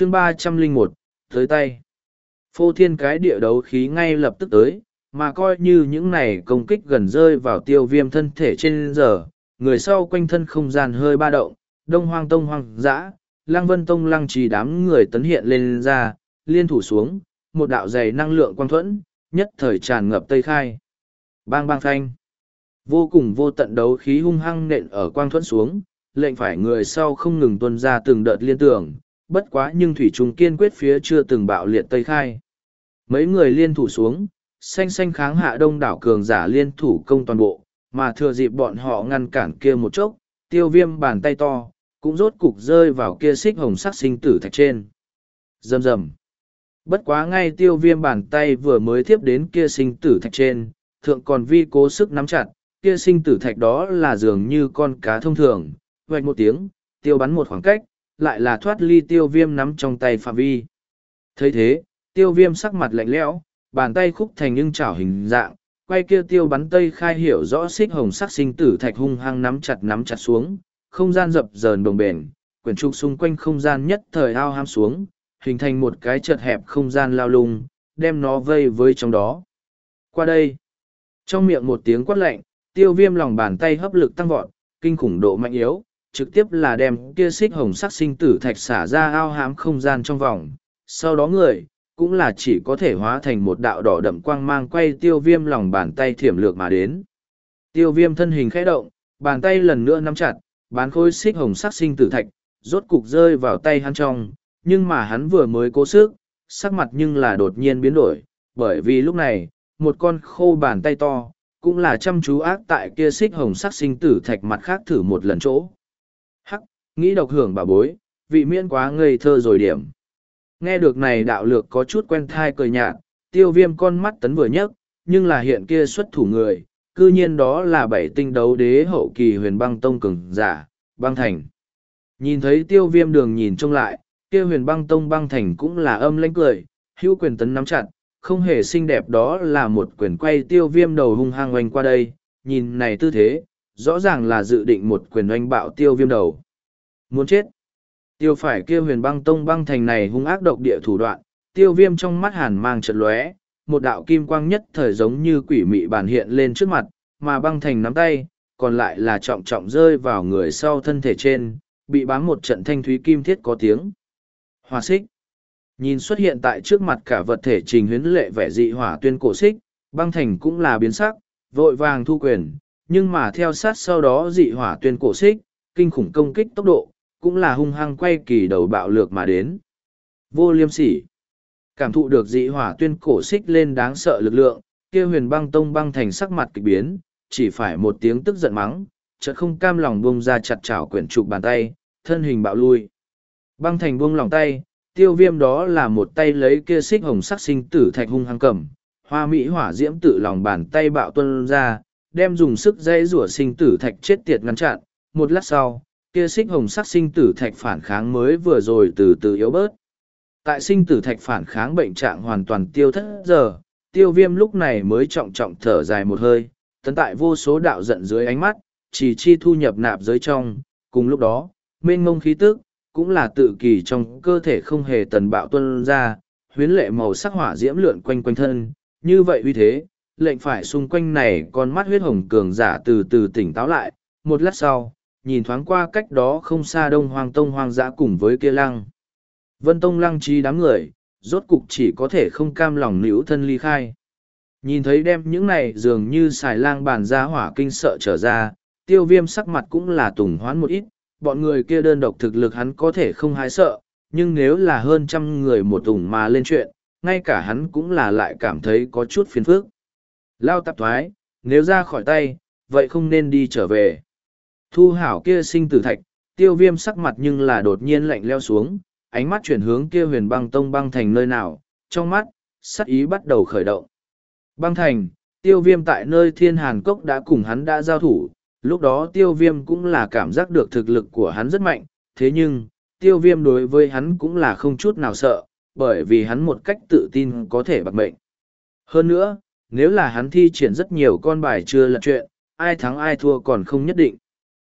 chương ba trăm linh một, tới tay. Phô thiên cái địa đấu khí ngay lập tức tới, mà coi như những này công kích gần rơi vào tiêu viêm thân thể trên giờ, người sau quanh thân không gian hơi ba động, đông hoang tông hoang dã, lăng vân tông lăng trì đám người tấn hiện lên ra, liên thủ xuống, một đạo dày năng lượng quang thuẫn, nhất thời tràn ngập tây khai. Bang bang phanh. Vô cùng vô tận đấu khí hung hăng nện ở quang thuẫn xuống, lệnh phải người sau không ngừng tuân ra từng đợt liên tưởng bất quá nhưng thủy trung kiên quyết phía chưa từng bạo liệt tây khai. Mấy người liên thủ xuống, xanh xanh kháng hạ đông đảo cường giả liên thủ công toàn bộ, mà thừa dịp bọn họ ngăn cản kia một chốc, tiêu viêm bàn tay to, cũng rốt cục rơi vào kia xích hồng sắc sinh tử thạch trên. Rầm rầm. Bất quá ngay tiêu viêm bàn tay vừa mới tiếp đến kia sinh tử thạch trên, thượng còn vi cố sức nắm chặt, kia sinh tử thạch đó là dường như con cá thông thường, vạch một tiếng, tiêu bắn một khoảng cách lại là thoát ly tiêu viêm nắm trong tay phạm vi. Thấy thế, tiêu viêm sắc mặt lạnh lẽo, bàn tay khúc thành nhưng chảo hình dạng, quay kia tiêu bắn tây khai hiểu rõ xích hồng sắc sinh tử thạch hung hăng nắm chặt nắm chặt xuống, không gian dập dờn đồng bền quyển trục xung quanh không gian nhất thời ao ham xuống, hình thành một cái chật hẹp không gian lao lung, đem nó vây với trong đó. Qua đây, trong miệng một tiếng quát lạnh, tiêu viêm lòng bàn tay hấp lực tăng vọt, kinh khủng độ mạnh yếu trực tiếp là đem kia xích hồng sắc sinh tử thạch xả ra ao hám không gian trong vòng sau đó người cũng là chỉ có thể hóa thành một đạo đỏ đậm quang mang quay tiêu viêm lòng bàn tay thiểm lược mà đến. Tiêu viêm thân hình khẽ động, bàn tay lần nữa nắm chặt, bán khối xích hồng sắc sinh tử thạch, rốt cục rơi vào tay hắn trong, nhưng mà hắn vừa mới cố sức, sắc mặt nhưng là đột nhiên biến đổi, bởi vì lúc này, một con khô bàn tay to, cũng là chăm chú ác tại kia xích hồng sắc sinh tử thạch mặt khác thử một lần chỗ. Hắc, nghĩ độc hưởng bà bối, vị miễn quá ngây thơ rồi điểm. Nghe được này đạo lược có chút quen thai cười nhạt, tiêu viêm con mắt tấn vừa nhấc, nhưng là hiện kia xuất thủ người, cư nhiên đó là bảy tinh đấu đế hậu kỳ huyền băng tông cường giả, băng thành. Nhìn thấy tiêu viêm đường nhìn trông lại, kia huyền băng tông băng thành cũng là âm lãnh cười, hữu quyền tấn nắm chặt, không hề xinh đẹp đó là một quyền quay tiêu viêm đầu hung hăng oanh qua đây, nhìn này tư thế, rõ ràng là dự định một quyền oanh bạo tiêu viêm đầu. Muốn chết. Tiêu phải kia huyền băng tông băng thành này hung ác độc địa thủ đoạn, tiêu viêm trong mắt hàn mang chật lóe, một đạo kim quang nhất thời giống như quỷ mị bản hiện lên trước mặt, mà băng thành nắm tay, còn lại là trọng trọng rơi vào người sau thân thể trên, bị bám một trận thanh thúy kim thiết có tiếng. Hòa xích. Nhìn xuất hiện tại trước mặt cả vật thể trình huyến lệ vẻ dị hỏa tuyên cổ xích, băng thành cũng là biến sắc, vội vàng thu quyền, nhưng mà theo sát sau đó dị hỏa tuyên cổ xích, kinh khủng công kích tốc độ, cũng là hung hăng quay kỳ đầu bạo lược mà đến. Vô liêm sỉ. Cảm thụ được dị hỏa tuyên cổ xích lên đáng sợ lực lượng, kia huyền băng tông băng thành sắc mặt kịch biến, chỉ phải một tiếng tức giận mắng, chợt không cam lòng buông ra chặt chảo quyển trục bàn tay, thân hình bạo lui. Băng thành buông lòng tay, tiêu viêm đó là một tay lấy kia xích hồng sắc sinh tử thạch hung hăng cầm, hoa mỹ hỏa diễm tự lòng bàn tay bạo tuân ra, đem dùng sức dây rủa sinh tử thạch chết tiệt ngăn chặn, một lát sau, kia xích hồng sắc sinh tử thạch phản kháng mới vừa rồi từ từ yếu bớt. Tại sinh tử thạch phản kháng bệnh trạng hoàn toàn tiêu thất giờ, tiêu viêm lúc này mới trọng trọng thở dài một hơi, tấn tại vô số đạo giận dưới ánh mắt, chỉ chi thu nhập nạp giới trong, cùng lúc đó, mênh ngông khí tức, cũng là tự kỳ trong cơ thể không hề tần bạo tuân ra, huyến lệ màu sắc hỏa diễm lượn quanh quanh thân, như vậy uy thế, lệnh phải xung quanh này con mắt huyết hồng cường giả từ từ tỉnh táo lại, một lát sau, nhìn thoáng qua cách đó không xa đông hoang tông hoang dã cùng với kia lăng. Vân tông lăng trí đám người, rốt cục chỉ có thể không cam lòng nữ thân ly khai. Nhìn thấy đem những này dường như xài lang bàn ra hỏa kinh sợ trở ra, tiêu viêm sắc mặt cũng là tùng hoán một ít, bọn người kia đơn độc thực lực hắn có thể không hái sợ, nhưng nếu là hơn trăm người một tùng mà lên chuyện, ngay cả hắn cũng là lại cảm thấy có chút phiền phức. Lao tạp thoái, nếu ra khỏi tay, vậy không nên đi trở về. Thu hảo kia sinh tử thạch, tiêu viêm sắc mặt nhưng là đột nhiên lạnh leo xuống, ánh mắt chuyển hướng kia huyền băng tông băng thành nơi nào, trong mắt, sắc ý bắt đầu khởi động. Băng thành, tiêu viêm tại nơi thiên hàn cốc đã cùng hắn đã giao thủ, lúc đó tiêu viêm cũng là cảm giác được thực lực của hắn rất mạnh, thế nhưng, tiêu viêm đối với hắn cũng là không chút nào sợ, bởi vì hắn một cách tự tin có thể bạc mệnh. Hơn nữa, nếu là hắn thi triển rất nhiều con bài chưa lật chuyện, ai thắng ai thua còn không nhất định.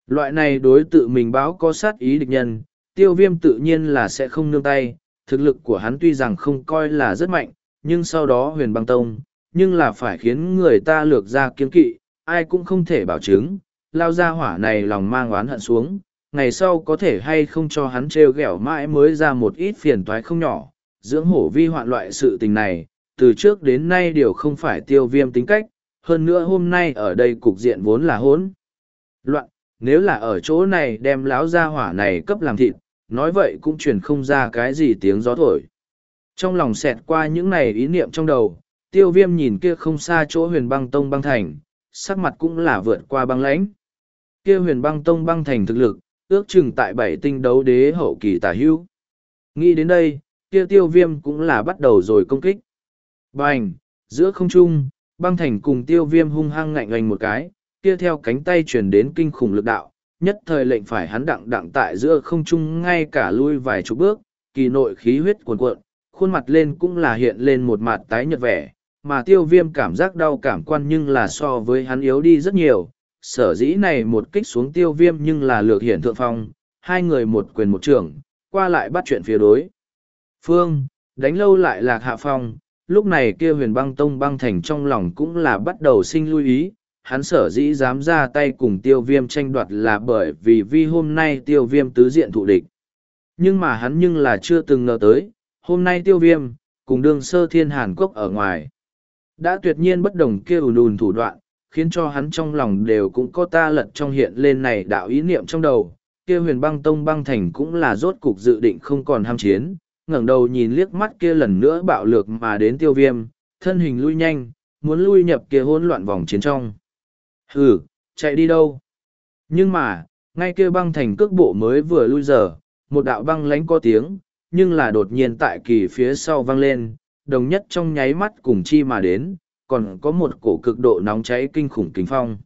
Loại này đối tự mình báo có sát ý địch nhân, tiêu viêm tự nhiên là sẽ không nương tay, thực lực của hắn tuy rằng không coi là rất mạnh, nhưng sau đó huyền băng tông, nhưng là phải khiến người ta lược ra kiếm kỵ, ai cũng không thể bảo chứng, lao ra hỏa này lòng mang oán hận xuống, ngày sau có thể hay không cho hắn trêu ghẹo mãi mới ra một ít phiền toái không nhỏ, dưỡng hổ vi hoạn loại sự tình này, từ trước đến nay đều không phải tiêu viêm tính cách, hơn nữa hôm nay ở đây cục diện vốn là hỗn loạn, nếu là ở chỗ này đem láo ra hỏa này cấp làm thịt, nói vậy cũng truyền không ra cái gì tiếng gió thổi. Trong lòng xẹt qua những này ý niệm trong đầu, tiêu viêm nhìn kia không xa chỗ huyền băng tông băng thành, sắc mặt cũng là vượt qua băng lãnh. Kia huyền băng tông băng thành thực lực, ước chừng tại bảy tinh đấu đế hậu kỳ tả hữu. Nghĩ đến đây, kia tiêu viêm cũng là bắt đầu rồi công kích. Bành, giữa không trung, băng thành cùng tiêu viêm hung hăng ngạnh ngành một cái, kia theo cánh tay chuyển đến kinh khủng lực đạo, nhất thời lệnh phải hắn đặng đặng tại giữa không trung ngay cả lui vài chục bước, kỳ nội khí huyết cuồn cuộn, khuôn mặt lên cũng là hiện lên một mặt tái nhợt vẻ, mà tiêu viêm cảm giác đau cảm quan nhưng là so với hắn yếu đi rất nhiều, sở dĩ này một kích xuống tiêu viêm nhưng là lược hiển thượng phong, hai người một quyền một trưởng, qua lại bắt chuyện phía đối. Phương, đánh lâu lại lạc hạ phong, lúc này kia huyền băng tông băng thành trong lòng cũng là bắt đầu sinh lưu ý, hắn sở dĩ dám ra tay cùng tiêu viêm tranh đoạt là bởi vì vi hôm nay tiêu viêm tứ diện thụ địch. Nhưng mà hắn nhưng là chưa từng ngờ tới, hôm nay tiêu viêm, cùng đương sơ thiên hàn quốc ở ngoài. Đã tuyệt nhiên bất đồng kia ùn ùn thủ đoạn, khiến cho hắn trong lòng đều cũng có ta lật trong hiện lên này đạo ý niệm trong đầu. Kia huyền băng tông băng thành cũng là rốt cục dự định không còn ham chiến, ngẩng đầu nhìn liếc mắt kia lần nữa bạo lược mà đến tiêu viêm, thân hình lui nhanh, muốn lui nhập kia hỗn loạn vòng chiến trong. Hừ, chạy đi đâu? Nhưng mà, ngay kia băng thành cước bộ mới vừa lui giờ, một đạo băng lánh có tiếng, nhưng là đột nhiên tại kỳ phía sau văng lên, đồng nhất trong nháy mắt cùng chi mà đến, còn có một cổ cực độ nóng cháy kinh khủng kinh phong.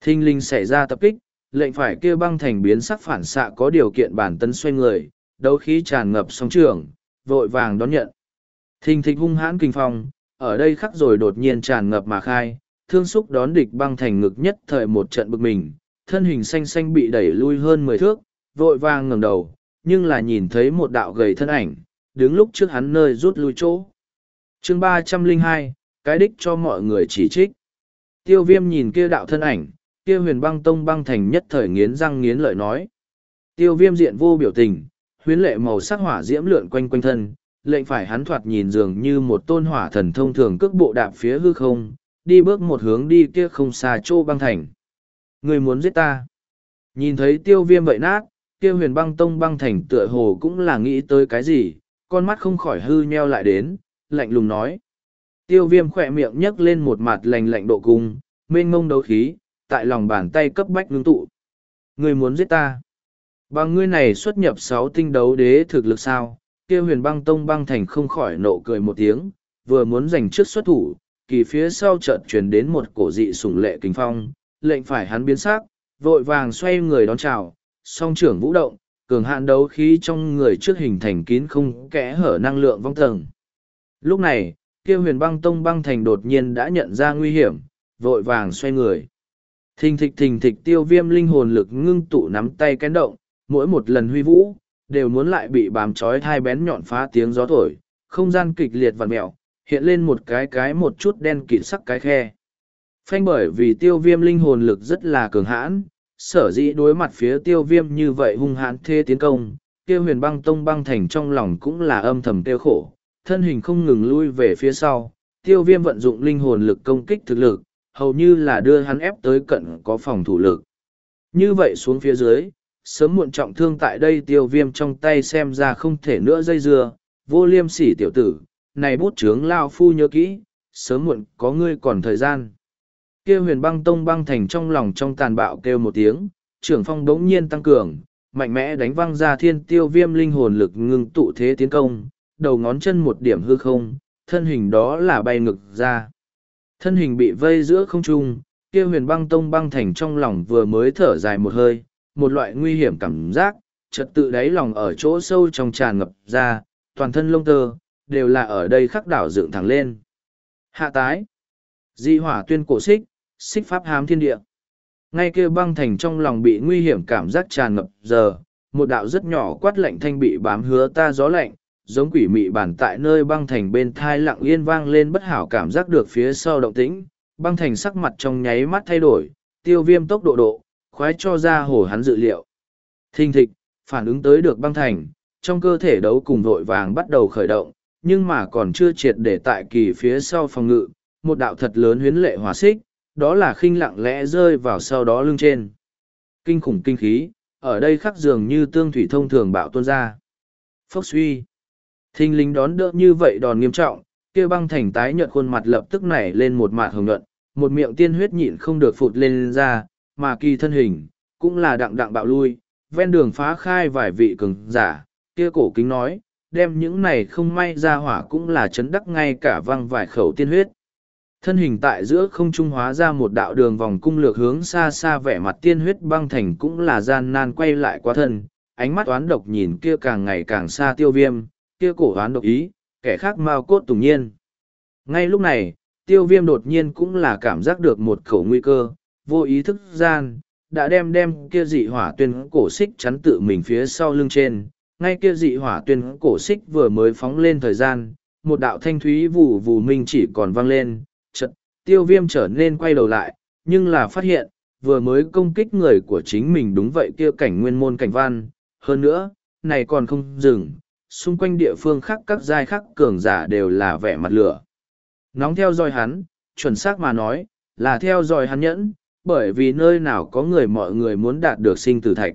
Thinh linh xảy ra tập kích, lệnh phải kia băng thành biến sắc phản xạ có điều kiện bản tân xoay người, đấu khí tràn ngập sóng trường, vội vàng đón nhận. Thình thịch hung hãn kinh phong, ở đây khắc rồi đột nhiên tràn ngập mà khai, thương xúc đón địch băng thành ngực nhất thời một trận bực mình, thân hình xanh xanh bị đẩy lui hơn mười thước, vội vàng ngẩng đầu, nhưng là nhìn thấy một đạo gầy thân ảnh, đứng lúc trước hắn nơi rút lui chỗ. chương ba trăm linh hai cái đích cho mọi người chỉ trích. Tiêu viêm nhìn kia đạo thân ảnh, kia huyền băng tông băng thành nhất thời nghiến răng nghiến lợi nói. Tiêu viêm diện vô biểu tình, huyến lệ màu sắc hỏa diễm lượn quanh quanh thân, lệnh phải hắn thoạt nhìn dường như một tôn hỏa thần thông thường cước bộ đạp phía hư không, đi bước một hướng đi kia không xa chỗ băng thành. Người muốn giết ta. Nhìn thấy tiêu viêm vậy nát, kia huyền băng tông băng thành tựa hồ cũng là nghĩ tới cái gì, con mắt không khỏi hư nheo lại đến, lạnh lùng nói. Tiêu viêm khỏe miệng nhấc lên một mặt lành lạnh độ cung, mênh mông đấu khí, tại lòng bàn tay cấp bách ngưng tụ. Người muốn giết ta. Bằng ngươi này xuất nhập sáu tinh đấu đế thực lực sao, kia huyền băng tông băng thành không khỏi nộ cười một tiếng, vừa muốn giành trước xuất thủ, kỳ phía sau chợt truyền đến một cổ dị sủng lệ kinh phong, lệnh phải hắn biến sắc, vội vàng xoay người đón chào, song trưởng vũ động, cường hạn đấu khí trong người trước hình thành kín không kẽ hở năng lượng vong tầng. Lúc này, kia huyền băng tông băng thành đột nhiên đã nhận ra nguy hiểm, vội vàng xoay người. Thình thịch thình thịch tiêu viêm linh hồn lực ngưng tụ nắm tay kén động, mỗi một lần huy vũ, đều muốn lại bị bám trói thai bén nhọn phá tiếng gió thổi, không gian kịch liệt vặn mẹo, hiện lên một cái cái một chút đen kịt sắc cái khe. Phanh bởi vì tiêu viêm linh hồn lực rất là cường hãn, sở dĩ đối mặt phía tiêu viêm như vậy hung hãn thê tiến công, tiêu huyền băng tông băng thành trong lòng cũng là âm thầm tiêu khổ, thân hình không ngừng lui về phía sau, tiêu viêm vận dụng linh hồn lực công kích thực lực, hầu như là đưa hắn ép tới cận có phòng thủ lực. Như vậy xuống phía dưới, sớm muộn trọng thương tại đây tiêu viêm trong tay xem ra không thể nữa dây dưa, vô liêm sỉ tiểu tử, này bút chướng lao phu nhớ kỹ, sớm muộn có ngươi còn thời gian. kia huyền băng tông băng thành trong lòng trong tàn bạo kêu một tiếng, trưởng phong đống nhiên tăng cường, mạnh mẽ đánh văng ra thiên tiêu viêm linh hồn lực ngưng tụ thế tiến công, đầu ngón chân một điểm hư không, thân hình đó là bay ngực ra. Thân hình bị vây giữa không trung, kia huyền băng tông băng thành trong lòng vừa mới thở dài một hơi, một loại nguy hiểm cảm giác, trật tự đáy lòng ở chỗ sâu trong tràn ngập ra, toàn thân lông tơ, đều là ở đây khắc đảo dựng thẳng lên. Hạ tái, di hỏa tuyên cổ xích, xích pháp hám thiên địa. Ngay kia băng thành trong lòng bị nguy hiểm cảm giác tràn ngập giờ, một đạo rất nhỏ quát lạnh thanh bị bám hứa ta gió lạnh, giống quỷ mị bản tại nơi băng thành bên thai lặng yên vang lên bất hảo cảm giác được phía sau động tĩnh, băng thành sắc mặt trong nháy mắt thay đổi, tiêu viêm tốc độ độ, khoái cho ra hồ hắn dự liệu. Thình thịch, phản ứng tới được băng thành, trong cơ thể đấu cùng vội vàng bắt đầu khởi động, nhưng mà còn chưa triệt để tại kỳ phía sau phòng ngự, một đạo thật lớn huyến lệ hỏa xích, đó là khinh lặng lẽ rơi vào sau đó lưng trên. Kinh khủng kinh khí, ở đây khắc dường như tương thủy thông thường bạo tuôn ra. Phốc suy. Thinh lính đón đỡ như vậy đòn nghiêm trọng, kia băng thành tái nhợt khuôn mặt lập tức nảy lên một mạt hồng nhuận, một miệng tiên huyết nhịn không được phụt lên ra, mà kỳ thân hình, cũng là đặng đặng bạo lui, ven đường phá khai vài vị cường giả, kia cổ kính nói, đem những này không may ra hỏa cũng là chấn đắc ngay cả văng vài khẩu tiên huyết. Thân hình tại giữa không trung hóa ra một đạo đường vòng cung lược hướng xa xa vẻ mặt tiên huyết băng thành cũng là gian nan quay lại quá thân, ánh mắt oán độc nhìn kia càng ngày càng xa tiêu viêm, kia cổ oán độc ý, kẻ khác mau cốt tùng nhiên. Ngay lúc này, tiêu viêm đột nhiên cũng là cảm giác được một khẩu nguy cơ, vô ý thức gian, đã đem đem kia dị hỏa tuyên cổ xích chắn tự mình phía sau lưng trên, ngay kia dị hỏa tuyên cổ xích vừa mới phóng lên thời gian, một đạo thanh thúy vù vù minh chỉ còn vang lên, chật, tiêu viêm trở nên quay đầu lại, nhưng là phát hiện, vừa mới công kích người của chính mình đúng vậy kia cảnh nguyên môn cảnh văn, hơn nữa, này còn không dừng, xung quanh địa phương khác các giai khắc cường giả đều là vẻ mặt lửa. Nóng theo dõi hắn, chuẩn xác mà nói, là theo dõi hắn nhẫn, bởi vì nơi nào có người mọi người muốn đạt được sinh tử thạch.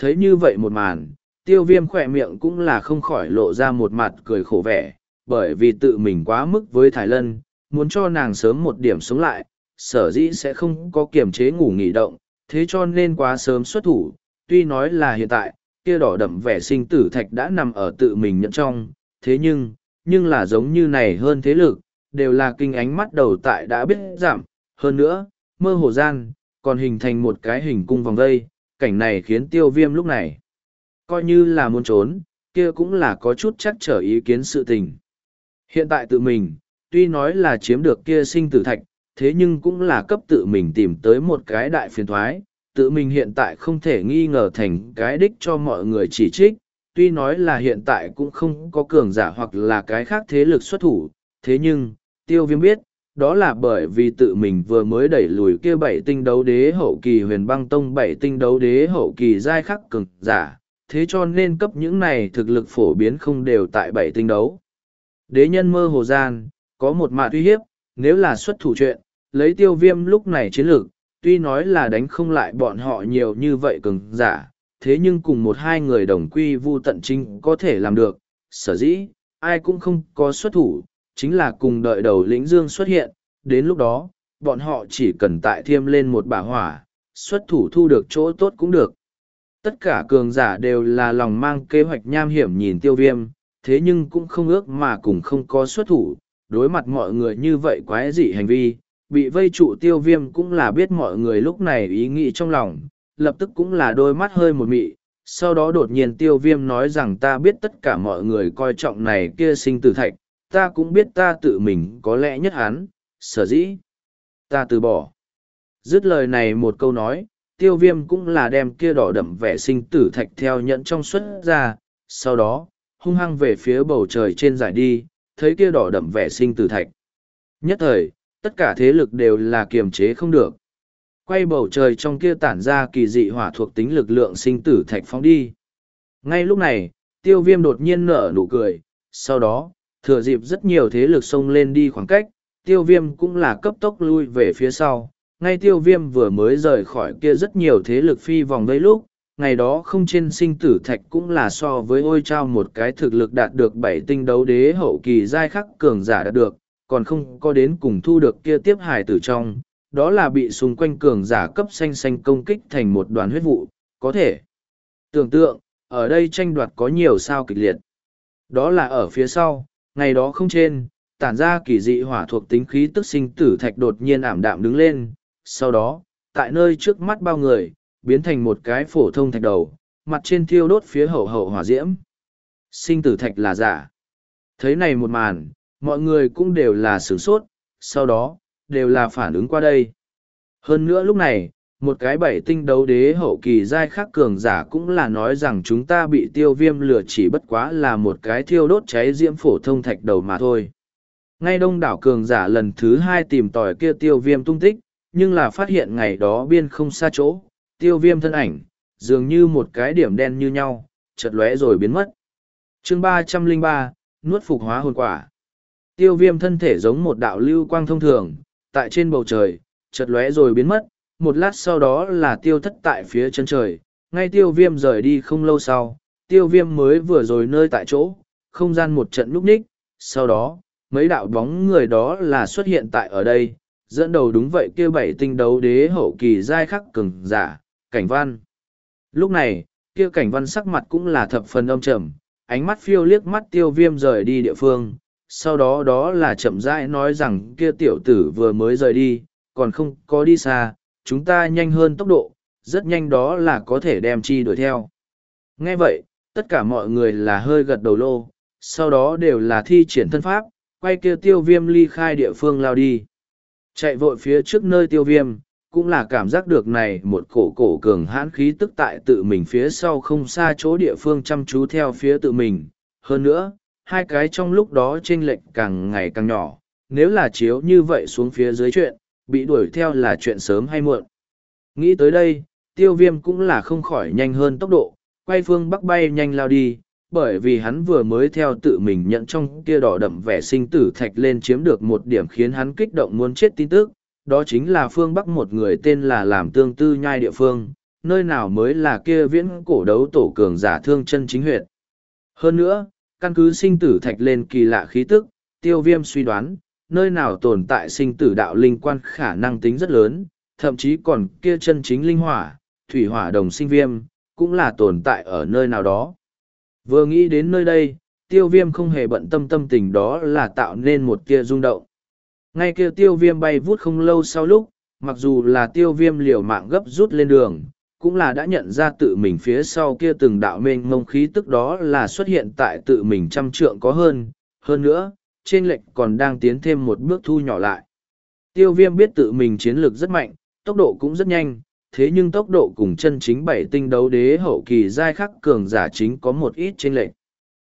Thấy như vậy một màn, tiêu viêm khỏe miệng cũng là không khỏi lộ ra một mặt cười khổ vẻ, bởi vì tự mình quá mức với Thái Lân, muốn cho nàng sớm một điểm sống lại, sở dĩ sẽ không có kiềm chế ngủ nghỉ động, thế cho nên quá sớm xuất thủ, tuy nói là hiện tại, kia đỏ đậm vẻ sinh tử thạch đã nằm ở tự mình nhận trong, thế nhưng, nhưng là giống như này hơn thế lực, đều là kinh ánh mắt đầu tại đã biết giảm, hơn nữa, mơ hồ gian, còn hình thành một cái hình cung vòng dây, cảnh này khiến tiêu viêm lúc này, coi như là muốn trốn, kia cũng là có chút chắc trở ý kiến sự tình. Hiện tại tự mình, tuy nói là chiếm được kia sinh tử thạch, thế nhưng cũng là cấp tự mình tìm tới một cái đại phiền thoái, tự mình hiện tại không thể nghi ngờ thành cái đích cho mọi người chỉ trích, tuy nói là hiện tại cũng không có cường giả hoặc là cái khác thế lực xuất thủ, thế nhưng, tiêu viêm biết, đó là bởi vì tự mình vừa mới đẩy lùi kia bảy tinh đấu đế hậu kỳ huyền băng tông bảy tinh đấu đế hậu kỳ giai khắc cường giả, thế cho nên cấp những này thực lực phổ biến không đều tại bảy tinh đấu. Đế nhân mơ hồ gian, có một mạ uy hiếp, nếu là xuất thủ chuyện, lấy tiêu viêm lúc này chiến lược, tuy nói là đánh không lại bọn họ nhiều như vậy cường giả, thế nhưng cùng một hai người đồng quy vu tận chính có thể làm được, sở dĩ, ai cũng không có xuất thủ, chính là cùng đợi đầu lĩnh dương xuất hiện, đến lúc đó, bọn họ chỉ cần tại thiêm lên một bả hỏa, xuất thủ thu được chỗ tốt cũng được. Tất cả cường giả đều là lòng mang kế hoạch nham hiểm nhìn tiêu viêm, thế nhưng cũng không ước mà cùng không có xuất thủ, đối mặt mọi người như vậy quái dị hành vi, bị vây trụ tiêu viêm cũng là biết mọi người lúc này ý nghĩ trong lòng, lập tức cũng là đôi mắt hơi một mị. Sau đó đột nhiên tiêu viêm nói rằng ta biết tất cả mọi người coi trọng này kia sinh tử thạch, ta cũng biết ta tự mình có lẽ nhất hắn, sở dĩ. Ta từ bỏ. Dứt lời này một câu nói, tiêu viêm cũng là đem kia đỏ đậm vẻ sinh tử thạch theo nhẫn trong xuất ra, sau đó, hung hăng về phía bầu trời trên giải đi, thấy kia đỏ đậm vẻ sinh tử thạch. Nhất thời, tất cả thế lực đều là kiềm chế không được. Quay bầu trời trong kia tản ra kỳ dị hỏa thuộc tính lực lượng sinh tử thạch phóng đi. Ngay lúc này, tiêu viêm đột nhiên nở nụ cười, sau đó, thừa dịp rất nhiều thế lực xông lên đi khoảng cách, tiêu viêm cũng là cấp tốc lui về phía sau. Ngay tiêu viêm vừa mới rời khỏi kia rất nhiều thế lực phi vòng đây lúc, ngày đó không trên sinh tử thạch cũng là so với ôi trao một cái thực lực đạt được bảy tinh đấu đế hậu kỳ giai khắc cường giả đạt được, còn không có đến cùng thu được kia tiếp hải tử trong, đó là bị xung quanh cường giả cấp xanh xanh công kích thành một đoàn huyết vụ, có thể. Tưởng tượng, ở đây tranh đoạt có nhiều sao kịch liệt. Đó là ở phía sau, ngày đó không trên, tản ra kỳ dị hỏa thuộc tính khí tức sinh tử thạch đột nhiên ảm đạm đứng lên, sau đó, tại nơi trước mắt bao người, biến thành một cái phổ thông thạch đầu, mặt trên thiêu đốt phía hậu hậu hỏa diễm. Sinh tử thạch là giả. Thấy này một màn, mọi người cũng đều là sửng sốt, sau đó, đều là phản ứng qua đây. Hơn nữa lúc này, một cái bảy tinh đấu đế hậu kỳ giai khắc cường giả cũng là nói rằng chúng ta bị tiêu viêm lừa chỉ bất quá là một cái thiêu đốt cháy diễm phổ thông thạch đầu mà thôi. Ngay đông đảo cường giả lần thứ hai tìm tòi kia tiêu viêm tung tích, nhưng là phát hiện ngày đó biên không xa chỗ, tiêu viêm thân ảnh, dường như một cái điểm đen như nhau, chợt lóe rồi biến mất. chương ba trăm linh ba nuốt phục hóa hồn quả. Tiêu viêm thân thể giống một đạo lưu quang thông thường, tại trên bầu trời, chợt lóe rồi biến mất, một lát sau đó là tiêu thất tại phía chân trời, ngay tiêu viêm rời đi không lâu sau, tiêu viêm mới vừa rồi nơi tại chỗ, không gian một trận núp ních, sau đó, mấy đạo bóng người đó là xuất hiện tại ở đây, dẫn đầu đúng vậy kia bảy tinh đấu đế hậu kỳ giai khắc cường giả, cảnh văn. Lúc này, kia cảnh văn sắc mặt cũng là thập phần âm trầm, ánh mắt phiêu liếc mắt tiêu viêm rời đi địa phương, sau đó đó là chậm rãi nói rằng kia tiểu tử vừa mới rời đi, còn không có đi xa, chúng ta nhanh hơn tốc độ, rất nhanh đó là có thể đem chi đuổi theo. Nghe vậy, tất cả mọi người là hơi gật đầu lô, sau đó đều là thi triển thân pháp, quay kia tiêu viêm ly khai địa phương lao đi. Chạy vội phía trước nơi tiêu viêm, cũng là cảm giác được này một cổ cổ cường hãn khí tức tại tự mình phía sau không xa chỗ địa phương chăm chú theo phía tự mình. Hơn nữa, hai cái trong lúc đó chênh lệch càng ngày càng nhỏ, nếu là chiếu như vậy xuống phía dưới chuyện, bị đuổi theo là chuyện sớm hay muộn. Nghĩ tới đây, tiêu viêm cũng là không khỏi nhanh hơn tốc độ, quay phương bắc bay nhanh lao đi, bởi vì hắn vừa mới theo tự mình nhận trong kia đỏ đậm vẻ sinh tử thạch lên chiếm được một điểm khiến hắn kích động muốn chết tin tức, đó chính là phương bắc một người tên là làm tương tư nhai địa phương, nơi nào mới là kia viễn cổ đấu tổ cường giả thương chân chính huyệt. Hơn nữa, căn cứ sinh tử thạch lên kỳ lạ khí tức, tiêu viêm suy đoán, nơi nào tồn tại sinh tử đạo linh quan khả năng tính rất lớn, thậm chí còn kia chân chính linh hỏa, thủy hỏa đồng sinh viêm, cũng là tồn tại ở nơi nào đó. Vừa nghĩ đến nơi đây, tiêu viêm không hề bận tâm tâm tình đó là tạo nên một kia rung động. Ngay kia tiêu viêm bay vút không lâu sau lúc, mặc dù là tiêu viêm liều mạng gấp rút lên đường, cũng là đã nhận ra tự mình phía sau kia từng đạo mênh mông khí tức đó là xuất hiện tại tự mình trăm trượng có hơn. Hơn nữa, trên lệnh còn đang tiến thêm một bước thu nhỏ lại. Tiêu viêm biết tự mình chiến lược rất mạnh, tốc độ cũng rất nhanh, thế nhưng tốc độ cùng chân chính bảy tinh đấu đế hậu kỳ giai khắc cường giả chính có một ít trên lệnh.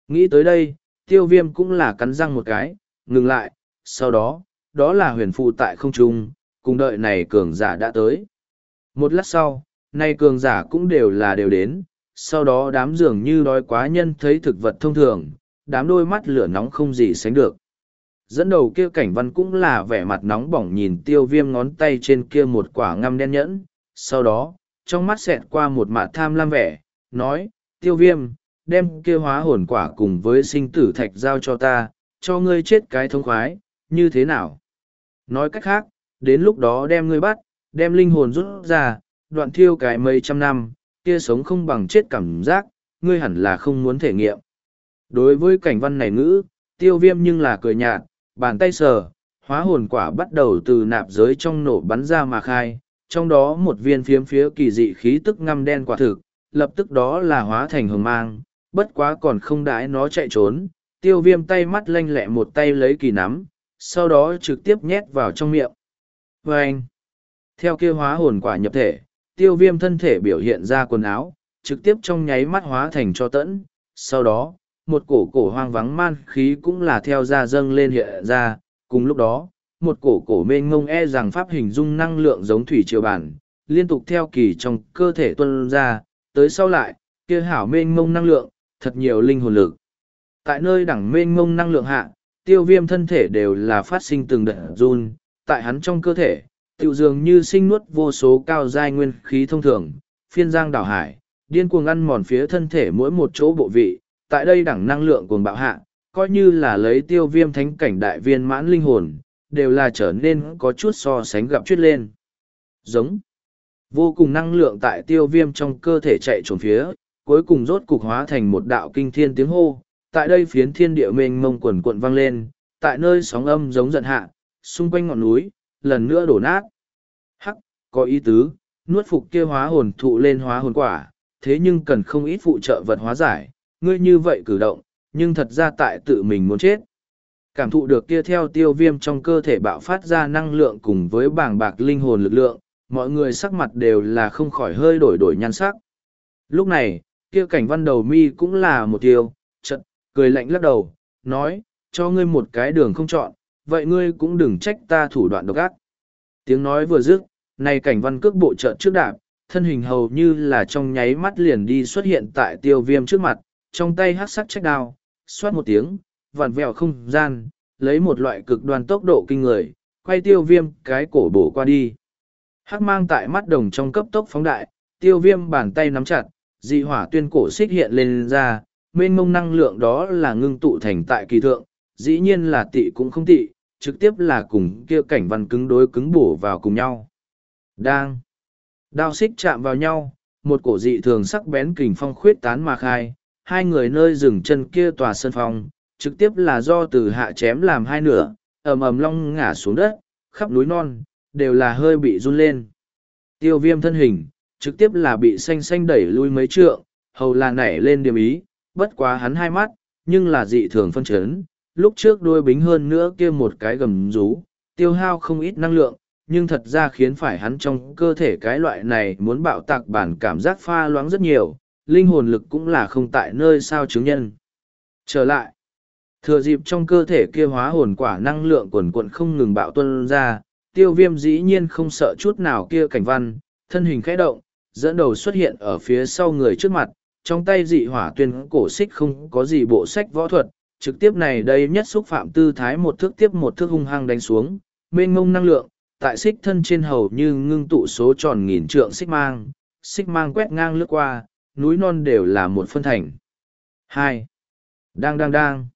Nghĩ tới đây, tiêu viêm cũng là cắn răng một cái, ngừng lại, sau đó, đó là huyền phụ tại không trung, cùng đợi này cường giả đã tới. Một lát sau, nay cường giả cũng đều là đều đến, sau đó đám dường như đói quá nhân thấy thực vật thông thường, đám đôi mắt lửa nóng không gì sánh được. Dẫn đầu kia cảnh văn cũng là vẻ mặt nóng bỏng nhìn tiêu viêm ngón tay trên kia một quả ngăm đen nhẫn, sau đó, trong mắt xẹt qua một mạt tham lam vẻ, nói, tiêu viêm, đem kia hóa hồn quả cùng với sinh tử thạch giao cho ta, cho ngươi chết cái thông khoái, như thế nào? Nói cách khác, đến lúc đó đem ngươi bắt, đem linh hồn rút ra, đoạn thiêu cái mấy trăm năm, kia sống không bằng chết cảm giác, ngươi hẳn là không muốn thể nghiệm. Đối với cảnh văn này ngữ, tiêu viêm nhưng là cười nhạt, bàn tay sờ, hóa hồn quả bắt đầu từ nạp giới trong nổ bắn ra mà khai, trong đó một viên phiếm phía kỳ dị khí tức ngăm đen quả thực, lập tức đó là hóa thành hồng mang, bất quá còn không đãi nó chạy trốn, tiêu viêm tay mắt lanh lẹ một tay lấy kỳ nắm, sau đó trực tiếp nhét vào trong miệng. Và anh, theo kia hóa hồn quả nhập thể, tiêu viêm thân thể biểu hiện ra quần áo, trực tiếp trong nháy mắt hóa thành cho tẫn, sau đó, một cổ cổ hoang vắng man khí cũng là theo ra dâng lên hiện ra, cùng lúc đó, một cổ cổ mênh ngông e rằng pháp hình dung năng lượng giống thủy triều bản, liên tục theo kỳ trong cơ thể tuân ra, tới sau lại, kia hảo mênh ngông năng lượng, thật nhiều linh hồn lực. Tại nơi đẳng mênh ngông năng lượng hạ, tiêu viêm thân thể đều là phát sinh từng đợt run, tại hắn trong cơ thể, tiêu dường như sinh nuốt vô số cao giai nguyên khí thông thường, phiên giang đảo hải, điên cuồng ăn mòn phía thân thể mỗi một chỗ bộ vị, tại đây đẳng năng lượng cuồng bạo hạ, coi như là lấy tiêu viêm thánh cảnh đại viên mãn linh hồn, đều là trở nên có chút so sánh gặp chuyết lên. Giống. Vô cùng năng lượng tại tiêu viêm trong cơ thể chạy trốn phía, cuối cùng rốt cục hóa thành một đạo kinh thiên tiếng hô. Tại đây phiến thiên địa mênh mông quần cuộn vang lên, tại nơi sóng âm giống giận hạ, xung quanh ngọn núi, lần nữa đổ nát. Hắc, có ý tứ, nuốt phục kia hóa hồn thụ lên hóa hồn quả, thế nhưng cần không ít phụ trợ vật hóa giải, ngươi như vậy cử động, nhưng thật ra tại tự mình muốn chết. Cảm thụ được kia theo tiêu viêm trong cơ thể bạo phát ra năng lượng cùng với bảng bạc linh hồn lực lượng, mọi người sắc mặt đều là không khỏi hơi đổi đổi nhan sắc. Lúc này, kia cảnh văn đầu mi cũng là một tiêu, chật, cười lạnh lắc đầu, nói, cho ngươi một cái đường không chọn, vậy ngươi cũng đừng trách ta thủ đoạn độc ác. Tiếng nói vừa dứt, này cảnh văn cước bộ trợn trước đạp, thân hình hầu như là trong nháy mắt liền đi xuất hiện tại tiêu viêm trước mặt, trong tay hát sắc trách đao, xoát một tiếng, vặn vẹo không gian, lấy một loại cực đoan tốc độ kinh người, quay tiêu viêm cái cổ bổ qua đi. Hắc mang tại mắt đồng trong cấp tốc phóng đại, tiêu viêm bàn tay nắm chặt, dị hỏa tuyên cổ xích hiện lên ra, mênh mông năng lượng đó là ngưng tụ thành tại kỳ thượng, dĩ nhiên là tị cũng không tị, trực tiếp là cùng kia cảnh văn cứng đối cứng bổ vào cùng nhau. Đang. Đao xích chạm vào nhau, một cổ dị thường sắc bén kình phong khuyết tán mà khai, hai người nơi dừng chân kia tòa sân phong, trực tiếp là do từ hạ chém làm hai nửa, ầm ầm long ngả xuống đất, khắp núi non, đều là hơi bị run lên. Tiêu viêm thân hình, trực tiếp là bị xanh xanh đẩy lui mấy trượng, hầu là nảy lên điểm ý, bất quá hắn hai mắt, nhưng là dị thường phân chấn. Lúc trước đôi bính hơn nữa kia một cái gầm rú, tiêu hao không ít năng lượng, nhưng thật ra khiến phải hắn trong cơ thể cái loại này muốn bạo tạc bản cảm giác pha loãng rất nhiều, linh hồn lực cũng là không tại nơi sao chứng nhân. Trở lại, thừa dịp trong cơ thể kia hóa hồn quả năng lượng quần quận không ngừng bạo tuân ra, tiêu viêm dĩ nhiên không sợ chút nào kia cảnh văn, thân hình khẽ động, dẫn đầu xuất hiện ở phía sau người trước mặt, trong tay dị hỏa tuyên cổ xích không có gì bộ sách võ thuật, trực tiếp này đây nhất xúc phạm tư thái một thước tiếp một thước hung hăng đánh xuống, mênh ngông năng lượng, tại xích thân trên hầu như ngưng tụ số tròn nghìn trượng xích mang, xích mang quét ngang lướt qua, núi non đều là một phân thành. hai Đang đang đang.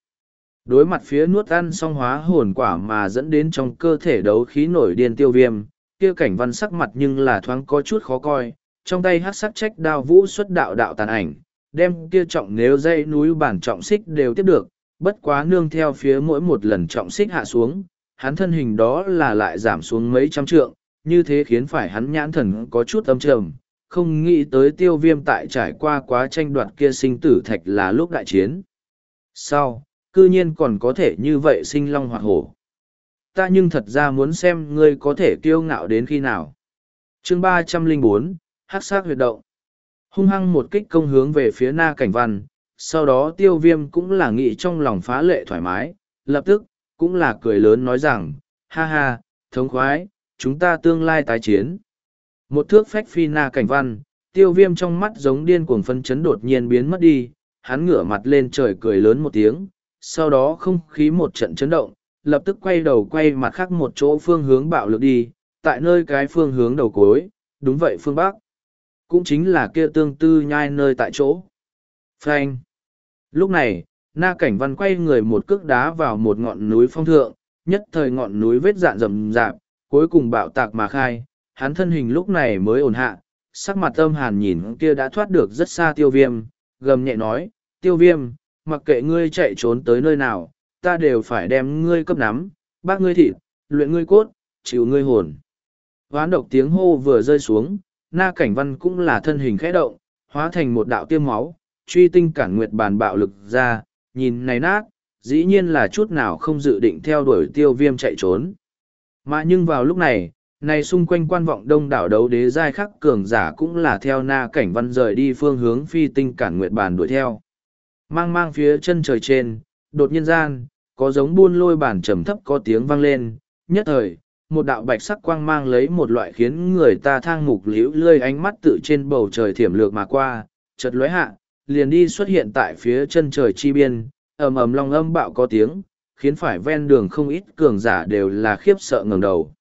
Đối mặt phía nuốt ăn song hóa hồn quả mà dẫn đến trong cơ thể đấu khí nổi điên tiêu viêm, kia cảnh văn sắc mặt nhưng là thoáng có chút khó coi, trong tay hát sắc trách đao vũ xuất đạo đạo tàn ảnh, đem kia trọng nếu dây núi bản trọng xích đều tiếp được, bất quá nương theo phía mỗi một lần trọng xích hạ xuống, hắn thân hình đó là lại giảm xuống mấy trăm trượng, như thế khiến phải hắn nhãn thần có chút âm trầm, không nghĩ tới tiêu viêm tại trải qua quá tranh đoạt kia sinh tử thạch là lúc đại chiến. Sau, cư nhiên còn có thể như vậy sinh long hoặc hổ. Ta nhưng thật ra muốn xem ngươi có thể kiêu ngạo đến khi nào. chương ba trăm linh bốn hát sát huyệt động. Hung hăng một kích công hướng về phía na cảnh văn, sau đó tiêu viêm cũng là nghĩ trong lòng phá lệ thoải mái, lập tức, cũng là cười lớn nói rằng, ha ha, thống khoái, chúng ta tương lai tái chiến. Một thước phách phi na cảnh văn, tiêu viêm trong mắt giống điên cuồng phân chấn đột nhiên biến mất đi, hắn ngửa mặt lên trời cười lớn một tiếng, sau đó không khí một trận chấn động, lập tức quay đầu quay mặt khác một chỗ phương hướng bạo lực đi, tại nơi cái phương hướng đầu cối, đúng vậy phương Bắc. Cũng chính là kia tương tư nhai nơi tại chỗ. Phanh. Lúc này, na cảnh văn quay người một cước đá vào một ngọn núi phong thượng, nhất thời ngọn núi vết dạn rầm rạp, cuối cùng bạo tạc mà khai, hắn thân hình lúc này mới ổn hạ, sắc mặt âm hàn nhìn kia đã thoát được rất xa tiêu viêm, gầm nhẹ nói, tiêu viêm, mặc kệ ngươi chạy trốn tới nơi nào, ta đều phải đem ngươi cấp nắm, bác ngươi thịt, luyện ngươi cốt, chịu ngươi hồn. Hoán độc tiếng hô vừa rơi xuống, na cảnh văn cũng là thân hình khẽ động, hóa thành một đạo tiêm máu, truy tinh cản nguyệt bàn bạo lực ra, nhìn này nát, dĩ nhiên là chút nào không dự định theo đuổi tiêu viêm chạy trốn. Mà nhưng vào lúc này, này xung quanh quan vọng đông đảo đấu đế giai khắc cường giả cũng là theo na cảnh văn rời đi phương hướng phi tinh cản nguyệt bàn đuổi theo. Mang mang phía chân trời trên, đột nhiên gian, có giống buôn lôi bản trầm thấp có tiếng vang lên, nhất thời, một đạo bạch sắc quang mang lấy một loại khiến người ta thang mục liễu lơi ánh mắt tự trên bầu trời thiểm lược mà qua, chợt lóe hạ, liền đi xuất hiện tại phía chân trời chi biên, ầm ầm long âm bạo có tiếng, khiến phải ven đường không ít cường giả đều là khiếp sợ ngẩng đầu.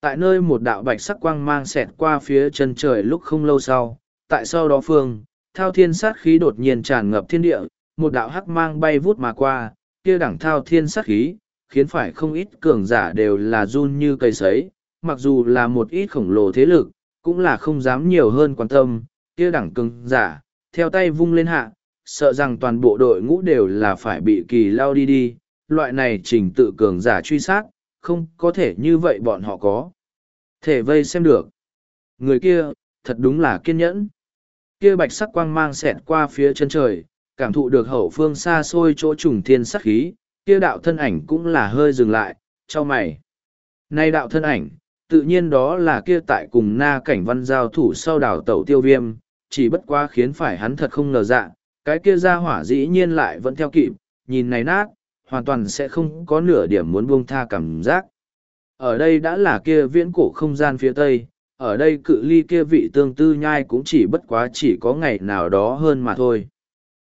Tại nơi một đạo bạch sắc quang mang xẹt qua phía chân trời lúc không lâu sau, tại sau đó phương, thao thiên sát khí đột nhiên tràn ngập thiên địa, một đạo hắc mang bay vút mà qua, kia đẳng thao thiên sát khí, khiến phải không ít cường giả đều là run như cây sấy, mặc dù là một ít khổng lồ thế lực, cũng là không dám nhiều hơn quan tâm, kia đẳng cường giả, theo tay vung lên hạ, sợ rằng toàn bộ đội ngũ đều là phải bị kỳ lao đi đi, loại này trình tự cường giả truy sát, không có thể như vậy bọn họ có. Thể vây xem được. Người kia, thật đúng là kiên nhẫn. Kia bạch sắc quang mang xẹt qua phía chân trời, cảm thụ được hậu phương xa xôi chỗ trùng thiên sắc khí, kia đạo thân ảnh cũng là hơi dừng lại, cho mày. Nay đạo thân ảnh, tự nhiên đó là kia tại cùng na cảnh văn giao thủ sau đảo tẩu tiêu viêm, chỉ bất quá khiến phải hắn thật không ngờ dạ, cái kia ra hỏa dĩ nhiên lại vẫn theo kịp, nhìn này nát, hoàn toàn sẽ không có nửa điểm muốn buông tha cảm giác. Ở đây đã là kia viễn cổ không gian phía tây, ở đây cự ly kia vị tương tư nhai cũng chỉ bất quá chỉ có ngày nào đó hơn mà thôi.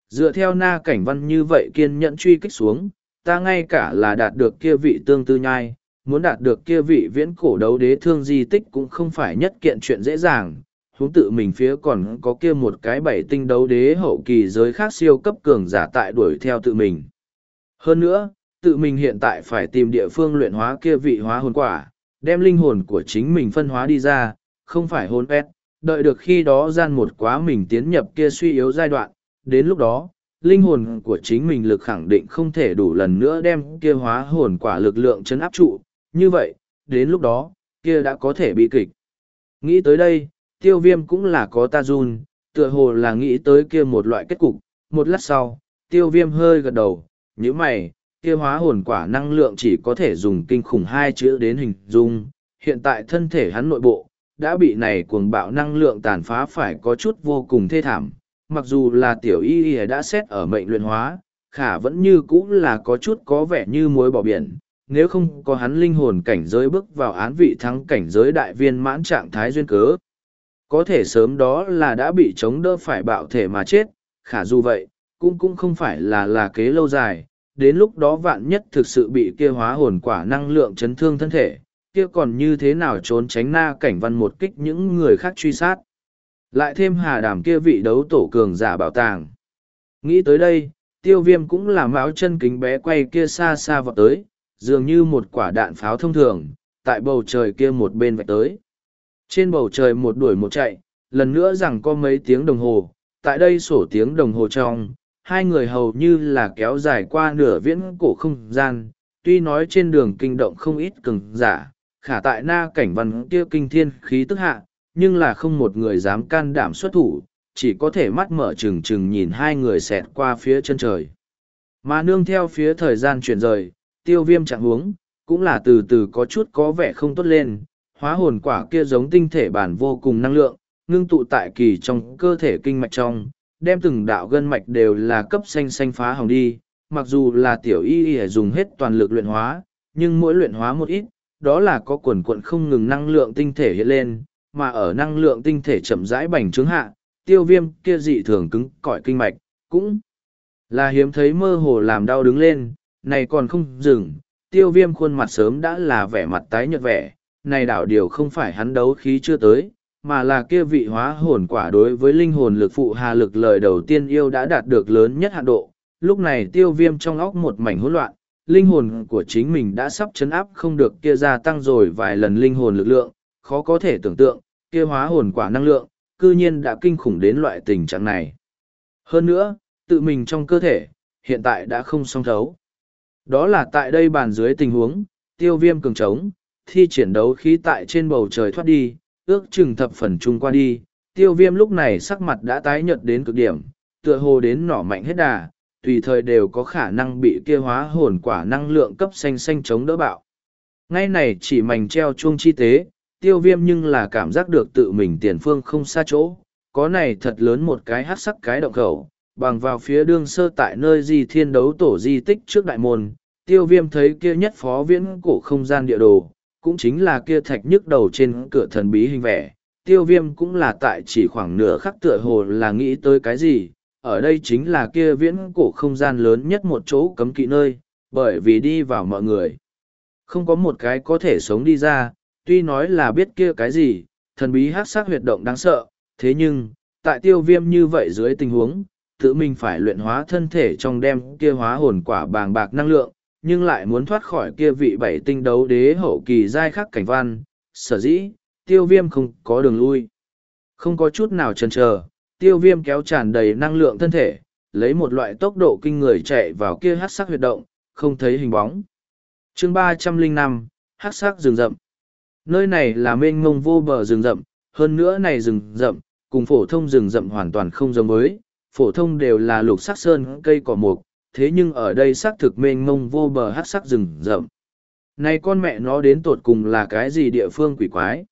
Dựa theo na cảnh văn như vậy kiên nhẫn truy kích xuống, ta ngay cả là đạt được kia vị tương tư nhai, muốn đạt được kia vị viễn cổ đấu đế thương di tích cũng không phải nhất kiện chuyện dễ dàng. Huống tự mình phía còn có kia một cái bảy tinh đấu đế hậu kỳ giới khác siêu cấp cường giả tại đuổi theo tự mình. Hơn nữa, tự mình hiện tại phải tìm địa phương luyện hóa kia vị hóa hồn quả, đem linh hồn của chính mình phân hóa đi ra, không phải hồn pet, đợi được khi đó gian một quá mình tiến nhập kia suy yếu giai đoạn, đến lúc đó, linh hồn của chính mình lực khẳng định không thể đủ lần nữa đem kia hóa hồn quả lực lượng chấn áp trụ, như vậy, đến lúc đó, kia đã có thể bị kịch. Nghĩ tới đây, tiêu viêm cũng là có ta run, tựa hồ là nghĩ tới kia một loại kết cục, một lát sau, tiêu viêm hơi gật đầu, như mày, kia hóa hồn quả năng lượng chỉ có thể dùng kinh khủng hai chữ đến hình dung, hiện tại thân thể hắn nội bộ, đã bị này cuồng bạo năng lượng tàn phá phải có chút vô cùng thê thảm, mặc dù là tiểu y y đã xét ở mệnh luyện hóa, khả vẫn như cũ là có chút có vẻ như muối bỏ biển, nếu không có hắn linh hồn cảnh giới bước vào án vị thắng cảnh giới đại viên mãn trạng thái duyên cớ. Có thể sớm đó là đã bị chống đỡ phải bạo thể mà chết, khả dù vậy, cũng cũng không phải là là kế lâu dài, đến lúc đó vạn nhất thực sự bị kia hóa hồn quả năng lượng chấn thương thân thể, kia còn như thế nào trốn tránh na cảnh văn một kích những người khác truy sát. Lại thêm hà đàm kia vị đấu tổ cường giả bảo tàng. Nghĩ tới đây, tiêu viêm cũng làm áo chân kính bé quay kia xa xa vào tới, dường như một quả đạn pháo thông thường, tại bầu trời kia một bên vạch tới. Trên bầu trời một đuổi một chạy, lần nữa rằng có mấy tiếng đồng hồ, tại đây sổ tiếng đồng hồ trong, hai người hầu như là kéo dài qua nửa viễn cổ không gian, tuy nói trên đường kinh động không ít cường giả, khả tại na cảnh văn kia kinh thiên khí tức hạ, nhưng là không một người dám can đảm xuất thủ, chỉ có thể mắt mở trừng trừng nhìn hai người xẹt qua phía chân trời. Mà nương theo phía thời gian chuyển rời, tiêu viêm trạng huống cũng là từ từ có chút có vẻ không tốt lên, hóa hồn quả kia giống tinh thể bản vô cùng năng lượng, ngưng tụ tại kỳ trong cơ thể kinh mạch trong, đem từng đạo gân mạch đều là cấp xanh xanh phá hỏng đi, mặc dù là tiểu y y dùng hết toàn lực luyện hóa, nhưng mỗi luyện hóa một ít, đó là có quần quận không ngừng năng lượng tinh thể hiện lên, mà ở năng lượng tinh thể chậm rãi bành trướng hạ, tiêu viêm kia dị thường cứng cỏi kinh mạch, cũng là hiếm thấy mơ hồ làm đau đứng lên, này còn không dừng, tiêu viêm khuôn mặt sớm đã là vẻ mặt tái nhợt vẻ, này đảo điều không phải hắn đấu khí chưa tới, mà là kia vị hóa hồn quả đối với linh hồn lực phụ hà lực lời đầu tiên yêu đã đạt được lớn nhất hạn độ. Lúc này tiêu viêm trong óc một mảnh hỗn loạn, linh hồn của chính mình đã sắp chấn áp không được kia gia tăng rồi vài lần linh hồn lực lượng, khó có thể tưởng tượng, kia hóa hồn quả năng lượng, cư nhiên đã kinh khủng đến loại tình trạng này. Hơn nữa, tự mình trong cơ thể, hiện tại đã không song thấu. Đó là tại đây bàn dưới tình huống, tiêu viêm cường trống, thi triển đấu khí tại trên bầu trời thoát đi, ước chừng thập phần chung qua đi, tiêu viêm lúc này sắc mặt đã tái nhợt đến cực điểm, tựa hồ đến nỏ mạnh hết đà, tùy thời đều có khả năng bị kia hóa hồn quả năng lượng cấp xanh xanh chống đỡ bạo. Ngay này chỉ mảnh treo chuông chi tế, tiêu viêm nhưng là cảm giác được tự mình tiền phương không xa chỗ, có này thật lớn một cái hát sắc cái động khẩu, bằng vào phía đương sơ tại nơi di thiên đấu tổ di tích trước đại môn, tiêu viêm thấy kia nhất phó viễn cổ không gian địa đồ, cũng chính là kia thạch nhức đầu trên cửa thần bí hình vẽ. Tiêu viêm cũng là tại chỉ khoảng nửa khắc tựa hồ là nghĩ tới cái gì, ở đây chính là kia viễn cổ không gian lớn nhất một chỗ cấm kỵ nơi, bởi vì đi vào mọi người. Không có một cái có thể sống đi ra, tuy nói là biết kia cái gì, thần bí hát sắc huyệt động đáng sợ, thế nhưng, tại tiêu viêm như vậy dưới tình huống, tự mình phải luyện hóa thân thể trong đem kia hóa hồn quả bàng bạc năng lượng, nhưng lại muốn thoát khỏi kia vị bảy tinh đấu đế hậu kỳ giai khắc cảnh văn, sở dĩ, tiêu viêm không có đường lui. Không có chút nào chần chờ, tiêu viêm kéo tràn đầy năng lượng thân thể, lấy một loại tốc độ kinh người chạy vào kia hát sắc huyệt động, không thấy hình bóng. chương ba trăm linh năm hát sắc rừng rậm. Nơi này là mênh mông vô bờ rừng rậm, hơn nữa này rừng rậm, cùng phổ thông rừng rậm hoàn toàn không giống với, phổ thông đều là lục sắc sơn cây cỏ mục, thế nhưng ở đây xác thực mênh mông vô bờ hát sắc rừng rậm. Này con mẹ nó đến tột cùng là cái gì địa phương quỷ quái?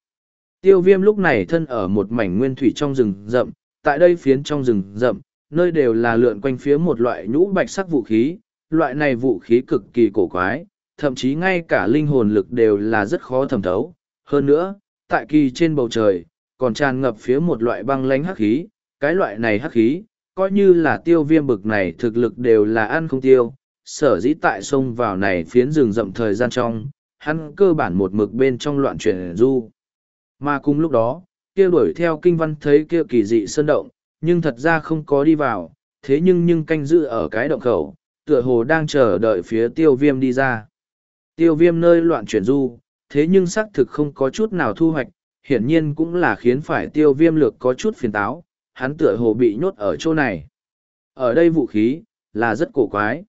Tiêu viêm lúc này thân ở một mảnh nguyên thủy trong rừng rậm, tại đây phiến trong rừng rậm, nơi đều là lượn quanh phía một loại nhũ bạch sắc vũ khí, loại này vũ khí cực kỳ cổ quái, thậm chí ngay cả linh hồn lực đều là rất khó thẩm thấu. Hơn nữa, tại kỳ trên bầu trời, còn tràn ngập phía một loại băng lánh hắc khí, cái loại này hắc khí, coi như là tiêu viêm bực này thực lực đều là ăn không tiêu, sở dĩ tại sông vào này phiến rừng rậm thời gian trong, hắn cơ bản một mực bên trong loạn chuyển du. Mà cùng lúc đó, kia đuổi theo kinh văn thấy kia kỳ dị sơn động, nhưng thật ra không có đi vào, thế nhưng nhưng canh giữ ở cái động khẩu, tựa hồ đang chờ đợi phía tiêu viêm đi ra. Tiêu viêm nơi loạn chuyển du, thế nhưng xác thực không có chút nào thu hoạch, hiển nhiên cũng là khiến phải tiêu viêm lược có chút phiền táo, hắn tựa hồ bị nhốt ở chỗ này. Ở đây vũ khí, là rất cổ quái.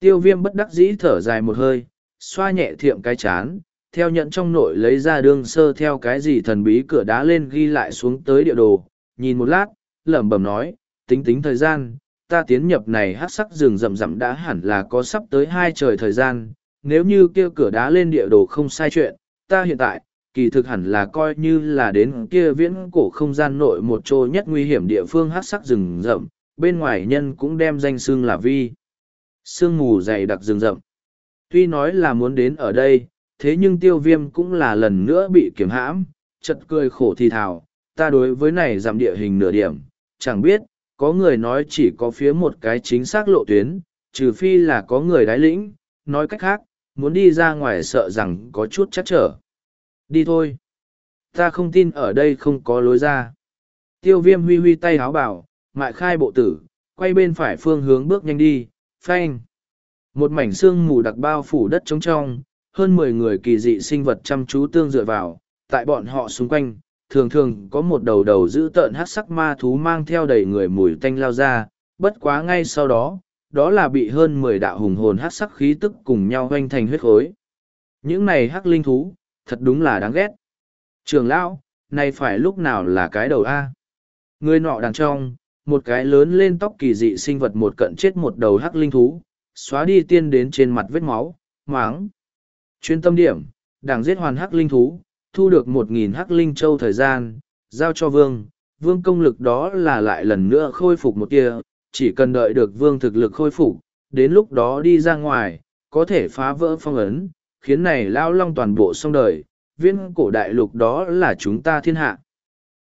Tiêu viêm bất đắc dĩ thở dài một hơi, xoa nhẹ thiệm cái chán, theo nhận trong nội lấy ra đương sơ theo cái gì thần bí cửa đá lên ghi lại xuống tới địa đồ, nhìn một lát, lẩm bẩm nói, tính tính thời gian, ta tiến nhập này hát sắc rừng rậm rậm đã hẳn là có sắp tới hai trời thời gian, nếu như kia cửa đá lên địa đồ không sai chuyện, ta hiện tại, kỳ thực hẳn là coi như là đến kia viễn cổ không gian nội một chỗ nhất nguy hiểm địa phương hát sắc rừng rậm, bên ngoài nhân cũng đem danh xương là vi. Sương mù dày đặc rừng rậm. Tuy nói là muốn đến ở đây, thế nhưng tiêu viêm cũng là lần nữa bị kiểm hãm, chật cười khổ thì thào, ta đối với này giảm địa hình nửa điểm, chẳng biết, có người nói chỉ có phía một cái chính xác lộ tuyến, trừ phi là có người đái lĩnh, nói cách khác, muốn đi ra ngoài sợ rằng có chút chắc trở. Đi thôi. Ta không tin ở đây không có lối ra. Tiêu viêm huy huy tay háo bảo, mại khai bộ tử, quay bên phải phương hướng bước nhanh đi, phanh. Một mảnh xương mù đặc bao phủ đất trống trong, hơn mười người kỳ dị sinh vật chăm chú tương dựa vào, tại bọn họ xung quanh, thường thường có một đầu đầu dữ tợn hát sắc ma thú mang theo đầy người mùi tanh lao ra, bất quá ngay sau đó, đó là bị hơn mười đạo hùng hồn hát sắc khí tức cùng nhau hoanh thành huyết khối. Những này hắc linh thú, thật đúng là đáng ghét. Trường lão, này phải lúc nào là cái đầu A. Người nọ đằng trong, một cái lớn lên tóc kỳ dị sinh vật một cận chết một đầu hắc linh thú, xóa đi tiên đến trên mặt vết máu, máng. Chuyên tâm điểm, đảng giết hoàn hắc linh thú, thu được một nghìn hắc linh châu thời gian, giao cho vương, vương công lực đó là lại lần nữa khôi phục một kia, chỉ cần đợi được vương thực lực khôi phục, đến lúc đó đi ra ngoài, có thể phá vỡ phong ấn, khiến này lao long toàn bộ xong đời, viên cổ đại lục đó là chúng ta thiên hạ.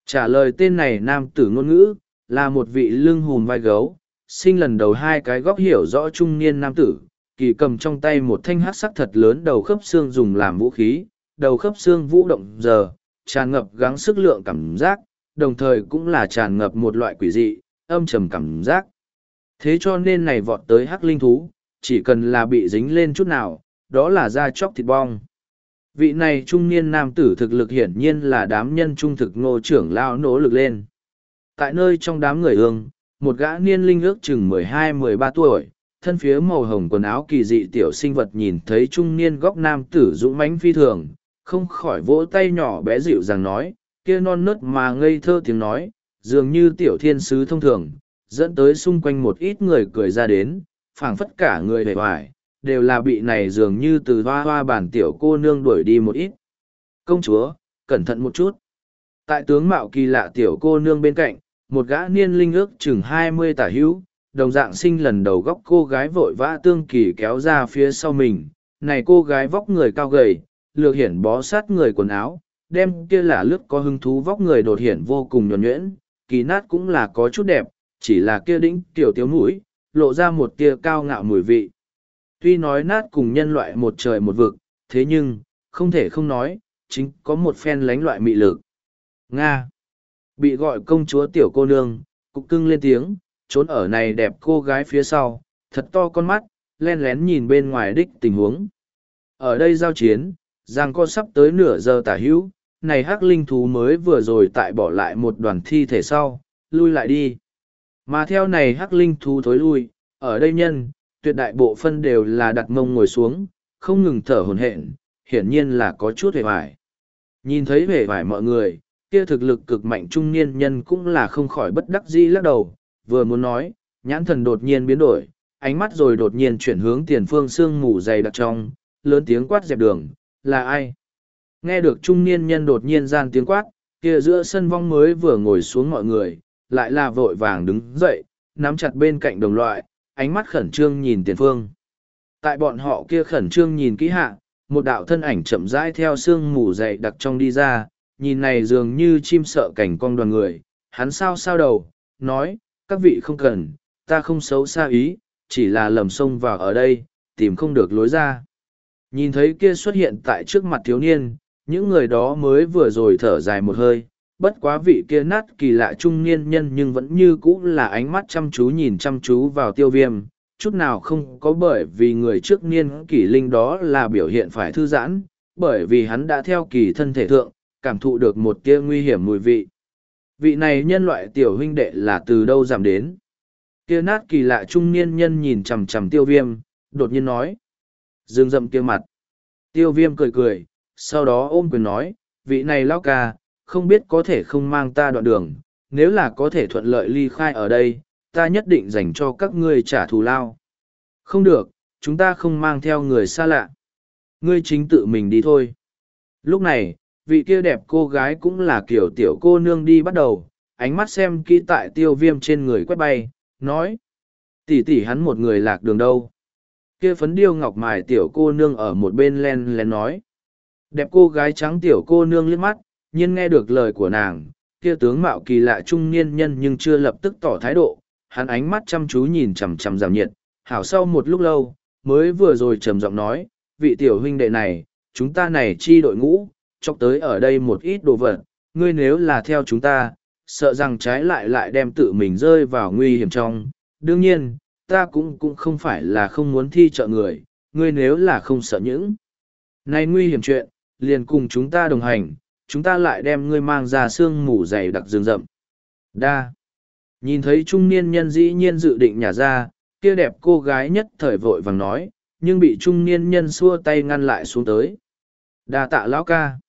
Trả lời tên này nam tử ngôn ngữ, là một vị lưng hùm vai gấu, sinh lần đầu hai cái góc hiểu rõ trung niên nam tử, kỳ cầm trong tay một thanh hát sắc thật lớn đầu khớp xương dùng làm vũ khí, đầu khớp xương vũ động giờ, tràn ngập gắng sức lượng cảm giác, đồng thời cũng là tràn ngập một loại quỷ dị, âm trầm cảm giác. Thế cho nên này vọt tới hắc linh thú, chỉ cần là bị dính lên chút nào, đó là da chóc thịt bong. Vị này trung niên nam tử thực lực hiển nhiên là đám nhân trung thực ngô trưởng lao nỗ lực lên. Tại nơi trong đám người ương, một gã niên linh ước chừng mười hai mười ba tuổi, thân phía màu hồng quần áo kỳ dị tiểu sinh vật nhìn thấy trung niên góc nam tử dũng mãnh phi thường, không khỏi vỗ tay nhỏ bé dịu dàng nói, kia non nớt mà ngây thơ tiếng nói, dường như tiểu thiên sứ thông thường, dẫn tới xung quanh một ít người cười ra đến, phảng phất cả người hề hoài, đều là bị này dường như từ hoa hoa bản tiểu cô nương đuổi đi một ít. Công chúa, cẩn thận một chút. Tại tướng mạo kỳ lạ tiểu cô nương bên cạnh, một gã niên linh ước chừng hai mươi tả hữu, đồng dạng sinh lần đầu góc cô gái vội vã tương kỳ kéo ra phía sau mình. Này cô gái vóc người cao gầy, lược hiển bó sát người quần áo, đem kia là lướt có hứng thú vóc người đột hiển vô cùng nhuẩn nhuyễn, kỳ nát cũng là có chút đẹp, chỉ là kia đĩnh tiểu tiếu mũi, lộ ra một tia cao ngạo mùi vị. Tuy nói nát cùng nhân loại một trời một vực, thế nhưng, không thể không nói, chính có một phen lánh loại mị lực. Nga Bị gọi công chúa tiểu cô nương, cục cưng lên tiếng, trốn ở này đẹp cô gái phía sau, thật to con mắt, len lén nhìn bên ngoài đích tình huống. Ở đây giao chiến, Giang co sắp tới nửa giờ tả hữu, này hắc linh thú mới vừa rồi tại bỏ lại một đoàn thi thể sau, lui lại đi. Mà theo này hắc linh thú thối lui, ở đây nhân, tuyệt đại bộ phân đều là đặt mông ngồi xuống, không ngừng thở hồn hện, hiển nhiên là có chút hề vải. Nhìn thấy hề vải mọi người, kia thực lực cực mạnh trung niên nhân cũng là không khỏi bất đắc dĩ lắc đầu, vừa muốn nói, nhãn thần đột nhiên biến đổi, ánh mắt rồi đột nhiên chuyển hướng tiền phương sương mù dày đặc trong, lớn tiếng quát dẹp đường, là ai? Nghe được trung niên nhân đột nhiên gian tiếng quát, kia giữa sân vong mới vừa ngồi xuống mọi người, lại là vội vàng đứng dậy, nắm chặt bên cạnh đồng loại, ánh mắt khẩn trương nhìn tiền phương. Tại bọn họ kia khẩn trương nhìn kỹ hạ, một đạo thân ảnh chậm rãi theo sương mù dày đặc trong đi ra, nhìn này dường như chim sợ cảnh con đoàn người, hắn sao sao đầu, nói, các vị không cần, ta không xấu xa ý, chỉ là lầm sông vào ở đây, tìm không được lối ra. Nhìn thấy kia xuất hiện tại trước mặt thiếu niên, những người đó mới vừa rồi thở dài một hơi, bất quá vị kia nát kỳ lạ trung niên nhân nhưng vẫn như cũ là ánh mắt chăm chú nhìn chăm chú vào tiêu viêm, chút nào không có bởi vì người trước niên kỷ linh đó là biểu hiện phải thư giãn, bởi vì hắn đã theo kỳ thân thể thượng, cảm thụ được một tia nguy hiểm mùi vị. Vị này nhân loại tiểu huynh đệ là từ đâu giảm đến? Kia nát kỳ lạ trung niên nhân nhìn chằm chằm tiêu viêm, đột nhiên nói. Dương dậm kia mặt. Tiêu viêm cười cười, sau đó ôm quyền nói, vị này lao ca, không biết có thể không mang ta đoạn đường, nếu là có thể thuận lợi ly khai ở đây, ta nhất định dành cho các ngươi trả thù lao. Không được, chúng ta không mang theo người xa lạ. Ngươi chính tự mình đi thôi. Lúc này, vị kia đẹp cô gái cũng là kiểu tiểu cô nương đi bắt đầu, ánh mắt xem kỹ tại tiêu viêm trên người quét bay, nói. Tỷ tỷ hắn một người lạc đường đâu. Kia phấn điêu ngọc mài tiểu cô nương ở một bên len len nói. Đẹp cô gái trắng tiểu cô nương liếc mắt, nhiên nghe được lời của nàng, kia tướng mạo kỳ lạ trung niên nhân nhưng chưa lập tức tỏ thái độ, hắn ánh mắt chăm chú nhìn chằm chằm giảm nhiệt, hảo sau một lúc lâu, mới vừa rồi trầm giọng nói, vị tiểu huynh đệ này, chúng ta này chi đội ngũ, chọc tới ở đây một ít đồ vật, ngươi nếu là theo chúng ta, sợ rằng trái lại lại đem tự mình rơi vào nguy hiểm trong. Đương nhiên, ta cũng cũng không phải là không muốn thi trợ người, ngươi nếu là không sợ những. Này nguy hiểm chuyện, liền cùng chúng ta đồng hành, chúng ta lại đem ngươi mang ra sương mù dày đặc rừng rậm. Đa. Nhìn thấy trung niên nhân dĩ nhiên dự định nhả ra, kia đẹp cô gái nhất thời vội vàng nói, nhưng bị trung niên nhân xua tay ngăn lại xuống tới. Đa tạ lão ca.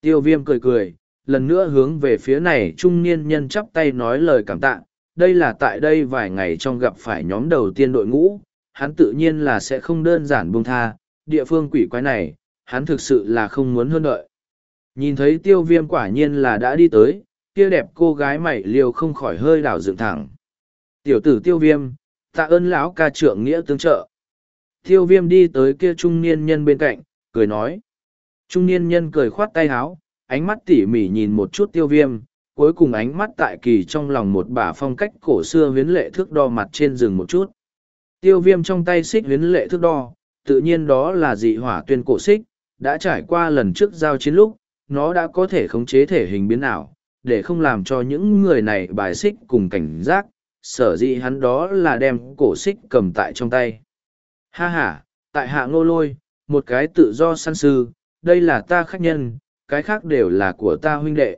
Tiêu viêm cười cười, lần nữa hướng về phía này trung niên nhân chắp tay nói lời cảm tạ. Đây là tại đây vài ngày trong gặp phải nhóm đầu tiên đội ngũ, hắn tự nhiên là sẽ không đơn giản buông tha, địa phương quỷ quái này, hắn thực sự là không muốn hơn đợi. Nhìn thấy tiêu viêm quả nhiên là đã đi tới, kia đẹp cô gái mày liều không khỏi hơi đảo dựng thẳng. Tiểu tử tiêu viêm, tạ ơn lão ca trượng nghĩa tương trợ. Tiêu viêm đi tới kia trung niên nhân bên cạnh, cười nói. Trung niên nhân cười khoát tay háo, ánh mắt tỉ mỉ nhìn một chút tiêu viêm, cuối cùng ánh mắt tại kỳ trong lòng một bả phong cách cổ xưa huyến lệ thước đo mặt trên rừng một chút. Tiêu viêm trong tay xích huyến lệ thước đo, tự nhiên đó là dị hỏa tuyên cổ xích, đã trải qua lần trước giao chiến lúc, nó đã có thể khống chế thể hình biến ảo, để không làm cho những người này bài xích cùng cảnh giác, sở dĩ hắn đó là đem cổ xích cầm tại trong tay. Ha ha, tại hạ ngô lôi, một cái tự do săn sư, đây là ta khách nhân, cái khác đều là của ta huynh đệ.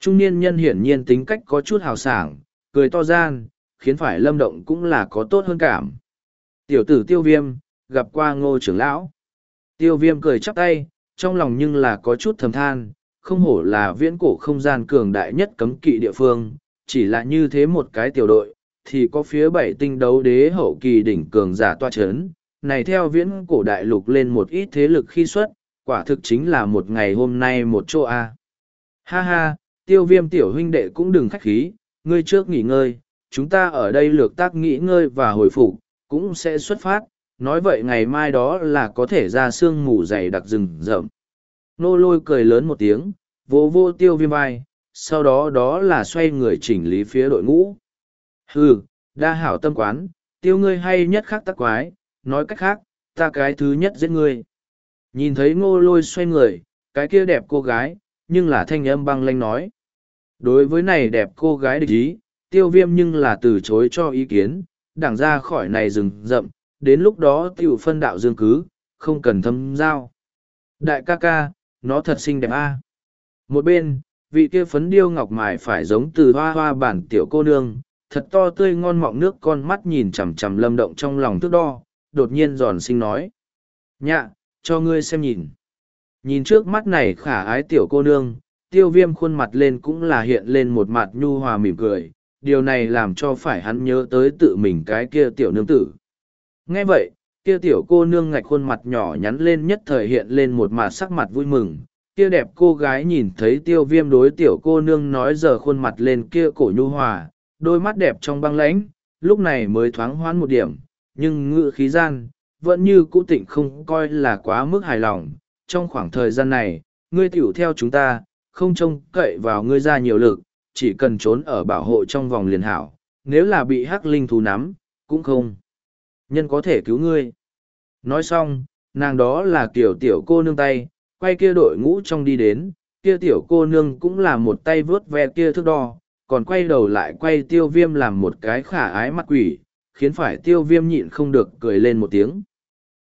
Trung niên nhân hiển nhiên tính cách có chút hào sảng, cười to gian, khiến phải lâm động cũng là có tốt hơn cảm. Tiểu tử tiêu viêm, gặp qua ngô trưởng lão. Tiêu viêm cười chắp tay, trong lòng nhưng là có chút thầm than, không hổ là viễn cổ không gian cường đại nhất cấm kỵ địa phương, chỉ là như thế một cái tiểu đội, thì có phía bảy tinh đấu đế hậu kỳ đỉnh cường giả toa chấn, này theo viễn cổ đại lục lên một ít thế lực khi xuất, quả thực chính là một ngày hôm nay một chỗ A. Ha ha, tiêu viêm tiểu huynh đệ cũng đừng khách khí, ngươi trước nghỉ ngơi, chúng ta ở đây lược tác nghỉ ngơi và hồi phục cũng sẽ xuất phát, nói vậy ngày mai đó là có thể ra sương mù dày đặc rừng rậm. Nô lôi cười lớn một tiếng, vô vô tiêu viêm vai, sau đó đó là xoay người chỉnh lý phía đội ngũ. Hừ, đa hảo tâm quán, tiêu ngươi hay nhất khác tắc quái, nói cách khác, ta cái thứ nhất giết ngươi. Nhìn thấy ngô lôi xoay người, cái kia đẹp cô gái, nhưng là thanh âm băng lanh nói. Đối với này đẹp cô gái địch ý, tiêu viêm nhưng là từ chối cho ý kiến, đảng ra khỏi này rừng rậm, đến lúc đó tiểu phân đạo dương cứ, không cần thâm giao. Đại ca ca, nó thật xinh đẹp a Một bên, vị kia phấn điêu ngọc mài phải giống từ hoa hoa bản tiểu cô nương, thật to tươi ngon mọng nước con mắt nhìn chằm chằm lâm động trong lòng thước đo, đột nhiên giòn sinh nói. Nhạ, cho ngươi xem nhìn. Nhìn trước mắt này khả ái tiểu cô nương, tiêu viêm khuôn mặt lên cũng là hiện lên một mặt nhu hòa mỉm cười, điều này làm cho phải hắn nhớ tới tự mình cái kia tiểu nương tử. Nghe vậy, kia tiểu cô nương ngạch khuôn mặt nhỏ nhắn lên nhất thời hiện lên một mặt sắc mặt vui mừng. Kia đẹp cô gái nhìn thấy tiêu viêm đối tiểu cô nương nói giờ khuôn mặt lên kia cổ nhu hòa, đôi mắt đẹp trong băng lãnh, lúc này mới thoáng hoán một điểm, nhưng ngự khí gian, vẫn như cũ tịnh không coi là quá mức hài lòng. Trong khoảng thời gian này, ngươi tiểu theo chúng ta, không trông cậy vào ngươi ra nhiều lực, chỉ cần trốn ở bảo hộ trong vòng liền hảo, nếu là bị hắc linh thú nắm, cũng không. Nhân có thể cứu ngươi. Nói xong, nàng đó là kiểu tiểu cô nương tay, quay kia đội ngũ trong đi đến, kia tiểu cô nương cũng là một tay vớt ve kia thước đo, còn quay đầu lại quay tiêu viêm làm một cái khả ái mặt quỷ, khiến phải tiêu viêm nhịn không được cười lên một tiếng.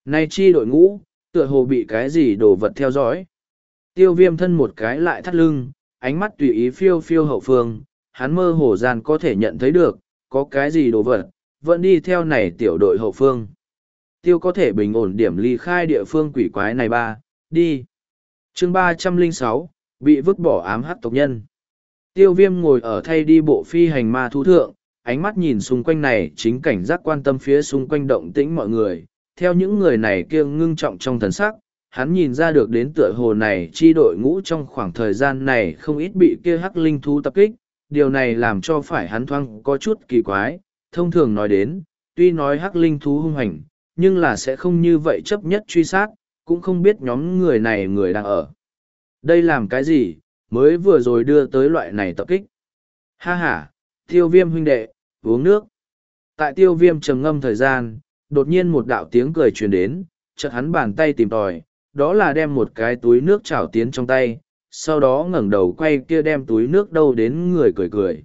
Nay chi đội ngũ, tựa hồ bị cái gì đồ vật theo dõi. Tiêu viêm thân một cái lại thắt lưng, ánh mắt tùy ý phiêu phiêu hậu phương, hắn mơ hồ gian có thể nhận thấy được, có cái gì đồ vật, vẫn đi theo này tiểu đội hậu phương. Tiêu có thể bình ổn điểm ly khai địa phương quỷ quái này ba, đi. chương ba trăm linh sáu bị vứt bỏ ám hắc tộc nhân. Tiêu viêm ngồi ở thay đi bộ phi hành ma thú thượng, ánh mắt nhìn xung quanh này chính cảnh giác quan tâm phía xung quanh động tĩnh mọi người. Theo những người này kia ngưng trọng trong thần sắc, hắn nhìn ra được đến tựa hồ này chi đội ngũ trong khoảng thời gian này không ít bị kia hắc linh thú tập kích. Điều này làm cho phải hắn thoang có chút kỳ quái, thông thường nói đến, tuy nói hắc linh thú hung hành, nhưng là sẽ không như vậy chấp nhất truy sát, cũng không biết nhóm người này người đang ở. Đây làm cái gì, mới vừa rồi đưa tới loại này tập kích. Ha ha, tiêu viêm huynh đệ, uống nước. Tại tiêu viêm trầm ngâm thời gian, đột nhiên một đạo tiếng cười truyền đến, chợt hắn bàn tay tìm tòi, đó là đem một cái túi nước chảo tiến trong tay, sau đó ngẩng đầu quay kia đem túi nước đâu đến người cười cười.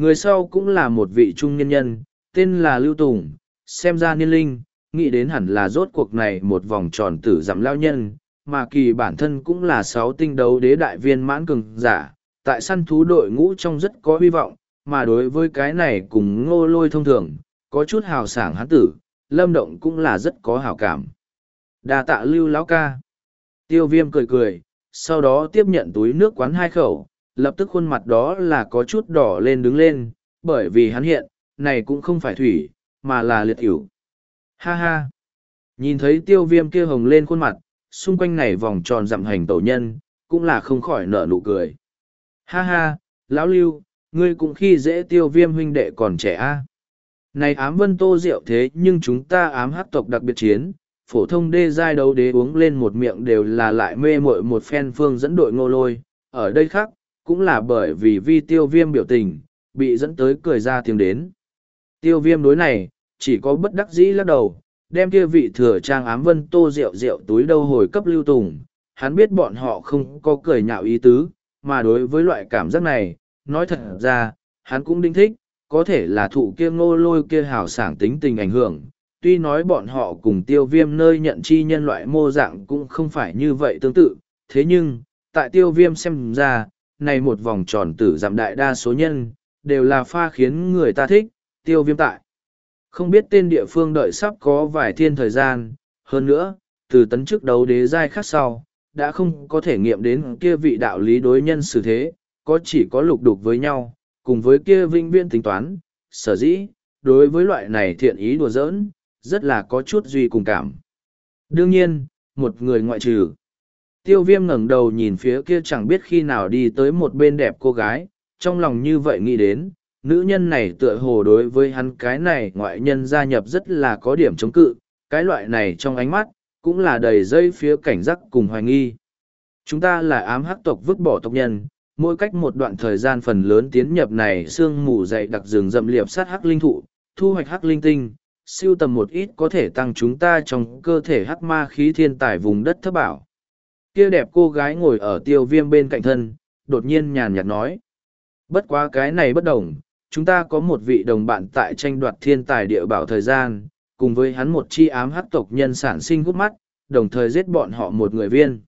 Người sau cũng là một vị trung nhân nhân, tên là Lưu Tùng, xem ra niên linh, nghĩ đến hẳn là rốt cuộc này một vòng tròn tử giảm lao nhân, mà kỳ bản thân cũng là sáu tinh đấu đế đại viên mãn cường giả, tại săn thú đội ngũ trong rất có hy vọng, mà đối với cái này cùng ngô lôi thông thường, có chút hào sảng hán tử, lâm động cũng là rất có hào cảm. đa tạ lưu lão ca. Tiêu viêm cười cười, sau đó tiếp nhận túi nước quán hai khẩu, lập tức khuôn mặt đó là có chút đỏ lên đứng lên, bởi vì hắn hiện, này cũng không phải thủy, mà là liệt hiểu. Ha ha! Nhìn thấy tiêu viêm kia hồng lên khuôn mặt, xung quanh này vòng tròn dặm hành tổ nhân, cũng là không khỏi nở nụ cười. Ha ha, lão lưu, ngươi cũng khi dễ tiêu viêm huynh đệ còn trẻ a Này ám vân tô rượu thế nhưng chúng ta ám hắc tộc đặc biệt chiến, phổ thông đê giai đấu đế uống lên một miệng đều là lại mê mội một phen phương dẫn đội ngô lôi. Ở đây khác, cũng là bởi vì vi tiêu viêm biểu tình, bị dẫn tới cười ra tiếng đến. Tiêu viêm đối này, chỉ có bất đắc dĩ lắc đầu, đem kia vị thừa trang ám vân tô rượu rượu túi đâu hồi cấp lưu tùng. Hắn biết bọn họ không có cười nhạo ý tứ, mà đối với loại cảm giác này, nói thật ra, hắn cũng đinh thích, có thể là thụ kia ngô lôi kia hào sảng tính tình ảnh hưởng. Tuy nói bọn họ cùng tiêu viêm nơi nhận chi nhân loại mô dạng cũng không phải như vậy tương tự, thế nhưng, tại tiêu viêm xem ra, này một vòng tròn tử giảm đại đa số nhân, đều là pha khiến người ta thích, tiêu viêm tại. Không biết tên địa phương đợi sắp có vài thiên thời gian, hơn nữa, từ tấn chức đấu đế giai khác sau, đã không có thể nghiệm đến kia vị đạo lý đối nhân xử thế, có chỉ có lục đục với nhau, cùng với kia vinh viên tính toán, sở dĩ, đối với loại này thiện ý đùa giỡn, rất là có chút duy cùng cảm. Đương nhiên, một người ngoại trừ. Tiêu viêm ngẩng đầu nhìn phía kia chẳng biết khi nào đi tới một bên đẹp cô gái, trong lòng như vậy nghĩ đến, nữ nhân này tựa hồ đối với hắn cái này ngoại nhân gia nhập rất là có điểm chống cự, cái loại này trong ánh mắt, cũng là đầy dây phía cảnh giác cùng hoài nghi. Chúng ta là ám hắc tộc vứt bỏ tộc nhân, mỗi cách một đoạn thời gian phần lớn tiến nhập này sương mù dậy đặc rừng rậm liệp sát hắc linh thụ, thu hoạch hắc linh tinh, siêu tầm một ít có thể tăng chúng ta trong cơ thể hắc ma khí thiên tài vùng đất thấp bảo. Kia đẹp cô gái ngồi ở tiêu viêm bên cạnh thân, đột nhiên nhàn nhạt nói. Bất quá cái này bất đồng, chúng ta có một vị đồng bạn tại tranh đoạt thiên tài địa bảo thời gian, cùng với hắn một chi ám hắc tộc nhân sản sinh gút mắt, đồng thời giết bọn họ một người viên.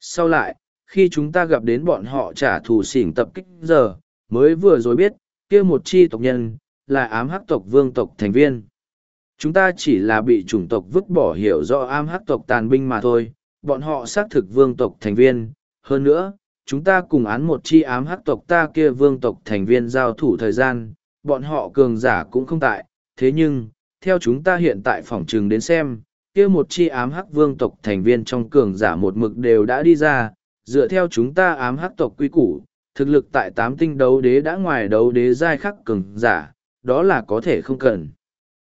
Sau lại, khi chúng ta gặp đến bọn họ trả thù xỉn tập kích giờ, mới vừa rồi biết, kia một chi tộc nhân, là ám hắc tộc vương tộc thành viên. Chúng ta chỉ là bị chủng tộc vứt bỏ hiểu do ám hắc tộc tàn binh mà thôi, bọn họ xác thực vương tộc thành viên. Hơn nữa, chúng ta cùng án một chi ám hắc tộc ta kia vương tộc thành viên giao thủ thời gian, bọn họ cường giả cũng không tại. Thế nhưng, theo chúng ta hiện tại phỏng trừng đến xem, kia một chi ám hắc vương tộc thành viên trong cường giả một mực đều đã đi ra, dựa theo chúng ta ám hắc tộc quy củ, thực lực tại tám tinh đấu đế đã ngoài đấu đế giai khắc cường giả, đó là có thể không cần.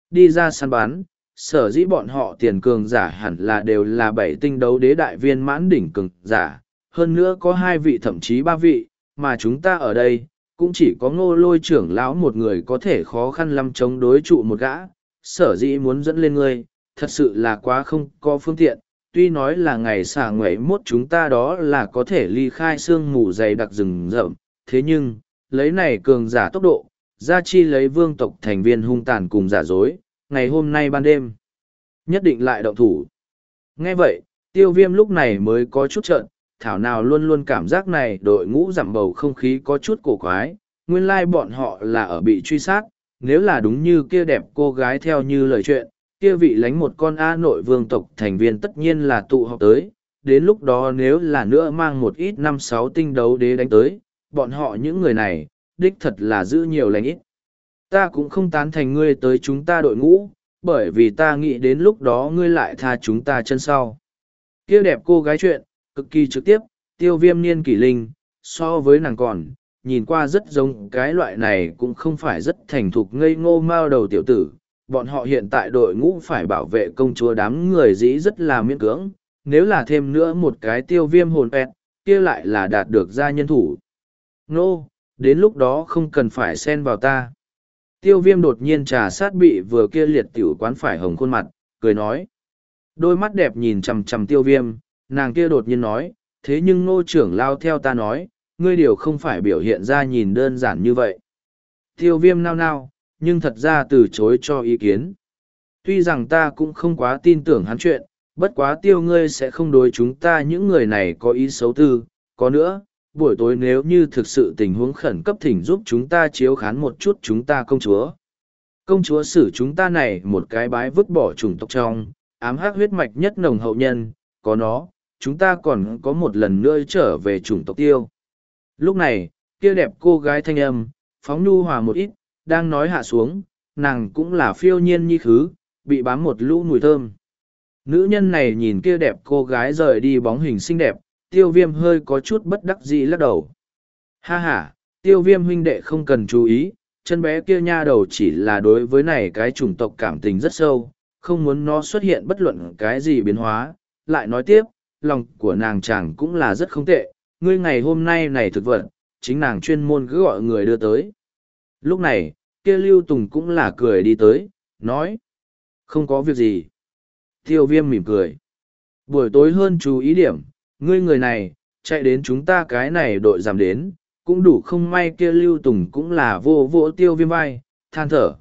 Đi ra săn bán, sở dĩ bọn họ tiền cường giả hẳn là đều là bảy tinh đấu đế đại viên mãn đỉnh cường giả, hơn nữa có hai vị thậm chí ba vị, mà chúng ta ở đây, cũng chỉ có ngô lôi trưởng lão một người có thể khó khăn lắm chống đối trụ một gã, sở dĩ muốn dẫn lên ngươi, thật sự là quá không có phương tiện, tuy nói là ngày xả nguẩy mốt chúng ta đó là có thể ly khai sương mù dày đặc rừng rậm, thế nhưng, lấy này cường giả tốc độ, gia chi lấy vương tộc thành viên hung tàn cùng giả dối, ngày hôm nay ban đêm, nhất định lại động thủ. Nghe vậy, tiêu viêm lúc này mới có chút trận, thảo nào luôn luôn cảm giác này đội ngũ giảm bầu không khí có chút cổ quái, nguyên lai bọn họ là ở bị truy sát, nếu là đúng như kia đẹp cô gái theo như lời chuyện, kia vị lánh một con A nội vương tộc thành viên tất nhiên là tụ họp tới, đến lúc đó nếu là nữa mang một ít năm sáu tinh đấu đế đánh tới, bọn họ những người này, đích thật là giữ nhiều lành ít. Ta cũng không tán thành ngươi tới chúng ta đội ngũ, bởi vì ta nghĩ đến lúc đó ngươi lại tha chúng ta chân sau. Kia đẹp cô gái chuyện, cực kỳ trực tiếp, tiêu viêm niên kỷ linh, so với nàng còn, nhìn qua rất giống cái loại này cũng không phải rất thành thục ngây ngô mao đầu tiểu tử. Bọn họ hiện tại đội ngũ phải bảo vệ công chúa đám người dĩ rất là miễn cưỡng, nếu là thêm nữa một cái tiêu viêm hồn pẹt, kia lại là đạt được gia nhân thủ. Nô, đến lúc đó không cần phải xen vào ta. Tiêu viêm đột nhiên trà sát bị vừa kia liệt tiểu quán phải hồng khuôn mặt, cười nói. Đôi mắt đẹp nhìn chầm chầm tiêu viêm, nàng kia đột nhiên nói, thế nhưng ngô trưởng lao theo ta nói, ngươi điều không phải biểu hiện ra nhìn đơn giản như vậy. Tiêu viêm nao nao, nhưng thật ra từ chối cho ý kiến. Tuy rằng ta cũng không quá tin tưởng hắn chuyện, bất quá tiêu ngươi sẽ không đối chúng ta những người này có ý xấu tư. Có nữa, buổi tối nếu như thực sự tình huống khẩn cấp thỉnh giúp chúng ta chiếu khán một chút chúng ta công chúa. Công chúa xử chúng ta này một cái bái vứt bỏ chủng tộc trong, ám hắc huyết mạch nhất nồng hậu nhân, có nó, chúng ta còn có một lần nữa trở về chủng tộc tiêu. Lúc này, kia đẹp cô gái thanh âm, phóng nhu hòa một ít, đang nói hạ xuống, nàng cũng là phiêu nhiên như khứ, bị bám một lũ mùi thơm. Nữ nhân này nhìn kia đẹp cô gái rời đi bóng hình xinh đẹp, tiêu viêm hơi có chút bất đắc dĩ lắc đầu. Ha ha, tiêu viêm huynh đệ không cần chú ý, chân bé kia nha đầu chỉ là đối với này cái chủng tộc cảm tình rất sâu, không muốn nó xuất hiện bất luận cái gì biến hóa. Lại nói tiếp, lòng của nàng chàng cũng là rất không tệ, ngươi ngày hôm nay này thực vật, chính nàng chuyên môn cứ gọi người đưa tới. Lúc này, kia Lưu Tùng cũng là cười đi tới, nói, không có việc gì. Tiêu viêm mỉm cười. Buổi tối hơn chú ý điểm, ngươi người này, chạy đến chúng ta cái này đội giảm đến, cũng đủ không may kia Lưu Tùng cũng là vô vô tiêu viêm vai, than thở.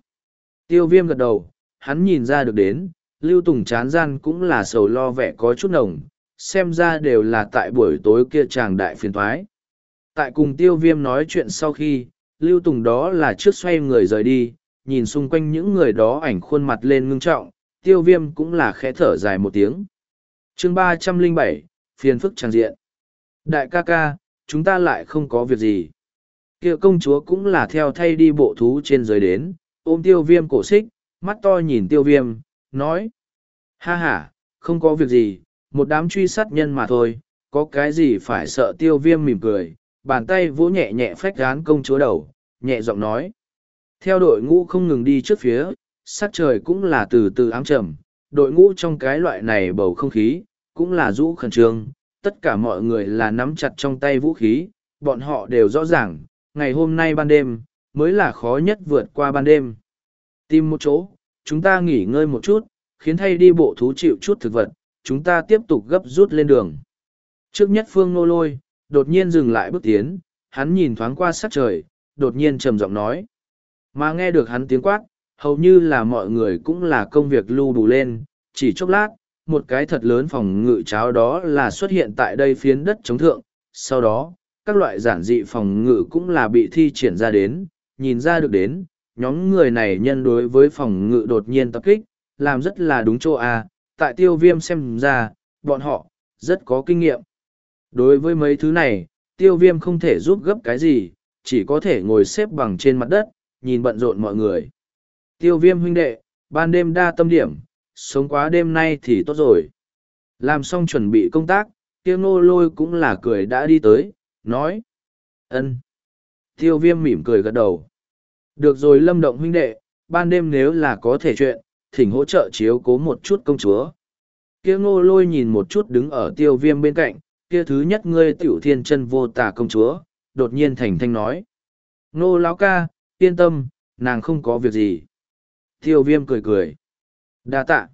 Tiêu viêm gật đầu, hắn nhìn ra được đến, Lưu Tùng chán gian cũng là sầu lo vẻ có chút nồng, xem ra đều là tại buổi tối kia chàng đại phiền thoái. Tại cùng tiêu viêm nói chuyện sau khi, Lưu Tùng đó là trước xoay người rời đi, nhìn xung quanh những người đó ảnh khuôn mặt lên ngưng trọng, tiêu viêm cũng là khẽ thở dài một tiếng. chương ba trăm linh bảy phiền phức trang diện. Đại ca ca, chúng ta lại không có việc gì. Kia công chúa cũng là theo thay đi bộ thú trên dưới đến, ôm tiêu viêm cổ xích, mắt to nhìn tiêu viêm, nói. Ha ha, không có việc gì, một đám truy sát nhân mà thôi, có cái gì phải sợ tiêu viêm mỉm cười, bàn tay vỗ nhẹ nhẹ phách gán công chúa đầu, nhẹ giọng nói. Theo đội ngũ không ngừng đi trước phía, sắc trời cũng là từ từ ám trầm, đội ngũ trong cái loại này bầu không khí, cũng là rũ khẩn trương, tất cả mọi người là nắm chặt trong tay vũ khí, bọn họ đều rõ ràng, ngày hôm nay ban đêm, mới là khó nhất vượt qua ban đêm. Tìm một chỗ, chúng ta nghỉ ngơi một chút, khiến thay đi bộ thú chịu chút thực vật, chúng ta tiếp tục gấp rút lên đường. Trước nhất phương nô lôi, đột nhiên dừng lại bước tiến, hắn nhìn thoáng qua sát trời, đột nhiên trầm giọng nói. Mà nghe được hắn tiếng quát, hầu như là mọi người cũng là công việc lưu đủ lên, chỉ chốc lát, một cái thật lớn phòng ngự cháo đó là xuất hiện tại đây phiến đất chống thượng, sau đó, các loại giản dị phòng ngự cũng là bị thi triển ra đến, nhìn ra được đến, nhóm người này nhân đối với phòng ngự đột nhiên tập kích, làm rất là đúng chỗ à tại tiêu viêm xem ra, bọn họ, rất có kinh nghiệm. Đối với mấy thứ này, tiêu viêm không thể giúp gấp cái gì, chỉ có thể ngồi xếp bằng trên mặt đất, nhìn bận rộn mọi người. Tiêu viêm huynh đệ, ban đêm đa tâm điểm, sống quá đêm nay thì tốt rồi. Làm xong chuẩn bị công tác, tiêu ngô lôi cũng là cười đã đi tới, nói. ân. Tiêu viêm mỉm cười gật đầu. Được rồi lâm động huynh đệ, ban đêm nếu là có thể chuyện, thỉnh hỗ trợ chiếu cố một chút công chúa. Kia ngô lôi nhìn một chút đứng ở tiêu viêm bên cạnh, kia thứ nhất ngươi tiểu thiên chân vô tà công chúa, đột nhiên thành thanh nói. Ngô lão ca, yên tâm, nàng không có việc gì. Tiêu viêm cười cười đa tạ.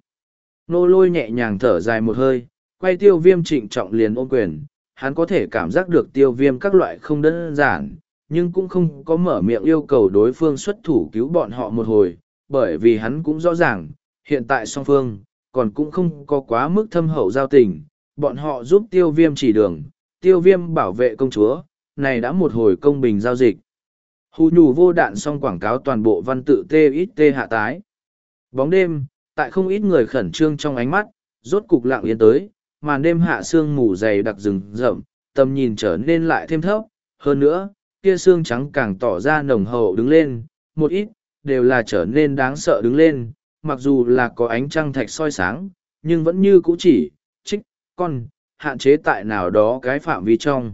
nô lôi nhẹ nhàng thở dài một hơi, quay tiêu viêm trịnh trọng liền ôm quyền. Hắn có thể cảm giác được tiêu viêm các loại không đơn giản, nhưng cũng không có mở miệng yêu cầu đối phương xuất thủ cứu bọn họ một hồi, bởi vì hắn cũng rõ ràng, hiện tại song phương, còn cũng không có quá mức thâm hậu giao tình, bọn họ giúp tiêu viêm chỉ đường, tiêu viêm bảo vệ công chúa, này đã một hồi công bình giao dịch. Hù nhù vô đạn xong quảng cáo toàn bộ văn tự TXT hạ tái. Bóng đêm, tại không ít người khẩn trương trong ánh mắt, rốt cục lặng yên tới, màn đêm hạ sương mù dày đặc rừng rậm, tầm nhìn trở nên lại thêm thấp, hơn nữa, kia xương trắng càng tỏ ra nồng hậu đứng lên, một ít, đều là trở nên đáng sợ đứng lên, mặc dù là có ánh trăng thạch soi sáng, nhưng vẫn như cũ chỉ, trích, con, hạn chế tại nào đó cái phạm vi trong.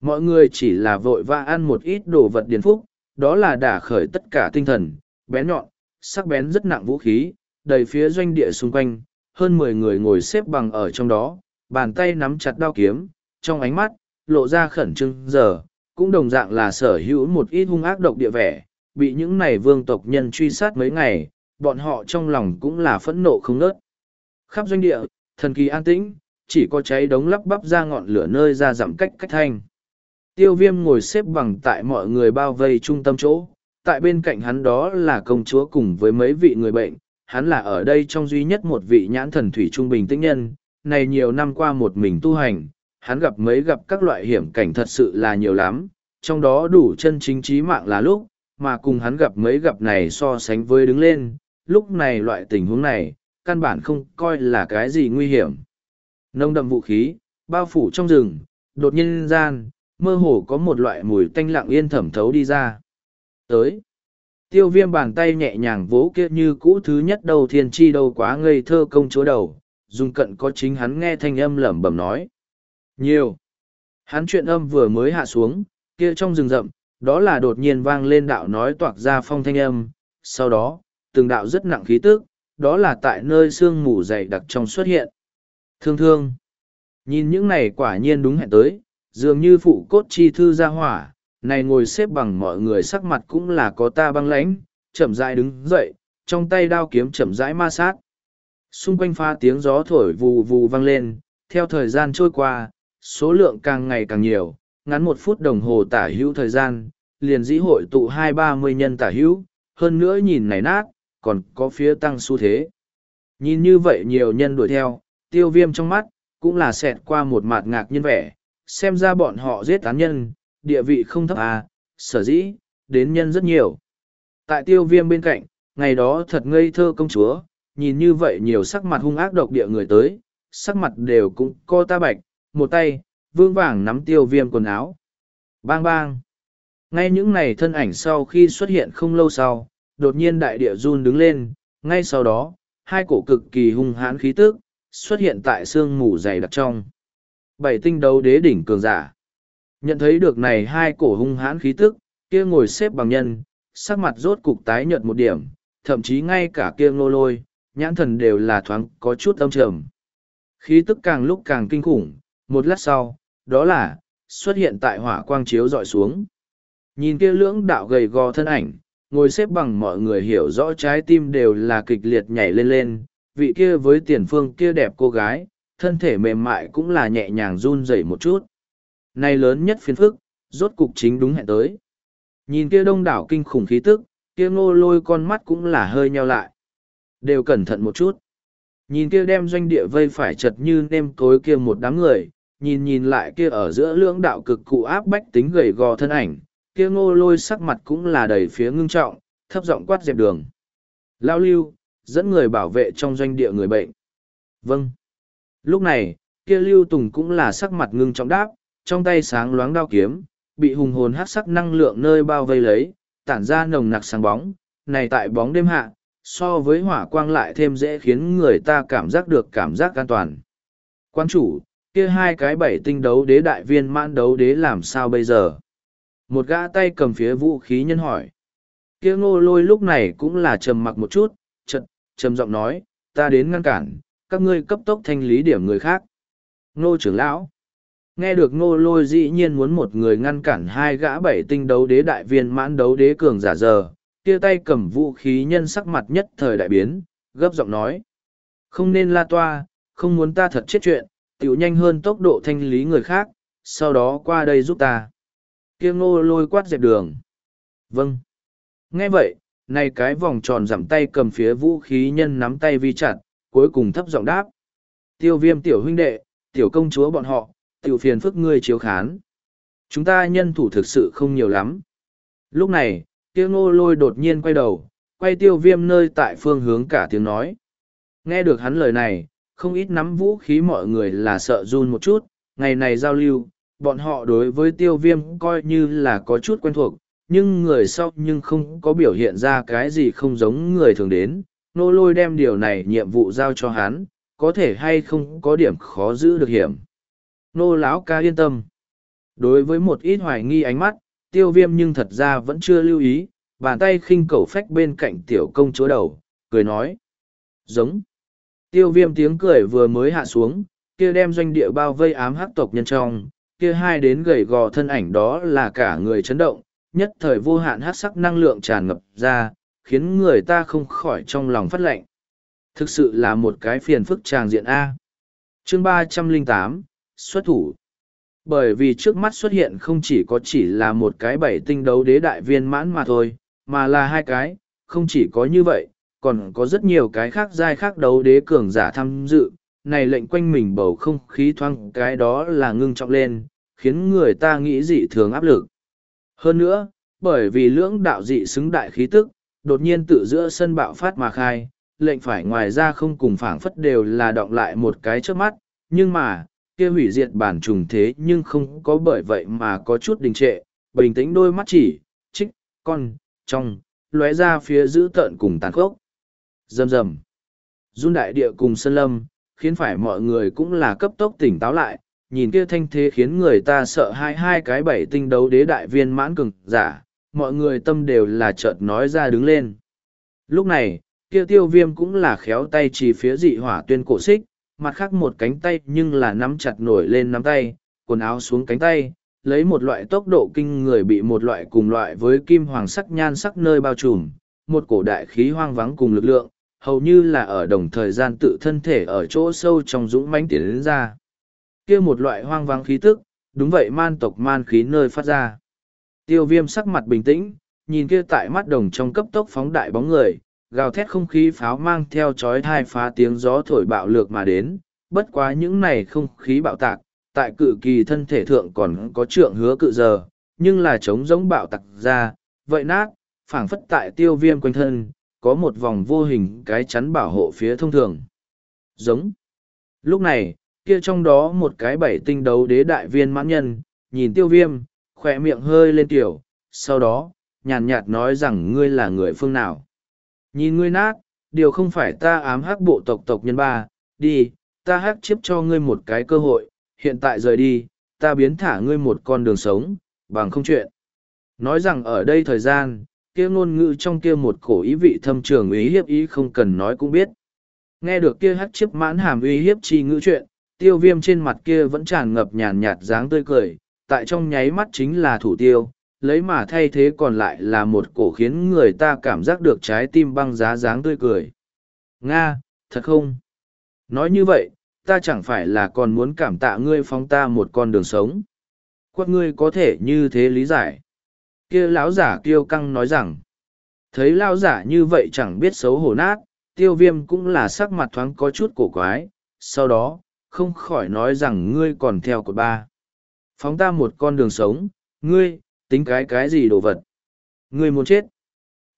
Mọi người chỉ là vội vã ăn một ít đồ vật điền phúc, đó là đả khởi tất cả tinh thần, bén nhọn, sắc bén rất nặng vũ khí, đầy phía doanh địa xung quanh, hơn mười người ngồi xếp bằng ở trong đó, bàn tay nắm chặt đao kiếm, trong ánh mắt, lộ ra khẩn trương giờ, cũng đồng dạng là sở hữu một ít hung ác độc địa vẻ, bị những này vương tộc nhân truy sát mấy ngày, bọn họ trong lòng cũng là phẫn nộ không nớt. Khắp doanh địa, thần kỳ an tĩnh, chỉ có cháy đống lắp bắp ra ngọn lửa nơi ra giảm cách cách thanh. Tiêu viêm ngồi xếp bằng tại mọi người bao vây trung tâm chỗ, tại bên cạnh hắn đó là công chúa cùng với mấy vị người bệnh, hắn là ở đây trong duy nhất một vị nhãn thần thủy trung bình tĩnh nhân, này nhiều năm qua một mình tu hành, hắn gặp mấy gặp các loại hiểm cảnh thật sự là nhiều lắm, trong đó đủ chân chính trí mạng là lúc, mà cùng hắn gặp mấy gặp này so sánh với đứng lên, lúc này loại tình huống này, căn bản không coi là cái gì nguy hiểm. Nông đậm vũ khí, bao phủ trong rừng, đột nhiên gian, mơ hồ có một loại mùi tanh lặng yên thẩm thấu đi ra. Tới, tiêu viêm bàn tay nhẹ nhàng vỗ kia như cũ thứ nhất đầu thiên chi đâu quá ngây thơ công chúa đầu, dùng cận có chính hắn nghe thanh âm lẩm bẩm nói. Nhiều. Hắn chuyện âm vừa mới hạ xuống, kia trong rừng rậm, đó là đột nhiên vang lên đạo nói toạc ra phong thanh âm, sau đó, từng đạo rất nặng khí tức, đó là tại nơi sương mù dày đặc trong xuất hiện. Thương thương. Nhìn những này quả nhiên đúng hẹn tới, dường như phụ cốt chi thư ra hỏa, này ngồi xếp bằng mọi người sắc mặt cũng là có ta băng lãnh, chậm rãi đứng dậy, trong tay đao kiếm chậm rãi ma sát. Xung quanh pha tiếng gió thổi vù vù vang lên, theo thời gian trôi qua, số lượng càng ngày càng nhiều, ngắn một phút đồng hồ tả hữu thời gian, liền dĩ hội tụ hai ba mươi nhân tả hữu, hơn nữa nhìn này nát, còn có phía tăng xu thế. Nhìn như vậy nhiều nhân đuổi theo, tiêu viêm trong mắt, cũng là xẹt qua một mặt ngạc nhiên vẻ, xem ra bọn họ giết tán nhân, địa vị không thấp à, sở dĩ, đến nhân rất nhiều. Tại tiêu viêm bên cạnh, ngày đó thật ngây thơ công chúa, nhìn như vậy nhiều sắc mặt hung ác độc địa người tới, sắc mặt đều cũng co ta bạch, một tay, vương vàng nắm tiêu viêm quần áo. Bang bang. Ngay những này thân ảnh sau khi xuất hiện không lâu sau, đột nhiên đại địa run đứng lên, ngay sau đó, hai cổ cực kỳ hung hãn khí tức xuất hiện tại sương mù dày đặc trong. Bảy tinh đấu đế đỉnh cường giả. Nhận thấy được này hai cổ hung hãn khí tức, kia ngồi xếp bằng nhân, sắc mặt rốt cục tái nhợt một điểm, thậm chí ngay cả kia ngô lôi, nhãn thần đều là thoáng có chút âm trầm. Khí tức càng lúc càng kinh khủng, một lát sau, đó là, xuất hiện tại hỏa quang chiếu dọi xuống. Nhìn kia lưỡng đạo gầy gò thân ảnh, ngồi xếp bằng mọi người hiểu rõ trái tim đều là kịch liệt nhảy lên lên, vị kia với tiền phương kia đẹp cô gái, thân thể mềm mại cũng là nhẹ nhàng run rẩy một chút. Này lớn nhất phiền phức, rốt cục chính đúng hẹn tới. Nhìn kia đông đảo kinh khủng khí tức, kia ngô lôi con mắt cũng là hơi nheo lại. Đều cẩn thận một chút. Nhìn kia đem doanh địa vây phải chật như nêm cối kia một đám người, nhìn nhìn lại kia ở giữa lưỡng đạo cực cụ áp bách tính gầy gò thân ảnh, kia ngô lôi sắc mặt cũng là đầy phía ngưng trọng, thấp giọng quát dẹp đường. Lao lưu, dẫn người bảo vệ trong doanh địa người bệnh. Vâng. Lúc này, kia lưu tùng cũng là sắc mặt ngưng trọng đáp, trong tay sáng loáng đao kiếm, bị hùng hồn hát sắc năng lượng nơi bao vây lấy, tản ra nồng nặc sáng bóng, này tại bóng đêm hạ, so với hỏa quang lại thêm dễ khiến người ta cảm giác được cảm giác an toàn. Quan chủ, kia hai cái bảy tinh đấu đế đại viên mãn đấu đế làm sao bây giờ? Một gã tay cầm phía vũ khí nhân hỏi. Kia ngô lôi lúc này cũng là trầm mặc một chút, chật, trầm giọng nói, ta đến ngăn cản, các ngươi cấp tốc thanh lý điểm người khác. Ngô trưởng lão. Nghe được ngô lôi dĩ nhiên muốn một người ngăn cản hai gã bảy tinh đấu đế đại viên mãn đấu đế cường giả giờ, kia tay cầm vũ khí nhân sắc mặt nhất thời đại biến, gấp giọng nói. Không nên la toa, không muốn ta thật chết chuyện, tiểu nhanh hơn tốc độ thanh lý người khác, sau đó qua đây giúp ta. Kia ngô lôi quát dẹp đường. Vâng. Nghe vậy, này cái vòng tròn giảm tay cầm phía vũ khí nhân nắm tay vi chặt, cuối cùng thấp giọng đáp. Tiêu viêm tiểu huynh đệ, tiểu công chúa bọn họ, tiểu phiền phức ngươi chiếu khán. Chúng ta nhân thủ thực sự không nhiều lắm. Lúc này, kia ngô lôi đột nhiên quay đầu, quay tiêu viêm nơi tại phương hướng cả tiếng nói. Nghe được hắn lời này, không ít nắm vũ khí mọi người là sợ run một chút, ngày này giao lưu, bọn họ đối với tiêu viêm coi như là có chút quen thuộc, nhưng người sau nhưng không có biểu hiện ra cái gì không giống người thường đến. Nô lôi đem điều này nhiệm vụ giao cho hắn, có thể hay không có điểm khó giữ được hiểm. Nô lão ca yên tâm. Đối với một ít hoài nghi ánh mắt, tiêu viêm nhưng thật ra vẫn chưa lưu ý, bàn tay khinh cầu phách bên cạnh tiểu công chúa đầu, cười nói. Giống. Tiêu viêm tiếng cười vừa mới hạ xuống, kia đem doanh địa bao vây ám hắc tộc nhân trong, kia hai đến gầy gò thân ảnh đó là cả người chấn động, nhất thời vô hạn hắc sắc năng lượng tràn ngập ra, khiến người ta không khỏi trong lòng phát lệnh. Thực sự là một cái phiền phức tràng diện A. chương ba trăm linh tám xuất thủ. Bởi vì trước mắt xuất hiện không chỉ có chỉ là một cái bảy tinh đấu đế đại viên mãn mà thôi, mà là hai cái, không chỉ có như vậy, còn có rất nhiều cái khác giai khác đấu đế cường giả tham dự, này lệnh quanh mình bầu không khí thoang cái đó là ngưng trọng lên, khiến người ta nghĩ dị thường áp lực. Hơn nữa, bởi vì lưỡng đạo dị xứng đại khí tức, đột nhiên tự giữa sân bạo phát mà khai, lệnh phải ngoài ra không cùng phảng phất đều là động lại một cái trước mắt, nhưng mà, kia hủy diệt bản trùng thế nhưng không có bởi vậy mà có chút đình trệ, bình tĩnh đôi mắt chỉ, trích, con, trong, lóe ra phía giữ tợn cùng tàn khốc. Dầm dầm. Run đại địa cùng sơn lâm, khiến phải mọi người cũng là cấp tốc tỉnh táo lại, nhìn kia thanh thế khiến người ta sợ hai hai cái bảy tinh đấu đế đại viên mãn cường giả, mọi người tâm đều là chợt nói ra đứng lên. Lúc này, kia tiêu viêm cũng là khéo tay chỉ phía dị hỏa tuyên cổ xích, mặt khác một cánh tay nhưng là nắm chặt nổi lên nắm tay, quần áo xuống cánh tay, lấy một loại tốc độ kinh người bị một loại cùng loại với kim hoàng sắc nhan sắc nơi bao trùm, một cổ đại khí hoang vắng cùng lực lượng, hầu như là ở đồng thời gian tự thân thể ở chỗ sâu trong dũng mãnh tiến đến ra. kia một loại hoang vắng khí tức, đúng vậy man tộc man khí nơi phát ra. Tiêu viêm sắc mặt bình tĩnh, nhìn kia tại mắt đồng trong cấp tốc phóng đại bóng người, gào thét không khí pháo mang theo chói thai phá tiếng gió thổi bạo lược mà đến, bất quá những này không khí bạo tạc, tại cự kỳ thân thể thượng còn có trượng hứa cự giờ, nhưng là chống giống bạo tạc ra, vậy nát, phảng phất tại tiêu viêm quanh thân, có một vòng vô hình cái chắn bảo hộ phía thông thường. Giống. Lúc này, kia trong đó một cái bảy tinh đấu đế đại viên mãn nhân, nhìn tiêu viêm, khỏe miệng hơi lên tiểu, sau đó, nhàn nhạt nói rằng ngươi là người phương nào. Nhìn ngươi nát, điều không phải ta ám hắc bộ tộc tộc nhân ba, đi, ta hắc chiếp cho ngươi một cái cơ hội, hiện tại rời đi, ta biến thả ngươi một con đường sống, bằng không chuyện. Nói rằng ở đây thời gian, kia ngôn ngữ trong kia một cổ ý vị thâm trường ý hiếp ý không cần nói cũng biết. Nghe được kia hắc chiếp mãn hàm uy hiếp chi ngữ chuyện, tiêu viêm trên mặt kia vẫn tràn ngập nhàn nhạt dáng tươi cười, tại trong nháy mắt chính là thủ tiêu, lấy mà thay thế còn lại là một cổ khiến người ta cảm giác được trái tim băng giá dáng tươi cười. Nga, thật không? Nói như vậy, ta chẳng phải là còn muốn cảm tạ ngươi phóng ta một con đường sống. Quất ngươi có thể như thế lý giải. kia lão giả kiêu căng nói rằng, thấy lão giả như vậy chẳng biết xấu hổ nát, tiêu viêm cũng là sắc mặt thoáng có chút cổ quái, sau đó, không khỏi nói rằng ngươi còn theo cột ba. Phóng ta một con đường sống, ngươi, tính cái cái gì đồ vật. Ngươi muốn chết.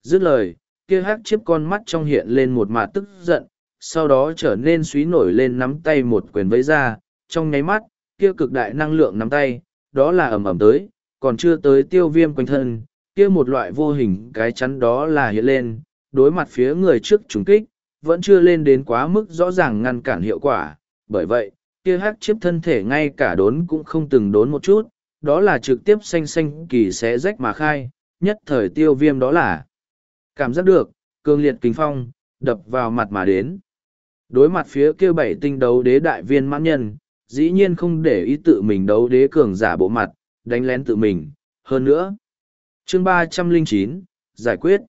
Dứt lời, kia hắc chiếc con mắt trong hiện lên một mạt tức giận, sau đó trở nên suý nổi lên nắm tay một quyền vẫy ra, trong nháy mắt, kia cực đại năng lượng nắm tay, đó là ẩm ẩm tới, còn chưa tới tiêu viêm quanh thân, kia một loại vô hình cái chắn đó là hiện lên, đối mặt phía người trước trúng kích, vẫn chưa lên đến quá mức rõ ràng ngăn cản hiệu quả, bởi vậy, kia hát chiếc thân thể ngay cả đốn cũng không từng đốn một chút, đó là trực tiếp xanh xanh kỳ xé rách mà khai, nhất thời tiêu viêm đó là cảm giác được, cương liệt kính phong, đập vào mặt mà đến. Đối mặt phía kia bảy tinh đấu đế đại viên mãn nhân, dĩ nhiên không để ý tự mình đấu đế cường giả bộ mặt, đánh lén tự mình, hơn nữa. Chương ba trăm linh chín giải quyết.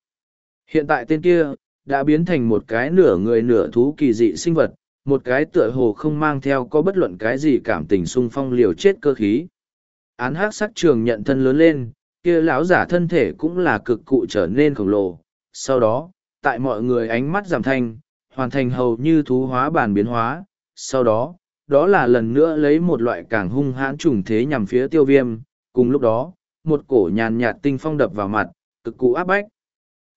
Hiện tại tên kia, đã biến thành một cái nửa người nửa thú kỳ dị sinh vật, một cái tựa hồ không mang theo có bất luận cái gì cảm tình sung phong liều chết cơ khí. Án hắc sắc trường nhận thân lớn lên, kia lão giả thân thể cũng là cực cụ trở nên khổng lồ. Sau đó, tại mọi người ánh mắt giảm thanh, hoàn thành hầu như thú hóa bản biến hóa. Sau đó, đó là lần nữa lấy một loại càng hung hãn trùng thế nhằm phía tiêu viêm. Cùng lúc đó, một cổ nhàn nhạt tinh phong đập vào mặt, cực cụ áp bách.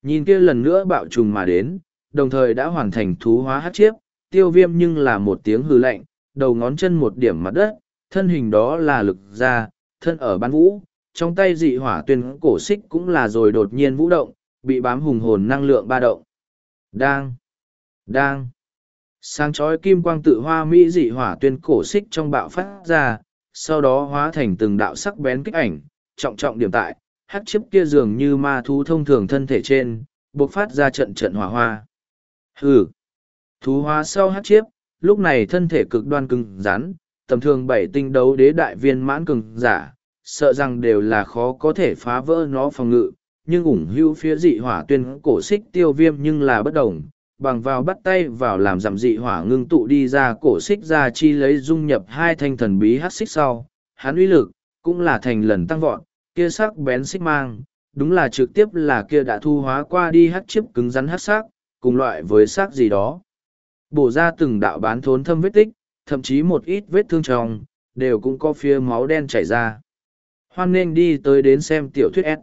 Nhìn kia lần nữa bạo trùng mà đến, đồng thời đã hoàn thành thú hóa hát chiếp, tiêu viêm nhưng là một tiếng hư lạnh, đầu ngón chân một điểm mặt đất, thân hình đó là lực ra, thân ở bán vũ, trong tay dị hỏa tuyên cổ xích cũng là rồi đột nhiên vũ động, bị bám hùng hồn năng lượng ba động. Đang, đang, sáng chói kim quang tự hoa mỹ dị hỏa tuyên cổ xích trong bạo phát ra, sau đó hóa thành từng đạo sắc bén kích ảnh, trọng trọng điểm tại, hát chiếc kia dường như ma thú thông thường thân thể trên, bộc phát ra trận trận hỏa hoa. Hừ, thú hóa sau hát chiếc lúc này thân thể cực đoan cứng rắn, tầm thường bảy tinh đấu đế đại viên mãn cường giả, sợ rằng đều là khó có thể phá vỡ nó phòng ngự, nhưng ủng hữu phía dị hỏa tuyên cổ xích tiêu viêm nhưng là bất đồng, bằng vào bắt tay vào làm giảm dị hỏa ngưng tụ đi ra cổ xích ra chi lấy dung nhập hai thanh thần bí hát xích sau, hắn uy lực, cũng là thành lần tăng vọt, kia sắc bén xích mang, đúng là trực tiếp là kia đã thu hóa qua đi hát chiếp cứng rắn hát sắc, cùng loại với sắc gì đó. Bổ ra từng đạo bán thốn thâm vết tích, thậm chí một ít vết thương trong, đều cũng có phía máu đen chảy ra. Hoan nên đi tới đến xem tiểu thuyết S.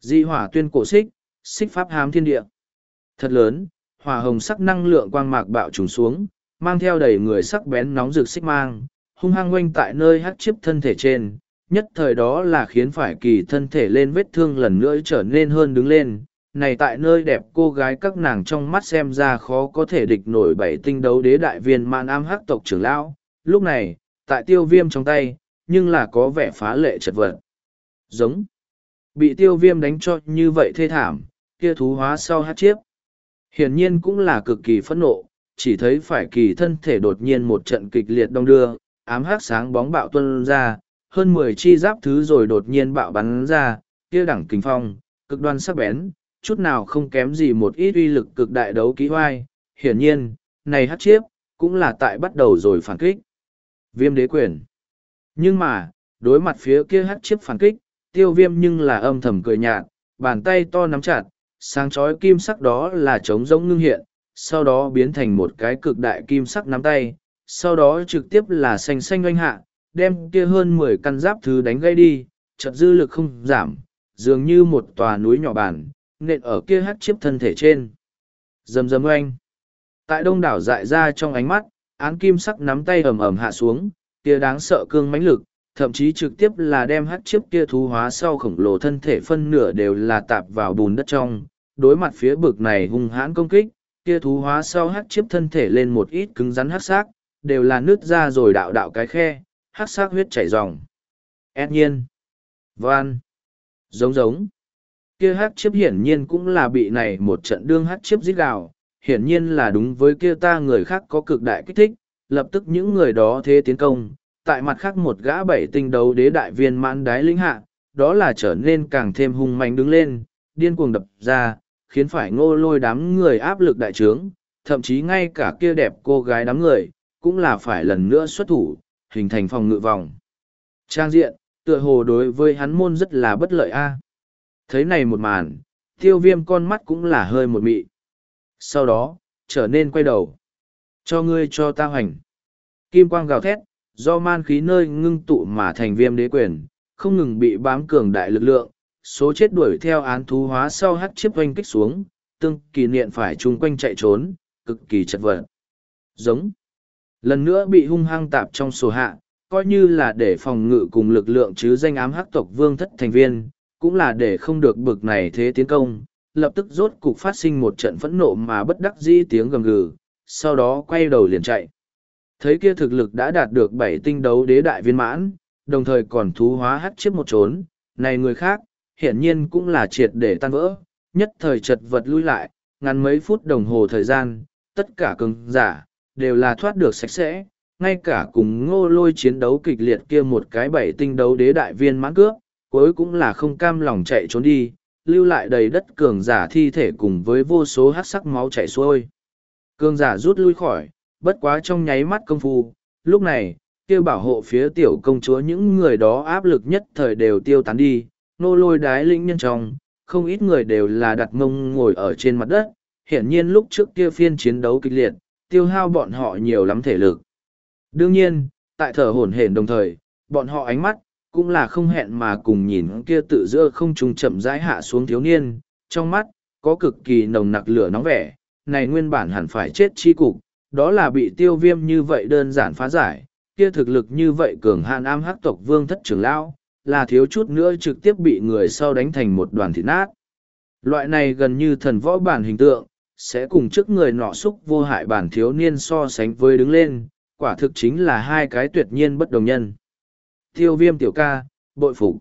Dị hỏa tuyên cổ xích, xích pháp hám thiên địa. Thật lớn, hỏa hồng sắc năng lượng quang mạc bạo trùng xuống, mang theo đầy người sắc bén nóng rực xích mang, hung hăng quanh tại nơi hát chiếp thân thể trên, nhất thời đó là khiến phải kỳ thân thể lên vết thương lần nữa trở nên hơn đứng lên. Này tại nơi đẹp cô gái các nàng trong mắt xem ra khó có thể địch nổi bảy tinh đấu đế đại viên man am hắc tộc trưởng lão. Lúc này, tại tiêu viêm trong tay, nhưng là có vẻ phá lệ chật vật. Giống. Bị tiêu viêm đánh cho như vậy thê thảm, kia thú hóa sau hát chiếp. Hiển nhiên cũng là cực kỳ phẫn nộ, chỉ thấy phải kỳ thân thể đột nhiên một trận kịch liệt đông đưa, ám hát sáng bóng bạo tuân ra, hơn mười chi giáp thứ rồi đột nhiên bạo bắn ra, kia đẳng kinh phong, cực đoan sắc bén, chút nào không kém gì một ít uy lực cực đại đấu ký hoai. Hiển nhiên, này hát chiếp, cũng là tại bắt đầu rồi phản kích. Viêm đế quyền. Nhưng mà, đối mặt phía kia hát chiếp phản kích, tiêu viêm nhưng là âm thầm cười nhạt, bàn tay to nắm chặt, sáng chói kim sắc đó là trống rỗng ngưng hiện, sau đó biến thành một cái cực đại kim sắc nắm tay, sau đó trực tiếp là xanh xanh oanh hạ, đem kia hơn mười căn giáp thứ đánh gây đi, chợt dư lực không giảm, dường như một tòa núi nhỏ bản, nện ở kia hát chiếp thân thể trên. Dầm dầm oanh. Tại đông đảo dại ra trong ánh mắt, án kim sắc nắm tay ầm ầm hạ xuống, kia đáng sợ cương mãnh lực, thậm chí trực tiếp là đem hát chiếp kia thú hóa sau khổng lồ thân thể phân nửa đều là tạp vào bùn đất trong. Đối mặt phía bực này hung hãn công kích, kia thú hóa sau hát chiếp thân thể lên một ít cứng rắn hát xác, đều là nứt ra rồi đạo đạo cái khe, hát xác huyết chảy ròng. Ad nhiên. Van. Giống giống. Kia hát chiếp hiển nhiên cũng là bị này một trận đương hát chiếp giết gào, hiển nhiên là đúng với kia ta người khác có cực đại kích thích, lập tức những người đó thế tiến công, tại mặt khác một gã bảy tinh đấu đế đại viên mãn đái linh hạ, đó là trở nên càng thêm hung mạnh đứng lên, điên cuồng đập ra, khiến phải ngô lôi đám người áp lực đại trướng, thậm chí ngay cả kia đẹp cô gái đám người, cũng là phải lần nữa xuất thủ, hình thành phòng ngự vòng. Trang diện, tựa hồ đối với hắn môn rất là bất lợi a. Thấy này một màn, tiêu viêm con mắt cũng là hơi một mị. Sau đó, trở nên quay đầu. Cho ngươi cho ta hoành. Kim quang gào thét, do man khí nơi ngưng tụ mà thành viêm đế quyền, không ngừng bị bám cường đại lực lượng, số chết đuổi theo án thú hóa sau hắt chiếp oanh kích xuống, tương kỳ niệm phải chung quanh chạy trốn, cực kỳ chật vật. Giống. Lần nữa bị hung hăng tạp trong sổ hạ, coi như là để phòng ngự cùng lực lượng chứ danh ám hắc tộc vương thất thành viên, cũng là để không được bực này thế tiến công, lập tức rốt cục phát sinh một trận phẫn nộ mà bất đắc dĩ tiếng gầm gừ, sau đó quay đầu liền chạy. Thấy kia thực lực đã đạt được bảy tinh đấu đế đại viên mãn, đồng thời còn thú hóa hắt chiếc một trốn, này người khác, hiển nhiên cũng là triệt để tan vỡ, nhất thời chật vật lui lại, ngắn mấy phút đồng hồ thời gian, tất cả cường giả, đều là thoát được sạch sẽ, ngay cả cùng ngô lôi chiến đấu kịch liệt kia một cái bảy tinh đấu đế đại viên mãn cướp, cuối cũng là không cam lòng chạy trốn đi, lưu lại đầy đất cường giả thi thể cùng với vô số hát sắc máu chảy xuôi. Cường giả rút lui khỏi, bất quá trong nháy mắt công phu, lúc này, kêu bảo hộ phía tiểu công chúa những người đó áp lực nhất thời đều tiêu tán đi, nô lôi đái lĩnh nhân trong, không ít người đều là đặt mông ngồi ở trên mặt đất, hiển nhiên lúc trước kia phiên chiến đấu kịch liệt, tiêu hao bọn họ nhiều lắm thể lực. Đương nhiên, tại thở hổn hển đồng thời, bọn họ ánh mắt, cũng là không hẹn mà cùng nhìn kia tự giữa không trung chậm rãi hạ xuống thiếu niên, trong mắt, có cực kỳ nồng nặc lửa nóng vẻ, này nguyên bản hẳn phải chết chi cục, đó là bị tiêu viêm như vậy đơn giản phá giải, kia thực lực như vậy cường hạn am hắc tộc vương thất trưởng lão là thiếu chút nữa trực tiếp bị người sau đánh thành một đoàn thịt nát. Loại này gần như thần võ bản hình tượng, sẽ cùng trước người nọ xúc vô hại bản thiếu niên so sánh với đứng lên, quả thực chính là hai cái tuyệt nhiên bất đồng nhân. Tiêu viêm tiểu ca, bội phục.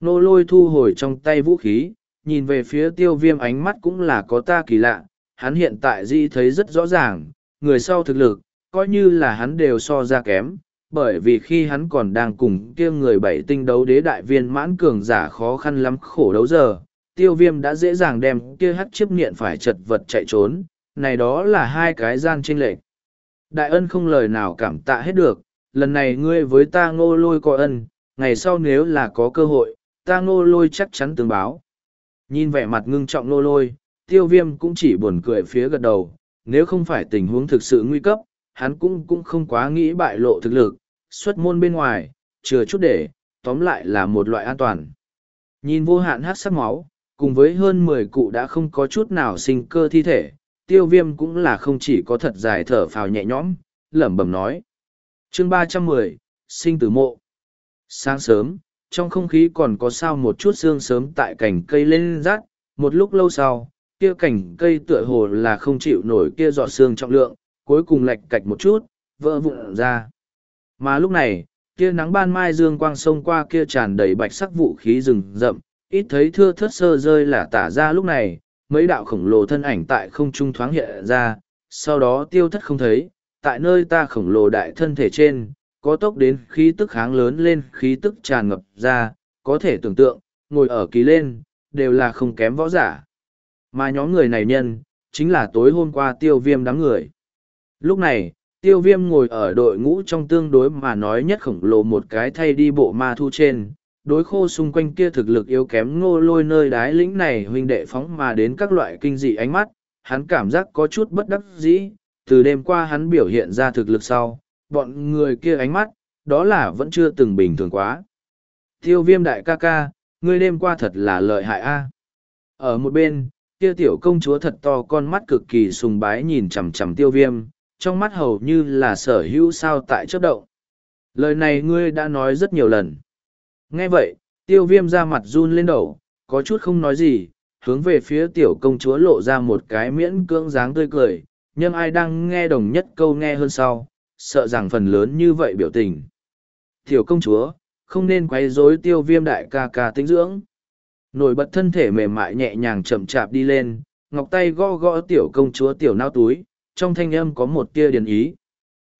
Nô lôi thu hồi trong tay vũ khí, nhìn về phía tiêu viêm ánh mắt cũng là có ta kỳ lạ, hắn hiện tại di thấy rất rõ ràng, người sau thực lực, coi như là hắn đều so ra kém, bởi vì khi hắn còn đang cùng kia người bảy tinh đấu đế đại viên mãn cường giả khó khăn lắm khổ đấu giờ, tiêu viêm đã dễ dàng đem kia hắt chiếc niệm phải chật vật chạy trốn, này đó là hai cái gian tranh lệch. Đại ân không lời nào cảm tạ hết được, lần này ngươi với ta ngô lôi có ân, ngày sau nếu là có cơ hội, ta ngô lôi chắc chắn tương báo. Nhìn vẻ mặt ngưng trọng ngô lôi, tiêu viêm cũng chỉ buồn cười phía gật đầu, nếu không phải tình huống thực sự nguy cấp, hắn cũng cũng không quá nghĩ bại lộ thực lực, xuất môn bên ngoài, chừa chút để, tóm lại là một loại an toàn. Nhìn vô hạn hát sắc máu, cùng với hơn mười cụ đã không có chút nào sinh cơ thi thể, tiêu viêm cũng là không chỉ có thật dài thở phào nhẹ nhõm, lẩm bẩm nói chương ba trăm mười sinh tử mộ. Sáng sớm, trong không khí còn có sao một chút xương sớm tại cành cây lên rát, một lúc lâu sau, kia cành cây tựa hồ là không chịu nổi kia dọ xương trọng lượng, cuối cùng lệch cạch một chút, vỡ vụn ra. Mà lúc này, kia nắng ban mai dương quang sông qua kia tràn đầy bạch sắc vũ khí rừng rậm, ít thấy thưa thớt sơ rơi là tả ra lúc này, mấy đạo khổng lồ thân ảnh tại không trung thoáng hiện ra, sau đó tiêu thất không thấy, tại nơi ta khổng lồ đại thân thể trên, có tốc đến khí tức kháng lớn lên khí tức tràn ngập ra, có thể tưởng tượng, ngồi ở kỳ lên, đều là không kém võ giả. Mà nhóm người này nhân, chính là tối hôm qua tiêu viêm đám người. Lúc này, tiêu viêm ngồi ở đội ngũ trong tương đối mà nói nhất khổng lồ một cái thay đi bộ ma thu trên, đối khô xung quanh kia thực lực yếu kém ngô lôi nơi đái lĩnh này huynh đệ phóng mà đến các loại kinh dị ánh mắt, hắn cảm giác có chút bất đắc dĩ, từ đêm qua hắn biểu hiện ra thực lực sau, bọn người kia ánh mắt, đó là vẫn chưa từng bình thường quá. Tiêu viêm đại ca ca, ngươi đêm qua thật là lợi hại a Ở một bên, kia tiểu công chúa thật to con mắt cực kỳ sùng bái nhìn chằm chằm tiêu viêm, trong mắt hầu như là sở hữu sao tại chớp động. Lời này ngươi đã nói rất nhiều lần. Nghe vậy, tiêu viêm ra mặt run lên đầu, có chút không nói gì, hướng về phía tiểu công chúa lộ ra một cái miễn cưỡng dáng tươi cười, nhưng ai đang nghe đồng nhất câu nghe hơn sau, sợ rằng phần lớn như vậy biểu tình. Tiểu công chúa, không nên quấy rối tiêu viêm đại ca ca tính dưỡng. Nổi bật thân thể mềm mại nhẹ nhàng chậm chạp đi lên, ngọc tay gõ gõ tiểu công chúa tiểu nao túi, trong thanh âm có một tia điền ý.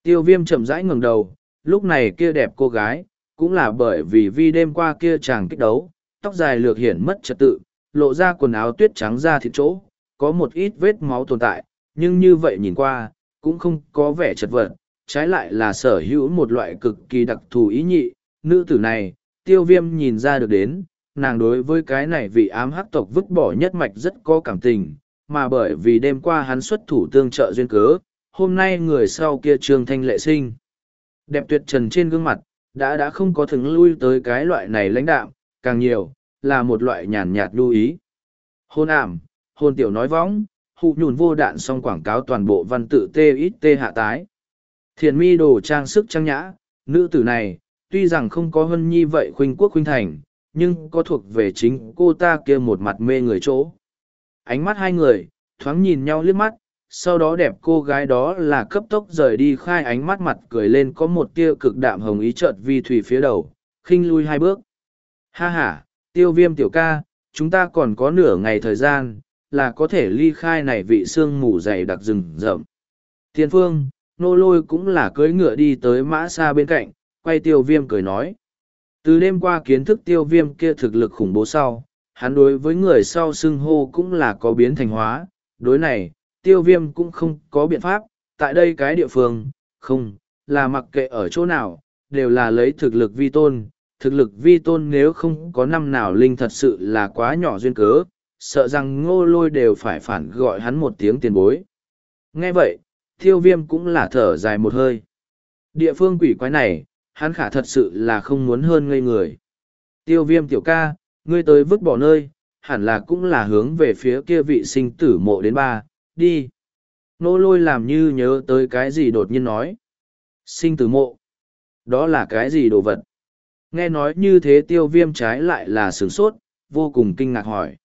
Tiêu viêm chậm rãi ngừng đầu, lúc này kia đẹp cô gái, cũng là bởi vì vi đêm qua kia chàng kích đấu, tóc dài lược hiển mất trật tự, lộ ra quần áo tuyết trắng ra thịt chỗ, có một ít vết máu tồn tại, nhưng như vậy nhìn qua, cũng không có vẻ chật vật, trái lại là sở hữu một loại cực kỳ đặc thù ý nhị, nữ tử này, tiêu viêm nhìn ra được đến, nàng đối với cái này vị ám hắc tộc vứt bỏ nhất mạch rất có cảm tình, mà bởi vì đêm qua hắn xuất thủ tương trợ duyên cớ, hôm nay người sau kia trương thanh lệ sinh. Đẹp tuyệt trần trên gương mặt, đã đã không có thứng lui tới cái loại này lãnh đạo, càng nhiều, là một loại nhàn nhạt lưu ý. Hôn ảm, hôn tiểu nói võng, hụ nhùn vô đạn xong quảng cáo toàn bộ văn tự tê ít tê hạ tái. Thiền mi đồ trang sức trang nhã, nữ tử này, tuy rằng không có hân nhi vậy khuynh quốc khuynh thành, nhưng có thuộc về chính cô ta kia một mặt mê người chỗ. ánh mắt hai người, thoáng nhìn nhau liếc mắt, sau đó đẹp cô gái đó là cấp tốc rời đi khai ánh mắt mặt cười lên có một tia cực đạm hồng ý chợt vi thủy phía đầu, khinh lui hai bước. Ha ha, tiêu viêm tiểu ca, chúng ta còn có nửa ngày thời gian, là có thể ly khai này vị sương mù dày đặc rừng rậm. Tiên phương, nô lôi cũng là cưỡi ngựa đi tới mã xa bên cạnh, quay tiêu viêm cười nói. Từ đêm qua kiến thức tiêu viêm kia thực lực khủng bố sau, hắn đối với người sau xưng hô cũng là có biến thành hóa, đối này, tiêu viêm cũng không có biện pháp, tại đây cái địa phương, không, là mặc kệ ở chỗ nào, đều là lấy thực lực vi tôn, thực lực vi tôn nếu không có năm nào linh thật sự là quá nhỏ duyên cớ, sợ rằng ngô lôi đều phải phản gọi hắn một tiếng tiền bối. Nghe vậy, tiêu viêm cũng là thở dài một hơi. Địa phương quỷ quái này, hắn khả thật sự là không muốn hơn ngây người. Tiêu viêm tiểu ca, ngươi tới vứt bỏ nơi, hẳn là cũng là hướng về phía kia vị sinh tử mộ đến ba, đi. Nô lôi làm như nhớ tới cái gì đột nhiên nói. Sinh tử mộ. Đó là cái gì đồ vật? Nghe nói như thế tiêu viêm trái lại là sửng sốt, vô cùng kinh ngạc hỏi.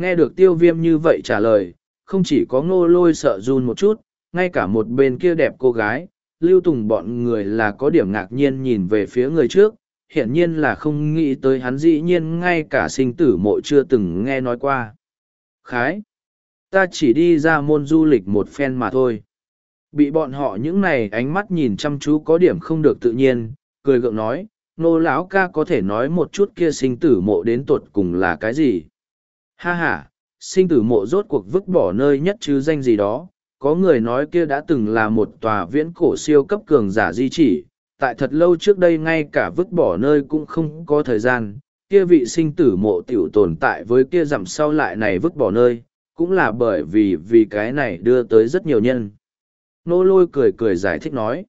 Nghe được tiêu viêm như vậy trả lời, không chỉ có ngô lôi sợ run một chút, ngay cả một bên kia đẹp cô gái, lưu tùng bọn người là có điểm ngạc nhiên nhìn về phía người trước, hiển nhiên là không nghĩ tới hắn dĩ nhiên ngay cả sinh tử mộ chưa từng nghe nói qua. Khái! Ta chỉ đi ra môn du lịch một phen mà thôi. Bị bọn họ những này ánh mắt nhìn chăm chú có điểm không được tự nhiên, cười gượng nói, nô lão ca có thể nói một chút kia sinh tử mộ đến tột cùng là cái gì. Ha ha, sinh tử mộ rốt cuộc vứt bỏ nơi nhất chứ danh gì đó, có người nói kia đã từng là một tòa viễn cổ siêu cấp cường giả di chỉ, tại thật lâu trước đây ngay cả vứt bỏ nơi cũng không có thời gian, kia vị sinh tử mộ tiểu tồn tại với kia dặm sau lại này vứt bỏ nơi, cũng là bởi vì vì cái này đưa tới rất nhiều nhân. Nô lôi cười cười giải thích nói,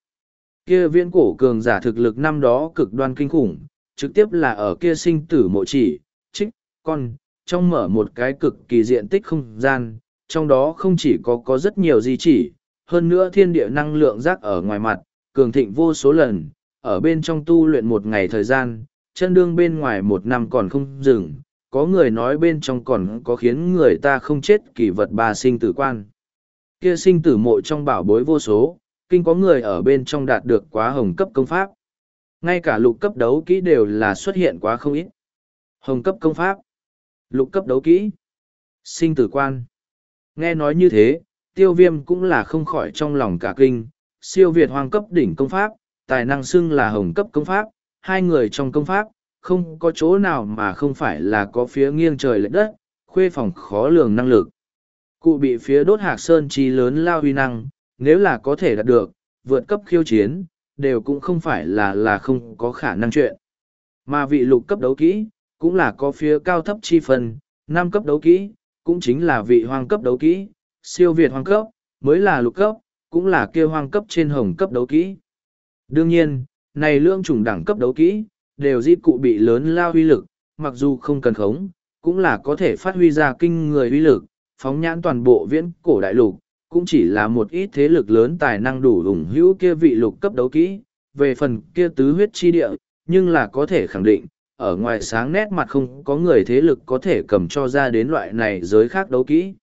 kia viễn cổ cường giả thực lực năm đó cực đoan kinh khủng, trực tiếp là ở kia sinh tử mộ chỉ, trích, con, trong mở một cái cực kỳ diện tích không gian, trong đó không chỉ có có rất nhiều di chỉ, hơn nữa thiên địa năng lượng rác ở ngoài mặt, cường thịnh vô số lần, ở bên trong tu luyện một ngày thời gian, chân đương bên ngoài một năm còn không dừng, có người nói bên trong còn có khiến người ta không chết kỳ vật ba sinh tử quan. Kia sinh tử mộ trong bảo bối vô số, kinh có người ở bên trong đạt được quá hồng cấp công pháp. Ngay cả lục cấp đấu kỹ đều là xuất hiện quá không ít. Hồng cấp công pháp, lục cấp đấu kỹ, sinh tử quan. Nghe nói như thế, tiêu viêm cũng là không khỏi trong lòng cả kinh, siêu việt hoàng cấp đỉnh công pháp, tài năng xưng là hồng cấp công pháp, hai người trong công pháp, không có chỗ nào mà không phải là có phía nghiêng trời lệch đất, khuê phòng khó lường năng lực. Cụ bị phía đốt hạc sơn chi lớn lao huy năng, nếu là có thể đạt được, vượt cấp khiêu chiến, đều cũng không phải là là không có khả năng chuyện. Mà vị lục cấp đấu kỹ, cũng là có phía cao thấp chi phần, năm cấp đấu kỹ, cũng chính là vị hoang cấp đấu kỹ, siêu việt hoang cấp, mới là lục cấp, cũng là kia hoang cấp trên hồng cấp đấu kỹ. Đương nhiên, này lương chủng đẳng cấp đấu kỹ, đều di cụ bị lớn lao uy lực, mặc dù không cần khống, cũng là có thể phát huy ra kinh người uy lực, phóng nhãn toàn bộ viễn cổ đại lục, cũng chỉ là một ít thế lực lớn tài năng đủ ủng hữu kia vị lục cấp đấu kỹ, về phần kia tứ huyết chi địa, nhưng là có thể khẳng định, ở ngoài sáng nét mặt không có người thế lực có thể cầm cho ra đến loại này giới khác đấu kỹ.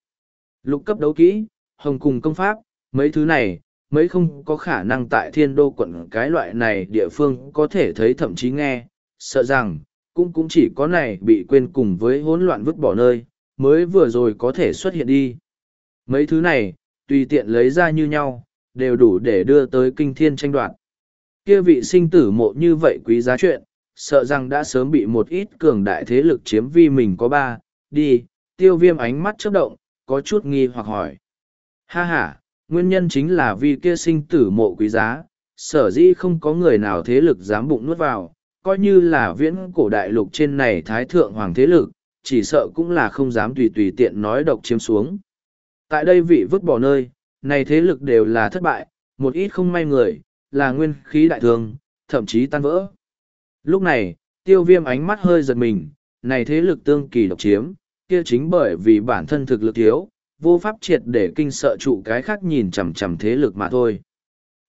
Lục cấp đấu kỹ, hồng cùng công pháp, mấy thứ này, mấy không có khả năng tại thiên đô quận cái loại này địa phương có thể thấy thậm chí nghe, sợ rằng, cũng cũng chỉ có này bị quên cùng với hỗn loạn vứt bỏ nơi, mới vừa rồi có thể xuất hiện đi. Mấy thứ này, tùy tiện lấy ra như nhau, đều đủ để đưa tới kinh thiên tranh đoạt. Kia vị sinh tử mộ như vậy quý giá chuyện, sợ rằng đã sớm bị một ít cường đại thế lực chiếm vi mình có ba, đi, tiêu viêm ánh mắt chớp động, có chút nghi hoặc hỏi. Ha ha, nguyên nhân chính là vì kia sinh tử mộ quý giá, sở dĩ không có người nào thế lực dám bụng nuốt vào, coi như là viễn cổ đại lục trên này thái thượng hoàng thế lực, chỉ sợ cũng là không dám tùy tùy tiện nói độc chiếm xuống. Tại đây vị vứt bỏ nơi, này thế lực đều là thất bại, một ít không may người, là nguyên khí đại thương, thậm chí tan vỡ. Lúc này, tiêu viêm ánh mắt hơi giật mình, này thế lực tương kỳ độc chiếm, kia chính bởi vì bản thân thực lực thiếu, vô pháp triệt để kinh sợ trụ cái khác nhìn chằm chằm thế lực mà thôi.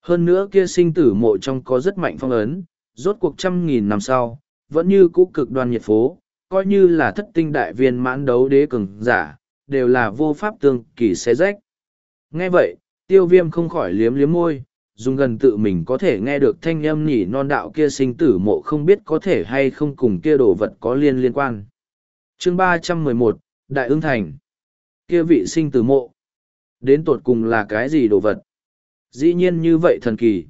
Hơn nữa kia sinh tử mộ trong có rất mạnh phong ấn, rốt cuộc trăm nghìn năm sau, vẫn như cũ cực đoan nhiệt phố, coi như là thất tinh đại viên mãn đấu đế cường giả, đều là vô pháp tương kỳ xé rách. Nghe vậy, tiêu viêm không khỏi liếm liếm môi, dùng gần tự mình có thể nghe được thanh âm nhỉ non đạo kia sinh tử mộ không biết có thể hay không cùng kia đồ vật có liên liên quan. chương ba trăm mười một Đại ương thành. Kia vị sinh tử mộ. Đến tột cùng là cái gì đồ vật? Dĩ nhiên như vậy thần kỳ.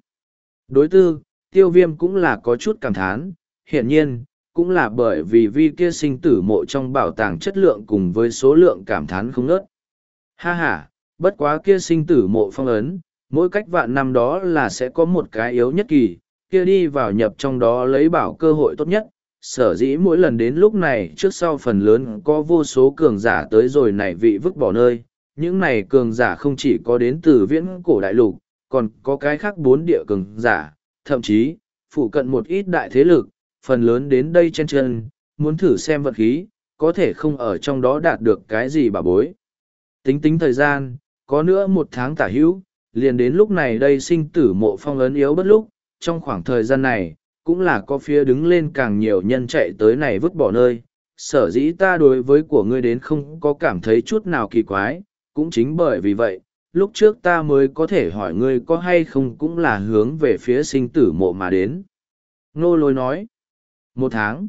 Đối tư, tiêu viêm cũng là có chút cảm thán, hiển nhiên, cũng là bởi vì vi kia sinh tử mộ trong bảo tàng chất lượng cùng với số lượng cảm thán không nớt. Ha ha, bất quá kia sinh tử mộ phong ấn, mỗi cách vạn năm đó là sẽ có một cái yếu nhất kỳ, kia đi vào nhập trong đó lấy bảo cơ hội tốt nhất. Sở dĩ mỗi lần đến lúc này trước sau phần lớn có vô số cường giả tới rồi này vị vứt bỏ nơi, những này cường giả không chỉ có đến từ viễn cổ đại lục, còn có cái khác bốn địa cường giả, thậm chí, phụ cận một ít đại thế lực, phần lớn đến đây chen chân, muốn thử xem vật khí, có thể không ở trong đó đạt được cái gì bà bối. Tính tính thời gian, có nữa một tháng tả hữu, liền đến lúc này đây sinh tử mộ phong ấn yếu bất lúc, trong khoảng thời gian này, cũng là có phía đứng lên càng nhiều nhân chạy tới này vứt bỏ nơi. Sở dĩ ta đối với của ngươi đến không có cảm thấy chút nào kỳ quái, cũng chính bởi vì vậy, lúc trước ta mới có thể hỏi ngươi có hay không cũng là hướng về phía sinh tử mộ mà đến. Nô lôi nói, một tháng,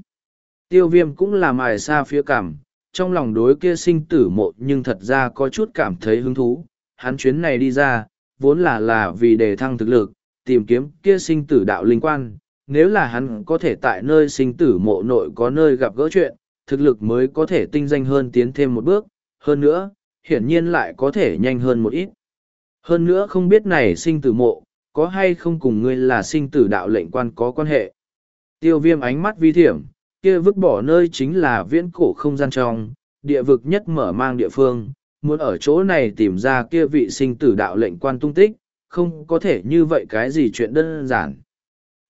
tiêu viêm cũng là mài xa phía cảm, trong lòng đối kia sinh tử mộ nhưng thật ra có chút cảm thấy hứng thú. Hắn chuyến này đi ra, vốn là là vì đề thăng thực lực, tìm kiếm kia sinh tử đạo linh quan. Nếu là hắn có thể tại nơi sinh tử mộ nội có nơi gặp gỡ chuyện, thực lực mới có thể tinh danh hơn tiến thêm một bước. Hơn nữa, hiển nhiên lại có thể nhanh hơn một ít. Hơn nữa không biết này sinh tử mộ, có hay không cùng ngươi là sinh tử đạo lệnh quan có quan hệ. Tiêu viêm ánh mắt vi thiểm, kia vứt bỏ nơi chính là viễn cổ không gian trong, địa vực nhất mở mang địa phương, muốn ở chỗ này tìm ra kia vị sinh tử đạo lệnh quan tung tích, không có thể như vậy cái gì chuyện đơn giản.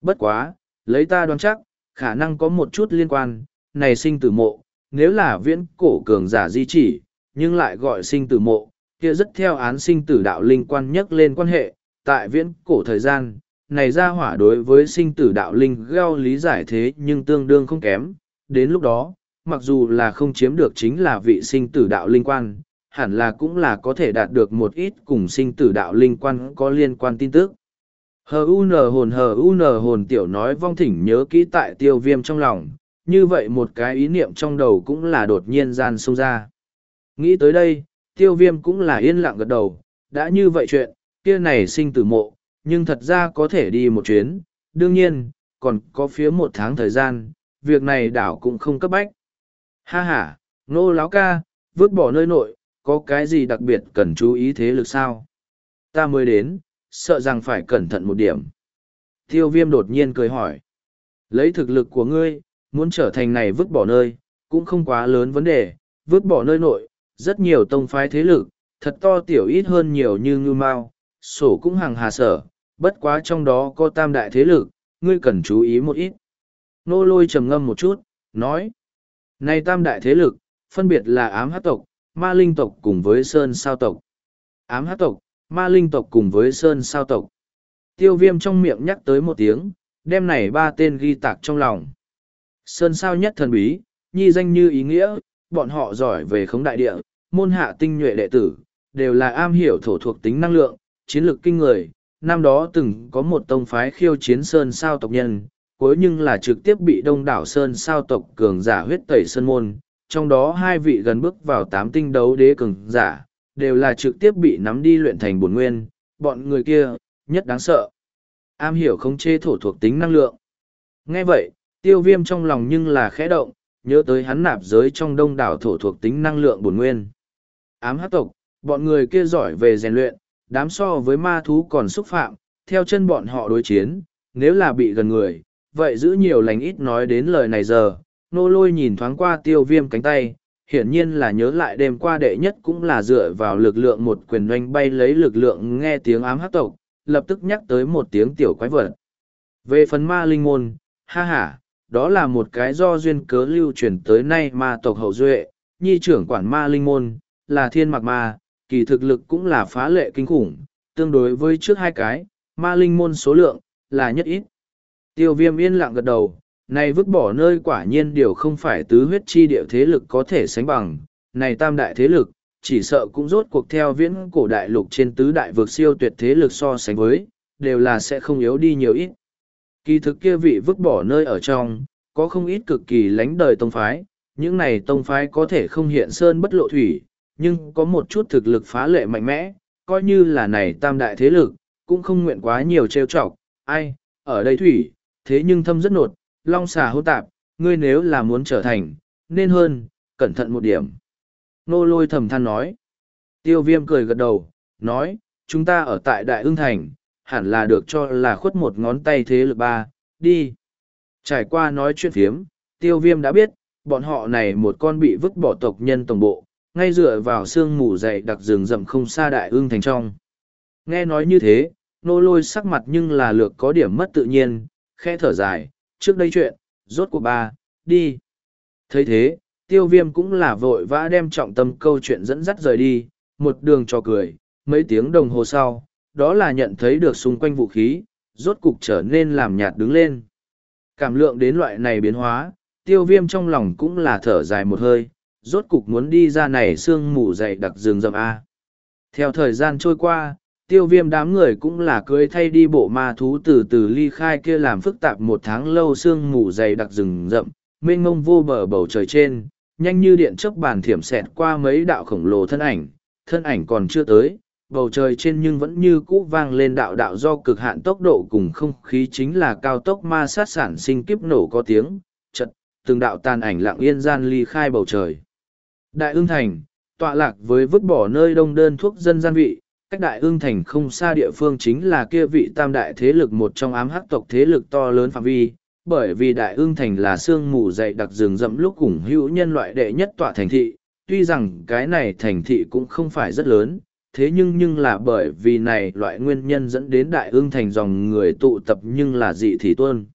Bất quá, lấy ta đoán chắc, khả năng có một chút liên quan, này sinh tử mộ, nếu là viễn cổ cường giả di chỉ, nhưng lại gọi sinh tử mộ, kia rất theo án sinh tử đạo linh quan nhất lên quan hệ, tại viễn cổ thời gian, này ra hỏa đối với sinh tử đạo linh gao lý giải thế nhưng tương đương không kém, đến lúc đó, mặc dù là không chiếm được chính là vị sinh tử đạo linh quan, hẳn là cũng là có thể đạt được một ít cùng sinh tử đạo linh quan có liên quan tin tức. Hờ u n hồn hờ u n hồn tiểu nói vong thỉnh nhớ kỹ tại tiêu viêm trong lòng, như vậy một cái ý niệm trong đầu cũng là đột nhiên gian xông ra. Nghĩ tới đây, tiêu viêm cũng là yên lặng gật đầu, đã như vậy chuyện, kia này sinh tử mộ, nhưng thật ra có thể đi một chuyến, đương nhiên, còn có phía một tháng thời gian, việc này đảo cũng không cấp bách. Ha ha, nô láo ca, vứt bỏ nơi nội, có cái gì đặc biệt cần chú ý thế lực sao? Ta mới đến, sợ rằng phải cẩn thận một điểm. Tiêu viêm đột nhiên cười hỏi. Lấy thực lực của ngươi, muốn trở thành này vứt bỏ nơi, cũng không quá lớn vấn đề, vứt bỏ nơi nội, rất nhiều tông phái thế lực, thật to tiểu ít hơn nhiều như ngư mao, sổ cũng hàng hà sở, bất quá trong đó có tam đại thế lực, ngươi cần chú ý một ít. Nô lôi trầm ngâm một chút, nói. Này tam đại thế lực, phân biệt là ám hát tộc, ma linh tộc cùng với sơn sao tộc. Ám hát tộc, ma linh tộc cùng với sơn sao tộc. Tiêu viêm trong miệng nhắc tới một tiếng, đem này ba tên ghi tạc trong lòng. Sơn sao nhất thần bí, nhi danh như ý nghĩa, bọn họ giỏi về khống đại địa, môn hạ tinh nhuệ đệ tử, đều là am hiểu thổ thuộc tính năng lượng, chiến lược kinh người. Năm đó từng có một tông phái khiêu chiến Sơn sao tộc nhân, cuối nhưng là trực tiếp bị đông đảo Sơn sao tộc cường giả huyết tẩy Sơn môn, trong đó hai vị gần bước vào tám tinh đấu đế cường giả, đều là trực tiếp bị nắm đi luyện thành bổn nguyên, bọn người kia, nhất đáng sợ. Am hiểu không chê thổ thuộc tính năng lượng. Nghe vậy, tiêu viêm trong lòng nhưng là khẽ động, nhớ tới hắn nạp giới trong đông đảo thổ thuộc tính năng lượng bổn nguyên. Ám hát tộc, bọn người kia giỏi về rèn luyện, đám so với ma thú còn xúc phạm, theo chân bọn họ đối chiến, nếu là bị gần người, vậy giữ nhiều lành ít nói đến lời này giờ, nô lôi nhìn thoáng qua tiêu viêm cánh tay, hiển nhiên là nhớ lại đêm qua đệ nhất cũng là dựa vào lực lượng một quyền doanh bay lấy lực lượng nghe tiếng ám hát tộc, lập tức nhắc tới một tiếng tiểu quái vật. Về phần ma linh môn, ha ha, đó là một cái do duyên cớ lưu truyền tới nay ma tộc hậu duệ, nhi trưởng quản ma linh môn, là thiên mặc ma, kỳ thực lực cũng là phá lệ kinh khủng, tương đối với trước hai cái, ma linh môn số lượng, là nhất ít. Tiêu viêm yên lặng gật đầu, này vứt bỏ nơi quả nhiên điều không phải tứ huyết chi địa thế lực có thể sánh bằng, này tam đại thế lực, chỉ sợ cũng rốt cuộc theo viễn cổ đại lục trên tứ đại vực siêu tuyệt thế lực so sánh với, đều là sẽ không yếu đi nhiều ít. Kỳ thực kia vị vứt bỏ nơi ở trong, có không ít cực kỳ lánh đời tông phái, những này tông phái có thể không hiện sơn bất lộ thủy, nhưng có một chút thực lực phá lệ mạnh mẽ, coi như là này tam đại thế lực, cũng không nguyện quá nhiều trêu chọc, ai, ở đây thủy, thế nhưng thâm rất nột, long xà hô tạp, ngươi nếu là muốn trở thành, nên hơn, cẩn thận một điểm. Nô lôi thầm than nói. Tiêu viêm cười gật đầu, nói, chúng ta ở tại Đại Ưng Thành, hẳn là được cho là khuất một ngón tay thế lực ba, đi. Trải qua nói chuyện phiếm, tiêu viêm đã biết, bọn họ này một con bị vứt bỏ tộc nhân tổng bộ, ngay dựa vào sương mù dày đặc rừng rậm không xa Đại Ưng Thành trong. Nghe nói như thế, nô lôi sắc mặt nhưng là lược có điểm mất tự nhiên, khe thở dài, trước đây chuyện, rốt cuộc bà, đi. thấy thế, tiêu viêm cũng là vội vã đem trọng tâm câu chuyện dẫn dắt rời đi, một đường cho cười, mấy tiếng đồng hồ sau, đó là nhận thấy được xung quanh vũ khí, rốt cục trở nên làm nhạt đứng lên. Cảm lượng đến loại này biến hóa, tiêu viêm trong lòng cũng là thở dài một hơi, rốt cục muốn đi ra này sương mù dày đặc rừng rậm A. Theo thời gian trôi qua, tiêu viêm đám người cũng là cưới thay đi bộ ma thú từ từ ly khai kia làm phức tạp một tháng lâu sương mù dày đặc rừng rậm, mênh mông vô bờ bầu trời trên, nhanh như điện chớp bàn thiểm xẹt qua mấy đạo khổng lồ thân ảnh, thân ảnh còn chưa tới, bầu trời trên nhưng vẫn như cũ vang lên đạo đạo do cực hạn tốc độ cùng không khí chính là cao tốc ma sát sản sinh kiếp nổ có tiếng, chật, từng đạo tàn ảnh lặng yên gian ly khai bầu trời. Đại ương thành, tọa lạc với vứt bỏ nơi đông đơn thuốc dân gian vị, cách đại ương thành không xa địa phương chính là kia vị tam đại thế lực một trong ám hắc tộc thế lực to lớn phạm vi, bởi vì đại ương thành là sương mù dày đặc rừng rậm lúc cùng hữu nhân loại đệ nhất tọa thành thị, tuy rằng cái này thành thị cũng không phải rất lớn, thế nhưng nhưng là bởi vì này loại nguyên nhân dẫn đến đại ương thành dòng người tụ tập nhưng là dị thị tuân.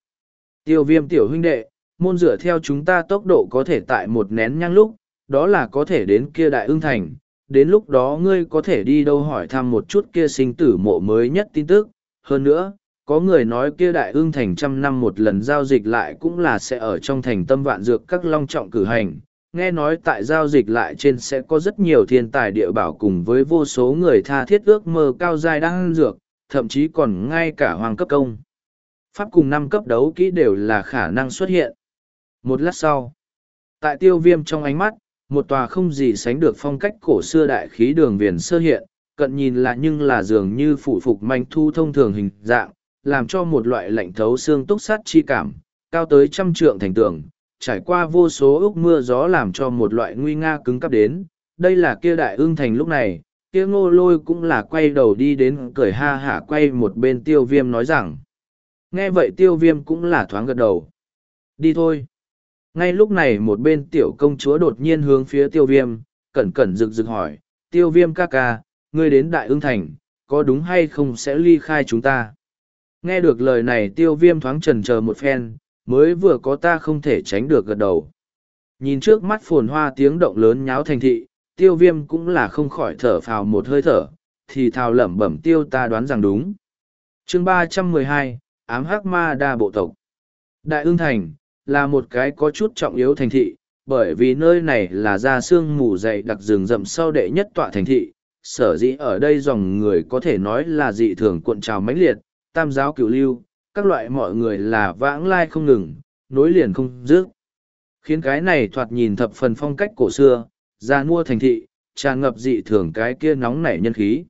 Tiêu viêm tiểu huynh đệ, môn rửa theo chúng ta tốc độ có thể tại một nén nhang lúc, đó là có thể đến kia đại ương thành, đến lúc đó ngươi có thể đi đâu hỏi thăm một chút kia sinh tử mộ mới nhất tin tức, hơn nữa, có người nói kia đại ương thành trăm năm một lần giao dịch lại cũng là sẽ ở trong thành tâm vạn dược các long trọng cử hành. Nghe nói tại giao dịch lại trên sẽ có rất nhiều thiên tài địa bảo cùng với vô số người tha thiết ước mơ cao dài đang dược, thậm chí còn ngay cả hoàng cấp công. Pháp cùng năm cấp đấu kỹ đều là khả năng xuất hiện. Một lát sau, tại tiêu viêm trong ánh mắt, một tòa không gì sánh được phong cách cổ xưa đại khí đường viền sơ hiện, cận nhìn là nhưng là dường như phụ phục manh thu thông thường hình dạng, làm cho một loại lạnh thấu xương túc sắt chi cảm, cao tới trăm trượng thành tường, trải qua vô số ước mưa gió làm cho một loại nguy nga cứng cắp đến. Đây là kia đại ương thành lúc này, kia ngô lôi cũng là quay đầu đi đến cười ha hả quay một bên tiêu viêm nói rằng. Nghe vậy tiêu viêm cũng là thoáng gật đầu. Đi thôi. Ngay lúc này một bên tiểu công chúa đột nhiên hướng phía tiêu viêm, cẩn cẩn rực rực hỏi, tiêu viêm ca ca, ngươi đến đại ương thành, có đúng hay không sẽ ly khai chúng ta? Nghe được lời này tiêu viêm thoáng trần chờ một phen, mới vừa có ta không thể tránh được gật đầu. Nhìn trước mắt phồn hoa tiếng động lớn nháo thành thị, tiêu viêm cũng là không khỏi thở phào một hơi thở, thì thào lẩm bẩm tiêu ta đoán rằng đúng. chương ba trăm mười hai ám hắc ma đa bộ tộc. Đại ương thành, là một cái có chút trọng yếu thành thị, bởi vì nơi này là ra sương mù dày đặc rừng rậm sau đệ nhất tọa thành thị, sở dĩ ở đây dòng người có thể nói là dị thường cuộn trào mãnh liệt, tam giáo cửu lưu, các loại mọi người là vãng lai không ngừng, nối liền không dứt. Khiến cái này thoạt nhìn thập phần phong cách cổ xưa, ra mua thành thị, tràn ngập dị thường cái kia nóng nảy nhân khí.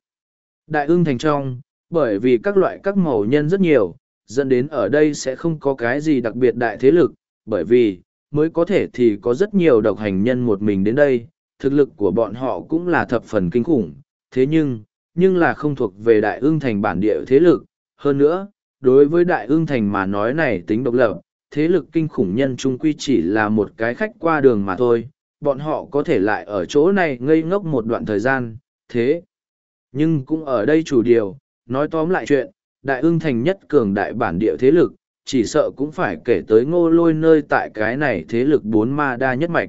Đại ưng thành trong, bởi vì các loại các màu nhân rất nhiều, dẫn đến ở đây sẽ không có cái gì đặc biệt đại thế lực, bởi vì, mới có thể thì có rất nhiều độc hành nhân một mình đến đây, thực lực của bọn họ cũng là thập phần kinh khủng, thế nhưng, nhưng là không thuộc về đại ưng thành bản địa thế lực, hơn nữa, đối với đại ương thành mà nói này tính độc lập, thế lực kinh khủng nhân trung quy chỉ là một cái khách qua đường mà thôi, bọn họ có thể lại ở chỗ này ngây ngốc một đoạn thời gian, thế. Nhưng cũng ở đây chủ điều, nói tóm lại chuyện, đại ương thành nhất cường đại bản địa thế lực, chỉ sợ cũng phải kể tới ngô lôi nơi tại cái này thế lực bốn ma đa nhất mạch.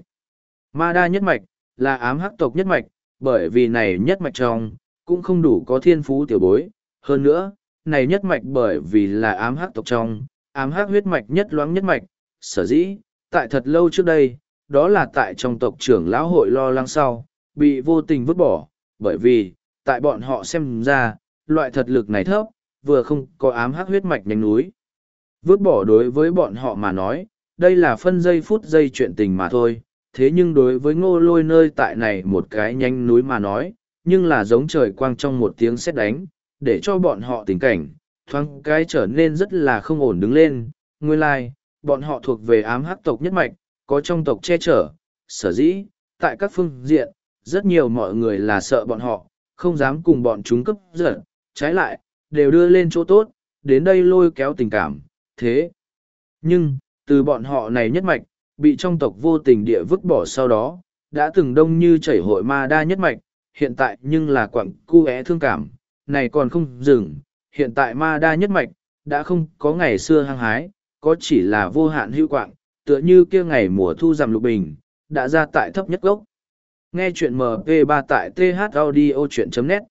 Ma đa nhất mạch, là ám hắc tộc nhất mạch, bởi vì này nhất mạch trong, cũng không đủ có thiên phú tiểu bối, hơn nữa, này nhất mạch bởi vì là ám hắc tộc trong, ám hắc huyết mạch nhất loáng nhất mạch, sở dĩ, tại thật lâu trước đây, đó là tại trong tộc trưởng lão hội lo lắng sau, bị vô tình vứt bỏ, bởi vì, tại bọn họ xem ra, loại thật lực này thấp, vừa không có ám hắc huyết mạch nhánh núi. Vứt bỏ đối với bọn họ mà nói, đây là phân giây phút giây chuyện tình mà thôi, thế nhưng đối với ngô lôi nơi tại này một cái nhánh núi mà nói, nhưng là giống trời quang trong một tiếng sét đánh, để cho bọn họ tình cảnh, thoáng cái trở nên rất là không ổn đứng lên. Nguyên lai, like, bọn họ thuộc về ám hắc tộc nhất mạch, có trong tộc che chở, sở dĩ, tại các phương diện, rất nhiều mọi người là sợ bọn họ, không dám cùng bọn chúng cấp giật, trái lại, đều đưa lên chỗ tốt, đến đây lôi kéo tình cảm, thế. Nhưng, từ bọn họ này nhất mạch, bị trong tộc vô tình địa vứt bỏ sau đó, đã từng đông như chảy hội ma đa nhất mạch, hiện tại nhưng là quặng cu é thương cảm, này còn không dừng, hiện tại ma đa nhất mạch, đã không có ngày xưa hăng hái, có chỉ là vô hạn hữu quạng, tựa như kia ngày mùa thu giảm lục bình, đã ra tại thấp nhất gốc. Nghe chuyện MP3 tại thaudio.net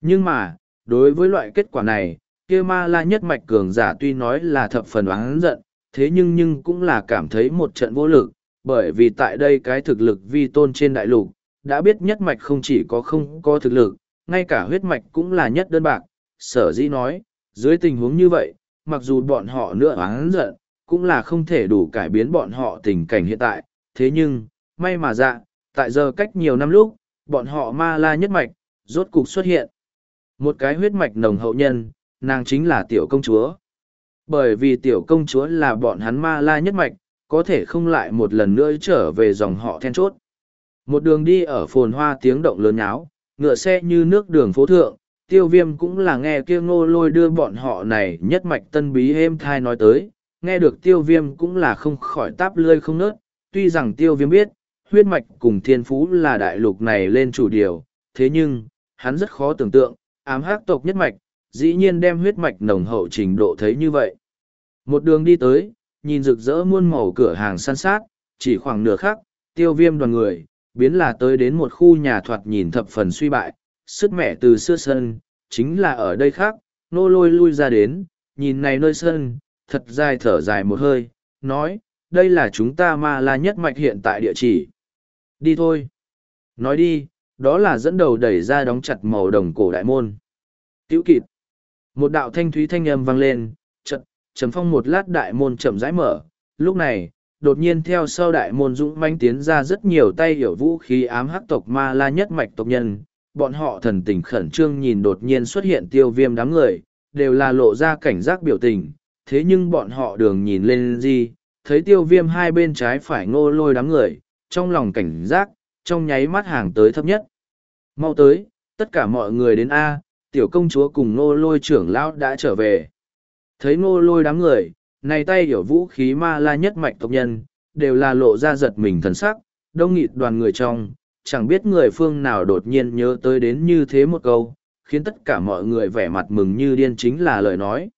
Nhưng mà, đối với loại kết quả này, kia ma la nhất mạch cường giả tuy nói là thập phần oán giận, thế nhưng nhưng cũng là cảm thấy một trận vô lực, bởi vì tại đây cái thực lực vi tôn trên đại lục, đã biết nhất mạch không chỉ có không có thực lực, ngay cả huyết mạch cũng là nhất đơn bạc, sở dĩ nói, dưới tình huống như vậy, mặc dù bọn họ nữa oán giận, cũng là không thể đủ cải biến bọn họ tình cảnh hiện tại, thế nhưng, may mà dạ, tại giờ cách nhiều năm lúc, bọn họ ma la nhất mạch, rốt cục xuất hiện. Một cái huyết mạch nồng hậu nhân, nàng chính là tiểu công chúa. Bởi vì tiểu công chúa là bọn hắn ma la nhất mạch, có thể không lại một lần nữa trở về dòng họ then chốt. Một đường đi ở phồn hoa tiếng động lớn nháo, ngựa xe như nước đường phố thượng, tiêu viêm cũng là nghe kia ngô lôi đưa bọn họ này nhất mạch tân bí êm thai nói tới, nghe được tiêu viêm cũng là không khỏi táp lươi không nớt, tuy rằng tiêu viêm biết, huyết mạch cùng thiên phú là đại lục này lên chủ điều, thế nhưng, hắn rất khó tưởng tượng, ám hắc tộc nhất mạch, dĩ nhiên đem huyết mạch nồng hậu trình độ thấy như vậy. Một đường đi tới, nhìn rực rỡ muôn màu cửa hàng săn sát, chỉ khoảng nửa khắc, tiêu viêm đoàn người, biến là tới đến một khu nhà thoạt nhìn thập phần suy bại, sức mẻ từ xưa sân, chính là ở đây khác, nô lôi lui ra đến, nhìn này nơi sân, thật dài thở dài một hơi, nói, đây là chúng ta ma la nhất mạch hiện tại địa chỉ. Đi thôi. Nói đi, đó là dẫn đầu đẩy ra đóng chặt màu đồng cổ đại môn. Tiểu kịt. Một đạo thanh thúy thanh âm vang lên, chật, trầm phong một lát đại môn chậm rãi mở. Lúc này, đột nhiên theo sau đại môn dũng manh tiến ra rất nhiều tay hiểu vũ khí ám hắc tộc ma la nhất mạch tộc nhân. Bọn họ thần tình khẩn trương nhìn đột nhiên xuất hiện tiêu viêm đám người, đều là lộ ra cảnh giác biểu tình. Thế nhưng bọn họ đường nhìn lên gì, thấy tiêu viêm hai bên trái phải ngô lôi đám người, trong lòng cảnh giác, trong nháy mắt hàng tới thấp nhất. Mau tới, tất cả mọi người đến A, tiểu công chúa cùng ngô lôi trưởng lão đã trở về. Thấy ngô lôi đám người, này tay hiểu vũ khí ma la nhất mạch tộc nhân, đều là lộ ra giật mình thần sắc, đông nghịt đoàn người trong, chẳng biết người phương nào đột nhiên nhớ tới đến như thế một câu, khiến tất cả mọi người vẻ mặt mừng như điên chính là lời nói.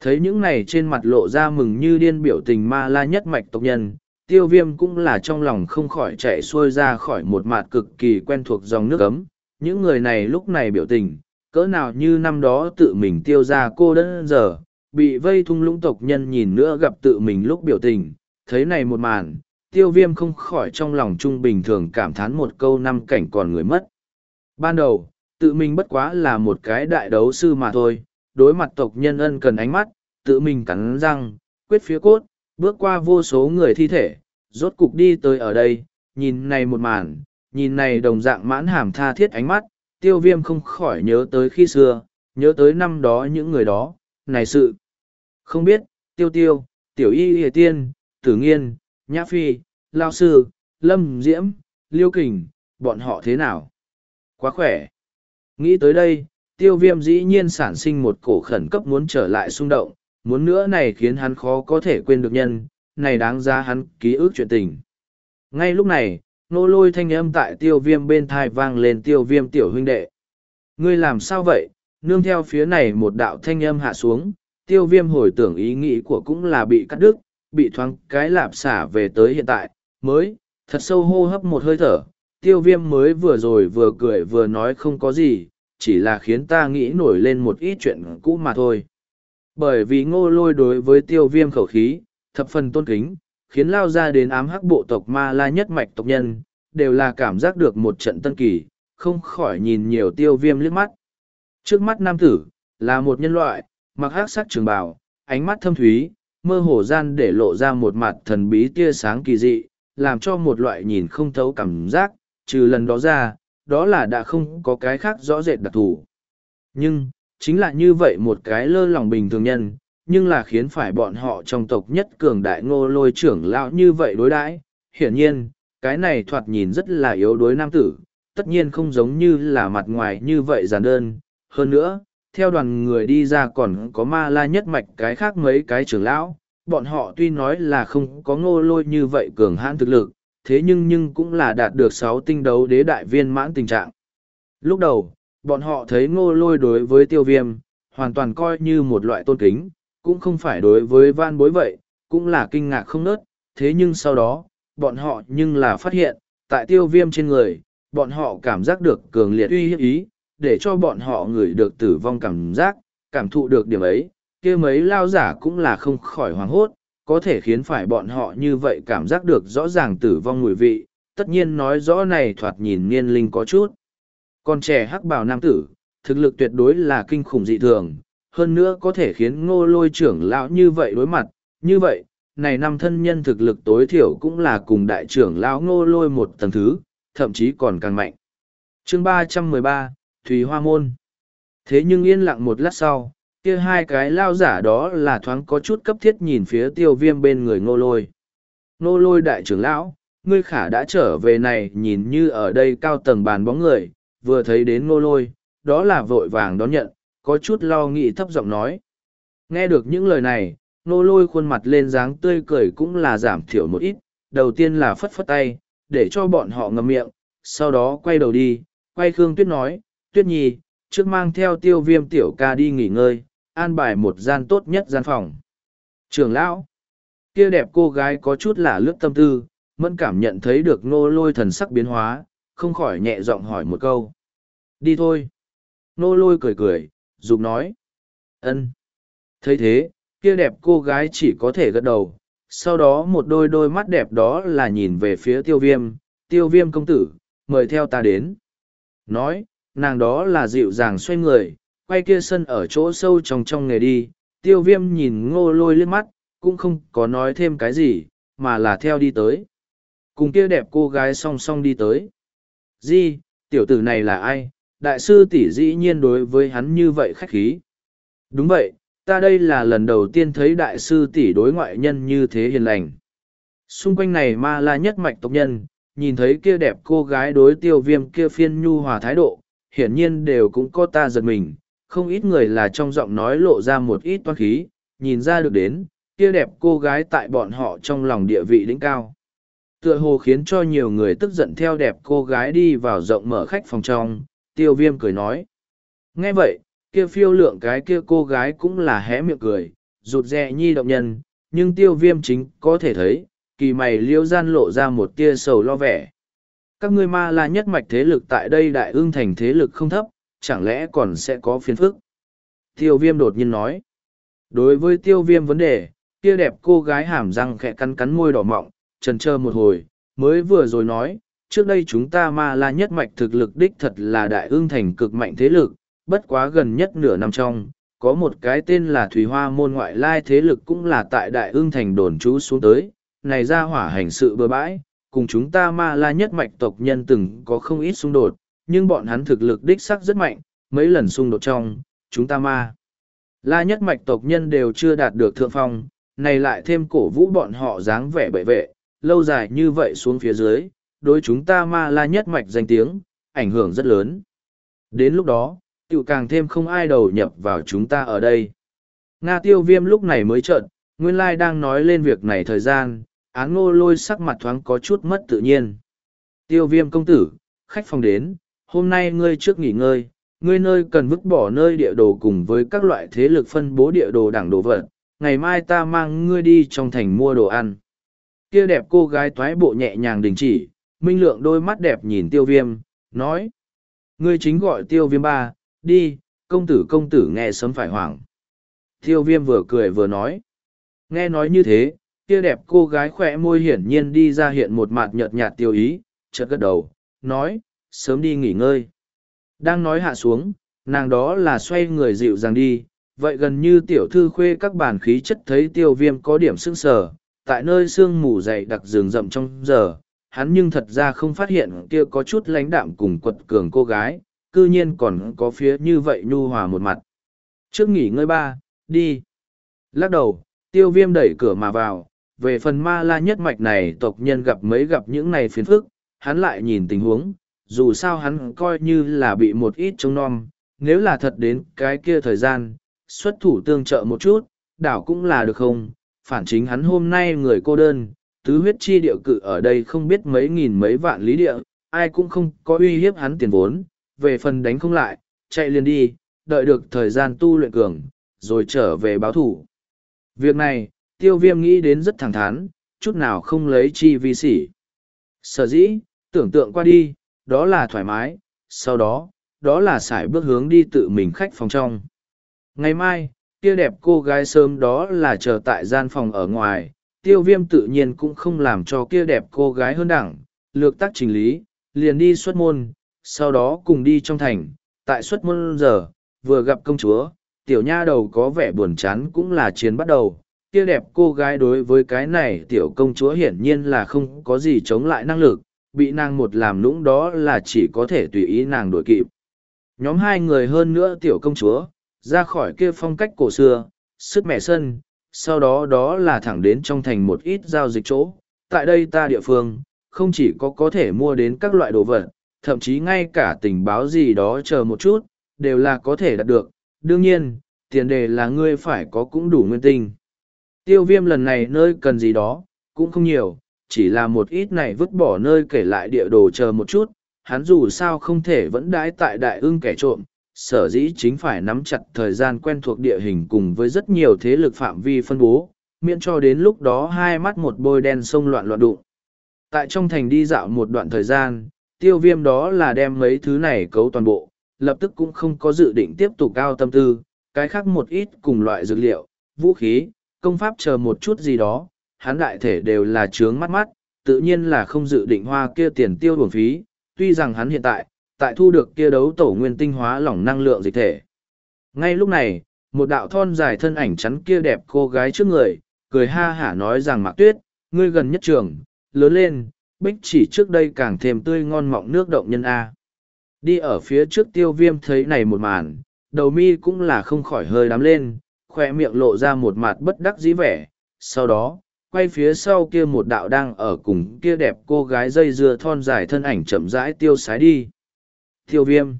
Thấy những này trên mặt lộ ra mừng như điên biểu tình ma la nhất mạch tộc nhân, tiêu viêm cũng là trong lòng không khỏi chạy xuôi ra khỏi một mặt cực kỳ quen thuộc dòng nước ấm. Những người này lúc này biểu tình, cỡ nào như năm đó tự mình tiêu ra cô đơn giờ, bị vây thung lũng tộc nhân nhìn nữa gặp tự mình lúc biểu tình, thấy này một màn, tiêu viêm không khỏi trong lòng trung bình thường cảm thán một câu năm cảnh còn người mất. Ban đầu, tự mình bất quá là một cái đại đấu sư mà thôi, đối mặt tộc nhân ân cần ánh mắt, tự mình cắn răng, quyết phía cốt, bước qua vô số người thi thể, rốt cục đi tới ở đây, nhìn này một màn, nhìn này đồng dạng mãn hàm tha thiết ánh mắt, tiêu viêm không khỏi nhớ tới khi xưa, nhớ tới năm đó những người đó, này sự. Không biết, tiêu tiêu, tiểu y hề tiên, tử nghiên, nhã phi, lao sư, lâm diễm, liêu kình, bọn họ thế nào? Quá khỏe. Nghĩ tới đây, tiêu viêm dĩ nhiên sản sinh một cổ khẩn cấp muốn trở lại xung động, muốn nữa này khiến hắn khó có thể quên được nhân, này đáng ra hắn ký ức chuyện tình. Ngay lúc này, nô lôi thanh âm tại tiêu viêm bên thai vang lên tiêu viêm tiểu huynh đệ. Ngươi làm sao vậy? Nương theo phía này một đạo thanh âm hạ xuống, tiêu viêm hồi tưởng ý nghĩ của cũng là bị cắt đứt, bị thoáng cái lạp xả về tới hiện tại, mới, thật sâu hô hấp một hơi thở, tiêu viêm mới vừa rồi vừa cười vừa nói không có gì, chỉ là khiến ta nghĩ nổi lên một ít chuyện cũ mà thôi. Bởi vì ngô lôi đối với tiêu viêm khẩu khí, thập phần tôn kính, khiến lao ra đến ám hắc bộ tộc ma la nhất mạch tộc nhân, đều là cảm giác được một trận tân kỳ, không khỏi nhìn nhiều tiêu viêm liếc mắt. Trước mắt nam tử, là một nhân loại, mặc hắc sắc trường bào, ánh mắt thâm thúy, mơ hồ gian để lộ ra một mặt thần bí tia sáng kỳ dị, làm cho một loại nhìn không thấu cảm giác, trừ lần đó ra, đó là đã không có cái khác rõ rệt đặc thù. Nhưng, chính là như vậy một cái lơ lòng bình thường nhân, nhưng là khiến phải bọn họ trong tộc nhất cường đại ngô lôi trưởng lão như vậy đối đãi. Hiển nhiên, cái này thoạt nhìn rất là yếu đuối nam tử, tất nhiên không giống như là mặt ngoài như vậy giản đơn. Hơn nữa, theo đoàn người đi ra còn có ma la nhất mạch cái khác mấy cái trưởng lão. Bọn họ tuy nói là không có ngô lôi như vậy cường hãn thực lực, thế nhưng nhưng cũng là đạt được sáu tinh đấu đế đại viên mãn tình trạng. Lúc đầu, bọn họ thấy ngô lôi đối với tiêu viêm, hoàn toàn coi như một loại tôn kính cũng không phải đối với van bối vậy, cũng là kinh ngạc không nớt, thế nhưng sau đó, bọn họ nhưng là phát hiện, tại tiêu viêm trên người, bọn họ cảm giác được cường liệt uy hiếp ý, để cho bọn họ người được tử vong cảm giác, cảm thụ được điểm ấy, kia mấy lao giả cũng là không khỏi hoảng hốt, có thể khiến phải bọn họ như vậy cảm giác được rõ ràng tử vong mùi vị, tất nhiên nói rõ này thoạt nhìn niên linh có chút. Còn trẻ hắc bào nam tử, thực lực tuyệt đối là kinh khủng dị thường, hơn nữa có thể khiến ngô lôi trưởng lão như vậy đối mặt, như vậy, này năm thân nhân thực lực tối thiểu cũng là cùng đại trưởng lão ngô lôi một tầng thứ, thậm chí còn càng mạnh. chương ba trăm mười ba Thùy Hoa Môn Thế nhưng yên lặng một lát sau, kia hai cái lao giả đó là thoáng có chút cấp thiết nhìn phía tiêu viêm bên người ngô lôi. Ngô lôi đại trưởng lão, ngươi khả đã trở về này nhìn như ở đây cao tầng bàn bóng người, vừa thấy đến ngô lôi, đó là vội vàng đón nhận, có chút lo nghĩ thấp giọng nói. Nghe được những lời này, nô lôi khuôn mặt lên dáng tươi cười cũng là giảm thiểu một ít, đầu tiên là phất phất tay, để cho bọn họ ngậm miệng, sau đó quay đầu đi, quay Khương Tuyết nói, Tuyết Nhi, trước mang theo tiêu viêm tiểu ca đi nghỉ ngơi, an bài một gian tốt nhất gian phòng. Trường lão, kia đẹp cô gái có chút là lướt tâm tư, mẫn cảm nhận thấy được nô lôi thần sắc biến hóa, không khỏi nhẹ giọng hỏi một câu. Đi thôi. Nô lôi cười cười, dục nói. ân thấy thế, kia đẹp cô gái chỉ có thể gật đầu, sau đó một đôi đôi mắt đẹp đó là nhìn về phía tiêu viêm, tiêu viêm công tử, mời theo ta đến. Nói, nàng đó là dịu dàng xoay người, quay kia sân ở chỗ sâu trong trong nghề đi, tiêu viêm nhìn ngô lôi lên mắt, cũng không có nói thêm cái gì, mà là theo đi tới. Cùng kia đẹp cô gái song song đi tới. Di, tiểu tử này là ai, đại sư tỷ dĩ nhiên đối với hắn như vậy khách khí. Đúng vậy, ta đây là lần đầu tiên thấy đại sư tỷ đối ngoại nhân như thế hiền lành. Xung quanh này ma la nhất mạch tộc nhân, nhìn thấy kia đẹp cô gái đối tiêu viêm kia phiên nhu hòa thái độ, hiển nhiên đều cũng có ta giật mình, không ít người là trong giọng nói lộ ra một ít toan khí, nhìn ra được đến, kia đẹp cô gái tại bọn họ trong lòng địa vị đỉnh cao. Tựa hồ khiến cho nhiều người tức giận theo đẹp cô gái đi vào rộng mở khách phòng trong, tiêu viêm cười nói. Nghe vậy, kia phiêu lượng cái kia cô gái cũng là hé miệng cười, rụt rè nhi động nhân, nhưng tiêu viêm chính có thể thấy, kỳ mày liêu gian lộ ra một tia sầu lo vẻ. Các ngươi ma là nhất mạch thế lực tại đây đại ương thành thế lực không thấp, chẳng lẽ còn sẽ có phiền phức? Tiêu viêm đột nhiên nói. Đối với tiêu viêm vấn đề, kia đẹp cô gái hàm răng khẽ cắn cắn môi đỏ mọng, trần trơ một hồi, mới vừa rồi nói, trước đây chúng ta ma la nhất mạch thực lực đích thật là đại ương thành cực mạnh thế lực, bất quá gần nhất nửa năm trong, có một cái tên là Thủy Hoa môn ngoại lai thế lực cũng là tại đại ương thành đồn trú xuống tới, này ra hỏa hành sự bừa bãi, cùng chúng ta ma la nhất mạch tộc nhân từng có không ít xung đột, nhưng bọn hắn thực lực đích sắc rất mạnh, mấy lần xung đột trong, chúng ta ma. La nhất mạch tộc nhân đều chưa đạt được thượng phong, này lại thêm cổ vũ bọn họ dáng vẻ bệ vệ, lâu dài như vậy xuống phía dưới, đối chúng ta ma la nhất mạch danh tiếng, ảnh hưởng rất lớn. Đến lúc đó, tiểu càng thêm không ai đầu nhập vào chúng ta ở đây. Nga tiêu viêm lúc này mới trợn, nguyên lai đang nói lên việc này thời gian, án ngô lôi sắc mặt thoáng có chút mất tự nhiên. Tiêu viêm công tử, khách phòng đến, hôm nay ngươi trước nghỉ ngơi, ngươi nơi cần vứt bỏ nơi địa đồ cùng với các loại thế lực phân bố địa đồ đảng đồ vật, ngày mai ta mang ngươi đi trong thành mua đồ ăn. Kia đẹp cô gái toái bộ nhẹ nhàng đình chỉ, Minh Lượng đôi mắt đẹp nhìn tiêu viêm, nói. Ngươi chính gọi tiêu viêm ba, đi, công tử công tử nghe sớm phải hoảng. Tiêu viêm vừa cười vừa nói. Nghe nói như thế, kia đẹp cô gái khỏe môi hiển nhiên đi ra hiện một mặt nhợt nhạt tiêu ý, chợt gật đầu, nói, sớm đi nghỉ ngơi. Đang nói hạ xuống, nàng đó là xoay người dịu dàng đi, vậy gần như tiểu thư khuê các bản khí chất thấy tiêu viêm có điểm sưng sờ, tại nơi sương mù dày đặc rừng rậm trong giờ, hắn nhưng thật ra không phát hiện kia có chút lãnh đạm cùng quật cường cô gái, cư nhiên còn có phía như vậy nhu hòa một mặt. Trước nghỉ ngơi ba, đi. Lắc đầu, tiêu viêm đẩy cửa mà vào, về phần ma la nhất mạch này tộc nhân gặp mấy gặp những này phiền phức, hắn lại nhìn tình huống, dù sao hắn coi như là bị một ít trông non, nếu là thật đến cái kia thời gian, xuất thủ tương trợ một chút, đảo cũng là được không, phản chính hắn hôm nay người cô đơn, tứ huyết chi địa cự ở đây không biết mấy nghìn mấy vạn lý địa, ai cũng không có uy hiếp hắn tiền vốn, về phần đánh không lại, chạy liền đi, đợi được thời gian tu luyện cường, rồi trở về báo thủ. Việc này, tiêu viêm nghĩ đến rất thẳng thắn, chút nào không lấy chi vi sỉ. Sở dĩ, tưởng tượng qua đi, đó là thoải mái, sau đó, đó là sải bước hướng đi tự mình khách phòng trong. Ngày mai, kia đẹp cô gái sớm đó là chờ tại gian phòng ở ngoài, tiêu viêm tự nhiên cũng không làm cho kia đẹp cô gái hơn đẳng, lược tác trình lý, liền đi xuất môn, sau đó cùng đi trong thành, tại xuất môn giờ, vừa gặp công chúa, tiểu nha đầu có vẻ buồn chán cũng là chiến bắt đầu, kia đẹp cô gái đối với cái này tiểu công chúa hiển nhiên là không có gì chống lại năng lực, bị nàng một làm lũng đó là chỉ có thể tùy ý nàng đổi kịp. Nhóm hai người hơn nữa tiểu công chúa, ra khỏi kia phong cách cổ xưa, sức mẻ sân, sau đó đó là thẳng đến trong thành một ít giao dịch chỗ. Tại đây ta địa phương, không chỉ có có thể mua đến các loại đồ vật, thậm chí ngay cả tình báo gì đó chờ một chút, đều là có thể đạt được. Đương nhiên, tiền đề là ngươi phải có cũng đủ nguyên tinh. Tiêu viêm lần này nơi cần gì đó, cũng không nhiều, chỉ là một ít này vứt bỏ nơi kể lại địa đồ chờ một chút, hắn dù sao không thể vẫn đãi tại đại ưng kẻ trộm, sở dĩ chính phải nắm chặt thời gian quen thuộc địa hình cùng với rất nhiều thế lực phạm vi phân bố, miễn cho đến lúc đó hai mắt một bôi đen sông loạn loạn đụng. Tại trong thành đi dạo một đoạn thời gian, tiêu viêm đó là đem mấy thứ này cấu toàn bộ, lập tức cũng không có dự định tiếp tục cao tâm tư, cái khác một ít cùng loại dược liệu, vũ khí, công pháp chờ một chút gì đó, hắn đại thể đều là trướng mắt mắt, tự nhiên là không dự định hoa kia tiền tiêu bổng phí, tuy rằng hắn hiện tại, tại thu được kia đấu tổ nguyên tinh hóa lỏng năng lượng dịch thể. Ngay lúc này, một đạo thon dài thân ảnh chắn kia đẹp cô gái trước người, cười ha hả nói rằng Mạc Tuyết, ngươi gần nhất trường, lớn lên, bích chỉ trước đây càng thêm tươi ngon mọng nước động nhân A. Đi ở phía trước tiêu viêm thấy này một màn, đầu mi cũng là không khỏi hơi đám lên, khoe miệng lộ ra một mặt bất đắc dĩ vẻ, sau đó, quay phía sau kia một đạo đang ở cùng kia đẹp cô gái dây dưa thon dài thân ảnh chậm rãi tiêu sái đi. Tiêu viêm.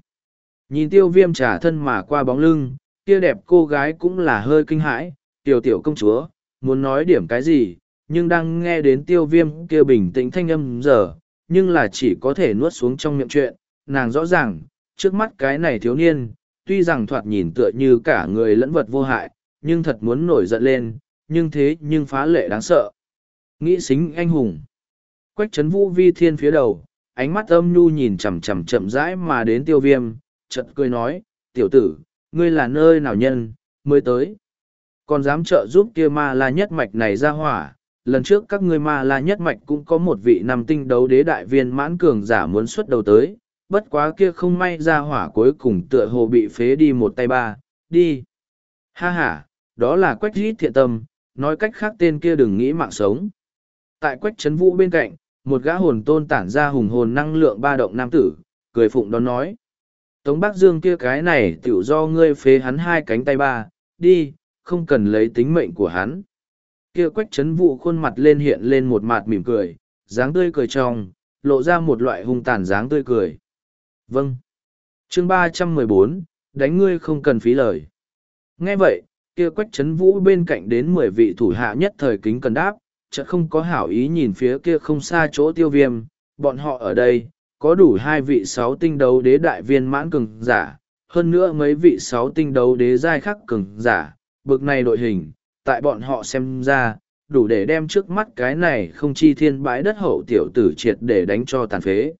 Nhìn tiêu viêm trả thân mà qua bóng lưng, kia đẹp cô gái cũng là hơi kinh hãi, tiểu tiểu công chúa, muốn nói điểm cái gì, nhưng đang nghe đến tiêu viêm kia bình tĩnh thanh âm giờ, nhưng là chỉ có thể nuốt xuống trong miệng chuyện, nàng rõ ràng, trước mắt cái này thiếu niên, tuy rằng thoạt nhìn tựa như cả người lẫn vật vô hại, nhưng thật muốn nổi giận lên, nhưng thế nhưng phá lệ đáng sợ. Nghĩ xính anh hùng. Quách trấn vũ vi thiên phía đầu, ánh mắt âm nhu nhìn chằm chằm chậm rãi mà đến tiêu viêm, chợt cười nói, tiểu tử, ngươi là nơi nào nhân, mới tới. Còn dám trợ giúp kia ma la nhất mạch này ra hỏa, lần trước các ngươi ma la nhất mạch cũng có một vị nằm tinh đấu đế đại viên mãn cường giả muốn xuất đầu tới, bất quá kia không may ra hỏa cuối cùng tựa hồ bị phế đi một tay ba, đi. Ha ha, đó là quách rít thiện tâm, nói cách khác tên kia đừng nghĩ mạng sống. Tại quách trấn vũ bên cạnh, một gã hồn tôn tản ra hùng hồn năng lượng ba động nam tử, cười phụng đón nói. Tống Bắc Dương kia cái này tiểu do ngươi phế hắn hai cánh tay ba, đi, không cần lấy tính mệnh của hắn. Kia quách chấn vụ khuôn mặt lên hiện lên một mặt mỉm cười, dáng tươi cười trong, lộ ra một loại hung tàn dáng tươi cười. Vâng. chương ba trăm mười bốn đánh ngươi không cần phí lời. Nghe vậy, kia quách chấn vũ bên cạnh đến mười vị thủ hạ nhất thời kính cần đáp, chợt không có hảo ý nhìn phía kia không xa chỗ tiêu viêm, bọn họ ở đây, có đủ hai vị sáu tinh đấu đế đại viên mãn cường giả, hơn nữa mấy vị sáu tinh đấu đế giai khắc cường giả, bực này đội hình, tại bọn họ xem ra, đủ để đem trước mắt cái này không chi thiên bãi đất hậu tiểu tử triệt để đánh cho tàn phế.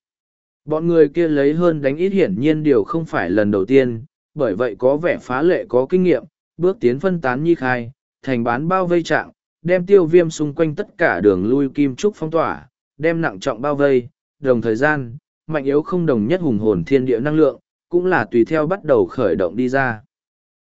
Bọn người kia lấy hơn đánh ít hiển nhiên điều không phải lần đầu tiên, bởi vậy có vẻ phá lệ có kinh nghiệm, bước tiến phân tán nhi khai, thành bán bao vây trạng, đem tiêu viêm xung quanh tất cả đường lui kim trúc phong tỏa, đem nặng trọng bao vây, đồng thời gian, mạnh yếu không đồng nhất hùng hồn thiên địa năng lượng, cũng là tùy theo bắt đầu khởi động đi ra.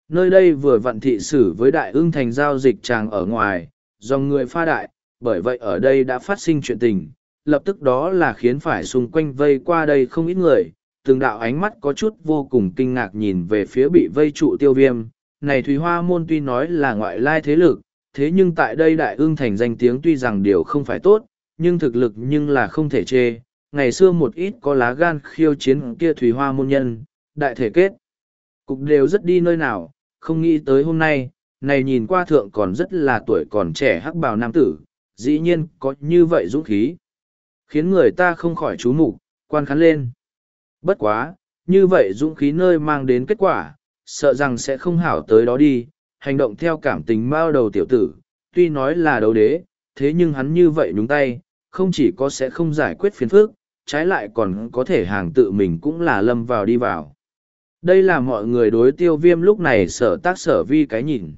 Nơi đây vừa vận thị xử với đại ương thành giao dịch tràng ở ngoài, do người pha đại, bởi vậy ở đây đã phát sinh chuyện tình, lập tức đó là khiến phải xung quanh vây qua đây không ít người, từng đạo ánh mắt có chút vô cùng kinh ngạc nhìn về phía bị vây trụ tiêu viêm. Này Thùy Hoa Môn tuy nói là ngoại lai thế lực, thế nhưng tại đây đại ương thành danh tiếng tuy rằng điều không phải tốt, nhưng thực lực nhưng là không thể chê. Ngày xưa một ít có lá gan khiêu chiến kia thủy Hoa Môn nhân, đại thể kết. Cục đều rất đi nơi nào, không nghĩ tới hôm nay, này nhìn qua thượng còn rất là tuổi còn trẻ hắc bào nam tử, dĩ nhiên có như vậy dũng khí. Khiến người ta không khỏi chú mục quan khán lên. Bất quá, như vậy dũng khí nơi mang đến kết quả, sợ rằng sẽ không hảo tới đó đi, hành động theo cảm tình mao đầu tiểu tử, tuy nói là đấu đế, thế nhưng hắn như vậy nhúng tay, không chỉ có sẽ không giải quyết phiền phức, trái lại còn có thể hàng tự mình cũng là lâm vào đi vào. Đây là mọi người đối tiêu viêm lúc này sở tác sở vi cái nhìn.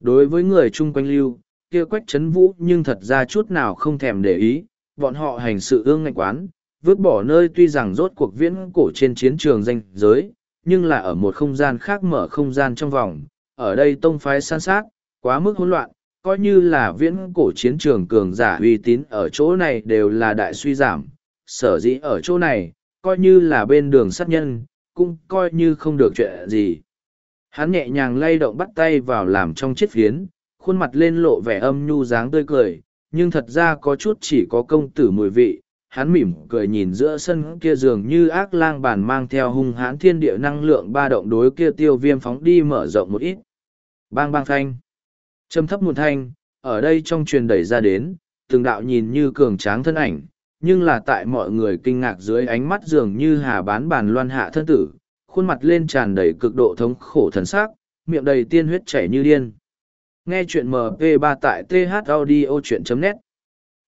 Đối với người chung quanh lưu, kia quách chấn vũ nhưng thật ra chút nào không thèm để ý, bọn họ hành sự ương ngạnh quán, vứt bỏ nơi tuy rằng rốt cuộc viễn cổ trên chiến trường danh giới, nhưng là ở một không gian khác mở không gian trong vòng, ở đây tông phái san sát, quá mức hỗn loạn, coi như là viễn cổ chiến trường cường giả uy tín ở chỗ này đều là đại suy giảm, sở dĩ ở chỗ này, coi như là bên đường sát nhân, cũng coi như không được chuyện gì. Hắn nhẹ nhàng lay động bắt tay vào làm trong chiếc phiến, khuôn mặt lên lộ vẻ âm nhu dáng tươi cười, nhưng thật ra có chút chỉ có công tử mùi vị. Hắn mỉm cười nhìn giữa sân kia dường như ác lang bản mang theo hung hãn thiên địa năng lượng ba động đối kia tiêu viêm phóng đi mở rộng một ít. Bang bang thanh. Châm thấp một thanh, ở đây trong truyền đẩy ra đến, từng đạo nhìn như cường tráng thân ảnh, nhưng là tại mọi người kinh ngạc dưới ánh mắt dường như hà bán bàn loan hạ thân tử, khuôn mặt lên tràn đầy cực độ thống khổ thần sắc, miệng đầy tiên huyết chảy như điên. Nghe chuyện MP3 tại thaudio.net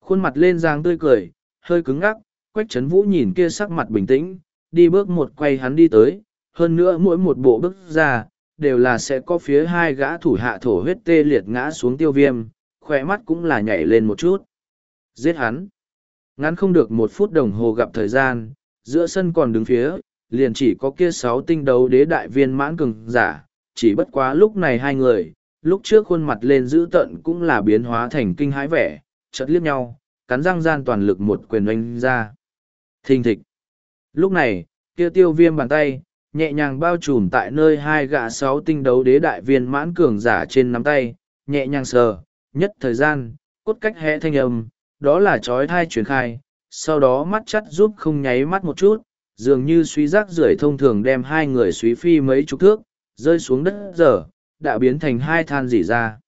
Khuôn mặt lên giang tươi cười, hơi cứng ngắc, quách chấn vũ nhìn kia sắc mặt bình tĩnh, đi bước một quay hắn đi tới, hơn nữa mỗi một bộ bước ra, đều là sẽ có phía hai gã thủ hạ thổ huyết tê liệt ngã xuống tiêu viêm, khỏe mắt cũng là nhảy lên một chút. Giết hắn. Ngắn không được một phút đồng hồ gặp thời gian, giữa sân còn đứng phía, liền chỉ có kia sáu tinh đấu đế đại viên mãn cường giả, chỉ bất quá lúc này hai người, lúc trước khuôn mặt lên giữ tận cũng là biến hóa thành kinh hãi vẻ, chợt liếc nhau, cắn răng gian toàn lực một quyền oanh ra. Thình thịch. Lúc này, kia tiêu viêm bàn tay, nhẹ nhàng bao trùm tại nơi hai gã sáu tinh đấu đế đại viên mãn cường giả trên nắm tay, nhẹ nhàng sờ, nhất thời gian, cốt cách hẽ thanh âm, đó là trói thai truyền khai, sau đó mắt chắt giúp không nháy mắt một chút, dường như suy rác rưởi thông thường đem hai người suy phi mấy chục thước, rơi xuống đất dở, đã biến thành hai than dỉ ra.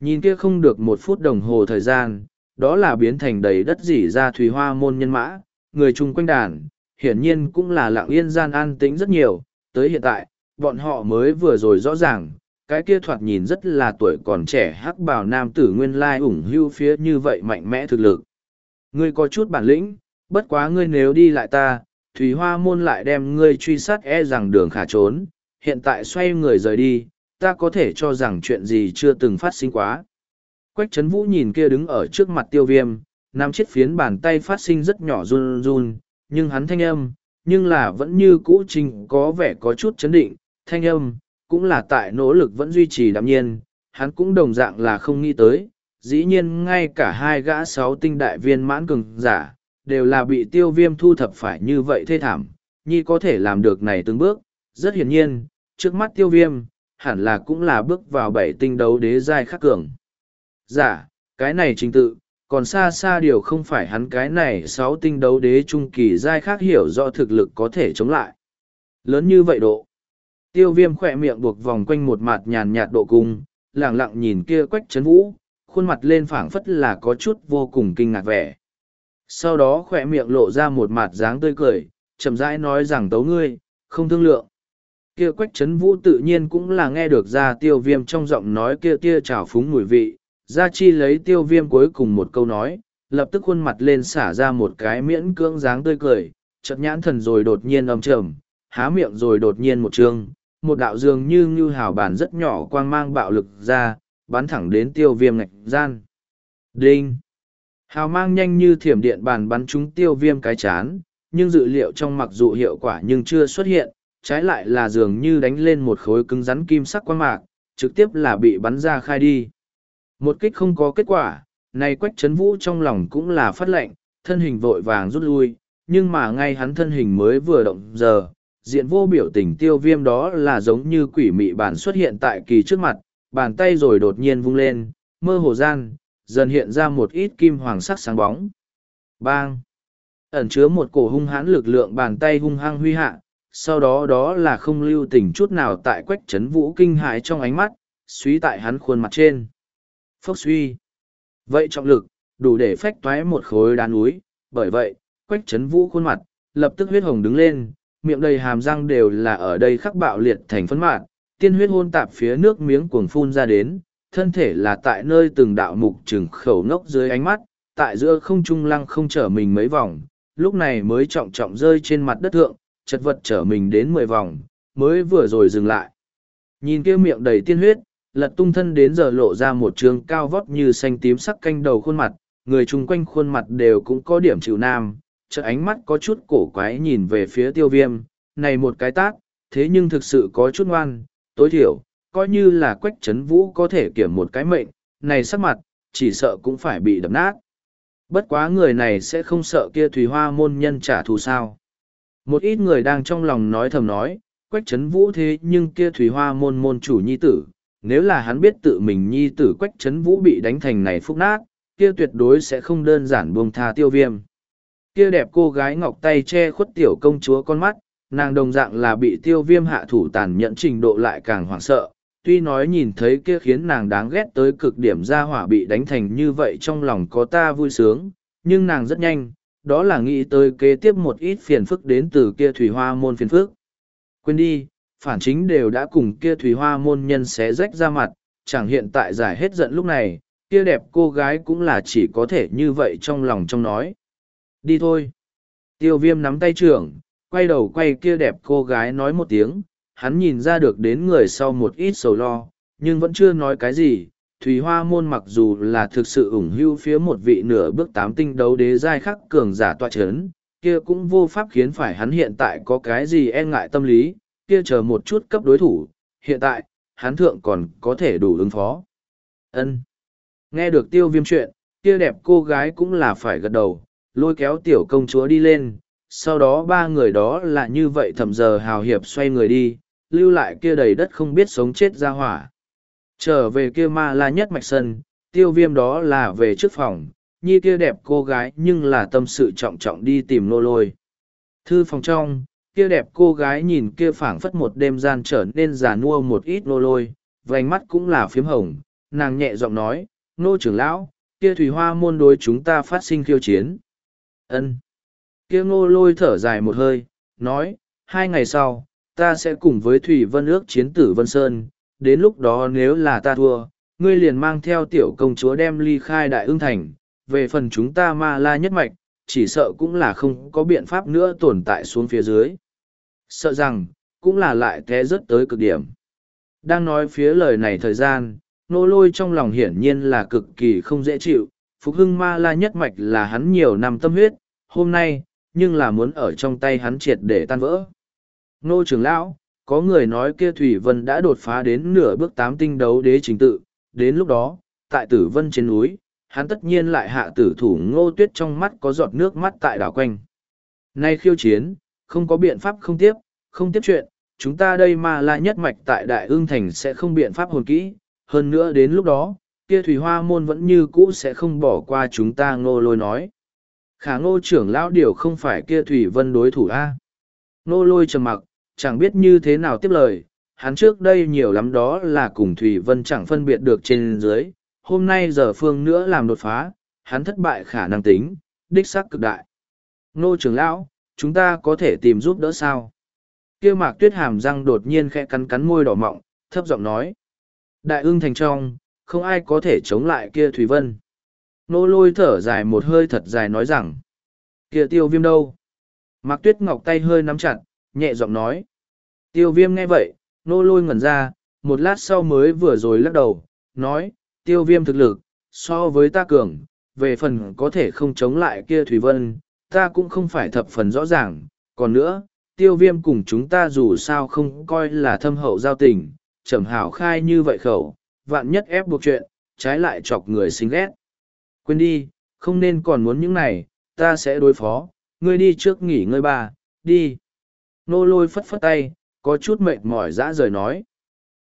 Nhìn kia không được một phút đồng hồ thời gian, đó là biến thành đầy đất dỉ ra thủy hoa môn nhân mã, người chung quanh đàn, hiển nhiên cũng là lặng yên gian an tĩnh rất nhiều, tới hiện tại, bọn họ mới vừa rồi rõ ràng, cái kia thoạt nhìn rất là tuổi còn trẻ hắc bào nam tử nguyên lai ủng hưu phía như vậy mạnh mẽ thực lực. Ngươi có chút bản lĩnh, bất quá ngươi nếu đi lại ta, Thủy Hoa Môn lại đem ngươi truy sát e rằng đường khả trốn, hiện tại xoay người rời đi, ta có thể cho rằng chuyện gì chưa từng phát sinh quá. Quách Trấn Vũ nhìn kia đứng ở trước mặt tiêu viêm, nắm chiếc phiến bàn tay phát sinh rất nhỏ run run, nhưng hắn thanh âm, nhưng là vẫn như cũ trình có vẻ có chút chấn định, thanh âm, cũng là tại nỗ lực vẫn duy trì đạm nhiên, hắn cũng đồng dạng là không nghĩ tới, dĩ nhiên ngay cả hai gã sáu tinh đại viên mãn cường giả, đều là bị tiêu viêm thu thập phải như vậy thê thảm, nhi có thể làm được này từng bước, rất hiển nhiên, trước mắt tiêu viêm, hẳn là cũng là bước vào bảy tinh đấu đế giai khắc cường. Giả, cái này trình tự, còn xa xa điều không phải hắn cái này sáu tinh đấu đế trung kỳ giai khác hiểu rõ thực lực có thể chống lại. Lớn như vậy độ. Tiêu viêm khỏe miệng buộc vòng quanh một mặt nhàn nhạt độ cung, lẳng lặng nhìn kia quách chấn vũ, khuôn mặt lên phảng phất là có chút vô cùng kinh ngạc vẻ. Sau đó khỏe miệng lộ ra một mặt dáng tươi cười, chậm rãi nói rằng tấu ngươi, không thương lượng. Kia quách chấn vũ tự nhiên cũng là nghe được ra tiêu viêm trong giọng nói kia tia trào phúng mùi vị, gia chi lấy tiêu viêm cuối cùng một câu nói, lập tức khuôn mặt lên xả ra một cái miễn cưỡng dáng tươi cười, chợt nhãn thần rồi đột nhiên âm trầm, há miệng rồi đột nhiên một trường, một đạo dường như như hào bản rất nhỏ quang mang bạo lực ra, bắn thẳng đến tiêu viêm ngạch gian. Đinh! Hào mang nhanh như thiểm điện bàn bắn trúng tiêu viêm cái chán, nhưng dự liệu trong mặc dù hiệu quả nhưng chưa xuất hiện, trái lại là dường như đánh lên một khối cứng rắn kim sắc quan mạc, trực tiếp là bị bắn ra khai đi. Một kích không có kết quả, này quách chấn vũ trong lòng cũng là phát lệnh, thân hình vội vàng rút lui, nhưng mà ngay hắn thân hình mới vừa động giờ, diện vô biểu tình tiêu viêm đó là giống như quỷ mị bản xuất hiện tại kỳ trước mặt, bàn tay rồi đột nhiên vung lên, mơ hồ gian, dần hiện ra một ít kim hoàng sắc sáng bóng. Bang! Ẩn chứa một cổ hung hãn lực lượng bàn tay hung hăng huy hạ, sau đó đó là không lưu tình chút nào tại quách chấn vũ kinh hãi trong ánh mắt, suý tại hắn khuôn mặt trên. Phốc suy! Vậy trọng lực, đủ để phách toái một khối đá núi, bởi vậy, quách chấn vũ khuôn mặt, lập tức huyết hồng đứng lên, miệng đầy hàm răng đều là ở đây khắc bạo liệt thành phấn mạn, tiên huyết hôn tạp phía nước miếng cuồng phun ra đến, thân thể là tại nơi từng đạo mục trừng khẩu ngốc dưới ánh mắt, tại giữa không trung lăng không trở mình mấy vòng, lúc này mới trọng trọng rơi trên mặt đất thượng, chật vật trở mình đến mười vòng, mới vừa rồi dừng lại. Nhìn kia miệng đầy tiên huyết, lật tung thân đến giờ lộ ra một trường cao vót như xanh tím sắc canh đầu khuôn mặt, người chung quanh khuôn mặt đều cũng có điểm chịu nam, chợ ánh mắt có chút cổ quái nhìn về phía tiêu viêm, này một cái tác, thế nhưng thực sự có chút ngoan, tối thiểu, coi như là quách chấn vũ có thể kiểm một cái mệnh, này sắc mặt, chỉ sợ cũng phải bị đập nát. Bất quá người này sẽ không sợ kia thủy hoa môn nhân trả thù sao. Một ít người đang trong lòng nói thầm nói, quách chấn vũ thế nhưng kia thủy hoa môn môn chủ nhi tử, nếu là hắn biết tự mình nhi tử quách chấn vũ bị đánh thành này phúc nát, kia tuyệt đối sẽ không đơn giản buông tha tiêu viêm. Kia đẹp cô gái ngọc tay che khuất tiểu công chúa con mắt, nàng đồng dạng là bị tiêu viêm hạ thủ tàn nhẫn trình độ lại càng hoảng sợ. Tuy nói nhìn thấy kia khiến nàng đáng ghét tới cực điểm ra hỏa bị đánh thành như vậy trong lòng có ta vui sướng, nhưng nàng rất nhanh, đó là nghĩ tới kế tiếp một ít phiền phức đến từ kia thủy hoa môn phiền phức. Quên đi, phản chính đều đã cùng kia thủy hoa môn nhân xé rách ra mặt, chẳng hiện tại giải hết giận lúc này, kia đẹp cô gái cũng là chỉ có thể như vậy trong lòng trong nói. Đi thôi. Tiêu viêm nắm tay trưởng, quay đầu quay kia đẹp cô gái nói một tiếng, hắn nhìn ra được đến người sau một ít sầu lo, nhưng vẫn chưa nói cái gì. Thủy Hoa Môn mặc dù là thực sự ủng hưu phía một vị nửa bước tám tinh đấu đế giai khắc cường giả tọa chấn, kia cũng vô pháp khiến phải hắn hiện tại có cái gì e ngại tâm lý, kia chờ một chút cấp đối thủ, hiện tại, hắn thượng còn có thể đủ ứng phó. ân Nghe được tiêu viêm chuyện, kia đẹp cô gái cũng là phải gật đầu, lôi kéo tiểu công chúa đi lên, sau đó ba người đó là như vậy thầm giờ hào hiệp xoay người đi, lưu lại kia đầy đất không biết sống chết ra hỏa. Trở về kia ma la nhất mạch sân, tiêu viêm đó là về trước phòng, nhi kia đẹp cô gái nhưng là tâm sự trọng trọng đi tìm nô lôi. Thư phòng trong, kia đẹp cô gái nhìn kia phảng phất một đêm gian trở nên già nua một ít nô lôi, vành mắt cũng là phiếm hồng, nàng nhẹ giọng nói, nô trưởng lão, kia thủy hoa môn đối chúng ta phát sinh khiêu chiến. ân kia ngô lôi thở dài một hơi, nói, hai ngày sau, ta sẽ cùng với Thủy Vân ước chiến tử Vân Sơn, đến lúc đó nếu là ta thua, ngươi liền mang theo tiểu công chúa đem ly khai đại ương thành, về phần chúng ta ma la nhất mạch, chỉ sợ cũng là không có biện pháp nữa tồn tại xuống phía dưới. Sợ rằng, cũng là lại té rất tới cực điểm. Đang nói phía lời này thời gian, nô lôi trong lòng hiển nhiên là cực kỳ không dễ chịu, Phục Hưng Ma La nhất mạch là hắn nhiều năm tâm huyết, hôm nay, nhưng là muốn ở trong tay hắn triệt để tan vỡ. Nô trưởng lão, có người nói kia Thủy Vân đã đột phá đến nửa bước tám tinh đấu đế chính tự, đến lúc đó, tại tử vân trên núi, hắn tất nhiên lại hạ tử thủ ngô tuyết trong mắt có giọt nước mắt tại đảo quanh. Nay khiêu chiến, không có biện pháp không tiếp, không tiếp chuyện, chúng ta đây mà lại nhất mạch tại đại ương thành sẽ không biện pháp hồn kỹ, hơn nữa đến lúc đó, kia thủy hoa môn vẫn như cũ sẽ không bỏ qua chúng ta ngô lôi nói. Khả ngô trưởng lão điều không phải kia thủy vân đối thủ a Ngô lôi trầm mặc, chẳng biết như thế nào tiếp lời, hắn trước đây nhiều lắm đó là cùng thủy vân chẳng phân biệt được trên dưới, hôm nay giờ phương nữa làm đột phá, hắn thất bại khả năng tính, đích xác cực đại. Ngô trưởng lão, chúng ta có thể tìm giúp đỡ sao? kia mạc tuyết hàm răng đột nhiên khẽ cắn cắn môi đỏ mọng, thấp giọng nói. Đại ưng thành trong, không ai có thể chống lại kia Thủy Vân. Nô lôi thở dài một hơi thật dài nói rằng, kia tiêu viêm đâu? Mạc tuyết ngọc tay hơi nắm chặt, nhẹ giọng nói. Tiêu viêm nghe vậy, nô lôi ngẩn ra, một lát sau mới vừa rồi lắc đầu, nói, tiêu viêm thực lực, so với ta cường, về phần có thể không chống lại kia Thủy Vân, ta cũng không phải thập phần rõ ràng. Còn nữa, tiêu viêm cùng chúng ta dù sao không coi là thâm hậu giao tình, trầm hảo khai như vậy khẩu, vạn nhất ép buộc chuyện, trái lại chọc người xinh ghét. Quên đi, không nên còn muốn những này, ta sẽ đối phó, ngươi đi trước nghỉ ngơi ba, đi. Nô lôi phất phất tay, có chút mệt mỏi dã rời nói.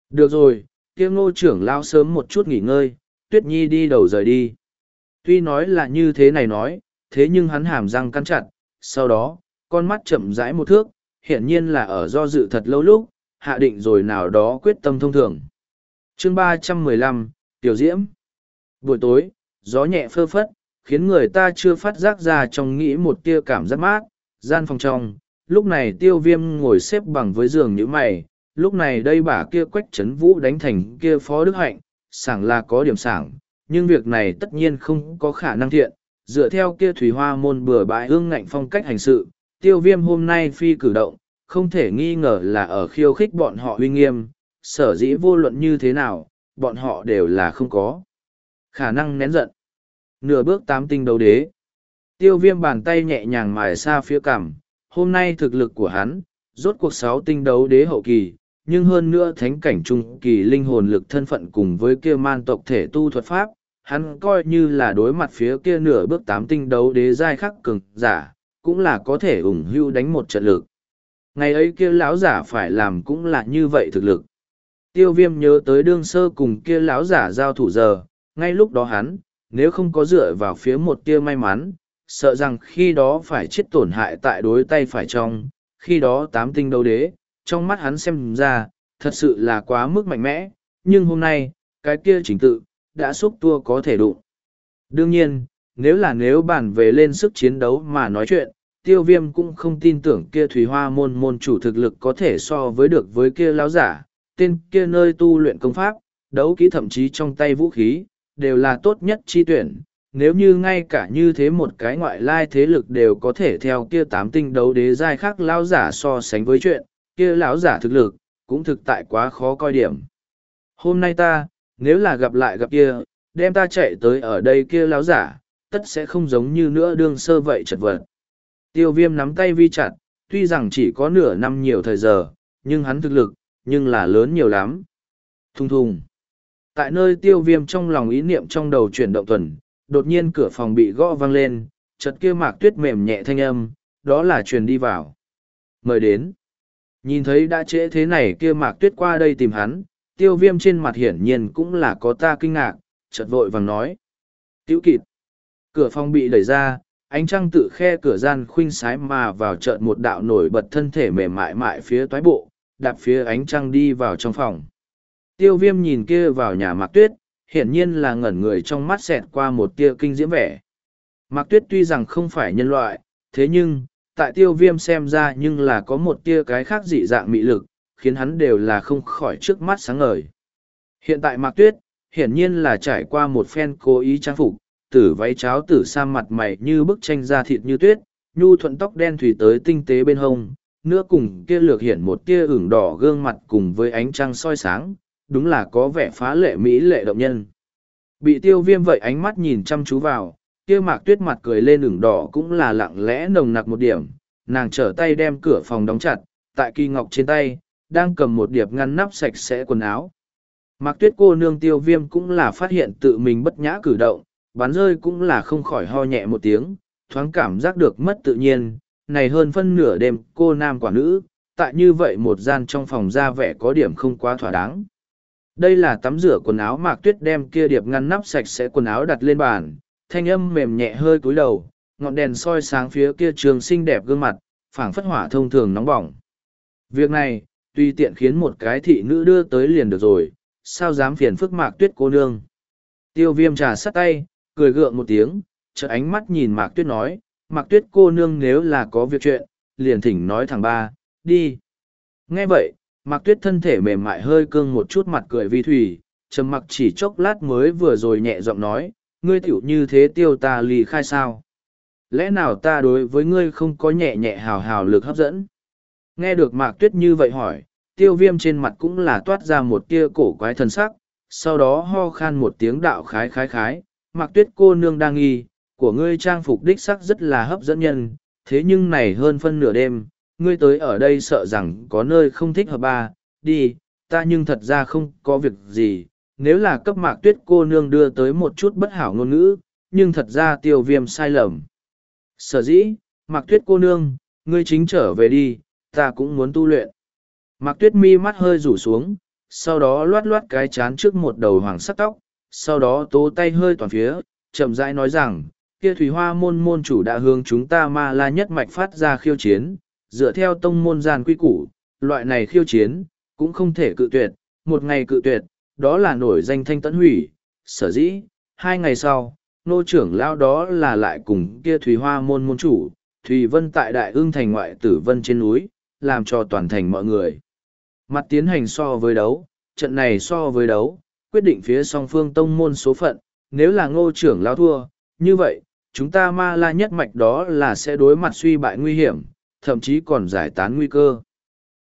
Được rồi, kia ngô trưởng lao sớm một chút nghỉ ngơi, tuyết nhi đi đầu rời đi. Tuy nói là như thế này nói, thế nhưng hắn hàm răng cắn chặt, sau đó, con mắt chậm rãi một thước, hiển nhiên là ở do dự thật lâu lúc, hạ định rồi nào đó quyết tâm thông thường. chương ba trăm mười lăm Tiểu Diễm Buổi tối, gió nhẹ phơ phất, khiến người ta chưa phát giác ra trong nghĩ một tia cảm giác mát, gian phòng trong. Lúc này tiêu viêm ngồi xếp bằng với giường như mày, lúc này đây bả kia quách trấn vũ đánh thành kia phó đức hạnh, sảng là có điểm sảng, nhưng việc này tất nhiên không có khả năng thiện. Dựa theo kia thủy hoa môn bừa bãi hương ngạnh phong cách hành sự, tiêu viêm hôm nay phi cử động, không thể nghi ngờ là ở khiêu khích bọn họ uy nghiêm, sở dĩ vô luận như thế nào, bọn họ đều là không có khả năng nén giận. Nửa bước tám tinh đấu đế. Tiêu viêm bàn tay nhẹ nhàng mài xa phía cằm, hôm nay thực lực của hắn, rốt cuộc sáu tinh đấu đế hậu kỳ, nhưng hơn nữa thánh cảnh trung kỳ linh hồn lực thân phận cùng với kia man tộc thể tu thuật pháp, hắn coi như là đối mặt phía kia nửa bước tám tinh đấu đế giai khắc cường giả, cũng là có thể ủng hưu đánh một trận lực. Ngày ấy kia lão giả phải làm cũng là như vậy thực lực. Tiêu viêm nhớ tới đương sơ cùng kia lão giả giao thủ giờ, ngay lúc đó hắn, nếu không có dựa vào phía một tia may mắn, sợ rằng khi đó phải chết tổn hại tại đối tay phải trong, khi đó tám tinh đấu đế, trong mắt hắn xem ra, thật sự là quá mức mạnh mẽ, nhưng hôm nay, cái kia chính tự, đã xúc tua có thể đụng. Đương nhiên, nếu là nếu bàn về lên sức chiến đấu mà nói chuyện, tiêu viêm cũng không tin tưởng kia thủy hoa môn môn chủ thực lực có thể so với được với kia lão giả, tên kia nơi tu luyện công pháp, đấu kỹ thậm chí trong tay vũ khí, đều là tốt nhất chi tuyển. Nếu như ngay cả như thế một cái ngoại lai thế lực đều có thể theo kia tám tinh đấu đế giai khác lão giả so sánh với chuyện, kia lão giả thực lực, cũng thực tại quá khó coi điểm. Hôm nay ta, nếu là gặp lại gặp kia, đem ta chạy tới ở đây kia lão giả, tất sẽ không giống như nữa đương sơ vậy chật vật. Tiêu viêm nắm tay vi chặt, tuy rằng chỉ có nửa năm nhiều thời giờ, nhưng hắn thực lực, nhưng là lớn nhiều lắm. Thùng thùng. Tại nơi tiêu viêm trong lòng ý niệm trong đầu chuyển động tuần, đột nhiên cửa phòng bị gõ vang lên, chợt kia mạc tuyết mềm nhẹ thanh âm, đó là truyền đi vào. Mời đến. Nhìn thấy đã trễ thế này kia mạc tuyết qua đây tìm hắn, tiêu viêm trên mặt hiển nhiên cũng là có ta kinh ngạc, chợt vội vàng nói. Tiểu kịt. Cửa phòng bị đẩy ra, ánh trăng tự khe cửa gian khuynh sái mà vào chợt một đạo nổi bật thân thể mềm mại mại phía toái bộ, đạp phía ánh trăng đi vào trong phòng. Tiêu viêm nhìn kia vào nhà mạc tuyết, hiển nhiên là ngẩn người trong mắt xẹt qua một tia kinh diễm vẻ. Mạc tuyết tuy rằng không phải nhân loại, thế nhưng, tại tiêu viêm xem ra nhưng là có một tia cái khác dị dạng mị lực, khiến hắn đều là không khỏi trước mắt sáng ngời. Hiện tại mạc tuyết, hiển nhiên là trải qua một phen cố ý trang phục, tử váy cháo tử sa mặt mày như bức tranh da thịt như tuyết, nhu thuận tóc đen thủy tới tinh tế bên hông, nữa cùng kia lược hiện một tia ửng đỏ gương mặt cùng với ánh trăng soi sáng, đúng là có vẻ phá lệ mỹ lệ động nhân. Bị tiêu viêm vậy ánh mắt nhìn chăm chú vào, kia mạc tuyết mặt cười lên ửng đỏ cũng là lặng lẽ nồng nặc một điểm, nàng trở tay đem cửa phòng đóng chặt, tại kỳ ngọc trên tay, đang cầm một điệp ngăn nắp sạch sẽ quần áo. Mạc tuyết cô nương tiêu viêm cũng là phát hiện tự mình bất nhã cử động, bắn rơi cũng là không khỏi ho nhẹ một tiếng, thoáng cảm giác được mất tự nhiên, này hơn phân nửa đêm cô nam quả nữ, tại như vậy một gian trong phòng ra vẻ có điểm không quá thỏa đáng. Đây là tắm rửa quần áo mạc tuyết đem kia điệp ngăn nắp sạch sẽ quần áo đặt lên bàn, thanh âm mềm nhẹ hơi cúi đầu, ngọn đèn soi sáng phía kia trường xinh đẹp gương mặt, phảng phất hỏa thông thường nóng bỏng. Việc này, tuy tiện khiến một cái thị nữ đưa tới liền được rồi, sao dám phiền phức mạc tuyết cô nương. Tiêu viêm trà sắt tay, cười gượng một tiếng, trợ ánh mắt nhìn mạc tuyết nói, mạc tuyết cô nương nếu là có việc chuyện, liền thỉnh nói thằng ba, đi. Nghe vậy, Mạc tuyết thân thể mềm mại hơi cương một chút mặt cười vi thủy, trầm mặc chỉ chốc lát mới vừa rồi nhẹ giọng nói, ngươi tiểu như thế tiêu ta lì khai sao? Lẽ nào ta đối với ngươi không có nhẹ nhẹ hào hào lực hấp dẫn? Nghe được mạc tuyết như vậy hỏi, tiêu viêm trên mặt cũng là toát ra một tia cổ quái thần sắc, sau đó ho khan một tiếng đạo khái khái khái, mặc tuyết cô nương đang nghi, của ngươi trang phục đích sắc rất là hấp dẫn nhân, thế nhưng này hơn phân nửa đêm, ngươi tới ở đây sợ rằng có nơi không thích hợp ba, đi, ta nhưng thật ra không có việc gì, nếu là cấp mạc tuyết cô nương đưa tới một chút bất hảo ngôn ngữ, nhưng thật ra tiêu viêm sai lầm. Sở dĩ, mạc tuyết cô nương, ngươi chính trở về đi, ta cũng muốn tu luyện. Mạc tuyết mi mắt hơi rủ xuống, sau đó loát loát cái chán trước một đầu hoàng sắc tóc, sau đó tố tay hơi toàn phía, chậm rãi nói rằng, kia thủy hoa môn môn chủ đã hướng chúng ta ma la nhất mạch phát ra khiêu chiến, dựa theo tông môn gian quy củ, loại này khiêu chiến, cũng không thể cự tuyệt, một ngày cự tuyệt, đó là nổi danh thanh tấn hủy, sở dĩ, hai ngày sau, nô trưởng lao đó là lại cùng kia thủy hoa môn môn chủ, Thủy Vân tại Đại ương thành ngoại tử vân trên núi, làm cho toàn thành mọi người. Mặt tiến hành so với đấu, trận này so với đấu, quyết định phía song phương tông môn số phận, nếu là ngô trưởng lao thua, như vậy, chúng ta ma la nhất mạch đó là sẽ đối mặt suy bại nguy hiểm, thậm chí còn giải tán nguy cơ.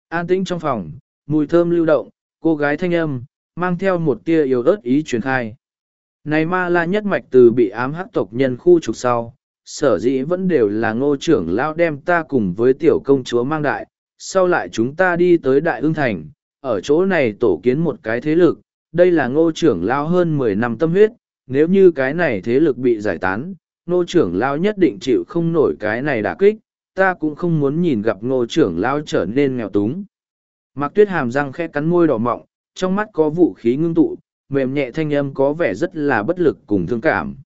An tĩnh trong phòng, mùi thơm lưu động, cô gái thanh âm, mang theo một tia yếu ớt ý truyền khai. Này ma la nhất mạch từ bị ám hắc tộc nhân khu trục sau, sở dĩ vẫn đều là ngô trưởng lao đem ta cùng với tiểu công chúa mang đại, sau lại chúng ta đi tới đại ương thành, ở chỗ này tổ kiến một cái thế lực, đây là ngô trưởng lao hơn mười năm tâm huyết, nếu như cái này thế lực bị giải tán, ngô trưởng lao nhất định chịu không nổi cái này đả kích, ta cũng không muốn nhìn gặp ngô trưởng lao trở nên nghèo túng. Mạc tuyết hàm răng khẽ cắn môi đỏ mọng, trong mắt có vũ khí ngưng tụ, mềm nhẹ thanh âm có vẻ rất là bất lực cùng thương cảm.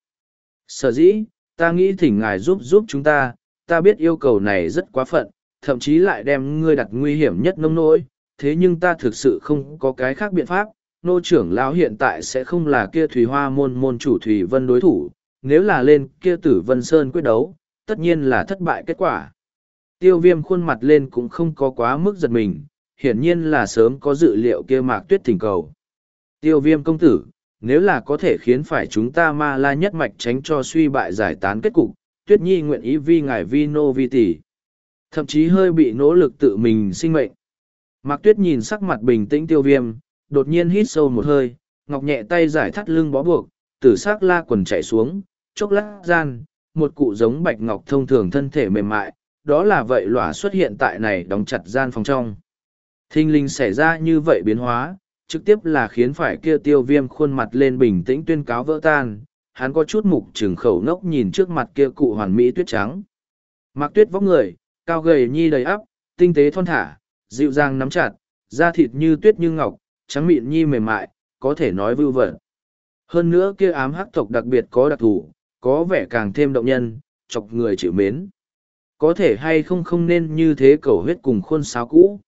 Sở dĩ, ta nghĩ thỉnh ngài giúp giúp chúng ta, ta biết yêu cầu này rất quá phận, thậm chí lại đem ngươi đặt nguy hiểm nhất nông nỗi, thế nhưng ta thực sự không có cái khác biện pháp. Nô trưởng lão hiện tại sẽ không là kia Thủy Hoa môn môn chủ Thủy Vân đối thủ, nếu là lên kia Tử Vân Sơn quyết đấu, tất nhiên là thất bại kết quả. Tiêu viêm khuôn mặt lên cũng không có quá mức giật mình, hiển nhiên là sớm có dự liệu kia mạc tuyết thỉnh cầu. Tiêu viêm công tử, nếu là có thể khiến phải chúng ta ma la nhất mạch tránh cho suy bại giải tán kết cục, tuyết nhi nguyện ý vi ngài vi nô vi tỷ. Thậm chí hơi bị nỗ lực tự mình sinh mệnh. Mạc tuyết nhìn sắc mặt bình tĩnh tiêu viêm, đột nhiên hít sâu một hơi, ngọc nhẹ tay giải thắt lưng bó buộc, tử sắc la quần chạy xuống, chốc lát gian, một cụ giống bạch ngọc thông thường thân thể mềm mại, đó là vậy lỏa xuất hiện tại này đóng chặt gian phòng trong. Thinh linh xảy ra như vậy biến hóa, trực tiếp là khiến phải kia tiêu viêm khuôn mặt lên bình tĩnh tuyên cáo vỡ tan, hắn có chút mục trừng khẩu ngốc nhìn trước mặt kia cụ hoàn mỹ tuyết trắng. Mặc tuyết vóc người, cao gầy nhi đầy ắp, tinh tế thon thả, dịu dàng nắm chặt, da thịt như tuyết như ngọc, trắng mịn nhi mềm mại, có thể nói vưu vẩn. Hơn nữa kia ám hắc tộc đặc biệt có đặc thù, có vẻ càng thêm động nhân, chọc người chịu mến. Có thể hay không không nên như thế cầu huyết cùng khuôn sáo cũ.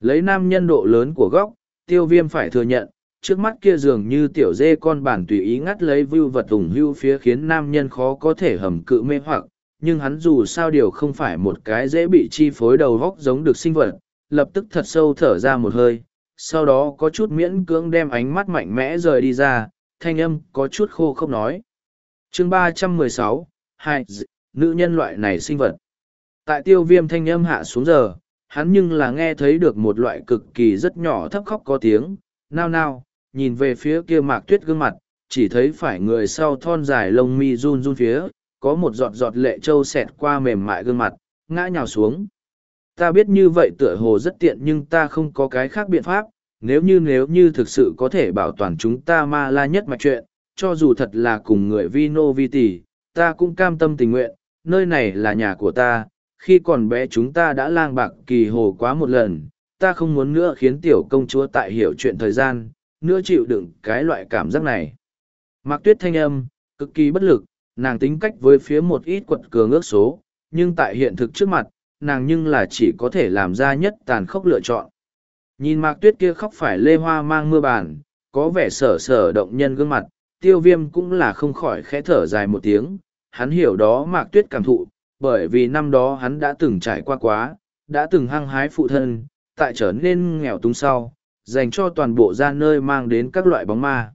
Lấy nam nhân độ lớn của góc, tiêu viêm phải thừa nhận, trước mắt kia dường như tiểu dê con bản tùy ý ngắt lấy vưu vật ủng hưu phía khiến nam nhân khó có thể hầm cự mê hoặc, nhưng hắn dù sao điều không phải một cái dễ bị chi phối đầu góc giống được sinh vật, lập tức thật sâu thở ra một hơi, sau đó có chút miễn cưỡng đem ánh mắt mạnh mẽ rời đi ra, thanh âm có chút khô không nói. chương ba trăm mười sáu hai nữ nhân loại này sinh vật. Tại tiêu viêm thanh âm hạ xuống giờ, hắn nhưng là nghe thấy được một loại cực kỳ rất nhỏ thấp khóc có tiếng, nao nao, nhìn về phía kia mạc tuyết gương mặt, chỉ thấy phải người sau thon dài lông mi run run phía, có một giọt giọt lệ trâu xẹt qua mềm mại gương mặt, ngã nhào xuống. Ta biết như vậy tựa hồ rất tiện nhưng ta không có cái khác biện pháp, nếu như nếu như thực sự có thể bảo toàn chúng ta ma la nhất mạch chuyện, cho dù thật là cùng người Vino Vi tỷ, ta cũng cam tâm tình nguyện, nơi này là nhà của ta, khi còn bé chúng ta đã lang bạc kỳ hồ quá một lần, ta không muốn nữa khiến tiểu công chúa tại hiểu chuyện thời gian, nữa chịu đựng cái loại cảm giác này. Mạc tuyết thanh âm, cực kỳ bất lực, nàng tính cách với phía một ít quật cường ước số, nhưng tại hiện thực trước mặt, nàng nhưng là chỉ có thể làm ra nhất tàn khốc lựa chọn. Nhìn mạc tuyết kia khóc phải lê hoa mang mưa bàn, có vẻ sở sở động nhân gương mặt, tiêu viêm cũng là không khỏi khẽ thở dài một tiếng, hắn hiểu đó mạc tuyết cảm thụ, bởi vì năm đó hắn đã từng trải qua quá, đã từng hăng hái phụ thân, tại trở nên nghèo túng sau, dành cho toàn bộ ra nơi mang đến các loại bóng ma.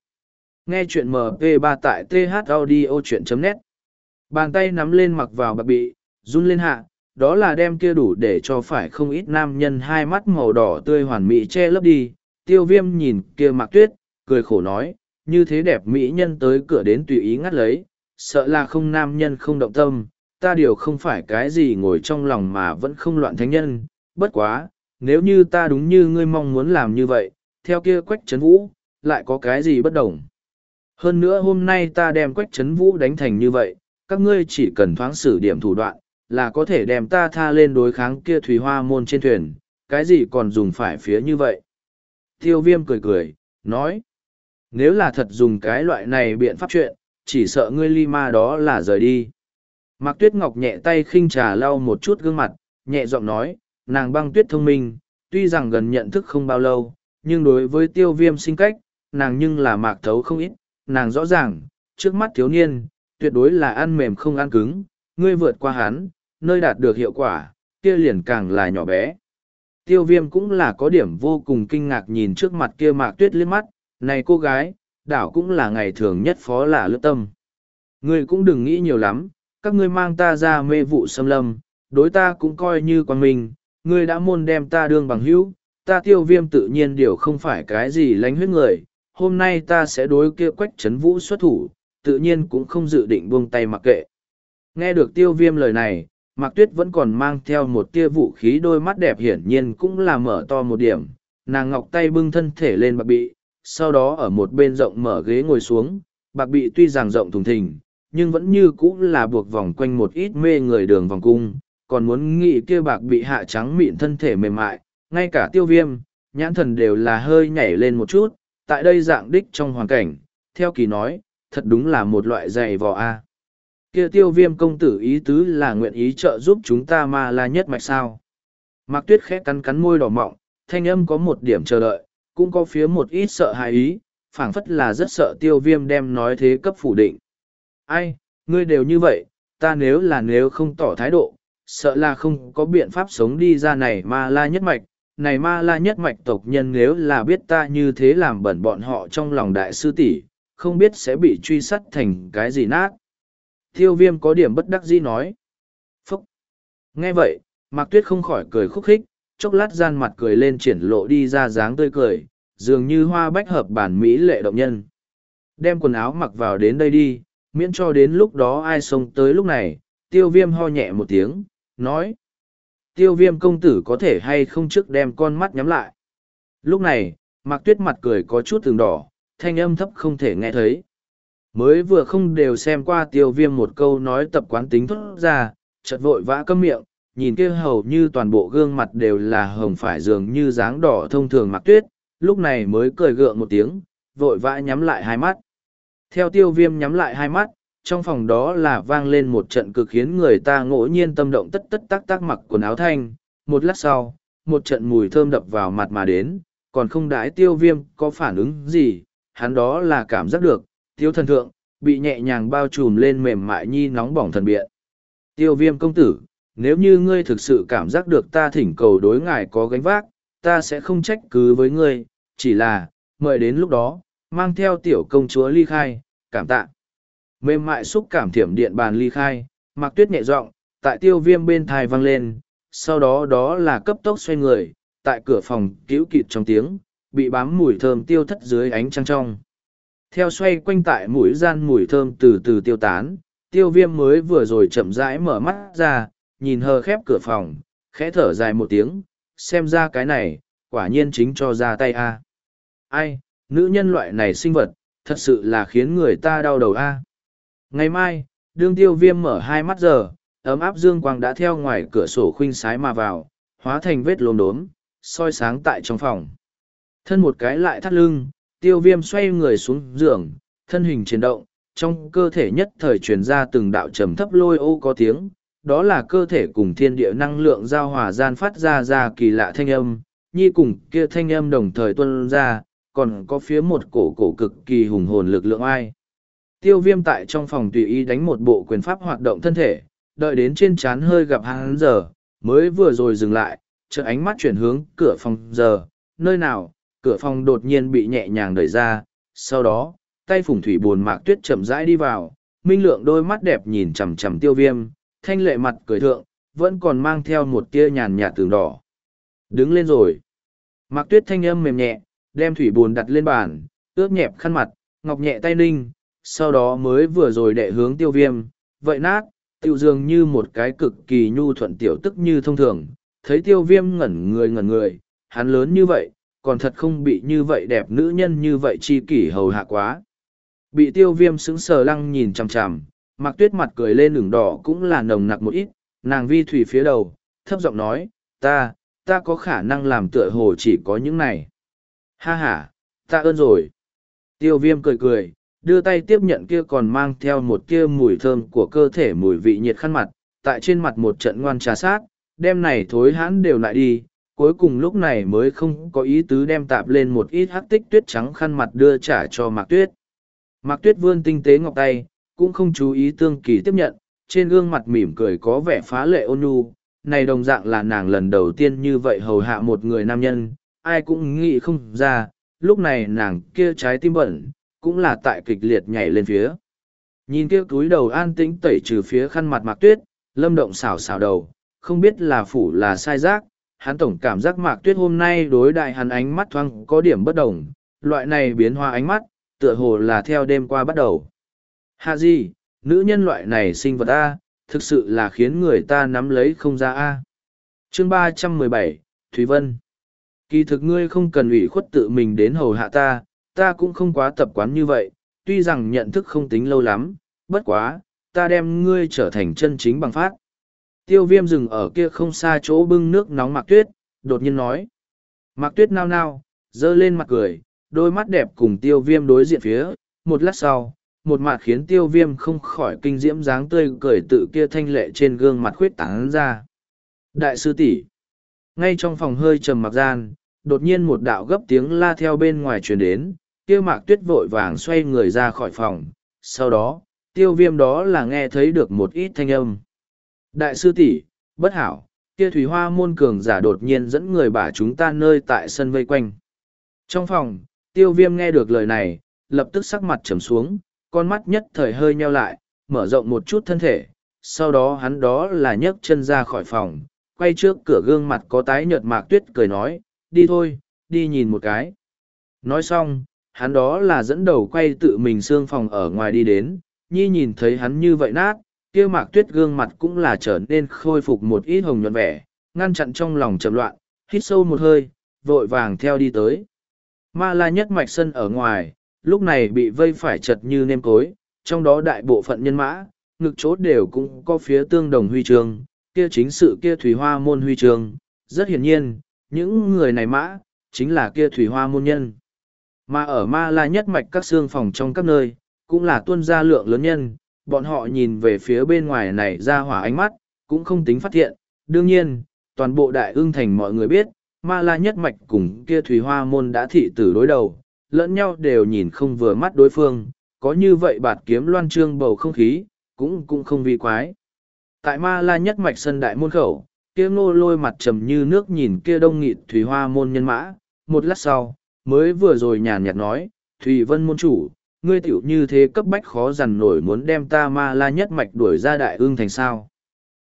Nghe chuyện MP3 tại thaudio.net Bàn tay nắm lên mặc vào bạc bị, run lên hạ, đó là đem kia đủ để cho phải không ít nam nhân hai mắt màu đỏ tươi hoàn mỹ che lấp đi. Tiêu viêm nhìn kia mặc tuyết, cười khổ nói, như thế đẹp mỹ nhân tới cửa đến tùy ý ngắt lấy, sợ là không nam nhân không động tâm, ta điều không phải cái gì ngồi trong lòng mà vẫn không loạn thánh nhân, bất quá, nếu như ta đúng như ngươi mong muốn làm như vậy, theo kia quách trấn vũ, lại có cái gì bất đồng. Hơn nữa hôm nay ta đem quách chấn vũ đánh thành như vậy, các ngươi chỉ cần thoáng xử điểm thủ đoạn, là có thể đem ta tha lên đối kháng kia thủy hoa môn trên thuyền, cái gì còn dùng phải phía như vậy. Tiêu viêm cười cười, nói, nếu là thật dùng cái loại này biện pháp chuyện, chỉ sợ ngươi ly ma đó là rời đi. Mạc Tuyết Ngọc nhẹ tay khinh trà lau một chút gương mặt, nhẹ giọng nói, nàng băng tuyết thông minh, tuy rằng gần nhận thức không bao lâu, nhưng đối với tiêu viêm sinh cách, nàng nhưng là mạc thấu không ít, nàng rõ ràng, trước mắt thiếu niên, tuyệt đối là ăn mềm không ăn cứng, ngươi vượt qua hắn, nơi đạt được hiệu quả, kia liền càng là nhỏ bé. Tiêu viêm cũng là có điểm vô cùng kinh ngạc nhìn trước mặt kia mạc tuyết liếc mắt, này cô gái, đảo cũng là ngày thường nhất phó là lướt tâm. Ngươi cũng đừng nghĩ nhiều lắm, các ngươi mang ta ra mê vụ xâm lâm, đối ta cũng coi như quan mình, ngươi đã môn đem ta đương bằng hữu, ta tiêu viêm tự nhiên điều không phải cái gì lánh huyết người, hôm nay ta sẽ đối kia quách trấn vũ xuất thủ, tự nhiên cũng không dự định buông tay mặc kệ. Nghe được tiêu viêm lời này, Mạc Tuyết vẫn còn mang theo một tia vũ khí đôi mắt đẹp hiển nhiên cũng là mở to một điểm, nàng ngọc tay bưng thân thể lên bạc bị, sau đó ở một bên rộng mở ghế ngồi xuống, bạc bị tuy rằng rộng thùng thình, nhưng vẫn như cũ là buộc vòng quanh một ít mê người đường vòng cung, còn muốn nghĩ kia bạc bị hạ trắng mịn thân thể mềm mại, ngay cả tiêu viêm, nhãn thần đều là hơi nhảy lên một chút, tại đây dạng đích trong hoàn cảnh, theo kỳ nói, thật đúng là một loại dày vò a. Kia tiêu viêm công tử ý tứ là nguyện ý trợ giúp chúng ta ma la nhất mạch sao. Mạc tuyết khẽ cắn cắn môi đỏ mọng, thanh âm có một điểm chờ đợi, cũng có phía một ít sợ hãi ý, phảng phất là rất sợ tiêu viêm đem nói thế cấp phủ định. Ai, ngươi đều như vậy, ta nếu là nếu không tỏ thái độ, sợ là không có biện pháp sống đi ra này ma la nhất mạch. Này ma la nhất mạch tộc nhân nếu là biết ta như thế làm bẩn bọn họ trong lòng đại sư tỷ không biết sẽ bị truy sát thành cái gì nát. Tiêu viêm có điểm bất đắc dĩ nói. Phúc! Nghe vậy, Mạc Tuyết không khỏi cười khúc khích, chốc lát gian mặt cười lên triển lộ đi ra dáng tươi cười, dường như hoa bách hợp bản mỹ lệ động nhân. Đem quần áo mặc vào đến đây đi, miễn cho đến lúc đó ai xông tới lúc này, tiêu viêm ho nhẹ một tiếng, nói. Tiêu viêm công tử có thể hay không trước đem con mắt nhắm lại. Lúc này, Mạc Tuyết mặt cười có chút từng đỏ, thanh âm thấp không thể nghe thấy. Mới vừa không đều xem qua tiêu viêm một câu nói tập quán tính thốt ra, chợt vội vã câm miệng, nhìn kia hầu như toàn bộ gương mặt đều là hồng phải dường như dáng đỏ thông thường mặc tuyết, lúc này mới cười gượng một tiếng, vội vã nhắm lại hai mắt. Theo tiêu viêm nhắm lại hai mắt, trong phòng đó là vang lên một trận cực khiến người ta ngỗ nhiên tâm động tất tất tác tác mặc quần áo thanh, một lát sau, một trận mùi thơm đập vào mặt mà đến, còn không đãi tiêu viêm có phản ứng gì, hắn đó là cảm giác được, tiêu thần thượng, bị nhẹ nhàng bao trùm lên mềm mại nhi nóng bỏng thần biện. Tiêu viêm công tử, nếu như ngươi thực sự cảm giác được ta thỉnh cầu đối ngài có gánh vác, ta sẽ không trách cứ với ngươi, chỉ là, mời đến lúc đó, mang theo tiểu công chúa ly khai, cảm tạ. Mềm mại xúc cảm thiểm điện bàn ly khai, mặc tuyết nhẹ giọng tại tiêu viêm bên thai vang lên, sau đó đó là cấp tốc xoay người, tại cửa phòng cứu kịt trong tiếng, bị bám mùi thơm tiêu thất dưới ánh trăng trong. Theo xoay quanh tại mũi gian mùi thơm từ từ tiêu tán, tiêu viêm mới vừa rồi chậm rãi mở mắt ra, nhìn hờ khép cửa phòng, khẽ thở dài một tiếng, xem ra cái này, quả nhiên chính cho ra tay a Ai, nữ nhân loại này sinh vật, thật sự là khiến người ta đau đầu a Ngày mai, đương tiêu viêm mở hai mắt giờ, ấm áp dương quang đã theo ngoài cửa sổ khuynh sái mà vào, hóa thành vết lốm đốm, soi sáng tại trong phòng. Thân một cái lại thắt lưng, tiêu viêm xoay người xuống giường, thân hình chuyển động, trong cơ thể nhất thời truyền ra từng đạo trầm thấp lôi ô có tiếng, đó là cơ thể cùng thiên địa năng lượng giao hòa gian phát ra ra kỳ lạ thanh âm, nhi cùng kia thanh âm đồng thời tuân ra, còn có phía một cổ cổ cực kỳ hùng hồn lực lượng ai. Tiêu viêm tại trong phòng tùy ý đánh một bộ quyền pháp hoạt động thân thể, đợi đến trên chán hơi gặp hắn giờ, mới vừa rồi dừng lại, chợt ánh mắt chuyển hướng cửa phòng giờ, nơi nào, cửa phòng đột nhiên bị nhẹ nhàng đẩy ra, sau đó, tay phủng thủy buồn mạc tuyết chậm rãi đi vào, minh lượng đôi mắt đẹp nhìn chằm chằm tiêu viêm, thanh lệ mặt cười thượng, vẫn còn mang theo một tia nhàn nhạt tường đỏ. Đứng lên rồi. Mạc tuyết thanh âm mềm nhẹ, đem thủy buồn đặt lên bàn, ướt nhẹp khăn mặt, ngọc nhẹ tay ninh, sau đó mới vừa rồi đệ hướng tiêu viêm, vậy nát, tiêu dường như một cái cực kỳ nhu thuận tiểu tức như thông thường, thấy tiêu viêm ngẩn người ngẩn người, hắn lớn như vậy, còn thật không bị như vậy đẹp nữ nhân như vậy chi kỷ hầu hạ quá. Bị tiêu viêm sững sờ lăng nhìn chằm chằm, mặc tuyết mặt cười lên ửng đỏ cũng là nồng nặc một ít, nàng vi thủy phía đầu, thấp giọng nói, ta, ta có khả năng làm tựa hồ chỉ có những này. Ha ha, ta ơn rồi. Tiêu viêm cười cười, đưa tay tiếp nhận kia còn mang theo một kia mùi thơm của cơ thể mùi vị nhiệt khăn mặt, tại trên mặt một trận ngoan trà sát, đem này thối hãn đều lại đi, cuối cùng lúc này mới không có ý tứ đem tạp lên một ít hắc tích tuyết trắng khăn mặt đưa trả cho mạc tuyết. Mạc tuyết vươn tinh tế ngọc tay, cũng không chú ý tương kỳ tiếp nhận, trên gương mặt mỉm cười có vẻ phá lệ ôn nhu, này đồng dạng là nàng lần đầu tiên như vậy hầu hạ một người nam nhân, ai cũng nghĩ không ra, lúc này nàng kia trái tim bẩn, cũng là tại kịch liệt nhảy lên phía. Nhìn kia túi đầu an tĩnh tẩy trừ phía khăn mặt mạc tuyết, lâm động xảo xảo đầu, không biết là phủ là sai giác, hắn tổng cảm giác mạc tuyết hôm nay đối đại hắn ánh mắt thoáng có điểm bất đồng, loại này biến hoa ánh mắt, tựa hồ là theo đêm qua bắt đầu. Hạ gì, nữ nhân loại này sinh vật A, thực sự là khiến người ta nắm lấy không ra A. chương ba trăm mười bảy Thúy Vân Kỳ thực ngươi không cần ủy khuất tự mình đến hầu hạ ta, ta cũng không quá tập quán như vậy, tuy rằng nhận thức không tính lâu lắm, bất quá, ta đem ngươi trở thành chân chính bằng phát. Tiêu viêm dừng ở kia không xa chỗ bưng nước nóng mạc tuyết, đột nhiên nói. Mạc tuyết nao nao, dơ lên mặt cười, đôi mắt đẹp cùng tiêu viêm đối diện phía, một lát sau, một mặt khiến tiêu viêm không khỏi kinh diễm dáng tươi cười tự kia thanh lệ trên gương mặt khuyết tán ra. Đại sư tỷ Ngay trong phòng hơi trầm mặc gian, đột nhiên một đạo gấp tiếng la theo bên ngoài truyền đến, kia mạc tuyết vội vàng xoay người ra khỏi phòng. Sau đó, tiêu viêm đó là nghe thấy được một ít thanh âm. Đại sư tỷ bất hảo, kia thủy hoa môn cường giả đột nhiên dẫn người bả chúng ta nơi tại sân vây quanh. Trong phòng, tiêu viêm nghe được lời này, lập tức sắc mặt trầm xuống, con mắt nhất thời hơi nheo lại, mở rộng một chút thân thể. Sau đó hắn đó là nhấc chân ra khỏi phòng, quay trước cửa gương mặt có tái nhợt mạc tuyết cười nói, đi thôi, đi nhìn một cái. Nói xong, hắn đó là dẫn đầu quay tự mình xương phòng ở ngoài đi đến, nhi nhìn thấy hắn như vậy nát, kia mạc tuyết gương mặt cũng là trở nên khôi phục một ít hồng nhuận vẻ, ngăn chặn trong lòng trầm loạn, hít sâu một hơi, vội vàng theo đi tới. Ma la nhất mạch sân ở ngoài, lúc này bị vây phải chật như nêm cối, trong đó đại bộ phận nhân mã, ngực chốt đều cũng có phía tương đồng huy chương, kia chính sự kia thủy hoa môn huy chương, rất hiển nhiên, những người này mã, chính là kia thủy hoa môn nhân. Mà ở ma la nhất mạch các xương phòng trong các nơi, cũng là tuân gia lượng lớn nhân, bọn họ nhìn về phía bên ngoài này ra hỏa ánh mắt, cũng không tính phát hiện. Đương nhiên, toàn bộ đại ương thành mọi người biết, ma la nhất mạch cùng kia thủy hoa môn đã thị tử đối đầu, lẫn nhau đều nhìn không vừa mắt đối phương, có như vậy bạt kiếm loan trương bầu không khí, cũng cũng không vi quái. Tại ma la nhất mạch sân đại môn khẩu, kia ngô lôi mặt trầm như nước nhìn kia đông nghịt thủy hoa môn nhân mã, một lát sau, mới vừa rồi nhàn nhạt nói, Thủy Vân môn chủ, ngươi tiểu như thế cấp bách khó dằn nổi muốn đem ta ma la nhất mạch đuổi ra đại ương thành sao.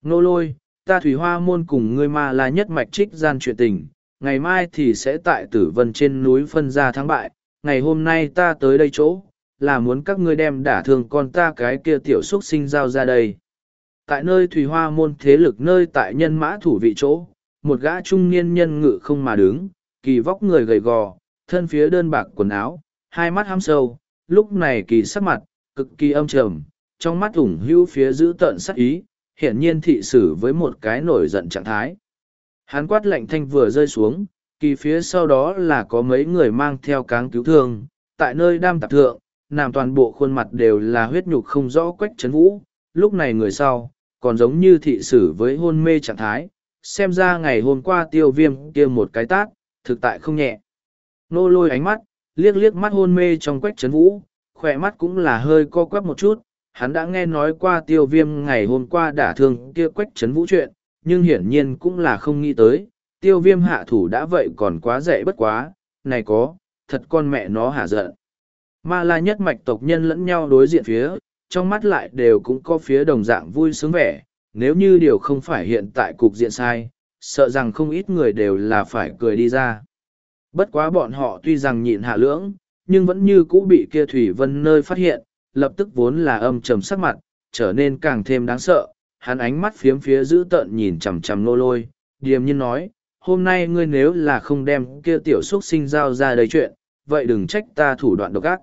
Nô lôi, ta Thủy Hoa môn cùng ngươi ma la nhất mạch trích gian chuyện tình, ngày mai thì sẽ tại tử vân trên núi phân ra thắng bại, ngày hôm nay ta tới đây chỗ, là muốn các ngươi đem đả thương con ta cái kia tiểu xuất sinh giao ra đây. Tại nơi Thủy Hoa môn thế lực nơi tại nhân mã thủ vị chỗ, một gã trung niên nhân ngự không mà đứng, kỳ vóc người gầy gò, thân phía đơn bạc quần áo, hai mắt ham sâu, lúc này kỳ sắc mặt, cực kỳ âm trầm, trong mắt ủng hữu phía giữ tợn sắc ý, hiển nhiên thị xử với một cái nổi giận trạng thái. Hán quát lệnh thanh vừa rơi xuống, kỳ phía sau đó là có mấy người mang theo cáng cứu thương, tại nơi đam tạp thượng, nằm toàn bộ khuôn mặt đều là huyết nhục không rõ quách chấn vũ, lúc này người sau, còn giống như thị xử với hôn mê trạng thái, xem ra ngày hôm qua tiêu viêm kia một cái tát, thực tại không nhẹ. Nô lôi ánh mắt, liếc liếc mắt hôn mê trong quách trấn vũ, khỏe mắt cũng là hơi co quắp một chút. Hắn đã nghe nói qua tiêu viêm ngày hôm qua đả thương kia quách trấn vũ chuyện, nhưng hiển nhiên cũng là không nghĩ tới. Tiêu viêm hạ thủ đã vậy còn quá dễ bất quá, này có, thật con mẹ nó hả giận. Ma la nhất mạch tộc nhân lẫn nhau đối diện phía, trong mắt lại đều cũng có phía đồng dạng vui sướng vẻ, nếu như điều không phải hiện tại cục diện sai, sợ rằng không ít người đều là phải cười đi ra. Bất quá bọn họ tuy rằng nhịn hạ lưỡng, nhưng vẫn như cũ bị kia Thủy Vân nơi phát hiện, lập tức vốn là âm trầm sắc mặt, trở nên càng thêm đáng sợ. Hắn ánh mắt phiếm phía giữ tợn nhìn chằm chằm nô lôi, điềm nhiên nói, hôm nay ngươi nếu là không đem kia tiểu xuất sinh giao ra đầy chuyện, vậy đừng trách ta thủ đoạn độc ác.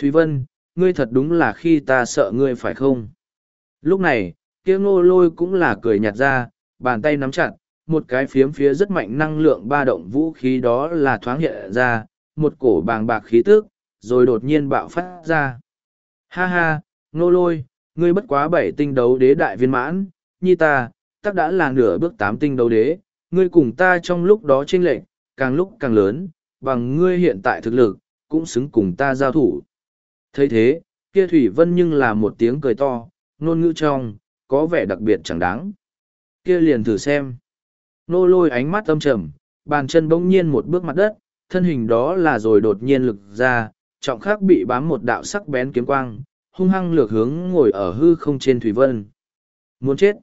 Thúy Vân, ngươi thật đúng là khi ta sợ ngươi phải không? Lúc này, kia ngô lôi cũng là cười nhạt ra, bàn tay nắm chặt, một cái phiếm phía rất mạnh năng lượng ba động vũ khí đó là thoáng hiện ra, một cổ bàng bạc khí tức, rồi đột nhiên bạo phát ra. Ha ha, nô lôi, ngươi bất quá bảy tinh đấu đế đại viên mãn, như ta, tắc đã là nửa bước tám tinh đấu đế, ngươi cùng ta trong lúc đó chênh lệch, càng lúc càng lớn, bằng ngươi hiện tại thực lực, cũng xứng cùng ta giao thủ. thấy thế, kia Thủy Vân nhưng là một tiếng cười to, ngôn ngữ trong, có vẻ đặc biệt chẳng đáng. Kia liền thử xem. Nô lôi ánh mắt âm trầm, bàn chân bỗng nhiên một bước mặt đất, thân hình đó là rồi đột nhiên lực ra, trọng khắc bị bám một đạo sắc bén kiếm quang, hung hăng lược hướng ngồi ở hư không trên Thủy Vân. Muốn chết.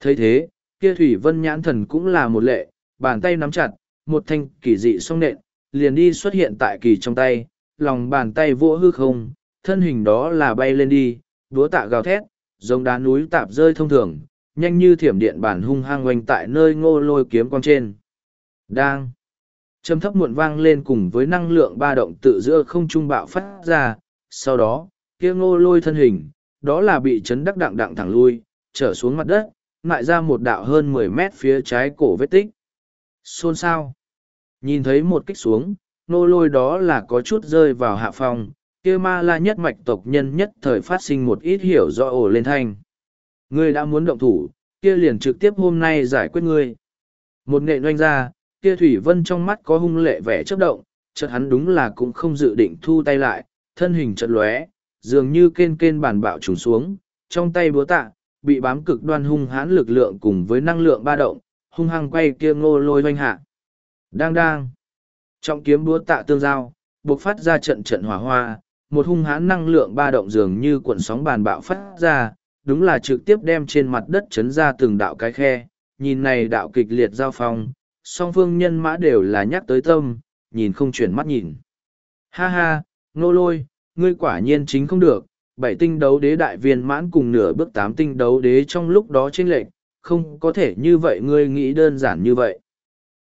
thấy thế, kia Thủy Vân nhãn thần cũng là một lệ, bàn tay nắm chặt, một thanh kỳ dị song nện, liền đi xuất hiện tại kỳ trong tay, lòng bàn tay vỗ hư không, thân hình đó là bay lên đi, đúa tạ gào thét, giống đá núi tạp rơi thông thường, nhanh như thiểm điện bản hung hăng oanh tại nơi ngô lôi kiếm quang trên. Đang. châm thấp muộn vang lên cùng với năng lượng ba động tự giữa không trung bạo phát ra, sau đó, kia ngô lôi thân hình, đó là bị chấn đắc đặng đặng thẳng lui, trở xuống mặt đất, mại ra một đạo hơn mười mét phía trái cổ vết tích. Xôn sao? Nhìn thấy một kích xuống, Ngô lôi đó là có chút rơi vào hạ phòng, kia ma la nhất mạch tộc nhân nhất thời phát sinh một ít hiểu rõ ổ lên thanh. Ngươi đã muốn động thủ, kia liền trực tiếp hôm nay giải quyết ngươi. Một nghệ doanh ra, kia Thủy Vân trong mắt có hung lệ vẻ chấp động, chợt hắn đúng là cũng không dự định thu tay lại, thân hình chợt lóe, dường như kên kên bản bạo trùng xuống, trong tay búa tạ, bị bám cực đoan hung hãn lực lượng cùng với năng lượng ba động, hung hăng quay kia ngô lôi doanh hạ. Đang đang. Trọng kiếm búa tạ tương giao, buộc phát ra trận trận hỏa hoa, một hung hãn năng lượng ba động dường như cuộn sóng bàn bạo phát ra, đúng là trực tiếp đem trên mặt đất chấn ra từng đạo cái khe. Nhìn này đạo kịch liệt giao phong, song phương nhân mã đều là nhắc tới tâm, nhìn không chuyển mắt nhìn. Ha ha, nô lôi, ngươi quả nhiên chính không được, bảy tinh đấu đế đại viên mãn cùng nửa bước tám tinh đấu đế trong lúc đó chênh lệch, không có thể như vậy ngươi nghĩ đơn giản như vậy.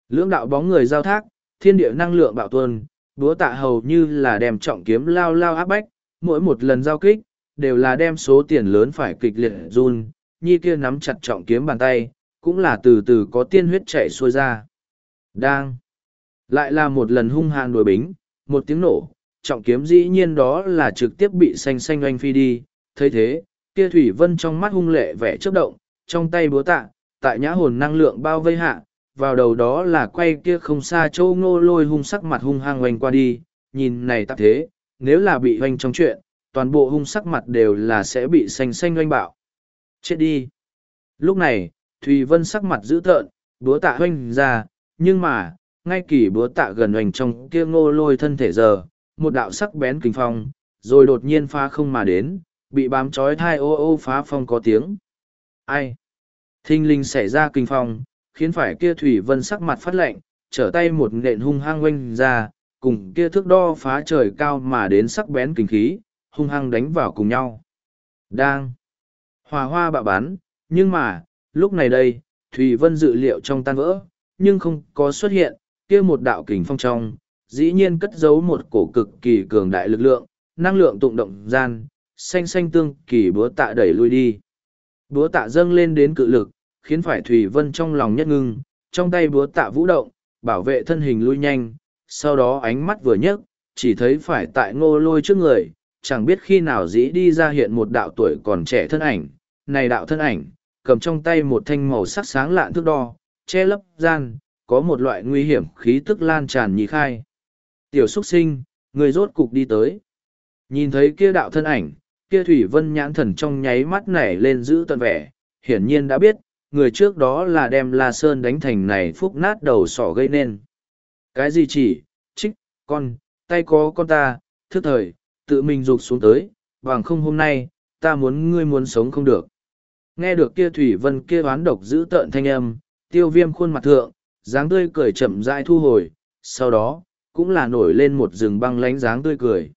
Lưỡng đạo bóng người giao thác, thiên địa năng lượng bạo tuần, búa tạ hầu như là đem trọng kiếm lao lao áp bách, mỗi một lần giao kích, đều là đem số tiền lớn phải kịch liệt run, nhi kia nắm chặt trọng kiếm bàn tay, cũng là từ từ có tiên huyết chảy xuôi ra. Đang. Lại là một lần hung hăng đuổi bính, một tiếng nổ, trọng kiếm dĩ nhiên đó là trực tiếp bị xanh xanh oanh phi đi, thấy thế, kia thủy vân trong mắt hung lệ vẻ chớp động, trong tay búa tạ, tại nhã hồn năng lượng bao vây hạ, vào đầu đó là quay kia không xa châu ngô lôi hung sắc mặt hung hăng oanh qua đi, nhìn này tạp thế, nếu là bị oanh trong chuyện, toàn bộ hung sắc mặt đều là sẽ bị xanh xanh oanh bạo. Chết đi! Lúc này, Thùy Vân sắc mặt dữ tợn, búa tạ oanh ra, nhưng mà, ngay kỳ búa tạ gần oanh trong kia ngô lôi thân thể giờ, một đạo sắc bén kinh phong, rồi đột nhiên phá không mà đến, bị bám trói thai ô ô phá phong có tiếng. Ai? Thinh linh xảy ra kinh phong, khiến phải kia Thủy Vân sắc mặt phát lạnh, trở tay một nện hung hăng quanh ra, cùng kia thước đo phá trời cao mà đến sắc bén kinh khí, hung hăng đánh vào cùng nhau. Đang. Hòa hoa bạo bắn, nhưng mà, lúc này đây, Thủy Vân dự liệu trong tan vỡ, nhưng không có xuất hiện, kia một đạo kình phong trong, dĩ nhiên cất giấu một cổ cực kỳ cường đại lực lượng, năng lượng tụng động gian, xanh xanh tương kỳ búa tạ đẩy lui đi. Búa tạ dâng lên đến cự lực, khiến phải Thủy Vân trong lòng nhất ngưng, trong tay búa tạ vũ động, bảo vệ thân hình lui nhanh, sau đó ánh mắt vừa nhấc, chỉ thấy phải tại ngô lôi trước người, chẳng biết khi nào dĩ đi ra hiện một đạo tuổi còn trẻ thân ảnh, này đạo thân ảnh, cầm trong tay một thanh màu sắc sáng lạn thước đo, che lấp gian, có một loại nguy hiểm khí tức lan tràn nhì khai. Tiểu xuất sinh, người rốt cục đi tới. Nhìn thấy kia đạo thân ảnh, kia Thủy Vân nhãn thần trong nháy mắt nảy lên giữ tận vẻ, hiển nhiên đã biết, người trước đó là đem La Sơn đánh thành này phúc nát đầu sỏ gây nên. Cái gì chỉ, trích, con, tay có con ta, thức thời, tự mình rụt xuống tới, bằng không hôm nay, ta muốn ngươi muốn sống không được. Nghe được kia Thủy Vân kia oán độc giữ tợn thanh âm, tiêu viêm khuôn mặt thượng, dáng tươi cười chậm rãi thu hồi, sau đó, cũng là nổi lên một rừng băng lánh dáng tươi cười.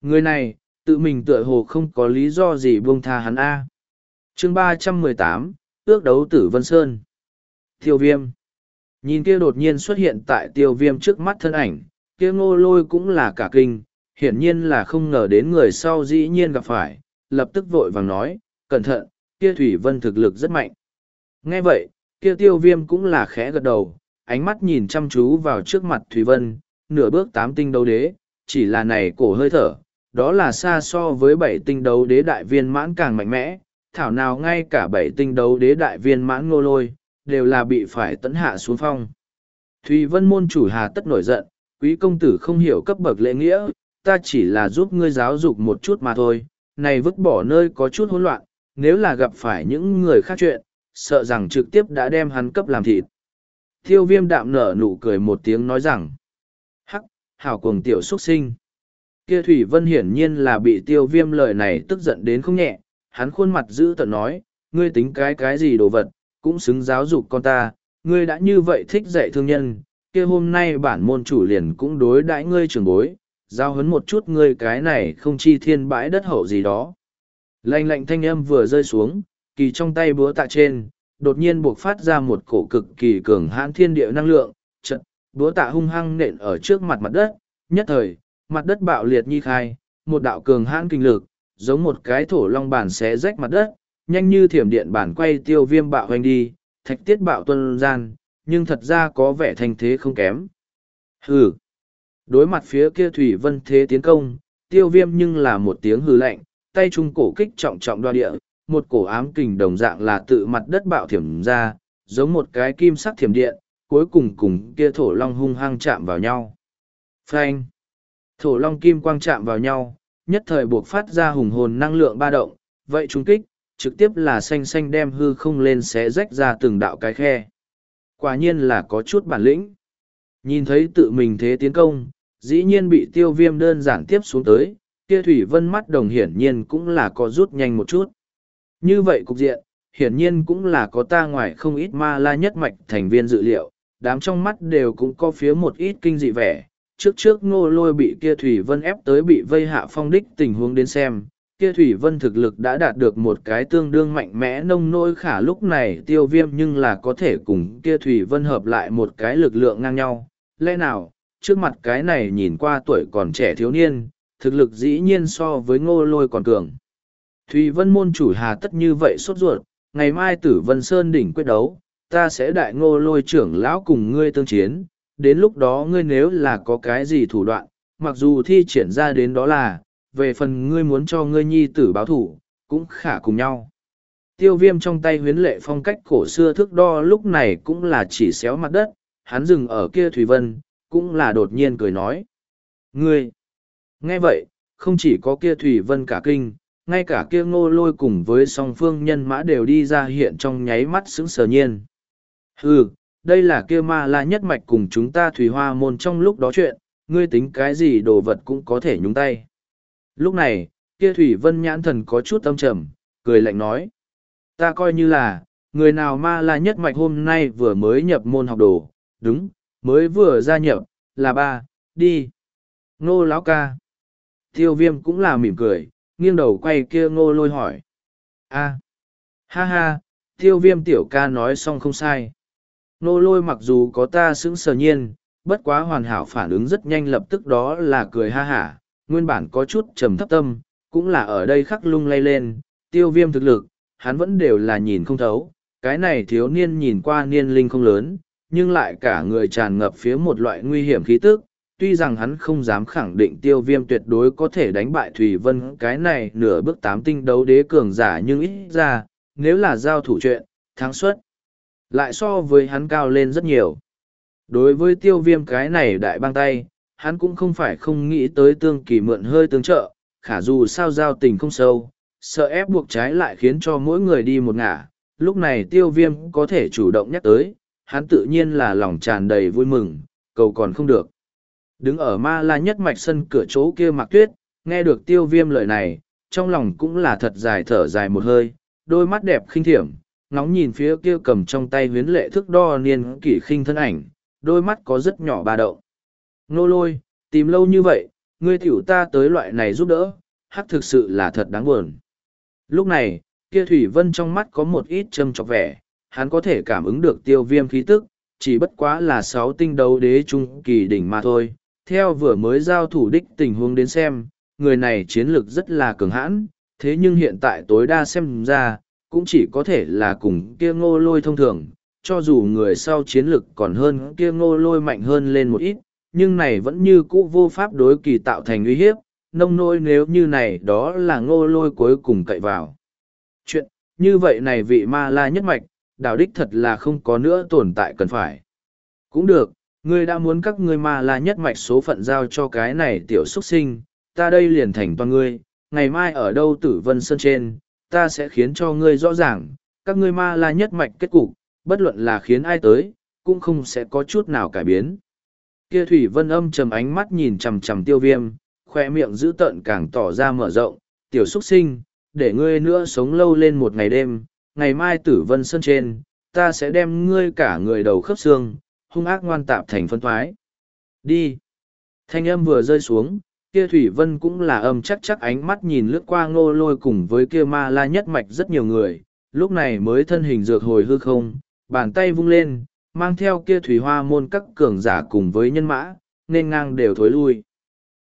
Người này, tự mình tựa hồ không có lý do gì buông tha hắn A. chương ba trăm mười tám ước đấu tử Vân Sơn. Tiêu viêm. Nhìn kia đột nhiên xuất hiện tại tiêu viêm trước mắt thân ảnh, kia ngô lôi cũng là cả kinh, hiển nhiên là không ngờ đến người sau dĩ nhiên gặp phải, lập tức vội vàng nói, cẩn thận, kia Thủy Vân thực lực rất mạnh. Nghe vậy, kia tiêu viêm cũng là khẽ gật đầu, ánh mắt nhìn chăm chú vào trước mặt Thủy Vân, nửa bước tám tinh đấu đế, chỉ là này cổ hơi thở, đó là xa so với bảy tinh đấu đế đại viên mãn càng mạnh mẽ, thảo nào ngay cả bảy tinh đấu đế đại viên mãn ngô lôi, đều là bị phải tấn hạ xuống phong. Thùy Vân môn chủ hà tất nổi giận, quý công tử không hiểu cấp bậc lễ nghĩa, ta chỉ là giúp ngươi giáo dục một chút mà thôi, này vứt bỏ nơi có chút hỗn loạn, nếu là gặp phải những người khác chuyện, sợ rằng trực tiếp đã đem hắn cấp làm thịt. Tiêu viêm đạm nở nụ cười một tiếng nói rằng, hắc, hảo cuồng tiểu xuất sinh. Kia Thủy Vân hiển nhiên là bị tiêu viêm lời này tức giận đến không nhẹ, hắn khuôn mặt giữ tận nói, ngươi tính cái cái gì đồ vật, cũng xứng giáo dục con ta, ngươi đã như vậy thích dạy thương nhân, kia hôm nay bản môn chủ liền cũng đối đãi ngươi trưởng bối, giao hấn một chút ngươi cái này không chi thiên bãi đất hậu gì đó. Lạnh lạnh thanh âm vừa rơi xuống, kỳ trong tay búa tạ trên, đột nhiên buộc phát ra một cổ cực kỳ cường hãn thiên địa năng lượng, trận, búa tạ hung hăng nện ở trước mặt mặt đất, nhất thời, mặt đất bạo liệt nhi khai, một đạo cường hãn kinh lực, giống một cái thổ long bản xé rách mặt đất, nhanh như thiểm điện bản quay tiêu viêm bạo hoành đi, thạch tiết bạo tuân gian, nhưng thật ra có vẻ thành thế không kém. Hừ! Đối mặt phía kia Thủy Vân Thế tiến công, tiêu viêm nhưng là một tiếng hư lạnh, tay trung cổ kích trọng trọng đoa địa, một cổ ám kình đồng dạng là tự mặt đất bạo thiểm ra, giống một cái kim sắc thiểm điện, cuối cùng cùng kia thổ long hung hăng chạm vào nhau. Phanh! Thổ long kim quang chạm vào nhau, nhất thời buộc phát ra hùng hồn năng lượng ba động, vậy trung kích, trực tiếp là xanh xanh đem hư không lên xé rách ra từng đạo cái khe. Quả nhiên là có chút bản lĩnh. Nhìn thấy tự mình thế tiến công, dĩ nhiên bị tiêu viêm đơn giản tiếp xuống tới, kia thủy vân mắt đồng hiển nhiên cũng là có rút nhanh một chút. Như vậy cục diện, hiển nhiên cũng là có ta ngoài không ít ma la nhất mạch thành viên dự liệu, đám trong mắt đều cũng có phía một ít kinh dị vẻ. Trước trước ngô lôi bị kia Thủy Vân ép tới bị vây hạ phong đích tình huống đến xem, kia Thủy Vân thực lực đã đạt được một cái tương đương mạnh mẽ nông nôi khả lúc này tiêu viêm nhưng là có thể cùng kia Thủy Vân hợp lại một cái lực lượng ngang nhau. Lẽ nào, trước mặt cái này nhìn qua tuổi còn trẻ thiếu niên, thực lực dĩ nhiên so với ngô lôi còn cường. Thùy Vân môn chủ hà tất như vậy sốt ruột, ngày mai tử Vân Sơn đỉnh quyết đấu, ta sẽ đại ngô lôi trưởng lão cùng ngươi tương chiến, đến lúc đó ngươi nếu là có cái gì thủ đoạn, mặc dù thi triển ra đến đó là, về phần ngươi muốn cho ngươi nhi tử báo thủ, cũng khả cùng nhau. Tiêu viêm trong tay huyến lệ phong cách cổ xưa thước đo lúc này cũng là chỉ xéo mặt đất, hắn dừng ở kia Thùy Vân, cũng là đột nhiên cười nói. Ngươi! Nghe vậy, không chỉ có kia Thủy Vân cả kinh, ngay cả kia ngô lôi cùng với song phương nhân mã đều đi ra hiện trong nháy mắt sững sờ nhiên. Hừ, đây là kia ma la nhất mạch cùng chúng ta Thủy Hoa môn trong lúc đó chuyện, ngươi tính cái gì đồ vật cũng có thể nhúng tay. Lúc này, kia Thủy Vân nhãn thần có chút âm trầm, cười lạnh nói. Ta coi như là, người nào ma la nhất mạch hôm nay vừa mới nhập môn học đồ, đúng, mới vừa gia nhập, là ba, đi. Ngô lão ca. Tiêu viêm cũng là mỉm cười, nghiêng đầu quay kia ngô lôi hỏi. a ha ha, tiêu viêm tiểu ca nói xong không sai. Ngô lôi mặc dù có ta sững sờ nhiên, bất quá hoàn hảo phản ứng rất nhanh lập tức đó là cười ha hả, nguyên bản có chút trầm thấp tâm, cũng là ở đây khắc lung lay lên, tiêu viêm thực lực, hắn vẫn đều là nhìn không thấu, cái này thiếu niên nhìn qua niên linh không lớn, nhưng lại cả người tràn ngập phía một loại nguy hiểm khí tức, tuy rằng hắn không dám khẳng định tiêu viêm tuyệt đối có thể đánh bại Thủy Vân cái này nửa bước tám tinh đấu đế cường giả nhưng ít ra, nếu là giao thủ chuyện, thắng suất lại so với hắn cao lên rất nhiều. Đối với tiêu viêm cái này đại băng tay, hắn cũng không phải không nghĩ tới tương kỳ mượn hơi tương trợ, khả dù sao giao tình không sâu, sợ ép buộc trái lại khiến cho mỗi người đi một ngả, lúc này tiêu viêm có thể chủ động nhắc tới, hắn tự nhiên là lòng tràn đầy vui mừng, cầu còn không được. Đứng ở ma la nhất mạch sân cửa chỗ kia mặc tuyết, nghe được tiêu viêm lời này, trong lòng cũng là thật dài thở dài một hơi, đôi mắt đẹp khinh thiểm, ngóng nhìn phía kia cầm trong tay huyến lệ thức đo niên kỷ khinh thân ảnh, đôi mắt có rất nhỏ ba đậu. Nô lôi, tìm lâu như vậy, ngươi tiểu ta tới loại này giúp đỡ, hắc thực sự là thật đáng buồn. Lúc này, kia Thủy Vân trong mắt có một ít châm chọc vẻ, hắn có thể cảm ứng được tiêu viêm khí tức, chỉ bất quá là sáu tinh đấu đế trung kỳ đỉnh mà thôi. Theo vừa mới giao thủ đích tình huống đến xem, người này chiến lược rất là cường hãn, thế nhưng hiện tại tối đa xem ra, cũng chỉ có thể là cùng kia ngô lôi thông thường, cho dù người sau chiến lược còn hơn kia ngô lôi mạnh hơn lên một ít, nhưng này vẫn như cũ vô pháp đối kỳ tạo thành uy hiếp, nông nôi nếu như này đó là ngô lôi cuối cùng cậy vào. Chuyện, như vậy này vị ma la nhất mạch, đạo đích thật là không có nữa tồn tại cần phải. Cũng được, ngươi đã muốn các ngươi ma la nhất mạch số phận giao cho cái này tiểu xuất sinh, ta đây liền thành toàn ngươi, ngày mai ở đâu tử vân sơn trên, ta sẽ khiến cho ngươi rõ ràng, các ngươi ma la nhất mạch kết cục, bất luận là khiến ai tới, cũng không sẽ có chút nào cải biến. Kia Thủy Vân âm trầm ánh mắt nhìn chằm chằm tiêu viêm, khoe miệng giữ tợn càng tỏ ra mở rộng, tiểu xuất sinh, để ngươi nữa sống lâu lên một ngày đêm, ngày mai tử vân sân trên, ta sẽ đem ngươi cả người đầu khớp xương, hung ác ngoan tạp thành phân thoái. Đi! Thanh âm vừa rơi xuống, kia Thủy Vân cũng là âm chắc chắc ánh mắt nhìn lướt qua ngô lôi cùng với kia ma la nhất mạch rất nhiều người, lúc này mới thân hình dược hồi hư không, bàn tay vung lên, mang theo kia thủy hoa môn các cường giả cùng với nhân mã, nên ngang đều thối lui.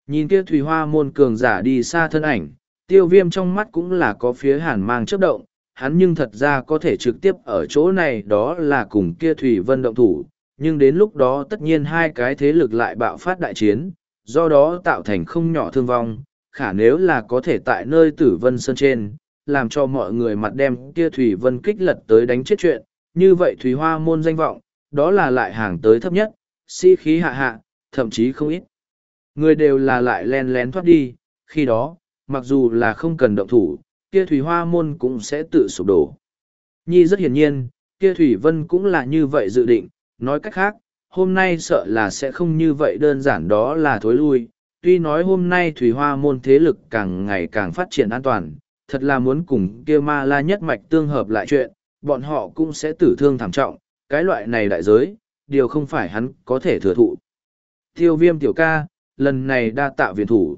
Nhìn kia thủy hoa môn cường giả đi xa thân ảnh, tiêu viêm trong mắt cũng là có phía hàn mang chấp động, hắn nhưng thật ra có thể trực tiếp ở chỗ này đó là cùng kia thủy vân động thủ, nhưng đến lúc đó tất nhiên hai cái thế lực lại bạo phát đại chiến, do đó tạo thành không nhỏ thương vong, khả nếu là có thể tại nơi tử vân sơn trên, làm cho mọi người mặt đem kia thủy vân kích lật tới đánh chết chuyện, như vậy thủy hoa môn danh vọng, đó là lại hàng tới thấp nhất, sĩ khí hạ hạ, thậm chí không ít. Người đều là lại len lén thoát đi, khi đó, mặc dù là không cần động thủ, kia thủy hoa môn cũng sẽ tự sụp đổ. Nhi rất hiển nhiên, kia thủy vân cũng là như vậy dự định, nói cách khác, hôm nay sợ là sẽ không như vậy đơn giản đó là thối lui. Tuy nói hôm nay thủy hoa môn thế lực càng ngày càng phát triển an toàn, thật là muốn cùng kia ma la nhất mạch tương hợp lại chuyện, bọn họ cũng sẽ tử thương thảm trọng, cái loại này đại giới, điều không phải hắn có thể thừa thụ. Tiêu viêm tiểu ca, lần này đa tạ viện thủ.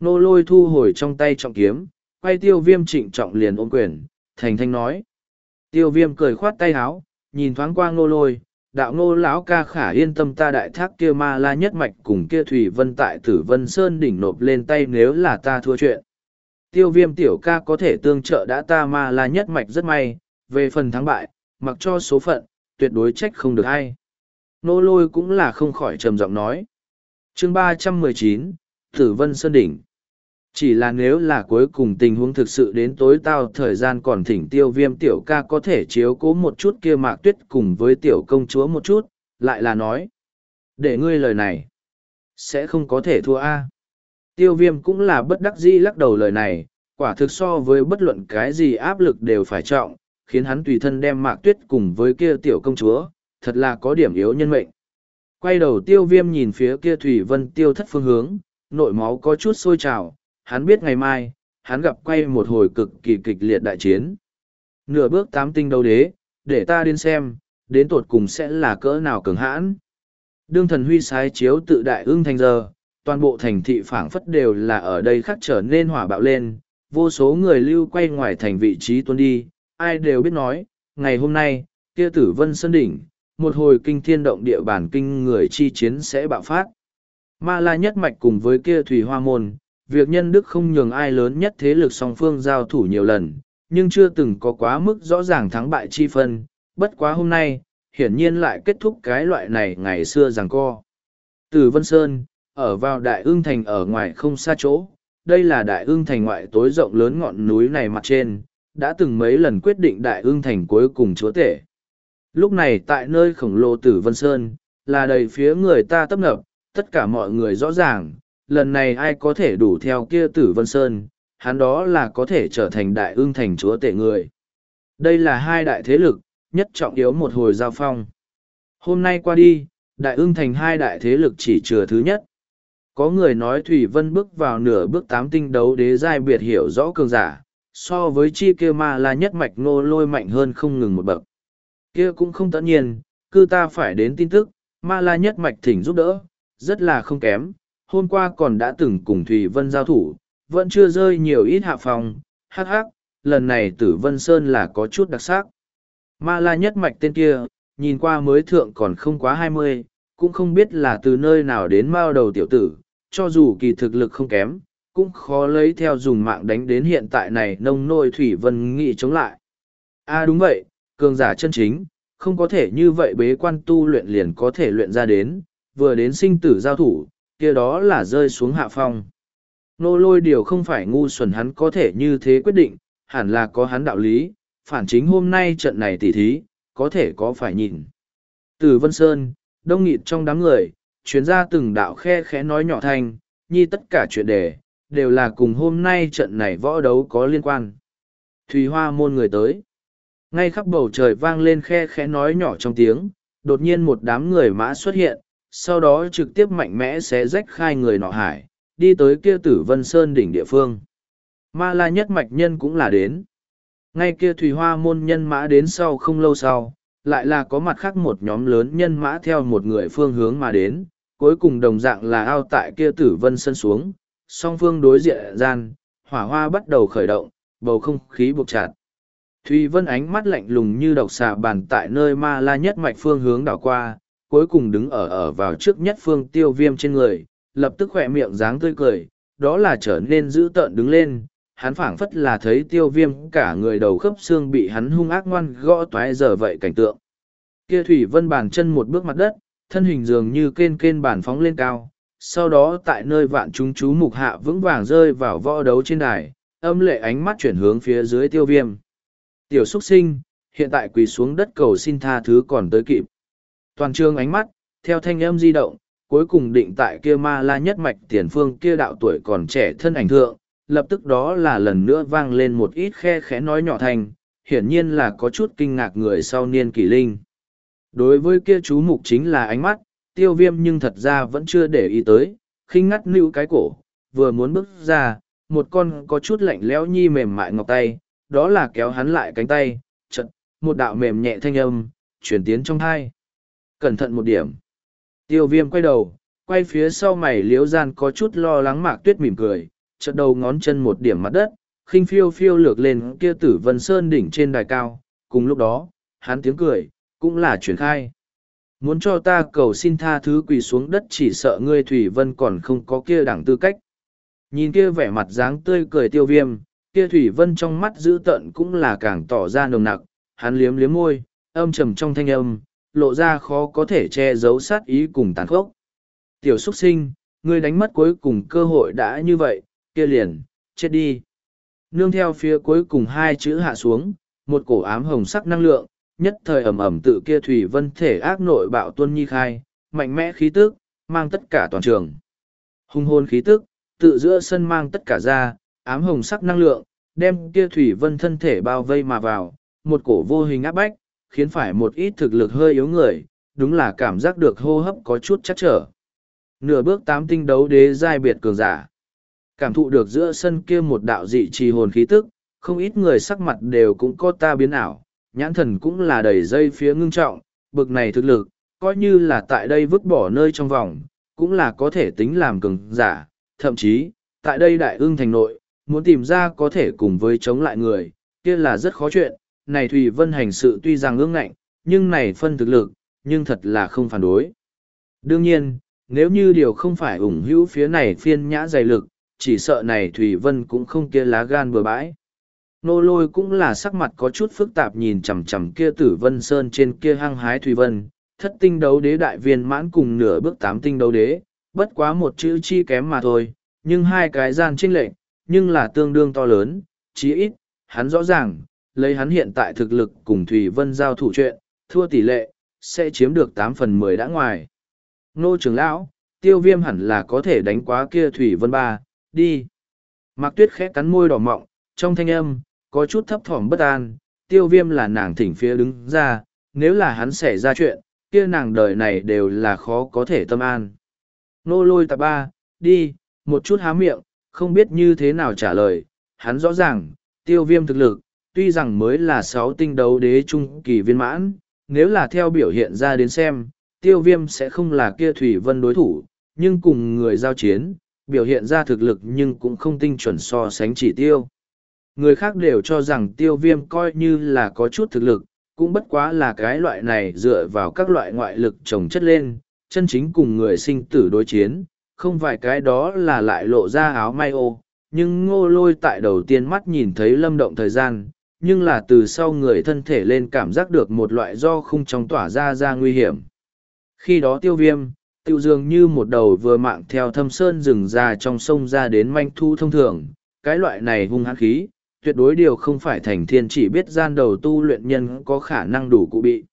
Nô lôi thu hồi trong tay trọng kiếm, quay tiêu viêm trịnh trọng liền ôm quyền, thành thanh nói. Tiêu viêm cười khoát tay háo, nhìn thoáng qua Ngô lôi, đạo ngô lão ca khả yên tâm ta đại thác kia ma la nhất mạch cùng kia thủy vân tại tử vân sơn đỉnh nộp lên tay nếu là ta thua chuyện. Tiêu viêm tiểu ca có thể tương trợ đã ta ma la nhất mạch rất may về phần thắng bại mặc cho số phận tuyệt đối trách không được hay nô lôi cũng là không khỏi trầm giọng nói. Chương ba trăm mười chín tử vân sơn đỉnh chỉ là nếu là cuối cùng tình huống thực sự đến tối tao thời gian còn thỉnh tiêu viêm tiểu ca có thể chiếu cố một chút kia mạc tuyết cùng với tiểu công chúa một chút, lại là nói. Để ngươi lời này, sẽ không có thể thua a Tiêu viêm cũng là bất đắc dĩ lắc đầu lời này, quả thực so với bất luận cái gì áp lực đều phải trọng, khiến hắn tùy thân đem mạc tuyết cùng với kia tiểu công chúa, thật là có điểm yếu nhân mệnh. Quay đầu tiêu viêm nhìn phía kia Thủy Vân tiêu thất phương hướng, nội máu có chút sôi trào, hắn biết ngày mai, hắn gặp quay một hồi cực kỳ kịch liệt đại chiến. Nửa bước tám tinh đấu đế, để ta đến xem, đến tột cùng sẽ là cỡ nào cường hãn. Đương thần huy sái chiếu tự đại ưng thành giờ, toàn bộ thành thị phảng phất đều là ở đây khắc trở nên hỏa bạo lên, vô số người lưu quay ngoài thành vị trí tuân đi, ai đều biết nói, ngày hôm nay, kia tử vân sơn đỉnh, một hồi kinh thiên động địa bản kinh người chi chiến sẽ bạo phát. Ma la nhất mạch cùng với kia thủy hoa môn, việc nhân đức không nhường ai lớn nhất thế lực song phương giao thủ nhiều lần, nhưng chưa từng có quá mức rõ ràng thắng bại chi phân, bất quá hôm nay, hiển nhiên lại kết thúc cái loại này ngày xưa rằng co. Từ Vân Sơn, ở vào Đại ương Thành ở ngoài không xa chỗ, đây là Đại ương Thành ngoại tối rộng lớn ngọn núi này mặt trên, đã từng mấy lần quyết định Đại ương Thành cuối cùng chúa tể. Lúc này tại nơi khổng lồ Tử Vân Sơn, là đầy phía người ta tấp nập, tất cả mọi người rõ ràng, lần này ai có thể đủ theo kia tử vân sơn, hắn đó là có thể trở thành đại ương thành chúa tể người. Đây là hai đại thế lực, nhất trọng yếu một hồi giao phong. Hôm nay qua đi, đại ương thành hai đại thế lực chỉ chừa thứ nhất. Có người nói Thủy Vân bước vào nửa bước tám tinh đấu đế giai biệt hiểu rõ cường giả, so với chi kia ma là nhất mạch nô lôi mạnh hơn không ngừng một bậc. Kia cũng không tất nhiên, cư ta phải đến tin tức, ma la nhất mạch thỉnh giúp đỡ, rất là không kém, hôm qua còn đã từng cùng Thủy Vân giao thủ, vẫn chưa rơi nhiều ít hạ phòng, hắc hắc, lần này tử Vân Sơn là có chút đặc sắc. Ma la nhất mạch tên kia, nhìn qua mới thượng còn không quá hai mươi, cũng không biết là từ nơi nào đến mao đầu tiểu tử, cho dù kỳ thực lực không kém, cũng khó lấy theo dùng mạng đánh đến hiện tại này nông nôi Thủy Vân nghị chống lại. a à đúng vậy, cường giả chân chính, không có thể như vậy bế quan tu luyện liền có thể luyện ra đến, vừa đến sinh tử giao thủ, kia đó là rơi xuống hạ phong. Nô lôi điều không phải ngu xuẩn hắn có thể như thế quyết định, hẳn là có hắn đạo lý, phản chính hôm nay trận này tỉ thí, có thể có phải nhìn. Từ Vân Sơn, đông nghịt trong đám người, chuyến ra từng đạo khe khẽ nói nhỏ thanh, nhi tất cả chuyện đề, đều là cùng hôm nay trận này võ đấu có liên quan. Thùy Hoa môn người tới. Ngay khắp bầu trời vang lên khe khẽ nói nhỏ trong tiếng, đột nhiên một đám người mã xuất hiện, sau đó trực tiếp mạnh mẽ xé rách khai người nọ hải, đi tới kia tử vân sơn đỉnh địa phương. Ma la nhất mạch nhân cũng là đến. Ngay kia thủy hoa môn nhân mã đến sau không lâu sau, lại là có mặt khác một nhóm lớn nhân mã theo một người phương hướng mà đến, cuối cùng đồng dạng là ao tại kia tử vân sân xuống, song phương đối diện gian, hỏa hoa bắt đầu khởi động, bầu không khí buộc chặt. Thùy Vân ánh mắt lạnh lùng như độc xà bàn tại nơi ma la nhất mạch phương hướng đảo qua, cuối cùng đứng ở ở vào trước nhất phương tiêu viêm trên người, lập tức khỏe miệng dáng tươi cười, đó là trở nên dữ tợn đứng lên. Hắn phảng phất là thấy tiêu viêm cả người đầu khớp xương bị hắn hung ác ngoan gõ toái giờ vậy cảnh tượng. Kia Thủy Vân bàn chân một bước mặt đất, thân hình dường như kên kên bản phóng lên cao, sau đó tại nơi vạn chúng chú mục hạ vững vàng rơi vào võ đấu trên đài, âm lệ ánh mắt chuyển hướng phía dưới tiêu viêm. Tiểu xuất sinh, hiện tại quỳ xuống đất cầu xin tha thứ còn tới kịp. Toàn trường ánh mắt, theo thanh âm di động, cuối cùng định tại kia ma la nhất mạch tiền phương kia đạo tuổi còn trẻ thân ảnh thượng, lập tức đó là lần nữa vang lên một ít khe khẽ nói nhỏ thành, hiển nhiên là có chút kinh ngạc người sau niên kỷ linh. Đối với kia chú mục chính là ánh mắt, tiêu viêm nhưng thật ra vẫn chưa để ý tới, khinh ngắt lưu cái cổ, vừa muốn bước ra, một con có chút lạnh lẽo nhi mềm mại ngọc tay, đó là kéo hắn lại cánh tay, chật, một đạo mềm nhẹ thanh âm, chuyển tiến trong thai. Cẩn thận một điểm. Tiêu viêm quay đầu, quay phía sau mày liếu gian có chút lo lắng mạc tuyết mỉm cười, chật đầu ngón chân một điểm mặt đất, khinh phiêu phiêu lược lên kia tử vân sơn đỉnh trên đài cao, cùng lúc đó, hắn tiếng cười, cũng là chuyển khai. Muốn cho ta cầu xin tha thứ quỳ xuống đất chỉ sợ ngươi Thủy Vân còn không có kia đẳng tư cách. Nhìn kia vẻ mặt dáng tươi cười tiêu viêm, kia Thủy Vân trong mắt dữ tợn cũng là càng tỏ ra nồng nặc, hắn liếm liếm môi, âm trầm trong thanh âm, lộ ra khó có thể che giấu sát ý cùng tàn khốc. Tiểu xuất sinh, ngươi đánh mất cuối cùng cơ hội đã như vậy, kia liền, chết đi. Nương theo phía cuối cùng hai chữ hạ xuống, một cổ ám hồng sắc năng lượng, nhất thời ẩm ẩm tự kia Thủy Vân thể ác nội bạo tuân nhi khai, mạnh mẽ khí tức, mang tất cả toàn trường. Hung hồn khí tức, tự giữa sân mang tất cả ra, ám hồng sắc năng lượng, đem kia Thủy Vân thân thể bao vây mà vào, một cổ vô hình áp bách, khiến phải một ít thực lực hơi yếu người, đúng là cảm giác được hô hấp có chút chắc trở. Nửa bước tám tinh đấu đế giai biệt cường giả. Cảm thụ được giữa sân kia một đạo dị trì hồn khí tức, không ít người sắc mặt đều cũng có ta biến ảo, nhãn thần cũng là đầy dây phía ngưng trọng, bực này thực lực, coi như là tại đây vứt bỏ nơi trong vòng, cũng là có thể tính làm cường giả, thậm chí, tại đây đại ương thành nội, muốn tìm ra có thể cùng với chống lại người, kia là rất khó chuyện, này thủy Vân hành sự tuy rằng ương ngạnh, nhưng này phân thực lực, nhưng thật là không phản đối. Đương nhiên, nếu như điều không phải ủng hữu phía này phiên nhã dày lực, chỉ sợ này thủy Vân cũng không kia lá gan bừa bãi. Nô lôi cũng là sắc mặt có chút phức tạp nhìn chằm chằm kia tử vân sơn trên kia hăng hái thủy Vân, thất tinh đấu đế đại viên mãn cùng nửa bước tám tinh đấu đế, bất quá một chữ chi kém mà thôi, nhưng hai cái gian trinh lệnh, nhưng là tương đương to lớn, chí ít, hắn rõ ràng, lấy hắn hiện tại thực lực cùng Thủy Vân giao thủ chuyện, thua tỷ lệ, sẽ chiếm được tám phần mười đã ngoài. Nô trưởng lão, tiêu viêm hẳn là có thể đánh quá kia Thủy Vân ba, đi. Mạc Tuyết khẽ cắn môi đỏ mọng, trong thanh âm, có chút thấp thỏm bất an, tiêu viêm là nàng thỉnh phía đứng ra, nếu là hắn xảy ra chuyện, kia nàng đời này đều là khó có thể tâm an. Nô lôi tạp ba, đi, một chút há miệng, không biết như thế nào trả lời, hắn rõ ràng, tiêu viêm thực lực, tuy rằng mới là sáu tinh đấu đế trung kỳ viên mãn, nếu là theo biểu hiện ra đến xem, tiêu viêm sẽ không là kia Thủy Vân đối thủ, nhưng cùng người giao chiến, biểu hiện ra thực lực nhưng cũng không tinh chuẩn so sánh chỉ tiêu. Người khác đều cho rằng tiêu viêm coi như là có chút thực lực, cũng bất quá là cái loại này dựa vào các loại ngoại lực trồng chất lên, chân chính cùng người sinh tử đối chiến, không phải cái đó là lại lộ ra áo may ô, nhưng ngô lôi tại đầu tiên mắt nhìn thấy lâm động thời gian, nhưng là từ sau người thân thể lên cảm giác được một loại do không trong tỏa ra ra nguy hiểm. Khi đó tiêu viêm, tiêu dường như một đầu vừa mạng theo thâm sơn rừng ra trong sông ra đến manh thu thông thường, cái loại này hung hãn khí, tuyệt đối điều không phải thành thiên chỉ biết gian đầu tu luyện nhân có khả năng đủ cụ bị.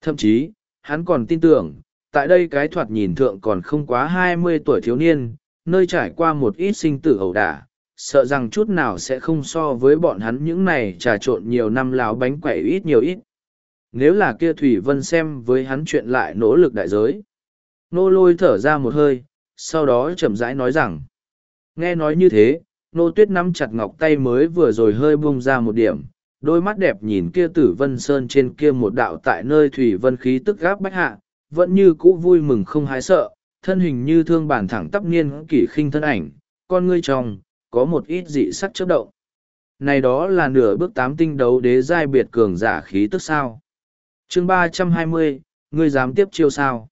Thậm chí, hắn còn tin tưởng, tại đây cái thoạt nhìn thượng còn không quá hai mươi tuổi thiếu niên, nơi trải qua một ít sinh tử ẩu đả, sợ rằng chút nào sẽ không so với bọn hắn những này trà trộn nhiều năm láo bánh quẩy ít nhiều ít. Nếu là kia Thủy Vân xem với hắn chuyện lại nỗ lực đại giới. Nô lôi thở ra một hơi, sau đó chậm rãi nói rằng. Nghe nói như thế, nô tuyết nắm chặt ngọc tay mới vừa rồi hơi bung ra một điểm. Đôi mắt đẹp nhìn kia tử vân sơn trên kia một đạo tại nơi Thủy Vân khí tức gáp bách hạ, vẫn như cũ vui mừng không hái sợ, thân hình như thương bản thẳng tắp niên kỷ khinh thân ảnh, con ngươi trong, có một ít dị sắc chớp động. Này đó là nửa bước tám tinh đấu đế giai biệt cường giả khí tức sao. chương ba trăm hai mươi ngươi dám tiếp chiêu sao.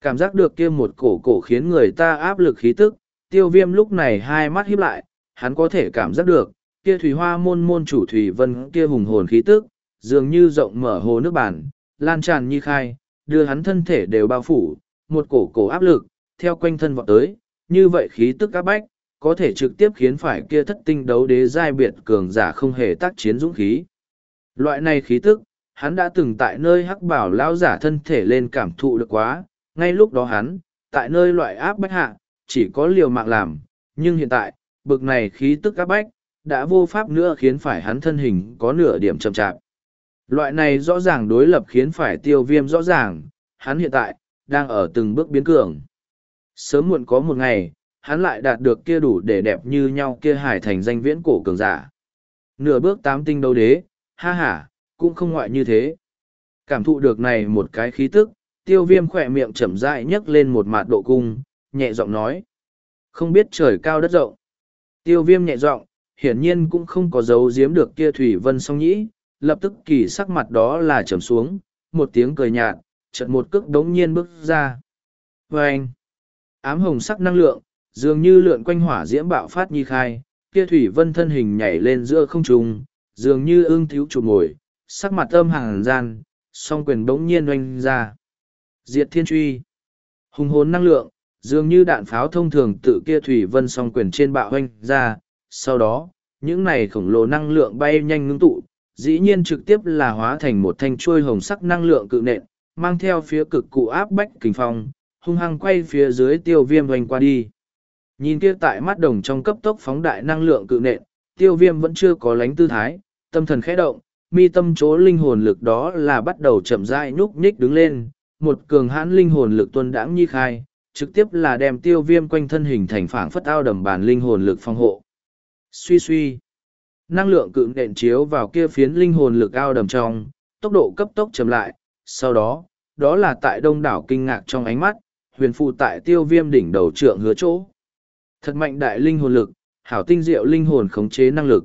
Cảm giác được kia một cổ cổ khiến người ta áp lực khí tức, tiêu viêm lúc này hai mắt híp lại, hắn có thể cảm giác được, kia thủy hoa môn môn chủ thủy vân kia hùng hồn khí tức, dường như rộng mở hồ nước bản, lan tràn như khai, đưa hắn thân thể đều bao phủ, một cổ cổ áp lực, theo quanh thân vọt tới, như vậy khí tức áp bách, có thể trực tiếp khiến phải kia thất tinh đấu đế giai biệt cường giả không hề tác chiến dũng khí. Loại này khí tức, hắn đã từng tại nơi hắc bảo lao giả thân thể lên cảm thụ được quá, ngay lúc đó hắn, tại nơi loại áp bách hạ, chỉ có liều mạng làm, nhưng hiện tại, bực này khí tức áp bách, đã vô pháp nữa khiến phải hắn thân hình có nửa điểm chậm chạp. Loại này rõ ràng đối lập khiến phải tiêu viêm rõ ràng, hắn hiện tại, đang ở từng bước biến cường. Sớm muộn có một ngày, hắn lại đạt được kia đủ để đẹp như nhau kia hải thành danh viễn cổ cường giả. Nửa bước tám tinh đấu đế, ha ha, cũng không ngoại như thế. Cảm thụ được này một cái khí tức, tiêu viêm khỏe miệng chậm rãi nhấc lên một mạt độ cung, nhẹ giọng nói. Không biết trời cao đất rộng. Tiêu viêm nhẹ giọng, hiển nhiên cũng không có dấu giếm được kia thủy vân song nhĩ, lập tức kỳ sắc mặt đó là trầm xuống, một tiếng cười nhạt, chợt một cước đống nhiên bước ra. Và anh, ám hồng sắc năng lượng, dường như lượn quanh hỏa diễm bạo phát nhi khai, kia thủy vân thân hình nhảy lên giữa không trung, dường như ưng thiếu chụp ngồi, sắc mặt âm hàng gian, song quyền bỗng nhiên oanh ra. Diệt thiên truy, hùng hồn năng lượng, dường như đạn pháo thông thường tự kia thủy vân song quyền trên bạo oanh ra, sau đó, những này khổng lồ năng lượng bay nhanh ngưng tụ, dĩ nhiên trực tiếp là hóa thành một thanh chuôi hồng sắc năng lượng cự nện, mang theo phía cực cụ áp bách kình phong, hung hăng quay phía dưới tiêu viêm oanh qua đi. Nhìn kia tại mắt đồng trong cấp tốc phóng đại năng lượng cự nện, tiêu viêm vẫn chưa có lánh tư thái, tâm thần khẽ động, mi tâm chỗ linh hồn lực đó là bắt đầu chậm rãi nhúc nhích đứng lên, một cường hãn linh hồn lực tuân đãng nhi khai, trực tiếp là đem tiêu viêm quanh thân hình thành phảng phất ao đầm bàn linh hồn lực phong hộ. Suy suy, năng lượng cự nện chiếu vào kia phiến linh hồn lực ao đầm trong, tốc độ cấp tốc chậm lại, sau đó, đó là tại đông đảo kinh ngạc trong ánh mắt, huyền phụ tại tiêu viêm đỉnh đầu trượng hứa chỗ. Thật mạnh đại linh hồn lực, hảo tinh diệu linh hồn khống chế năng lực.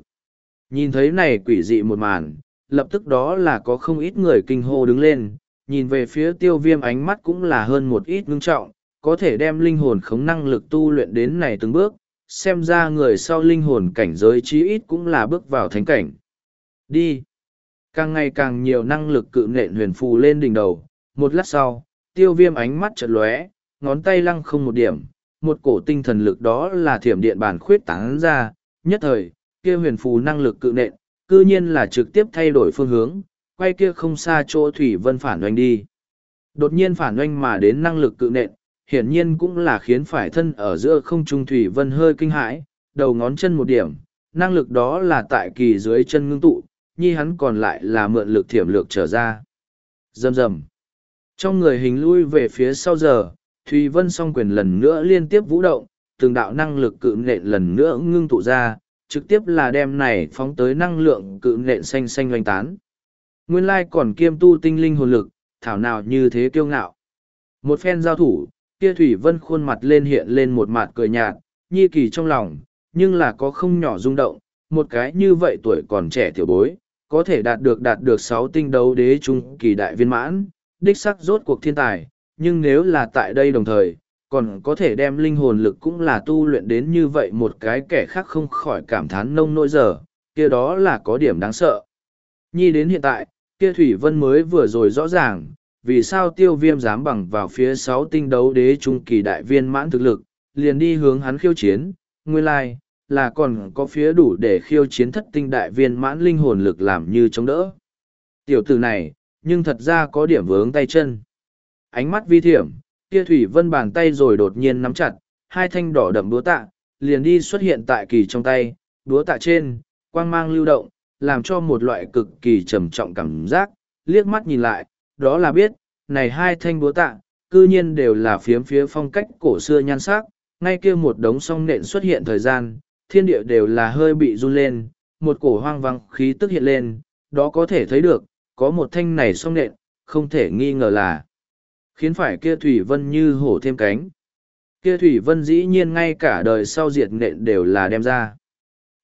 Nhìn thấy này quỷ dị một màn, lập tức đó là có không ít người kinh hô đứng lên, nhìn về phía tiêu viêm ánh mắt cũng là hơn một ít ngưng trọng, có thể đem linh hồn khống năng lực tu luyện đến này từng bước, xem ra người sau linh hồn cảnh giới chí ít cũng là bước vào thánh cảnh. Đi! Càng ngày càng nhiều năng lực cự nện huyền phù lên đỉnh đầu, một lát sau, tiêu viêm ánh mắt chợt lóe, ngón tay lăng không một điểm, một cổ tinh thần lực đó là thiểm điện bản khuyết tán ra, nhất thời, kia huyền phù năng lực cự nện, cư nhiên là trực tiếp thay đổi phương hướng, quay kia không xa chỗ thủy vân phản oanh đi. Đột nhiên phản oanh mà đến năng lực cự nện, hiển nhiên cũng là khiến phải thân ở giữa không trung thủy vân hơi kinh hãi, đầu ngón chân một điểm, năng lực đó là tại kỳ dưới chân ngưng tụ, nhi hắn còn lại là mượn lực thiểm lược trở ra. Dầm dầm. Trong người hình lui về phía sau giờ, Thùy Vân song quyền lần nữa liên tiếp vũ động, từng đạo năng lực cự nện lần nữa ngưng tụ ra, trực tiếp là đem này phóng tới năng lượng cự nện xanh xanh oanh tán. Nguyên lai còn kiêm tu tinh linh hồn lực, thảo nào như thế kiêu ngạo. Một phen giao thủ, kia Thủy Vân khuôn mặt lên hiện lên một mặt cười nhạt, nhi kỳ trong lòng, nhưng là có không nhỏ rung động, một cái như vậy tuổi còn trẻ tiểu bối, có thể đạt được đạt được sáu tinh đấu đế trung kỳ đại viên mãn, đích sắc rốt cuộc thiên tài, nhưng nếu là tại đây đồng thời, còn có thể đem linh hồn lực cũng là tu luyện đến như vậy một cái kẻ khác không khỏi cảm thán nông nỗi giờ, kia đó là có điểm đáng sợ. Nhi đến hiện tại, kia Thủy Vân mới vừa rồi rõ ràng, vì sao tiêu viêm dám bằng vào phía sáu tinh đấu đế trung kỳ đại viên mãn thực lực, liền đi hướng hắn khiêu chiến, nguyên lai, là còn có phía đủ để khiêu chiến thất tinh đại viên mãn linh hồn lực làm như chống đỡ. Tiểu tử này, nhưng thật ra có điểm vướng tay chân. Ánh mắt vi thiểm, kia Thủy Vân bàn tay rồi đột nhiên nắm chặt, hai thanh đỏ đậm búa tạ, liền đi xuất hiện tại kỳ trong tay, búa tạ trên, quang mang lưu động, làm cho một loại cực kỳ trầm trọng cảm giác, liếc mắt nhìn lại, đó là biết, này hai thanh búa tạ, cư nhiên đều là phiếm phía phong cách cổ xưa nhan sắc, ngay kia một đống song nện xuất hiện thời gian, thiên địa đều là hơi bị run lên, một cổ hoang vắng khí tức hiện lên, đó có thể thấy được, có một thanh này song nện, không thể nghi ngờ là khiến phải kia Thủy Vân như hổ thêm cánh. Kia Thủy Vân dĩ nhiên ngay cả đời sau diệt nện đều là đem ra.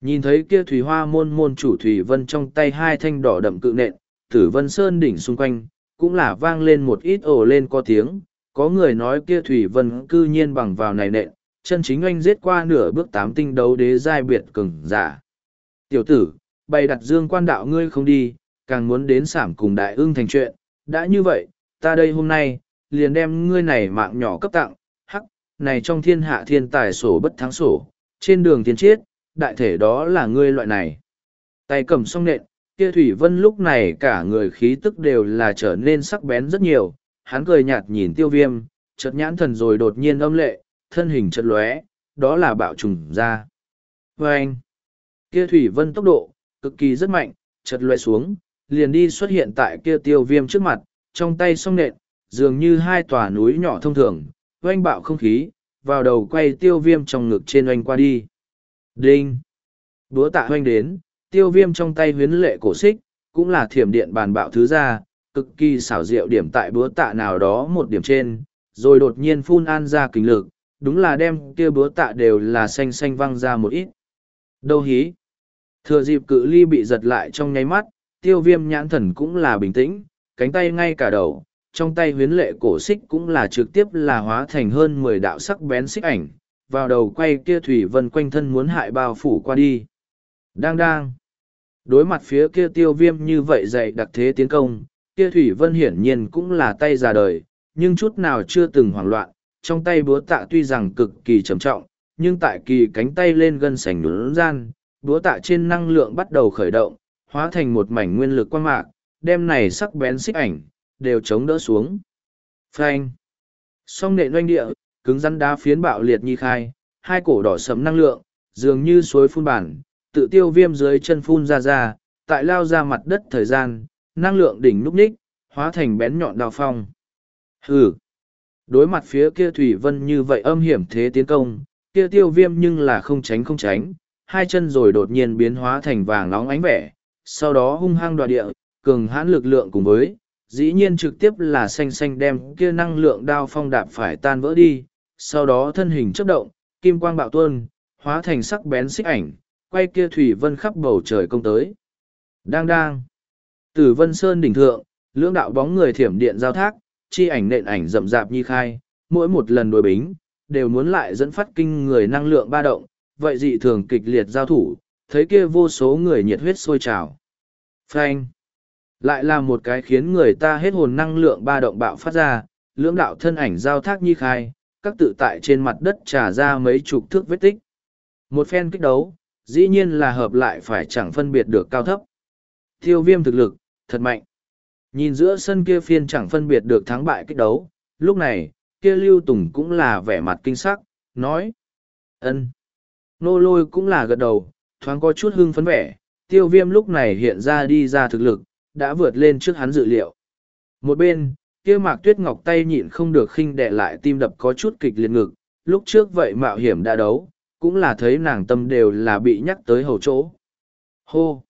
Nhìn thấy kia Thủy Hoa môn môn chủ Thủy Vân trong tay hai thanh đỏ đậm cự nện, Tử Vân Sơn đỉnh xung quanh, cũng là vang lên một ít ồ lên có tiếng, có người nói kia Thủy Vân cư nhiên bằng vào này nện, chân chính oanh giết qua nửa bước tám tinh đấu đế giai biệt cường giả. Tiểu tử, bày đặt dương quan đạo ngươi không đi, càng muốn đến sảm cùng đại ưng thành chuyện, đã như vậy, ta đây hôm nay, liền đem ngươi này mạng nhỏ cấp tặng, hắc, này trong thiên hạ thiên tài sổ bất thắng sổ, trên đường tiến chiết, đại thể đó là ngươi loại này. Tay cầm song nện, kia Thủy Vân lúc này cả người khí tức đều là trở nên sắc bén rất nhiều, hắn cười nhạt nhìn tiêu viêm, chợt nhãn thần rồi đột nhiên âm lệ, thân hình chật lóe, đó là bạo trùng ra. Và anh, kia Thủy Vân tốc độ, cực kỳ rất mạnh, chật lóe xuống, liền đi xuất hiện tại kia tiêu viêm trước mặt, trong tay song nện, dường như hai tòa núi nhỏ thông thường, oanh bạo không khí, vào đầu quay tiêu viêm trong ngực trên oanh qua đi. Đinh! Búa tạ oanh đến, tiêu viêm trong tay huyến lệ cổ xích, cũng là thiểm điện bàn bạo thứ ra, cực kỳ xảo diệu điểm tại búa tạ nào đó một điểm trên, rồi đột nhiên phun an ra kinh lực, đúng là đem kia búa tạ đều là xanh xanh văng ra một ít. Đâu hí? Thừa dịp cự ly bị giật lại trong nháy mắt, tiêu viêm nhãn thần cũng là bình tĩnh, cánh tay ngay cả đầu, trong tay huyến lệ cổ xích cũng là trực tiếp là hóa thành hơn mười đạo sắc bén xích ảnh, vào đầu quay kia Thủy Vân quanh thân muốn hại bao phủ qua đi. Đang đang. Đối mặt phía kia tiêu viêm như vậy dạy đặc thế tiến công, kia Thủy Vân hiển nhiên cũng là tay già đời, nhưng chút nào chưa từng hoảng loạn, trong tay búa tạ tuy rằng cực kỳ trầm trọng, nhưng tại kỳ cánh tay lên gân sành nún gian, búa tạ trên năng lượng bắt đầu khởi động, hóa thành một mảnh nguyên lực quang mạc, đem này sắc bén xích ảnh, đều chống đỡ xuống. Phanh. Song nện doanh địa, cứng rắn đá phiến bạo liệt nhi khai, hai cổ đỏ sẫm năng lượng, dường như suối phun bản, tự tiêu viêm dưới chân phun ra ra, tại lao ra mặt đất thời gian, năng lượng đỉnh núp ních, hóa thành bén nhọn đào phong. Hừ. Đối mặt phía kia Thủy Vân như vậy âm hiểm thế tiến công, kia tiêu viêm nhưng là không tránh không tránh, hai chân rồi đột nhiên biến hóa thành vàng nóng ánh vẻ, sau đó hung hăng đoạt địa, cường hãn lực lượng cùng với, dĩ nhiên trực tiếp là xanh xanh đem kia năng lượng đao phong đạp phải tan vỡ đi, sau đó thân hình chấp động, kim quang bạo tuôn, hóa thành sắc bén xích ảnh, quay kia Thủy Vân khắp bầu trời công tới. Đang đang. Tử Vân Sơn đỉnh thượng, lưỡng đạo bóng người thiểm điện giao thác, chi ảnh nện ảnh rậm rạp như khai, mỗi một lần đối bính, đều muốn lại dẫn phát kinh người năng lượng ba động, vậy dị thường kịch liệt giao thủ, thấy kia vô số người nhiệt huyết sôi trào. Phanh! Lại là một cái khiến người ta hết hồn năng lượng ba động bạo phát ra, lưỡng đạo thân ảnh giao thác như khai, các tự tại trên mặt đất trả ra mấy chục thước vết tích. Một phen kích đấu, dĩ nhiên là hợp lại phải chẳng phân biệt được cao thấp. Tiêu viêm thực lực, thật mạnh. Nhìn giữa sân kia phiên chẳng phân biệt được thắng bại kích đấu, lúc này, kia Lưu Tùng cũng là vẻ mặt kinh sắc, nói. ân Nô lôi cũng là gật đầu, thoáng có chút hưng phấn vẻ, tiêu viêm lúc này hiện ra đi ra thực lực, đã vượt lên trước hắn dự liệu. Một bên, kia mạc tuyết ngọc tay nhịn không được khinh đẻ lại tim đập có chút kịch liệt ngực, lúc trước vậy mạo hiểm đã đấu, cũng là thấy nàng tâm đều là bị nhắc tới hầu chỗ. Hô!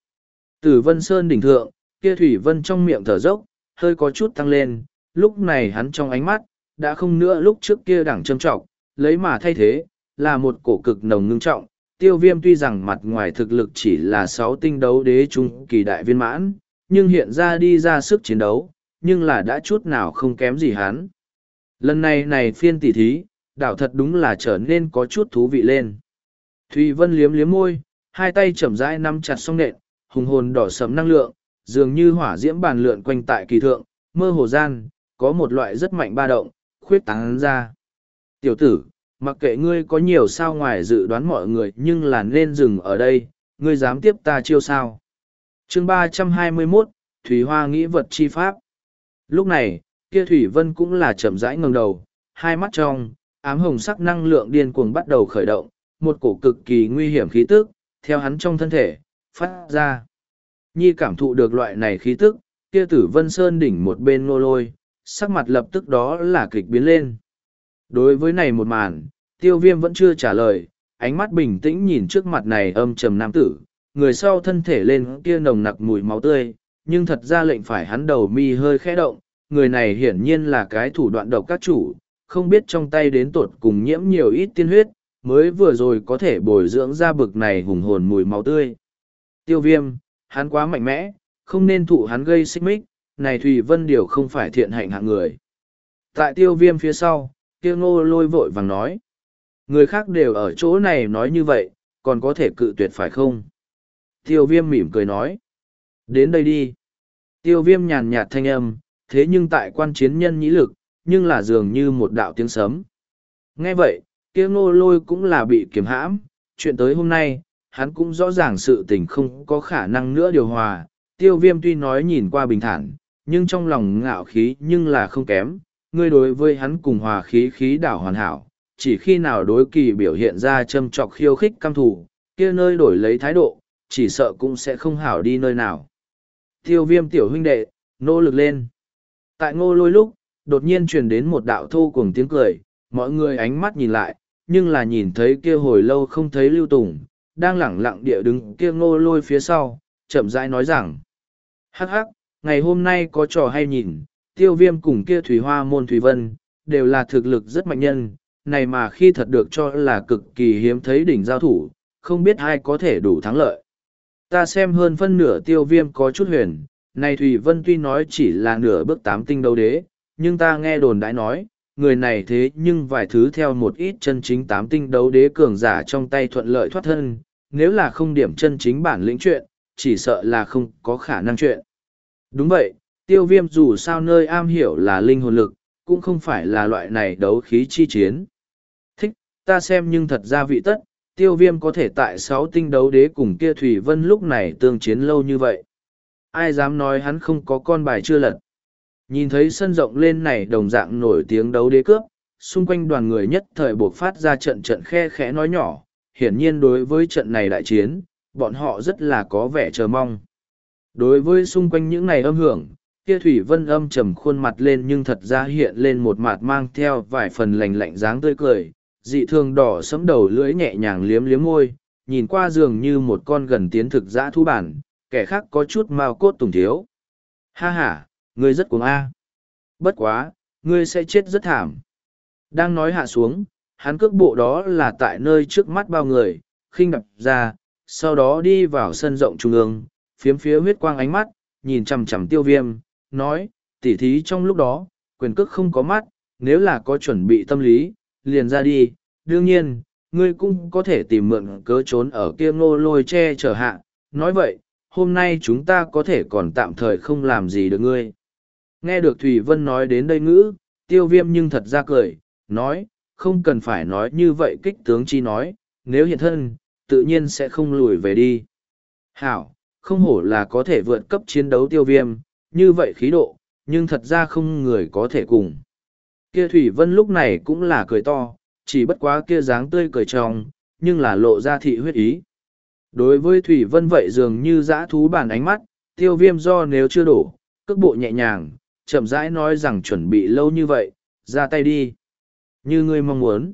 Tử Vân Sơn đỉnh thượng, kia Thủy Vân trong miệng thở dốc, hơi có chút tăng lên, lúc này hắn trong ánh mắt, đã không nữa lúc trước kia đẳng châm trọng, lấy mà thay thế, là một cổ cực nồng ngưng trọng. Tiêu viêm tuy rằng mặt ngoài thực lực chỉ là sáu tinh đấu đế trung kỳ đại viên mãn, nhưng hiện ra đi ra sức chiến đấu, nhưng là đã chút nào không kém gì hắn. Lần này này phiên tỉ thí, đảo thật đúng là trở nên có chút thú vị lên. Thùy Vân liếm liếm môi, hai tay chậm rãi nắm chặt song nện, hùng hồn đỏ sẫm năng lượng, dường như hỏa diễm bàn lượn quanh tại kỳ thượng, mơ hồ gian, có một loại rất mạnh ba động, khuyết tán ra. Tiểu tử, mặc kệ ngươi có nhiều sao ngoài dự đoán mọi người nhưng là nên dừng ở đây, ngươi dám tiếp ta chiêu sao chương ba trăm hai mươi 321, Thủy Hoa nghĩ vật chi pháp. Lúc này, kia Thủy Vân cũng là chậm rãi ngẩng đầu, hai mắt trong, ám hồng sắc năng lượng điên cuồng bắt đầu khởi động, một cổ cực kỳ nguy hiểm khí tức, theo hắn trong thân thể, phát ra. Nhi cảm thụ được loại này khí tức, kia tử vân sơn đỉnh một bên nô lôi, sắc mặt lập tức đó là kịch biến lên. Đối với này một màn, tiêu viêm vẫn chưa trả lời, ánh mắt bình tĩnh nhìn trước mặt này âm trầm nam tử, người sau thân thể lên kia nồng nặc mùi máu tươi, nhưng thật ra lệnh phải hắn đầu mi hơi khẽ động, người này hiển nhiên là cái thủ đoạn độc các chủ, không biết trong tay đến tột cùng nhiễm nhiều ít tiên huyết, mới vừa rồi có thể bồi dưỡng ra bực này hùng hồn mùi máu tươi. Tiêu viêm, hắn quá mạnh mẽ, không nên thụ hắn gây xích mích, này Thùy Vân Điều không phải thiện hạnh hạng người. Tại tiêu viêm phía sau, Tiêu ngô lôi vội vàng nói. Người khác đều ở chỗ này nói như vậy, còn có thể cự tuyệt phải không? Tiêu viêm mỉm cười nói. Đến đây đi. Tiêu viêm nhàn nhạt thanh âm, thế nhưng tại quan chiến nhân nhĩ lực, nhưng là dường như một đạo tiếng sấm. Nghe vậy, kia ngô lôi cũng là bị kiếm hãm, chuyện tới hôm nay, hắn cũng rõ ràng sự tình không có khả năng nữa điều hòa. Tiêu viêm tuy nói nhìn qua bình thản, nhưng trong lòng ngạo khí nhưng là không kém, ngươi đối với hắn cùng hòa khí khí đảo hoàn hảo, chỉ khi nào đối kỳ biểu hiện ra châm trọc khiêu khích căm thù, kia nơi đổi lấy thái độ, chỉ sợ cũng sẽ không hảo đi nơi nào. Tiêu viêm tiểu huynh đệ, nỗ lực lên. Tại ngô lôi lúc, đột nhiên truyền đến một đạo thô cùng tiếng cười, mọi người ánh mắt nhìn lại, nhưng là nhìn thấy kia hồi lâu không thấy lưu tùng, đang lẳng lặng địa đứng kia ngô lôi phía sau, chậm rãi nói rằng. Hắc hắc, ngày hôm nay có trò hay nhìn, tiêu viêm cùng kia thủy hoa môn thủy vân, đều là thực lực rất mạnh nhân, này mà khi thật được cho là cực kỳ hiếm thấy đỉnh giao thủ, không biết ai có thể đủ thắng lợi. Ta xem hơn phân nửa tiêu viêm có chút huyền, này Thủy Vân tuy nói chỉ là nửa bước tám tinh đấu đế, nhưng ta nghe đồn đãi nói, người này thế nhưng vài thứ theo một ít chân chính tám tinh đấu đế cường giả trong tay thuận lợi thoát thân, nếu là không điểm chân chính bản lĩnh chuyện, chỉ sợ là không có khả năng chuyện. Đúng vậy, tiêu viêm dù sao nơi am hiểu là linh hồn lực, cũng không phải là loại này đấu khí chi chiến. Thích, ta xem nhưng thật ra vị tất, tiêu viêm có thể tại sáu tinh đấu đế cùng kia Thủy Vân lúc này tương chiến lâu như vậy. Ai dám nói hắn không có con bài chưa lật. Nhìn thấy sân rộng lên này đồng dạng nổi tiếng đấu đế cướp, xung quanh đoàn người nhất thời buộc phát ra trận trận khe khẽ nói nhỏ, hiển nhiên đối với trận này đại chiến, bọn họ rất là có vẻ chờ mong. Đối với xung quanh những này âm hưởng, kia thủy vân âm trầm khuôn mặt lên nhưng thật ra hiện lên một mặt mang theo vài phần lành lạnh dáng tươi cười, dị thường đỏ sẫm đầu lưỡi nhẹ nhàng liếm liếm môi, nhìn qua giường như một con gần tiến thực dã thu bản, kẻ khác có chút mao cốt tùng thiếu. Ha ha, ngươi rất cuồng a. Bất quá, ngươi sẽ chết rất thảm. Đang nói hạ xuống, hắn cước bộ đó là tại nơi trước mắt bao người, khinh đập ra, sau đó đi vào sân rộng trung ương, phiếm phía huyết quang ánh mắt, nhìn chằm chằm tiêu viêm, nói, tỉ thí trong lúc đó, quyền cước không có mắt, nếu là có chuẩn bị tâm lý, liền ra đi. Đương nhiên, ngươi cũng có thể tìm mượn cớ trốn ở kia ngô lôi che chở hạ. Nói vậy, hôm nay chúng ta có thể còn tạm thời không làm gì được ngươi. Nghe được Thủy Vân nói đến đây ngữ, tiêu viêm nhưng thật ra cười, nói, không cần phải nói như vậy kích tướng chi nói, nếu hiện thân, tự nhiên sẽ không lùi về đi. Hảo, không hổ là có thể vượt cấp chiến đấu tiêu viêm, như vậy khí độ, nhưng thật ra không người có thể cùng. Kia Thủy Vân lúc này cũng là cười to, chỉ bất quá kia dáng tươi cười trong, nhưng là lộ ra thị huyết ý. Đối với Thủy Vân vậy dường như dã thú bản ánh mắt, tiêu viêm do nếu chưa đổ, cước bộ nhẹ nhàng, chậm rãi nói rằng chuẩn bị lâu như vậy, ra tay đi. Như ngươi mong muốn.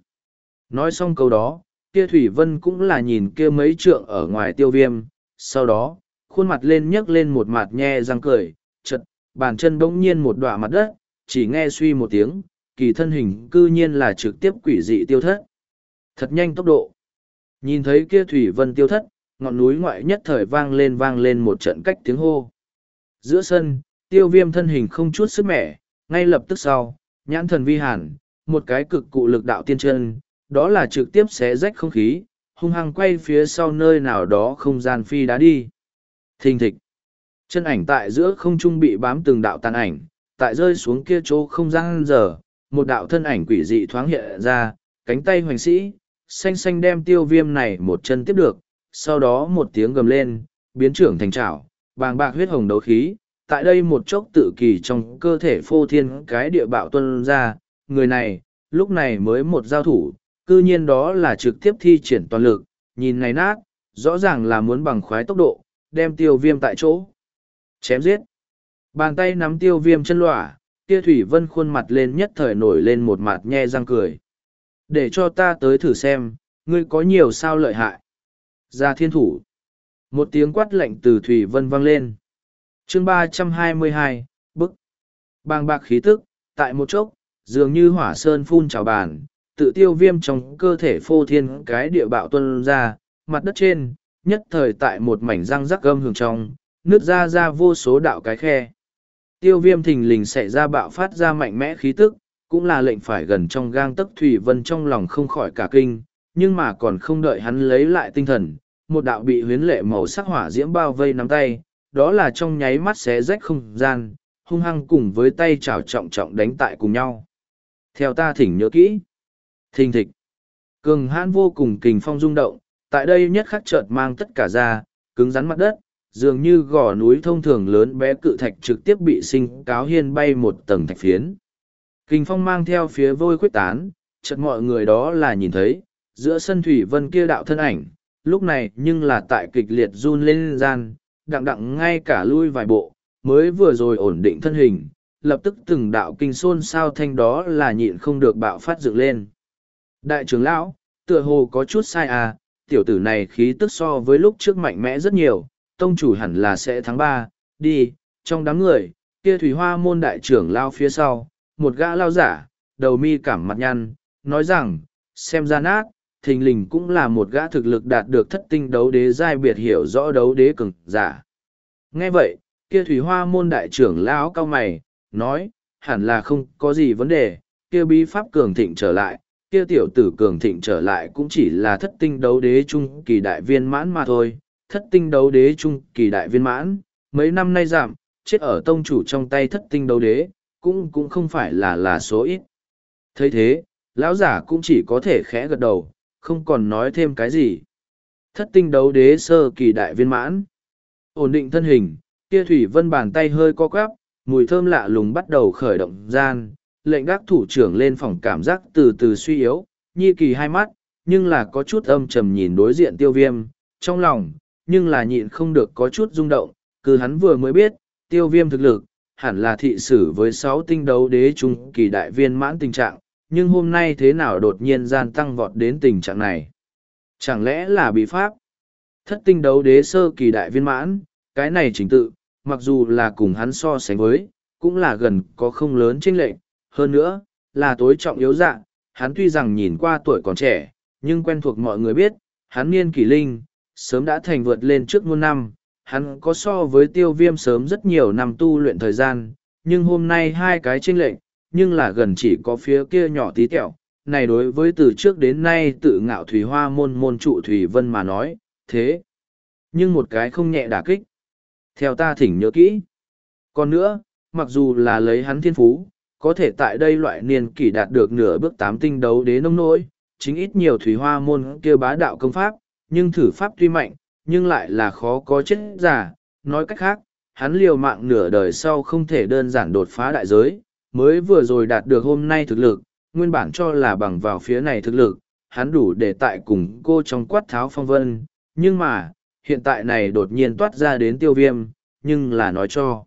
Nói xong câu đó, kia Thủy Vân cũng là nhìn kia mấy trượng ở ngoài tiêu viêm, sau đó, khuôn mặt lên nhấc lên một mặt nhe răng cười, chật, bàn chân bỗng nhiên một đọa mặt đất, chỉ nghe suy một tiếng, kỳ thân hình cư nhiên là trực tiếp quỷ dị tiêu thất. Thật nhanh tốc độ. Nhìn thấy kia thủy vân tiêu thất, ngọn núi ngoại nhất thời vang lên vang lên một trận cách tiếng hô. Giữa sân, tiêu viêm thân hình không chút sức mẻ, ngay lập tức sau, nhãn thần vi hàn, một cái cực cụ lực đạo tiên chân, đó là trực tiếp xé rách không khí, hung hăng quay phía sau nơi nào đó không gian phi đá đi. Thình thịch. Chân ảnh tại giữa không trung bị bám từng đạo tàn ảnh, tại rơi xuống kia chỗ không gian giờ, một đạo thân ảnh quỷ dị thoáng hiện ra, cánh tay hoành sĩ, xanh xanh đem tiêu viêm này một chân tiếp được, sau đó một tiếng gầm lên, biến trưởng thành trảo, bàng bạc huyết hồng đấu khí, tại đây một chốc tự kỳ trong cơ thể phô thiên cái địa bạo tuân ra, người này, lúc này mới một giao thủ, cư nhiên đó là trực tiếp thi triển toàn lực, nhìn này nát, rõ ràng là muốn bằng khoái tốc độ, đem tiêu viêm tại chỗ. Chém giết. Bàn tay nắm tiêu viêm chân lỏa, kia Thủy Vân khuôn mặt lên nhất thời nổi lên một mặt nhe răng cười. Để cho ta tới thử xem, ngươi có nhiều sao lợi hại. Ra thiên thủ. Một tiếng quát lệnh từ Thủy Vân vang lên. chương ba trăm hai mươi hai bức. Bàng bạc khí tức, tại một chốc, dường như hỏa sơn phun trào bàn, tự tiêu viêm trong cơ thể phô thiên cái địa bạo tuân ra, mặt đất trên, nhất thời tại một mảnh răng rắc gâm hưởng trong, nước ra ra vô số đạo cái khe. Tiêu viêm thình lình xảy ra bạo phát ra mạnh mẽ khí tức, cũng là lệnh phải gần trong gang tấc Thủy Vân trong lòng không khỏi cả kinh, nhưng mà còn không đợi hắn lấy lại tinh thần, một đạo bị huyến lệ màu sắc hỏa diễm bao vây nắm tay, đó là trong nháy mắt xé rách không gian, hung hăng cùng với tay chảo trọng trọng đánh tại cùng nhau. Theo ta thỉnh nhớ kỹ. Thình thịch. Cường hãn vô cùng kình phong rung động, tại đây nhất khắc chợt mang tất cả ra, cứng rắn mặt đất, dường như gò núi thông thường lớn bé cự thạch trực tiếp bị sinh cáo hiên bay một tầng thạch phiến. Kình phong mang theo phía vôi quyết tán, chợt mọi người đó là nhìn thấy, giữa sân thủy vân kia đạo thân ảnh, lúc này nhưng là tại kịch liệt run lên gian, đặng đặng ngay cả lui vài bộ, mới vừa rồi ổn định thân hình, lập tức từng đạo kinh xôn sao thanh đó là nhịn không được bạo phát dựng lên. Đại trưởng lão, tựa hồ có chút sai à, tiểu tử này khí tức so với lúc trước mạnh mẽ rất nhiều, tông chủ hẳn là sẽ thắng ba đi, trong đám người, kia thủy hoa môn đại trưởng lao phía sau, một gã lao giả, đầu mi cảm mặt nhăn, nói rằng, xem ra nát, thình lình cũng là một gã thực lực đạt được thất tinh đấu đế giai biệt hiểu rõ đấu đế cường giả. Nghe vậy, kia thủy hoa môn đại trưởng lão cao mày, nói, hẳn là không có gì vấn đề, kia bí pháp cường thịnh trở lại, kia tiểu tử cường thịnh trở lại cũng chỉ là thất tinh đấu đế trung kỳ đại viên mãn mà thôi, thất tinh đấu đế trung kỳ đại viên mãn, mấy năm nay giảm, chết ở tông chủ trong tay thất tinh đấu đế, cũng cũng không phải là là số ít. thấy thế, lão giả cũng chỉ có thể khẽ gật đầu, không còn nói thêm cái gì. Thất tinh đấu đế sơ kỳ đại viên mãn. Ổn định thân hình, kia thủy vân bàn tay hơi co quắp, mùi thơm lạ lùng bắt đầu khởi động gian, lệnh gác thủ trưởng lên phòng cảm giác từ từ suy yếu, nhi kỳ hai mắt, nhưng là có chút âm trầm nhìn đối diện tiêu viêm, trong lòng, nhưng là nhịn không được có chút rung động, cứ hắn vừa mới biết, tiêu viêm thực lực, hẳn là thị sử với sáu tinh đấu đế trung kỳ đại viên mãn tình trạng, nhưng hôm nay thế nào đột nhiên gian tăng vọt đến tình trạng này? Chẳng lẽ là bị pháp? Thất tinh đấu đế sơ kỳ đại viên mãn, cái này chính tự, mặc dù là cùng hắn so sánh với, cũng là gần có không lớn chênh lệch, hơn nữa, là tối trọng yếu dạng, hắn tuy rằng nhìn qua tuổi còn trẻ, nhưng quen thuộc mọi người biết, hắn niên kỷ linh, sớm đã thành vượt lên trước muôn năm, hắn có so với tiêu viêm sớm rất nhiều năm tu luyện thời gian, nhưng hôm nay hai cái chênh lệnh, nhưng là gần chỉ có phía kia nhỏ tí tẹo. Này đối với từ trước đến nay tự ngạo thủy hoa môn môn trụ thủy vân mà nói, thế. Nhưng một cái không nhẹ đả kích. Theo ta thỉnh nhớ kỹ. Còn nữa, mặc dù là lấy hắn thiên phú, có thể tại đây loại niên kỷ đạt được nửa bước tám tinh đấu đế nông nỗi, chính ít nhiều thủy hoa môn kia bá đạo công pháp, nhưng thử pháp tuy mạnh, nhưng lại là khó có chết giả. Nói cách khác, hắn liều mạng nửa đời sau không thể đơn giản đột phá đại giới, mới vừa rồi đạt được hôm nay thực lực, nguyên bản cho là bằng vào phía này thực lực, hắn đủ để tại cùng cô trong quát tháo phong vân, nhưng mà, hiện tại này đột nhiên toát ra đến tiêu viêm, nhưng là nói cho.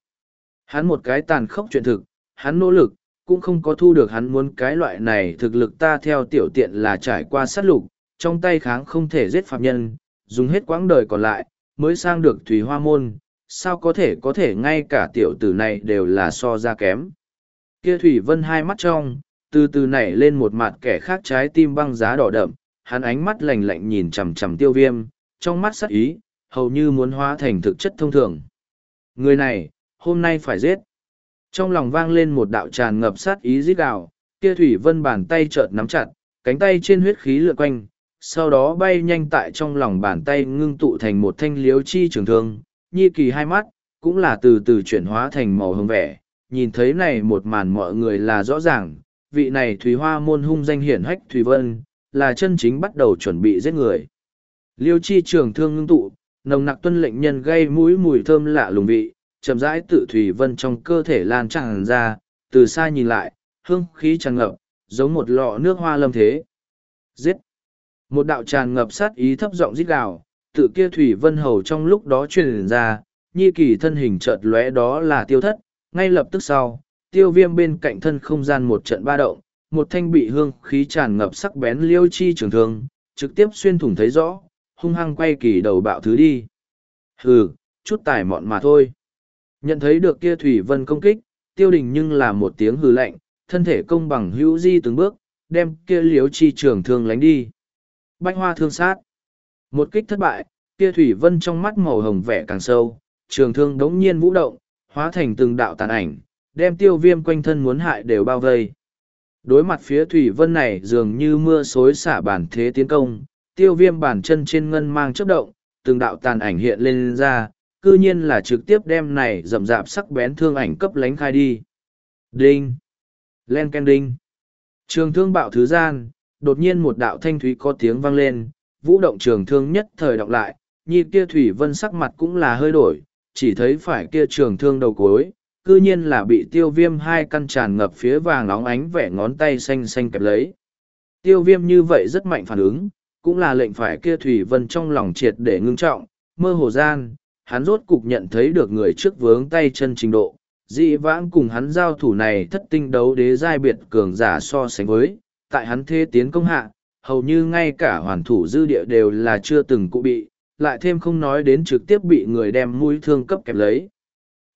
Hắn một cái tàn khốc chuyện thực, hắn nỗ lực, cũng không có thu được hắn muốn cái loại này thực lực ta theo tiểu tiện là trải qua sát lục, trong tay kháng không thể giết phạm nhân, dùng hết quãng đời còn lại, mới sang được thủy hoa môn, sao có thể có thể ngay cả tiểu tử này đều là so ra kém. Kia Thủy Vân hai mắt trong, từ từ nảy lên một mặt kẻ khác trái tim băng giá đỏ đậm, hắn ánh mắt lạnh lạnh nhìn chằm chằm tiêu viêm, trong mắt sắc ý, hầu như muốn hóa thành thực chất thông thường. Người này, hôm nay phải giết. Trong lòng vang lên một đạo tràn ngập sát ý giết đạo, kia Thủy Vân bàn tay chợt nắm chặt, cánh tay trên huyết khí lượn quanh, sau đó bay nhanh tại trong lòng bàn tay ngưng tụ thành một thanh liếu chi trường thương, nhi kỳ hai mắt, cũng là từ từ chuyển hóa thành màu hồng vẻ. Nhìn thấy này một màn mọi người là rõ ràng, vị này Thủy Hoa môn hung danh hiển hách Thủy Vân, là chân chính bắt đầu chuẩn bị giết người. Liêu chi trường thương ngưng tụ, nồng nặc tuân lệnh nhân gây mũi mùi thơm lạ lùng vị, chậm rãi tự Thủy Vân trong cơ thể lan tràn ra, từ xa nhìn lại, hương khí tràn ngập, giống một lọ nước hoa lâm thế. Giết! Một đạo tràn ngập sát ý thấp giọng rít gào, tự kia Thủy Vân Hầu trong lúc đó truyền ra, nhi kỳ thân hình chợt lóe đó là tiêu thất, ngay lập tức sau, tiêu viêm bên cạnh thân không gian một trận ba động, một thanh bị hương khí tràn ngập sắc bén liêu chi trường thương, trực tiếp xuyên thủng thấy rõ, hung hăng quay kỳ đầu bạo thứ đi. Hừ, chút tài mọn mà thôi. Nhận thấy được kia Thủy Vân công kích, tiêu đình nhưng là một tiếng hừ lạnh, thân thể công bằng hữu di từng bước, đem kia liếu chi trường thương lánh đi. Bách hoa thương sát. Một kích thất bại, kia Thủy Vân trong mắt màu hồng vẻ càng sâu, trường thương đống nhiên vũ động, hóa thành từng đạo tàn ảnh, đem tiêu viêm quanh thân muốn hại đều bao vây. Đối mặt phía Thủy Vân này dường như mưa xối xả bản thế tiến công, tiêu viêm bản chân trên ngân mang chấp động, từng đạo tàn ảnh hiện lên ra, cư nhiên là trực tiếp đem này rậm rạp sắc bén thương ảnh cấp lánh khai đi. Đinh! Len ken đinh! Trường thương bạo thứ gian, đột nhiên một đạo thanh thúy có tiếng vang lên, vũ động trường thương nhất thời đọc lại, nhi kia Thủy Vân sắc mặt cũng là hơi đổi, chỉ thấy phải kia trường thương đầu cối, cư nhiên là bị tiêu viêm hai căn tràn ngập phía vàng óng ánh vẻ ngón tay xanh xanh kẹp lấy. Tiêu viêm như vậy rất mạnh phản ứng, cũng là lệnh phải kia Thủy Vân trong lòng triệt để ngưng trọng, mơ hồ gian, hắn rốt cục nhận thấy được người trước vướng tay chân trình độ. Dị vãng cùng hắn giao thủ này thất tinh đấu đế giai biệt cường giả so sánh với, tại hắn thế tiến công hạ, hầu như ngay cả hoàn thủ dư địa đều là chưa từng cụ bị, lại thêm không nói đến trực tiếp bị người đem mũi thương cấp kẹp lấy.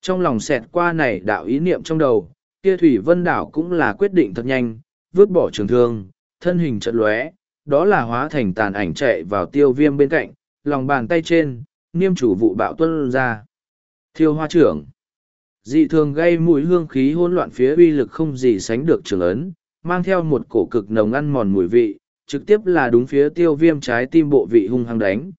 Trong lòng xẹt qua này đạo ý niệm trong đầu, kia Thủy Vân Đảo cũng là quyết định thật nhanh, vứt bỏ trường thương, thân hình chợt lóe, đó là hóa thành tàn ảnh chạy vào tiêu viêm bên cạnh, lòng bàn tay trên, niêm chủ vụ bạo tuân ra. Thiêu hoa trưởng. Dị thường gây mùi hương khí hỗn loạn phía uy lực không gì sánh được trường ấn, mang theo một cổ cực nồng ăn mòn mùi vị, trực tiếp là đúng phía tiêu viêm trái tim bộ vị hung hăng đánh.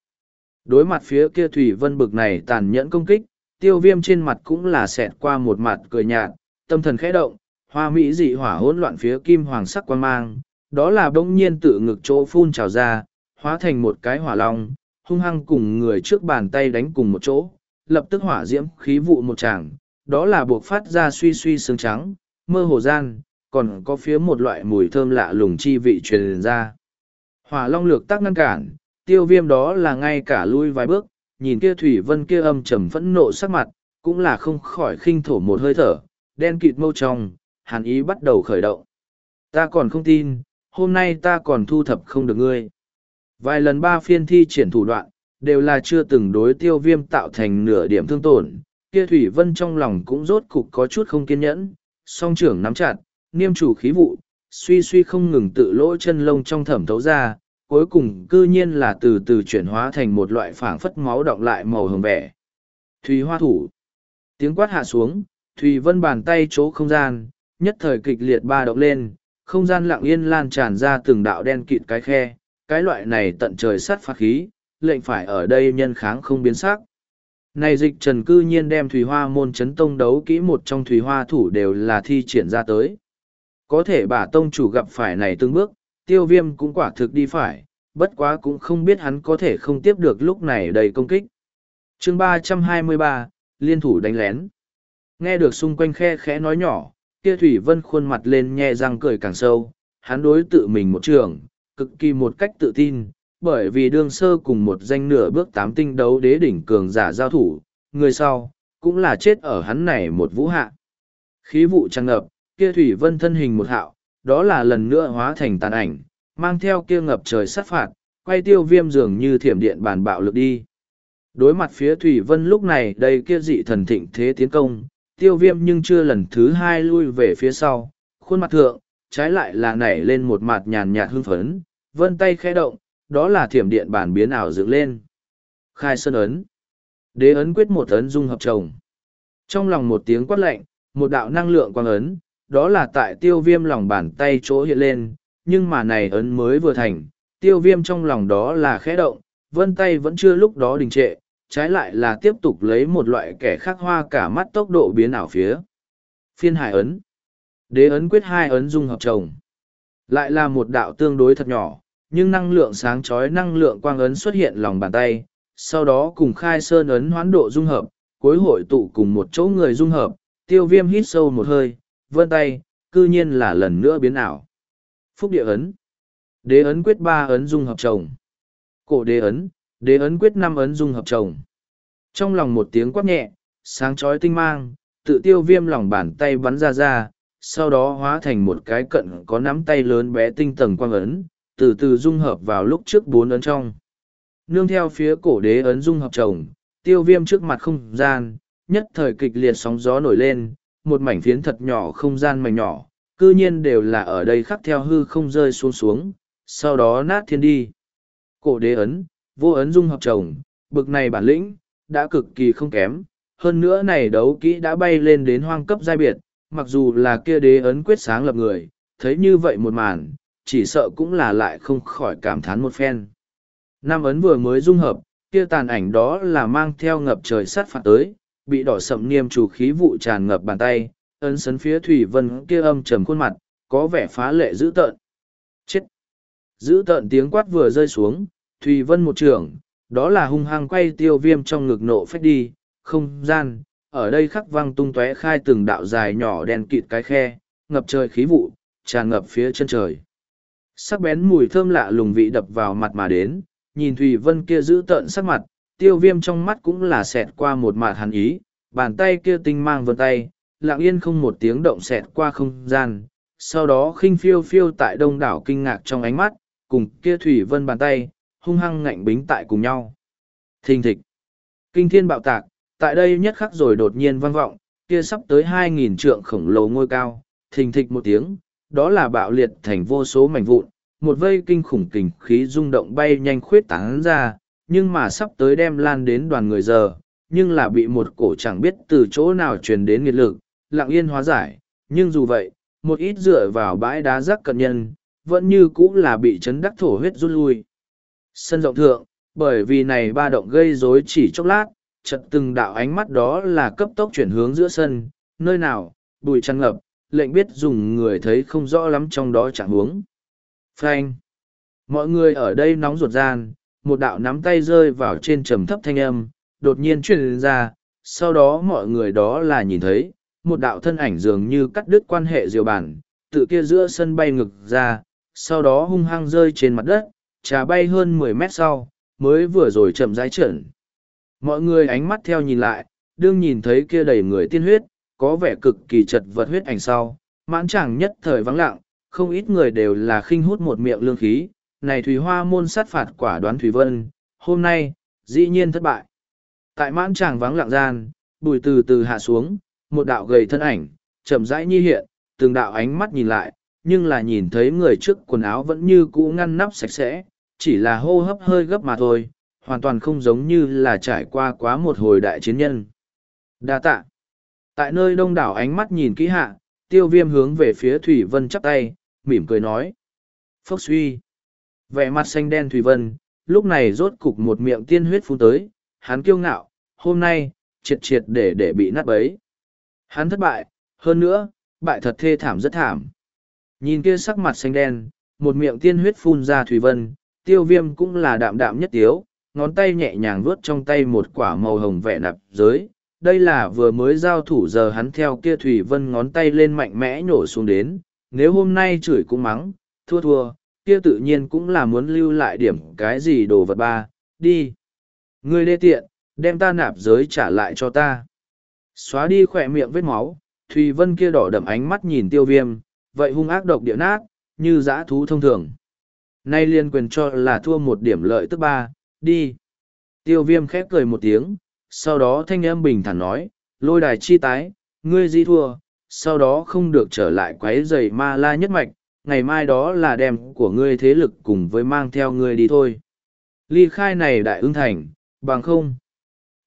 Đối mặt phía kia Thủy Vân bực này tàn nhẫn công kích, tiêu viêm trên mặt cũng là xẹt qua một mặt cười nhạt, tâm thần khẽ động, hoa mỹ dị hỏa hỗn loạn phía kim hoàng sắc quan mang, đó là bỗng nhiên tự ngực chỗ phun trào ra, hóa thành một cái hỏa long, hung hăng cùng người trước bàn tay đánh cùng một chỗ, lập tức hỏa diễm khí vụ một tràng, đó là buộc phát ra suy suy sương trắng, mơ hồ gian, còn có phía một loại mùi thơm lạ lùng chi vị truyền ra. Hỏa long lược tác ngăn cản, tiêu viêm đó là ngay cả lui vài bước, nhìn kia thủy vân kia âm trầm phẫn nộ sắc mặt, cũng là không khỏi khinh thổ một hơi thở, đen kịt mâu trong, hàn ý bắt đầu khởi động. Ta còn không tin, hôm nay ta còn thu thập không được ngươi. Vài lần ba phiên thi triển thủ đoạn, đều là chưa từng đối tiêu viêm tạo thành nửa điểm thương tổn, kia Thủy Vân trong lòng cũng rốt cục có chút không kiên nhẫn, song trưởng nắm chặt, niêm chủ khí vụ, suy suy không ngừng tự lỗ chân lông trong thẩm thấu ra, cuối cùng cư nhiên là từ từ chuyển hóa thành một loại phảng phất máu đọng lại màu hồng vẻ. Thủy hoa thủ. Tiếng quát hạ xuống, Thủy Vân bàn tay chỗ không gian, nhất thời kịch liệt ba động lên, không gian lặng yên lan tràn ra từng đạo đen kịt cái khe, cái loại này tận trời sát phạt khí, lệnh phải ở đây nhân kháng không biến sắc. Này dịch trần cư nhiên đem Thủy Hoa môn chấn tông đấu kỹ một trong Thủy Hoa thủ đều là thi triển ra tới. Có thể bà tông chủ gặp phải này tương bước, tiêu viêm cũng quả thực đi phải, bất quá cũng không biết hắn có thể không tiếp được lúc này đầy công kích. chương ba trăm hai mươi ba liên thủ đánh lén. Nghe được xung quanh khe khẽ nói nhỏ, kia Thủy Vân khuôn mặt lên nhe răng cười càng sâu, hắn đối tự mình một trường, cực kỳ một cách tự tin, bởi vì đương sơ cùng một danh nửa bước tám tinh đấu đế đỉnh cường giả giao thủ, người sau, cũng là chết ở hắn này một vũ hạ. Khí vụ trăng ngập, kia Thủy Vân thân hình một hạo, đó là lần nữa hóa thành tàn ảnh, mang theo kia ngập trời sát phạt, quay tiêu viêm dường như thiểm điện bàn bạo lực đi. Đối mặt phía Thủy Vân lúc này đây kia dị thần thịnh thế tiến công, tiêu viêm nhưng chưa lần thứ hai lui về phía sau, khuôn mặt thượng, trái lại là nảy lên một mặt nhàn nhạt hưng phấn, vân tay khẽ động, đó là thiểm điện bản biến ảo dựng lên. Khai sơn ấn. Đế ấn quyết một ấn dung hợp chồng. Trong lòng một tiếng quát lạnh, một đạo năng lượng quang ấn, đó là tại tiêu viêm lòng bàn tay chỗ hiện lên, nhưng mà này ấn mới vừa thành, tiêu viêm trong lòng đó là khẽ động, vân tay vẫn chưa lúc đó đình trệ, trái lại là tiếp tục lấy một loại kẻ khắc hoa cả mắt tốc độ biến ảo phía. Phiên hải ấn. Đế ấn quyết hai ấn dung hợp chồng. Lại là một đạo tương đối thật nhỏ, nhưng năng lượng sáng chói năng lượng quang ấn xuất hiện lòng bàn tay, sau đó cùng khai sơn ấn hoán độ dung hợp, cuối hội tụ cùng một chỗ người dung hợp, tiêu viêm hít sâu một hơi, vân tay, cư nhiên là lần nữa biến ảo. Phúc địa ấn. Đế ấn quyết ba ấn dung hợp chồng. Cổ đế ấn, đế ấn quyết năm ấn dung hợp chồng. Trong lòng một tiếng quát nhẹ, sáng chói tinh mang, tự tiêu viêm lòng bàn tay bắn ra ra, sau đó hóa thành một cái cận có nắm tay lớn bé tinh tầng quang ấn, từ từ dung hợp vào lúc trước bốn ấn trong. Nương theo phía cổ đế ấn dung hợp chồng, tiêu viêm trước mặt không gian, nhất thời kịch liệt sóng gió nổi lên, một mảnh phiến thật nhỏ không gian mảnh nhỏ, cư nhiên đều là ở đây khắc theo hư không rơi xuống xuống, sau đó nát thiên đi. Cổ đế ấn, vô ấn dung hợp chồng, bực này bản lĩnh, đã cực kỳ không kém, hơn nữa này đấu kỹ đã bay lên đến hoang cấp giai biệt, mặc dù là kia đế ấn quyết sáng lập người, thấy như vậy một màn, chỉ sợ cũng là lại không khỏi cảm thán một phen. Nam ấn vừa mới dung hợp, kia tàn ảnh đó là mang theo ngập trời sát phạt tới, bị đỏ sậm niêm chủ khí vụ tràn ngập bàn tay, ấn sấn phía Thủy Vân kia âm trầm khuôn mặt, có vẻ phá lệ dữ tợn. Chết! Dữ tợn tiếng quát vừa rơi xuống, Thủy Vân một trưởng đó là hung hăng quay tiêu viêm trong ngực nộ phách đi, không gian, ở đây khắc văng tung tóe khai từng đạo dài nhỏ đen kịt cái khe, ngập trời khí vụ, tràn ngập phía chân trời. Sắc bén mùi thơm lạ lùng vị đập vào mặt mà đến, nhìn Thủy Vân kia giữ tợn sắc mặt, tiêu viêm trong mắt cũng là xẹt qua một mạt hàn ý, bàn tay kia tinh mang vân tay, lặng yên không một tiếng động xẹt qua không gian, sau đó khinh phiêu phiêu tại đông đảo kinh ngạc trong ánh mắt, cùng kia Thủy Vân bàn tay, hung hăng ngạnh bính tại cùng nhau. Thình thịch. Kinh thiên bạo tạc, tại đây nhất khắc rồi đột nhiên vang vọng, kia sắp tới hai nghìn trượng khổng lồ ngôi cao, thình thịch một tiếng, đó là bạo liệt thành vô số mảnh vụn, một vây kinh khủng kình khí rung động bay nhanh khuyết tán ra, nhưng mà sắp tới đem lan đến đoàn người giờ, nhưng là bị một cổ chẳng biết từ chỗ nào truyền đến nghiệt lực, lặng yên hóa giải, nhưng dù vậy, một ít dựa vào bãi đá rắc cận nhân, vẫn như cũng là bị chấn đắc thổ huyết rút lui. Sân rộng thượng, bởi vì này ba động gây rối chỉ chốc lát, chật từng đạo ánh mắt đó là cấp tốc chuyển hướng giữa sân, nơi nào, bụi trăng ngập, lệnh biết dùng người thấy không rõ lắm trong đó chẳng huống. Phanh. Mọi người ở đây nóng ruột gian, một đạo nắm tay rơi vào trên trầm thấp thanh âm, đột nhiên truyền ra, sau đó mọi người đó là nhìn thấy, một đạo thân ảnh dường như cắt đứt quan hệ diều bản, tự kia giữa sân bay ngực ra, sau đó hung hăng rơi trên mặt đất, trà bay hơn mười mét sau, mới vừa rồi chậm rãi trởn. Mọi người ánh mắt theo nhìn lại, đương nhìn thấy kia đầy người tiên huyết, có vẻ cực kỳ chật vật huyết ảnh sau, mãn chẳng nhất thời vắng lặng, không ít người đều là khinh hút một miệng lương khí, này Thủy Hoa môn sát phạt quả đoán Thủy Vân, hôm nay, dĩ nhiên thất bại. Tại mãn tràng vắng lặng gian, bùi từ từ hạ xuống, một đạo gầy thân ảnh, chậm rãi nhi hiện, từng đạo ánh mắt nhìn lại, nhưng là nhìn thấy người trước quần áo vẫn như cũ ngăn nắp sạch sẽ, chỉ là hô hấp hơi gấp mà thôi, hoàn toàn không giống như là trải qua quá một hồi đại chiến nhân. Đa tạ. Tại nơi đông đảo ánh mắt nhìn kỹ hạ, tiêu viêm hướng về phía Thủy Vân chắp tay, mỉm cười nói. Phốc suy. Vẻ mặt xanh đen Thủy Vân, lúc này rốt cục một miệng tiên huyết phun tới, hắn kiêu ngạo, hôm nay, triệt triệt để để bị nát bấy. Hắn thất bại, hơn nữa, bại thật thê thảm rất thảm. Nhìn kia sắc mặt xanh đen, một miệng tiên huyết phun ra Thủy Vân, tiêu viêm cũng là đạm đạm nhất tiếu, ngón tay nhẹ nhàng vuốt trong tay một quả màu hồng vẻ nạp giới. Đây là vừa mới giao thủ giờ hắn theo kia Thủy Vân ngón tay lên mạnh mẽ nhổ xuống đến, nếu hôm nay chửi cũng mắng, thua thua, kia tự nhiên cũng là muốn lưu lại điểm cái gì đồ vật ba, đi. Ngươi đê tiện, đem ta nạp giới trả lại cho ta. Xóa đi khỏe miệng vết máu, Thùy Vân kia đỏ đậm ánh mắt nhìn tiêu viêm, vậy hung ác độc địa nát, như dã thú thông thường. Nay liên quyền cho là thua một điểm lợi tức ba, đi. Tiêu viêm khép cười một tiếng, sau đó thanh âm bình thản nói, lôi đài chi tái, ngươi di thua, sau đó không được trở lại quấy giày ma la nhất mạch, ngày mai đó là đem của ngươi thế lực cùng với mang theo ngươi đi thôi. Ly khai này đại ưng thành, bằng không.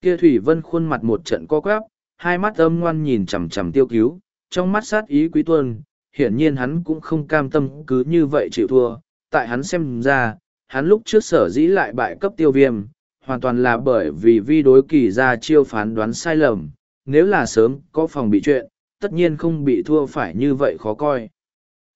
Kia Thủy Vân khuôn mặt một trận co quắp, hai mắt âm ngoan nhìn chằm chằm tiêu cứu, trong mắt sát ý quý tuân, hiển nhiên hắn cũng không cam tâm cứ như vậy chịu thua, tại hắn xem ra, hắn lúc trước sở dĩ lại bại cấp tiêu viêm, hoàn toàn là bởi vì vi đối kỳ ra chiêu phán đoán sai lầm, nếu là sớm có phòng bị chuyện, tất nhiên không bị thua phải như vậy khó coi.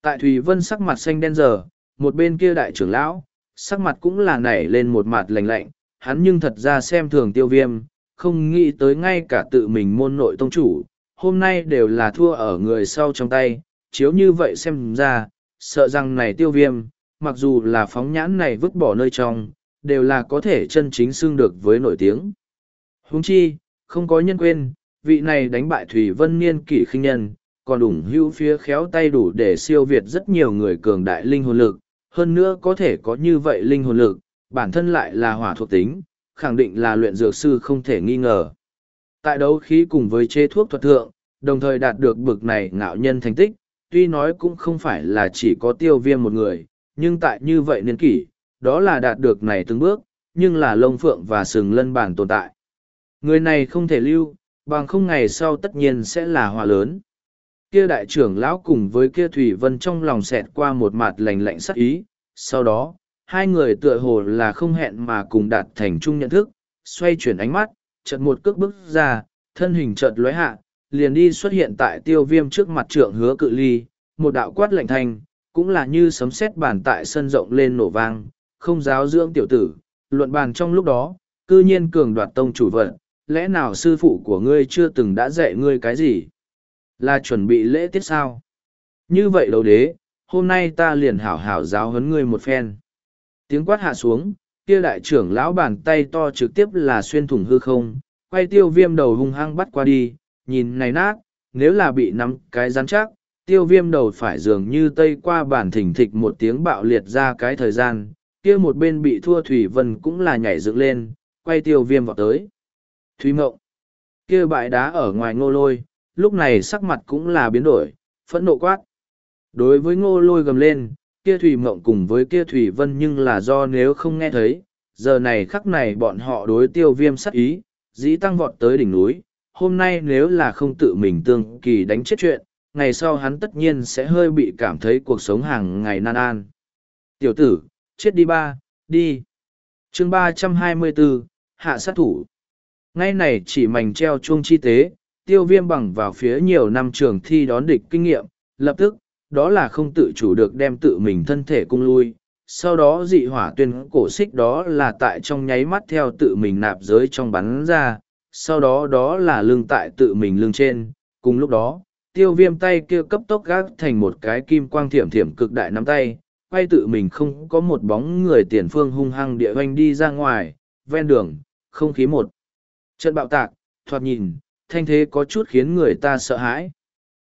Tại Thùy Vân sắc mặt xanh đen giờ, một bên kia đại trưởng lão, sắc mặt cũng là nảy lên một mặt lạnh lạnh, hắn nhưng thật ra xem thường tiêu viêm, không nghĩ tới ngay cả tự mình môn nội tông chủ, hôm nay đều là thua ở người sau trong tay, chiếu như vậy xem ra, sợ rằng này tiêu viêm, mặc dù là phóng nhãn này vứt bỏ nơi trong, đều là có thể chân chính xưng được với nổi tiếng. Huống chi, không có nhân quên, vị này đánh bại Thủy Vân Niên kỷ khinh nhân, còn ủng hữu phía khéo tay đủ để siêu việt rất nhiều người cường đại linh hồn lực, hơn nữa có thể có như vậy linh hồn lực, bản thân lại là hỏa thuộc tính, khẳng định là luyện dược sư không thể nghi ngờ. Tại đấu khí cùng với chế thuốc thuật thượng, đồng thời đạt được bực này ngạo nhân thành tích, tuy nói cũng không phải là chỉ có tiêu viêm một người, nhưng tại như vậy niên kỷ, đó là đạt được này từng bước, nhưng là lông phượng và sừng lân bản tồn tại. Người này không thể lưu, bằng không ngày sau tất nhiên sẽ là hòa lớn. Kia đại trưởng lão cùng với kia Thủy Vân trong lòng xẹt qua một mặt lành lạnh sắc ý, sau đó, hai người tựa hồ là không hẹn mà cùng đạt thành chung nhận thức, xoay chuyển ánh mắt, chợt một cước bước ra, thân hình chợt lóe hạ, liền đi xuất hiện tại tiêu viêm trước mặt trưởng hứa cự ly, một đạo quát lạnh thanh, cũng là như sấm sét bàn tại sân rộng lên nổ vang, không giáo dưỡng tiểu tử, luận bàn trong lúc đó, cư nhiên cường đoạt tông chủ vận, lẽ nào sư phụ của ngươi chưa từng đã dạy ngươi cái gì? Là chuẩn bị lễ tiết sao? Như vậy đầu đế, hôm nay ta liền hảo hảo giáo huấn ngươi một phen. Tiếng quát hạ xuống, kia đại trưởng lão bàn tay to trực tiếp là xuyên thủng hư không, quay tiêu viêm đầu hung hăng bắt qua đi, nhìn này nát, nếu là bị nắm cái rắn chắc, tiêu viêm đầu phải dường như tây qua bản thỉnh thịch một tiếng bạo liệt ra cái thời gian, kia một bên bị thua Thủy Vân cũng là nhảy dựng lên, quay tiêu viêm vào tới. Thúy Mộng, kia bãi đá ở ngoài ngô lôi, lúc này sắc mặt cũng là biến đổi, phẫn nộ quát. Đối với ngô lôi gầm lên, kia Thủy Mộng cùng với kia Thủy Vân nhưng là do nếu không nghe thấy, giờ này khắc này bọn họ đối tiêu viêm sắc ý, dĩ tăng vọt tới đỉnh núi, hôm nay nếu là không tự mình tương kỳ đánh chết chuyện, ngày sau hắn tất nhiên sẽ hơi bị cảm thấy cuộc sống hàng ngày nan an. Tiểu tử, chết đi ba, đi. chương ba trăm hai mươi bốn hạ sát thủ. Ngay này chỉ mảnh treo chuông chi tế, tiêu viêm bằng vào phía nhiều năm trường thi đón địch kinh nghiệm, lập tức, đó là không tự chủ được đem tự mình thân thể cung lui. Sau đó dị hỏa tuyên cổ xích đó là tại trong nháy mắt theo tự mình nạp giới trong bắn ra, sau đó đó là lưng tại tự mình lưng trên, cùng lúc đó, tiêu viêm tay kia cấp tốc gác thành một cái kim quang thiểm thiểm cực đại nắm tay, quay tự mình không có một bóng người tiền phương hung hăng địa hoanh đi ra ngoài, ven đường, không khí một. Trận bạo tạc, thoạt nhìn, thanh thế có chút khiến người ta sợ hãi.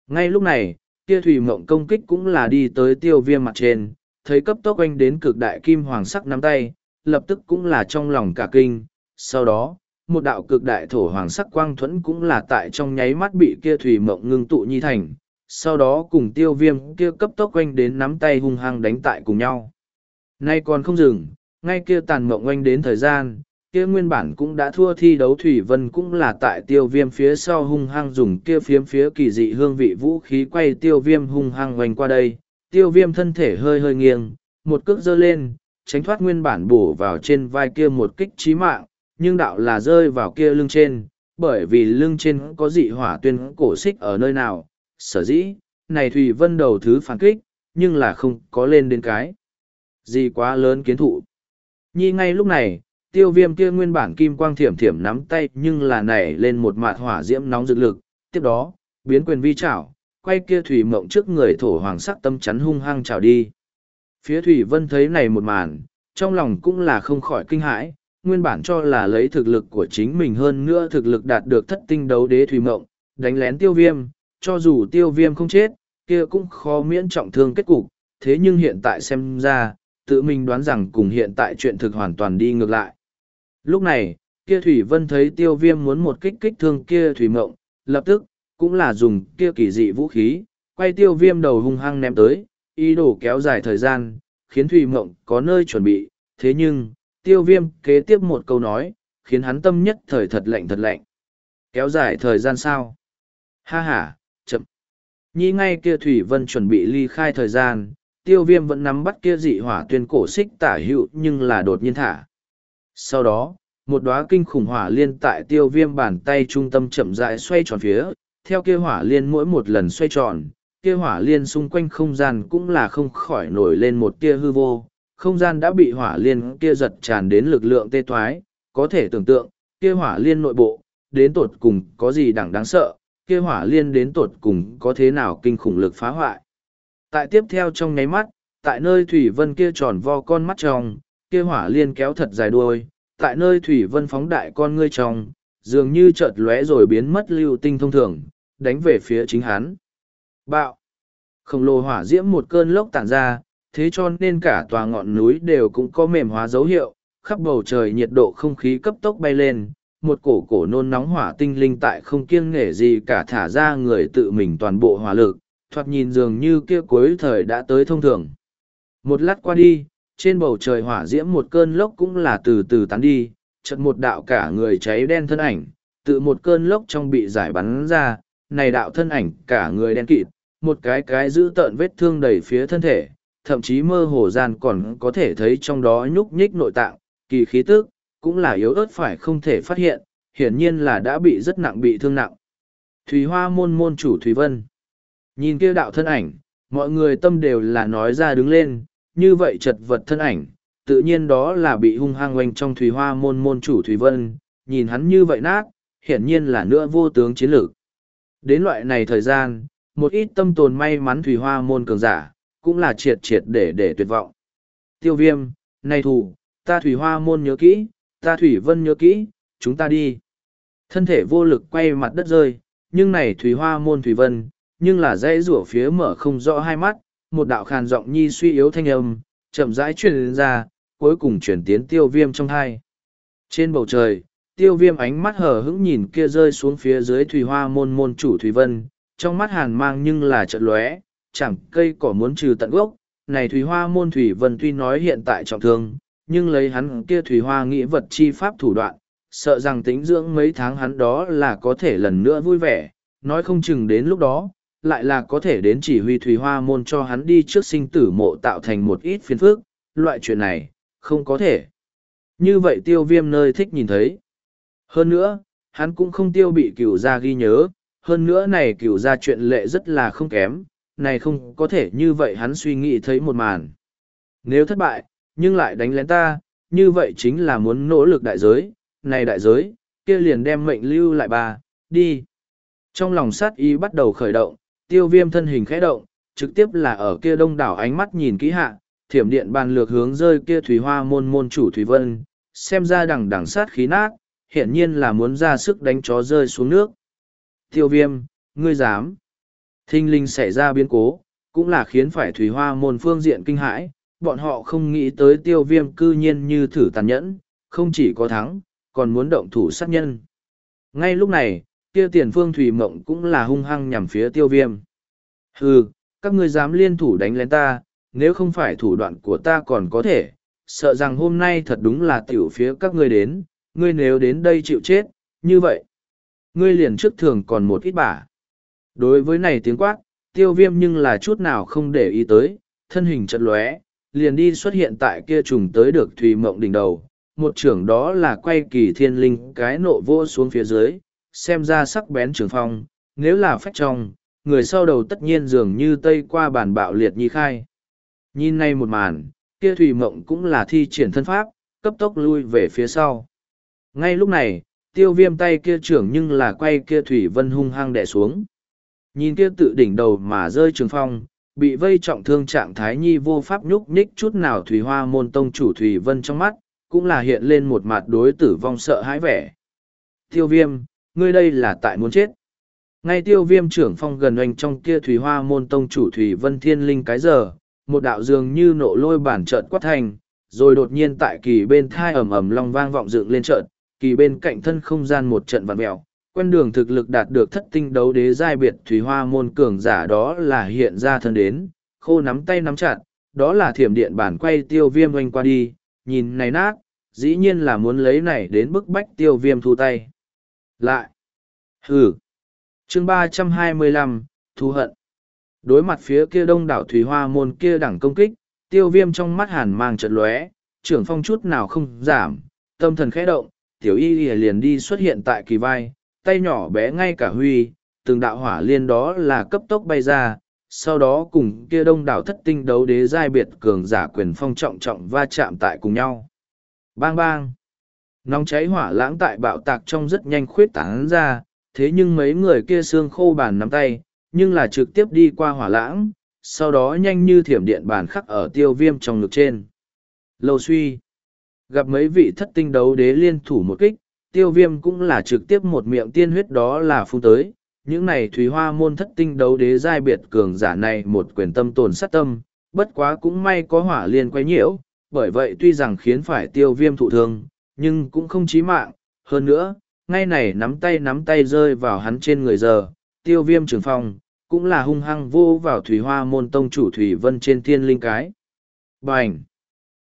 Ngay lúc này, kia thủy mộng công kích cũng là đi tới tiêu viêm mặt trên, thấy cấp tốc anh đến cực đại kim hoàng sắc nắm tay, lập tức cũng là trong lòng cả kinh, sau đó, một đạo cực đại thổ hoàng sắc quang thuẫn cũng là tại trong nháy mắt bị kia thủy mộng ngưng tụ nhi thành, sau đó cùng tiêu viêm kia cấp tốc quanh đến nắm tay hung hăng đánh tại cùng nhau. Nay còn không dừng, ngay kia tàn mộng quanh đến thời gian, kia nguyên bản cũng đã thua thi đấu Thủy Vân cũng là tại tiêu viêm phía sau hung hăng dùng kia phiếm phía kỳ dị hương vị vũ khí quay tiêu viêm hung hăng oanh qua đây, tiêu viêm thân thể hơi hơi nghiêng, một cước giơ lên, tránh thoát nguyên bản bổ vào trên vai kia một kích trí mạng, nhưng đạo là rơi vào kia lưng trên, bởi vì lưng trên có dị hỏa tuyên cổ xích ở nơi nào, sở dĩ, này Thủy Vân đầu thứ phản kích, nhưng là không có lên đến cái. Gì quá lớn kiến thụ. Nhi ngay lúc này, tiêu viêm kia nguyên bản kim quang thiểm thiểm nắm tay nhưng là nảy lên một mạt hỏa diễm nóng dược lực, tiếp đó, biến quyền vi chảo, quay kia Thủy Mộng trước người thổ hoàng sắc tâm chắn hung hăng chảo đi. Phía Thủy Vân thấy này một màn, trong lòng cũng là không khỏi kinh hãi, nguyên bản cho là lấy thực lực của chính mình hơn nữa thực lực đạt được thất tinh đấu đế Thủy Mộng, đánh lén tiêu viêm, cho dù tiêu viêm không chết, kia cũng khó miễn trọng thương kết cục, thế nhưng hiện tại xem ra, tự mình đoán rằng cùng hiện tại chuyện thực hoàn toàn đi ngược lại. Lúc này, kia Thủy Vân thấy tiêu viêm muốn một kích kích thương kia Thủy Mộng, lập tức, cũng là dùng kia kỳ dị vũ khí, quay tiêu viêm đầu hung hăng ném tới, ý đồ kéo dài thời gian, khiến Thủy Mộng có nơi chuẩn bị, thế nhưng, tiêu viêm kế tiếp một câu nói, khiến hắn tâm nhất thời thật lạnh thật lạnh. Kéo dài thời gian sao? Ha ha, chậm. Nhi ngay kia Thủy Vân chuẩn bị ly khai thời gian, tiêu viêm vẫn nắm bắt kia dị hỏa tuyên cổ xích tả hữu nhưng là đột nhiên thả. Sau đó, một đóa kinh khủng hỏa liên tại tiêu viêm bàn tay trung tâm chậm rãi xoay tròn phía, theo kia hỏa liên mỗi một lần xoay tròn, kia hỏa liên xung quanh không gian cũng là không khỏi nổi lên một tia hư vô, không gian đã bị hỏa liên kia giật tràn đến lực lượng tê thoái, có thể tưởng tượng, kia hỏa liên nội bộ, đến tột cùng có gì đẳng đáng sợ, kia hỏa liên đến tột cùng có thế nào kinh khủng lực phá hoại. Tại tiếp theo trong nháy mắt, tại nơi Thủy Vân kia tròn vo con mắt trong, kia hỏa liên kéo thật dài đuôi, tại nơi Thủy Vân phóng đại con ngươi trong, dường như chợt lóe rồi biến mất lưu tinh thông thường, đánh về phía chính hắn. Bạo! Khổng lồ hỏa diễm một cơn lốc tản ra, thế cho nên cả tòa ngọn núi đều cũng có mềm hóa dấu hiệu, khắp bầu trời nhiệt độ không khí cấp tốc bay lên, một cổ cổ nôn nóng hỏa tinh linh tại không kiêng nghể gì cả thả ra người tự mình toàn bộ hỏa lực, thoạt nhìn dường như kia cuối thời đã tới thông thường. Một lát qua đi, trên bầu trời hỏa diễm một cơn lốc cũng là từ từ tán đi, chợt một đạo cả người cháy đen thân ảnh, tự một cơn lốc trong bị giải bắn ra, này đạo thân ảnh cả người đen kịt, một cái cái giữ tợn vết thương đầy phía thân thể, thậm chí mơ hồ gian còn có thể thấy trong đó nhúc nhích nội tạng, kỳ khí tức, cũng là yếu ớt phải không thể phát hiện, hiển nhiên là đã bị rất nặng bị thương nặng. Thủy Hoa môn môn chủ Thủy Vân. Nhìn kia đạo thân ảnh, mọi người tâm đều là nói ra đứng lên, như vậy chật vật thân ảnh, tự nhiên đó là bị hung hăng oanh trong Thủy Hoa môn môn chủ Thủy Vân, nhìn hắn như vậy nát, hiển nhiên là nữa vô tướng chiến lược. Đến loại này thời gian, một ít tâm tồn may mắn Thủy Hoa môn cường giả, cũng là triệt triệt để để tuyệt vọng. Tiêu viêm, này thủ, ta Thủy Hoa môn nhớ kỹ, ta Thủy Vân nhớ kỹ, chúng ta đi. Thân thể vô lực quay mặt đất rơi, nhưng này Thủy Hoa môn Thủy Vân, nhưng là dãy rủa phía mở không rõ hai mắt, một đạo khàn giọng nhi suy yếu thanh âm, chậm rãi truyền ra, cuối cùng chuyển tiến tiêu viêm trong hai. Trên bầu trời, tiêu viêm ánh mắt hờ hững nhìn kia rơi xuống phía dưới Thủy Hoa môn môn chủ Thủy Vân, trong mắt hàn mang nhưng là trận lóe, chẳng cây cỏ muốn trừ tận gốc. Này Thủy Hoa môn Thủy Vân tuy nói hiện tại trọng thương, nhưng lấy hắn kia Thủy Hoa nghĩ vật chi pháp thủ đoạn, sợ rằng tính dưỡng mấy tháng hắn đó là có thể lần nữa vui vẻ, nói không chừng đến lúc đó, lại là có thể đến chỉ huy Thủy Hoa môn cho hắn đi trước sinh tử mộ tạo thành một ít phiền phức, loại chuyện này, không có thể. Như vậy tiêu viêm nơi thích nhìn thấy. Hơn nữa, hắn cũng không tiêu bị cửu gia ghi nhớ, hơn nữa này cửu gia chuyện lệ rất là không kém, này không có thể như vậy hắn suy nghĩ thấy một màn. Nếu thất bại, nhưng lại đánh lén ta, như vậy chính là muốn nỗ lực đại giới, này đại giới, kia liền đem mệnh lưu lại bà, đi. Trong lòng sát ý bắt đầu khởi động, tiêu viêm thân hình khẽ động, trực tiếp là ở kia đông đảo ánh mắt nhìn kỹ hạ, thiểm điện bàn lược hướng rơi kia thủy hoa môn môn chủ thủy vân, xem ra đằng đằng sát khí nát, hiển nhiên là muốn ra sức đánh chó rơi xuống nước. Tiêu viêm, ngươi dám. Thinh linh xảy ra biến cố, cũng là khiến phải thủy hoa môn phương diện kinh hãi, bọn họ không nghĩ tới tiêu viêm cư nhiên như thử tàn nhẫn, không chỉ có thắng, còn muốn động thủ sát nhân. Ngay lúc này, kia tiền phương thủy mộng cũng là hung hăng nhằm phía tiêu viêm. Hừ, các ngươi dám liên thủ đánh lén ta, nếu không phải thủ đoạn của ta còn có thể, sợ rằng hôm nay thật đúng là tiểu phía các ngươi đến, ngươi nếu đến đây chịu chết, như vậy. Ngươi liền trước thường còn một ít bả. Đối với này tiếng quát, tiêu viêm nhưng là chút nào không để ý tới, thân hình chật lóe, liền đi xuất hiện tại kia trùng tới được thủy mộng đỉnh đầu. Một trưởng đó là quay kỳ thiên linh cái nộ vô xuống phía dưới, xem ra sắc bén trường phong, nếu là phách trong, người sau đầu tất nhiên dường như tây qua bản bạo liệt nhi khai. Nhìn nay một màn, kia thủy mộng cũng là thi triển thân pháp, cấp tốc lui về phía sau. Ngay lúc này, tiêu viêm tay kia trưởng nhưng là quay kia thủy vân hung hăng đẻ xuống. Nhìn kia tự đỉnh đầu mà rơi trường phong, bị vây trọng thương trạng thái nhi vô pháp nhúc nhích chút nào thủy hoa môn tông chủ thủy vân trong mắt, cũng là hiện lên một mặt đối tử vong sợ hãi vẻ. Tiêu viêm, ngươi đây là tại muốn chết. Ngay tiêu viêm trưởng phong gần oanh trong kia thủy hoa môn tông chủ thủy vân thiên linh cái giờ, một đạo dường như nộ lôi bản trợn quát thành, rồi đột nhiên tại kỳ bên thai ẩm ẩm long vang vọng dựng lên trận, kỳ bên cạnh thân không gian một trận vặn mèo, quen đường thực lực đạt được thất tinh đấu đế giai biệt thủy hoa môn cường giả đó là hiện ra thân đến, khô nắm tay nắm chặt, đó là thiểm điện bản quay tiêu viêm oanh qua đi, nhìn này nát, dĩ nhiên là muốn lấy này đến bức bách tiêu viêm thu tay. Lại. Hừ. chương ba trăm hai mươi lăm thu hận. Đối mặt phía kia đông đảo Thủy Hoa môn kia đẳng công kích, tiêu viêm trong mắt hàn mang trận lóe, trưởng phong chút nào không giảm, tâm thần khẽ động, tiểu y liền đi xuất hiện tại kỳ vai, tay nhỏ bé ngay cả huy, từng đạo hỏa liên đó là cấp tốc bay ra, sau đó cùng kia đông đảo thất tinh đấu đế giai biệt cường giả quyền phong trọng trọng va chạm tại cùng nhau. Bang bang! Nóng cháy hỏa lãng tại bạo tạc trong rất nhanh khuyết tán ra, thế nhưng mấy người kia xương khô bàn nắm tay, nhưng là trực tiếp đi qua hỏa lãng, sau đó nhanh như thiểm điện bàn khắc ở tiêu viêm trong ngực trên. Lâu suy! Gặp mấy vị thất tinh đấu đế liên thủ một kích, tiêu viêm cũng là trực tiếp một miệng tiên huyết đó là phun tới, những này thủy hoa môn thất tinh đấu đế giai biệt cường giả này một quyền tâm tồn sát tâm, bất quá cũng may có hỏa liên quay nhiễu, bởi vậy tuy rằng khiến phải tiêu viêm thụ thương, nhưng cũng không chí mạng, hơn nữa, ngay này nắm tay nắm tay rơi vào hắn trên người giờ, tiêu viêm trường phong, cũng là hung hăng vô vào thủy hoa môn tông chủ thủy vân trên thiên linh cái. Bành!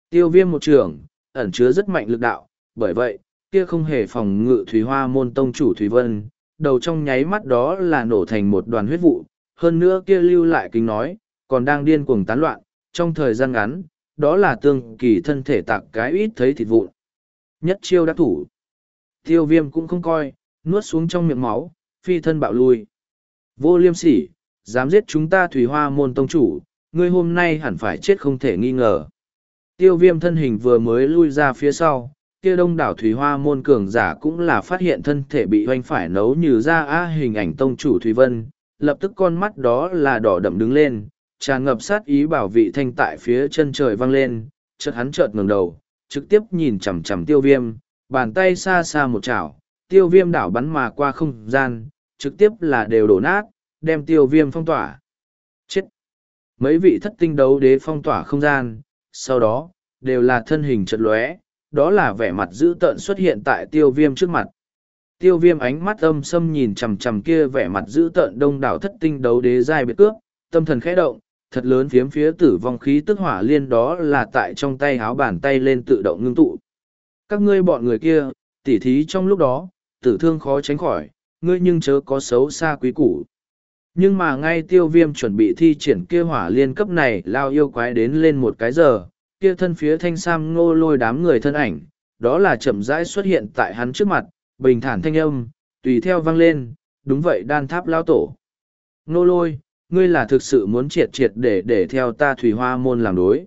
Tiêu viêm một trường, ẩn chứa rất mạnh lực đạo, bởi vậy, kia không hề phòng ngự thủy hoa môn tông chủ thủy vân, đầu trong nháy mắt đó là nổ thành một đoàn huyết vụ, hơn nữa kia lưu lại kính nói, còn đang điên cuồng tán loạn, trong thời gian ngắn, đó là tương kỳ thân thể tạc cái ít thấy thịt vụn. Nhất chiêu đắc thủ. Tiêu viêm cũng không coi, nuốt xuống trong miệng máu, phi thân bạo lui. Vô liêm sỉ, dám giết chúng ta thủy hoa môn tông chủ, ngươi hôm nay hẳn phải chết không thể nghi ngờ. Tiêu viêm thân hình vừa mới lui ra phía sau, kia đông đảo thủy hoa môn cường giả cũng là phát hiện thân thể bị hoanh phải nấu như ra á hình ảnh tông chủ thủy vân, lập tức con mắt đó là đỏ đậm đứng lên, tràn ngập sát ý bảo vị thanh tại phía chân trời văng lên, chợt hắn chợt ngẩng đầu, trực tiếp nhìn chằm chằm tiêu viêm, bàn tay xa xa một chảo, tiêu viêm đảo bắn mà qua không gian, trực tiếp là đều đổ nát, đem tiêu viêm phong tỏa. Chết! Mấy vị thất tinh đấu đế phong tỏa không gian, sau đó, đều là thân hình chật lóe, đó là vẻ mặt dữ tợn xuất hiện tại tiêu viêm trước mặt. Tiêu viêm ánh mắt âm sâm nhìn chằm chằm kia vẻ mặt dữ tợn đông đảo thất tinh đấu đế dài biệt cướp, tâm thần khẽ động, thật lớn phiếm phía tử vong khí tức hỏa liên đó là tại trong tay háo bàn tay lên tự động ngưng tụ. Các ngươi bọn người kia, tỉ thí trong lúc đó, tử thương khó tránh khỏi, ngươi nhưng chớ có xấu xa quý củ. Nhưng mà ngay tiêu viêm chuẩn bị thi triển kia hỏa liên cấp này lao yêu quái đến lên một cái giờ, kia thân phía thanh sam ngô lôi đám người thân ảnh, đó là chậm rãi xuất hiện tại hắn trước mặt, bình thản thanh âm, tùy theo vang lên, đúng vậy đan tháp lao tổ. Ngô lôi, ngươi là thực sự muốn triệt triệt để để theo ta thủy hoa môn làm đối.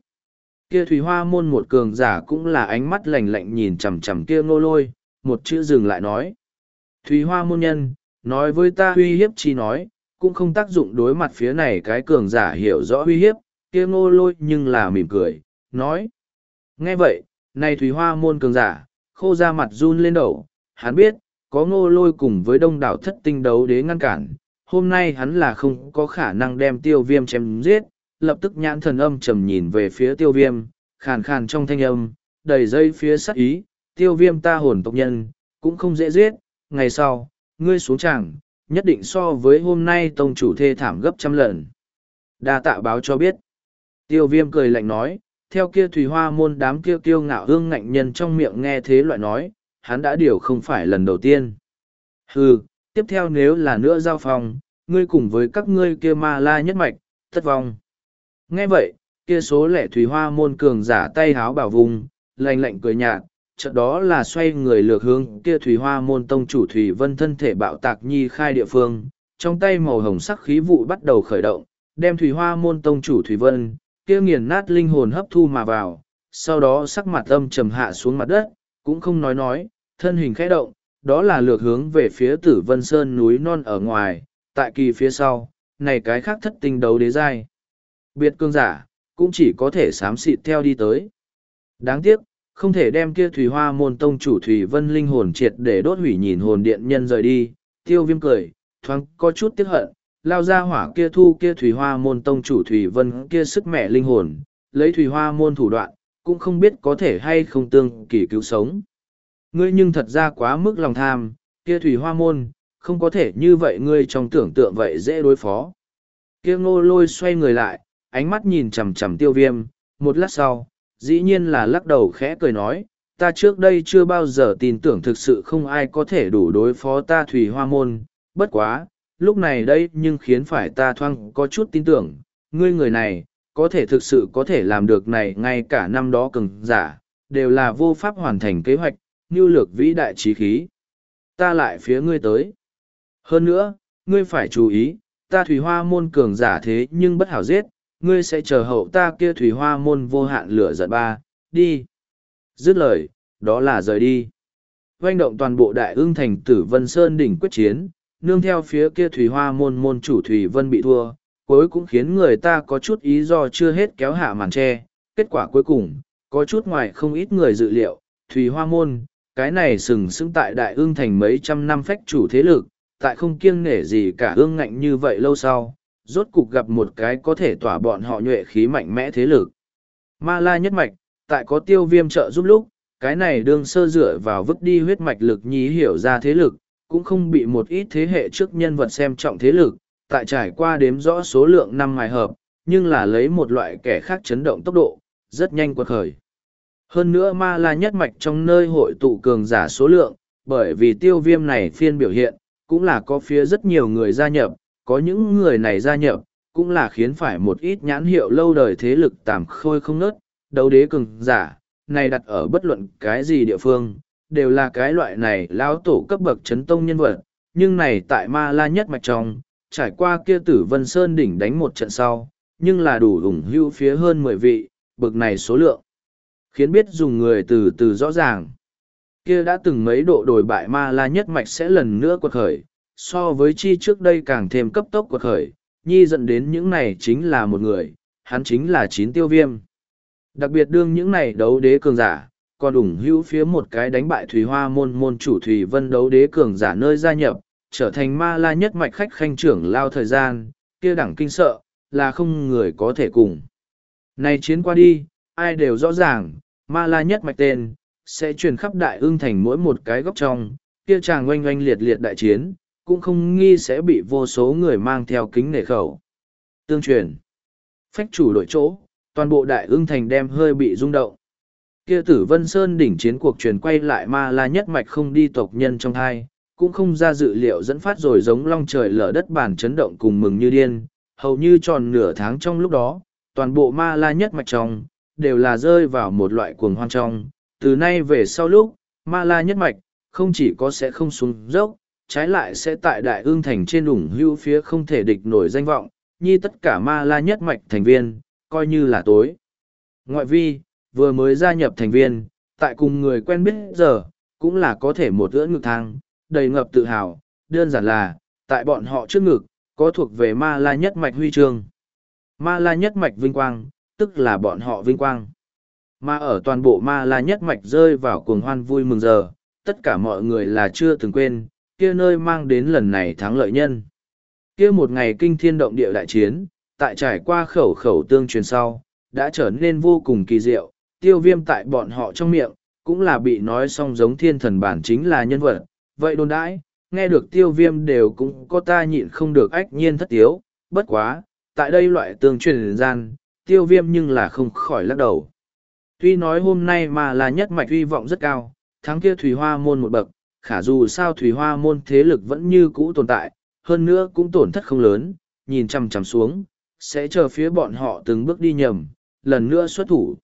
Kia thủy hoa môn một cường giả cũng là ánh mắt lạnh lạnh nhìn chằm chằm kia ngô lôi, một chữ dừng lại nói. Thủy hoa môn nhân, nói với ta uy hiếp chi nói, cũng không tác dụng đối mặt phía này cái cường giả hiểu rõ uy hiếp, kia ngô lôi nhưng là mỉm cười, nói. Nghe vậy, này thủy hoa môn cường giả, khô ra mặt run lên đầu, hắn biết, có ngô lôi cùng với đông đảo thất tinh đấu đế ngăn cản, hôm nay hắn là không có khả năng đem tiêu viêm chém giết, lập tức nhãn thần âm trầm nhìn về phía tiêu viêm, khàn khàn trong thanh âm, đầy dây phía sắc ý, tiêu viêm ta hồn tộc nhân, cũng không dễ giết, ngày sau, ngươi xuống chẳng, nhất định so với hôm nay tông chủ thê thảm gấp trăm lần. Đa tạ báo cho biết. Tiêu viêm cười lạnh nói, theo kia thủy hoa môn đám kia kiêu ngạo hương ngạnh nhân trong miệng nghe thế loại nói, hắn đã điều không phải lần đầu tiên. Hừ, tiếp theo nếu là nữa giao phòng, ngươi cùng với các ngươi kia ma la nhất mạch, thất vong. Nghe vậy, kia số lẻ thủy hoa môn cường giả tay háo bảo vùng, lạnh lạnh cười nhạt, chợt đó là xoay người lược hướng kia thủy hoa môn tông chủ thủy vân thân thể bạo tạc nhi khai địa phương, trong tay màu hồng sắc khí vụ bắt đầu khởi động, đem thủy hoa môn tông chủ thủy vân, kia nghiền nát linh hồn hấp thu mà vào, sau đó sắc mặt âm trầm hạ xuống mặt đất, cũng không nói nói, thân hình khẽ động, đó là lược hướng về phía tử vân sơn núi non ở ngoài, tại kỳ phía sau, này cái khác thất tinh đấu đế giai. Biệt cương giả, cũng chỉ có thể sám xịt theo đi tới. Đáng tiếc, không thể đem kia thủy hoa môn tông chủ thủy vân linh hồn triệt để đốt hủy nhìn hồn điện nhân rời đi, tiêu viêm cười, thoáng có chút tiếc hận, lao ra hỏa kia thu kia thủy hoa môn tông chủ thủy vân kia sức mẹ linh hồn, lấy thủy hoa môn thủ đoạn, cũng không biết có thể hay không tương kỳ cứu sống. Ngươi nhưng thật ra quá mức lòng tham, kia thủy hoa môn, không có thể như vậy ngươi trong tưởng tượng vậy dễ đối phó. Kia ngô lôi xoay người lại, ánh mắt nhìn chằm chằm tiêu viêm, một lát sau, dĩ nhiên là lắc đầu khẽ cười nói, ta trước đây chưa bao giờ tin tưởng thực sự không ai có thể đủ đối phó ta thủy hoa môn, bất quá, lúc này đây nhưng khiến phải ta thoang có chút tin tưởng, ngươi người này, có thể thực sự có thể làm được này ngay cả năm đó cường giả, đều là vô pháp hoàn thành kế hoạch, như lược vĩ đại trí khí. Ta lại phía ngươi tới. Hơn nữa, ngươi phải chú ý, ta thủy hoa môn cường giả thế nhưng bất hảo giết, ngươi sẽ chờ hậu ta kia thủy hoa môn vô hạn lửa giận ba, đi. Dứt lời, đó là rời đi. Doanh động toàn bộ đại ương thành tử Vân Sơn đỉnh quyết chiến, nương theo phía kia thủy hoa môn môn chủ Thủy Vân bị thua, cuối cũng khiến người ta có chút ý do chưa hết kéo hạ màn tre. Kết quả cuối cùng, có chút ngoài không ít người dự liệu, Thủy Hoa Môn, cái này sừng sững tại đại ương thành mấy trăm năm phách chủ thế lực, tại không kiêng nể gì cả ương ngạnh như vậy lâu sau, rốt cục gặp một cái có thể tỏa bọn họ nhuệ khí mạnh mẽ thế lực. Ma la nhất mạch, tại có tiêu viêm trợ giúp lúc, cái này đương sơ dựa vào vứt đi huyết mạch lực nhí hiểu ra thế lực, cũng không bị một ít thế hệ trước nhân vật xem trọng thế lực, tại trải qua đếm rõ số lượng năm ngày hợp, nhưng là lấy một loại kẻ khác chấn động tốc độ, rất nhanh quật khởi. Hơn nữa ma la nhất mạch trong nơi hội tụ cường giả số lượng, bởi vì tiêu viêm này phiên biểu hiện, cũng là có phía rất nhiều người gia nhập, có những người này gia nhập, cũng là khiến phải một ít nhãn hiệu lâu đời thế lực tạm khôi không nớt, đấu đế cường giả, này đặt ở bất luận cái gì địa phương, đều là cái loại này lão tổ cấp bậc chấn tông nhân vật, nhưng này tại ma la nhất mạch trong, trải qua kia tử vân sơn đỉnh đánh một trận sau, nhưng là đủ ủng hưu phía hơn mười vị, bậc này số lượng. Khiến biết dùng người từ từ rõ ràng. Kia đã từng mấy độ đổi bại ma la nhất mạch sẽ lần nữa quật khởi, so với chi trước đây càng thêm cấp tốc quật khởi, nhi dẫn đến những này chính là một người, hắn chính là chín tiêu viêm. Đặc biệt đương những này đấu đế cường giả, còn ủng hữu phía một cái đánh bại Thủy Hoa môn môn chủ Thủy Vân đấu đế cường giả nơi gia nhập, trở thành ma la nhất mạch khách khanh trưởng lao thời gian, kia đẳng kinh sợ, là không người có thể cùng. Này chiến qua đi, ai đều rõ ràng, ma la nhất mạch tên, sẽ truyền khắp đại ương thành mỗi một cái góc trong, kia chàng oanh oanh liệt liệt đại chiến, cũng không nghi sẽ bị vô số người mang theo kính nể khẩu. Tương truyền, phách chủ đổi chỗ, toàn bộ đại ương thành đem hơi bị rung động. Kia tử vân sơn đỉnh chiến cuộc truyền quay lại ma la nhất mạch không đi tộc nhân trong hai, cũng không ra dự liệu dẫn phát rồi giống long trời lở đất bản chấn động cùng mừng như điên, hầu như tròn nửa tháng trong lúc đó, toàn bộ ma la nhất mạch trong, đều là rơi vào một loại cuồng hoang trong. Từ nay về sau lúc, ma la nhất mạch, không chỉ có sẽ không xuống dốc, trái lại sẽ tại đại ương thành trên đủng hưu phía không thể địch nổi danh vọng, như tất cả ma la nhất mạch thành viên, coi như là tối. Ngoại vi, vừa mới gia nhập thành viên, tại cùng người quen biết giờ, cũng là có thể một ưỡn ngực thang, đầy ngập tự hào, đơn giản là, tại bọn họ trước ngực, có thuộc về ma la nhất mạch huy chương. Ma la nhất mạch vinh quang, tức là bọn họ vinh quang. Mà ở toàn bộ ma la nhất mạch rơi vào cuồng hoan vui mừng giờ, tất cả mọi người là chưa từng quên, kia nơi mang đến lần này thắng lợi nhân. Kia một ngày kinh thiên động địa đại chiến, tại trải qua khẩu khẩu tương truyền sau, đã trở nên vô cùng kỳ diệu, tiêu viêm tại bọn họ trong miệng, cũng là bị nói xong giống thiên thần bản chính là nhân vật. Vậy đồn đãi, nghe được tiêu viêm đều cũng có ta nhịn không được ách nhiên thất tiếu, bất quá, tại đây loại tương truyền gian, tiêu viêm nhưng là không khỏi lắc đầu. Tuy nói hôm nay mà là nhất mạch hy vọng rất cao, thắng kia thủy hoa môn một bậc, khả dù sao thủy hoa môn thế lực vẫn như cũ tồn tại, hơn nữa cũng tổn thất không lớn, nhìn chằm chằm xuống, sẽ chờ phía bọn họ từng bước đi nhầm, lần nữa xuất thủ.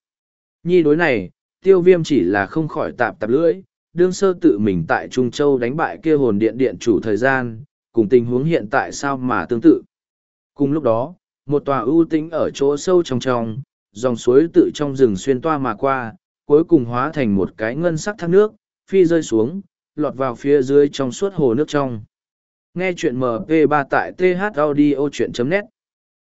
Nhi đối này, tiêu viêm chỉ là không khỏi tạp tạp lưỡi, đương sơ tự mình tại Trung Châu đánh bại kia hồn điện điện chủ thời gian, cùng tình huống hiện tại sao mà tương tự. Cùng lúc đó, một tòa ưu tĩnh ở chỗ sâu trong trong, dòng suối tự trong rừng xuyên toa mà qua, cuối cùng hóa thành một cái ngân sắc thác nước, phi rơi xuống, lọt vào phía dưới trong suốt hồ nước trong. Nghe chuyện MP3 tại thaudio.net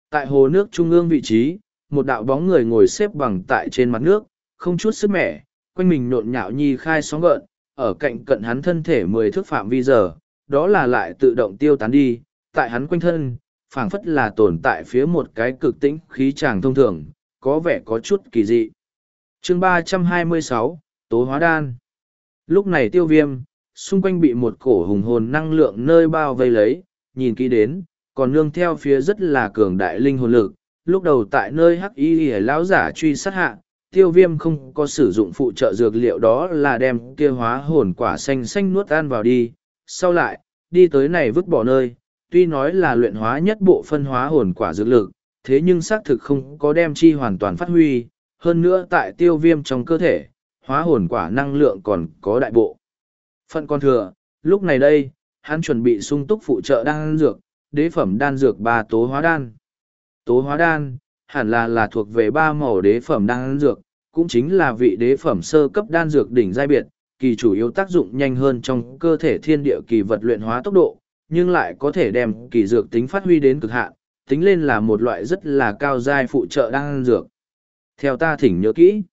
Tại hồ nước trung ương vị trí, một đạo bóng người ngồi xếp bằng tại trên mặt nước, không chút sức mẻ, quanh mình nộn nhạo nhi khai sóng gợn, ở cạnh cận hắn thân thể mười thước phạm vi giờ, đó là lại tự động tiêu tán đi, tại hắn quanh thân, phảng phất là tồn tại phía một cái cực tĩnh khí tràng thông thường, có vẻ có chút kỳ dị. chương ba trăm hai mươi sáu Tố Hóa Đan. Lúc này tiêu viêm, xung quanh bị một cổ hùng hồn năng lượng nơi bao vây lấy, nhìn kỹ đến, còn nương theo phía rất là cường đại linh hồn lực, lúc đầu tại nơi hắc y lão giả truy sát hạ tiêu viêm không có sử dụng phụ trợ dược liệu đó là đem kia hóa hồn quả xanh xanh nuốt ăn vào đi. Sau lại đi tới này vứt bỏ nơi tuy nói là luyện hóa nhất bộ phân hóa hồn quả dược lực thế nhưng xác thực không có đem chi hoàn toàn phát huy hơn nữa tại tiêu viêm trong cơ thể hóa hồn quả năng lượng còn có đại bộ. Phận con thừa lúc này đây hắn chuẩn bị sung túc phụ trợ đan dược đế phẩm đan dược ba tố hóa đan. Tố hóa đan hẳn là là thuộc về ba màu đế phẩm đan dược, cũng chính là vị đế phẩm sơ cấp đan dược đỉnh giai biệt, kỳ chủ yếu tác dụng nhanh hơn trong cơ thể thiên địa kỳ vật luyện hóa tốc độ, nhưng lại có thể đem kỳ dược tính phát huy đến cực hạn, tính lên là một loại rất là cao giai phụ trợ đan dược. Theo ta thỉnh nhớ kỹ,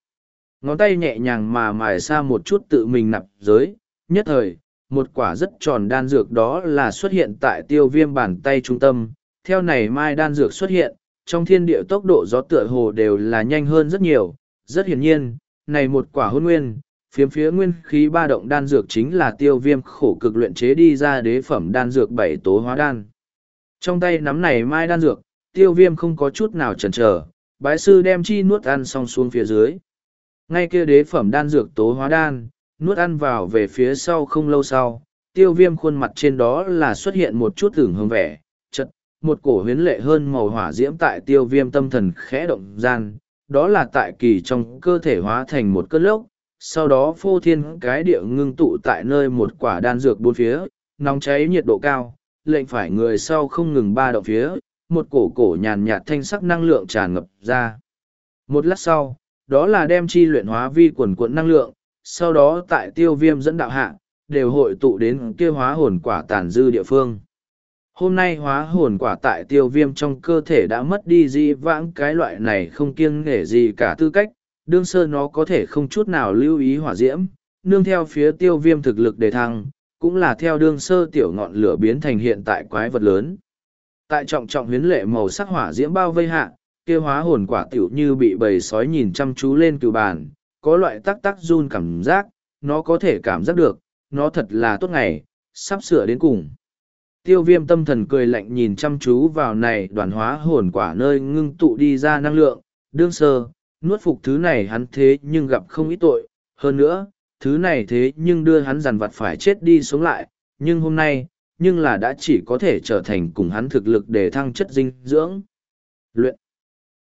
ngón tay nhẹ nhàng mà mài xa một chút tự mình nạp giới, nhất thời, một quả rất tròn đan dược đó là xuất hiện tại tiêu viêm bàn tay trung tâm, theo này mai đan dược xuất hiện, trong thiên địa tốc độ gió tựa hồ đều là nhanh hơn rất nhiều, rất hiển nhiên, này một quả hôn nguyên, phiếm phía nguyên khí ba động đan dược chính là tiêu viêm khổ cực luyện chế đi ra đế phẩm đan dược bảy tố hóa đan. Trong tay nắm này mai đan dược, tiêu viêm không có chút nào chần chờ bái sư đem chi nuốt ăn xong xuống phía dưới. Ngay kia đế phẩm đan dược tố hóa đan, nuốt ăn vào về phía sau không lâu sau, tiêu viêm khuôn mặt trên đó là xuất hiện một chút tưởng hương vẻ, chật, một cổ huyến lệ hơn màu hỏa diễm tại tiêu viêm tâm thần khẽ động gian, đó là tại kỳ trong cơ thể hóa thành một cơn lốc, sau đó phô thiên cái địa ngưng tụ tại nơi một quả đan dược bốn phía, nóng cháy nhiệt độ cao, lệnh phải người sau không ngừng ba động phía, một cổ cổ nhàn nhạt thanh sắc năng lượng tràn ngập ra. Một lát sau, đó là đem chi luyện hóa vi quần cuộn năng lượng, sau đó tại tiêu viêm dẫn đạo hạ, đều hội tụ đến kia hóa hồn quả tàn dư địa phương hôm nay hóa hồn quả tại tiêu viêm trong cơ thể đã mất đi di vãng cái loại này không kiêng nể gì cả tư cách đương sơ nó có thể không chút nào lưu ý hỏa diễm nương theo phía tiêu viêm thực lực đề thăng cũng là theo đương sơ tiểu ngọn lửa biến thành hiện tại quái vật lớn. Tại trọng trọng huyến lệ màu sắc hỏa diễm bao vây hạ kia hóa hồn quả tiểu như bị bầy sói nhìn chăm chú lên cừu bàn có loại tắc tắc run cảm giác nó có thể cảm giác được nó thật là tốt ngày sắp sửa đến cùng. Tiêu viêm tâm thần cười lạnh nhìn chăm chú vào này đoàn hóa hồn quả nơi ngưng tụ đi ra năng lượng, đương sơ, nuốt phục thứ này hắn thế nhưng gặp không ít tội, hơn nữa, thứ này thế nhưng đưa hắn dằn vặt phải chết đi sống lại, nhưng hôm nay, nhưng là đã chỉ có thể trở thành cùng hắn thực lực để thăng chất dinh dưỡng. Luyện.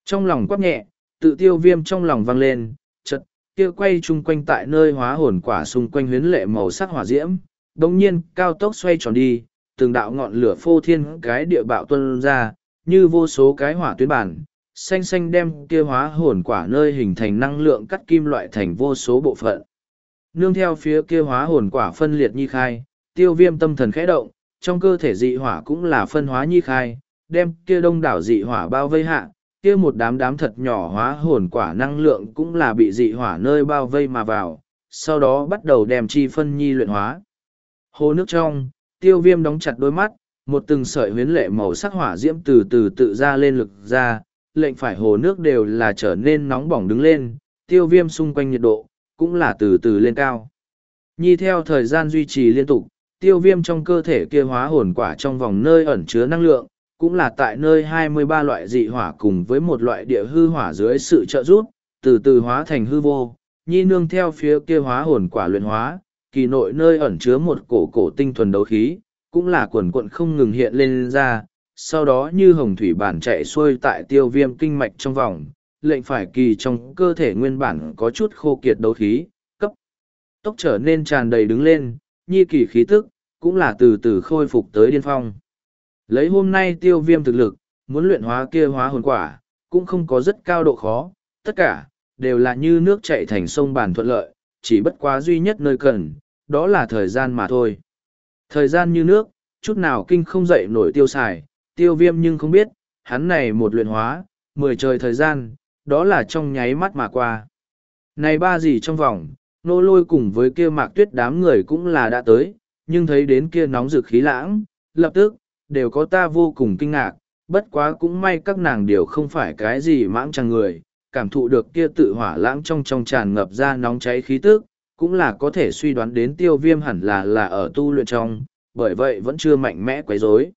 Trong lòng quát nhẹ, tự tiêu viêm trong lòng vang lên, chật, kia quay chung quanh tại nơi hóa hồn quả xung quanh huyến lệ màu sắc hỏa diễm, đồng nhiên cao tốc xoay tròn đi, từng đạo ngọn lửa phô thiên cái địa bạo tuân ra, như vô số cái hỏa tuyến bản, xanh xanh đem kia hóa hồn quả nơi hình thành năng lượng cắt kim loại thành vô số bộ phận. Nương theo phía kia hóa hồn quả phân liệt nhi khai, tiêu viêm tâm thần khẽ động, trong cơ thể dị hỏa cũng là phân hóa nhi khai, đem kia đông đảo dị hỏa bao vây hạ, kia một đám đám thật nhỏ hóa hồn quả năng lượng cũng là bị dị hỏa nơi bao vây mà vào, sau đó bắt đầu đem chi phân nhi luyện hóa. Hồ nước trong, tiêu viêm đóng chặt đôi mắt, một từng sợi huyến lệ màu sắc hỏa diễm từ từ tự ra lên lực ra, lệnh phải hồ nước đều là trở nên nóng bỏng đứng lên, tiêu viêm xung quanh nhiệt độ, cũng là từ từ lên cao. Nhi theo thời gian duy trì liên tục, tiêu viêm trong cơ thể kia hóa hồn quả trong vòng nơi ẩn chứa năng lượng, cũng là tại nơi 23 loại dị hỏa cùng với một loại địa hư hỏa dưới sự trợ giúp, từ từ hóa thành hư vô, nhi nương theo phía kia hóa hồn quả luyện hóa, kỳ nội nơi ẩn chứa một cổ cổ tinh thuần đấu khí, cũng là quần quận không ngừng hiện lên ra, sau đó như hồng thủy bản chạy xuôi tại tiêu viêm kinh mạch trong vòng, lệnh phải kỳ trong cơ thể nguyên bản có chút khô kiệt đấu khí, cấp tốc trở nên tràn đầy đứng lên, nhi kỳ khí tức, cũng là từ từ khôi phục tới điên phong. Lấy hôm nay tiêu viêm thực lực, muốn luyện hóa kia hóa hồn quả, cũng không có rất cao độ khó, tất cả, đều là như nước chạy thành sông bản thuận lợi, chỉ bất quá duy nhất nơi cần, đó là thời gian mà thôi. Thời gian như nước, chút nào kinh không dậy nổi tiêu xài, tiêu viêm nhưng không biết, hắn này một luyện hóa, mười trời thời gian, đó là trong nháy mắt mà qua. Này ba gì trong vòng, nô lôi cùng với kia mạc tuyết đám người cũng là đã tới, nhưng thấy đến kia nóng rực khí lãng, lập tức, đều có ta vô cùng kinh ngạc, bất quá cũng may các nàng đều không phải cái gì mãng chàng người, cảm thụ được kia tự hỏa lãng trong trong tràn ngập ra nóng cháy khí tức, cũng là có thể suy đoán đến tiêu viêm hẳn là là ở tu luyện trong, bởi vậy vẫn chưa mạnh mẽ quấy rối.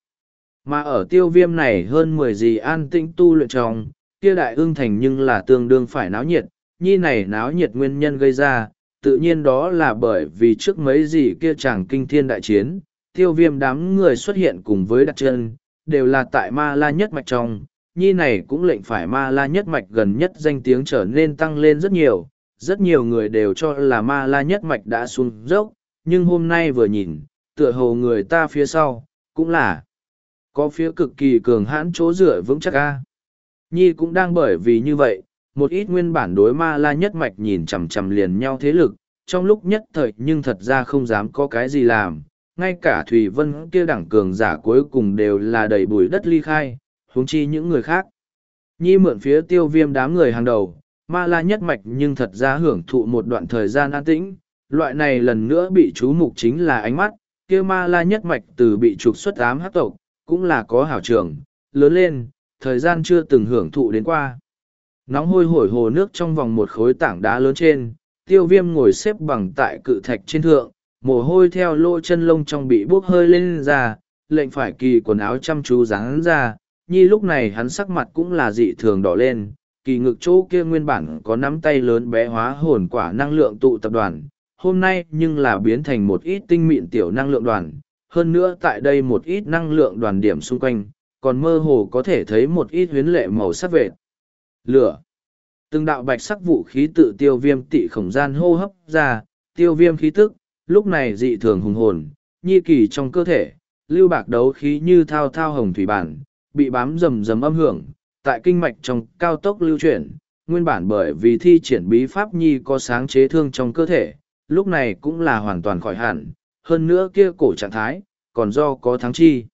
Mà ở tiêu viêm này hơn mười gì an tĩnh tu luyện trong, kia đại ương thành nhưng là tương đương phải náo nhiệt, nhi này náo nhiệt nguyên nhân gây ra, tự nhiên đó là bởi vì trước mấy gì kia chẳng kinh thiên đại chiến, tiêu viêm đám người xuất hiện cùng với đặt chân, đều là tại ma la nhất mạch trong, nhi này cũng lệnh phải ma la nhất mạch gần nhất danh tiếng trở nên tăng lên rất nhiều, rất nhiều người đều cho là ma la nhất mạch đã xuống dốc, nhưng hôm nay vừa nhìn, tựa hồ người ta phía sau, cũng là có phía cực kỳ cường hãn chỗ dựa vững chắc a. Nhi cũng đang bởi vì như vậy, một ít nguyên bản đối ma la nhất mạch nhìn chằm chằm liền nhau thế lực, trong lúc nhất thời nhưng thật ra không dám có cái gì làm, ngay cả Thủy Vân kia đẳng cường giả cuối cùng đều là đầy bụi đất ly khai, huống chi những người khác. Nhi mượn phía tiêu viêm đám người hàng đầu, ma la nhất mạch nhưng thật ra hưởng thụ một đoạn thời gian an tĩnh, loại này lần nữa bị chú mục chính là ánh mắt, kia ma la nhất mạch từ bị trục xuất ám hát tộc, cũng là có hảo trường, lớn lên, thời gian chưa từng hưởng thụ đến qua. Nóng hôi hổi hồ nước trong vòng một khối tảng đá lớn trên, tiêu viêm ngồi xếp bằng tại cự thạch trên thượng, mồ hôi theo lỗ chân lông trong bị bốc hơi lên ra, lệnh phải kỳ quần áo chăm chú dáng ra, nhi lúc này hắn sắc mặt cũng là dị thường đỏ lên, kỳ ngực chỗ kia nguyên bản có nắm tay lớn bé hóa hồn quả năng lượng tụ tập đoàn, hôm nay nhưng là biến thành một ít tinh mịn tiểu năng lượng đoàn, hơn nữa tại đây một ít năng lượng đoàn điểm xung quanh, còn mơ hồ có thể thấy một ít huyến lệ màu sắc vệt. Lửa. Từng đạo bạch sắc vũ khí tự tiêu viêm tị khổng gian hô hấp ra, tiêu viêm khí tức, lúc này dị thường hùng hồn, nhi kỳ trong cơ thể, lưu bạc đấu khí như thao thao hồng thủy bản, bị bám rầm rầm âm hưởng, tại kinh mạch trong cao tốc lưu chuyển, nguyên bản bởi vì thi triển bí pháp nhi có sáng chế thương trong cơ thể, lúc này cũng là hoàn toàn khỏi hẳn, hơn nữa kia cổ trạng thái, còn do có thắng chi.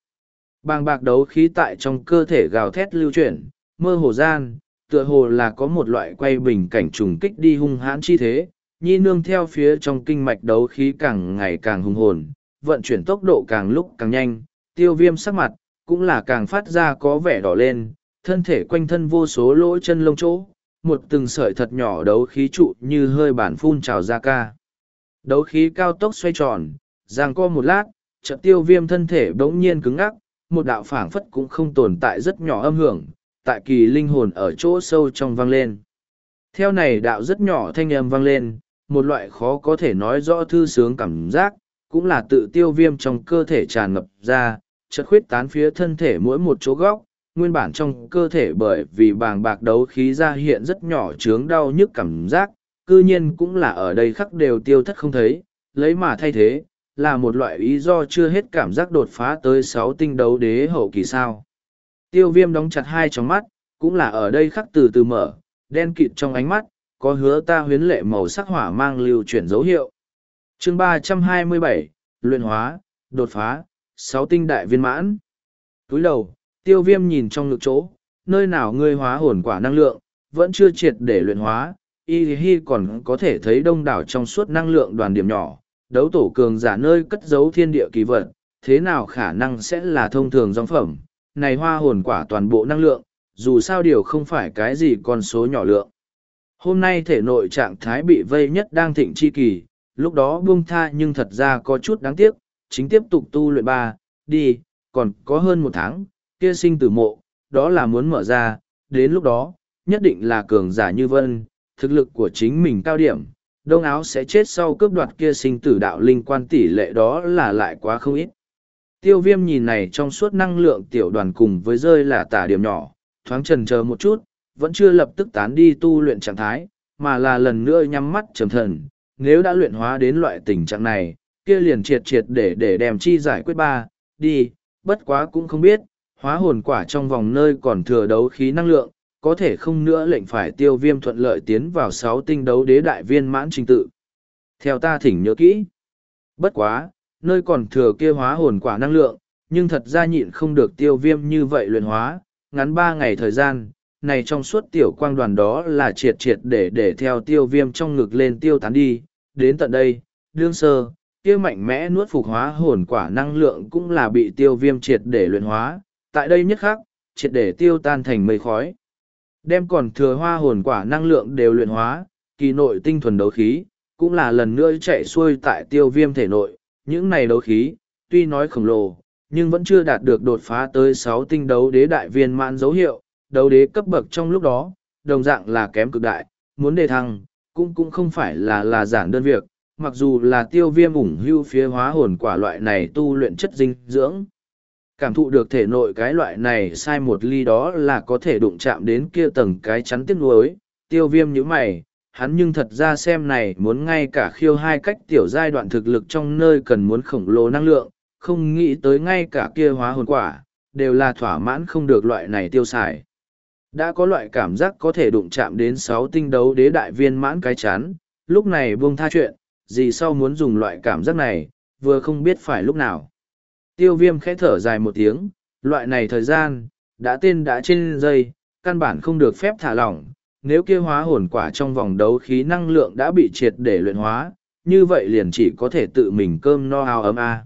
Bàng bạc đấu khí tại trong cơ thể gào thét lưu chuyển, mơ hồ gian, tựa hồ là có một loại quay bình cảnh trùng kích đi hung hãn chi thế, nhi nương theo phía trong kinh mạch đấu khí càng ngày càng hùng hồn, vận chuyển tốc độ càng lúc càng nhanh, tiêu viêm sắc mặt, cũng là càng phát ra có vẻ đỏ lên, thân thể quanh thân vô số lỗ chân lông chỗ, một từng sợi thật nhỏ đấu khí trụ như hơi bản phun trào ra ca. Đấu khí cao tốc xoay tròn, giang co một lát, trận tiêu viêm thân thể bỗng nhiên cứng ngắc, một đạo phảng phất cũng không tồn tại rất nhỏ âm hưởng, tại kỳ linh hồn ở chỗ sâu trong vang lên. Theo này đạo rất nhỏ thanh âm vang lên, một loại khó có thể nói rõ thư sướng cảm giác, cũng là tự tiêu viêm trong cơ thể tràn ngập ra, chợt khuyết tán phía thân thể mỗi một chỗ góc, nguyên bản trong cơ thể bởi vì bàng bạc đấu khí ra hiện rất nhỏ chướng đau nhức cảm giác, cư nhiên cũng là ở đây khắc đều tiêu thất không thấy, lấy mà thay thế, là một loại ý do chưa hết cảm giác đột phá tới sáu tinh đấu đế hậu kỳ sao. Tiêu viêm đóng chặt hai trong mắt, cũng là ở đây khắc từ từ mở, đen kịt trong ánh mắt, có hứa ta huyến lệ màu sắc hỏa mang lưu chuyển dấu hiệu. chương ba trăm hai mươi bảy luyện hóa, đột phá, sáu tinh đại viên mãn. Túi đầu, tiêu viêm nhìn trong ngực chỗ, nơi nào ngươi hóa hồn quả năng lượng, vẫn chưa triệt để luyện hóa, y hi còn có thể thấy đông đảo trong suốt năng lượng đoàn điểm nhỏ, đấu tổ cường giả nơi cất giấu thiên địa kỳ vật, thế nào khả năng sẽ là thông thường dòng phẩm, này hoa hồn quả toàn bộ năng lượng, dù sao điều không phải cái gì con số nhỏ lượng. Hôm nay thể nội trạng thái bị vây nhất đang thịnh chi kỳ, lúc đó buông tha nhưng thật ra có chút đáng tiếc, chính tiếp tục tu luyện ba, đi, còn có hơn một tháng, kia sinh tử mộ, đó là muốn mở ra, đến lúc đó, nhất định là cường giả như vân, thực lực của chính mình cao điểm, đông áo sẽ chết sau cướp đoạt kia sinh tử đạo linh quan tỷ lệ đó là lại quá không ít. Tiêu viêm nhìn này trong suốt năng lượng tiểu đoàn cùng với rơi là tả điểm nhỏ, thoáng trần chờ một chút, vẫn chưa lập tức tán đi tu luyện trạng thái, mà là lần nữa nhắm mắt trầm thần. Nếu đã luyện hóa đến loại tình trạng này, kia liền triệt triệt để để đem chi giải quyết ba, đi, bất quá cũng không biết, hóa hồn quả trong vòng nơi còn thừa đấu khí năng lượng, có thể không nữa lệnh phải tiêu viêm thuận lợi tiến vào sáu tinh đấu đế đại viên mãn trình tự. Theo ta thỉnh nhớ kỹ. Bất quá, nơi còn thừa kia hóa hồn quả năng lượng, nhưng thật ra nhịn không được tiêu viêm như vậy luyện hóa, ngắn ba ngày thời gian, này trong suốt tiểu quang đoàn đó là triệt triệt để để theo tiêu viêm trong ngực lên tiêu tán đi, đến tận đây, đương sơ, kia mạnh mẽ nuốt phục hóa hồn quả năng lượng cũng là bị tiêu viêm triệt để luyện hóa, tại đây nhất khắc, triệt để tiêu tan thành mây khói. Đem còn thừa hoa hồn quả năng lượng đều luyện hóa, kỳ nội tinh thuần đấu khí, cũng là lần nữa chạy xuôi tại tiêu viêm thể nội, những này đấu khí, tuy nói khổng lồ, nhưng vẫn chưa đạt được đột phá tới sáu tinh đấu đế đại viên mãn dấu hiệu, đấu đế cấp bậc trong lúc đó, đồng dạng là kém cực đại, muốn đề thăng, cũng cũng không phải là là giản đơn việc, mặc dù là tiêu viêm ủng hưu phía hóa hồn quả loại này tu luyện chất dinh dưỡng. Cảm thụ được thể nội cái loại này sai một ly đó là có thể đụng chạm đến kia tầng cái chắn tiếc nuối, tiêu viêm như mày, hắn nhưng thật ra xem này muốn ngay cả khiêu hai cách tiểu giai đoạn thực lực trong nơi cần muốn khổng lồ năng lượng, không nghĩ tới ngay cả kia hóa hồn quả, đều là thỏa mãn không được loại này tiêu xài. Đã có loại cảm giác có thể đụng chạm đến sáu tinh đấu đế đại viên mãn cái chán, lúc này buông tha chuyện, gì sau muốn dùng loại cảm giác này, vừa không biết phải lúc nào. Tiêu viêm khẽ thở dài một tiếng, loại này thời gian, đã tên đã trên dây, căn bản không được phép thả lỏng. Nếu kia hóa hồn quả trong vòng đấu khí năng lượng đã bị triệt để luyện hóa, như vậy liền chỉ có thể tự mình cơm no ao ấm a.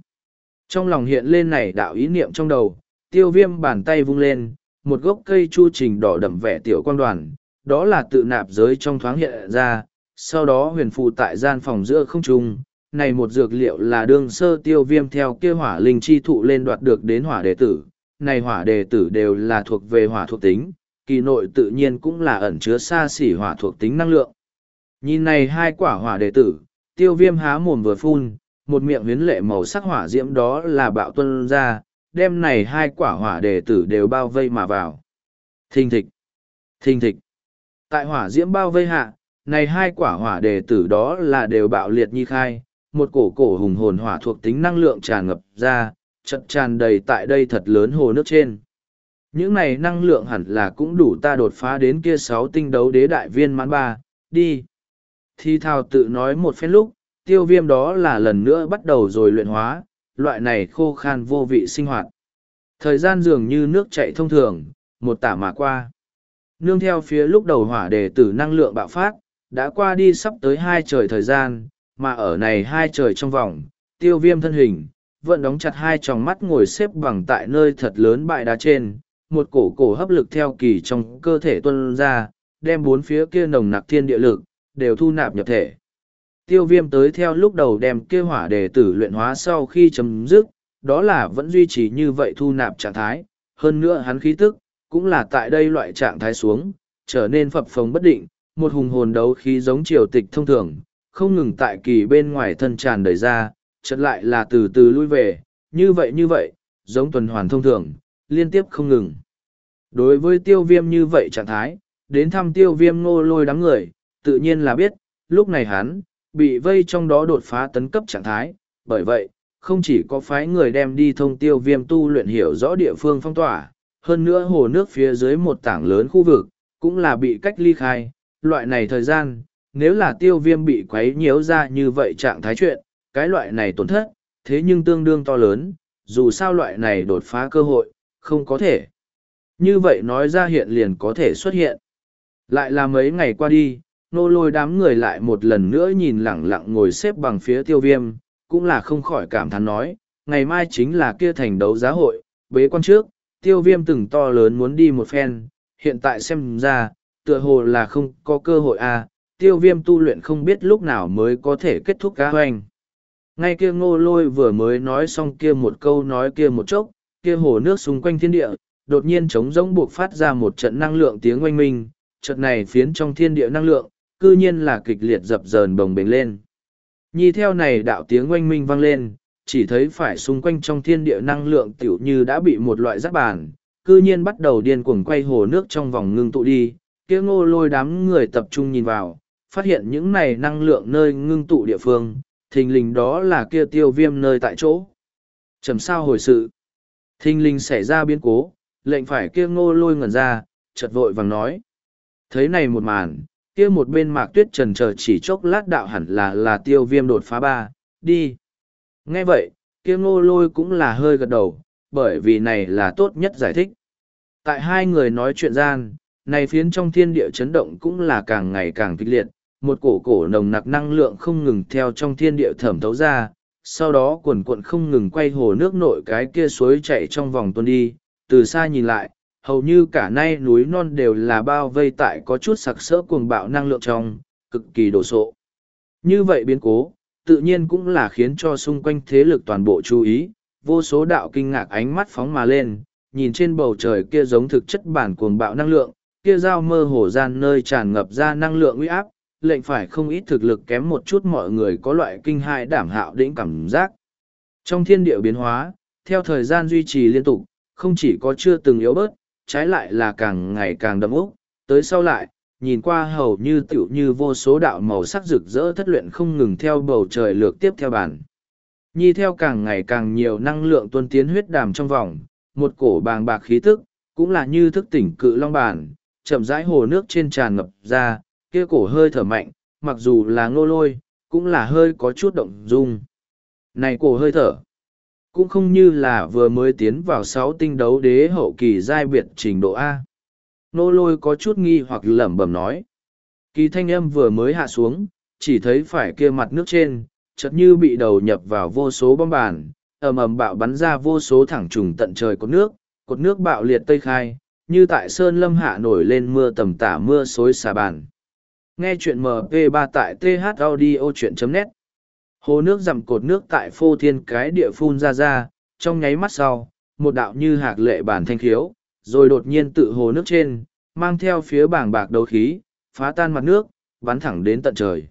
Trong lòng hiện lên này đạo ý niệm trong đầu, tiêu viêm bàn tay vung lên, một gốc cây chu trình đỏ đậm vẻ tiểu quan đoàn, đó là tự nạp giới trong thoáng hiện ra, sau đó huyền phụ tại gian phòng giữa không trung, này một dược liệu là đương sơ tiêu viêm theo kia hỏa linh chi thụ lên đoạt được đến hỏa đệ tử, này hỏa đệ tử đều là thuộc về hỏa thuộc tính, kỳ nội tự nhiên cũng là ẩn chứa xa xỉ hỏa thuộc tính năng lượng. Nhìn này hai quả hỏa đệ tử, tiêu viêm há mồm vừa phun, một miệng huyến lệ màu sắc hỏa diễm đó là bạo tuân ra, đem này hai quả hỏa đệ tử đều bao vây mà vào. Thình thịch, thình thịch. Tại hỏa diễm bao vây hạ, này hai quả hỏa đệ tử đó là đều bạo liệt nhi khai, một cổ cổ hùng hồn hỏa thuộc tính năng lượng tràn ngập ra, chật tràn đầy tại đây thật lớn hồ nước trên. Những này năng lượng hẳn là cũng đủ ta đột phá đến kia sáu tinh đấu đế đại viên mãn ba, đi. Thi thao tự nói một phen lúc, tiêu viêm đó là lần nữa bắt đầu rồi luyện hóa, loại này khô khan vô vị sinh hoạt. Thời gian dường như nước chạy thông thường, một tả mà qua. Nương theo phía lúc đầu hỏa đề tử năng lượng bạo phát, đã qua đi sắp tới hai trời thời gian, mà ở này hai trời trong vòng, tiêu viêm thân hình, vẫn đóng chặt hai tròng mắt ngồi xếp bằng tại nơi thật lớn bại đá trên, một cổ cổ hấp lực theo kỳ trong cơ thể tuân ra, đem bốn phía kia nồng nặc thiên địa lực, đều thu nạp nhập thể. Tiêu viêm tới theo lúc đầu đem kia hỏa đề tử luyện hóa sau khi chấm dứt, đó là vẫn duy trì như vậy thu nạp trạng thái, hơn nữa hắn khí tức, cũng là tại đây loại trạng thái xuống, trở nên phập phồng bất định, một hùng hồn đấu khí giống triều tịch thông thường, không ngừng tại kỳ bên ngoài thân tràn đầy ra, chợt lại là từ từ lui về, như vậy như vậy, giống tuần hoàn thông thường, liên tiếp không ngừng. Đối với tiêu viêm như vậy trạng thái, đến thăm tiêu viêm ngô lôi đám người, tự nhiên là biết, lúc này hắn, bị vây trong đó đột phá tấn cấp trạng thái, bởi vậy, không chỉ có phái người đem đi thông tiêu viêm tu luyện hiểu rõ địa phương phong tỏa, hơn nữa hồ nước phía dưới một tảng lớn khu vực, cũng là bị cách ly khai, loại này thời gian, nếu là tiêu viêm bị quấy nhiễu ra như vậy trạng thái chuyện, cái loại này tổn thất, thế nhưng tương đương to lớn, dù sao loại này đột phá cơ hội, không có thể. Như vậy nói ra hiện liền có thể xuất hiện. Lại là mấy ngày qua đi, nô lôi đám người lại một lần nữa nhìn lẳng lặng ngồi xếp bằng phía tiêu viêm, cũng là không khỏi cảm thán nói, ngày mai chính là kia thành đấu giá hội, bế quan trước, tiêu viêm từng to lớn muốn đi một phen, hiện tại xem ra, tựa hồ là không có cơ hội à, tiêu viêm tu luyện không biết lúc nào mới có thể kết thúc cá hoành. Ngay kia ngô lôi vừa mới nói xong kia một câu nói kia một chốc, kia hồ nước xung quanh thiên địa, đột nhiên trống rỗng buộc phát ra một trận năng lượng tiếng oanh minh, trận này phiến trong thiên địa năng lượng, cư nhiên là kịch liệt dập dờn bồng bềnh lên. Nhi theo này đạo tiếng oanh minh vang lên, chỉ thấy phải xung quanh trong thiên địa năng lượng tiểu như đã bị một loại giáp bản cư nhiên bắt đầu điên cuồng quay hồ nước trong vòng ngưng tụ đi, kia ngô lôi đám người tập trung nhìn vào, phát hiện những này năng lượng nơi ngưng tụ địa phương, thình lình đó là kia tiêu viêm nơi tại chỗ. Chầm sao hồi sự. Thình lình xảy ra biến cố, lệnh phải kia ngô lôi ngẩn ra, chợt vội vàng nói. Thấy này một màn, kia một bên mạc tuyết trần chờ chỉ chốc lát đạo hẳn là là tiêu viêm đột phá ba, đi. Nghe vậy, kia ngô lôi cũng là hơi gật đầu, bởi vì này là tốt nhất giải thích. Tại hai người nói chuyện gian, này phiến trong thiên địa chấn động cũng là càng ngày càng kịch liệt, một cổ cổ nồng nặc năng lượng không ngừng theo trong thiên địa thẩm thấu ra, sau đó cuồn cuộn không ngừng quay hồ nước nội cái kia suối chạy trong vòng tuần đi, từ xa nhìn lại, hầu như cả nay núi non đều là bao vây tại có chút sặc sỡ cuồng bạo năng lượng trong, cực kỳ đồ sộ. Như vậy biến cố, tự nhiên cũng là khiến cho xung quanh thế lực toàn bộ chú ý, vô số đạo kinh ngạc ánh mắt phóng mà lên, nhìn trên bầu trời kia giống thực chất bản cuồng bạo năng lượng, kia dao mơ hồ gian nơi tràn ngập ra năng lượng uy áp, lệnh phải không ít thực lực kém một chút mọi người có loại kinh hại đảm hạo đĩnh cảm giác. Trong thiên địa biến hóa, theo thời gian duy trì liên tục, không chỉ có chưa từng yếu bớt, trái lại là càng ngày càng đậm úc, tới sau lại, nhìn qua hầu như tiểu như vô số đạo màu sắc rực rỡ thất luyện không ngừng theo bầu trời lược tiếp theo bản. Nhi theo càng ngày càng nhiều năng lượng tuân tiến huyết đàm trong vòng, một cổ bàng bạc khí tức, cũng là như thức tỉnh cự long bản, chậm rãi hồ nước trên tràn ngập ra, kia cổ hơi thở mạnh, mặc dù là ngô lôi, cũng là hơi có chút động dung. Này cổ hơi thở, cũng không như là vừa mới tiến vào sáu tinh đấu đế hậu kỳ giai biệt trình độ A. Nô lôi có chút nghi hoặc lẩm bẩm nói. Kỳ thanh âm vừa mới hạ xuống, chỉ thấy phải kia mặt nước trên, chợt như bị đầu nhập vào vô số bom bàn, ầm ầm bạo bắn ra vô số thẳng trùng tận trời cột nước, cột nước bạo liệt tây khai, như tại sơn lâm hạ nổi lên mưa tầm tả mưa xối xà bàn. Nghe chuyện MP3 tại thaudio.net Hồ nước dằm cột nước tại phô thiên cái địa phun ra ra, trong nháy mắt sau, một đạo như hạc lệ bản thanh khiếu, rồi đột nhiên tự hồ nước trên, mang theo phía bảng bạc đấu khí, phá tan mặt nước, bắn thẳng đến tận trời.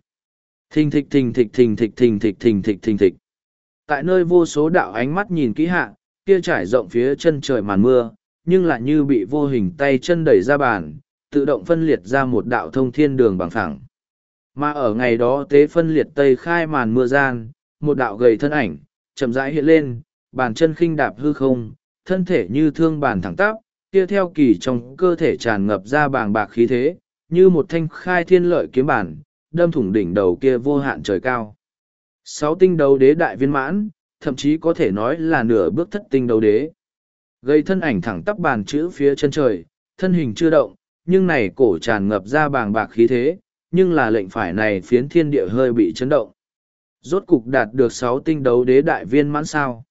Thình thịch thình thịch thình thịch thình thịch thình thịch thình thịch. Tại nơi vô số đạo ánh mắt nhìn kỹ hạ, kia trải rộng phía chân trời màn mưa, nhưng lại như bị vô hình tay chân đẩy ra bàn, tự động phân liệt ra một đạo thông thiên đường bằng phẳng. Mà ở ngày đó tế phân liệt tây khai màn mưa gian, một đạo gầy thân ảnh, chậm rãi hiện lên, bàn chân khinh đạp hư không, thân thể như thương bàn thẳng tắp, kia theo kỳ trong cơ thể tràn ngập ra bàng bạc khí thế, như một thanh khai thiên lợi kiếm bản, đâm thủng đỉnh đầu kia vô hạn trời cao. Sáu tinh đấu đế đại viên mãn, thậm chí có thể nói là nửa bước thất tinh đấu đế. Gây thân ảnh thẳng tắp bàn chữ phía chân trời, thân hình chưa động, nhưng này cổ tràn ngập ra bàng bạc khí thế, nhưng là lệnh phải này phiến thiên địa hơi bị chấn động. Rốt cục đạt được sáu tinh đấu đế đại viên mãn sao.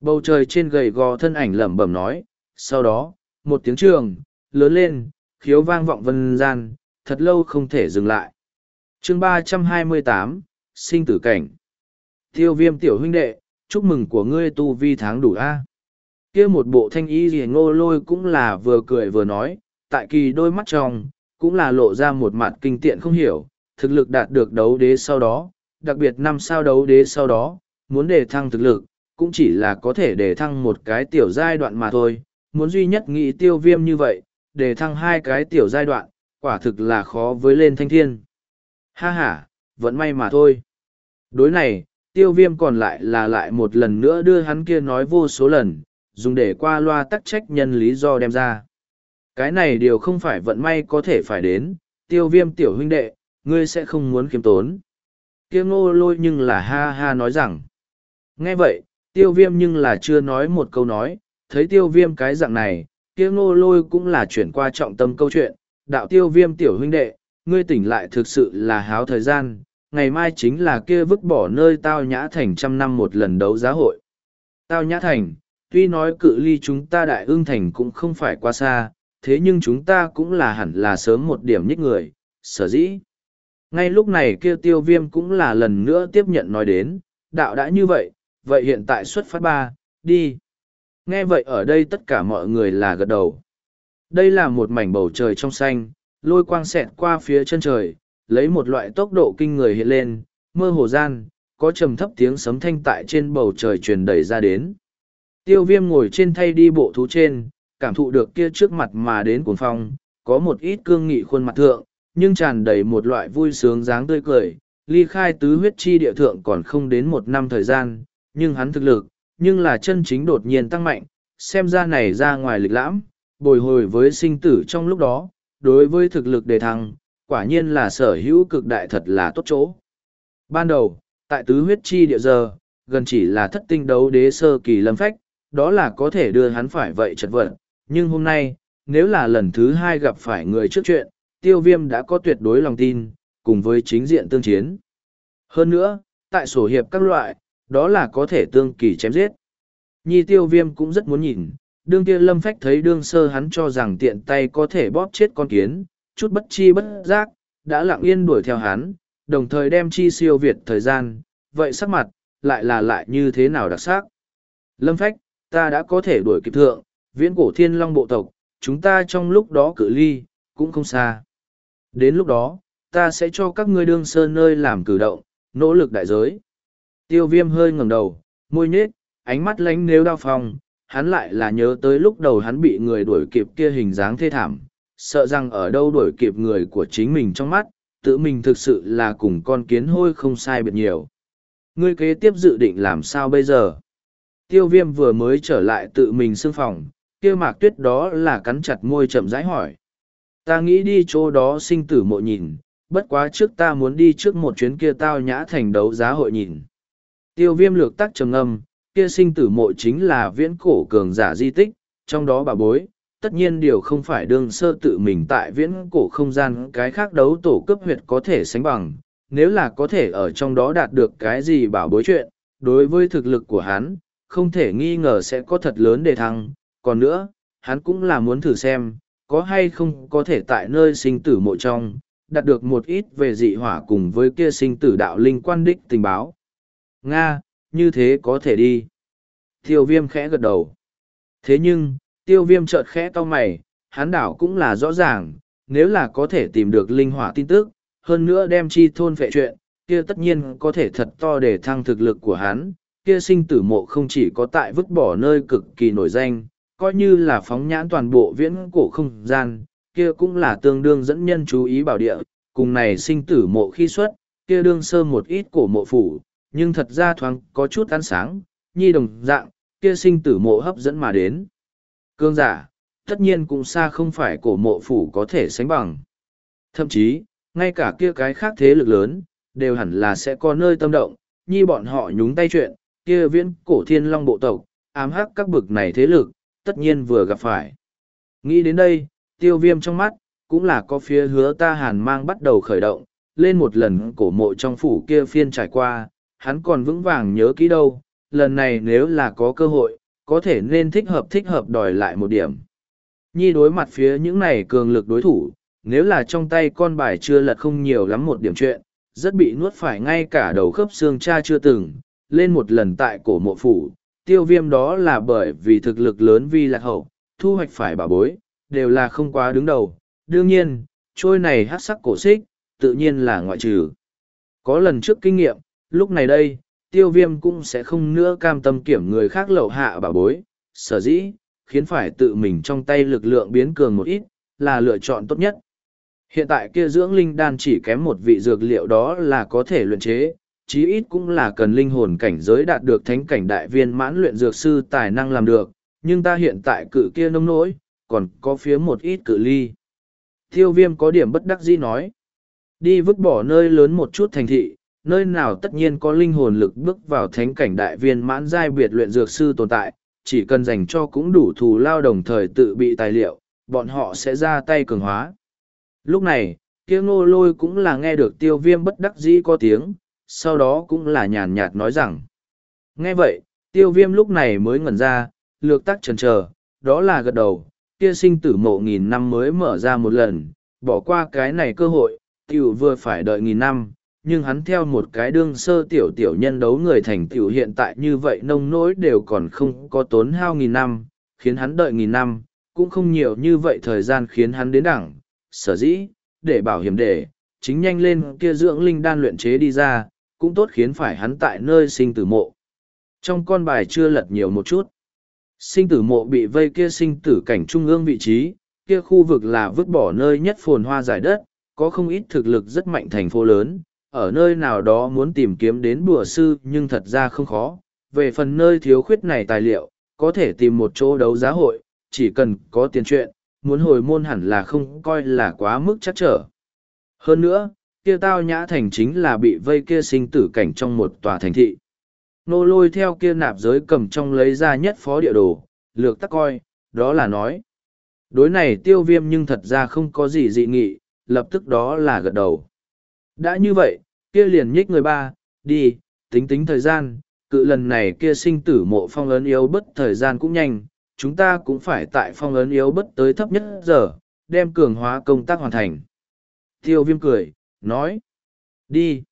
Bầu trời trên gầy gò thân ảnh lẩm bẩm nói, sau đó, một tiếng trường, lớn lên, khiếu vang vọng vân gian, thật lâu không thể dừng lại. chương ba trăm hai mươi tám sinh tử cảnh. Tiêu viêm tiểu huynh đệ, chúc mừng của ngươi tu vi tháng đủ a kia một bộ thanh y gì ngô lôi cũng là vừa cười vừa nói, tại kỳ đôi mắt trong, cũng là lộ ra một mặt kinh tiện không hiểu, thực lực đạt được đấu đế sau đó, đặc biệt năm sao đấu đế sau đó, muốn đề thăng thực lực, cũng chỉ là có thể đề thăng một cái tiểu giai đoạn mà thôi, muốn duy nhất nghĩ tiêu viêm như vậy, đề thăng hai cái tiểu giai đoạn, quả thực là khó với lên thanh thiên. Ha ha, vẫn may mà thôi. Đối này, tiêu viêm còn lại là lại một lần nữa đưa hắn kia nói vô số lần, dùng để qua loa tắc trách nhân lý do đem ra. Cái này điều không phải vận may có thể phải đến, tiêu viêm tiểu huynh đệ, ngươi sẽ không muốn kiếm tốn. kia ngô lôi nhưng là ha ha nói rằng. Nghe vậy, tiêu viêm nhưng là chưa nói một câu nói, thấy tiêu viêm cái dạng này, kia ngô lôi cũng là chuyển qua trọng tâm câu chuyện, đạo tiêu viêm tiểu huynh đệ, ngươi tỉnh lại thực sự là háo thời gian, ngày mai chính là kia vứt bỏ nơi tao nhã thành trăm năm một lần đấu giá hội. Tao nhã thành, tuy nói cự ly chúng ta đại ương thành cũng không phải quá xa, thế nhưng chúng ta cũng là hẳn là sớm một điểm nhích người, sở dĩ. Ngay lúc này kia tiêu viêm cũng là lần nữa tiếp nhận nói đến, đạo đã như vậy, vậy hiện tại xuất phát ba, đi. Nghe vậy ở đây tất cả mọi người là gật đầu. Đây là một mảnh bầu trời trong xanh, lôi quang xẹt qua phía chân trời, lấy một loại tốc độ kinh người hiện lên, mơ hồ gian, có trầm thấp tiếng sấm thanh tại trên bầu trời truyền đẩy ra đến. Tiêu viêm ngồi trên thay đi bộ thú trên, cảm thụ được kia trước mặt mà đến cuồng phong, có một ít cương nghị khuôn mặt thượng, nhưng tràn đầy một loại vui sướng dáng tươi cười. Ly khai tứ huyết chi địa thượng còn không đến một năm thời gian, nhưng hắn thực lực, nhưng là chân chính đột nhiên tăng mạnh, xem ra này ra ngoài lịch lãm, bồi hồi với sinh tử trong lúc đó, đối với thực lực đề thăng, quả nhiên là sở hữu cực đại thật là tốt chỗ. Ban đầu, tại tứ huyết chi địa giờ, gần chỉ là thất tinh đấu đế sơ kỳ lâm phách, đó là có thể đưa hắn phải vậy chật vật. Nhưng hôm nay, nếu là lần thứ hai gặp phải người trước chuyện, tiêu viêm đã có tuyệt đối lòng tin, cùng với chính diện tương chiến. Hơn nữa, tại sổ hiệp các loại, đó là có thể tương kỳ chém giết. Nhi tiêu viêm cũng rất muốn nhìn, đương kia lâm phách thấy đương sơ hắn cho rằng tiện tay có thể bóp chết con kiến, chút bất chi bất giác, đã lặng yên đuổi theo hắn, đồng thời đem chi siêu việt thời gian, vậy sắc mặt, lại là lại như thế nào đặc sắc. Lâm phách, ta đã có thể đuổi kịp thượng, Viễn cổ thiên long bộ tộc, chúng ta trong lúc đó cự ly, cũng không xa. Đến lúc đó, ta sẽ cho các ngươi đương sơn nơi làm cử động, nỗ lực đại giới. Tiêu viêm hơi ngẩng đầu, môi nhết, ánh mắt lánh nếu đau phong, hắn lại là nhớ tới lúc đầu hắn bị người đuổi kịp kia hình dáng thê thảm, sợ rằng ở đâu đuổi kịp người của chính mình trong mắt, tự mình thực sự là cùng con kiến hôi không sai biệt nhiều. Ngươi kế tiếp dự định làm sao bây giờ? Tiêu viêm vừa mới trở lại tự mình xương phòng, kia mạc tuyết đó là cắn chặt môi chậm rãi hỏi. Ta nghĩ đi chỗ đó sinh tử mộ nhìn, bất quá trước ta muốn đi trước một chuyến kia tao nhã thành đấu giá hội nhìn. Tiêu viêm lược tắc trầm âm, kia sinh tử mộ chính là viễn cổ cường giả di tích, trong đó bà bối, tất nhiên điều không phải đương sơ tự mình tại viễn cổ không gian cái khác đấu tổ cấp huyệt có thể sánh bằng, nếu là có thể ở trong đó đạt được cái gì bảo bối chuyện, đối với thực lực của hắn, không thể nghi ngờ sẽ có thật lớn đề thăng, còn nữa, hắn cũng là muốn thử xem, có hay không có thể tại nơi sinh tử mộ trong, đạt được một ít về dị hỏa cùng với kia sinh tử đạo linh quan đích tình báo. Nga, như thế có thể đi. Tiêu viêm khẽ gật đầu. Thế nhưng, tiêu viêm chợt khẽ to mày, hắn đảo cũng là rõ ràng, nếu là có thể tìm được linh hỏa tin tức, hơn nữa đem chi thôn vệ chuyện, kia tất nhiên có thể thật to để thăng thực lực của hắn, kia sinh tử mộ không chỉ có tại vứt bỏ nơi cực kỳ nổi danh, coi như là phóng nhãn toàn bộ viễn cổ không gian, kia cũng là tương đương dẫn nhân chú ý bảo địa, cùng này sinh tử mộ khi xuất, kia đương sơ một ít cổ mộ phủ, nhưng thật ra thoáng có chút ăn sáng, nhi đồng dạng, kia sinh tử mộ hấp dẫn mà đến. Cương giả, tất nhiên cũng xa không phải cổ mộ phủ có thể sánh bằng. Thậm chí, ngay cả kia cái khác thế lực lớn, đều hẳn là sẽ có nơi tâm động, nhi bọn họ nhúng tay chuyện, kia viễn cổ thiên long bộ tộc, ám hắc các bực này thế lực, tất nhiên vừa gặp phải. Nghĩ đến đây, tiêu viêm trong mắt, cũng là có phía hứa ta hàn mang bắt đầu khởi động, lên một lần cổ mộ trong phủ kia phiên trải qua, hắn còn vững vàng nhớ kỹ đâu, lần này nếu là có cơ hội, có thể nên thích hợp thích hợp đòi lại một điểm. Nhi đối mặt phía những này cường lực đối thủ, nếu là trong tay con bài chưa lật không nhiều lắm một điểm chuyện, rất bị nuốt phải ngay cả đầu khớp xương cha chưa từng, lên một lần tại cổ mộ phủ, tiêu viêm đó là bởi vì thực lực lớn vi lạc hậu, thu hoạch phải bảo bối, đều là không quá đứng đầu. Đương nhiên, trôi này hát sắc cổ xích, tự nhiên là ngoại trừ. Có lần trước kinh nghiệm, lúc này đây, tiêu viêm cũng sẽ không nữa cam tâm kiểm người khác lậu hạ bảo bối, sở dĩ, khiến phải tự mình trong tay lực lượng biến cường một ít, là lựa chọn tốt nhất. Hiện tại kia dưỡng linh đan chỉ kém một vị dược liệu đó là có thể luyện chế, chí ít cũng là cần linh hồn cảnh giới đạt được thánh cảnh đại viên mãn luyện dược sư tài năng làm được, nhưng ta hiện tại cự kia nông nỗi, còn có phía một ít cự ly. Tiêu viêm có điểm bất đắc dĩ nói. Đi vứt bỏ nơi lớn một chút thành thị, nơi nào tất nhiên có linh hồn lực bước vào thánh cảnh đại viên mãn giai biệt luyện dược sư tồn tại, chỉ cần dành cho cũng đủ thù lao đồng thời tự bị tài liệu, bọn họ sẽ ra tay cường hóa. Lúc này, kia ngô lôi cũng là nghe được tiêu viêm bất đắc dĩ có tiếng, sau đó cũng là nhàn nhạt nói rằng. Nghe vậy, tiêu viêm lúc này mới ngẩn ra, lược tắc trần chờ đó là gật đầu, kia sinh tử mộ nghìn năm mới mở ra một lần, bỏ qua cái này cơ hội, tiểu vừa phải đợi nghìn năm, nhưng hắn theo một cái đương sơ tiểu tiểu nhân đấu người thành tiểu hiện tại như vậy nông nỗi đều còn không có tốn hao nghìn năm, khiến hắn đợi nghìn năm, cũng không nhiều như vậy thời gian khiến hắn đến đẳng, sở dĩ, để bảo hiểm để, chính nhanh lên kia dưỡng linh đan luyện chế đi ra, cũng tốt khiến phải hắn tại nơi sinh tử mộ. Trong con bài chưa lật nhiều một chút. Sinh tử mộ bị vây kia sinh tử cảnh trung ương vị trí, kia khu vực là vứt bỏ nơi nhất phồn hoa giải đất, có không ít thực lực rất mạnh thành phố lớn, ở nơi nào đó muốn tìm kiếm đến bùa sư nhưng thật ra không khó. Về phần nơi thiếu khuyết này tài liệu, có thể tìm một chỗ đấu giá hội, chỉ cần có tiền chuyện, muốn hồi môn hẳn là không coi là quá mức chắc trở. Hơn nữa, kia tao nhã thành chính là bị vây kia sinh tử cảnh trong một tòa thành thị. Nô lôi theo kia nạp giới cầm trong lấy ra nhất phó địa đồ, lược tắc coi, đó là nói. Đối này tiêu viêm nhưng thật ra không có gì dị nghị, lập tức đó là gật đầu. Đã như vậy, kia liền nhích người ba, đi, tính tính thời gian, cự lần này kia sinh tử mộ phong ấn yếu bất thời gian cũng nhanh, chúng ta cũng phải tại phong ấn yếu bất tới thấp nhất giờ, đem cường hóa công tác hoàn thành. Tiêu viêm cười, nói, đi.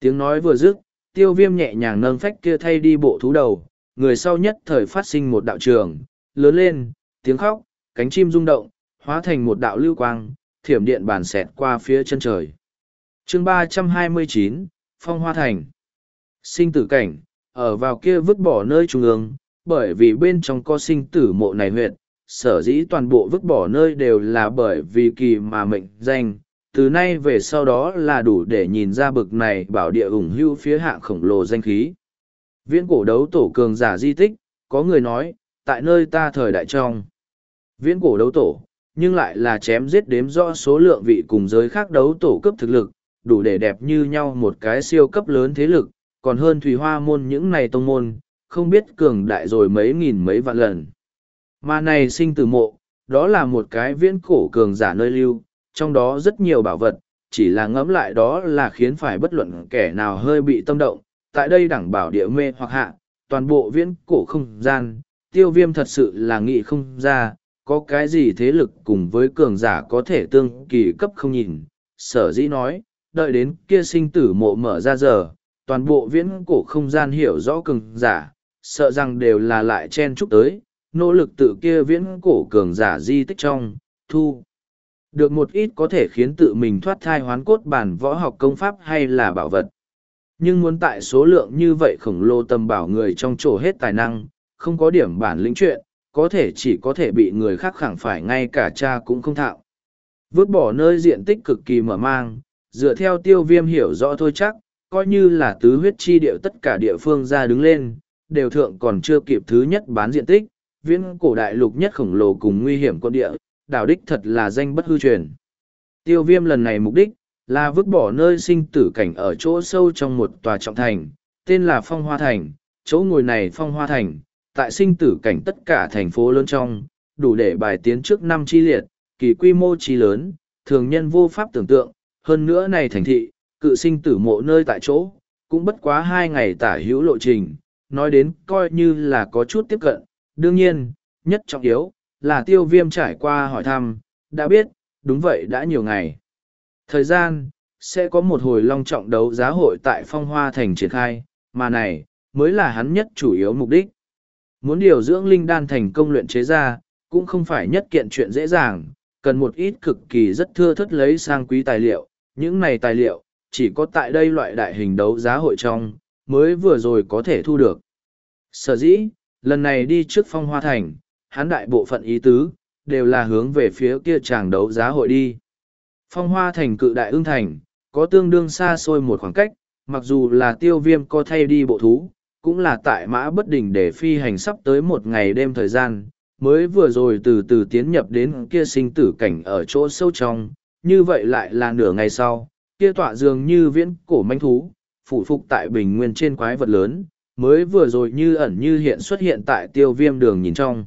Tiếng nói vừa dứt, tiêu viêm nhẹ nhàng nâng phách kia thay đi bộ thú đầu, người sau nhất thời phát sinh một đạo trường, lớn lên, tiếng khóc, cánh chim rung động, hóa thành một đạo lưu quang, thiểm điện bàn xẹt qua phía chân trời. chương ba trăm hai mươi chín Phong Hoa Thành Sinh tử cảnh, ở vào kia vứt bỏ nơi trung ương, bởi vì bên trong có sinh tử mộ này huyện, sở dĩ toàn bộ vứt bỏ nơi đều là bởi vì kỳ mà mệnh danh. Từ nay về sau đó là đủ để nhìn ra bực này bảo địa ủng hưu phía hạng khổng lồ danh khí. Viễn cổ đấu tổ cường giả di tích, có người nói, tại nơi ta thời đại trong. Viễn cổ đấu tổ, nhưng lại là chém giết đếm rõ số lượng vị cùng giới khác đấu tổ cấp thực lực, đủ để đẹp như nhau một cái siêu cấp lớn thế lực, còn hơn thủy hoa môn những này tông môn, không biết cường đại rồi mấy nghìn mấy vạn lần. Mà này sinh từ mộ, đó là một cái viễn cổ cường giả nơi lưu, trong đó rất nhiều bảo vật, chỉ là ngẫm lại đó là khiến phải bất luận kẻ nào hơi bị tâm động. Tại đây đẳng bảo địa mê hoặc hạ, toàn bộ viễn cổ không gian, tiêu viêm thật sự là nghị không ra, có cái gì thế lực cùng với cường giả có thể tương kỳ cấp không nhìn. Sở dĩ nói, đợi đến kia sinh tử mộ mở ra giờ, toàn bộ viễn cổ không gian hiểu rõ cường giả, sợ rằng đều là lại chen chúc tới, nỗ lực tự kia viễn cổ cường giả di tích trong, thu. Được một ít có thể khiến tự mình thoát thai hoán cốt bản võ học công pháp hay là bảo vật. Nhưng muốn tại số lượng như vậy khổng lồ tầm bảo người trong chỗ hết tài năng, không có điểm bản lĩnh chuyện, có thể chỉ có thể bị người khác khẳng phải ngay cả cha cũng không thạo. Vứt bỏ nơi diện tích cực kỳ mở mang, dựa theo tiêu viêm hiểu rõ thôi chắc, coi như là tứ huyết chi điệu tất cả địa phương ra đứng lên, đều thượng còn chưa kịp thứ nhất bán diện tích, viễn cổ đại lục nhất khổng lồ cùng nguy hiểm con địa, đảo đích thật là danh bất hư truyền. Tiêu viêm lần này mục đích, là vứt bỏ nơi sinh tử cảnh ở chỗ sâu trong một tòa trọng thành, tên là Phong Hoa Thành, chỗ ngồi này Phong Hoa Thành, tại sinh tử cảnh tất cả thành phố lớn trong, đủ để bài tiến trước năm chi liệt, kỳ quy mô chi lớn, thường nhân vô pháp tưởng tượng, hơn nữa này thành thị, cự sinh tử mộ nơi tại chỗ, cũng bất quá hai ngày tả hữu lộ trình, nói đến coi như là có chút tiếp cận, đương nhiên, nhất trọng yếu, là tiêu viêm trải qua hỏi thăm, đã biết, đúng vậy đã nhiều ngày. Thời gian, sẽ có một hồi long trọng đấu giá hội tại phong hoa thành triển khai, mà này, mới là hắn nhất chủ yếu mục đích. Muốn điều dưỡng linh đan thành công luyện chế ra, cũng không phải nhất kiện chuyện dễ dàng, cần một ít cực kỳ rất thưa thất lấy sang quý tài liệu. Những này tài liệu, chỉ có tại đây loại đại hình đấu giá hội trong, mới vừa rồi có thể thu được. Sở dĩ, lần này đi trước phong hoa thành, hắn đại bộ phận ý tứ, đều là hướng về phía kia chàng đấu giá hội đi. Phong hoa thành cự đại ương thành, có tương đương xa xôi một khoảng cách, mặc dù là tiêu viêm có thay đi bộ thú, cũng là tại mã bất đình để phi hành sắp tới một ngày đêm thời gian, mới vừa rồi từ từ tiến nhập đến kia sinh tử cảnh ở chỗ sâu trong, như vậy lại là nửa ngày sau, kia tọa dường như viễn cổ manh thú, phủ phục tại bình nguyên trên quái vật lớn, mới vừa rồi như ẩn như hiện xuất hiện tại tiêu viêm đường nhìn trong.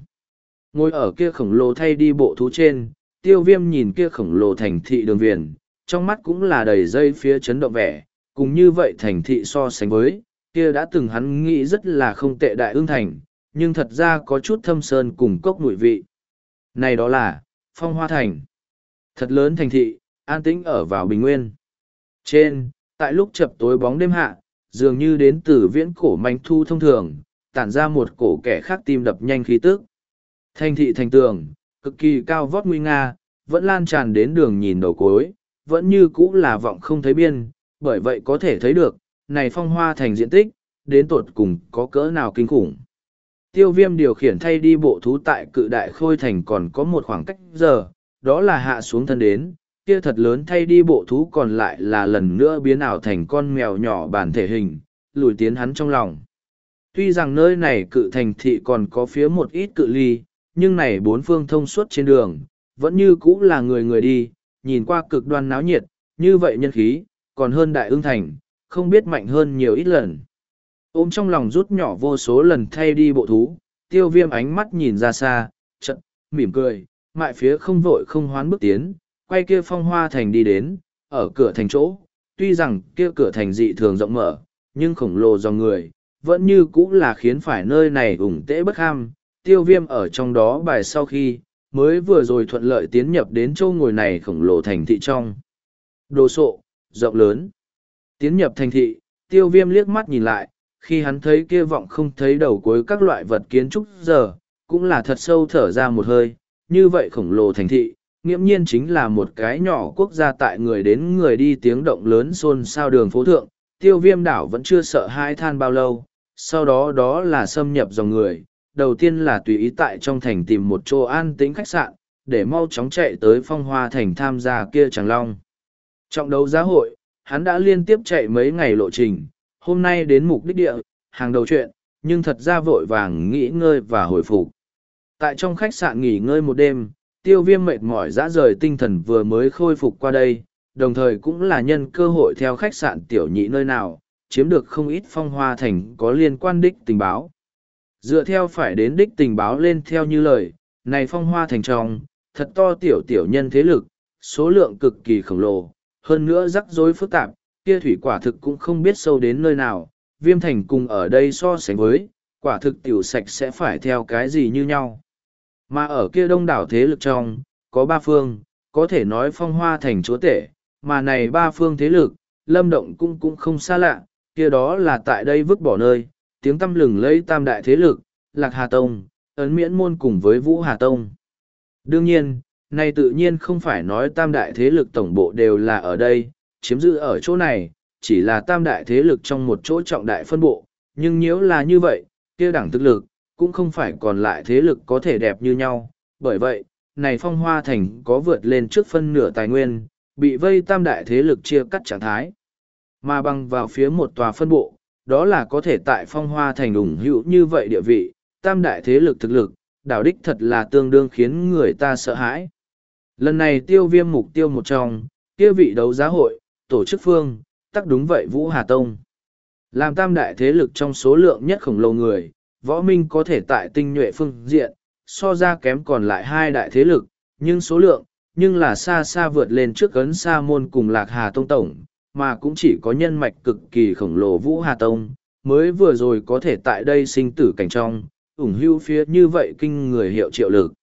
Ngồi ở kia khổng lồ thay đi bộ thú trên, tiêu viêm nhìn kia khổng lồ thành thị đường viền, trong mắt cũng là đầy dây phía chấn động vẻ, cùng như vậy thành thị so sánh với, kia đã từng hắn nghĩ rất là không tệ đại ương thành, nhưng thật ra có chút thâm sơn cùng cốc nụi vị. Này đó là, phong hoa thành. Thật lớn thành thị, an tĩnh ở vào bình nguyên. Trên, tại lúc chập tối bóng đêm hạ, dường như đến từ viễn cổ manh thu thông thường, tản ra một cổ kẻ khác tim đập nhanh khí tức. Thành thị thành tường, cực kỳ cao vót nguy nga, vẫn lan tràn đến đường nhìn đầu cối, vẫn như cũ là vọng không thấy biên, bởi vậy có thể thấy được, này phong hoa thành diện tích, đến tột cùng có cỡ nào kinh khủng. Tiêu viêm điều khiển thay đi bộ thú tại cự đại khôi thành còn có một khoảng cách giờ, đó là hạ xuống thân đến, kia thật lớn thay đi bộ thú còn lại là lần nữa biến ảo thành con mèo nhỏ bản thể hình, lùi tiến hắn trong lòng. Tuy rằng nơi này cự thành thị còn có phía một ít cự ly, nhưng này bốn phương thông suốt trên đường, vẫn như cũ là người người đi, nhìn qua cực đoan náo nhiệt, như vậy nhân khí, còn hơn đại ương thành, không biết mạnh hơn nhiều ít lần. Ôm trong lòng rút nhỏ vô số lần thay đi bộ thú, tiêu viêm ánh mắt nhìn ra xa, trận, mỉm cười, mại phía không vội không hoán bước tiến, quay kia phong hoa thành đi đến, ở cửa thành chỗ, tuy rằng kia cửa thành dị thường rộng mở, nhưng khổng lồ dòng người, vẫn như cũ là khiến phải nơi này ủng tễ bất ham, tiêu viêm ở trong đó bài sau khi, mới vừa rồi thuận lợi tiến nhập đến châu ngồi này khổng lồ thành thị trong. Đồ sộ, rộng lớn. Tiến nhập thành thị, tiêu viêm liếc mắt nhìn lại, khi hắn thấy kia vọng không thấy đầu cuối các loại vật kiến trúc giờ, cũng là thật sâu thở ra một hơi, như vậy khổng lồ thành thị, nghiễm nhiên chính là một cái nhỏ quốc gia tại người đến người đi tiếng động lớn xôn xao đường phố thượng, tiêu viêm đảo vẫn chưa sợ hai than bao lâu, sau đó đó là xâm nhập dòng người, đầu tiên là tùy ý tại trong thành tìm một chỗ an tĩnh khách sạn, để mau chóng chạy tới phong hoa thành tham gia kia chẳng long. Trọng đấu giá hội, hắn đã liên tiếp chạy mấy ngày lộ trình, hôm nay đến mục đích địa, hàng đầu chuyện, nhưng thật ra vội vàng nghỉ ngơi và hồi phục. Tại trong khách sạn nghỉ ngơi một đêm, tiêu viêm mệt mỏi dã rời tinh thần vừa mới khôi phục qua đây, đồng thời cũng là nhân cơ hội theo khách sạn tiểu nhị nơi nào, chiếm được không ít phong hoa thành có liên quan đích tình báo. Dựa theo phải đến đích tình báo lên theo như lời, này phong hoa thành trong, thật to tiểu tiểu nhân thế lực, số lượng cực kỳ khổng lồ, hơn nữa rắc rối phức tạp, kia thủy quả thực cũng không biết sâu đến nơi nào, viêm thành cùng ở đây so sánh với, quả thực tiểu sạch sẽ phải theo cái gì như nhau. Mà ở kia đông đảo thế lực trong, có ba phương, có thể nói phong hoa thành chúa tể, mà này ba phương thế lực, lâm động cũng cũng không xa lạ, kia đó là tại đây vứt bỏ nơi, tiếng tâm lừng lấy tam đại thế lực, Lạc Hà Tông, ấn miễn môn cùng với Vũ Hà Tông. Đương nhiên, này tự nhiên không phải nói tam đại thế lực tổng bộ đều là ở đây, chiếm giữ ở chỗ này, chỉ là tam đại thế lực trong một chỗ trọng đại phân bộ, nhưng nếu là như vậy, kia đẳng thực lực, cũng không phải còn lại thế lực có thể đẹp như nhau, bởi vậy, này phong hoa thành có vượt lên trước phân nửa tài nguyên, bị vây tam đại thế lực chia cắt trạng thái. Mà bằng vào phía một tòa phân bộ, đó là có thể tại phong hoa thành ủng hữu như vậy địa vị, tam đại thế lực thực lực, đảo đích thật là tương đương khiến người ta sợ hãi. Lần này tiêu viêm mục tiêu một trong, kia vị đấu giá hội, tổ chức phương, tắc đúng vậy Vũ Hà Tông. Làm tam đại thế lực trong số lượng nhất khổng lồ người, võ minh có thể tại tinh nhuệ phương diện, so ra kém còn lại hai đại thế lực, nhưng số lượng, nhưng là xa xa vượt lên trước ấn sa môn cùng lạc hà tông tổng, mà cũng chỉ có nhân mạch cực kỳ khổng lồ Vũ Hà Tông, mới vừa rồi có thể tại đây sinh tử cảnh trong, ủng hưu phía như vậy kinh người hiệu triệu lực.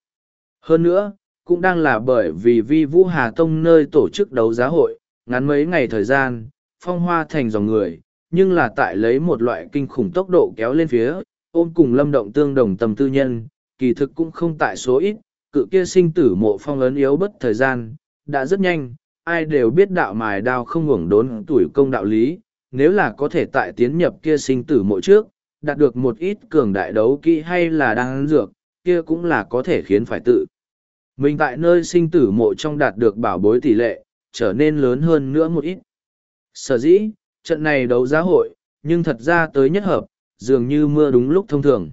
Hơn nữa, cũng đang là bởi vì vi Vũ Hà Tông nơi tổ chức đấu giá hội, ngắn mấy ngày thời gian, phong hoa thành dòng người, nhưng là tại lấy một loại kinh khủng tốc độ kéo lên phía, ôm cùng lâm động tương đồng tầm tư nhân, kỳ thực cũng không tại số ít, cự kia sinh tử mộ phong ấn yếu bất thời gian, đã rất nhanh, ai đều biết đạo mài đao không ngủng đốn tuổi công đạo lý, nếu là có thể tại tiến nhập kia sinh tử mộ trước, đạt được một ít cường đại đấu kỹ hay là đang dược, kia cũng là có thể khiến phải tự. Mình tại nơi sinh tử mộ trong đạt được bảo bối tỷ lệ, trở nên lớn hơn nữa một ít. Sở dĩ, trận này đấu giá hội, nhưng thật ra tới nhất hợp, dường như mưa đúng lúc thông thường.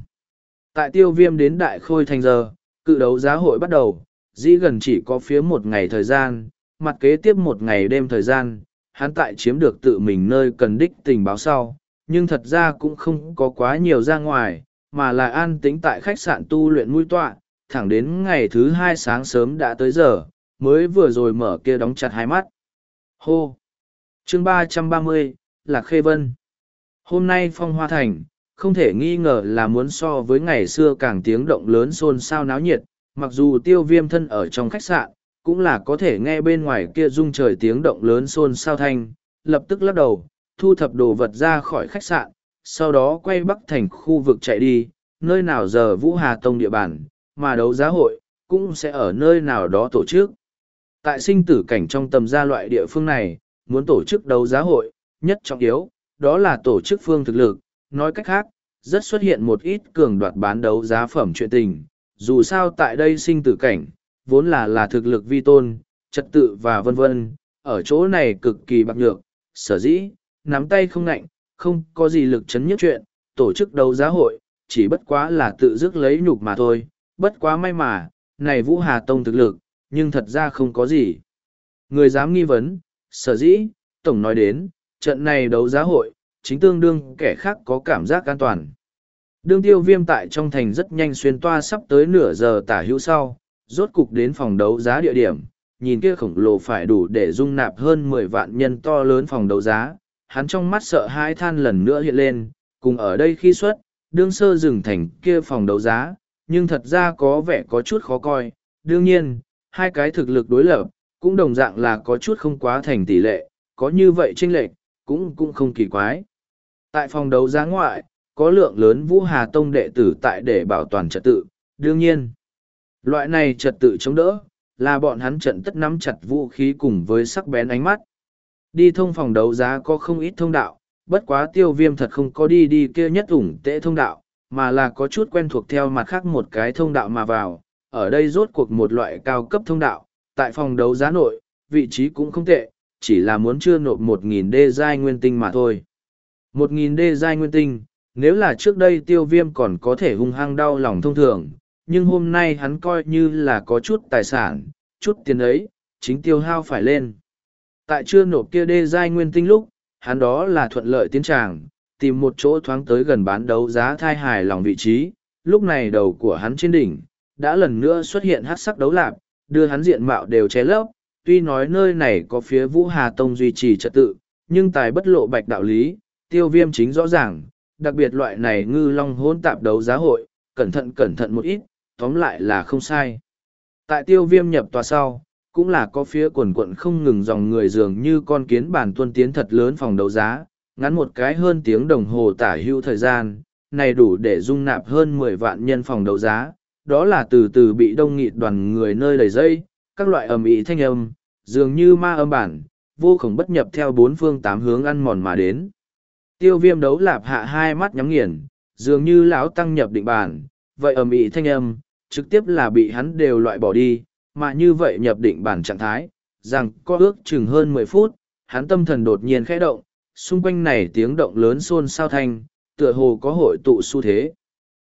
Tại tiêu viêm đến đại khôi thành giờ, cự đấu giá hội bắt đầu, dĩ gần chỉ có phía một ngày thời gian, mặt kế tiếp một ngày đêm thời gian, hắn tại chiếm được tự mình nơi cần đích tình báo sau, nhưng thật ra cũng không có quá nhiều ra ngoài, mà là an tĩnh tại khách sạn tu luyện mũi tọa, thẳng đến ngày thứ hai sáng sớm đã tới giờ, mới vừa rồi mở kia đóng chặt hai mắt. Hô! chương ba trăm ba mươi là Khê Vân. Hôm nay phong hoa thành, không thể nghi ngờ là muốn so với ngày xưa càng tiếng động lớn xôn xao náo nhiệt, mặc dù tiêu viêm thân ở trong khách sạn, cũng là có thể nghe bên ngoài kia rung trời tiếng động lớn xôn xao thanh, lập tức lắc đầu, thu thập đồ vật ra khỏi khách sạn, sau đó quay bắc thành khu vực chạy đi, nơi nào giờ Vũ Hà Tông địa bàn, mà đấu giá hội, cũng sẽ ở nơi nào đó tổ chức. Tại sinh tử cảnh trong tầm gia loại địa phương này, muốn tổ chức đấu giá hội, nhất trọng yếu, đó là tổ chức phương thực lực, nói cách khác, rất xuất hiện một ít cường đoạt bán đấu giá phẩm chuyện tình, dù sao tại đây sinh tử cảnh, vốn là là thực lực vi tôn, trật tự và vân vân, ở chỗ này cực kỳ bạc nhược, sở dĩ, nắm tay không nạnh, không có gì lực chấn nhất chuyện, tổ chức đấu giá hội, chỉ bất quá là tự dứt lấy nhục mà thôi, bất quá may mà, này Vũ Hà Tông thực lực, nhưng thật ra không có gì. Người dám nghi vấn, sở dĩ, Tổng nói đến, trận này đấu giá hội, chính tương đương kẻ khác có cảm giác an toàn. Đương tiêu viêm tại trong thành rất nhanh xuyên toa sắp tới nửa giờ tả hữu sau, rốt cục đến phòng đấu giá địa điểm, nhìn kia khổng lồ phải đủ để dung nạp hơn mười vạn nhân to lớn phòng đấu giá, hắn trong mắt sợ hai than lần nữa hiện lên, cùng ở đây khi xuất, đương sơ dừng thành kia phòng đấu giá, nhưng thật ra có vẻ có chút khó coi. Đương nhiên, hai cái thực lực đối lập, cũng đồng dạng là có chút không quá thành tỷ lệ, có như vậy chênh lệch, cũng cũng không kỳ quái. Tại phòng đấu giá ngoại, có lượng lớn Vũ Hà Tông đệ tử tại để bảo toàn trật tự, đương nhiên loại này trật tự chống đỡ, là bọn hắn trận tất nắm chặt vũ khí cùng với sắc bén ánh mắt. Đi thông phòng đấu giá có không ít thông đạo, bất quá tiêu viêm thật không có đi đi kia nhất ủng tễ thông đạo, mà là có chút quen thuộc theo mặt khác một cái thông đạo mà vào. Ở đây rốt cuộc một loại cao cấp thông đạo, tại phòng đấu giá nội, vị trí cũng không tệ, chỉ là muốn chưa nộp một nghìn đê giai nguyên tinh mà thôi. Một nghìn đê giai nguyên tinh, nếu là trước đây tiêu viêm còn có thể hung hăng đau lòng thông thường nhưng hôm nay hắn coi như là có chút tài sản, chút tiền ấy, chính tiêu hao phải lên. Tại chưa nộp kia đê giai nguyên tinh lúc, hắn đó là thuận lợi tiến tràng, tìm một chỗ thoáng tới gần bán đấu giá thai hài lòng vị trí. Lúc này đầu của hắn trên đỉnh, đã lần nữa xuất hiện hát sắc đấu lạp, đưa hắn diện mạo đều che lấp. Tuy nói nơi này có phía vũ hà tông duy trì trật tự, nhưng tài bất lộ bạch đạo lý, tiêu viêm chính rõ ràng, đặc biệt loại này ngư long hôn tạp đấu giá hội, cẩn thận cẩn thận một ít tóm lại là không sai. Tại tiêu viêm nhập tòa sau, cũng là có phía quần quận không ngừng dòng người dường như con kiến bản tuân tiến thật lớn phòng đấu giá, ngắn một cái hơn tiếng đồng hồ tả hữu thời gian, này đủ để dung nạp hơn mười vạn nhân phòng đấu giá, đó là từ từ bị đông nghịt đoàn người nơi đầy dây, các loại ầm ĩ thanh âm, dường như ma âm bản, vô khổng bất nhập theo bốn phương tám hướng ăn mòn mà đến. Tiêu viêm đấu lạp hạ hai mắt nhắm nghiền, dường như lão tăng nhập định bản, vậy ầm ĩ thanh âm trực tiếp là bị hắn đều loại bỏ đi, mà như vậy nhập định bản trạng thái, rằng có ước chừng hơn mười phút, hắn tâm thần đột nhiên khẽ động, xung quanh này tiếng động lớn xôn xao thanh, tựa hồ có hội tụ xu thế.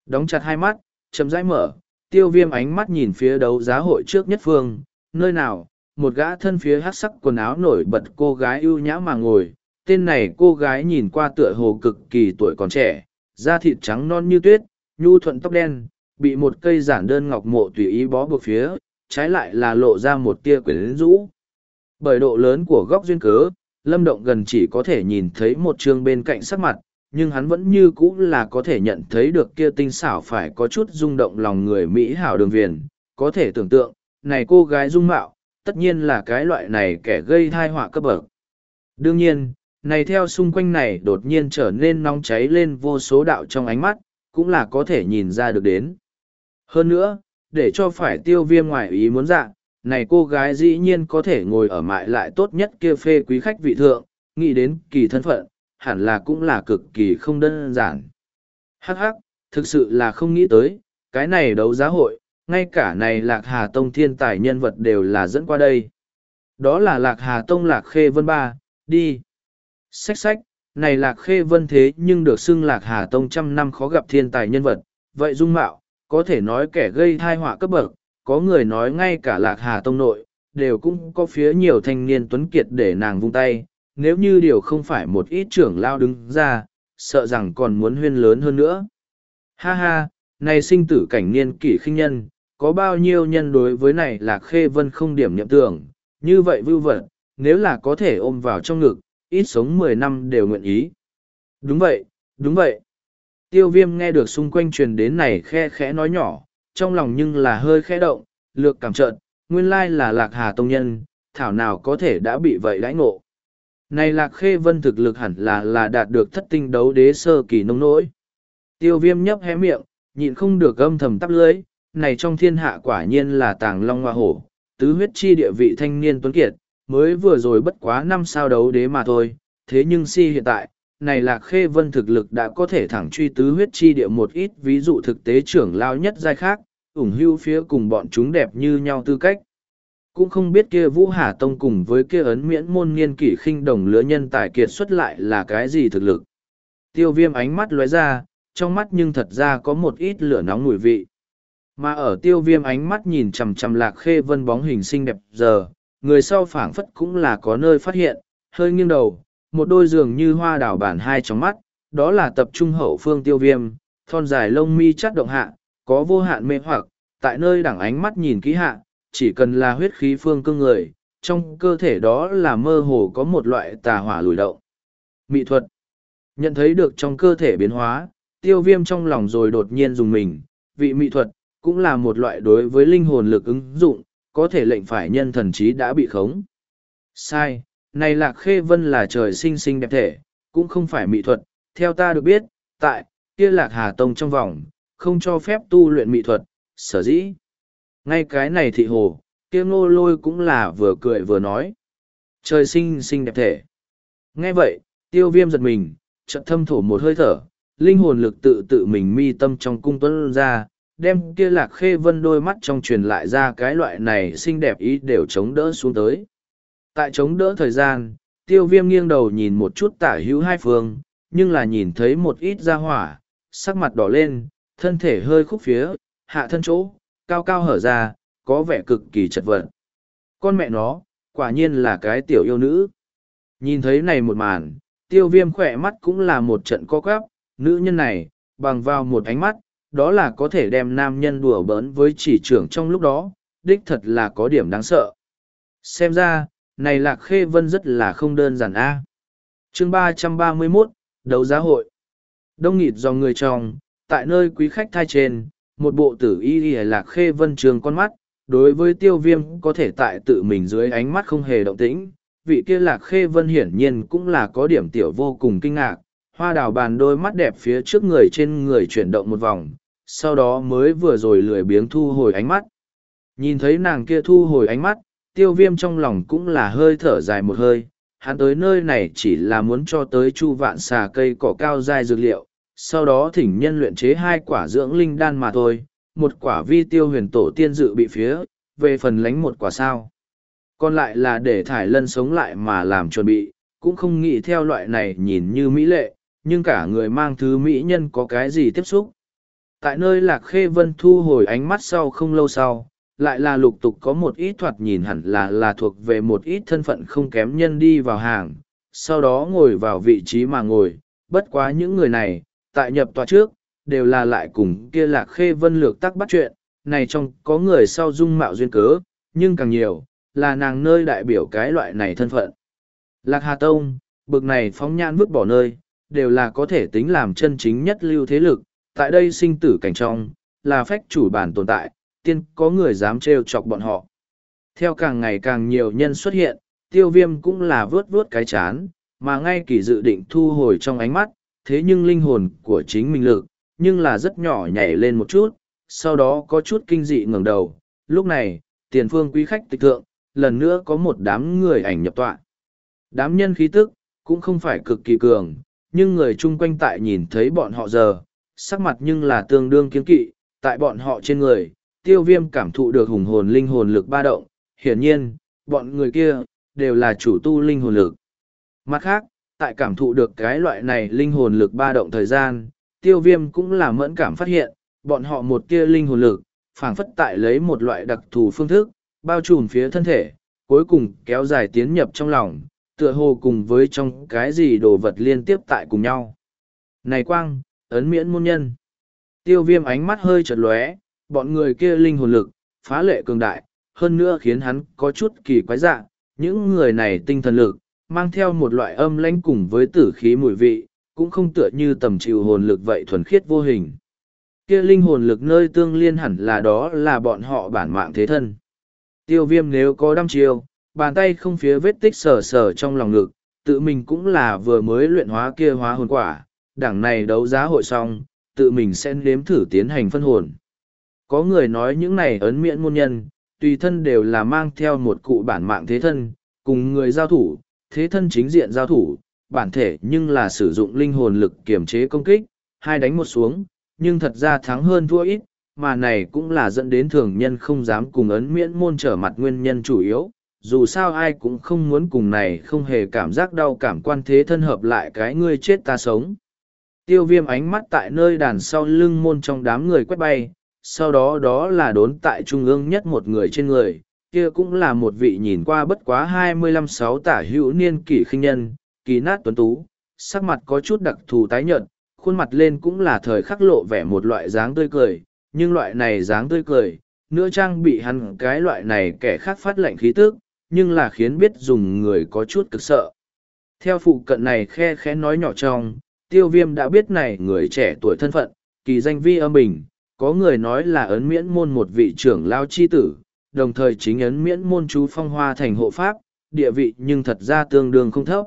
Đóng chặt hai mắt, chậm rãi mở, tiêu viêm ánh mắt nhìn phía đấu giá hội trước nhất phương, nơi nào, một gã thân phía hát sắc quần áo nổi bật cô gái ưu nhã mà ngồi, tên này cô gái nhìn qua tựa hồ cực kỳ tuổi còn trẻ, da thịt trắng non như tuyết, nhu thuận tóc đen bị một cây giản đơn ngọc mộ tùy ý bó buộc phía, trái lại là lộ ra một tia quyển rũ. Bởi độ lớn của góc duyên cớ, lâm động gần chỉ có thể nhìn thấy một trường bên cạnh sắc mặt, nhưng hắn vẫn như cũ là có thể nhận thấy được kia tinh xảo phải có chút rung động lòng người mỹ hảo đường viền. Có thể tưởng tượng, này cô gái dung mạo, tất nhiên là cái loại này kẻ gây thai họa cấp bậc. Đương nhiên, này theo xung quanh này đột nhiên trở nên nóng cháy lên vô số đạo trong ánh mắt, cũng là có thể nhìn ra được đến hơn nữa để cho phải tiêu viêm ngoài ý muốn dạng này cô gái dĩ nhiên có thể ngồi ở mại lại tốt nhất kia phê quý khách vị thượng nghĩ đến kỳ thân phận hẳn là cũng là cực kỳ không đơn giản. Hắc hắc, thực sự là không nghĩ tới, cái này đấu giá hội, ngay cả này Lạc Hà Tông thiên tài nhân vật đều là dẫn qua đây. Đó là Lạc Hà Tông Lạc Khê Vân Ba, đi. Xách xách, này Lạc Khê Vân thế nhưng được xưng Lạc Hà Tông trăm năm khó gặp thiên tài nhân vật, vậy dung mạo, có thể nói kẻ gây thai họa cấp bậc, có người nói ngay cả Lạc Hà Tông nội, đều cũng có phía nhiều thanh niên tuấn kiệt để nàng vung tay, nếu như điều không phải một ít trưởng lao đứng ra, sợ rằng còn muốn huyên lớn hơn nữa. Ha ha, này sinh tử cảnh niên kỷ khinh nhân, có bao nhiêu nhân đối với này là khê vân không điểm nhậm tưởng, như vậy vưu vật, nếu là có thể ôm vào trong ngực, ít sống mười năm đều nguyện ý. Đúng vậy, đúng vậy. Tiêu viêm nghe được xung quanh truyền đến này khe khẽ nói nhỏ, trong lòng nhưng là hơi khẽ động, lược cảm trợn, nguyên lai là lạc hà tông nhân, thảo nào có thể đã bị vậy đãi ngộ. Này lạc khê vân thực lực hẳn là là đạt được thất tinh đấu đế sơ kỳ nông nỗi. Tiêu viêm nhấp hé miệng, nhịn không được gâm thầm tắp lưới, này trong thiên hạ quả nhiên là tàng long hoa hổ, tứ huyết chi địa vị thanh niên tuấn kiệt, mới vừa rồi bất quá năm sao đấu đế mà thôi, thế nhưng si hiện tại, này lạc khê vân thực lực đã có thể thẳng truy tứ huyết chi địa một ít ví dụ thực tế trưởng lao nhất giai khác, ủng hưu phía cùng bọn chúng đẹp như nhau tư cách cũng không biết kia Vũ Hà Tông cùng với kia ấn miễn môn niên kỷ khinh đồng lứa nhân tài kiệt xuất lại là cái gì thực lực. Tiêu viêm ánh mắt lóe ra, trong mắt nhưng thật ra có một ít lửa nóng mùi vị. Mà ở tiêu viêm ánh mắt nhìn chằm chằm lạc khê vân bóng hình xinh đẹp giờ, người sau phảng phất cũng là có nơi phát hiện, hơi nghiêng đầu, một đôi giường như hoa đảo bản hai trong mắt, đó là tập trung hậu phương tiêu viêm, thon dài lông mi chắt động hạ, có vô hạn mê hoặc, tại nơi đẳng ánh mắt nhìn kỹ hạ, chỉ cần là huyết khí phương cương người, trong cơ thể đó là mơ hồ có một loại tà hỏa lùi động. Mỹ thuật Nhận thấy được trong cơ thể biến hóa, tiêu viêm trong lòng rồi đột nhiên dùng mình, vị mỹ thuật, cũng là một loại đối với linh hồn lực ứng dụng, có thể lệnh phải nhân thần trí đã bị khống. Sai, này lạc khê vân là trời sinh sinh đẹp thể, cũng không phải mỹ thuật, theo ta được biết, tại, kia lạc hà tông trong vòng, không cho phép tu luyện mỹ thuật, sở dĩ. Ngay cái này thị hồ, kia ngô lôi cũng là vừa cười vừa nói. Trời sinh sinh đẹp thể. Nghe vậy, tiêu viêm giật mình, chợt thâm thổ một hơi thở, linh hồn lực tự tự mình mi tâm trong cung tuấn ra, đem kia lạc khê vân đôi mắt trong truyền lại ra cái loại này xinh đẹp ý đều chống đỡ xuống tới. Tại chống đỡ thời gian, tiêu viêm nghiêng đầu nhìn một chút tả hữu hai phương, nhưng là nhìn thấy một ít ra hỏa, sắc mặt đỏ lên, thân thể hơi khúc phía, hạ thân chỗ, cao cao hở ra, có vẻ cực kỳ chật vật. Con mẹ nó, quả nhiên là cái tiểu yêu nữ. Nhìn thấy này một màn, tiêu viêm khỏe mắt cũng là một trận co quắp, nữ nhân này, bằng vào một ánh mắt, đó là có thể đem nam nhân đùa bỡn với chỉ trưởng trong lúc đó, đích thật là có điểm đáng sợ. Xem ra, này lạc khê vân rất là không đơn giản a. Chương ba trăm ba mươi 331, đấu giá hội. Đông nghịt do người trong tại nơi quý khách thai trên một bộ tử y y lạc khê vân trường con mắt đối với tiêu viêm có thể tại tự mình dưới ánh mắt không hề động tĩnh vị kia lạc khê vân hiển nhiên cũng là có điểm tiểu vô cùng kinh ngạc hoa đào bàn đôi mắt đẹp phía trước người trên người chuyển động một vòng sau đó mới vừa rồi lười biếng thu hồi ánh mắt. Nhìn thấy nàng kia thu hồi ánh mắt tiêu viêm trong lòng cũng là hơi thở dài một hơi, hắn tới nơi này chỉ là muốn cho tới chu vạn xà cây cỏ cao dài dược liệu, sau đó thỉnh nhân luyện chế hai quả dưỡng linh đan mà thôi, một quả vi tiêu huyền tổ tiên dự bị phía, về phần lánh một quả sao. Còn lại là để thải lân sống lại mà làm chuẩn bị, cũng không nghĩ theo loại này nhìn như mỹ lệ, nhưng cả người mang thứ mỹ nhân có cái gì tiếp xúc. Tại nơi lạc khê vân thu hồi ánh mắt sau không lâu sau lại là lục tục có một ít thoạt nhìn hẳn là là thuộc về một ít thân phận không kém nhân đi vào hàng, sau đó ngồi vào vị trí mà ngồi, bất quá những người này, tại nhập tòa trước, đều là lại cùng kia lạc khê vân lược tắc bắt chuyện, này trong có người sau dung mạo duyên cớ, nhưng càng nhiều, là nàng nơi đại biểu cái loại này thân phận. Lạc Hà Tông, bực này phóng nhãn vứt bỏ nơi, đều là có thể tính làm chân chính nhất lưu thế lực, tại đây sinh tử cảnh trong, là phách chủ bản tồn tại, tiên có người dám trêu chọc bọn họ. Theo càng ngày càng nhiều nhân xuất hiện, tiêu viêm cũng là vớt vớt cái chán, mà ngay kỳ dự định thu hồi trong ánh mắt, thế nhưng linh hồn của chính mình lực, nhưng là rất nhỏ nhảy lên một chút, sau đó có chút kinh dị ngẩng đầu. Lúc này, tiền phương quý khách tịch thượng, lần nữa có một đám người ảnh nhập tọa. Đám nhân khí tức, cũng không phải cực kỳ cường, nhưng người chung quanh tại nhìn thấy bọn họ giờ, sắc mặt nhưng là tương đương kiến kỵ, tại bọn họ trên người, tiêu viêm cảm thụ được hùng hồn linh hồn lực ba động, hiển nhiên, bọn người kia, đều là chủ tu linh hồn lực. Mặt khác, tại cảm thụ được cái loại này linh hồn lực ba động thời gian, tiêu viêm cũng là mẫn cảm phát hiện, bọn họ một tia linh hồn lực, phảng phất tại lấy một loại đặc thù phương thức, bao trùm phía thân thể, cuối cùng kéo dài tiến nhập trong lòng, tựa hồ cùng với trong cái gì đồ vật liên tiếp tại cùng nhau. Này quang, ấn miễn môn nhân. Tiêu viêm ánh mắt hơi chật lóe, bọn người kia linh hồn lực, phá lệ cường đại, hơn nữa khiến hắn có chút kỳ quái dạng, những người này tinh thần lực, mang theo một loại âm lãnh cùng với tử khí mùi vị, cũng không tựa như tầm chịu hồn lực vậy thuần khiết vô hình. Kia linh hồn lực nơi tương liên hẳn là đó là bọn họ bản mạng thế thân. Tiêu viêm nếu có đăm chiêu, bàn tay không phía vết tích sờ sờ trong lòng ngực, tự mình cũng là vừa mới luyện hóa kia hóa hồn quả, đảng này đấu giá hội xong, tự mình sẽ nếm thử tiến hành phân hồn. Có người nói những này ấn miễn môn nhân, tùy thân đều là mang theo một cụ bản mạng thế thân, cùng người giao thủ, thế thân chính diện giao thủ, bản thể nhưng là sử dụng linh hồn lực kiểm chế công kích, hai đánh một xuống, nhưng thật ra thắng hơn thua ít, mà này cũng là dẫn đến thường nhân không dám cùng ấn miễn môn trở mặt nguyên nhân chủ yếu. Dù sao ai cũng không muốn cùng này không hề cảm giác đau cảm quan thế thân hợp lại cái ngươi chết ta sống. Tiêu viêm ánh mắt tại nơi đàn sau lưng môn trong đám người quét bay, sau đó đó là đốn tại trung ương nhất một người trên người, kia cũng là một vị nhìn qua bất quá hai mươi lăm sáu tả hữu niên kỷ khinh nhân, kỳ nát tuấn tú, sắc mặt có chút đặc thù tái nhợt, khuôn mặt lên cũng là thời khắc lộ vẻ một loại dáng tươi cười, nhưng loại này dáng tươi cười, nữa trang bị hắn cái loại này kẻ khác phát lệnh khí tức, nhưng là khiến biết dùng người có chút cực sợ. Theo phụ cận này khe khẽ nói nhỏ trong, tiêu viêm đã biết này người trẻ tuổi thân phận, kỳ danh vi âm bình, có người nói là ấn miễn môn một vị trưởng lao chi tử, đồng thời chính ấn miễn môn chú phong hoa thành hộ pháp, địa vị nhưng thật ra tương đương không thấp.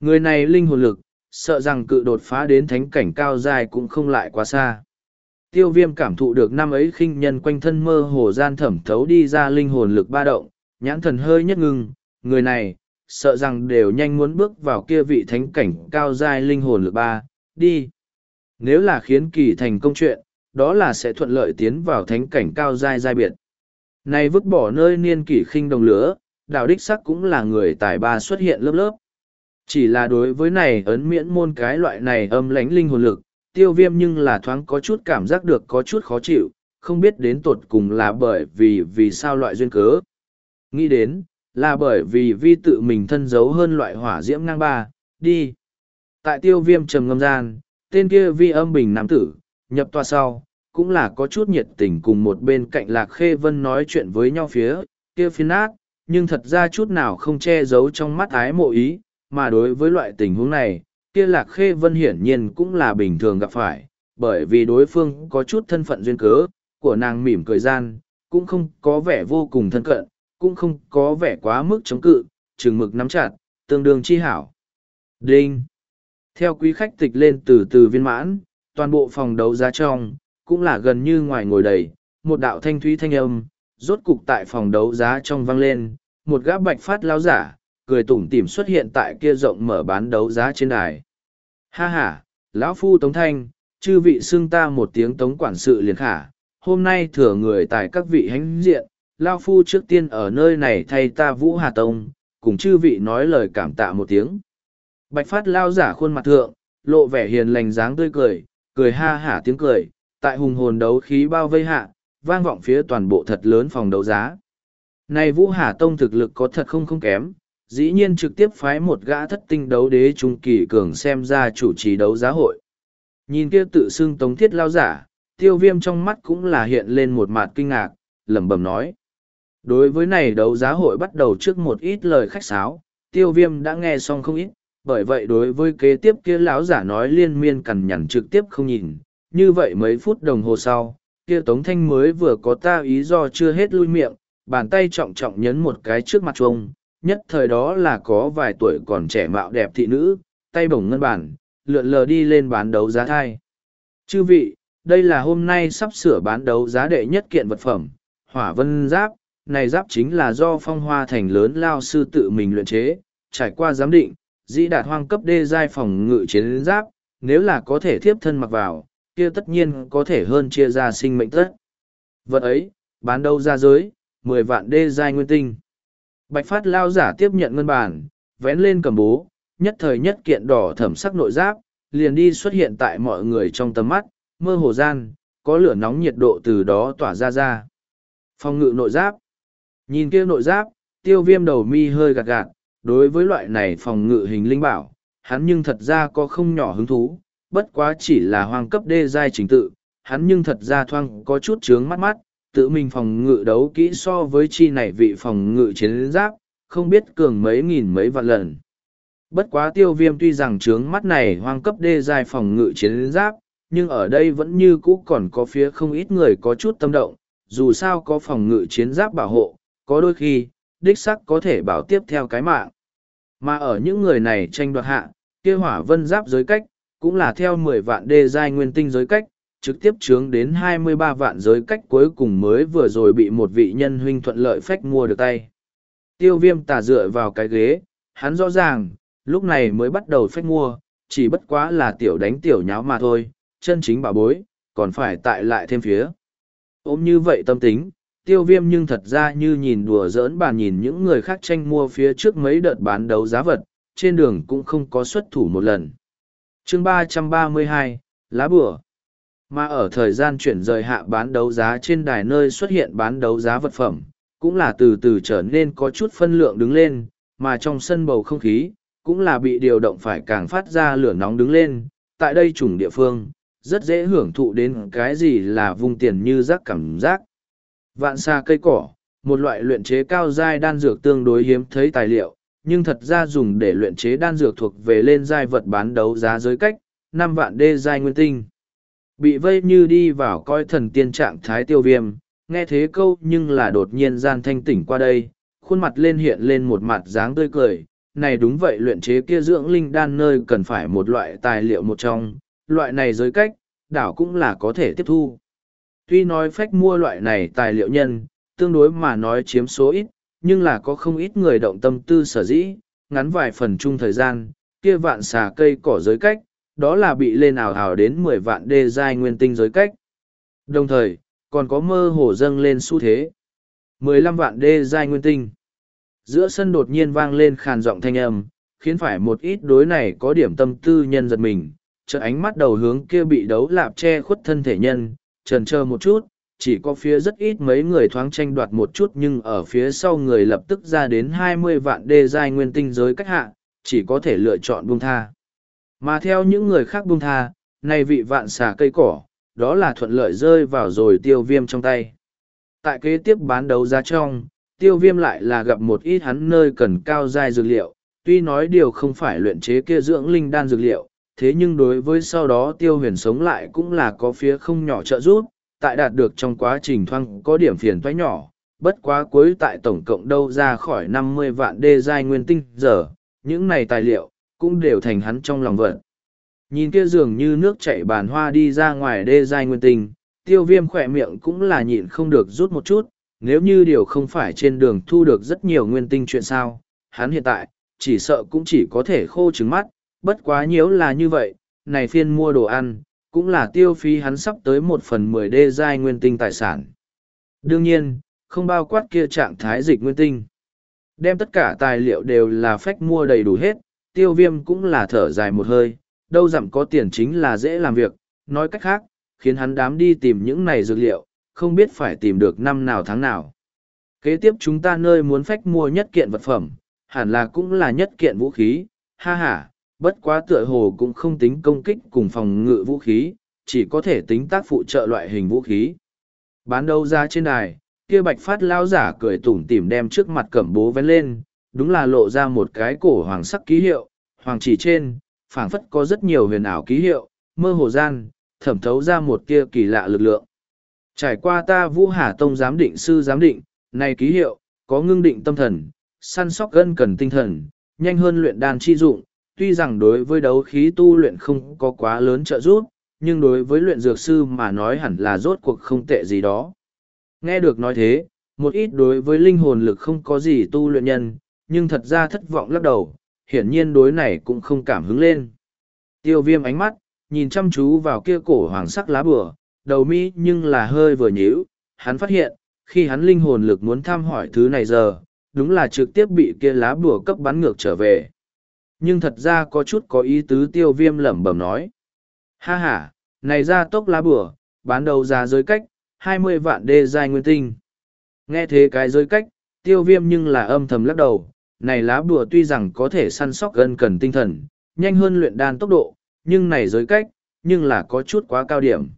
Người này linh hồn lực, sợ rằng cự đột phá đến thánh cảnh cao dài cũng không lại quá xa. Tiêu viêm cảm thụ được năm ấy khinh nhân quanh thân mơ hồ gian thẩm thấu đi ra linh hồn lực ba động, nhãn thần hơi nhất ngưng, người này, sợ rằng đều nhanh muốn bước vào kia vị thánh cảnh cao dài linh hồn lực ba, đi. Nếu là khiến kỳ thành công chuyện, đó là sẽ thuận lợi tiến vào thánh cảnh cao giai giai biệt. Này vứt bỏ nơi niên kỷ khinh đồng lửa, đạo đích sắc cũng là người tài ba xuất hiện lớp lớp. Chỉ là đối với này ấn miễn môn cái loại này âm lánh linh hồn lực, tiêu viêm nhưng là thoáng có chút cảm giác được có chút khó chịu, không biết đến tột cùng là bởi vì vì sao loại duyên cớ. Nghĩ đến, là bởi vì vi tự mình thân giấu hơn loại hỏa diễm ngang ba, đi. Tại tiêu viêm trầm ngâm gian, tên kia vi âm bình nam tử, nhập toa sau, cũng là có chút nhiệt tình cùng một bên cạnh lạc khê vân nói chuyện với nhau phía, kia phiến nát nhưng thật ra chút nào không che giấu trong mắt ái mộ ý, mà đối với loại tình huống này, kia lạc khê vân hiển nhiên cũng là bình thường gặp phải, bởi vì đối phương có chút thân phận duyên cớ, của nàng mỉm cười gian, cũng không có vẻ vô cùng thân cận, cũng không có vẻ quá mức chống cự, chừng mực nắm chặt, tương đương chi hảo. Đinh! Theo quý khách tịch lên từ từ viên mãn, toàn bộ phòng đấu giá trong, cũng là gần như ngoài ngồi đầy, một đạo thanh thúy thanh âm, rốt cục tại phòng đấu giá trong vang lên, một gã bạch phát lao giả, cười tủm tỉm xuất hiện tại kia rộng mở bán đấu giá trên đài. Ha ha, lão phu Tống Thanh, chư vị xưng ta một tiếng Tống quản sự liền khả, hôm nay thừa người tại các vị hánh diện, lao phu trước tiên ở nơi này thay ta Vũ Hà Tông, cùng chư vị nói lời cảm tạ một tiếng. Bạch phát lao giả khuôn mặt thượng, lộ vẻ hiền lành dáng tươi cười, cười ha hả tiếng cười, tại hùng hồn đấu khí bao vây hạ, vang vọng phía toàn bộ thật lớn phòng đấu giá. Này Vũ Hà Tông thực lực có thật không không kém, dĩ nhiên trực tiếp phái một gã thất tinh đấu đế trung kỳ cường xem ra chủ trì đấu giá hội. Nhìn kia tự xưng tống thiết lao giả, tiêu viêm trong mắt cũng là hiện lên một mặt kinh ngạc, lẩm bẩm nói. Đối với này đấu giá hội bắt đầu trước một ít lời khách sáo, tiêu viêm đã nghe xong không ít, bởi vậy đối với kế tiếp kia lão giả nói liên miên cằn nhằn trực tiếp không nhìn, như vậy mấy phút đồng hồ sau, kia tống thanh mới vừa có ta ý do chưa hết lui miệng, bàn tay trọng trọng nhấn một cái trước mặt chuông, nhất thời đó là có vài tuổi còn trẻ mạo đẹp thị nữ, tay bổng ngân bản, lượn lờ đi lên bán đấu giá thai. Chư vị, đây là hôm nay sắp sửa bán đấu giá đệ nhất kiện vật phẩm, hỏa vân giáp, này giáp chính là do phong hoa thành lớn lao sư tự mình luyện chế, trải qua giám định, dĩ đạt hoang cấp đê giai phòng ngự chiến giáp, nếu là có thể thiếp thân mặc vào, kia tất nhiên có thể hơn chia ra sinh mệnh tất. Vật ấy, bán đâu ra giới, mười vạn đê giai nguyên tinh. Bạch phát lao giả tiếp nhận ngân bản, vén lên cầm bố, nhất thời nhất kiện đỏ thẩm sắc nội giáp, liền đi xuất hiện tại mọi người trong tầm mắt, mơ hồ gian, có lửa nóng nhiệt độ từ đó tỏa ra ra. Phòng ngự nội giáp. Nhìn kia nội giáp, tiêu viêm đầu mi hơi gạt gạt, đối với loại này phòng ngự hình linh bảo, hắn nhưng thật ra có không nhỏ hứng thú, bất quá chỉ là hoang cấp đê giai trình tự, hắn nhưng thật ra thoang có chút trướng mắt mắt, tự mình phòng ngự đấu kỹ so với chi này vị phòng ngự chiến giáp, không biết cường mấy nghìn mấy vạn lần. Bất quá tiêu viêm tuy rằng trướng mắt này hoang cấp đê dài phòng ngự chiến giáp, nhưng ở đây vẫn như cũ còn có phía không ít người có chút tâm động, dù sao có phòng ngự chiến giáp bảo hộ, có đôi khi, đích sắc có thể bảo tiếp theo cái mạng. Mà ở những người này tranh đoạt hạ, kia hỏa vân giáp giới cách, cũng là theo mười vạn đê giai nguyên tinh giới cách, trực tiếp chướng đến 23 vạn giới cách cuối cùng mới vừa rồi bị một vị nhân huynh thuận lợi phách mua được tay. Tiêu viêm tà dựa vào cái ghế, hắn rõ ràng, lúc này mới bắt đầu phách mua, chỉ bất quá là tiểu đánh tiểu nháo mà thôi, chân chính bảo bối, còn phải tại lại thêm phía. Ôm như vậy tâm tính, tiêu viêm nhưng thật ra như nhìn đùa giỡn bà nhìn những người khác tranh mua phía trước mấy đợt bán đấu giá vật, trên đường cũng không có xuất thủ một lần chương 332, Lá bửa mà ở thời gian chuyển rời hạ bán đấu giá trên đài nơi xuất hiện bán đấu giá vật phẩm, cũng là từ từ trở nên có chút phân lượng đứng lên, mà trong sân bầu không khí, cũng là bị điều động phải càng phát ra lửa nóng đứng lên. Tại đây chủng địa phương, rất dễ hưởng thụ đến cái gì là vùng tiền như rác cảm giác. Vạn xa cây cỏ, một loại luyện chế cao giai đan dược tương đối hiếm thấy tài liệu, nhưng thật ra dùng để luyện chế đan dược thuộc về lên giai vật bán đấu giá giới cách, năm vạn đê giai nguyên tinh bị vây như đi vào coi thần tiên trạng thái tiêu viêm nghe thế câu nhưng là đột nhiên gian thanh tỉnh qua đây khuôn mặt lên hiện lên một mặt dáng tươi cười này đúng vậy luyện chế kia dưỡng linh đan nơi cần phải một loại tài liệu một trong loại này giới cách đảo cũng là có thể tiếp thu. Tuy nói phách mua loại này tài liệu nhân, tương đối mà nói chiếm số ít, nhưng là có không ít người động tâm tư sở dĩ, ngắn vài phần chung thời gian, kia vạn xà cây cỏ giới cách, đó là bị lên ảo hào đến mười vạn đê giai nguyên tinh giới cách. Đồng thời, còn có mơ hồ dâng lên xu thế. mười lăm vạn đê giai nguyên tinh. Giữa sân đột nhiên vang lên khàn giọng thanh âm, khiến phải một ít đối này có điểm tâm tư nhân giật mình, chợ ánh mắt đầu hướng kia bị đấu lạp che khuất thân thể nhân, trần chờ một chút, chỉ có phía rất ít mấy người thoáng tranh đoạt một chút nhưng ở phía sau người lập tức ra đến hai mươi vạn đê giai nguyên tinh giới cách hạ, chỉ có thể lựa chọn buông tha. Mà theo những người khác buông tha, này vị vạn xà cây cỏ, đó là thuận lợi rơi vào rồi tiêu viêm trong tay. Tại kế tiếp bán đấu giá trong, tiêu viêm lại là gặp một ít hắn nơi cần cao giai dược liệu, tuy nói điều không phải luyện chế kia dưỡng linh đan dược liệu, thế nhưng đối với sau đó tiêu huyền sống lại cũng là có phía không nhỏ trợ giúp, tại đạt được trong quá trình thoang có điểm phiền thoái nhỏ, bất quá cuối tại tổng cộng đâu ra khỏi năm mươi vạn đê giai nguyên tinh giờ, những này tài liệu, cũng đều thành hắn trong lòng vận. Nhìn kia dường như nước chảy bàn hoa đi ra ngoài đê giai nguyên tinh, tiêu viêm khỏe miệng cũng là nhịn không được rút một chút, nếu như điều không phải trên đường thu được rất nhiều nguyên tinh chuyện sao, hắn hiện tại, chỉ sợ cũng chỉ có thể khô trứng mắt, bất quá nhiễu là như vậy, này phiên mua đồ ăn, cũng là tiêu phí hắn sắp tới một phần mười đê giai nguyên tinh tài sản. Đương nhiên, không bao quát kia trạng thái dịch nguyên tinh. Đem tất cả tài liệu đều là phách mua đầy đủ hết, tiêu viêm cũng là thở dài một hơi, đâu dặm có tiền chính là dễ làm việc, nói cách khác, khiến hắn đám đi tìm những này dược liệu, không biết phải tìm được năm nào tháng nào. Kế tiếp chúng ta nơi muốn phách mua nhất kiện vật phẩm, hẳn là cũng là nhất kiện vũ khí, ha ha, bất quá tựa hồ cũng không tính công kích cùng phòng ngự vũ khí, chỉ có thể tính tác phụ trợ loại hình vũ khí. Bán đấu ra trên đài, kia bạch phát lao giả cười tủm tỉm đem trước mặt cẩm bố vén lên, đúng là lộ ra một cái cổ hoàng sắc ký hiệu, hoàng chỉ trên, phảng phất có rất nhiều huyền ảo ký hiệu, mơ hồ gian, thẩm thấu ra một kia kỳ lạ lực lượng. Trải qua ta Vũ Hà Tông giám định sư giám định, này ký hiệu, có ngưng định tâm thần, săn sóc gân cần tinh thần, nhanh hơn luyện đan chi dụng, tuy rằng đối với đấu khí tu luyện không có quá lớn trợ giúp, nhưng đối với luyện dược sư mà nói hẳn là rốt cuộc không tệ gì đó. Nghe được nói thế, một ít đối với linh hồn lực không có gì tu luyện nhân, nhưng thật ra thất vọng lắc đầu, hiển nhiên đối này cũng không cảm hứng lên. Tiêu viêm ánh mắt, nhìn chăm chú vào kia cổ hoàng sắc lá bừa, đầu mi nhưng là hơi vừa nhíu, hắn phát hiện, khi hắn linh hồn lực muốn tham hỏi thứ này giờ, đúng là trực tiếp bị kia lá bùa cấp bắn ngược trở về. Nhưng thật ra có chút có ý tứ tiêu viêm lẩm bẩm nói. Ha ha, này ra tốc lá bửa bán đầu ra giới cách, hai mươi vạn đê giai nguyên tinh. Nghe thế cái giới cách, tiêu viêm nhưng là âm thầm lắc đầu, này lá bùa tuy rằng có thể săn sóc gần cần tinh thần, nhanh hơn luyện đan tốc độ, nhưng này giới cách, nhưng là có chút quá cao điểm.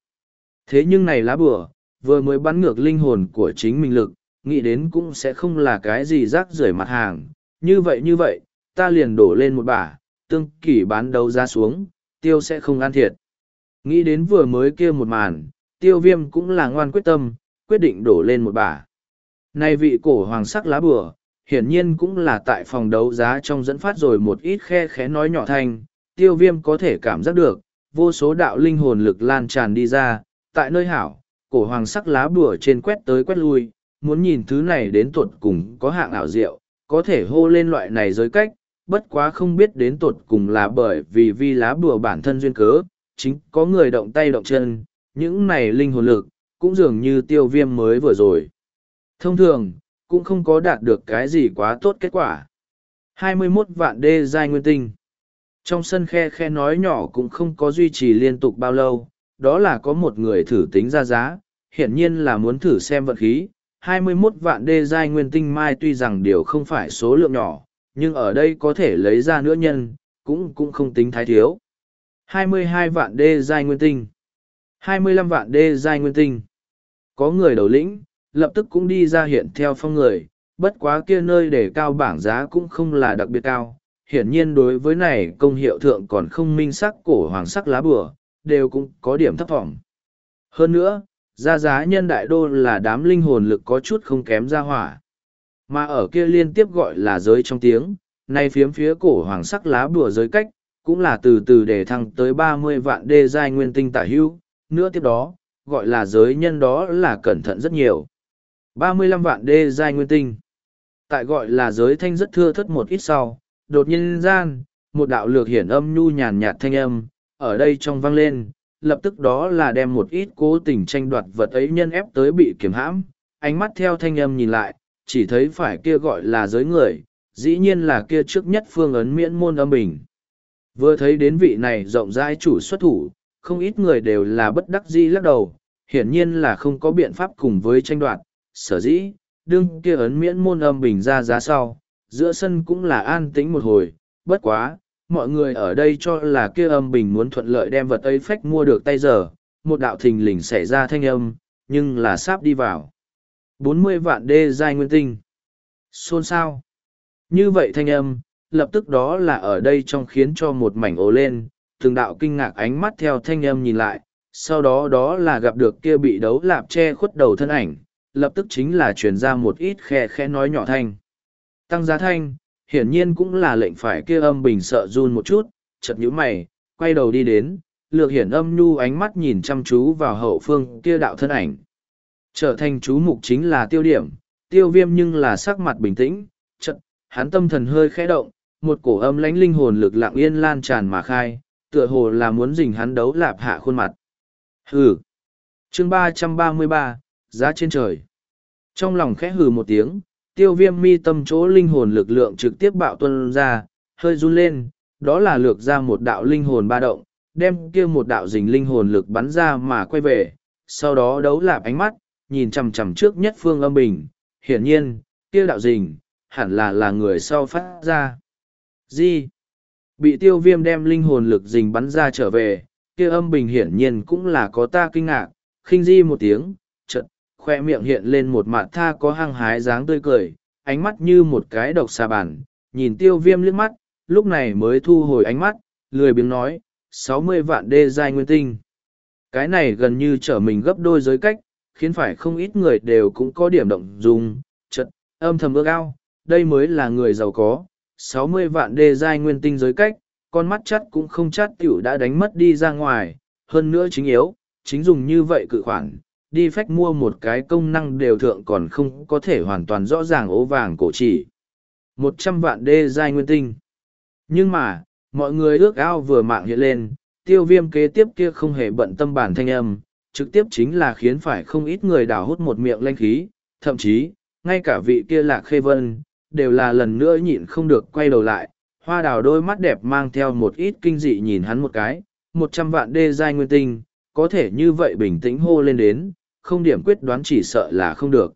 Thế nhưng này lá bùa, vừa mới bắn ngược linh hồn của chính mình lực, nghĩ đến cũng sẽ không là cái gì rác rưởi mặt hàng. Như vậy như vậy, ta liền đổ lên một bả, tương kỷ bán đấu ra xuống, tiêu sẽ không ăn thiệt. Nghĩ đến vừa mới kia một màn, tiêu viêm cũng là ngoan quyết tâm, quyết định đổ lên một bả. Này vị cổ hoàng sắc lá bừa, hiển nhiên cũng là tại phòng đấu giá trong dẫn phát rồi một ít khe khẽ nói nhỏ thanh, tiêu viêm có thể cảm giác được, vô số đạo linh hồn lực lan tràn đi ra, tại nơi hảo, cổ hoàng sắc lá bùa trên quét tới quét lui, muốn nhìn thứ này đến tuột cùng có hạng ảo diệu, có thể hô lên loại này giới cách, bất quá không biết đến tột cùng là bởi vì vi lá bùa bản thân duyên cớ, chính có người động tay động chân, những này linh hồn lực, cũng dường như tiêu viêm mới vừa rồi. Thông thường, cũng không có đạt được cái gì quá tốt kết quả. 21 vạn đê giai nguyên tinh. Trong sân khe khe nói nhỏ cũng không có duy trì liên tục bao lâu, đó là có một người thử tính ra giá, hiển nhiên là muốn thử xem vận khí. 21 vạn đê giai nguyên tinh mai tuy rằng điều không phải số lượng nhỏ, nhưng ở đây có thể lấy ra nữa nhân, cũng cũng không tính thái thiếu. 22 vạn đê giai nguyên tinh. 25 vạn đê giai nguyên tinh. Có người đầu lĩnh, lập tức cũng đi ra hiện theo phong người, bất quá kia nơi để cao bảng giá cũng không là đặc biệt cao. Hiển nhiên đối với này công hiệu thượng còn không minh sắc cổ hoàng sắc lá bừa, đều cũng có điểm thấp vọng. Hơn nữa, ra giá nhân đại đô là đám linh hồn lực có chút không kém ra hỏa. Mà ở kia liên tiếp gọi là giới trong tiếng, nay phiếm phía cổ hoàng sắc lá bùa giới cách, cũng là từ từ để thăng tới ba mươi vạn đê giai nguyên tinh tả hưu, nữa tiếp đó, gọi là giới nhân đó là cẩn thận rất nhiều. 35 vạn đê giai nguyên tinh. Tại gọi là giới thanh rất thưa thất một ít sau, đột nhiên gian, một đạo lược hiển âm nhu nhàn nhạt thanh âm, ở đây trong vang lên, lập tức đó là đem một ít cố tình tranh đoạt vật ấy nhân ép tới bị kiểm hãm, ánh mắt theo thanh âm nhìn lại, chỉ thấy phải kia gọi là giới người, dĩ nhiên là kia trước nhất phương ấn miễn môn âm bình. Vừa thấy đến vị này rộng rãi chủ xuất thủ, không ít người đều là bất đắc dĩ lắc đầu, hiển nhiên là không có biện pháp cùng với tranh đoạt, sở dĩ, đương kia ấn miễn môn âm bình ra giá sau, giữa sân cũng là an tĩnh một hồi, bất quá, mọi người ở đây cho là kia âm bình muốn thuận lợi đem vật ấy phách mua được tay giờ, một đạo thình lình xảy ra thanh âm, nhưng là sắp đi vào bốn mươi vạn đê giai nguyên tinh. Xôn sao? Như vậy thanh âm, lập tức đó là ở đây trong khiến cho một mảnh ồ lên, từng đạo kinh ngạc ánh mắt theo thanh âm nhìn lại, sau đó đó là gặp được kia bị đấu lạp che khuất đầu thân ảnh, lập tức chính là truyền ra một ít khe khe nói nhỏ thanh. Tăng giá thanh, hiển nhiên cũng là lệnh phải kia âm bình sợ run một chút, chật nhíu mày, quay đầu đi đến, lược hiển âm nhu ánh mắt nhìn chăm chú vào hậu phương kia đạo thân ảnh. Trở thành chú mục chính là tiêu điểm, tiêu viêm nhưng là sắc mặt bình tĩnh, chật, hắn tâm thần hơi khẽ động, một cổ âm lãnh linh hồn lực lặng yên lan tràn mà khai, tựa hồ là muốn dình hắn đấu lạp hạ khuôn mặt. Hừ. Chương ba trăm ba mươi ba giá trên trời. Trong lòng khẽ hừ một tiếng, tiêu viêm mi tâm chỗ linh hồn lực lượng trực tiếp bạo tuân ra, hơi run lên, đó là lược ra một đạo linh hồn ba động, đem kia một đạo dình linh hồn lực bắn ra mà quay về, sau đó đấu lạp ánh mắt, nhìn chằm chằm trước nhất phương âm bình, hiển nhiên, tiêu đạo dình, hẳn là là người sau phát ra. di Bị tiêu viêm đem linh hồn lực dình bắn ra trở về, kia âm bình hiển nhiên cũng là có ta kinh ngạc, khinh di một tiếng, chật, khoe miệng hiện lên một mặt tha có hăng hái dáng tươi cười, ánh mắt như một cái độc xà bản, nhìn tiêu viêm liếc mắt, lúc này mới thu hồi ánh mắt, lười biếng nói, sáu mươi vạn đê giai nguyên tinh. Cái này gần như trở mình gấp đôi giới cách, khiến phải không ít người đều cũng có điểm động dùng, chật, âm thầm ước ao, đây mới là người giàu có, sáu mươi vạn đê giai nguyên tinh giới cách, con mắt chắt cũng không chắt tiểu đã đánh mất đi ra ngoài, hơn nữa chính yếu, chính dùng như vậy cự khoản, đi phách mua một cái công năng đều thượng còn không có thể hoàn toàn rõ ràng ố vàng cổ chỉ. một trăm vạn đê giai nguyên tinh. Nhưng mà, mọi người ước ao vừa mạng hiện lên, tiêu viêm kế tiếp kia không hề bận tâm bản thanh âm, trực tiếp chính là khiến phải không ít người đào hút một miệng lanh khí, thậm chí, ngay cả vị kia lạc khê vân, đều là lần nữa nhịn không được quay đầu lại, hoa đào đôi mắt đẹp mang theo một ít kinh dị nhìn hắn một cái, một trăm vạn đê giai nguyên tinh, có thể như vậy bình tĩnh hô lên đến, không điểm quyết đoán chỉ sợ là không được.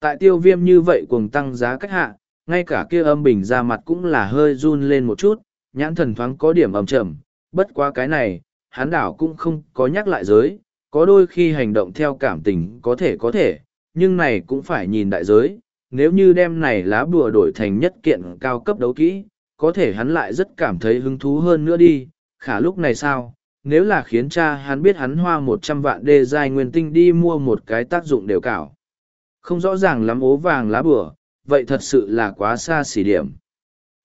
Tại tiêu viêm như vậy cùng tăng giá cách hạ, ngay cả kia âm bình ra mặt cũng là hơi run lên một chút, nhãn thần thoáng có điểm ẩm chậm, bất quá cái này, hắn đảo cũng không có nhắc lại giới, có đôi khi hành động theo cảm tình có thể có thể, nhưng này cũng phải nhìn đại giới, nếu như đem này lá bùa đổi thành nhất kiện cao cấp đấu kỹ, có thể hắn lại rất cảm thấy hứng thú hơn nữa đi, khả lúc này sao, nếu là khiến cha hắn biết hắn hoa một trăm vạn đê giai nguyên tinh đi mua một cái tác dụng đều cảo. Không rõ ràng lắm ố vàng lá bửa, vậy thật sự là quá xa xỉ điểm.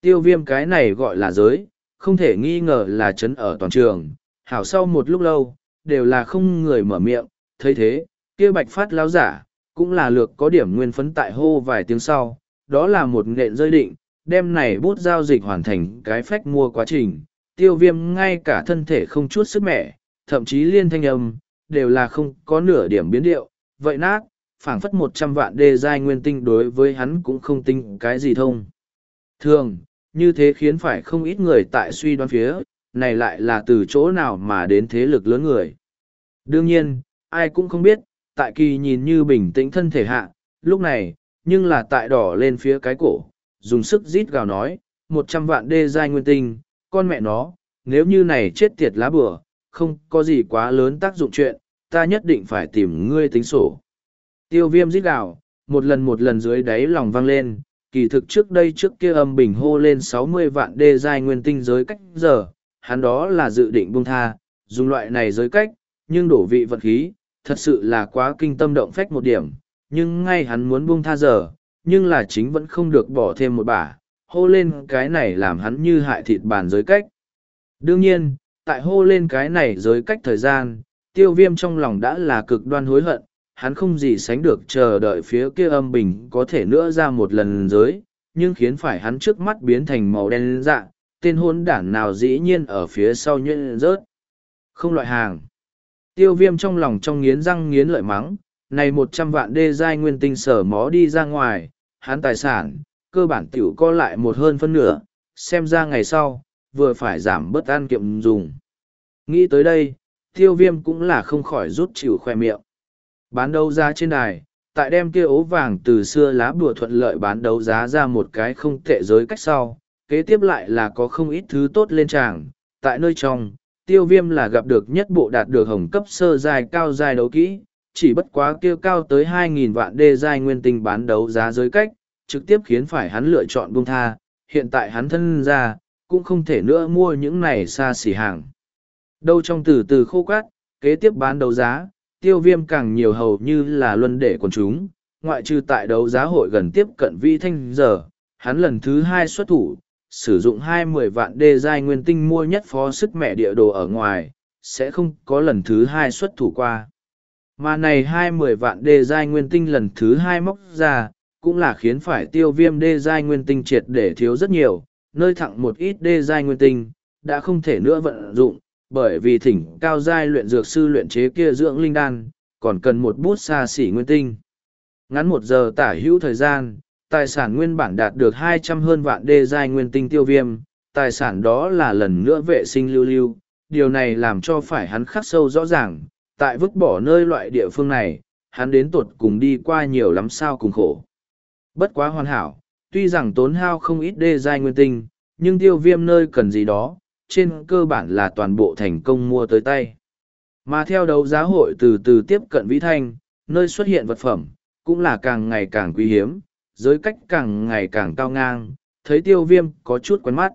Tiêu viêm cái này gọi là giới, không thể nghi ngờ là chấn ở toàn trường, hảo sau một lúc lâu, đều là không người mở miệng, thấy thế, kia bạch phát láo giả, cũng là lược có điểm nguyên phấn tại hô vài tiếng sau, đó là một nện rơi định, đem này bút giao dịch hoàn thành cái phách mua quá trình, tiêu viêm ngay cả thân thể không chút sức mẻ, thậm chí liên thanh âm, đều là không có nửa điểm biến điệu, vậy nát, phảng phất một trăm vạn đê giai nguyên tinh đối với hắn cũng không tinh cái gì thông. Thường, như thế khiến phải không ít người tại suy đoán phía, này lại là từ chỗ nào mà đến thế lực lớn người. Đương nhiên, ai cũng không biết, tại kỳ nhìn như bình tĩnh thân thể hạ, lúc này, nhưng là tại đỏ lên phía cái cổ, dùng sức rít gào nói, một trăm vạn đê giai nguyên tinh, con mẹ nó, nếu như này chết tiệt lá bừa, không có gì quá lớn tác dụng chuyện, ta nhất định phải tìm ngươi tính sổ. Tiêu viêm rít gào, một lần một lần dưới đáy lòng vang lên, kỳ thực trước đây trước kia âm bình hô lên sáu mươi vạn đê giai nguyên tinh giới cách giờ, hắn đó là dự định buông tha, dùng loại này giới cách, nhưng đổ vị vật khí, thật sự là quá kinh tâm động phách một điểm, nhưng ngay hắn muốn buông tha giờ, nhưng là chính vẫn không được bỏ thêm một bả, hô lên cái này làm hắn như hại thịt bàn giới cách. Đương nhiên, tại hô lên cái này giới cách thời gian, tiêu viêm trong lòng đã là cực đoan hối hận, hắn không gì sánh được chờ đợi phía kia âm bình có thể nữa ra một lần giới, nhưng khiến phải hắn trước mắt biến thành màu đen dạng, tên hôn đản nào dĩ nhiên ở phía sau nhuyễn rớt. Không loại hàng. Tiêu viêm trong lòng trong nghiến răng nghiến lợi mắng, này một trăm vạn đê giai nguyên tinh sở mó đi ra ngoài, hán tài sản, cơ bản tiểu co lại một hơn phân nửa, xem ra ngày sau, vừa phải giảm bớt ăn kiệm dùng. Nghĩ tới đây, tiêu viêm cũng là không khỏi rút chịu khoe miệng. Bán đấu giá trên đài, tại đem kia ố vàng từ xưa lá bùa thuận lợi bán đấu giá ra một cái không tệ giới cách sau, kế tiếp lại là có không ít thứ tốt lên tràng, tại nơi trong, tiêu viêm là gặp được nhất bộ đạt được hồng cấp sơ dài cao dài đấu kỹ, chỉ bất quá kia cao tới 2.000 vạn đê giai nguyên tinh bán đấu giá giới cách, trực tiếp khiến phải hắn lựa chọn buông tha, hiện tại hắn thân ra, cũng không thể nữa mua những này xa xỉ hàng. Đâu trong từ từ khô cát, kế tiếp bán đấu giá, tiêu viêm càng nhiều hầu như là luân để quần chúng, ngoại trừ tại đấu giá hội gần tiếp cận vi thanh giờ, hắn lần thứ hai xuất thủ, sử dụng hai mươi vạn đê giai nguyên tinh mua nhất phó sức mẹ địa đồ ở ngoài, sẽ không có lần thứ hai xuất thủ qua. Mà này hai mươi vạn đê giai nguyên tinh lần thứ hai móc ra, cũng là khiến phải tiêu viêm đê giai nguyên tinh triệt để thiếu rất nhiều, nơi thẳng một ít đê giai nguyên tinh, đã không thể nữa vận dụng, bởi vì thỉnh cao giai luyện dược sư luyện chế kia dưỡng linh đan, còn cần một bút xa xỉ nguyên tinh. Ngắn một giờ tả hữu thời gian, tài sản nguyên bản đạt được hai trăm hơn vạn đê giai nguyên tinh tiêu viêm, tài sản đó là lần nữa vệ sinh lưu lưu, điều này làm cho phải hắn khắc sâu rõ ràng, tại vứt bỏ nơi loại địa phương này, hắn đến tuột cùng đi qua nhiều lắm sao cùng khổ. Bất quá hoàn hảo, tuy rằng tốn hao không ít đê giai nguyên tinh, nhưng tiêu viêm nơi cần gì đó, trên cơ bản là toàn bộ thành công mua tới tay. Mà theo đấu giá hội từ từ tiếp cận vĩ thanh, nơi xuất hiện vật phẩm, cũng là càng ngày càng quý hiếm, giới cách càng ngày càng cao ngang, thấy tiêu viêm có chút quen mắt.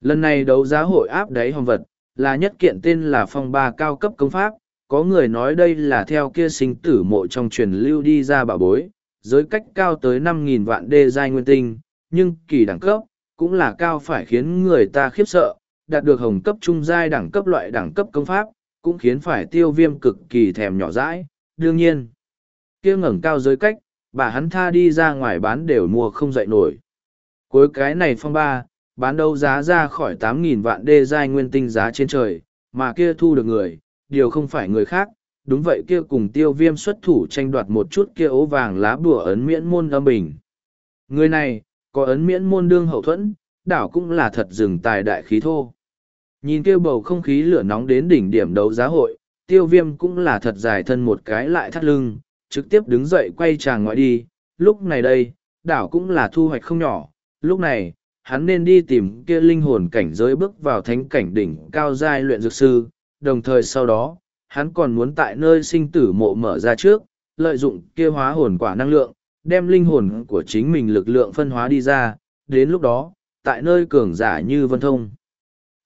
Lần này đấu giá hội áp đáy hồng vật, là nhất kiện tên là phong ba cao cấp công pháp, có người nói đây là theo kia sinh tử mộ trong truyền lưu đi ra bảo bối, giới cách cao tới 5.000 vạn đê giai nguyên tinh, nhưng kỳ đẳng cấp, cũng là cao phải khiến người ta khiếp sợ, đạt được hồng cấp trung giai đẳng cấp loại đẳng cấp công pháp, cũng khiến phải tiêu viêm cực kỳ thèm nhỏ dãi. Đương nhiên, kia ngẩng cao giới cách, bà hắn tha đi ra ngoài bán đều mua không dậy nổi. Cuối cái này phong ba, bán đấu giá ra khỏi 8.000 vạn đê giai nguyên tinh giá trên trời, mà kia thu được người, điều không phải người khác, đúng vậy kia cùng tiêu viêm xuất thủ tranh đoạt một chút kia ố vàng lá bùa ấn miễn môn âm bình. Người này, có ấn miễn môn đương hậu thuẫn, đảo cũng là thật rừng tài đại khí thô. Nhìn kêu bầu không khí lửa nóng đến đỉnh điểm đấu giá hội, tiêu viêm cũng là thật dài thân một cái lại thắt lưng, trực tiếp đứng dậy quay chàng ngoại đi. Lúc này đây, đảo cũng là thu hoạch không nhỏ. Lúc này, hắn nên đi tìm kia linh hồn cảnh giới bước vào thánh cảnh đỉnh cao giai luyện dược sư, đồng thời sau đó, hắn còn muốn tại nơi sinh tử mộ mở ra trước, lợi dụng kia hóa hồn quả năng lượng, đem linh hồn của chính mình lực lượng phân hóa đi ra, đến lúc đó, tại nơi cường giả như vân thông.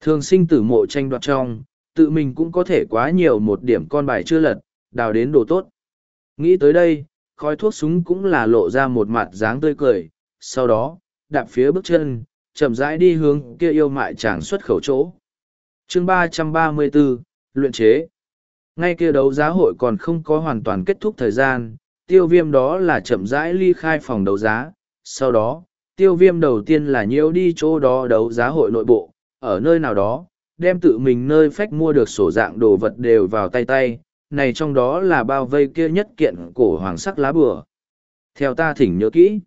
Thường sinh tử mộ tranh đoạt trong, tự mình cũng có thể quá nhiều một điểm con bài chưa lật, đào đến đồ tốt. Nghĩ tới đây, khói thuốc súng cũng là lộ ra một mặt dáng tươi cười, sau đó, đạp phía bước chân, chậm rãi đi hướng kia yêu mại chàng xuất khẩu chỗ. chương ba trăm ba mươi 334, luyện chế. Ngay kia đấu giá hội còn không có hoàn toàn kết thúc thời gian, tiêu viêm đó là chậm rãi ly khai phòng đấu giá. Sau đó, tiêu viêm đầu tiên là nhiễu đi chỗ đó đấu giá hội nội bộ, ở nơi nào đó, đem tự mình nơi phách mua được sổ dạng đồ vật đều vào tay tay, này trong đó là bao vây kia nhất kiện cổ hoàng sắc lá bừa. Theo ta thỉnh nhớ kỹ,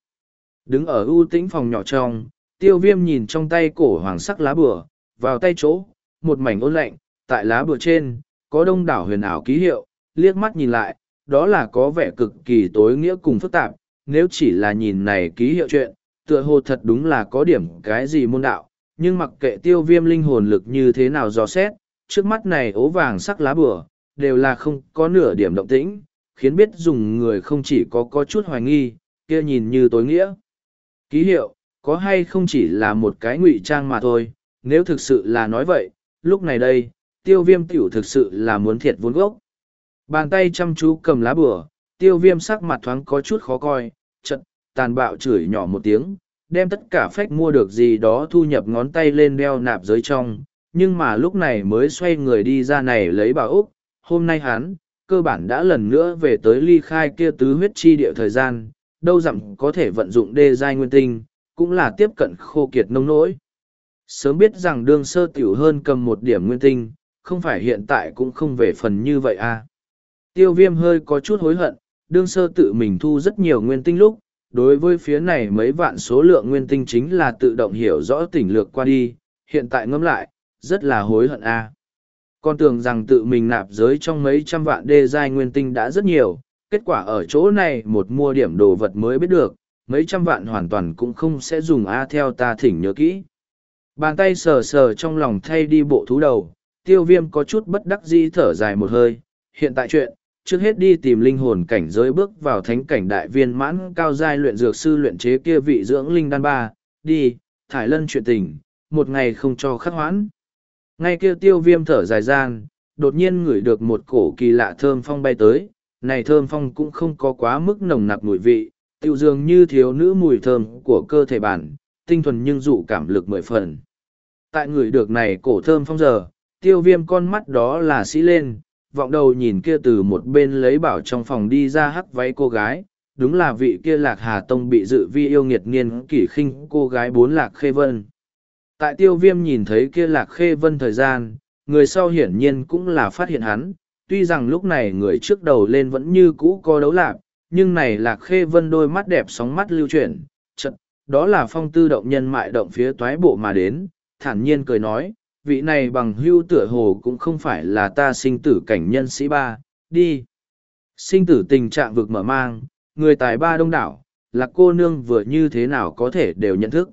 đứng ở ưu tĩnh phòng nhỏ trong, tiêu viêm nhìn trong tay cổ hoàng sắc lá bừa, vào tay chỗ, một mảnh ôn lạnh, tại lá bừa trên, có đông đảo huyền ảo ký hiệu, liếc mắt nhìn lại, đó là có vẻ cực kỳ tối nghĩa cùng phức tạp, nếu chỉ là nhìn này ký hiệu chuyện, tựa hồ thật đúng là có điểm cái gì môn đạo, nhưng mặc kệ tiêu viêm linh hồn lực như thế nào dò xét, trước mắt này ố vàng sắc lá bừa, đều là không có nửa điểm động tĩnh, khiến biết dùng người không chỉ có có chút hoài nghi, kia nhìn như tối nghĩa. Ký hiệu, có hay không chỉ là một cái ngụy trang mà thôi, nếu thực sự là nói vậy, lúc này đây, tiêu viêm tiểu thực sự là muốn thiệt vốn gốc. Bàn tay chăm chú cầm lá bửa, tiêu viêm sắc mặt thoáng có chút khó coi, trận tàn bạo chửi nhỏ một tiếng, đem tất cả phách mua được gì đó thu nhập ngón tay lên đeo nạp giới trong, nhưng mà lúc này mới xoay người đi ra này lấy bà Úc, hôm nay hắn, cơ bản đã lần nữa về tới ly khai kia tứ huyết chi địa thời gian, đâu dặm có thể vận dụng đê giai nguyên tinh, cũng là tiếp cận khô kiệt nông nỗi. Sớm biết rằng đương sơ tiểu hơn cầm một điểm nguyên tinh, không phải hiện tại cũng không về phần như vậy à. Tiêu viêm hơi có chút hối hận, đương sơ tự mình thu rất nhiều nguyên tinh lúc, đối với phía này mấy vạn số lượng nguyên tinh chính là tự động hiểu rõ tỉnh lược qua đi, hiện tại ngẫm lại, rất là hối hận a. À. Con tưởng rằng tự mình nạp giới trong mấy trăm vạn đê giai nguyên tinh đã rất nhiều, kết quả ở chỗ này một mua điểm đồ vật mới biết được, mấy trăm vạn hoàn toàn cũng không sẽ dùng A theo ta thỉnh nhớ kỹ. Bàn tay sờ sờ trong lòng thay đi bộ thú đầu, tiêu viêm có chút bất đắc dĩ thở dài một hơi, hiện tại chuyện, trước hết đi tìm linh hồn cảnh giới bước vào thánh cảnh đại viên mãn cao giai luyện dược sư luyện chế kia vị dưỡng linh đan ba, đi, thải lân chuyện tình, một ngày không cho khắc hoãn. Ngay kia tiêu viêm thở dài gian, đột nhiên ngửi được một cổ kỳ lạ thơm phong bay tới, này thơm phong cũng không có quá mức nồng nặc mùi vị, tiêu dường như thiếu nữ mùi thơm của cơ thể bản, tinh thuần nhưng dụ cảm lực mười phần. Tại ngửi được này cổ thơm phong giờ, tiêu viêm con mắt đó là sĩ lên, vọng đầu nhìn kia từ một bên lấy bảo trong phòng đi ra hắc váy cô gái, đúng là vị kia lạc hà tông bị dự vi yêu nghiệt niên kỷ khinh cô gái bốn lạc khê vân. Tại tiêu viêm nhìn thấy kia lạc khê vân thời gian, người sau hiển nhiên cũng là phát hiện hắn, tuy rằng lúc này người trước đầu lên vẫn như cũ có đấu lạc, nhưng này lạc khê vân đôi mắt đẹp sóng mắt lưu chuyển, chật, đó là phong tư động nhân mại động phía toái bộ mà đến, thản nhiên cười nói, vị này bằng hưu tựa hồ cũng không phải là ta sinh tử cảnh nhân sĩ ba, đi. Sinh tử tình trạng vực mở mang, người tài ba đông đảo, lạc cô nương vừa như thế nào có thể đều nhận thức.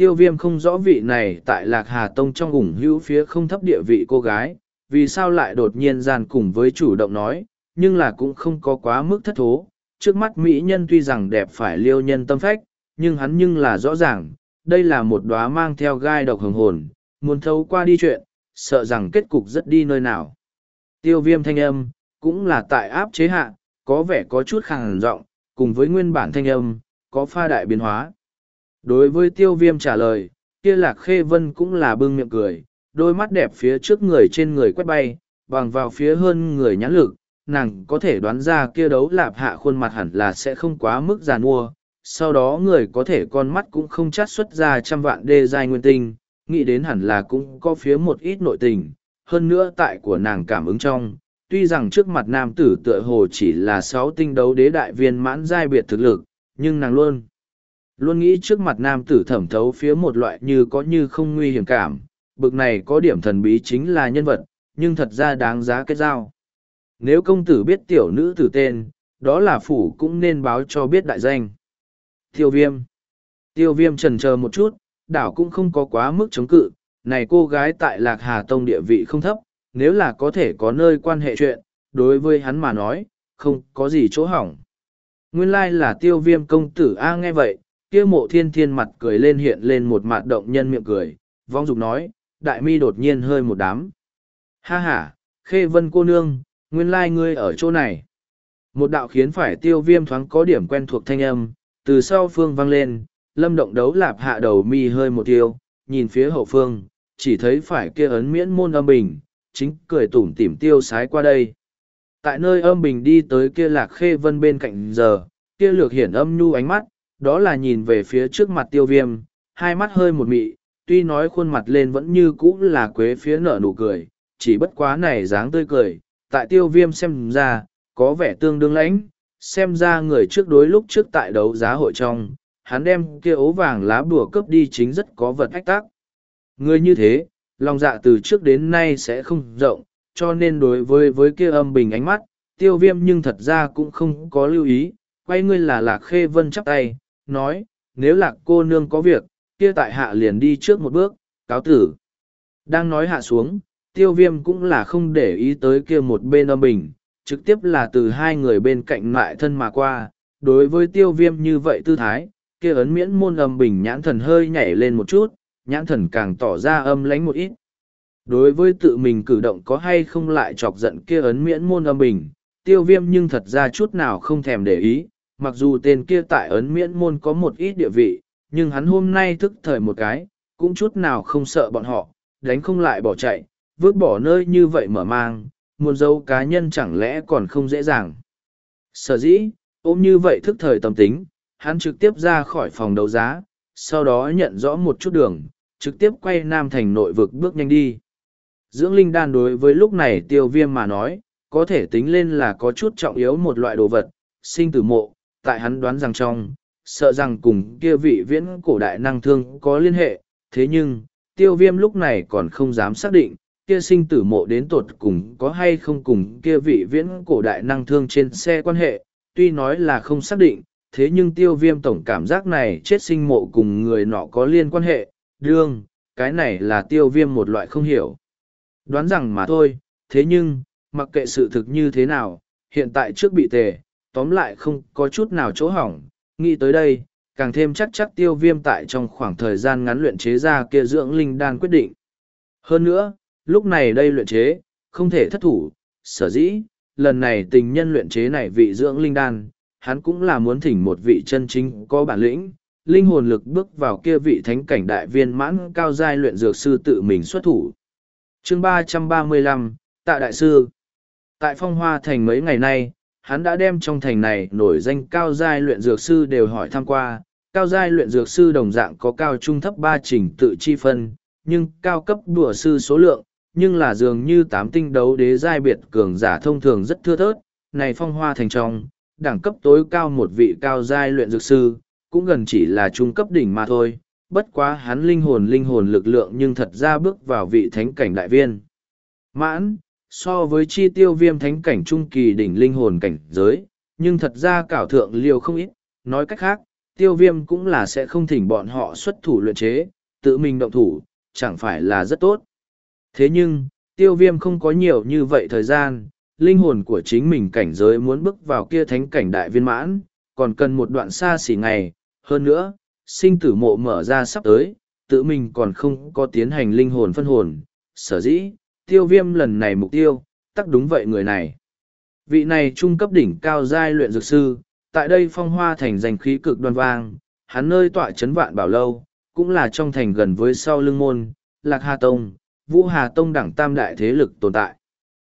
Tiêu viêm không rõ vị này tại lạc hà tông trong ủng hữu phía không thấp địa vị cô gái, vì sao lại đột nhiên gian cùng với chủ động nói, nhưng là cũng không có quá mức thất thố. Trước mắt mỹ nhân tuy rằng đẹp phải liêu nhân tâm phách, nhưng hắn nhưng là rõ ràng, đây là một đóa mang theo gai độc hồng hồn, muốn thấu qua đi chuyện, sợ rằng kết cục rất đi nơi nào. Tiêu viêm thanh âm, cũng là tại áp chế hạ, có vẻ có chút khàn giọng cùng với nguyên bản thanh âm, có pha đại biến hóa. Đối với tiêu viêm trả lời, kia lạc khê vân cũng là bưng miệng cười, đôi mắt đẹp phía trước người trên người quét bay, bằng vào phía hơn người nhãn lực, nàng có thể đoán ra kia đấu lạp hạ khuôn mặt hẳn là sẽ không quá mức giàn mua. Sau đó người có thể con mắt cũng không chát xuất ra trăm vạn đê giai nguyên tinh, nghĩ đến hẳn là cũng có phía một ít nội tình, hơn nữa tại của nàng cảm ứng trong. Tuy rằng trước mặt nam tử tựa hồ chỉ là sáu tinh đấu đế đại viên mãn giai biệt thực lực, nhưng nàng luôn luôn nghĩ trước mặt nam tử thẩm thấu phía một loại như có như không nguy hiểm cảm, bực này có điểm thần bí chính là nhân vật, nhưng thật ra đáng giá kết giao. Nếu công tử biết tiểu nữ tử tên, đó là phủ cũng nên báo cho biết đại danh. Tiêu viêm. Tiêu viêm trần chờ một chút, đảo cũng không có quá mức chống cự, này cô gái tại Lạc Hà Tông địa vị không thấp, nếu là có thể có nơi quan hệ chuyện, đối với hắn mà nói, không có gì chỗ hỏng. Nguyên lai là tiêu viêm công tử A nghe vậy, kia mộ thiên thiên mặt cười lên hiện lên một mạt động nhân miệng cười, vong dục nói, đại mi đột nhiên hơi một đám. Ha ha, khê vân cô nương, nguyên lai ngươi ở chỗ này. Một đạo khiến phải tiêu viêm thoáng có điểm quen thuộc thanh âm, từ sau phương vang lên, lâm động đấu lạp hạ đầu mi hơi một tiêu, nhìn phía hậu phương, chỉ thấy phải kia ấn miễn môn âm bình, chính cười tủm tỉm tiêu sái qua đây. Tại nơi âm bình đi tới kia lạc khê vân bên cạnh giờ, kia lược hiển âm nhu ánh mắt, đó là nhìn về phía trước mặt tiêu viêm, hai mắt hơi một mị, tuy nói khuôn mặt lên vẫn như cũ là quế phía nở nụ cười, chỉ bất quá này dáng tươi cười, tại tiêu viêm xem ra, có vẻ tương đương lãnh, xem ra người trước đối lúc trước tại đấu giá hội trong, hắn đem kia ố vàng lá bùa cướp đi chính rất có vật ách tác. Người như thế, lòng dạ từ trước đến nay sẽ không rộng, cho nên đối với với kia âm bình ánh mắt, tiêu viêm nhưng thật ra cũng không có lưu ý, quay ngươi là lạc khê vân chắp tay, nói, nếu lạc cô nương có việc, kia tại hạ liền đi trước một bước, cáo tử. Đang nói hạ xuống, tiêu viêm cũng là không để ý tới kia một bên âm bình, trực tiếp là từ hai người bên cạnh mại thân mà qua. Đối với tiêu viêm như vậy tư thái, kia ấn miễn môn âm bình nhãn thần hơi nhảy lên một chút, nhãn thần càng tỏ ra âm lánh một ít. Đối với tự mình cử động có hay không lại chọc giận kia ấn miễn môn âm bình, tiêu viêm nhưng thật ra chút nào không thèm để ý, mặc dù tên kia tại ấn miễn môn có một ít địa vị, nhưng hắn hôm nay thức thời một cái, cũng chút nào không sợ bọn họ, đánh không lại bỏ chạy, vứt bỏ nơi như vậy mở mang, muốn giấu cá nhân chẳng lẽ còn không dễ dàng. Sở dĩ, ôm như vậy thức thời tâm tính, hắn trực tiếp ra khỏi phòng đấu giá, sau đó nhận rõ một chút đường, trực tiếp quay Nam Thành nội vực bước nhanh đi. Dưỡng linh đan đối với lúc này tiêu viêm mà nói, có thể tính lên là có chút trọng yếu một loại đồ vật, sinh tử mộ, tại hắn đoán rằng trong, sợ rằng cùng kia vị viễn cổ đại năng thương có liên hệ, thế nhưng, tiêu viêm lúc này còn không dám xác định, kia sinh tử mộ đến tột cùng có hay không cùng kia vị viễn cổ đại năng thương trên xe quan hệ, tuy nói là không xác định, thế nhưng tiêu viêm tổng cảm giác này chết sinh mộ cùng người nọ có liên quan hệ, đương, cái này là tiêu viêm một loại không hiểu. Đoán rằng mà thôi, thế nhưng, mặc kệ sự thực như thế nào, hiện tại trước bị tề, tóm lại không có chút nào chỗ hỏng, nghĩ tới đây, càng thêm chắc chắc tiêu viêm tại trong khoảng thời gian ngắn luyện chế ra kia dưỡng linh đan quyết định. Hơn nữa, lúc này đây luyện chế, không thể thất thủ, sở dĩ, lần này tình nhân luyện chế này vị dưỡng linh đan, hắn cũng là muốn thỉnh một vị chân chính có bản lĩnh, linh hồn lực bước vào kia vị thánh cảnh đại viên mãn cao giai luyện dược sư tự mình xuất thủ. chương ba trăm ba mươi lăm Tạ Đại Sư Tại Phong Hoa Thành mấy ngày nay, hắn đã đem trong thành này nổi danh cao giai luyện dược sư đều hỏi thăm qua, cao giai luyện dược sư đồng dạng có cao trung thấp ba trình tự chi phân, nhưng cao cấp đùa sư số lượng, nhưng là dường như tám tinh đấu đế giai biệt cường giả thông thường rất thưa thớt, này phong hoa thành trong, đẳng cấp tối cao một vị cao giai luyện dược sư, cũng gần chỉ là trung cấp đỉnh mà thôi, bất quá hắn linh hồn linh hồn lực lượng nhưng thật ra bước vào vị thánh cảnh đại viên. Mãn, so với chi tiêu viêm thánh cảnh trung kỳ đỉnh linh hồn cảnh giới, nhưng thật ra cảo thượng liều không ít, nói cách khác, tiêu viêm cũng là sẽ không thỉnh bọn họ xuất thủ luyện chế, tự mình động thủ, chẳng phải là rất tốt. Thế nhưng, tiêu viêm không có nhiều như vậy thời gian, linh hồn của chính mình cảnh giới muốn bước vào kia thánh cảnh đại viên mãn, còn cần một đoạn xa xỉ ngày, hơn nữa, sinh tử mộ mở ra sắp tới, tự mình còn không có tiến hành linh hồn phân hồn, sở dĩ, tiêu viêm lần này mục tiêu, tắc đúng vậy người này. Vị này trung cấp đỉnh cao giai luyện dược sư, tại đây phong hoa thành danh khí cực đoan vang, hắn nơi tọa chấn vạn bảo lâu, cũng là trong thành gần với sau lưng môn, Lạc Hà Tông, Vũ Hà Tông đẳng tam đại thế lực tồn tại.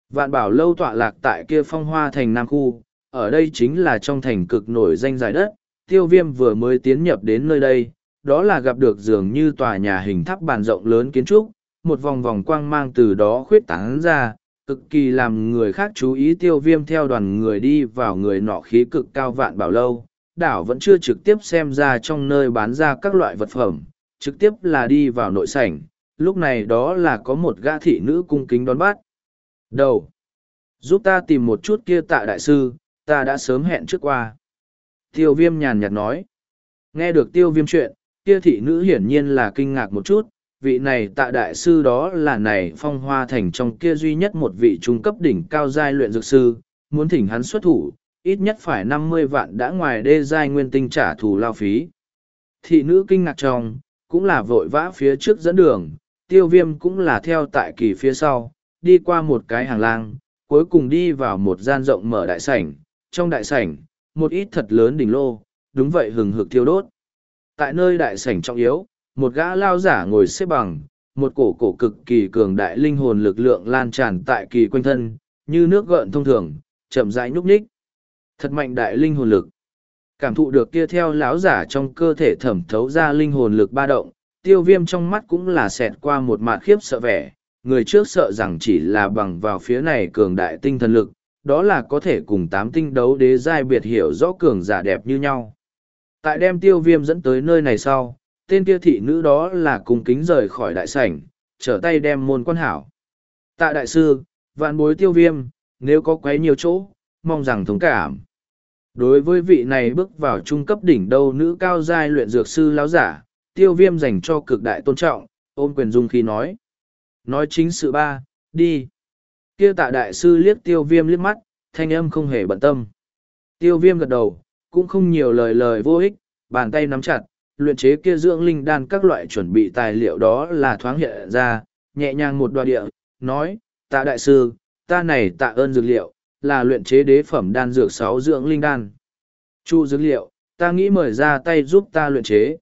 Vạn bảo lâu tọa lạc tại kia phong hoa thành Nam Khu, ở đây chính là trong thành cực nổi danh giải đất, tiêu viêm vừa mới tiến nhập đến nơi đây, đó là gặp được dường như tòa nhà hình tháp bàn rộng lớn kiến trúc, một vòng vòng quang mang từ đó khuyết tán ra, cực kỳ làm người khác chú ý tiêu viêm theo đoàn người đi vào người nọ khí cực cao vạn bảo lâu. Đảo vẫn chưa trực tiếp xem ra trong nơi bán ra các loại vật phẩm, trực tiếp là đi vào nội sảnh, lúc này đó là có một gã thị nữ cung kính đón bắt. Đầu. Giúp ta tìm một chút kia tạ đại sư, ta đã sớm hẹn trước qua. Tiêu viêm nhàn nhạt nói. Nghe được tiêu viêm chuyện, kia thị nữ hiển nhiên là kinh ngạc một chút, vị này tạ đại sư đó là này phong hoa thành trong kia duy nhất một vị trung cấp đỉnh cao giai luyện dược sư, muốn thỉnh hắn xuất thủ, ít nhất phải năm mươi vạn đã ngoài đê giai nguyên tinh trả thù lao phí. Thị nữ kinh ngạc trong, cũng là vội vã phía trước dẫn đường, tiêu viêm cũng là theo tại kỳ phía sau, đi qua một cái hàng lang, cuối cùng đi vào một gian rộng mở đại sảnh, trong đại sảnh, một ít thật lớn đỉnh lô, đúng vậy hừng hực thiêu đốt. Tại nơi đại sảnh trọng yếu, một gã lao giả ngồi xếp bằng, một cổ cổ cực kỳ cường đại linh hồn lực lượng lan tràn tại kỳ quanh thân, như nước gợn thông thường, chậm rãi nhúc nhích. Thật mạnh đại linh hồn lực. Cảm thụ được kia theo lão giả trong cơ thể thẩm thấu ra linh hồn lực ba động, tiêu viêm trong mắt cũng là xẹt qua một mạt khiếp sợ vẻ, người trước sợ rằng chỉ là bằng vào phía này cường đại tinh thần lực, đó là có thể cùng tám tinh đấu đế giai biệt hiểu rõ cường giả đẹp như nhau. Tại đem tiêu viêm dẫn tới nơi này sau, tên kia thị nữ đó là cùng kính rời khỏi đại sảnh, trở tay đem môn quan hảo. Tạ đại sư, vạn bối tiêu viêm, nếu có quấy nhiều chỗ, mong rằng thống cảm. Đối với vị này bước vào trung cấp đỉnh đâu nữ cao giai luyện dược sư lão giả, tiêu viêm dành cho cực đại tôn trọng, ôm quyền dung khi nói. Nói chính sự ba, đi. Kia tạ đại sư liếc tiêu viêm liếc mắt, thanh âm không hề bận tâm. Tiêu viêm gật đầu, cũng không nhiều lời lời vô ích, bàn tay nắm chặt, luyện chế kia dưỡng linh đan các loại chuẩn bị tài liệu đó là thoáng hiện ra, nhẹ nhàng một đoạn địa, nói, tạ đại sư, ta này tạ ơn dược liệu, là luyện chế đế phẩm đan dược sáu dưỡng linh đan. Chu dược liệu, ta nghĩ mời ra tay giúp ta luyện chế.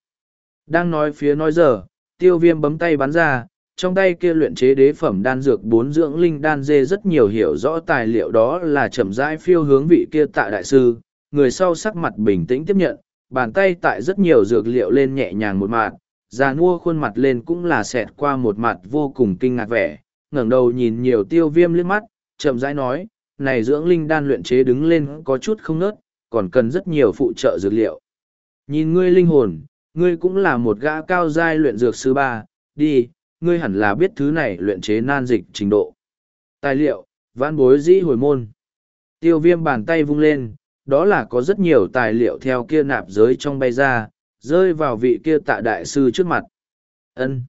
Đang nói phía nói giờ, tiêu viêm bấm tay bắn ra, trong tay kia luyện chế đế phẩm đan dược bốn dưỡng linh đan dê rất nhiều hiểu rõ tài liệu đó là chậm rãi phiêu hướng vị kia tạ đại sư người sau sắc mặt bình tĩnh tiếp nhận bàn tay tại rất nhiều dược liệu lên nhẹ nhàng một mạt già nua khuôn mặt lên cũng là xẹt qua một mặt vô cùng kinh ngạc vẻ ngẩng đầu nhìn nhiều tiêu viêm liếc mắt chậm rãi nói này dưỡng linh đan luyện chế đứng lên có chút không nớt còn cần rất nhiều phụ trợ dược liệu nhìn ngươi linh hồn ngươi cũng là một gã cao giai luyện dược sư ba đi ngươi hẳn là biết thứ này luyện chế nan dịch trình độ. Tài liệu, vãn bối dĩ hồi môn. Tiêu viêm bàn tay vung lên, đó là có rất nhiều tài liệu theo kia nạp giới trong bay ra, rơi vào vị kia tạ đại sư trước mặt. ân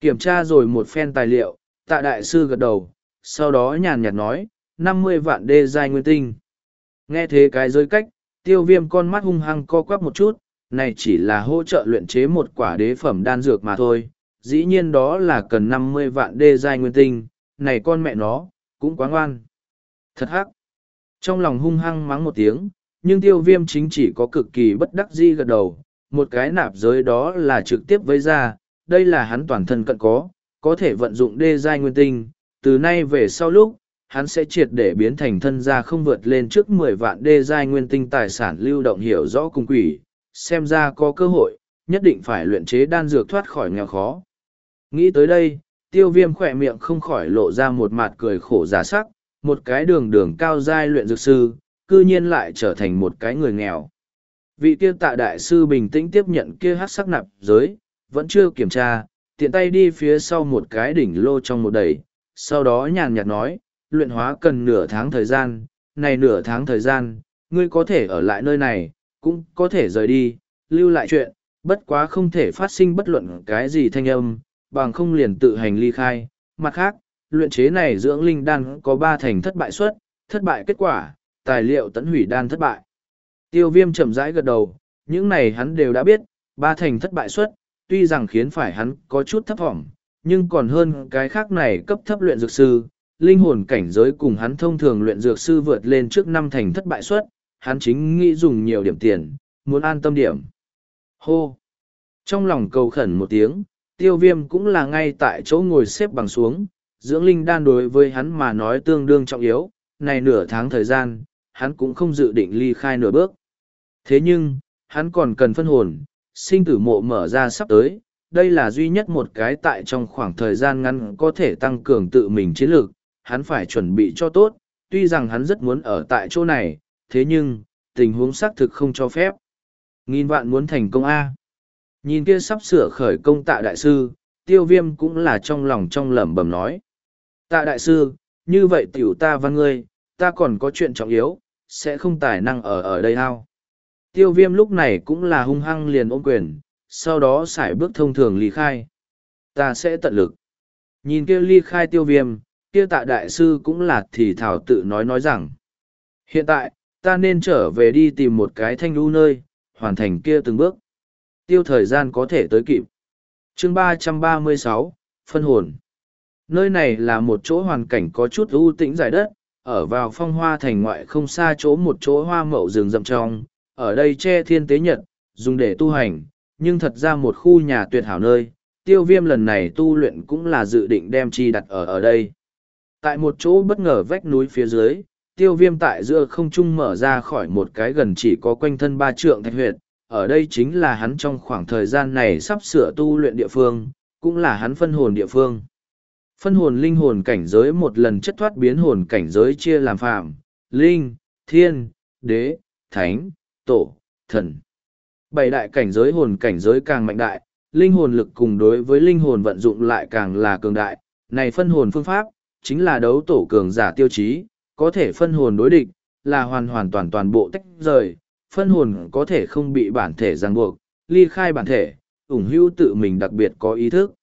Kiểm tra rồi một phen tài liệu, tạ đại sư gật đầu, sau đó nhàn nhạt nói, năm mươi vạn đê giai nguyên tinh. Nghe thế cái giới cách, tiêu viêm con mắt hung hăng co quắp một chút, này chỉ là hỗ trợ luyện chế một quả đế phẩm đan dược mà thôi, dĩ nhiên đó là cần năm mươi vạn đê giai nguyên tinh, này con mẹ nó, cũng quá ngoan. Thật hắc. Trong lòng hung hăng mắng một tiếng, nhưng tiêu viêm chính chỉ có cực kỳ bất đắc di gật đầu, một cái nạp giới đó là trực tiếp với ra, đây là hắn toàn thân cận có, có thể vận dụng đê giai nguyên tinh, từ nay về sau lúc, hắn sẽ triệt để biến thành thân gia không vượt lên trước mười vạn đê giai nguyên tinh tài sản lưu động hiểu rõ cùng quỷ, xem ra có cơ hội, nhất định phải luyện chế đan dược thoát khỏi nghèo khó. Nghĩ tới đây, tiêu viêm khỏe miệng không khỏi lộ ra một mặt cười khổ giả sắc, một cái đường đường cao giai luyện dược sư, cư nhiên lại trở thành một cái người nghèo. Vị kia tạ đại sư bình tĩnh tiếp nhận kia hát sắc nạp giới, vẫn chưa kiểm tra, tiện tay đi phía sau một cái đỉnh lô trong một đầy, sau đó nhàn nhạt nói, luyện hóa cần nửa tháng thời gian, này nửa tháng thời gian, ngươi có thể ở lại nơi này, cũng có thể rời đi, lưu lại chuyện, bất quá không thể phát sinh bất luận cái gì thanh âm, bằng không liền tự hành ly khai. Mặt khác, luyện chế này dưỡng linh đan có ba thành thất bại suất, thất bại kết quả, tài liệu tấn hủy đan thất bại. Tiêu viêm chậm rãi gật đầu, những này hắn đều đã biết, ba thành thất bại suất, tuy rằng khiến phải hắn có chút thấp thỏm, nhưng còn hơn cái khác này cấp thấp luyện dược sư, linh hồn cảnh giới cùng hắn thông thường luyện dược sư vượt lên trước năm thành thất bại suất, hắn chính nghĩ dùng nhiều điểm tiền, muốn an tâm điểm. Hô! Trong lòng cầu khẩn một tiếng, tiêu viêm cũng là ngay tại chỗ ngồi xếp bằng xuống, dưỡng linh đan đối với hắn mà nói tương đương trọng yếu, này nửa tháng thời gian, hắn cũng không dự định ly khai nửa bước. Thế nhưng, hắn còn cần phân hồn, sinh tử mộ mở ra sắp tới, đây là duy nhất một cái tại trong khoảng thời gian ngắn có thể tăng cường tự mình chiến lược, hắn phải chuẩn bị cho tốt, tuy rằng hắn rất muốn ở tại chỗ này, thế nhưng, tình huống xác thực không cho phép. Nghìn vạn muốn thành công A. Nhìn kia sắp sửa khởi công tạ đại sư, tiêu viêm cũng là trong lòng trong lẩm bẩm nói. Tạ đại sư, như vậy tiểu ta văn ngươi, ta còn có chuyện trọng yếu, sẽ không tài năng ở ở đây hao. Tiêu viêm lúc này cũng là hung hăng liền ôm quyền, sau đó xài bước thông thường ly khai. Ta sẽ tận lực. Nhìn kia ly khai tiêu viêm, kia tạ đại sư cũng là thì thảo tự nói nói rằng. Hiện tại, ta nên trở về đi tìm một cái thanh lưu nơi, hoàn thành kia từng bước. Tiêu thời gian có thể tới kịp. chương ba trăm ba mươi sáu phân hồn. Nơi này là một chỗ hoàn cảnh có chút ưu tĩnh dài đất, ở vào phong hoa thành ngoại không xa chỗ một chỗ hoa mậu rừng rậm trong, ở đây che thiên tế nhật, dùng để tu hành, nhưng thật ra một khu nhà tuyệt hảo nơi, tiêu viêm lần này tu luyện cũng là dự định đem chi đặt ở ở đây. Tại một chỗ bất ngờ vách núi phía dưới, tiêu viêm tại giữa không trung mở ra khỏi một cái gần chỉ có quanh thân ba trượng thạch huyệt, ở đây chính là hắn trong khoảng thời gian này sắp sửa tu luyện địa phương, cũng là hắn phân hồn địa phương. Phân hồn linh hồn cảnh giới một lần chất thoát biến hồn cảnh giới chia làm phạm, linh, thiên, đế, thánh, tổ, thần. Bảy đại cảnh giới hồn cảnh giới càng mạnh đại, linh hồn lực cùng đối với linh hồn vận dụng lại càng là cường đại. Này phân hồn phương pháp, chính là đấu tổ cường giả tiêu chí, có thể phân hồn đối địch, là hoàn hoàn toàn toàn bộ tách rời, phân hồn có thể không bị bản thể ràng buộc, ly khai bản thể, ủng hữu tự mình đặc biệt có ý thức.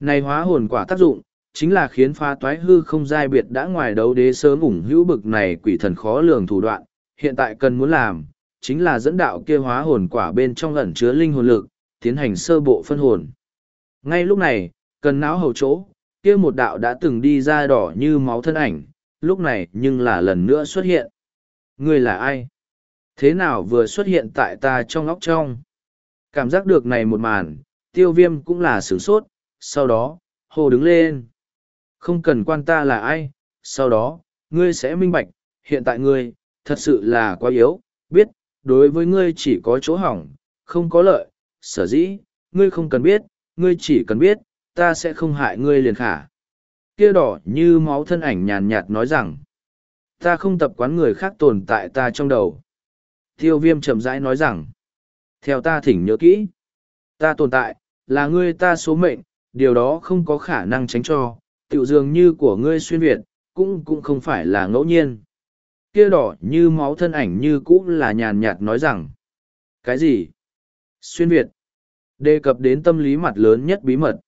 Này hóa hồn quả tác dụng, chính là khiến phá toái hư không giai biệt đã ngoài đấu đế sớm ủng hữu bực này quỷ thần khó lường thủ đoạn, hiện tại cần muốn làm, chính là dẫn đạo kia hóa hồn quả bên trong ẩn chứa linh hồn lực, tiến hành sơ bộ phân hồn. Ngay lúc này, cần não hầu chỗ, kia một đạo đã từng đi ra đỏ như máu thân ảnh, lúc này nhưng là lần nữa xuất hiện. Người là ai? thế nào vừa xuất hiện tại ta trong óc trong cảm giác được này một màn tiêu viêm cũng là sửng sốt sau đó hồ đứng lên. Không cần quan ta là ai, sau đó, ngươi sẽ minh bạch, hiện tại ngươi, thật sự là quá yếu, biết, đối với ngươi chỉ có chỗ hỏng, không có lợi, sở dĩ, ngươi không cần biết, ngươi chỉ cần biết, ta sẽ không hại ngươi liền khả. Kia đỏ như máu thân ảnh nhàn nhạt nói rằng, ta không tập quán người khác tồn tại ta trong đầu. Tiêu viêm chậm rãi nói rằng, theo ta thỉnh nhớ kỹ, ta tồn tại, là ngươi ta số mệnh, điều đó không có khả năng tránh cho, tiểu dường như của ngươi xuyên Việt, cũng cũng không phải là ngẫu nhiên. Kia đỏ như máu thân ảnh như cũ là nhàn nhạt nói rằng, cái gì? Xuyên Việt. Đề cập đến tâm lý mặt lớn nhất bí mật.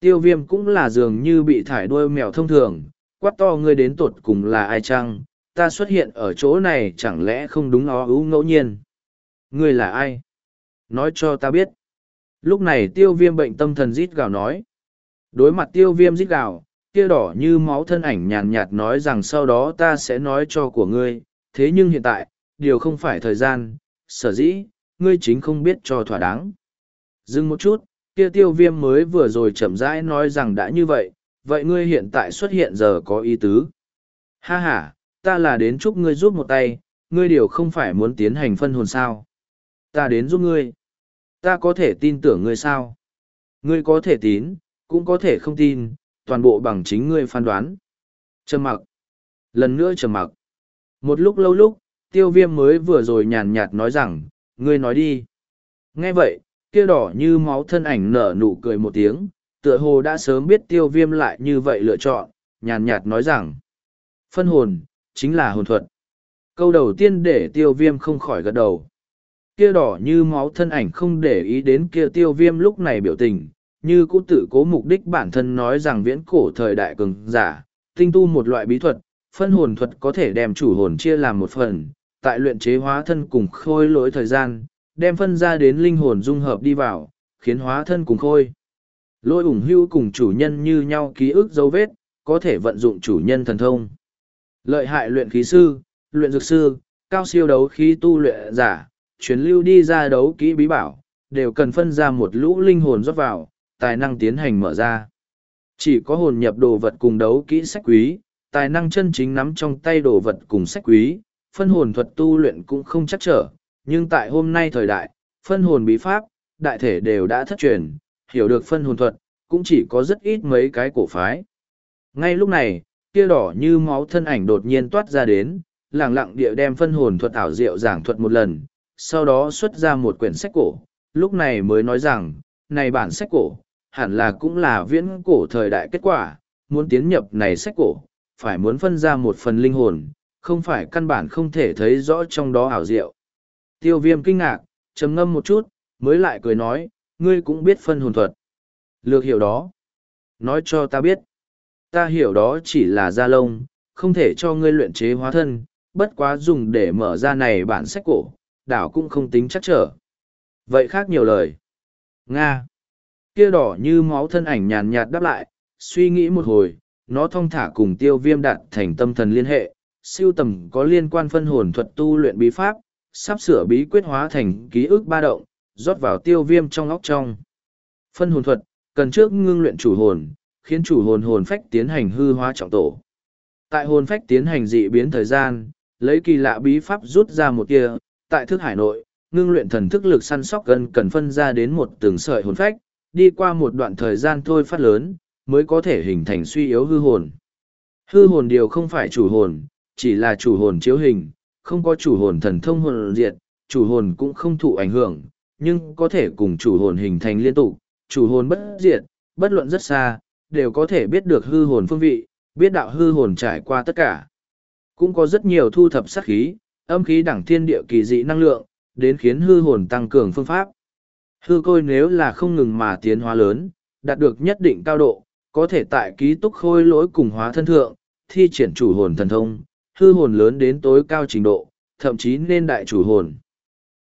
Tiêu viêm cũng là dường như bị thải đuôi mèo thông thường, quát to ngươi đến tột cùng là ai chăng, ta xuất hiện ở chỗ này chẳng lẽ không đúng ó ưu ngẫu nhiên. Ngươi là ai? Nói cho ta biết. Lúc này tiêu viêm bệnh tâm thần rít gào nói. Đối mặt tiêu viêm rít gào, kia đỏ như máu thân ảnh nhàn nhạt nói rằng sau đó ta sẽ nói cho của ngươi, thế nhưng hiện tại, điều không phải thời gian, sở dĩ, ngươi chính không biết cho thỏa đáng. Dừng một chút, kia tiêu viêm mới vừa rồi chậm rãi nói rằng đã như vậy, vậy ngươi hiện tại xuất hiện giờ có ý tứ. Ha ha, ta là đến chúc ngươi giúp một tay, ngươi điều không phải muốn tiến hành phân hồn sao. Ta đến giúp ngươi. Ta có thể tin tưởng ngươi sao? Ngươi có thể tín, cũng có thể không tin, toàn bộ bằng chính ngươi phán đoán. Trầm mặc. Lần nữa trầm mặc. Một lúc lâu lúc, tiêu viêm mới vừa rồi nhàn nhạt nói rằng, ngươi nói đi. Nghe vậy, kia đỏ như máu thân ảnh nở nụ cười một tiếng, tựa hồ đã sớm biết tiêu viêm lại như vậy lựa chọn, nhàn nhạt nói rằng, phân hồn, chính là hồn thuật. Câu đầu tiên để tiêu viêm không khỏi gật đầu. Kia đỏ như máu thân ảnh không để ý đến kia tiêu viêm lúc này biểu tình, như Cũ tự cố mục đích bản thân nói rằng viễn cổ thời đại cường giả, tinh tu một loại bí thuật, phân hồn thuật có thể đem chủ hồn chia làm một phần, tại luyện chế hóa thân cùng khôi lỗi thời gian, đem phân ra đến linh hồn dung hợp đi vào, khiến hóa thân cùng khôi. Lôi ủng hưu cùng chủ nhân như nhau ký ức dấu vết, có thể vận dụng chủ nhân thần thông. Lợi hại luyện khí sư, luyện dược sư, cao siêu đấu khí tu luyện giả, chuyến lưu đi ra đấu kỹ bí bảo, đều cần phân ra một lũ linh hồn rót vào, tài năng tiến hành mở ra. Chỉ có hồn nhập đồ vật cùng đấu kỹ sách quý, tài năng chân chính nắm trong tay đồ vật cùng sách quý, phân hồn thuật tu luyện cũng không chắc trở, nhưng tại hôm nay thời đại, phân hồn bí pháp, đại thể đều đã thất truyền, hiểu được phân hồn thuật, cũng chỉ có rất ít mấy cái cổ phái. Ngay lúc này, kia đỏ như máu thân ảnh đột nhiên toát ra đến, lặng lặng địa đem phân hồn thuật ảo diệu giảng thuật một lần, sau đó xuất ra một quyển sách cổ, lúc này mới nói rằng, này bản sách cổ, hẳn là cũng là viễn cổ thời đại kết quả, muốn tiến nhập này sách cổ, phải muốn phân ra một phần linh hồn, không phải căn bản không thể thấy rõ trong đó ảo diệu. Tiêu viêm kinh ngạc, trầm ngâm một chút, mới lại cười nói, ngươi cũng biết phân hồn thuật. Lược hiểu đó. Nói cho ta biết. Ta hiểu đó chỉ là da lông, không thể cho ngươi luyện chế hóa thân, bất quá dùng để mở ra này bản sách cổ, đảo cũng không tính chắc trở. Vậy khác nhiều lời. Nga. Kia đỏ như máu thân ảnh nhàn nhạt đáp lại, suy nghĩ một hồi, nó thong thả cùng tiêu viêm đạt thành tâm thần liên hệ, siêu tầm có liên quan phân hồn thuật tu luyện bí pháp, sắp sửa bí quyết hóa thành ký ức ba động, rót vào tiêu viêm trong óc trong. Phân hồn thuật, cần trước ngưng luyện chủ hồn, khiến chủ hồn hồn phách tiến hành hư hóa trọng tổ. Tại hồn phách tiến hành dị biến thời gian, lấy kỳ lạ bí pháp rút ra một tia, tại thức hải nội, ngưng luyện thần thức lực săn sóc gần cần phân ra đến một từng sợi hồn phách, đi qua một đoạn thời gian thôi phát lớn, mới có thể hình thành suy yếu hư hồn. Hư hồn điều không phải chủ hồn, chỉ là chủ hồn chiếu hình, không có chủ hồn thần thông hồn diệt, chủ hồn cũng không thụ ảnh hưởng, nhưng có thể cùng chủ hồn hình thành liên tục, chủ hồn bất diệt, bất luận rất xa, đều có thể biết được hư hồn phương vị, biết đạo hư hồn trải qua tất cả. Cũng có rất nhiều thu thập sát khí, âm khí đẳng thiên địa kỳ dị năng lượng, đến khiến hư hồn tăng cường phương pháp. Hư côi nếu là không ngừng mà tiến hóa lớn, đạt được nhất định cao độ, có thể tại ký túc khôi lỗi cùng hóa thân thượng, thi triển chủ hồn thần thông, hư hồn lớn đến tối cao trình độ, thậm chí nên đại chủ hồn.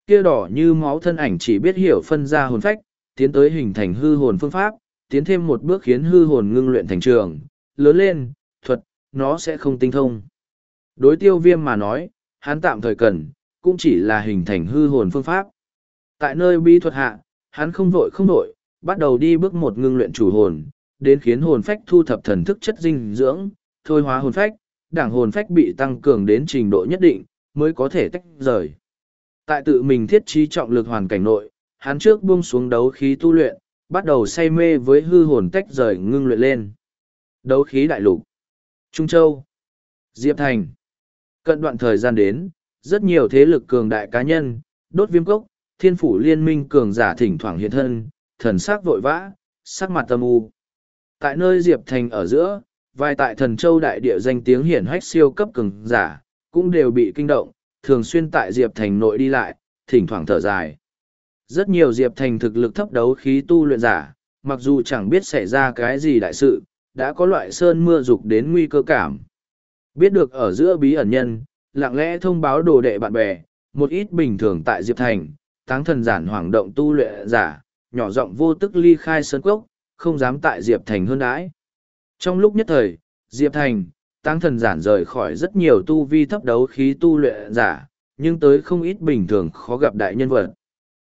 Kia đỏ như máu thân ảnh chỉ biết hiểu phân ra hồn phách, tiến tới hình thành hư hồn phương pháp, tiến thêm một bước khiến hư hồn ngưng luyện thành trường, lớn lên, thuật, nó sẽ không tinh thông. Đối tiêu viêm mà nói, hắn tạm thời cần, cũng chỉ là hình thành hư hồn phương pháp. Tại nơi bí thuật hạ, hắn không vội không vội, bắt đầu đi bước một ngưng luyện chủ hồn, đến khiến hồn phách thu thập thần thức chất dinh dưỡng, thôi hóa hồn phách, đảng hồn phách bị tăng cường đến trình độ nhất định, mới có thể tách rời. Tại tự mình thiết trí trọng lực hoàn cảnh nội, hắn trước buông xuống đấu khí tu luyện, bắt đầu say mê với hư hồn tách rời ngưng luyện lên. Đấu khí đại lục. Trung Châu. Diệp Thành. Cận đoạn thời gian đến, rất nhiều thế lực cường đại cá nhân, đốt viêm cốc, thiên phủ liên minh cường giả thỉnh thoảng hiện thân, thần sắc vội vã, sắc mặt tâm u. Tại nơi Diệp Thành ở giữa, vài tại thần châu đại địa danh tiếng hiển hách siêu cấp cường giả, cũng đều bị kinh động, thường xuyên tại Diệp Thành nội đi lại, thỉnh thoảng thở dài. Rất nhiều Diệp Thành thực lực thấp đấu khí tu luyện giả, mặc dù chẳng biết xảy ra cái gì đại sự, đã có loại sơn mưa dục đến nguy cơ cảm. Biết được ở giữa bí ẩn nhân, lặng lẽ thông báo đồ đệ bạn bè, một ít bình thường tại Diệp Thành, táng thần giản hoảng động tu luyện giả, nhỏ giọng vô tức ly khai sơn cốc, không dám tại Diệp Thành hơn đãi. Trong lúc nhất thời, Diệp Thành, táng thần giản rời khỏi rất nhiều tu vi thấp đấu khí tu luyện giả, nhưng tới không ít bình thường khó gặp đại nhân vật.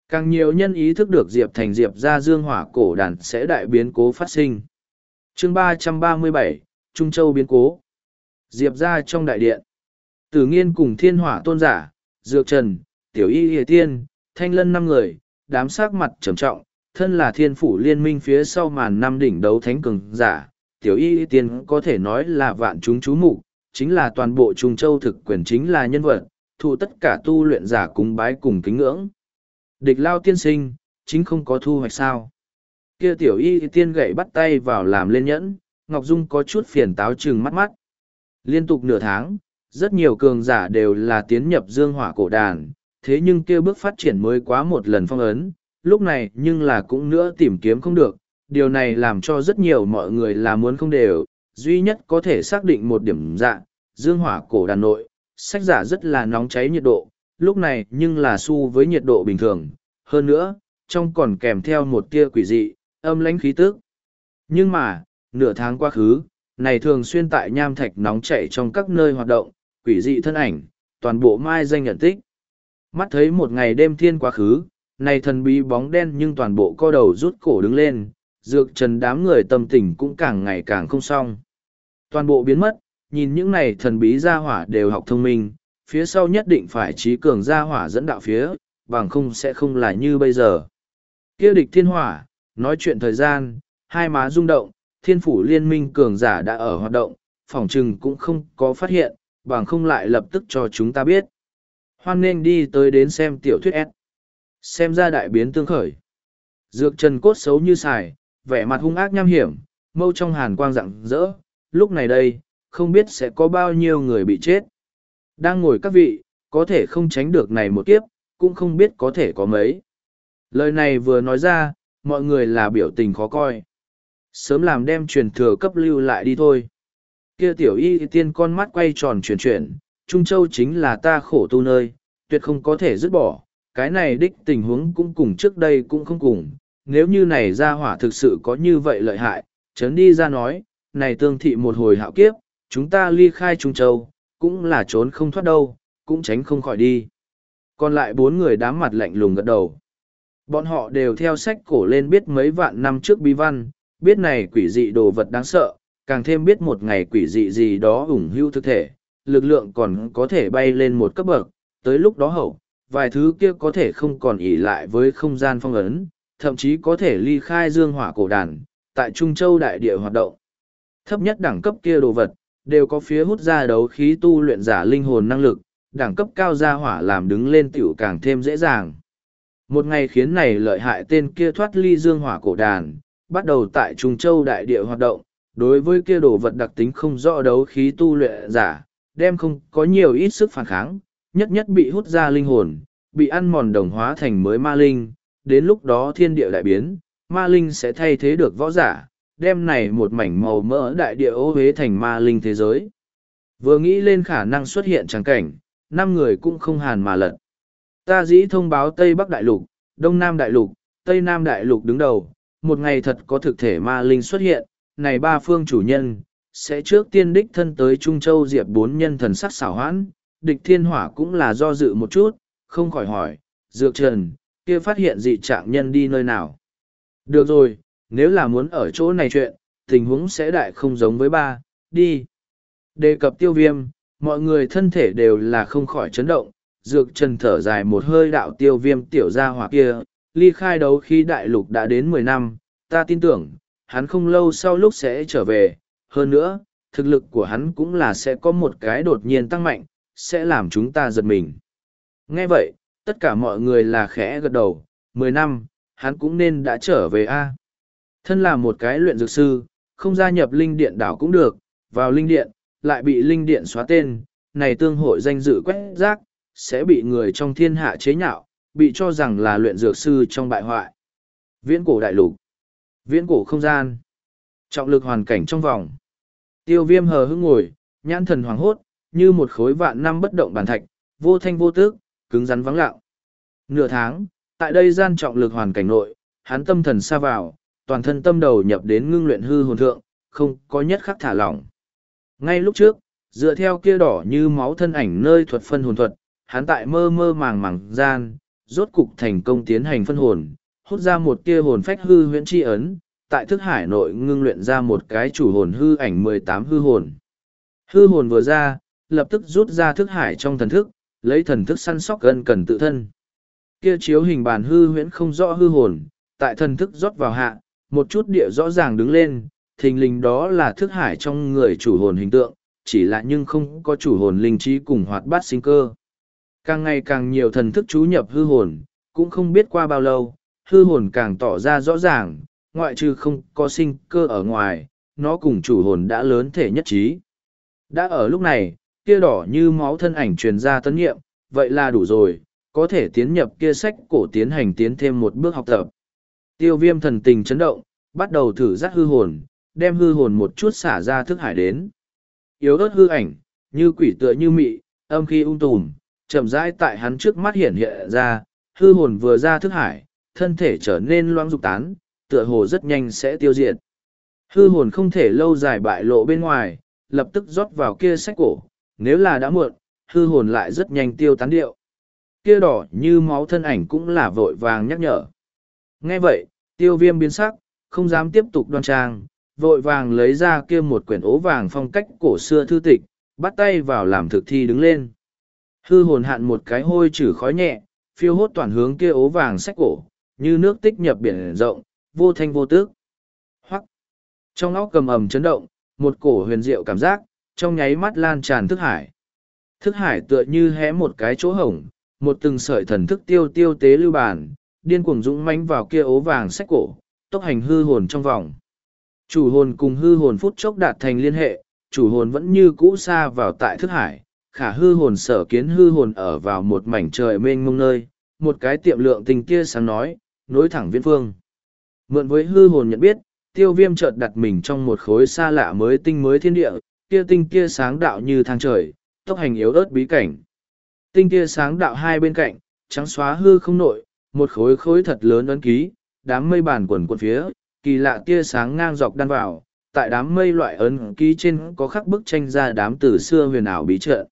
Càng nhiều nhân ý thức được Diệp Thành Diệp ra dương hỏa cổ đàn sẽ đại biến cố phát sinh. chương ba trăm ba mươi bảy Trung Châu biến cố. Diệp ra trong đại điện. Tử nghiên cùng thiên hỏa tôn giả, dược trần, tiểu y hề tiên, thanh lân năm người, đám sắc mặt trầm trọng, thân là thiên phủ liên minh phía sau màn năm đỉnh đấu thánh cường giả, tiểu y tiên có thể nói là vạn chúng chú mục chính là toàn bộ trung châu thực quyền chính là nhân vật, thu tất cả tu luyện giả cúng bái cùng kính ngưỡng. Địch lao tiên sinh, chính không có thu hoạch sao. Kia tiểu y tiên gậy bắt tay vào làm lên nhẫn, Ngọc Dung có chút phiền táo chừng mắt mắt. Liên tục nửa tháng, rất nhiều cường giả đều là tiến nhập dương hỏa cổ đàn, thế nhưng kia bước phát triển mới quá một lần phong ấn, lúc này nhưng là cũng nữa tìm kiếm không được, điều này làm cho rất nhiều mọi người là muốn không đều, duy nhất có thể xác định một điểm dạng, dương hỏa cổ đàn nội, sách giả rất là nóng cháy nhiệt độ, lúc này nhưng là su với nhiệt độ bình thường, hơn nữa, trong còn kèm theo một tia quỷ dị, âm lãnh khí tức. Nhưng mà, nửa tháng quá khứ, này thường xuyên tại nham thạch nóng chảy trong các nơi hoạt động, quỷ dị thân ảnh, toàn bộ mai danh nhận tích. Mắt thấy một ngày đêm thiên quá khứ, này thần bí bóng đen nhưng toàn bộ co đầu rút cổ đứng lên, dược trần đám người tâm tình cũng càng ngày càng không xong. Toàn bộ biến mất, nhìn những này thần bí gia hỏa đều học thông minh, phía sau nhất định phải trí cường gia hỏa dẫn đạo phía, bằng không sẽ không là như bây giờ. kia địch thiên hỏa, nói chuyện thời gian, hai má rung động, thiên phủ liên minh cường giả đã ở hoạt động, phỏng chừng cũng không có phát hiện, bằng không lại lập tức cho chúng ta biết. Hoan nên đi tới đến xem tiểu thuyết S. Xem ra đại biến tương khởi. Dược trần cốt xấu như sài, vẻ mặt hung ác nham hiểm, mâu trong hàn quang rạng rỡ, lúc này đây, không biết sẽ có bao nhiêu người bị chết. Đang ngồi các vị, có thể không tránh được này một kiếp, cũng không biết có thể có mấy. Lời này vừa nói ra, mọi người là biểu tình khó coi. Sớm làm đem truyền thừa cấp lưu lại đi thôi. Kia tiểu y tiên con mắt quay tròn chuyển chuyển, Trung Châu chính là ta khổ tu nơi, tuyệt không có thể dứt bỏ. Cái này đích tình huống cũng cùng trước đây cũng không cùng. Nếu như này ra hỏa thực sự có như vậy lợi hại, chấn đi ra nói, này tương thị một hồi hạo kiếp, chúng ta ly khai Trung Châu, cũng là trốn không thoát đâu, cũng tránh không khỏi đi. Còn lại bốn người đám mặt lạnh lùng gật đầu. Bọn họ đều theo sách cổ lên biết mấy vạn năm trước bí văn, biết này quỷ dị đồ vật đáng sợ, càng thêm biết một ngày quỷ dị gì đó ủng hưu thực thể, lực lượng còn có thể bay lên một cấp bậc, tới lúc đó hậu, vài thứ kia có thể không còn ỉ lại với không gian phong ấn, thậm chí có thể ly khai dương hỏa cổ đàn, tại Trung Châu đại địa hoạt động. Thấp nhất đẳng cấp kia đồ vật, đều có phía hút ra đấu khí tu luyện giả linh hồn năng lực, đẳng cấp cao ra hỏa làm đứng lên tiểu càng thêm dễ dàng. Một ngày khiến này lợi hại tên kia thoát ly dương hỏa cổ đàn, bắt đầu tại Trung Châu đại địa hoạt động, đối với kia đồ vật đặc tính không rõ đấu khí tu luyện giả, đem không có nhiều ít sức phản kháng, nhất nhất bị hút ra linh hồn, bị ăn mòn đồng hóa thành mới ma linh, đến lúc đó thiên địa đại biến, ma linh sẽ thay thế được võ giả, đem này một mảnh màu mỡ đại địa ô huế thành ma linh thế giới. Vừa nghĩ lên khả năng xuất hiện trắng cảnh, năm người cũng không hàn mà lật. Ta dĩ thông báo Tây Bắc Đại Lục, Đông Nam Đại Lục, Tây Nam Đại Lục đứng đầu, một ngày thật có thực thể ma linh xuất hiện, này ba phương chủ nhân, sẽ trước tiên đích thân tới Trung Châu Diệp bốn nhân thần sắc xảo hoãn, địch thiên hỏa cũng là do dự một chút, không khỏi hỏi, Dược Trần, kia phát hiện dị trạng nhân đi nơi nào. Được rồi, nếu là muốn ở chỗ này chuyện, tình huống sẽ đại không giống với ba, đi. Đề cập tiêu viêm, mọi người thân thể đều là không khỏi chấn động, dược trần thở dài một hơi đạo tiêu viêm tiểu gia hỏa kia, ly khai đấu khi đại lục đã đến mười năm, ta tin tưởng, hắn không lâu sau lúc sẽ trở về, hơn nữa, thực lực của hắn cũng là sẽ có một cái đột nhiên tăng mạnh, sẽ làm chúng ta giật mình. Nghe vậy, tất cả mọi người là khẽ gật đầu, mười năm, hắn cũng nên đã trở về a. Thân là một cái luyện dược sư, không gia nhập linh điện đảo cũng được, vào linh điện, lại bị linh điện xóa tên, này tương hội danh dự quét rác, sẽ bị người trong thiên hạ chế nhạo, bị cho rằng là luyện dược sư trong bại hoại. Viễn cổ đại lục, viễn cổ không gian, trọng lực hoàn cảnh trong vòng. Tiêu viêm hờ hững ngồi, nhãn thần hoàng hốt, như một khối vạn năm bất động bàn thạch, vô thanh vô tước, cứng rắn vắng lặng. Nửa tháng, tại đây gian trọng lực hoàn cảnh nội, hắn tâm thần xa vào, toàn thân tâm đầu nhập đến ngưng luyện hư hồn thượng, không có nhất khắc thả lỏng. Ngay lúc trước, dựa theo kia đỏ như máu thân ảnh nơi thuật phân hồn thuật, hắn tại mơ mơ màng màng gian, rốt cục thành công tiến hành phân hồn, hút ra một kia hồn phách hư huyễn chi ấn, tại thức hải nội ngưng luyện ra một cái chủ hồn hư ảnh mười tám hư hồn. Hư hồn vừa ra, lập tức rút ra thức hải trong thần thức, lấy thần thức săn sóc gần cần tự thân. Kia chiếu hình bàn hư huyễn không rõ hư hồn, tại thần thức rót vào hạ, một chút địa rõ ràng đứng lên, thình lình đó là thức hải trong người chủ hồn hình tượng, chỉ là nhưng không có chủ hồn linh trí cùng hoạt bát sinh cơ. Càng ngày càng nhiều thần thức chú nhập hư hồn, cũng không biết qua bao lâu, hư hồn càng tỏ ra rõ ràng, ngoại trừ không có sinh cơ ở ngoài, nó cùng chủ hồn đã lớn thể nhất trí. Đã ở lúc này, kia đỏ như máu thân ảnh truyền ra tân nghiệm, vậy là đủ rồi, có thể tiến nhập kia sách cổ tiến hành tiến thêm một bước học tập. Tiêu viêm thần tình chấn động, bắt đầu thử dắt hư hồn, đem hư hồn một chút xả ra thức hải đến. Yếu ớt hư ảnh, như quỷ tựa như mị, âm khi ung tùm, chậm rãi tại hắn trước mắt hiện hiện ra, hư hồn vừa ra thức hải, thân thể trở nên loang dục tán, tựa hồ rất nhanh sẽ tiêu diệt. Hư hồn không thể lâu dài bại lộ bên ngoài, lập tức rót vào kia sách cổ, nếu là đã muộn, hư hồn lại rất nhanh tiêu tán điệu. Kia đỏ như máu thân ảnh cũng là vội vàng nhắc nhở. Nghe vậy, tiêu viêm biến sắc, không dám tiếp tục đoan trang, vội vàng lấy ra kia một quyển ố vàng phong cách cổ xưa thư tịch, bắt tay vào làm thực thi đứng lên. Hư hồn hạn một cái hôi trừ khói nhẹ, phiêu hốt toàn hướng kia ố vàng sách cổ, như nước tích nhập biển rộng, vô thanh vô tước. Hoặc, trong óc cầm ầm chấn động, một cổ huyền diệu cảm giác, trong nháy mắt lan tràn thức hải. Thức hải tựa như hé một cái chỗ hổng, một từng sợi thần thức tiêu tiêu tế lưu bản, điên cuồng dũng mãnh vào kia ố vàng sách cổ, tốc hành hư hồn trong vòng. Chủ hồn cùng hư hồn phút chốc đạt thành liên hệ, chủ hồn vẫn như cũ xa vào tại thức hải, khả hư hồn sở kiến hư hồn ở vào một mảnh trời mênh mông nơi, một cái tiệm lượng tình kia sáng nói, nối thẳng viễn phương. Mượn với hư hồn nhận biết, tiêu viêm chợt đặt mình trong một khối xa lạ mới tinh mới thiên địa, kia tinh kia sáng đạo như thang trời, tốc hành yếu ớt bí cảnh. Tinh kia sáng đạo hai bên cạnh, trắng xóa hư không nội, một khối khối thật lớn ấn ký, đám mây bản quần quần phía, kỳ lạ tia sáng ngang dọc đan vào, tại đám mây loại ấn ký trên có khắc bức tranh ra đám từ xưa huyền ảo bí trận.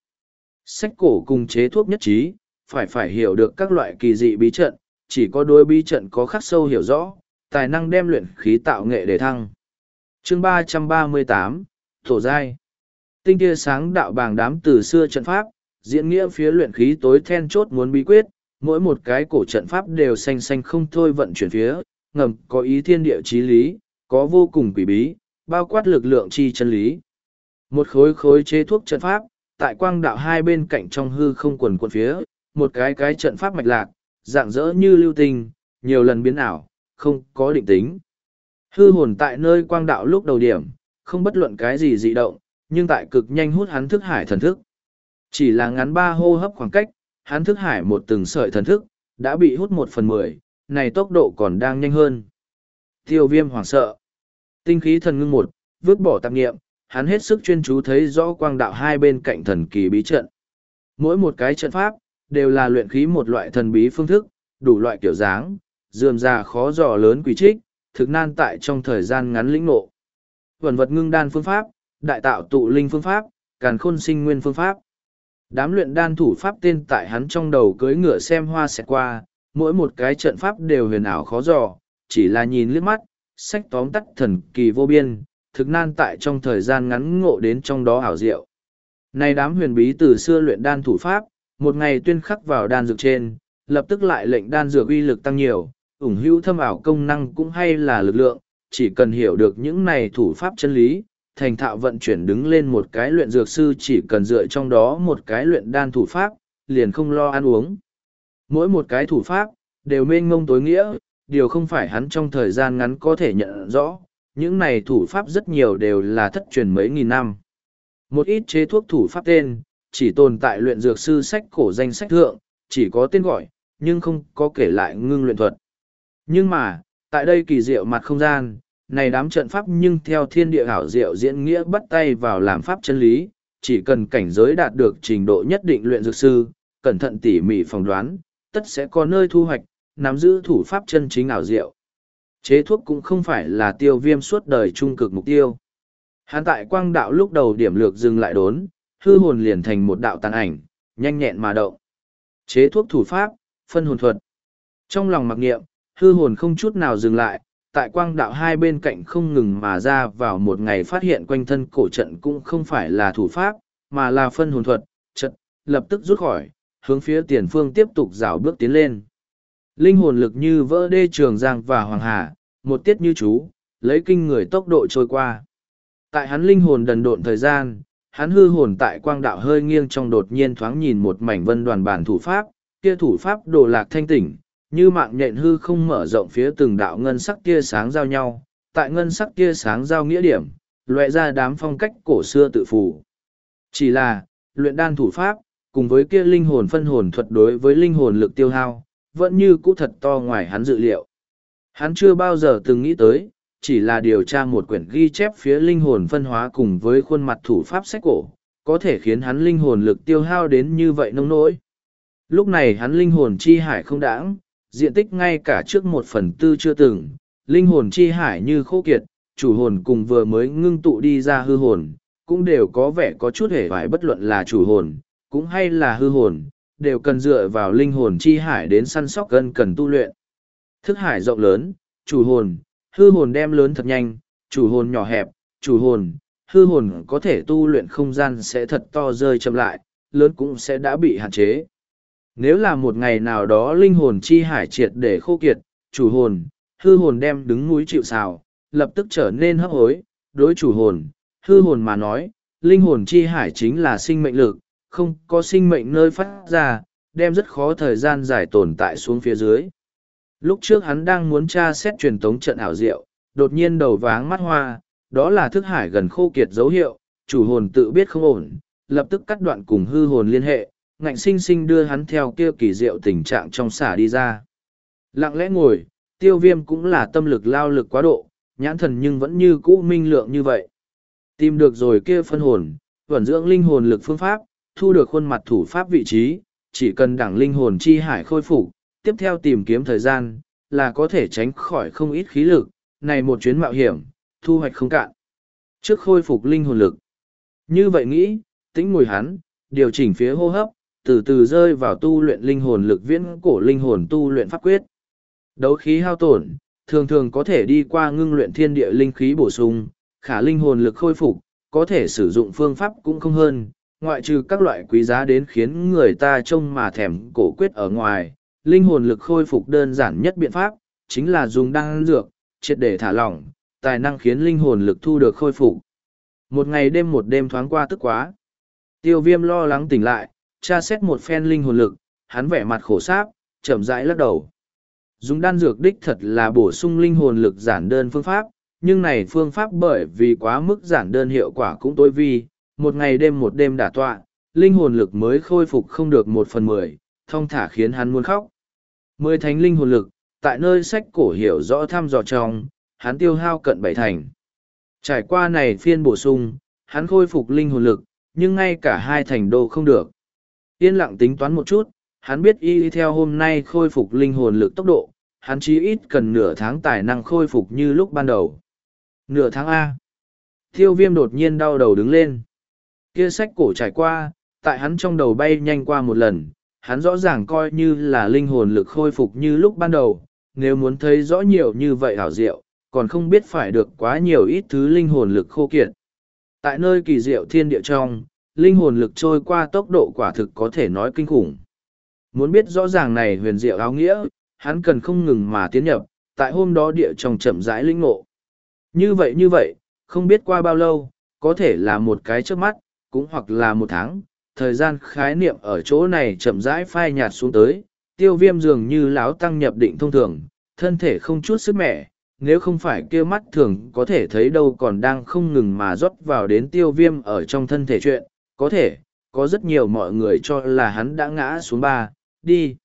Sách cổ cùng chế thuốc nhất trí, phải phải hiểu được các loại kỳ dị bí trận, chỉ có đôi bí trận có khắc sâu hiểu rõ, tài năng đem luyện khí tạo nghệ để thăng. chương ba trăm ba mươi tám Thổ Giai Tinh tia sáng đạo bàng đám từ xưa trận pháp, diễn nghĩa phía luyện khí tối then chốt muốn bí quyết, mỗi một cái cổ trận pháp đều xanh xanh không thôi vận chuyển phía, ngầm có ý thiên địa chí lý, có vô cùng quỷ bí, bao quát lực lượng chi chân lý. Một khối khối chế thuốc trận pháp, tại quang đạo hai bên cạnh trong hư không quần quần phía, một cái cái trận pháp mạch lạc, dạng dỡ như lưu tình, nhiều lần biến ảo, không có định tính. Hư hồn tại nơi quang đạo lúc đầu điểm, không bất luận cái gì dị động, nhưng tại cực nhanh hút hắn thức hải thần thức. Chỉ là ngắn ba hô hấp khoảng cách, hắn thức hải một từng sợi thần thức, đã bị hút một phần mười, này tốc độ còn đang nhanh hơn. Tiêu viêm hoảng sợ. Tinh khí thần ngưng một, vứt bỏ tạp nghiệm, hắn hết sức chuyên chú thấy rõ quang đạo hai bên cạnh thần kỳ bí trận. Mỗi một cái trận pháp, đều là luyện khí một loại thần bí phương thức, đủ loại kiểu dáng, dườm ra khó dò lớn quỷ trích, thực nan tại trong thời gian ngắn lĩnh ngộ. Vần vật ngưng đan phương pháp, đại tạo tụ linh phương pháp, càn khôn sinh nguyên phương pháp. Đám luyện đan thủ pháp tên tại hắn trong đầu cưới ngựa xem hoa xẹt qua, mỗi một cái trận pháp đều huyền ảo khó dò, chỉ là nhìn liếc mắt, sách tóm tắt thần kỳ vô biên, thực nan tại trong thời gian ngắn ngộ đến trong đó ảo diệu. Này đám huyền bí từ xưa luyện đan thủ pháp, một ngày tuyên khắc vào đan dược trên, lập tức lại lệnh đan dược uy lực tăng nhiều, ủng hữu thâm ảo công năng cũng hay là lực lượng, chỉ cần hiểu được những này thủ pháp chân lý, thành thạo vận chuyển đứng lên một cái luyện dược sư chỉ cần dựa trong đó một cái luyện đan thủ pháp, liền không lo ăn uống. Mỗi một cái thủ pháp, đều mênh ngông tối nghĩa, điều không phải hắn trong thời gian ngắn có thể nhận rõ, những này thủ pháp rất nhiều đều là thất truyền mấy nghìn năm. Một ít chế thuốc thủ pháp tên, chỉ tồn tại luyện dược sư sách cổ danh sách thượng, chỉ có tên gọi, nhưng không có kể lại ngưng luyện thuật. Nhưng mà, tại đây kỳ diệu mặt không gian, này đám trận pháp nhưng theo thiên địa hảo diệu diễn nghĩa bắt tay vào làm pháp chân lý, chỉ cần cảnh giới đạt được trình độ nhất định luyện dược sư, cẩn thận tỉ mỉ phỏng đoán, tất sẽ có nơi thu hoạch, nắm giữ thủ pháp chân chính ảo diệu. Chế thuốc cũng không phải là tiêu viêm suốt đời trung cực mục tiêu. Hán tại quang đạo lúc đầu điểm lược dừng lại đốn, hư hồn liền thành một đạo tàn ảnh, nhanh nhẹn mà động. Chế thuốc thủ pháp, phân hồn thuật. Trong lòng mặc nghiệm, hư hồn không chút nào dừng lại, tại quang đạo hai bên cạnh không ngừng mà ra vào một ngày phát hiện quanh thân cổ trận cũng không phải là thủ pháp, mà là phân hồn thuật, trận, lập tức rút khỏi, hướng phía tiền phương tiếp tục rảo bước tiến lên. Linh hồn lực như vỡ đê trường giang và hoàng hà, một tiết như chú, lấy kinh người tốc độ trôi qua. Tại hắn linh hồn đần độn thời gian, hắn hư hồn tại quang đạo hơi nghiêng trong đột nhiên thoáng nhìn một mảnh vân đoàn bản thủ pháp, kia thủ pháp đồ lạc thanh tỉnh, như mạng nhện hư không mở rộng phía từng đạo ngân sắc tia sáng giao nhau, tại ngân sắc tia sáng giao nghĩa điểm, loại ra đám phong cách cổ xưa tự phủ. Chỉ là, luyện đan thủ pháp, cùng với kia linh hồn phân hồn thuật đối với linh hồn lực tiêu hao, vẫn như cũ thật to ngoài hắn dự liệu. Hắn chưa bao giờ từng nghĩ tới, chỉ là điều tra một quyển ghi chép phía linh hồn phân hóa cùng với khuôn mặt thủ pháp sách cổ, có thể khiến hắn linh hồn lực tiêu hao đến như vậy nông nỗi. Lúc này hắn linh hồn chi hải không đãng, diện tích ngay cả trước một phần tư chưa từng, linh hồn chi hải như khô kiệt, chủ hồn cùng vừa mới ngưng tụ đi ra hư hồn, cũng đều có vẻ có chút hề vải bất luận là chủ hồn, cũng hay là hư hồn, đều cần dựa vào linh hồn chi hải đến săn sóc gần cần tu luyện. Thức hải rộng lớn, chủ hồn, hư hồn đem lớn thật nhanh, chủ hồn nhỏ hẹp, chủ hồn, hư hồn có thể tu luyện không gian sẽ thật to rơi chậm lại, lớn cũng sẽ đã bị hạn chế. Nếu là một ngày nào đó linh hồn chi hải triệt để khô kiệt, chủ hồn, hư hồn đem đứng núi chịu xào, lập tức trở nên hấp hối, đối chủ hồn, hư hồn mà nói, linh hồn chi hải chính là sinh mệnh lực, không có sinh mệnh nơi phát ra, đem rất khó thời gian dài tồn tại xuống phía dưới. Lúc trước hắn đang muốn tra xét truyền tống trận ảo diệu, đột nhiên đầu váng mắt hoa, đó là thức hải gần khô kiệt dấu hiệu, chủ hồn tự biết không ổn, lập tức cắt đoạn cùng hư hồn liên hệ, ngạnh sinh sinh đưa hắn theo kia kỳ diệu tình trạng trong xả đi ra. Lặng lẽ ngồi, tiêu viêm cũng là tâm lực lao lực quá độ, nhãn thần nhưng vẫn như cũ minh lượng như vậy. Tìm được rồi kia phân hồn, vẩn dưỡng linh hồn lực phương pháp, thu được khuôn mặt thủ pháp vị trí, chỉ cần đẳng linh hồn chi hải khôi phục, tiếp theo tìm kiếm thời gian, là có thể tránh khỏi không ít khí lực, này một chuyến mạo hiểm, thu hoạch không cạn. Trước khôi phục linh hồn lực. Như vậy nghĩ, tĩnh ngồi hắn, điều chỉnh phía hô hấp, từ từ rơi vào tu luyện linh hồn lực viễn cổ linh hồn tu luyện pháp quyết. Đấu khí hao tổn, thường thường có thể đi qua ngưng luyện thiên địa linh khí bổ sung, khả linh hồn lực khôi phục, có thể sử dụng phương pháp cũng không hơn, ngoại trừ các loại quý giá đến khiến người ta trông mà thèm cổ quyết ở ngoài, linh hồn lực khôi phục đơn giản nhất biện pháp, chính là dùng đan dược, triệt để thả lỏng, tài năng khiến linh hồn lực thu được khôi phục. Một ngày đêm một đêm thoáng qua tức quá. Tiêu viêm lo lắng tỉnh lại, tra xét một phen linh hồn lực, hắn vẻ mặt khổ sáp, chậm rãi lắc đầu. Dùng đan dược đích thật là bổ sung linh hồn lực giản đơn phương pháp, nhưng này phương pháp bởi vì quá mức giản đơn hiệu quả cũng tối vi, một ngày đêm một đêm đả tọa, linh hồn lực mới khôi phục không được một phần mười, thông thả khiến hắn muốn khóc. Mười thánh linh hồn lực, tại nơi sách cổ hiểu rõ thăm dò trong, hắn tiêu hao cận bảy thành. Trải qua này phiên bổ sung, hắn khôi phục linh hồn lực, nhưng ngay cả hai thành đô không được. Yên lặng tính toán một chút, hắn biết y theo hôm nay khôi phục linh hồn lực tốc độ, hắn chí ít cần nửa tháng tài năng khôi phục như lúc ban đầu. Nửa tháng A. Thiêu viêm đột nhiên đau đầu đứng lên. Kia sách cổ trải qua, tại hắn trong đầu bay nhanh qua một lần, hắn rõ ràng coi như là linh hồn lực khôi phục như lúc ban đầu, nếu muốn thấy rõ nhiều như vậy hảo diệu, còn không biết phải được quá nhiều ít thứ linh hồn lực khô kiệt. Tại nơi kỳ diệu thiên địa trong, linh hồn lực trôi qua tốc độ quả thực có thể nói kinh khủng. Muốn biết rõ ràng này huyền diệu áo nghĩa, hắn cần không ngừng mà tiến nhập, tại hôm đó địa trong chậm rãi linh ngộ. Như vậy như vậy, không biết qua bao lâu, có thể là một cái trước mắt, cũng hoặc là một tháng, thời gian khái niệm ở chỗ này chậm rãi phai nhạt xuống tới, tiêu viêm dường như láo tăng nhập định thông thường, thân thể không chút sức mẻ, nếu không phải kia mắt thường có thể thấy đâu còn đang không ngừng mà rót vào đến tiêu viêm ở trong thân thể chuyện, có thể, có rất nhiều mọi người cho là hắn đã ngã xuống ba, đi.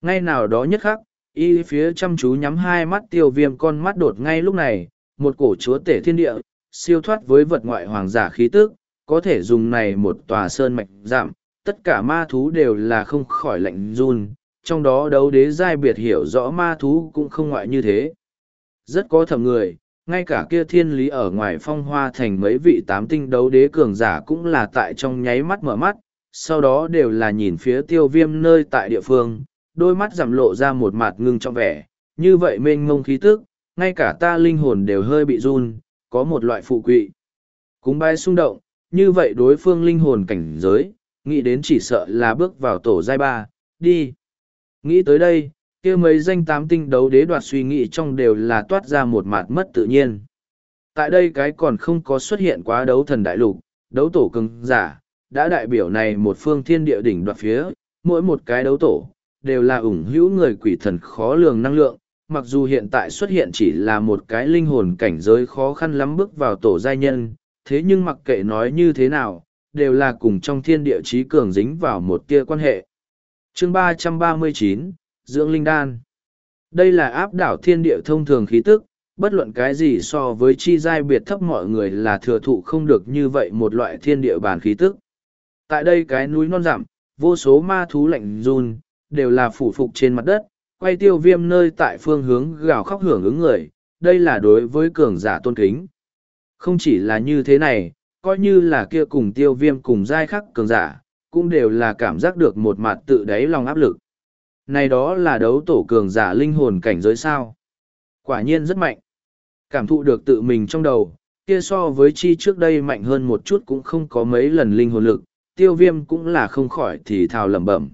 Ngay nào đó nhất khắc, y phía chăm chú nhắm hai mắt tiêu viêm con mắt đột ngay lúc này, một cổ chúa tể thiên địa, siêu thoát với vật ngoại hoàng giả khí tức, có thể dùng này một tòa sơn mạch giảm, tất cả ma thú đều là không khỏi lạnh run, trong đó đấu đế giai biệt hiểu rõ ma thú cũng không ngoại như thế. Rất có thầm người, ngay cả kia thiên lý ở ngoài phong hoa thành mấy vị tám tinh đấu đế cường giả cũng là tại trong nháy mắt mở mắt, sau đó đều là nhìn phía tiêu viêm nơi tại địa phương, đôi mắt giảm lộ ra một mặt ngưng trong vẻ, như vậy mênh ngông khí tức, ngay cả ta linh hồn đều hơi bị run, có một loại phụ quỵ. Cúng bay xung động, như vậy đối phương linh hồn cảnh giới, nghĩ đến chỉ sợ là bước vào tổ giai ba, đi. Nghĩ tới đây, kia mấy danh tám tinh đấu đế đoạt suy nghĩ trong đều là toát ra một mặt mất tự nhiên. Tại đây cái còn không có xuất hiện quá đấu thần đại lục, đấu tổ cường giả, đã đại biểu này một phương thiên địa đỉnh đoạt phía, mỗi một cái đấu tổ, đều là ủng hữu người quỷ thần khó lường năng lượng, mặc dù hiện tại xuất hiện chỉ là một cái linh hồn cảnh giới khó khăn lắm bước vào tổ giai nhân, thế nhưng mặc kệ nói như thế nào, đều là cùng trong thiên địa trí cường dính vào một tia quan hệ. Chương 339, Dưỡng Linh Đan Đây là áp đảo thiên địa thông thường khí tức, bất luận cái gì so với chi giai biệt thấp mọi người là thừa thụ không được như vậy một loại thiên địa bản khí tức. Tại đây cái núi non giảm, vô số ma thú lạnh run, đều là phủ phục trên mặt đất, quay tiêu viêm nơi tại phương hướng gào khóc hưởng ứng người, đây là đối với cường giả tôn kính. Không chỉ là như thế này, coi như là kia cùng tiêu viêm cùng giai khắc cường giả, cũng đều là cảm giác được một mặt tự đáy lòng áp lực. Này đó là đấu tổ cường giả linh hồn cảnh giới sao. Quả nhiên rất mạnh. Cảm thụ được tự mình trong đầu, kia so với chi trước đây mạnh hơn một chút cũng không có mấy lần linh hồn lực, tiêu viêm cũng là không khỏi thì thào lẩm bẩm.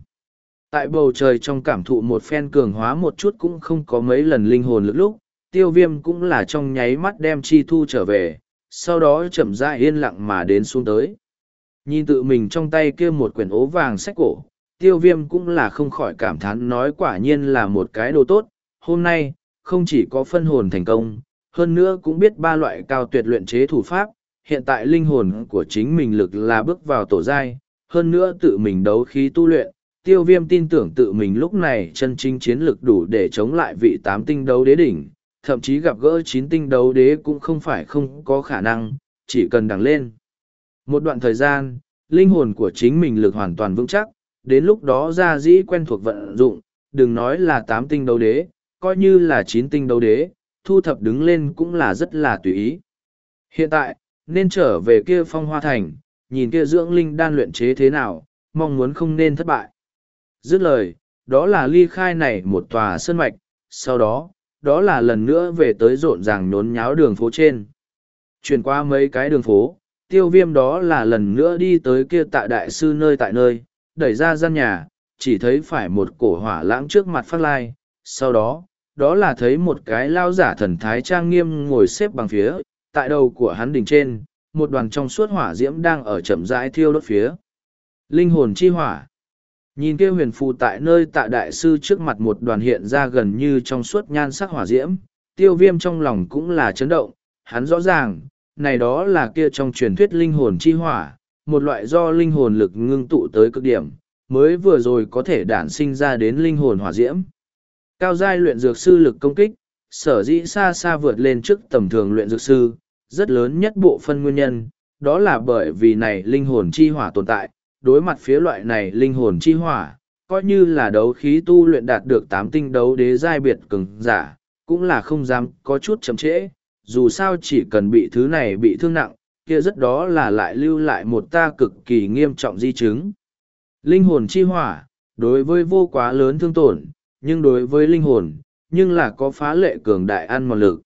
Tại bầu trời trong cảm thụ một phen cường hóa một chút cũng không có mấy lần linh hồn lực lúc, tiêu viêm cũng là trong nháy mắt đem chi thu trở về, sau đó chậm rãi yên lặng mà đến xuống tới. Nhìn tự mình trong tay kia một quyển ố vàng sách cổ, tiêu viêm cũng là không khỏi cảm thán nói quả nhiên là một cái đồ tốt. Hôm nay, không chỉ có phân hồn thành công, hơn nữa cũng biết ba loại cao tuyệt luyện chế thủ pháp, hiện tại linh hồn của chính mình lực là bước vào tổ giai, hơn nữa tự mình đấu khí tu luyện, tiêu viêm tin tưởng tự mình lúc này chân chính chiến lực đủ để chống lại vị tám tinh đấu đế đỉnh, thậm chí gặp gỡ chín tinh đấu đế cũng không phải không có khả năng, chỉ cần đằng lên. Một đoạn thời gian, linh hồn của chính mình lực hoàn toàn vững chắc, đến lúc đó ra dĩ quen thuộc vận dụng, đừng nói là tám tinh đấu đế, coi như là chín tinh đấu đế, thu thập đứng lên cũng là rất là tùy ý. Hiện tại, nên trở về kia phong hoa thành, nhìn kia dưỡng linh đan luyện chế thế nào, mong muốn không nên thất bại. Dứt lời, đó là ly khai này một tòa sơn mạch, sau đó, đó là lần nữa về tới rộn ràng nhốn nháo đường phố trên. Chuyển qua mấy cái đường phố, tiêu viêm đó là lần nữa đi tới kia tại đại sư nơi tại nơi, đẩy ra gian nhà, chỉ thấy phải một cổ hỏa lãng trước mặt phát lai, sau đó, đó là thấy một cái lao giả thần thái trang nghiêm ngồi xếp bằng phía, tại đầu của hắn đỉnh trên, một đoàn trong suốt hỏa diễm đang ở chậm rãi thiêu đốt phía. Linh hồn chi hỏa. Nhìn kia huyền phù tại nơi tạ đại sư trước mặt một đoàn hiện ra gần như trong suốt nhan sắc hỏa diễm, tiêu viêm trong lòng cũng là chấn động, hắn rõ ràng, này đó là kia trong truyền thuyết linh hồn chi hỏa, một loại do linh hồn lực ngưng tụ tới cực điểm, mới vừa rồi có thể đản sinh ra đến linh hồn hỏa diễm. Cao giai luyện dược sư lực công kích, sở dĩ xa xa vượt lên trước tầm thường luyện dược sư, rất lớn nhất bộ phân nguyên nhân, đó là bởi vì này linh hồn chi hỏa tồn tại, đối mặt phía loại này linh hồn chi hỏa, coi như là đấu khí tu luyện đạt được tám tinh đấu đế giai biệt cường giả, cũng là không dám có chút chậm trễ, dù sao chỉ cần bị thứ này bị thương nặng, kia rất đó là lại lưu lại một ta cực kỳ nghiêm trọng di chứng. Linh hồn chi hỏa, đối với vô quá lớn thương tổn, nhưng đối với linh hồn, nhưng là có phá lệ cường đại ăn mòn lực.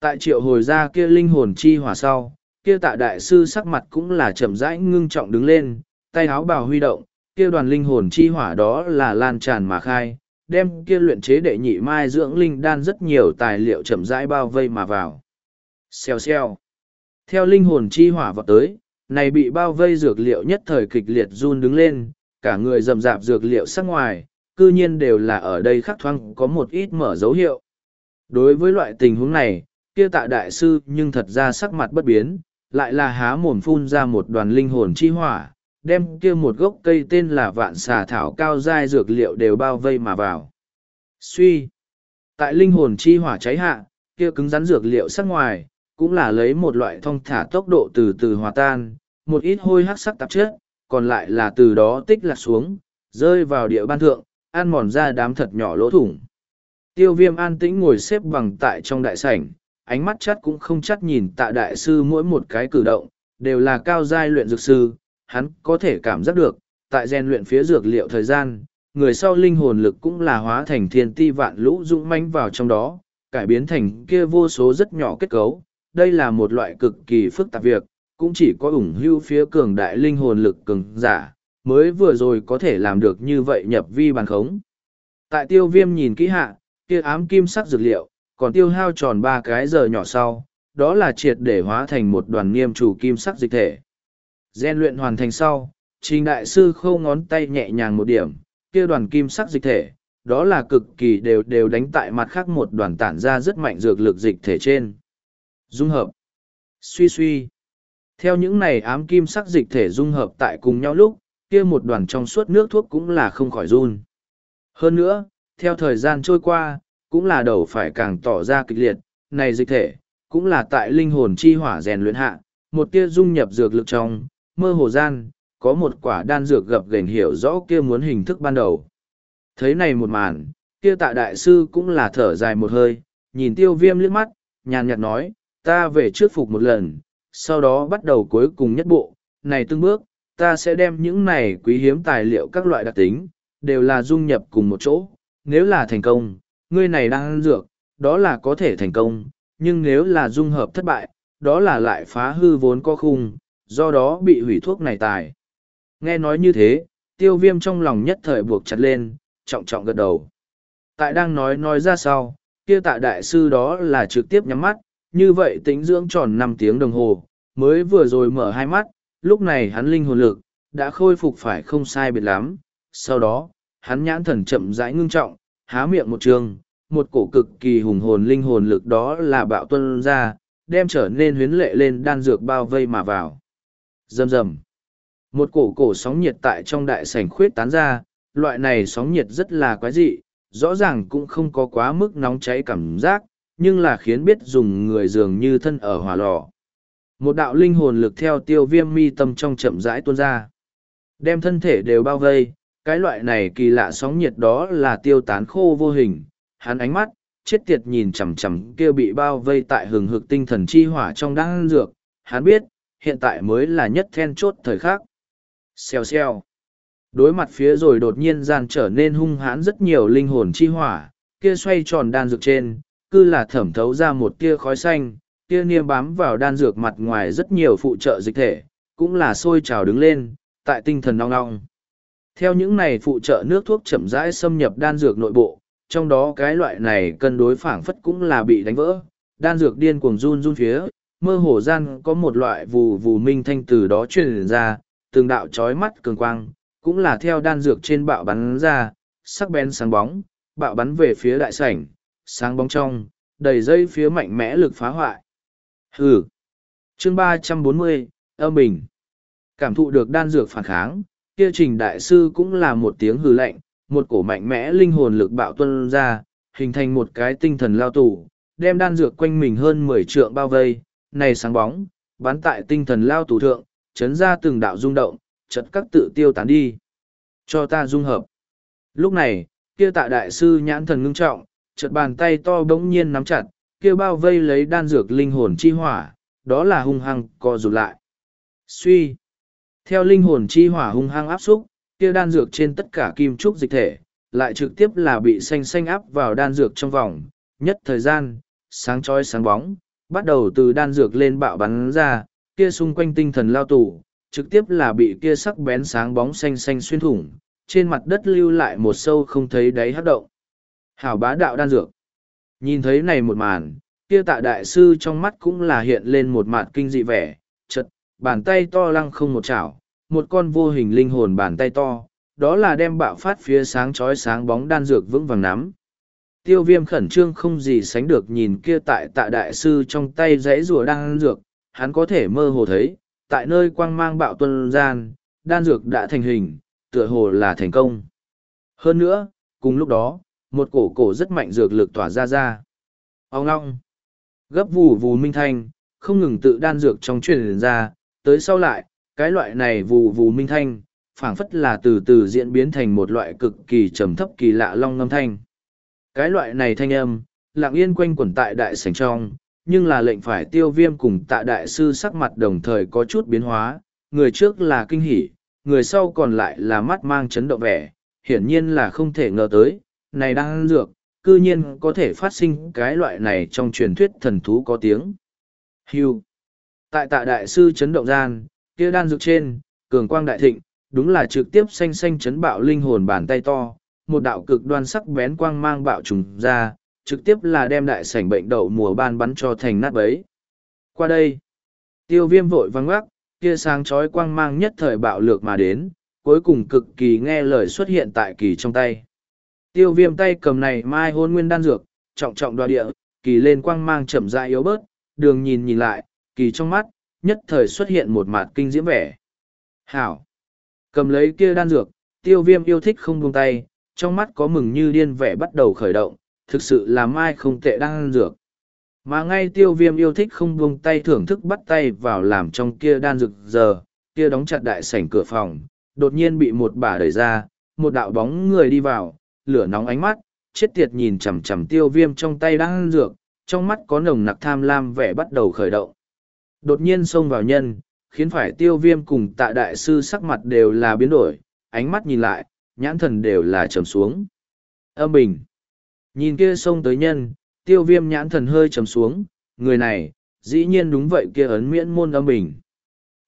Tại triệu hồi ra kia linh hồn chi hỏa sau, kia tạ đại sư sắc mặt cũng là chậm rãi ngưng trọng đứng lên, tay áo bào huy động, kia đoàn linh hồn chi hỏa đó là lan tràn mà khai, đem kia luyện chế đệ nhị mai dưỡng linh đan rất nhiều tài liệu chậm rãi bao vây mà vào. Xèo xèo. Theo linh hồn chi hỏa vọt tới, này bị bao vây dược liệu nhất thời kịch liệt run đứng lên, cả người rầm rạp dược liệu sắc ngoài, cư nhiên đều là ở đây khắc thoang có một ít mở dấu hiệu. Đối với loại tình huống này, kia tạ đại sư nhưng thật ra sắc mặt bất biến, lại là há mồm phun ra một đoàn linh hồn chi hỏa, đem kia một gốc cây tên là vạn xà thảo cao dai dược liệu đều bao vây mà vào. Suy! Tại linh hồn chi hỏa cháy hạ, kia cứng rắn dược liệu sắc ngoài, cũng là lấy một loại thông thả tốc độ từ từ hòa tan, một ít hôi hắc sắc tạp chất, còn lại là từ đó tích lạc xuống, rơi vào địa ban thượng, ăn mòn ra đám thật nhỏ lỗ thủng. Tiêu viêm an tĩnh ngồi xếp bằng tại trong đại sảnh, ánh mắt chắc cũng không chắc nhìn tạ đại sư mỗi một cái cử động, đều là cao giai luyện dược sư, hắn có thể cảm giác được, tại rèn luyện phía dược liệu thời gian, người sau linh hồn lực cũng là hóa thành thiên ti vạn lũ dũng manh vào trong đó, cải biến thành kia vô số rất nhỏ kết cấu. Đây là một loại cực kỳ phức tạp việc, cũng chỉ có ủng hưu phía cường đại linh hồn lực cường giả, mới vừa rồi có thể làm được như vậy nhập vi bàn khống. Tại tiêu viêm nhìn kỹ hạ, kia ám kim sắc dược liệu, còn tiêu hao tròn ba cái giờ nhỏ sau, đó là triệt để hóa thành một đoàn niêm chủ kim sắc dịch thể. Gen luyện hoàn thành sau, trình đại sư khâu ngón tay nhẹ nhàng một điểm, kia đoàn kim sắc dịch thể, đó là cực kỳ đều đều đánh tại mặt khác một đoàn tản ra rất mạnh dược lực dịch thể trên. Dung hợp. Suy suy. Theo những này ám kim sắc dịch thể dung hợp tại cùng nhau lúc, kia một đoàn trong suốt nước thuốc cũng là không khỏi run. Hơn nữa, theo thời gian trôi qua, cũng là đầu phải càng tỏ ra kịch liệt, này dịch thể, cũng là tại linh hồn chi hỏa rèn luyện hạ, một tia dung nhập dược lực trong, mơ hồ gian, có một quả đan dược gập gềnh hiểu rõ kia muốn hình thức ban đầu. Thấy này một màn, kia tạ đại sư cũng là thở dài một hơi, nhìn tiêu viêm liếc mắt, nhàn nhạt nói, ta về trước phục một lần, sau đó bắt đầu cuối cùng nhất bộ, này từng bước, ta sẽ đem những này quý hiếm tài liệu các loại đặc tính, đều là dung nhập cùng một chỗ, nếu là thành công, ngươi này đang ăn dược, đó là có thể thành công, nhưng nếu là dung hợp thất bại, đó là lại phá hư vốn có khung, do đó bị hủy thuốc này tài. Nghe nói như thế, tiêu viêm trong lòng nhất thời buộc chặt lên, trọng trọng gật đầu. Tại đang nói nói ra sau, kia tạ đại sư đó là trực tiếp nhắm mắt, như vậy tính dưỡng tròn năm tiếng đồng hồ, mới vừa rồi mở hai mắt, lúc này hắn linh hồn lực, đã khôi phục phải không sai biệt lắm. Sau đó, hắn nhãn thần chậm rãi ngưng trọng, há miệng một trường, một cổ cực kỳ hùng hồn linh hồn lực đó là bạo tuân ra, đem trở nên huyến lệ lên đan dược bao vây mà vào. Rầm rầm. Một cổ cổ sóng nhiệt tại trong đại sảnh khuyết tán ra, loại này sóng nhiệt rất là quái dị, rõ ràng cũng không có quá mức nóng cháy cảm giác, nhưng là khiến biết dùng người dường như thân ở hỏa lò. Một đạo linh hồn lực theo tiêu viêm mi tâm trong chậm rãi tuôn ra. Đem thân thể đều bao vây, cái loại này kỳ lạ sóng nhiệt đó là tiêu tán khô vô hình. Hắn ánh mắt, chết tiệt nhìn chằm chằm kia bị bao vây tại hừng hực tinh thần chi hỏa trong đan dược. Hắn biết, hiện tại mới là nhất then chốt thời khắc. Xèo xèo. Đối mặt phía rồi đột nhiên gian trở nên hung hãn rất nhiều linh hồn chi hỏa, kia xoay tròn đan dược trên, cứ là thẩm thấu ra một tia khói xanh, tia niêm bám vào đan dược mặt ngoài rất nhiều phụ trợ dịch thể, cũng là sôi trào đứng lên, tại tinh thần nong nong. Theo những này phụ trợ nước thuốc chậm rãi xâm nhập đan dược nội bộ, trong đó cái loại này cân đối phảng phất cũng là bị đánh vỡ, đan dược điên cuồng run run phía, mơ hồ gian có một loại vù vù minh thanh từ đó truyền ra, từng đạo chói mắt cường quang, cũng là theo đan dược trên bạo bắn ra, sắc bén sáng bóng, bạo bắn về phía đại sảnh, sáng bóng trong, đầy dây phía mạnh mẽ lực phá hoại. Hừ. Chương ba trăm bốn mươi âm bình. Cảm thụ được đan dược phản kháng, kia trình đại sư cũng là một tiếng hừ lạnh, một cổ mạnh mẽ linh hồn lực bạo tuân ra, hình thành một cái tinh thần lao tù, đem đan dược quanh mình hơn mười trượng bao vây, này sáng bóng, bắn tại tinh thần lao tù thượng, chấn ra từng đạo rung động, chật các tự tiêu tán đi. Cho ta dung hợp. Lúc này, kia tạ đại sư nhãn thần ngưng trọng, chợt bàn tay to bỗng nhiên nắm chặt, kia bao vây lấy đan dược linh hồn chi hỏa, đó là hung hăng co rụt lại. Suy. Theo linh hồn chi hỏa hung hăng áp xúc, kia đan dược trên tất cả kim trúc dịch thể, lại trực tiếp là bị xanh xanh áp vào đan dược trong vòng, nhất thời gian, sáng chói sáng bóng, bắt đầu từ đan dược lên bạo bắn ra, kia xung quanh tinh thần lao tù, trực tiếp là bị kia sắc bén sáng bóng xanh xanh xuyên thủng, trên mặt đất lưu lại một sâu không thấy đáy hát động. Hảo bá đạo đan dược. Nhìn thấy này một màn, kia tạ đại sư trong mắt cũng là hiện lên một mạt kinh dị vẻ, chật, bàn tay to lăng không một chảo, một con vô hình linh hồn bàn tay to, đó là đem bạo phát phía sáng chói sáng bóng đan dược vững vàng nắm. Tiêu viêm khẩn trương không gì sánh được nhìn kia tại tạ đại sư trong tay dãy rùa đan dược, hắn có thể mơ hồ thấy, tại nơi quang mang bạo tuân gian, đan dược đã thành hình, tựa hồ là thành công. Hơn nữa, cùng lúc đó, một cổ cổ rất mạnh dược lực tỏa ra ra. Ông long gấp vù vù minh thanh, không ngừng tự đan dược trong truyền ra, tới sau lại, cái loại này vù vù minh thanh, phảng phất là từ từ diễn biến thành một loại cực kỳ trầm thấp kỳ lạ long ngâm thanh. Cái loại này thanh âm, lặng yên quanh quẩn tại đại sảnh trong, nhưng là lệnh phải tiêu viêm cùng tạ đại sư sắc mặt đồng thời có chút biến hóa, người trước là kinh hỉ, người sau còn lại là mắt mang chấn động vẻ, hiển nhiên là không thể ngờ tới, này đang ăn dược, cư nhiên có thể phát sinh cái loại này trong truyền thuyết thần thú có tiếng. Hưu. Tại tạ đại sư chấn động gian, kia đan dược trên, cường quang đại thịnh, đúng là trực tiếp xanh xanh chấn bạo linh hồn bàn tay to, một đạo cực đoan sắc bén quang mang bạo trùng ra, trực tiếp là đem đại sảnh bệnh đậu mùa ban bắn cho thành nát bấy. Qua đây, tiêu viêm vội văng ngoắc, kia sáng chói quang mang nhất thời bạo lược mà đến, cuối cùng cực kỳ nghe lời xuất hiện tại kỳ trong tay. Tiêu viêm tay cầm này mai hôn nguyên đan dược, trọng trọng đoà địa, kỳ lên quang mang chậm rãi yếu bớt, đường nhìn nhìn lại, kỳ trong mắt, nhất thời xuất hiện một mặt kinh diễm vẻ. Hảo! Cầm lấy kia đan dược, tiêu viêm yêu thích không buông tay, trong mắt có mừng như điên vẻ bắt đầu khởi động, thực sự là mai không tệ đan dược. Mà ngay tiêu viêm yêu thích không buông tay thưởng thức bắt tay vào làm trong kia đan dược giờ, kia đóng chặt đại sảnh cửa phòng, đột nhiên bị một bà đẩy ra, một đạo bóng người đi vào, lửa nóng ánh mắt, chết tiệt nhìn chằm chằm tiêu viêm trong tay đan dược, trong mắt có nồng nặc tham lam vẻ bắt đầu khởi động. Đột nhiên xông vào nhân, khiến phải tiêu viêm cùng tạ đại sư sắc mặt đều là biến đổi, ánh mắt nhìn lại, nhãn thần đều là trầm xuống. Âm bình. Nhìn kia xông tới nhân, tiêu viêm nhãn thần hơi trầm xuống, người này, dĩ nhiên đúng vậy kia ấn miễn môn âm bình.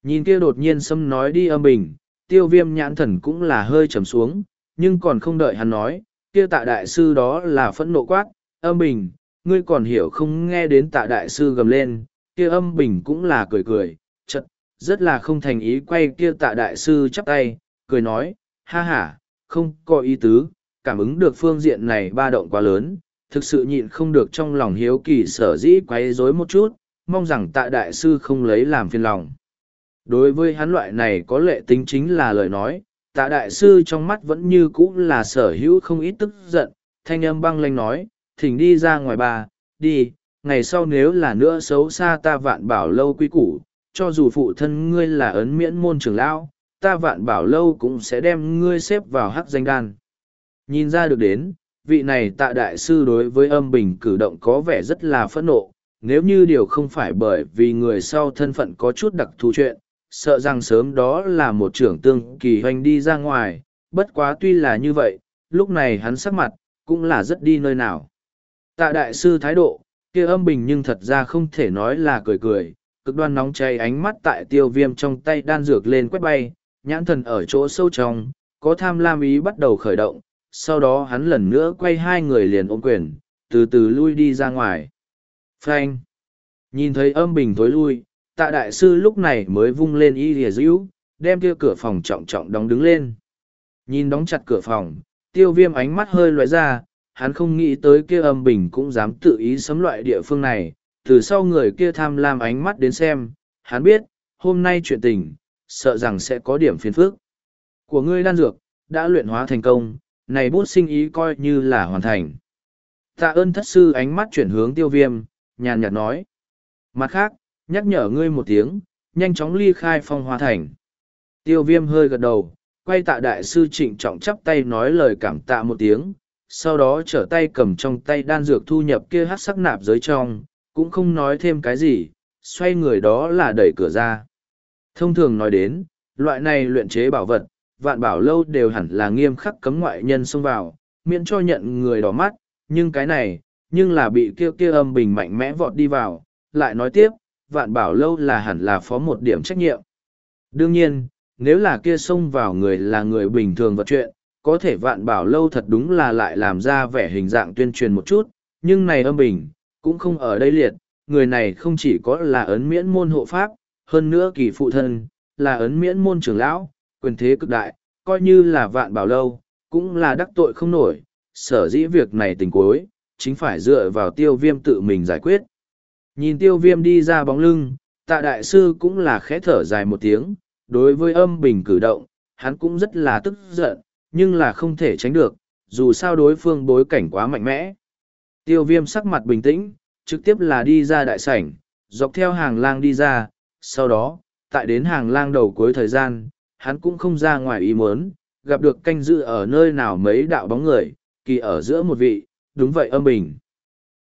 Nhìn kia đột nhiên xâm nói đi âm bình, tiêu viêm nhãn thần cũng là hơi trầm xuống, nhưng còn không đợi hắn nói, kia tạ đại sư đó là phẫn nộ quát, âm bình, ngươi còn hiểu không nghe đến tạ đại sư gầm lên, kia âm bình cũng là cười cười, chật, rất là không thành ý quay kia tạ đại sư chắp tay, cười nói, ha ha, không có ý tứ, cảm ứng được phương diện này ba động quá lớn, thực sự nhịn không được trong lòng hiếu kỳ sở dĩ quấy rối một chút, mong rằng tạ đại sư không lấy làm phiền lòng. Đối với hắn loại này có lệ tính chính là lời nói, tạ đại sư trong mắt vẫn như cũ là sở hữu không ít tức giận, thanh âm băng lanh nói, thỉnh đi ra ngoài bà, đi, ngày sau nếu là nữa xấu xa ta vạn bảo lâu quy củ, cho dù phụ thân ngươi là ấn miễn môn trưởng lão, ta vạn bảo lâu cũng sẽ đem ngươi xếp vào hắc danh đan. Nhìn ra được đến, vị này tạ đại sư đối với âm bình cử động có vẻ rất là phẫn nộ, nếu như điều không phải bởi vì người sau thân phận có chút đặc thù chuyện, sợ rằng sớm đó là một trưởng tương kỳ hoành đi ra ngoài, bất quá tuy là như vậy, lúc này hắn sắc mặt, cũng là rất đi nơi nào. Tạ đại sư thái độ, kia âm bình nhưng thật ra không thể nói là cười cười, cực đoan nóng cháy ánh mắt tại tiêu viêm trong tay đan dược lên quét bay, nhãn thần ở chỗ sâu trong, có tham lam ý bắt đầu khởi động, sau đó hắn lần nữa quay hai người liền ôm quyền, từ từ lui đi ra ngoài. Frank! Nhìn thấy âm bình tối lui, tạ đại sư lúc này mới vung lên y lìa dữ, đem kia cửa phòng trọng trọng đóng đứng lên. Nhìn đóng chặt cửa phòng, tiêu viêm ánh mắt hơi loại ra, hắn không nghĩ tới kia âm bình cũng dám tự ý sấm loại địa phương này, từ sau người kia tham lam ánh mắt đến xem, hắn biết, hôm nay chuyện tình, sợ rằng sẽ có điểm phiền phức. Của ngươi đan dược, đã luyện hóa thành công, này bút sinh ý coi như là hoàn thành. Tạ ơn thất sư ánh mắt chuyển hướng tiêu viêm, nhàn nhạt nói. Mặt khác, nhắc nhở ngươi một tiếng, nhanh chóng ly khai phong hoa thành. Tiêu viêm hơi gật đầu, quay tạ đại sư trịnh trọng chắp tay nói lời cảm tạ một tiếng, sau đó trở tay cầm trong tay đan dược thu nhập kia hát sắc nạp giới trong, cũng không nói thêm cái gì, xoay người đó là đẩy cửa ra. Thông thường nói đến, loại này luyện chế bảo vật, vạn bảo lâu đều hẳn là nghiêm khắc cấm ngoại nhân xông vào, miễn cho nhận người đỏ mắt, nhưng cái này, nhưng là bị kia kia âm bình mạnh mẽ vọt đi vào, lại nói tiếp, vạn bảo lâu là hẳn là phó một điểm trách nhiệm. Đương nhiên, nếu là kia xông vào người là người bình thường vật chuyện, có thể vạn bảo lâu thật đúng là lại làm ra vẻ hình dạng tuyên truyền một chút, nhưng này âm bình, cũng không ở đây liệt, người này không chỉ có là ấn miễn môn hộ pháp, hơn nữa kỳ phụ thân, là ấn miễn môn trưởng lão, quyền thế cực đại, coi như là vạn bảo lâu, cũng là đắc tội không nổi, sở dĩ việc này tình cuối, chính phải dựa vào tiêu viêm tự mình giải quyết. Nhìn tiêu viêm đi ra bóng lưng, tạ đại sư cũng là khẽ thở dài một tiếng, đối với âm bình cử động, hắn cũng rất là tức giận, nhưng là không thể tránh được, dù sao đối phương bối cảnh quá mạnh mẽ. Tiêu viêm sắc mặt bình tĩnh, trực tiếp là đi ra đại sảnh, dọc theo hàng lang đi ra, sau đó, tại đến hàng lang đầu cuối thời gian, hắn cũng không ra ngoài ý muốn, gặp được canh dự ở nơi nào mấy đạo bóng người, kỳ ở giữa một vị, đúng vậy âm bình.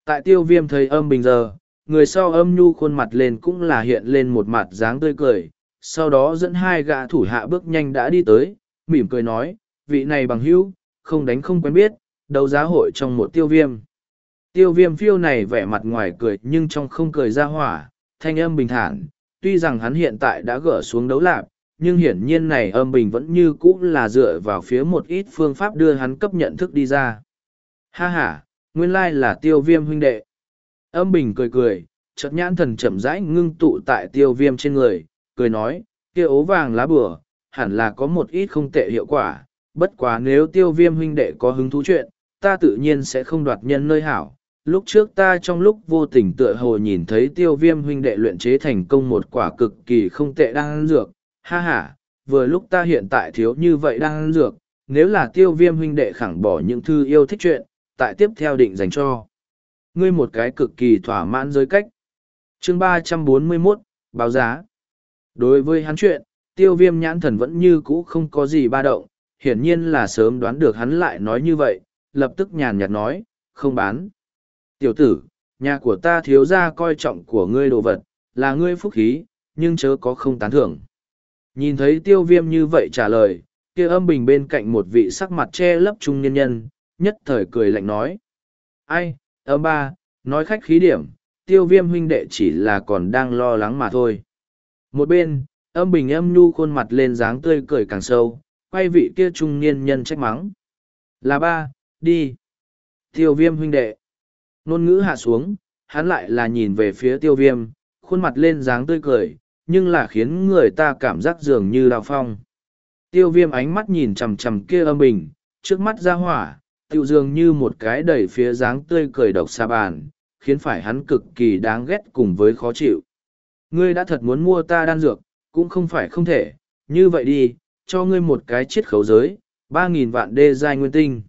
Tại tiêu viêm thấy âm bình giờ, người sau âm nhu khuôn mặt lên cũng là hiện lên một mặt dáng tươi cười, sau đó dẫn hai gã thủ hạ bước nhanh đã đi tới, mỉm cười nói, vị này bằng hữu, không đánh không quen biết, đấu giá hội trong một tiêu viêm. Tiêu viêm phiêu này vẻ mặt ngoài cười nhưng trong không cười ra hỏa, thanh âm bình thản, tuy rằng hắn hiện tại đã gỡ xuống đấu lạp, nhưng hiển nhiên này âm bình vẫn như cũ là dựa vào phía một ít phương pháp đưa hắn cấp nhận thức đi ra. Ha ha, nguyên lai là tiêu viêm huynh đệ. Âm bình cười cười, chợt nhãn thần chậm rãi ngưng tụ tại tiêu viêm trên người, cười nói, kia ố vàng lá bừa, hẳn là có một ít không tệ hiệu quả, bất quá nếu tiêu viêm huynh đệ có hứng thú chuyện, ta tự nhiên sẽ không đoạt nhân nơi hảo. Lúc trước ta trong lúc vô tình tựa hồ nhìn thấy tiêu viêm huynh đệ luyện chế thành công một quả cực kỳ không tệ đang ăn dược, ha ha, vừa lúc ta hiện tại thiếu như vậy đang ăn dược, nếu là tiêu viêm huynh đệ khẳng bỏ những thư yêu thích chuyện, tại tiếp theo định dành cho. Ngươi một cái cực kỳ thỏa mãn giới cách. chương ba trăm bốn mươi 341, báo giá. Đối với hắn chuyện, tiêu viêm nhãn thần vẫn như cũ không có gì ba động, hiển nhiên là sớm đoán được hắn lại nói như vậy, lập tức nhàn nhạt nói, không bán. Tiểu tử, nhà của ta thiếu ra coi trọng của ngươi đồ vật, là ngươi phúc khí, nhưng chớ có không tán thưởng. Nhìn thấy tiêu viêm như vậy trả lời, kia âm bình bên cạnh một vị sắc mặt che lấp trung nhân nhân, nhất thời cười lạnh nói. Ai, âm ba, nói khách khí điểm, tiêu viêm huynh đệ chỉ là còn đang lo lắng mà thôi. Một bên, âm bình âm nhu khuôn mặt lên dáng tươi cười càng sâu, quay vị kia trung niên nhân trách mắng. Là ba, đi. Tiêu viêm huynh đệ. Nôn ngữ hạ xuống, hắn lại là nhìn về phía tiêu viêm, khuôn mặt lên dáng tươi cười, nhưng là khiến người ta cảm giác dường như đào phong. Tiêu viêm ánh mắt nhìn chằm chằm kia âm bình, trước mắt ra hỏa, tiêu dường như một cái đẩy phía dáng tươi cười độc xa bàn, khiến phải hắn cực kỳ đáng ghét cùng với khó chịu. Ngươi đã thật muốn mua ta đan dược, cũng không phải không thể, như vậy đi, cho ngươi một cái chiết khấu giới, ba nghìn vạn đê giai nguyên tinh.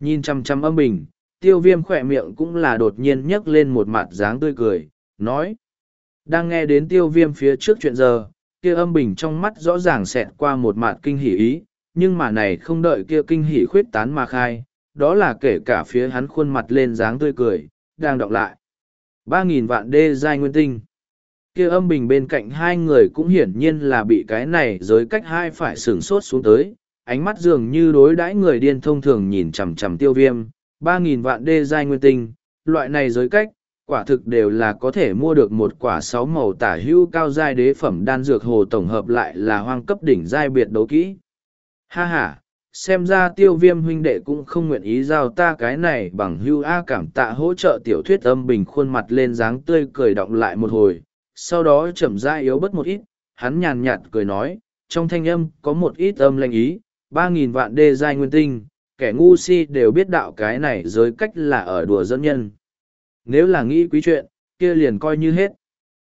Nhìn chăm chăm âm bình, tiêu viêm khỏe miệng cũng là đột nhiên nhấc lên một mặt dáng tươi cười, nói. Đang nghe đến tiêu viêm phía trước chuyện giờ, kia âm bình trong mắt rõ ràng xẹt qua một mặt kinh hỉ ý, nhưng mà này không đợi kia kinh hỉ khuyết tán mà khai, đó là kể cả phía hắn khuôn mặt lên dáng tươi cười, đang đọc lại. ba nghìn vạn đê giai nguyên tinh. Kia âm bình bên cạnh hai người cũng hiển nhiên là bị cái này giới cách hai phải sửng sốt xuống tới. Ánh mắt dường như đối đãi người điên thông thường nhìn chằm chằm tiêu viêm. Ba nghìn vạn đê giai nguyên tinh. Loại này giới cách quả thực đều là có thể mua được một quả sáu màu tả hữu cao giai đế phẩm đan dược hồ tổng hợp lại là hoang cấp đỉnh giai biệt đấu kỹ. Ha ha xem ra tiêu viêm huynh đệ cũng không nguyện ý giao ta cái này bằng hưu a cảm tạ hỗ trợ tiểu thuyết âm bình khuôn mặt lên dáng tươi cười động lại một hồi sau đó chậm rãi yếu bớt một ít, hắn nhàn nhạt cười nói, trong thanh âm có một ít âm lanh ý, ba nghìn vạn đê giai nguyên tinh, kẻ ngu si đều biết đạo cái này giới cách là ở đùa dẫn nhân. Nếu là nghĩ quý chuyện, kia liền coi như hết.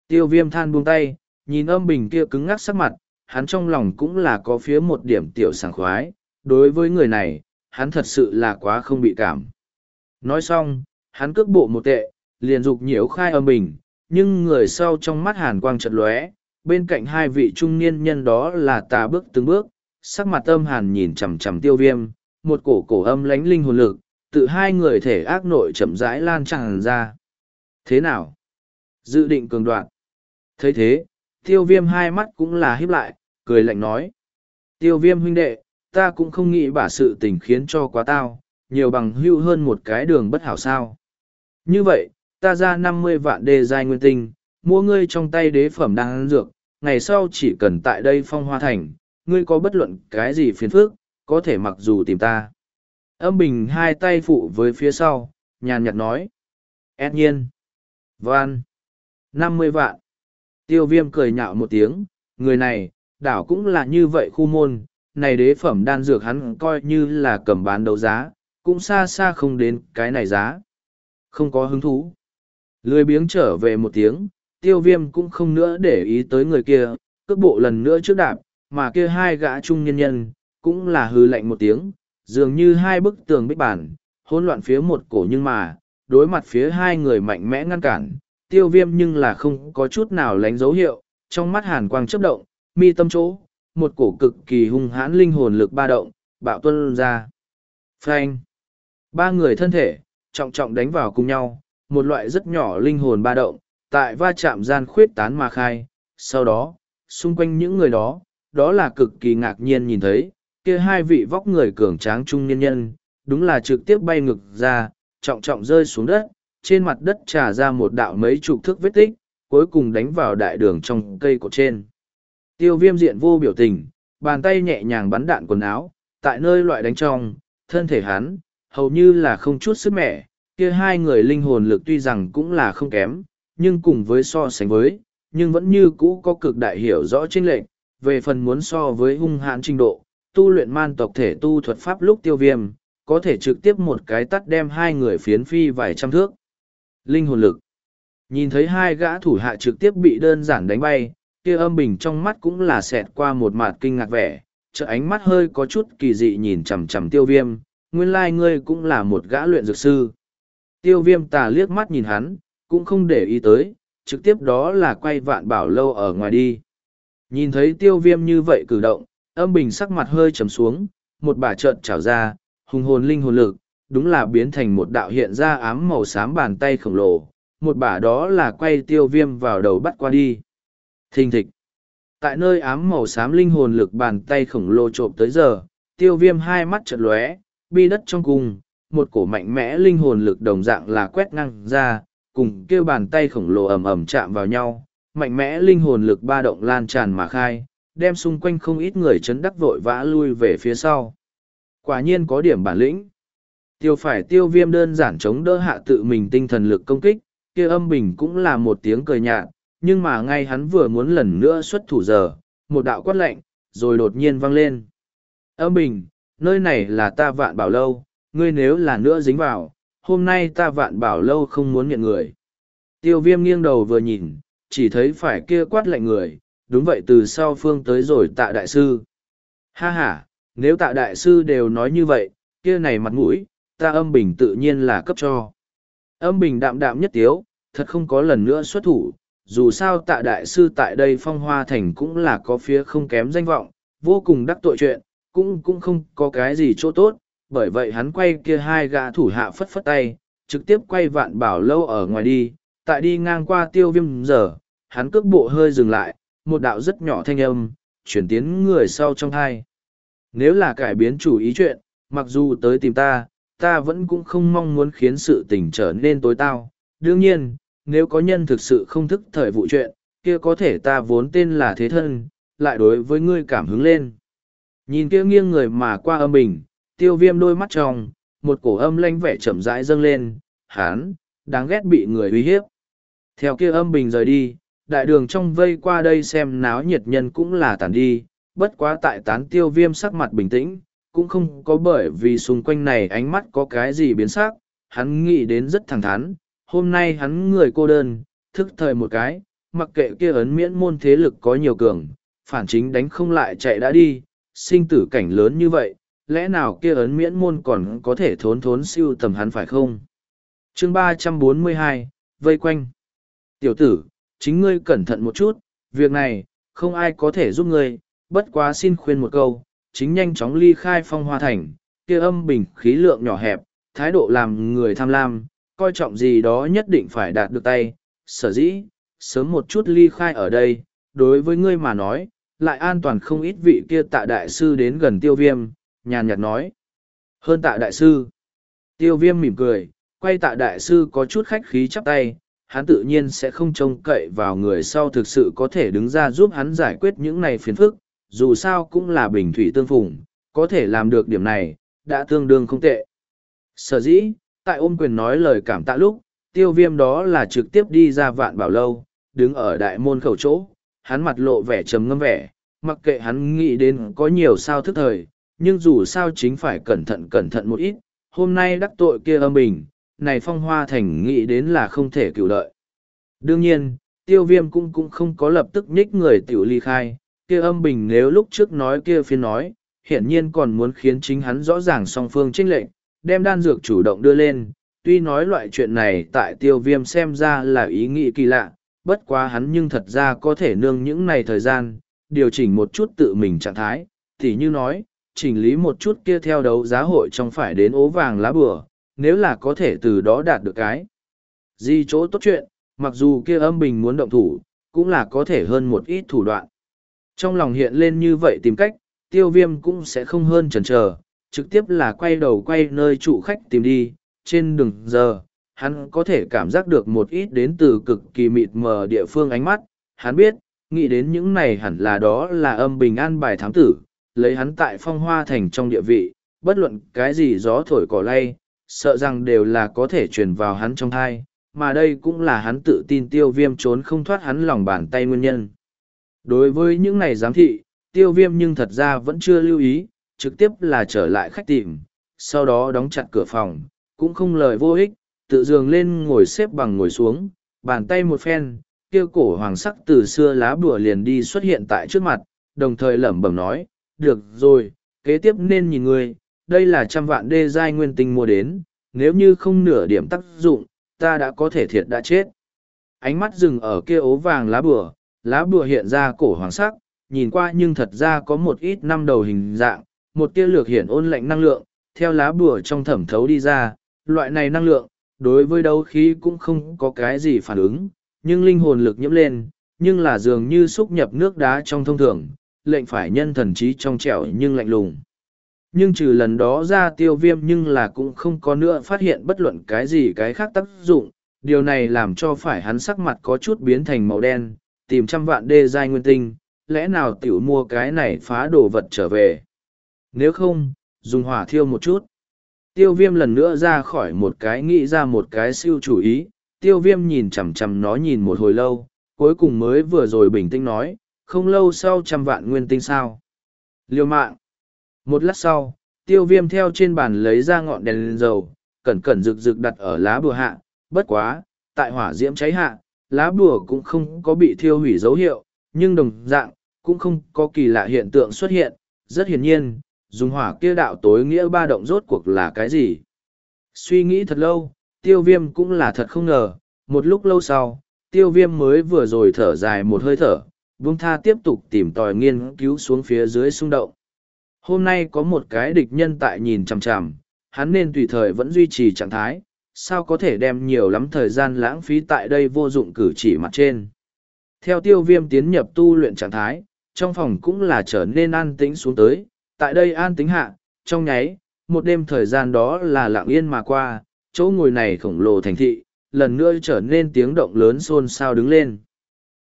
Tiêu viêm than buông tay, nhìn âm bình kia cứng ngắc sắc mặt, hắn trong lòng cũng là có phía một điểm tiểu sảng khoái, đối với người này, hắn thật sự là quá không bị cảm. Nói xong, hắn cước bộ một tệ, liền dục nhiễu khai âm bình, nhưng người sau trong mắt hàn quang chật lóe bên cạnh hai vị trung niên nhân đó là tà bước từng bước sắc mặt âm hàn nhìn chằm chằm tiêu viêm một cổ cổ âm lánh linh hồn lực tự hai người thể ác nội chậm rãi lan tràn ra. Thế nào? Dự định cường đoạn. Thấy thế tiêu viêm hai mắt cũng là híp lại cười lạnh nói. Tiêu viêm huynh đệ ta cũng không nghĩ bả sự tình khiến cho quá tao nhiều bằng hưu hơn một cái đường bất hảo sao như vậy ta ra năm mươi vạn đề giai nguyên tinh, mua ngươi trong tay đế phẩm đang ăn dược, ngày sau chỉ cần tại đây phong hoa thành, ngươi có bất luận cái gì phiền phức, có thể mặc dù tìm ta. Âm bình hai tay phụ với phía sau, nhàn nhạt nói. Ét nhiên. Van. năm mươi vạn. Tiêu viêm cười nhạo một tiếng, người này, đảo cũng là như vậy khu môn, này đế phẩm đan dược hắn coi như là cầm bán đấu giá, cũng xa xa không đến cái này giá. Không có hứng thú. Lười biếng trở về một tiếng, tiêu viêm cũng không nữa để ý tới người kia, cước bộ lần nữa trước đạp, mà kia hai gã trung nhân nhân, cũng là hư lạnh một tiếng, dường như hai bức tường bích bản, hỗn loạn phía một cổ nhưng mà, đối mặt phía hai người mạnh mẽ ngăn cản, tiêu viêm nhưng là không có chút nào lánh dấu hiệu, trong mắt hàn quang chấp động, mi tâm chỗ, một cổ cực kỳ hung hãn linh hồn lực ba động, bạo tuân ra. Phanh. Ba người thân thể, trọng trọng đánh vào cùng nhau, một loại rất nhỏ linh hồn ba động, tại va chạm gian khuyết tán mà khai. Sau đó, xung quanh những người đó, đó là cực kỳ ngạc nhiên nhìn thấy, kia hai vị vóc người cường tráng trung niên nhân, đúng là trực tiếp bay ngực ra, trọng trọng rơi xuống đất, trên mặt đất trà ra một đạo mấy chục thước vết tích, cuối cùng đánh vào đại đường trong cây cột trên. Tiêu viêm diện vô biểu tình, bàn tay nhẹ nhàng bắn đạn quần áo, tại nơi loại đánh trong, thân thể hắn, hầu như là không chút sức mẻ, kia hai người linh hồn lực tuy rằng cũng là không kém, nhưng cùng với so sánh với, nhưng vẫn như cũ có cực đại hiểu rõ trên lệnh, về phần muốn so với hung hãn trình độ, tu luyện man tộc thể tu thuật pháp lúc tiêu viêm, có thể trực tiếp một cái tắt đem hai người phiến phi vài trăm thước. Linh hồn lực Nhìn thấy hai gã thủ hạ trực tiếp bị đơn giản đánh bay, kia âm bình trong mắt cũng là xẹt qua một mạt kinh ngạc vẻ, trợ ánh mắt hơi có chút kỳ dị nhìn chằm chằm tiêu viêm, nguyên lai ngươi cũng là một gã luyện dược sư. Tiêu viêm tà liếc mắt nhìn hắn, cũng không để ý tới, trực tiếp đó là quay vạn bảo lâu ở ngoài đi. Nhìn thấy tiêu viêm như vậy cử động, âm bình sắc mặt hơi trầm xuống, một bà trợn trào ra, hùng hồn linh hồn lực, đúng là biến thành một đạo hiện ra ám màu xám bàn tay khổng lồ, một bà đó là quay tiêu viêm vào đầu bắt qua đi. Thình thịch. Tại nơi ám màu xám linh hồn lực bàn tay khổng lồ trộm tới giờ, tiêu viêm hai mắt chật lóe, bi đất trong cùng, một cổ mạnh mẽ linh hồn lực đồng dạng là quét ngang ra, cùng kêu bàn tay khổng lồ ầm ầm chạm vào nhau, mạnh mẽ linh hồn lực ba động lan tràn mà khai, đem xung quanh không ít người chấn đắc vội vã lui về phía sau. Quả nhiên có điểm bản lĩnh. Tiêu phải tiêu viêm đơn giản chống đỡ hạ tự mình tinh thần lực công kích, kia âm bình cũng là một tiếng cười nhạt, nhưng mà ngay hắn vừa muốn lần nữa xuất thủ giờ, một đạo quát lạnh, rồi đột nhiên vang lên. Âm bình, nơi này là ta vạn bảo lâu, ngươi nếu là nữa dính vào, hôm nay ta vạn bảo lâu không muốn nhận người. Tiêu viêm nghiêng đầu vừa nhìn, chỉ thấy phải kia quát lạnh người, đúng vậy từ sau phương tới rồi tạ đại sư. Ha ha, nếu tạ đại sư đều nói như vậy, kia này mặt mũi, ta âm bình tự nhiên là cấp cho. Âm bình đạm đạm nhất tiếu, thật không có lần nữa xuất thủ, dù sao tạ đại sư tại đây phong hoa thành cũng là có phía không kém danh vọng, vô cùng đắc tội chuyện, cũng cũng không có cái gì chỗ tốt, bởi vậy hắn quay kia hai gã thủ hạ phất phất tay, trực tiếp quay vạn bảo lâu ở ngoài đi, tại đi ngang qua tiêu viêm giờ, hắn cước bộ hơi dừng lại, một đạo rất nhỏ thanh âm, chuyển tiến người sau trong thai. Nếu là cải biến chủ ý chuyện, mặc dù tới tìm ta, ta vẫn cũng không mong muốn khiến sự tình trở nên tối tao. Đương nhiên, nếu có nhân thực sự không thức thời vụ chuyện, kia có thể ta vốn tên là thế thân, lại đối với ngươi cảm hứng lên. Nhìn kia nghiêng người mà qua âm bình, tiêu viêm đôi mắt trong, một cổ âm lanh vẻ chậm rãi dâng lên, hán, đáng ghét bị người uy hiếp. Theo kia âm bình rời đi, đại đường trong vây qua đây xem náo nhiệt nhân cũng là tản đi, bất quá tại tán tiêu viêm sắc mặt bình tĩnh, cũng không có bởi vì xung quanh này ánh mắt có cái gì biến sắc, hắn nghĩ đến rất thẳng thắn, hôm nay hắn người cô đơn, thức thời một cái, mặc kệ kia ấn miễn môn thế lực có nhiều cường, phản chính đánh không lại chạy đã đi, sinh tử cảnh lớn như vậy, lẽ nào kia ấn miễn môn còn có thể thốn thốn siêu tầm hắn phải không? chương ba trăm bốn mươi hai vây quanh. Tiểu tử, chính ngươi cẩn thận một chút, việc này, không ai có thể giúp ngươi, bất quá xin khuyên một câu, chính nhanh chóng ly khai phong hoa thành, kia âm bình khí lượng nhỏ hẹp, thái độ làm người tham lam, coi trọng gì đó nhất định phải đạt được tay, sở dĩ, sớm một chút ly khai ở đây, đối với ngươi mà nói, lại an toàn không ít vị kia tạ đại sư đến gần tiêu viêm, nhàn nhạt nói. Hơn tạ đại sư, tiêu viêm mỉm cười, quay tạ đại sư có chút khách khí chắp tay, hắn tự nhiên sẽ không trông cậy vào người sau thực sự có thể đứng ra giúp hắn giải quyết những này phiền phức, dù sao cũng là bình thủy tương phùng, có thể làm được điểm này, đã tương đương không tệ. Sở dĩ, tại ôm quyền nói lời cảm tạ lúc, tiêu viêm đó là trực tiếp đi ra vạn bảo lâu, đứng ở đại môn khẩu chỗ, hắn mặt lộ vẻ trầm ngâm vẻ, mặc kệ hắn nghĩ đến có nhiều sao thức thời, nhưng dù sao chính phải cẩn thận cẩn thận một ít, hôm nay đắc tội kia âm bình, này phong hoa thành nghĩ đến là không thể cựu lợi. Đương nhiên, tiêu viêm cũng cũng không có lập tức nhích người tiểu ly khai, kia âm bình nếu lúc trước nói kia phiên nói, hiển nhiên còn muốn khiến chính hắn rõ ràng song phương trinh lệnh, đem đan dược chủ động đưa lên. Tuy nói loại chuyện này tại tiêu viêm xem ra là ý nghĩ kỳ lạ, bất quá hắn nhưng thật ra có thể nương những này thời gian, điều chỉnh một chút tự mình trạng thái, thì như nói, chỉnh lý một chút kia theo đấu giá hội trong phải đến ố vàng lá bừa, nếu là có thể từ đó đạt được cái. Gì chỗ tốt chuyện, mặc dù kia âm bình muốn động thủ, cũng là có thể hơn một ít thủ đoạn. Trong lòng hiện lên như vậy tìm cách, tiêu viêm cũng sẽ không hơn chần chờ trực tiếp là quay đầu quay nơi trụ khách tìm đi, trên đường giờ, hắn có thể cảm giác được một ít đến từ cực kỳ mịt mờ địa phương ánh mắt, hắn biết, nghĩ đến những này hẳn là đó là âm bình an bài thám tử, lấy hắn tại phong hoa thành trong địa vị, bất luận cái gì gió thổi cỏ lay, sợ rằng đều là có thể truyền vào hắn trong thai, mà đây cũng là hắn tự tin tiêu viêm trốn không thoát hắn lòng bàn tay nguyên nhân. Đối với những này giám thị, tiêu viêm nhưng thật ra vẫn chưa lưu ý, trực tiếp là trở lại khách tìm, sau đó đóng chặt cửa phòng, cũng không lời vô ích, tự dường lên ngồi xếp bằng ngồi xuống, bàn tay một phen, kia cổ hoàng sắc từ xưa lá bùa liền đi xuất hiện tại trước mặt, đồng thời lẩm bẩm nói, được rồi, kế tiếp nên nhìn ngươi, đây là trăm vạn đê giai nguyên tinh mua đến, nếu như không nửa điểm tác dụng, ta đã có thể thiệt đã chết. Ánh mắt dừng ở kia ố vàng lá bùa, lá bùa hiện ra cổ hoàng sắc, nhìn qua nhưng thật ra có một ít năm đầu hình dạng, một tia lược hiển ôn lạnh năng lượng, theo lá bùa trong thẩm thấu đi ra, loại này năng lượng, đối với đấu khí cũng không có cái gì phản ứng, nhưng linh hồn lực nhiễm lên, nhưng là dường như xúc nhập nước đá trong thông thường, lệnh phải nhân thần trí trong trẻo nhưng lạnh lùng. Nhưng trừ lần đó ra tiêu viêm nhưng là cũng không có nữa phát hiện bất luận cái gì cái khác tác dụng, điều này làm cho phải hắn sắc mặt có chút biến thành màu đen, tìm trăm vạn đê giai nguyên tinh, lẽ nào tiểu mua cái này phá đồ vật trở về. Nếu không, dùng hỏa thiêu một chút. Tiêu viêm lần nữa ra khỏi một cái nghĩ ra một cái siêu chủ ý, tiêu viêm nhìn chằm chằm nó nhìn một hồi lâu, cuối cùng mới vừa rồi bình tĩnh nói, không lâu sau trăm vạn nguyên tinh sao. Liêu mạng. Một lát sau, tiêu viêm theo trên bàn lấy ra ngọn đèn lên dầu, cẩn cẩn rực rực đặt ở lá bùa hạ, bất quá, tại hỏa diễm cháy hạ, lá bùa cũng không có bị thiêu hủy dấu hiệu, nhưng đồng dạng, cũng không có kỳ lạ hiện tượng xuất hiện, rất hiển nhiên, dùng hỏa kia đạo tối nghĩa ba động rốt cuộc là cái gì. Suy nghĩ thật lâu, tiêu viêm cũng là thật không ngờ, một lúc lâu sau, tiêu viêm mới vừa rồi thở dài một hơi thở, vương tha tiếp tục tìm tòi nghiên cứu xuống phía dưới xung động. Hôm nay có một cái địch nhân tại nhìn chằm chằm, hắn nên tùy thời vẫn duy trì trạng thái, sao có thể đem nhiều lắm thời gian lãng phí tại đây vô dụng cử chỉ mặt trên. Theo tiêu viêm tiến nhập tu luyện trạng thái, trong phòng cũng là trở nên an tĩnh xuống tới, tại đây an tĩnh hạ, trong nháy, một đêm thời gian đó là lặng yên mà qua, chỗ ngồi này khổng lồ thành thị, lần nữa trở nên tiếng động lớn xôn xao đứng lên.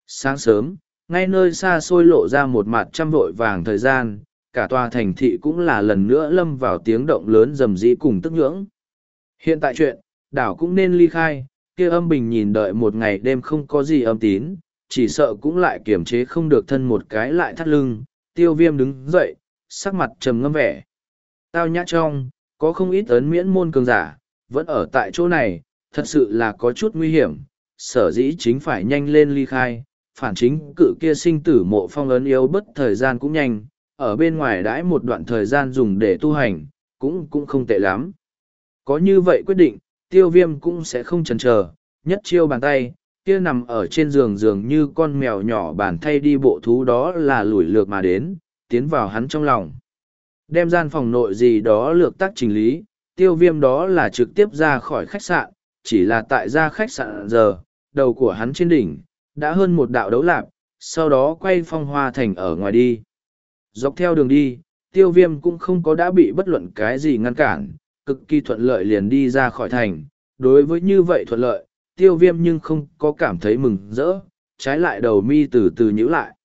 Sáng sớm, ngay nơi xa xôi lộ ra một mặt trăm vội vàng thời gian, cả tòa thành thị cũng là lần nữa lâm vào tiếng động lớn rầm rĩ cùng tức nhưỡng. Hiện tại chuyện, đảo cũng nên ly khai, kia âm bình nhìn đợi một ngày đêm không có gì âm tín, chỉ sợ cũng lại kiềm chế không được thân một cái lại thắt lưng, tiêu viêm đứng dậy, sắc mặt trầm ngâm vẻ. Tao nhã trong, có không ít ấn miễn môn cường giả, vẫn ở tại chỗ này, thật sự là có chút nguy hiểm, sở dĩ chính phải nhanh lên ly khai, phản chính cự kia sinh tử mộ phong ấn yếu bất thời gian cũng nhanh, ở bên ngoài đãi một đoạn thời gian dùng để tu hành, cũng cũng không tệ lắm. Có như vậy quyết định, tiêu viêm cũng sẽ không chần chờ, nhất chiêu bàn tay, kia nằm ở trên giường giường như con mèo nhỏ bàn thay đi bộ thú đó là lủi lược mà đến, tiến vào hắn trong lòng. Đem gian phòng nội gì đó lược tác trình lý, tiêu viêm đó là trực tiếp ra khỏi khách sạn, chỉ là tại ra khách sạn giờ, đầu của hắn trên đỉnh, đã hơn một đạo đấu lạp, sau đó quay phong hoa thành ở ngoài đi. Dọc theo đường đi, tiêu viêm cũng không có đã bị bất luận cái gì ngăn cản, cực kỳ thuận lợi liền đi ra khỏi thành, đối với như vậy thuận lợi, tiêu viêm nhưng không có cảm thấy mừng rỡ, trái lại đầu mi từ từ nhíu lại.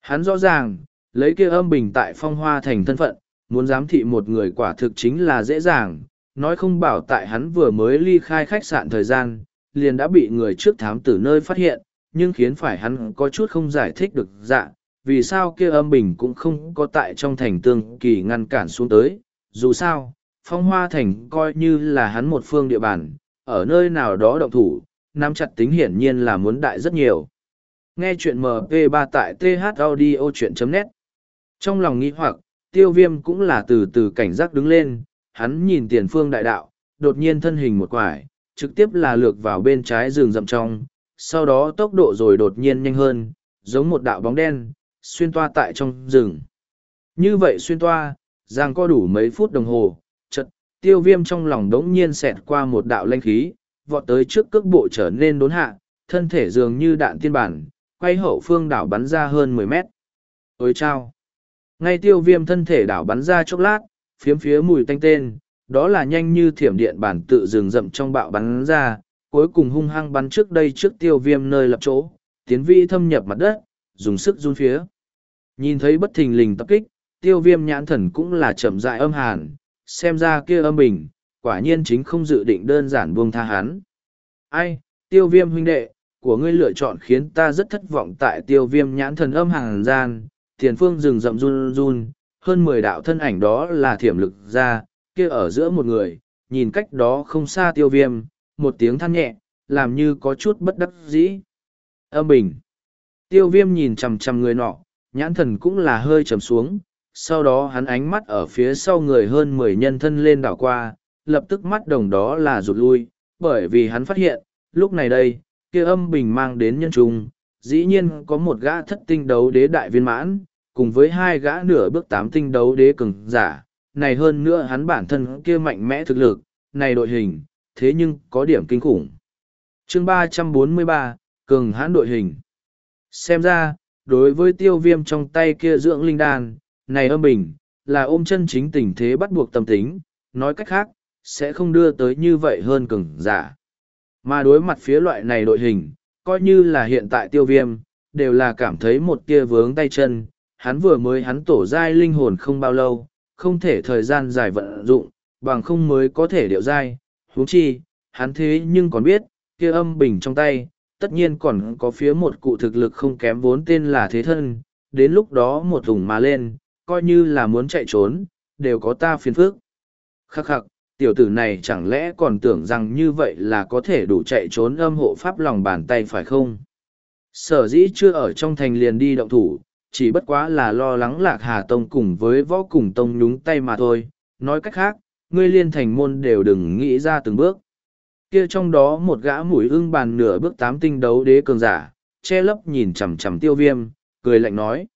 Hắn rõ ràng, lấy kia âm bình tại phong hoa thành thân phận, muốn giám thị một người quả thực chính là dễ dàng, nói không bảo tại hắn vừa mới ly khai khách sạn thời gian, liền đã bị người trước thám tử nơi phát hiện, nhưng khiến phải hắn có chút không giải thích được dạ, vì sao kia âm bình cũng không có tại trong thành tương kỳ ngăn cản xuống tới, dù sao, phong hoa thành coi như là hắn một phương địa bàn, ở nơi nào đó động thủ, nắm chặt tính hiển nhiên là muốn đại rất nhiều. Nghe chuyện MP3 tại thaudio.net trong lòng nghĩ hoặc, tiêu viêm cũng là từ từ cảnh giác đứng lên, hắn nhìn tiền phương đại đạo, đột nhiên thân hình một quải, trực tiếp là lược vào bên trái rừng rậm trong, sau đó tốc độ rồi đột nhiên nhanh hơn, giống một đạo bóng đen, xuyên toa tại trong rừng. Như vậy xuyên toa, giang có đủ mấy phút đồng hồ, chật, tiêu viêm trong lòng đống nhiên xẹt qua một đạo lanh khí, vọt tới trước cước bộ trở nên đốn hạ, thân thể dường như đạn tiên bản, quay hậu phương đảo bắn ra hơn mười mét. Ôi chao! Ngay tiêu viêm thân thể đảo bắn ra chốc lát, phiếm phía mùi tanh tên, đó là nhanh như thiểm điện bản tự rừng rậm trong bạo bắn ra, cuối cùng hung hăng bắn trước đây trước tiêu viêm nơi lập chỗ, tiến vi thâm nhập mặt đất, dùng sức run phía. Nhìn thấy bất thình lình tập kích, tiêu viêm nhãn thần cũng là chậm dại âm hàn, xem ra kia âm bình, quả nhiên chính không dự định đơn giản buông tha hắn. Ai, tiêu viêm huynh đệ, của ngươi lựa chọn khiến ta rất thất vọng tại tiêu viêm nhãn thần âm hàn gian, thiền phương rừng rậm run run, hơn mười đạo thân ảnh đó là thiểm lực ra, kia ở giữa một người, nhìn cách đó không xa tiêu viêm, một tiếng than nhẹ, làm như có chút bất đắc dĩ. Âm bình. Tiêu viêm nhìn chằm chằm người nọ, nhãn thần cũng là hơi trầm xuống, sau đó hắn ánh mắt ở phía sau người hơn mười nhân thân lên đảo qua, lập tức mắt đồng đó là rụt lui, bởi vì hắn phát hiện, lúc này đây, kia âm bình mang đến nhân trung, dĩ nhiên có một gã thất tinh đấu đế đại viên mãn, cùng với hai gã nửa bước tám tinh đấu đế cường giả, này hơn nữa hắn bản thân kia mạnh mẽ thực lực, này đội hình, thế nhưng có điểm kinh khủng. chương ba trăm bốn mươi ba cường hãn đội hình. Xem ra, đối với tiêu viêm trong tay kia dưỡng linh đan, này âm bình, là ôm chân chính tình thế bắt buộc tâm tính, nói cách khác, sẽ không đưa tới như vậy hơn cường giả. Mà đối mặt phía loại này đội hình, coi như là hiện tại tiêu viêm, đều là cảm thấy một tia vướng tay chân, hắn vừa mới hắn tổ giai linh hồn không bao lâu, không thể thời gian dài vận dụng, bằng không mới có thể điệu giai, huống chi, hắn thế nhưng còn biết, kia âm bình trong tay, tất nhiên còn có phía một cụ thực lực không kém vốn tên là thế thân, đến lúc đó một thùng mà lên, coi như là muốn chạy trốn, đều có ta phiền phức. Khắc khắc, tiểu tử này chẳng lẽ còn tưởng rằng như vậy là có thể đủ chạy trốn âm hộ pháp lòng bàn tay phải không? Sở dĩ chưa ở trong thành liền đi động thủ, chỉ bất quá là lo lắng lạc hà tông cùng với võ cùng tông nhúng tay mà thôi. Nói cách khác, ngươi liên thành môn đều đừng nghĩ ra từng bước. Kia trong đó một gã mũi ưng bàn nửa bước tám tinh đấu đế cường giả, che lấp nhìn chằm chằm tiêu viêm, cười lạnh nói.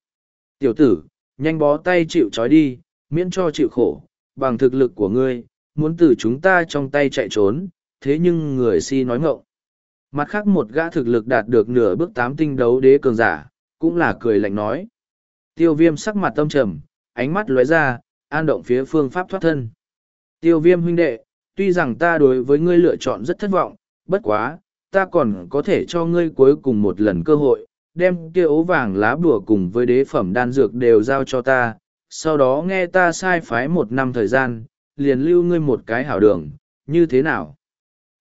Tiểu tử, nhanh bó tay chịu trói đi, miễn cho chịu khổ, bằng thực lực của ngươi, muốn từ chúng ta trong tay chạy trốn, thế nhưng người si nói ngộng. Mặt khác một gã thực lực đạt được nửa bước tám tinh đấu đế cường giả, cũng là cười lạnh nói. Tiêu viêm sắc mặt tâm trầm, ánh mắt lóe ra, an động phía phương pháp thoát thân. Tiêu viêm huynh đệ, tuy rằng ta đối với ngươi lựa chọn rất thất vọng, bất quá, ta còn có thể cho ngươi cuối cùng một lần cơ hội, đem kia ố vàng lá bùa cùng với đế phẩm đan dược đều giao cho ta, sau đó nghe ta sai phái một năm thời gian, liền lưu ngươi một cái hảo đường, như thế nào?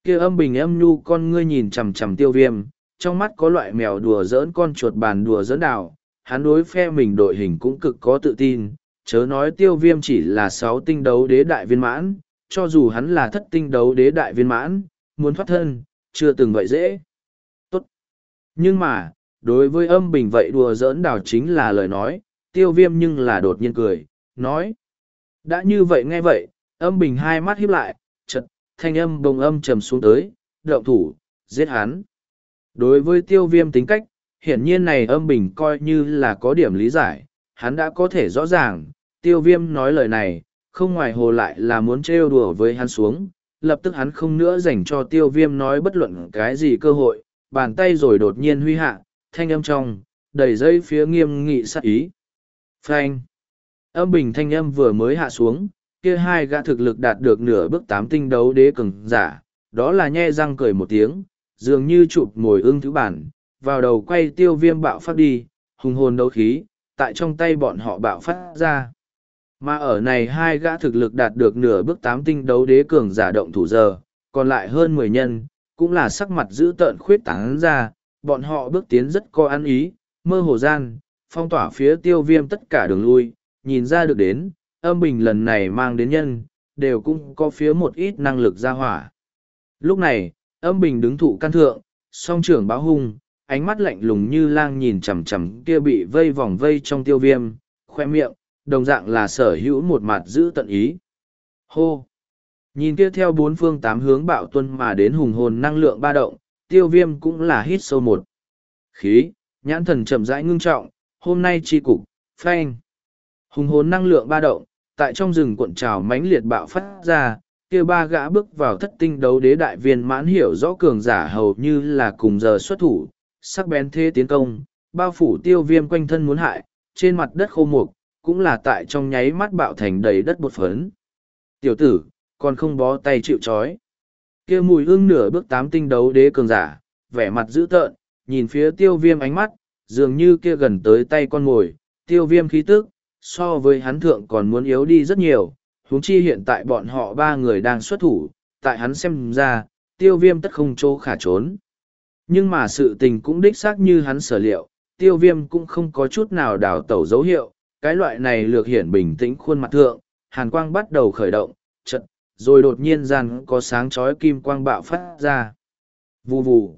Kia âm bình âm nhu con ngươi nhìn chằm chằm tiêu viêm, trong mắt có loại mèo đùa giỡn con chuột bàn đùa giỡn đào, hắn đối phe mình đội hình cũng cực có tự tin, chớ nói tiêu viêm chỉ là sáu tinh đấu đế đại viên mãn, cho dù hắn là thất tinh đấu đế đại viên mãn, muốn thoát thân, chưa từng vậy dễ. Tốt. Nhưng mà, đối với âm bình vậy đùa giỡn đào chính là lời nói, tiêu viêm nhưng là đột nhiên cười, nói. Đã như vậy nghe vậy, âm bình hai mắt híp lại, chật, thanh âm bồng âm trầm xuống tới, động thủ, giết hắn. Đối với tiêu viêm tính cách, hiển nhiên này âm bình coi như là có điểm lý giải, hắn đã có thể rõ ràng, tiêu viêm nói lời này, không ngoài hồ lại là muốn trêu đùa với hắn xuống, lập tức hắn không nữa dành cho tiêu viêm nói bất luận cái gì cơ hội, bàn tay rồi đột nhiên huy hạ, thanh âm trong, đầy dây phía nghiêm nghị sát ý. Phanh! Âm bình thanh âm vừa mới hạ xuống, kia hai gã thực lực đạt được nửa bước tám tinh đấu đế cường giả, đó là nhe răng cười một tiếng, dường như chụp ngồi ưng thứ bản, vào đầu quay tiêu viêm bạo phát đi, hùng hồn đấu khí, tại trong tay bọn họ bạo phát ra. Mà ở này hai gã thực lực đạt được nửa bước tám tinh đấu đế cường giả động thủ giờ, còn lại hơn mười nhân, cũng là sắc mặt giữ tợn khuyết tán ra, bọn họ bước tiến rất có ăn ý, mơ hồ gian, phong tỏa phía tiêu viêm tất cả đường lui, nhìn ra được đến, âm bình lần này mang đến nhân, đều cũng có phía một ít năng lực ra hỏa. Lúc này, âm bình đứng thụ căn thượng, song trưởng báo hung, ánh mắt lạnh lùng như lang nhìn chằm chằm kia bị vây vòng vây trong tiêu viêm, khoe miệng, đồng dạng là sở hữu một mặt giữ tận ý. Hô! Nhìn kia theo bốn phương tám hướng bạo tuân mà đến hùng hồn năng lượng ba động, tiêu viêm cũng là hít sâu một. Khí, nhãn thần chậm rãi ngưng trọng, hôm nay chi cục, phanh. Hùng hồn năng lượng ba động, tại trong rừng cuộn trào mãnh liệt bạo phát ra, kia ba gã bước vào thất tinh đấu đế đại viên mãn hiểu rõ cường giả hầu như là cùng giờ xuất thủ, sắc bén thế tiến công, bao phủ tiêu viêm quanh thân muốn hại, trên mặt đất khô mục, cũng là tại trong nháy mắt bạo thành đầy đất bột phấn. Tiểu tử, còn không bó tay chịu chói. kia mùi hương nửa bước tám tinh đấu đế cường giả, vẻ mặt dữ tợn, nhìn phía tiêu viêm ánh mắt, dường như kia gần tới tay con mồi, tiêu viêm khí tức, so với hắn thượng còn muốn yếu đi rất nhiều, huống chi hiện tại bọn họ ba người đang xuất thủ, tại hắn xem ra, tiêu viêm tất không chỗ khả trốn. Nhưng mà sự tình cũng đích xác như hắn sở liệu, tiêu viêm cũng không có chút nào đảo tẩu dấu hiệu, cái loại này lược hiển bình tĩnh khuôn mặt thượng, hàn quang bắt đầu khởi động, chật, rồi đột nhiên gian có sáng chói kim quang bạo phát ra. Vù vù.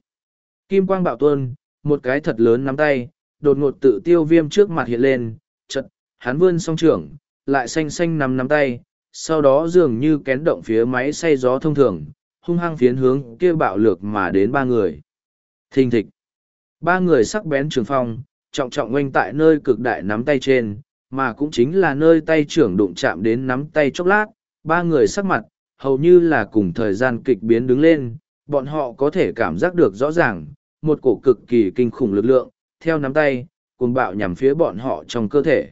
Kim quang bạo tuôn, một cái thật lớn nắm tay, đột ngột tự tiêu viêm trước mặt hiện lên, chật, hắn vươn song trưởng, lại xanh xanh nắm nắm tay, sau đó dường như kén động phía máy xay gió thông thường, hung hăng phiến hướng kia bạo lược mà đến ba người. Thình thịch. Ba người sắc bén trường phong, trọng trọng oanh tại nơi cực đại nắm tay trên, mà cũng chính là nơi tay trưởng đụng chạm đến nắm tay chốc lát, ba người sắc mặt, hầu như là cùng thời gian kịch biến đứng lên, bọn họ có thể cảm giác được rõ ràng, một cổ cực kỳ kinh khủng lực lượng, theo nắm tay, cuồng bạo nhằm phía bọn họ trong cơ thể.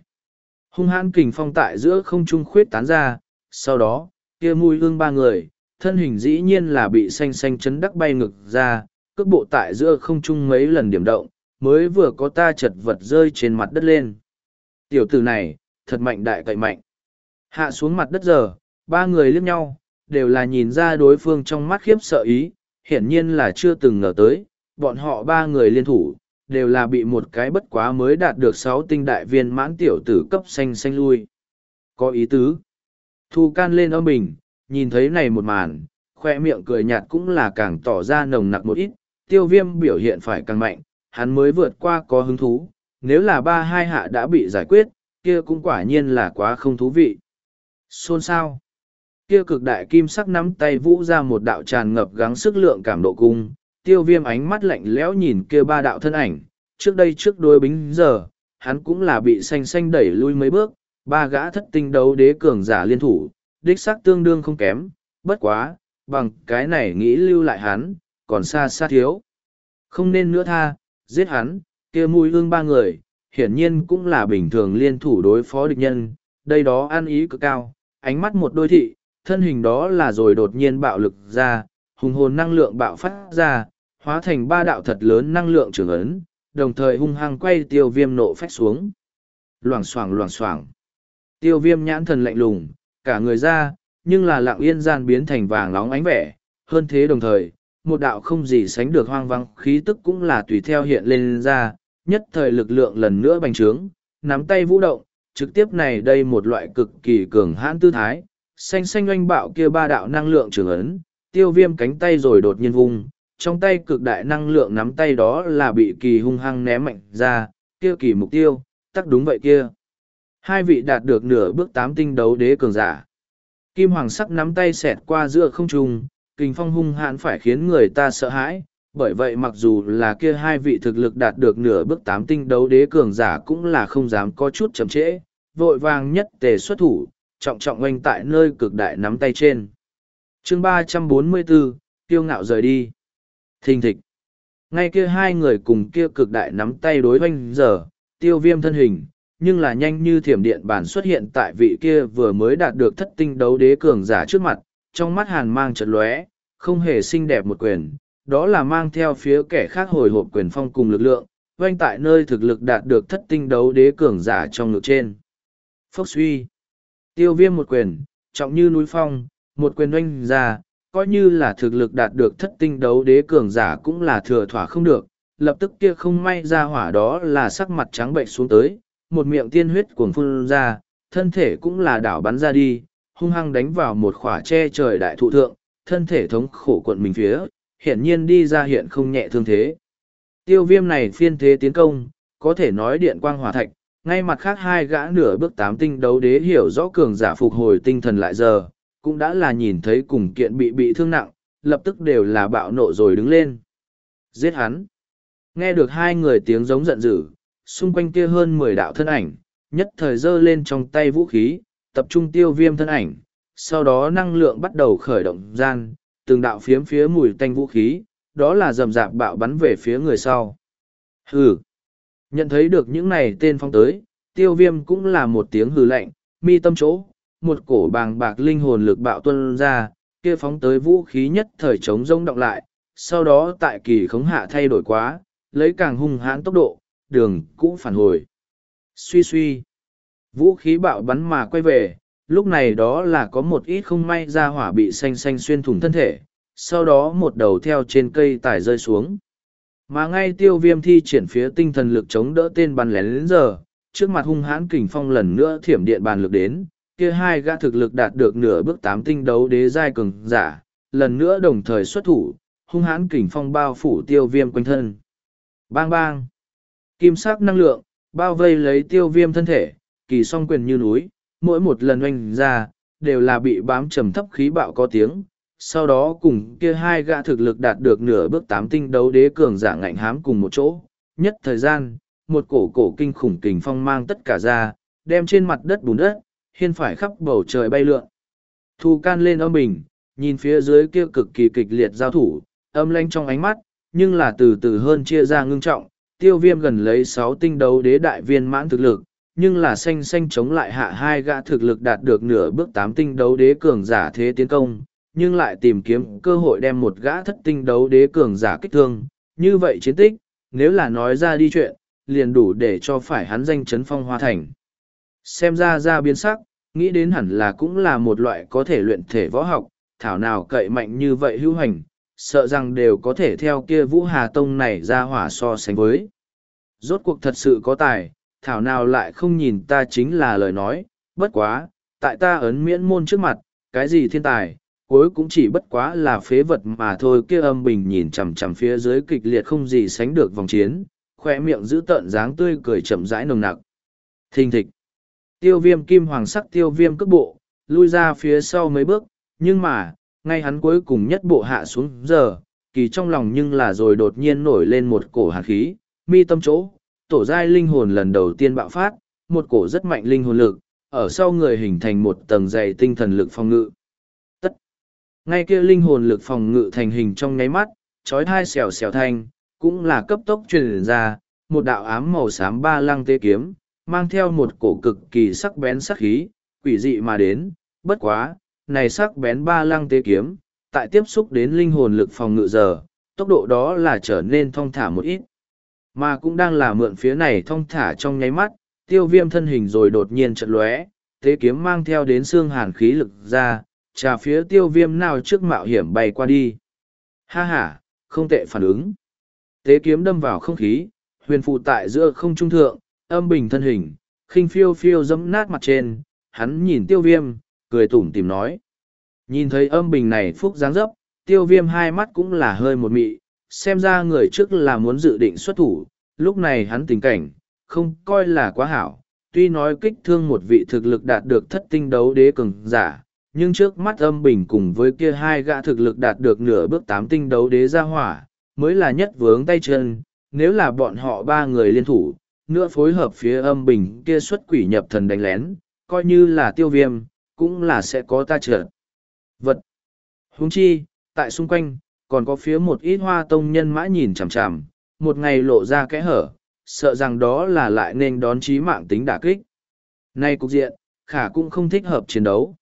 Hung hãn kình phong tại giữa không trung khuyết tán ra, sau đó, kia mùi hương ba người, thân hình dĩ nhiên là bị xanh xanh chấn đắc bay ngực ra, cước bộ tại giữa không trung mấy lần điểm động, mới vừa có ta chật vật rơi trên mặt đất lên. Tiểu tử này, thật mạnh đại cậy mạnh. Hạ xuống mặt đất giờ, ba người liếc nhau, đều là nhìn ra đối phương trong mắt khiếp sợ ý, hiển nhiên là chưa từng ngờ tới, bọn họ ba người liên thủ, đều là bị một cái bất quá mới đạt được sáu tinh đại viên mãn tiểu tử cấp xanh xanh lui. Có ý tứ. Thu can lên âm bình, nhìn thấy này một màn, khoe miệng cười nhạt cũng là càng tỏ ra nồng nặc một ít, tiêu viêm biểu hiện phải càng mạnh, hắn mới vượt qua có hứng thú, nếu là ba hai hạ đã bị giải quyết, kia cũng quả nhiên là quá không thú vị. Xôn sao? Kia cực đại kim sắc nắm tay vũ ra một đạo tràn ngập gắng sức lượng cảm độ cung, tiêu viêm ánh mắt lạnh lẽo nhìn kia ba đạo thân ảnh, trước đây trước đôi bính giờ, hắn cũng là bị xanh xanh đẩy lui mấy bước, ba gã thất tinh đấu đế cường giả liên thủ, đích xác tương đương không kém, bất quá, bằng cái này nghĩ lưu lại hắn, còn xa xa thiếu. Không nên nữa tha, giết hắn, kia mùi hương ba người, hiển nhiên cũng là bình thường liên thủ đối phó địch nhân, đây đó ăn ý cực cao, ánh mắt một đôi thị, thân hình đó là rồi đột nhiên bạo lực ra, hùng hồn năng lượng bạo phát ra, hóa thành ba đạo thật lớn năng lượng trường ấn, đồng thời hung hăng quay tiêu viêm nộ phách xuống. Loảng xoảng loảng xoảng. Tiêu viêm nhãn thần lạnh lùng, cả người ra, nhưng là lặng yên gian biến thành vàng nóng ánh vẻ, hơn thế đồng thời, một đạo không gì sánh được hoang vắng khí tức cũng là tùy theo hiện lên ra, nhất thời lực lượng lần nữa bành trướng, nắm tay vũ động, trực tiếp này đây một loại cực kỳ cường hãn tư thái, xanh xanh oanh bạo kia ba đạo năng lượng trường ấn, tiêu viêm cánh tay rồi đột nhiên vung, trong tay cực đại năng lượng nắm tay đó là bị kỳ hung hăng ném mạnh ra, kia kỳ mục tiêu, tắc đúng vậy kia. Hai vị đạt được nửa bước tám tinh đấu đế cường giả. Kim hoàng sắc nắm tay xẹt qua giữa không trung, kinh phong hung hãn phải khiến người ta sợ hãi, bởi vậy mặc dù là kia hai vị thực lực đạt được nửa bước tám tinh đấu đế cường giả cũng là không dám có chút chậm trễ, vội vàng nhất tề xuất thủ, trọng trọng oanh tại nơi cực đại nắm tay trên. chương ba trăm bốn mươi bốn tiêu ngạo rời đi. Thình thịch. Ngay kia hai người cùng kia cực đại nắm tay đối hoanh giờ, tiêu viêm thân hình, nhưng là nhanh như thiểm điện bản xuất hiện tại vị kia vừa mới đạt được thất tinh đấu đế cường giả trước mặt, trong mắt hàn mang chật lóe, không hề xinh đẹp một quyền, đó là mang theo phía kẻ khác hồi hộp quyền phong cùng lực lượng, oanh tại nơi thực lực đạt được thất tinh đấu đế cường giả trong ngực trên. Phốc suy. Tiêu viêm một quyền, trọng như núi phong, một quyền oanh ra, coi như là thực lực đạt được thất tinh đấu đế cường giả cũng là thừa thỏa không được, lập tức kia không may ra hỏa đó là sắc mặt trắng bệnh xuống tới, một miệng tiên huyết cuồng phun ra, thân thể cũng là đảo bắn ra đi, hung hăng đánh vào một khỏa che trời đại thụ thượng, thân thể thống khổ quận mình phía, hiển nhiên đi ra hiện không nhẹ thương thế. Tiêu viêm này phiên thế tiến công, có thể nói điện quang hỏa thạch, ngay mặt khác hai gã nửa bước tám tinh đấu đế hiểu rõ cường giả phục hồi tinh thần lại giờ, cũng đã là nhìn thấy cùng kiện bị bị thương nặng, lập tức đều là bạo nộ rồi đứng lên. Giết hắn. Nghe được hai người tiếng giống giận dữ, xung quanh kia hơn mười đạo thân ảnh, nhất thời giơ lên trong tay vũ khí, tập trung tiêu viêm thân ảnh, sau đó năng lượng bắt đầu khởi động gian, từng đạo phiếm phía mùi tanh vũ khí, đó là rầm rạp bạo bắn về phía người sau. Hừ! Nhận thấy được những này tên phong tới, tiêu viêm cũng là một tiếng hừ lạnh, mi tâm chỗ, một cổ bàng bạc linh hồn lực bạo tuân ra, kia phóng tới vũ khí nhất thời chống rông động lại, sau đó tại kỳ khống hạ thay đổi quá, lấy càng hung hãn tốc độ, đường cũng phản hồi. Suy suy, vũ khí bạo bắn mà quay về, lúc này đó là có một ít không may ra hỏa bị xanh xanh xuyên thủng thân thể, sau đó một đầu theo trên cây tải rơi xuống. Mà ngay tiêu viêm thi triển phía tinh thần lực chống đỡ tên bắn lén đến giờ, trước mặt hung hãn kình phong lần nữa thiểm điện bàn lực đến, kia hai gã thực lực đạt được nửa bước tám tinh đấu đế giai cường giả, lần nữa đồng thời xuất thủ, hung hãn kình phong bao phủ tiêu viêm quanh thân. Bang bang! Kim sắc năng lượng, bao vây lấy tiêu viêm thân thể, kỳ song quyền như núi, mỗi một lần oanh ra, đều là bị bám trầm thấp khí bạo có tiếng. Sau đó cùng kia hai gã thực lực đạt được nửa bước tám tinh đấu đế cường giả ngạnh hám cùng một chỗ. Nhất thời gian, một cổ cổ kinh khủng kình phong mang tất cả ra, đem trên mặt đất bùn đất, hiên phải khắp bầu trời bay lượn. Thu can lên âm bình, nhìn phía dưới kia cực kỳ kịch liệt giao thủ, âm lanh trong ánh mắt, nhưng là từ từ hơn chia ra ngưng trọng, tiêu viêm gần lấy sáu tinh đấu đế đại viên mãn thực lực, nhưng là xanh xanh chống lại hạ hai gã thực lực đạt được nửa bước tám tinh đấu đế cường giả thế tiến công, nhưng lại tìm kiếm cơ hội đem một gã thất tinh đấu đế cường giả kích thương. Như vậy chiến tích, nếu là nói ra đi chuyện, liền đủ để cho phải hắn danh chấn phong hoa thành. Xem ra ra biến sắc, nghĩ đến hẳn là cũng là một loại có thể luyện thể võ học, thảo nào cậy mạnh như vậy hữu hành, sợ rằng đều có thể theo kia vũ hà tông này ra hỏa so sánh với. Rốt cuộc thật sự có tài, thảo nào lại không nhìn ta chính là lời nói, bất quá, tại ta ấn miễn môn trước mặt, cái gì thiên tài, cuối cũng chỉ bất quá là phế vật mà thôi kia âm bình nhìn chằm chằm phía dưới kịch liệt không gì sánh được vòng chiến, khoe miệng giữ tợn dáng tươi cười chậm rãi nồng nặc. Thình thịch. Tiêu viêm kim hoàng sắc tiêu viêm cước bộ, lui ra phía sau mấy bước, nhưng mà, ngay hắn cuối cùng nhất bộ hạ xuống giờ, kỳ trong lòng nhưng là rồi đột nhiên nổi lên một cổ hạt khí, mi tâm chỗ, tổ giai linh hồn lần đầu tiên bạo phát, một cổ rất mạnh linh hồn lực, ở sau người hình thành một tầng dày tinh thần lực phòng ngự. Tất. Ngay kia linh hồn lực phòng ngự thành hình trong nháy mắt, trói thai xèo xèo thanh, cũng là cấp tốc truyền ra, một đạo ám màu xám ba lăng tê kiếm, mang theo một cổ cực kỳ sắc bén sắc khí, quỷ dị mà đến, bất quá, này sắc bén ba lăng tế kiếm, tại tiếp xúc đến linh hồn lực phòng ngự giờ, tốc độ đó là trở nên thong thả một ít. Mà cũng đang là mượn phía này thong thả trong nháy mắt, tiêu viêm thân hình rồi đột nhiên trận lóe, tế kiếm mang theo đến xương hàn khí lực ra, trà phía tiêu viêm nào trước mạo hiểm bay qua đi. Ha ha, không tệ phản ứng. Tế kiếm đâm vào không khí, huyền phụ tại giữa không trung thượng, âm bình thân hình, khinh phiêu phiêu dẫm nát mặt trên, hắn nhìn tiêu viêm, cười tủm tìm nói. Nhìn thấy âm bình này phúc dáng dấp, tiêu viêm hai mắt cũng là hơi một mị, xem ra người trước là muốn dự định xuất thủ, lúc này hắn tình cảnh, không coi là quá hảo, tuy nói kích thương một vị thực lực đạt được thất tinh đấu đế cường giả, nhưng trước mắt âm bình cùng với kia hai gã thực lực đạt được nửa bước tám tinh đấu đế ra hỏa, mới là nhất vướng tay chân, nếu là bọn họ ba người liên thủ, nữa phối hợp phía âm bình kia xuất quỷ nhập thần đánh lén, coi như là tiêu viêm, cũng là sẽ có ta trượt. Vật. Huống chi, tại xung quanh, còn có phía một ít hoa tông nhân mã nhìn chằm chằm, một ngày lộ ra kẽ hở, sợ rằng đó là lại nên đón chí mạng tính đả kích. Nay cục diện, khả cũng không thích hợp chiến đấu.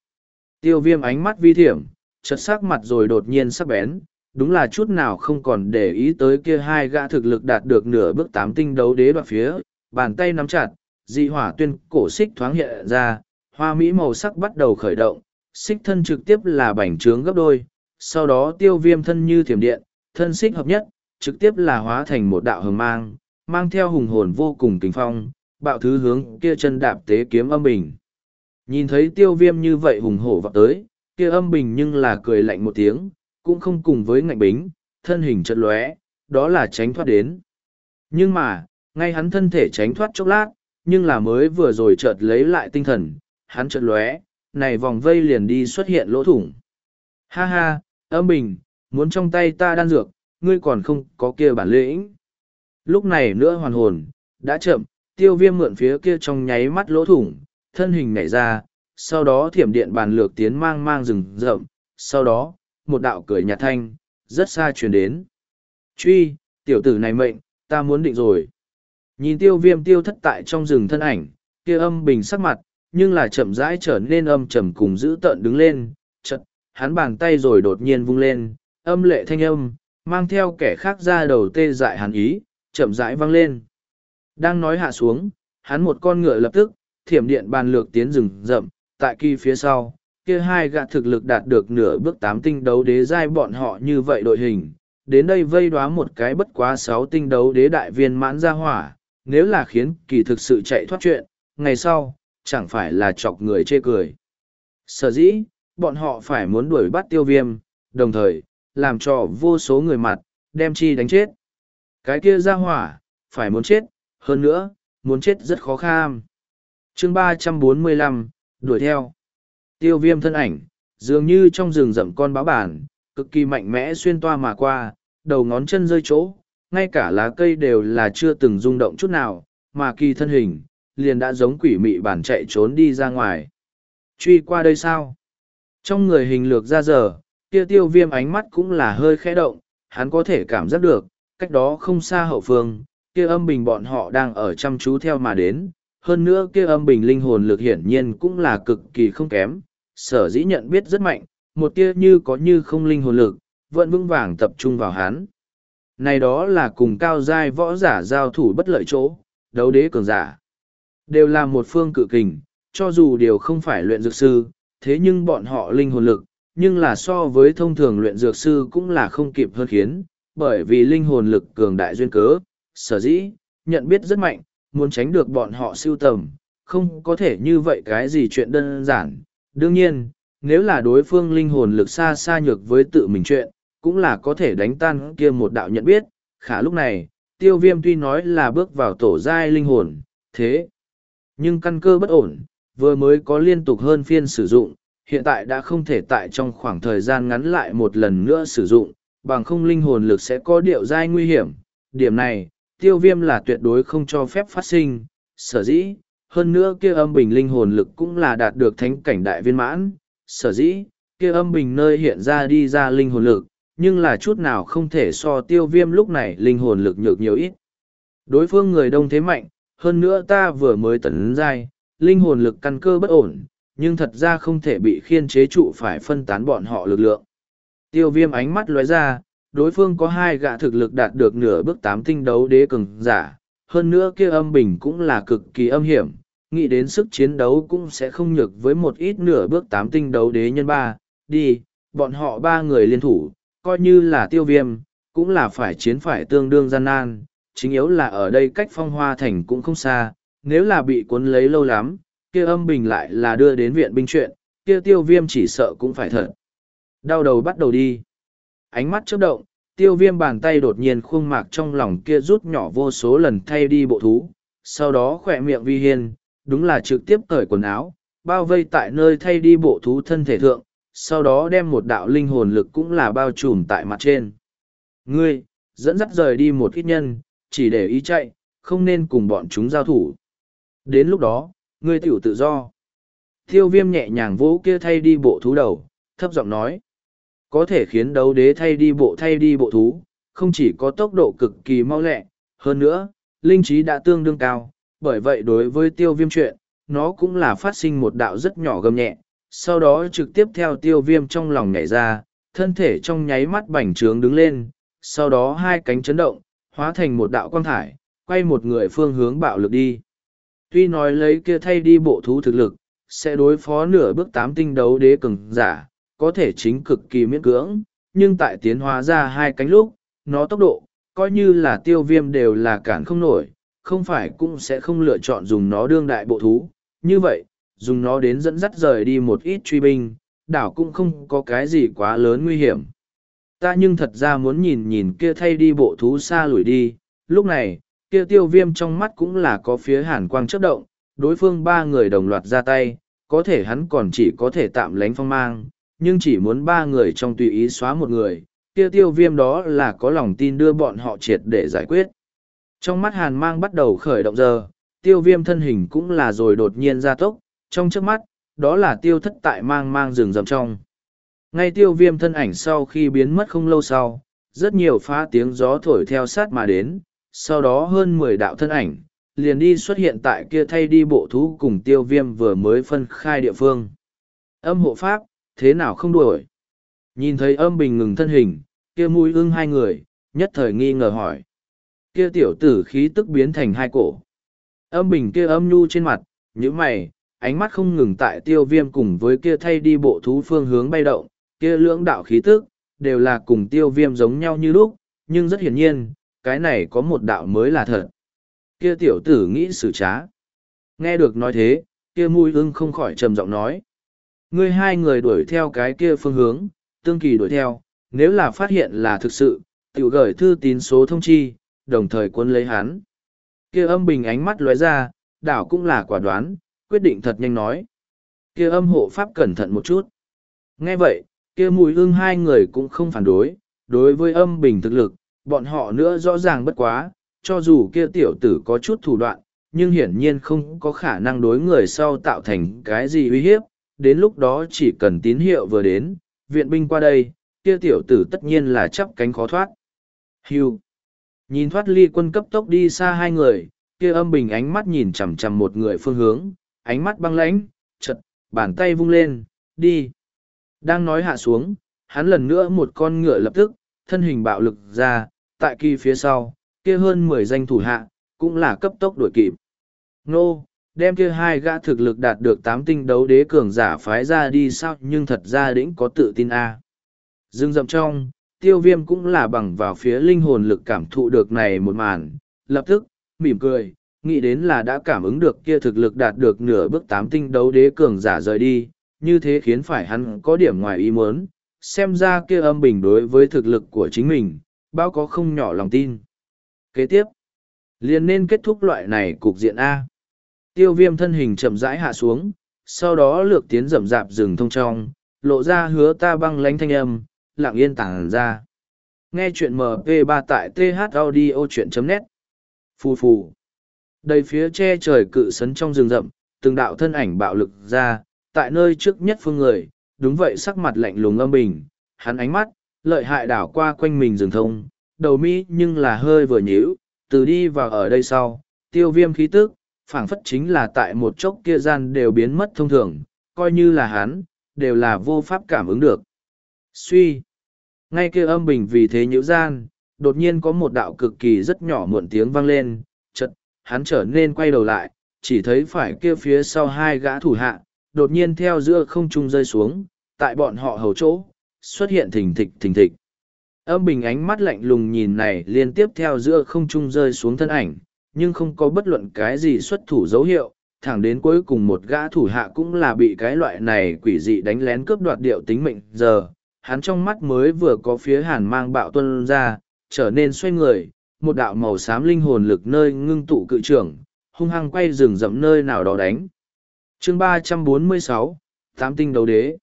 Tiêu viêm ánh mắt vi thiểm, chật sắc mặt rồi đột nhiên sắc bén, đúng là chút nào không còn để ý tới kia hai gã thực lực đạt được nửa bước tám tinh đấu đế đoạt phía, bàn tay nắm chặt, dị hỏa tuyên cổ xích thoáng hiện ra, hoa mỹ màu sắc bắt đầu khởi động, xích thân trực tiếp là bành trướng gấp đôi, sau đó tiêu viêm thân như thiểm điện, thân xích hợp nhất, trực tiếp là hóa thành một đạo hồng mang, mang theo hùng hồn vô cùng kinh phong, bạo thứ hướng kia chân đạp tế kiếm âm bình. Nhìn thấy tiêu viêm như vậy hùng hổ vào tới, kia âm bình nhưng là cười lạnh một tiếng, cũng không cùng với ngạnh bính, thân hình chật lóe, đó là tránh thoát đến. Nhưng mà, ngay hắn thân thể tránh thoát chốc lát, nhưng là mới vừa rồi chợt lấy lại tinh thần, hắn chợt lóe, này vòng vây liền đi xuất hiện lỗ thủng. Ha ha, âm bình, muốn trong tay ta đan dược, ngươi còn không có kia bản lĩnh. Lúc này nữa hoàn hồn, đã chậm, tiêu viêm mượn phía kia trong nháy mắt lỗ thủng, thân hình nhảy ra, sau đó thiểm điện bàn lược tiến mang mang rừng rậm, sau đó, một đạo cười nhạt thanh, rất xa truyền đến. Truy, tiểu tử này mệnh, ta muốn định rồi. Nhìn tiêu viêm tiêu thất tại trong rừng thân ảnh, kia âm bình sắc mặt, nhưng là chậm rãi trở nên âm trầm cùng giữ tợn đứng lên, chật, hắn bàn tay rồi đột nhiên vung lên, âm lệ thanh âm, mang theo kẻ khác ra đầu tê dại hàn ý, chậm rãi vang lên. Đang nói hạ xuống, hắn một con ngựa lập tức, thiểm điện bàn lược tiến rừng rậm, tại kỳ phía sau, kia hai gã thực lực đạt được nửa bước tám tinh đấu đế giai bọn họ như vậy đội hình, đến đây vây đoá một cái bất quá sáu tinh đấu đế đại viên mãn ra hỏa, nếu là khiến kỳ thực sự chạy thoát chuyện, ngày sau, chẳng phải là chọc người chê cười. Sở dĩ, bọn họ phải muốn đuổi bắt tiêu viêm, đồng thời, làm cho vô số người mặt, đem chi đánh chết. Cái kia ra hỏa, phải muốn chết, hơn nữa, muốn chết rất khó kham. chương ba trăm bốn mươi lăm đuổi theo. Tiêu viêm thân ảnh, dường như trong rừng rậm con báo bản, cực kỳ mạnh mẽ xuyên toa mà qua, đầu ngón chân rơi chỗ, ngay cả lá cây đều là chưa từng rung động chút nào, mà kỳ thân hình, liền đã giống quỷ mị bản chạy trốn đi ra ngoài. Truy qua đây sao? Trong người hình lược ra giờ, kia tiêu viêm ánh mắt cũng là hơi khẽ động, hắn có thể cảm giác được, cách đó không xa hậu phương, kia âm bình bọn họ đang ở chăm chú theo mà đến, hơn nữa kia âm bình linh hồn lực hiển nhiên cũng là cực kỳ không kém, sở dĩ nhận biết rất mạnh, một tia như có như không linh hồn lực, vẫn vững vàng tập trung vào hắn. Này đó là cùng cao giai võ giả giao thủ bất lợi chỗ, đấu đế cường giả. Đều là một phương cự kình, cho dù đều không phải luyện dược sư, thế nhưng bọn họ linh hồn lực, nhưng là so với thông thường luyện dược sư cũng là không kịp hơn khiến, bởi vì linh hồn lực cường đại duyên cớ, sở dĩ, nhận biết rất mạnh, muốn tránh được bọn họ siêu tầm, không có thể như vậy cái gì chuyện đơn giản. Đương nhiên, nếu là đối phương linh hồn lực xa xa nhược với tự mình chuyện, cũng là có thể đánh tan kia một đạo nhận biết. Khả lúc này, tiêu viêm tuy nói là bước vào tổ giai linh hồn, thế. Nhưng căn cơ bất ổn, vừa mới có liên tục hơn phiên sử dụng, hiện tại đã không thể tại trong khoảng thời gian ngắn lại một lần nữa sử dụng, bằng không linh hồn lực sẽ có điệu giai nguy hiểm. Điểm này, tiêu viêm là tuyệt đối không cho phép phát sinh, sở dĩ, hơn nữa kia âm bình linh hồn lực cũng là đạt được thánh cảnh đại viên mãn, sở dĩ, kia âm bình nơi hiện ra đi ra linh hồn lực, nhưng là chút nào không thể so tiêu viêm lúc này linh hồn lực nhược nhiều ít. Đối phương người đông thế mạnh, hơn nữa ta vừa mới tấn giai, linh hồn lực căn cơ bất ổn, nhưng thật ra không thể bị khiên chế trụ phải phân tán bọn họ lực lượng. Tiêu viêm ánh mắt lóe ra, đối phương có hai gã thực lực đạt được nửa bước tám tinh đấu đế cường giả, hơn nữa kia âm bình cũng là cực kỳ âm hiểm, nghĩ đến sức chiến đấu cũng sẽ không nhược với một ít nửa bước tám tinh đấu đế nhân ba, đi, bọn họ ba người liên thủ, coi như là tiêu viêm, cũng là phải chiến phải tương đương gian nan, chính yếu là ở đây cách phong hoa thành cũng không xa, nếu là bị cuốn lấy lâu lắm, kia âm bình lại là đưa đến viện binh chuyện, kia tiêu viêm chỉ sợ cũng phải thật. Đau đầu bắt đầu đi. Ánh mắt chớp động, tiêu viêm bàn tay đột nhiên khuôn mạc trong lòng kia rút nhỏ vô số lần thay đi bộ thú, sau đó khỏe miệng vi hiên, đúng là trực tiếp cởi quần áo, bao vây tại nơi thay đi bộ thú thân thể thượng, sau đó đem một đạo linh hồn lực cũng là bao trùm tại mặt trên. Ngươi, dẫn dắt rời đi một ít nhân, chỉ để ý chạy, không nên cùng bọn chúng giao thủ. Đến lúc đó, ngươi tiểu tự do. Thiêu viêm nhẹ nhàng vỗ kia thay đi bộ thú đầu, thấp giọng nói. Có thể khiến đấu đế thay đi bộ thay đi bộ thú, không chỉ có tốc độ cực kỳ mau lẹ, hơn nữa, linh trí đã tương đương cao, bởi vậy đối với tiêu viêm chuyện, nó cũng là phát sinh một đạo rất nhỏ gầm nhẹ, sau đó trực tiếp theo tiêu viêm trong lòng nhảy ra, thân thể trong nháy mắt bành trướng đứng lên, sau đó hai cánh chấn động, hóa thành một đạo quang thải, quay một người phương hướng bạo lực đi. Tuy nói lấy kia thay đi bộ thú thực lực, sẽ đối phó nửa bước tám tinh đấu đế cường giả, có thể chính cực kỳ miễn cưỡng, nhưng tại tiến hóa ra hai cánh lúc, nó tốc độ, coi như là tiêu viêm đều là cản không nổi, không phải cũng sẽ không lựa chọn dùng nó đương đại bộ thú. Như vậy, dùng nó đến dẫn dắt rời đi một ít truy binh, đảo cũng không có cái gì quá lớn nguy hiểm. Ta nhưng thật ra muốn nhìn nhìn kia thay đi bộ thú xa lùi đi, lúc này, kia tiêu viêm trong mắt cũng là có phía hàn quang chấp động, đối phương ba người đồng loạt ra tay, có thể hắn còn chỉ có thể tạm lánh phong mang, nhưng chỉ muốn ba người trong tùy ý xóa một người, kia tiêu viêm đó là có lòng tin đưa bọn họ triệt để giải quyết. Trong mắt hàn mang bắt đầu khởi động giờ, tiêu viêm thân hình cũng là rồi đột nhiên ra tốc, trong trước mắt, đó là tiêu thất tại mang mang rừng rầm trong. Ngay tiêu viêm thân ảnh sau khi biến mất không lâu sau, rất nhiều phá tiếng gió thổi theo sát mà đến, sau đó hơn mười đạo thân ảnh, liền đi xuất hiện tại kia thay đi bộ thú cùng tiêu viêm vừa mới phân khai địa phương. Âm hộ pháp, thế nào không đuổi? Nhìn thấy âm bình ngừng thân hình, kia mũi ưng hai người, nhất thời nghi ngờ hỏi. Kia tiểu tử khí tức biến thành hai cổ. Âm bình kia âm nhu trên mặt, như mày, ánh mắt không ngừng tại tiêu viêm cùng với kia thay đi bộ thú phương hướng bay động, kia lưỡng đạo khí tức, đều là cùng tiêu viêm giống nhau như lúc, nhưng rất hiển nhiên, cái này có một đạo mới là thật. Kia tiểu tử nghĩ xử trá. Nghe được nói thế, kia mùi ưng không khỏi trầm giọng nói. Ngươi hai người đuổi theo cái kia phương hướng, tương kỳ đuổi theo, nếu là phát hiện là thực sự, tiểu gửi thư tín số thông chi, đồng thời quân lấy hắn. Kia âm bình ánh mắt lóe ra, đảo cũng là quả đoán, quyết định thật nhanh nói. Kia âm hộ pháp cẩn thận một chút. Nghe vậy, kia mùi hương hai người cũng không phản đối, đối với âm bình thực lực, bọn họ nữa rõ ràng bất quá, cho dù kia tiểu tử có chút thủ đoạn, nhưng hiển nhiên không có khả năng đối người sau tạo thành cái gì uy hiếp, đến lúc đó chỉ cần tín hiệu vừa đến, viện binh qua đây, kia tiểu tử tất nhiên là chắp cánh khó thoát. Hưu. Nhìn thoát ly quân cấp tốc đi xa hai người, kia âm bình ánh mắt nhìn chằm chằm một người phương hướng, ánh mắt băng lãnh, chật, bàn tay vung lên, đi. Đang nói hạ xuống, hắn lần nữa một con ngựa lập tức, thân hình bạo lực ra, tại kỳ phía sau, kia hơn mười danh thủ hạ, cũng là cấp tốc đuổi kịp. Nô, đem kia hai gã thực lực đạt được tám tinh đấu đế cường giả phái ra đi sao nhưng thật ra đĩnh có tự tin a à. Dương dậm trong tiêu viêm cũng là bằng vào phía linh hồn lực cảm thụ được này một màn lập tức mỉm cười nghĩ đến là đã cảm ứng được kia thực lực đạt được nửa bước tám tinh đấu đế cường giả rời đi như thế khiến phải hắn có điểm ngoài ý muốn xem ra kia âm bình đối với thực lực của chính mình bao có không nhỏ lòng tin kế tiếp liền nên kết thúc loại này cục diện a Tiêu viêm thân hình chậm rãi hạ xuống, sau đó lược tiến rậm rạp rừng thông trong, lộ ra hứa ta băng lánh thanh âm, lặng yên tàng ra. Nghe chuyện MP3 tại thaudio.net Phù phù. Đầy phía che trời cự sấn trong rừng rậm, từng đạo thân ảnh bạo lực ra, tại nơi trước nhất phương người, đúng vậy sắc mặt lạnh lùng âm bình, hắn ánh mắt, lợi hại đảo qua quanh mình rừng thông, đầu mi nhưng là hơi vừa nhíu, từ đi vào ở đây sau, tiêu viêm khí tức, phảng phất chính là tại một chốc kia gian đều biến mất thông thường, coi như là hắn, đều là vô pháp cảm ứng được. Suy. Ngay kia âm bình vì thế nhữ gian, đột nhiên có một đạo cực kỳ rất nhỏ muộn tiếng vang lên, hắn trở nên quay đầu lại, chỉ thấy phải kia phía sau hai gã thủ hạ, đột nhiên theo giữa không trung rơi xuống, tại bọn họ hầu chỗ, xuất hiện thình thịch thình thịch. Âm bình ánh mắt lạnh lùng nhìn này liên tiếp theo giữa không trung rơi xuống thân ảnh, nhưng không có bất luận cái gì xuất thủ dấu hiệu, thẳng đến cuối cùng một gã thủ hạ cũng là bị cái loại này quỷ dị đánh lén cướp đoạt điệu tính mệnh giờ, hắn trong mắt mới vừa có phía hàn mang bạo tuân ra, trở nên xoay người, một đạo màu xám linh hồn lực nơi ngưng tụ cự trưởng, hung hăng quay rừng rậm nơi nào đó đánh. chương ba trăm bốn mươi sáu Tám tinh đấu đế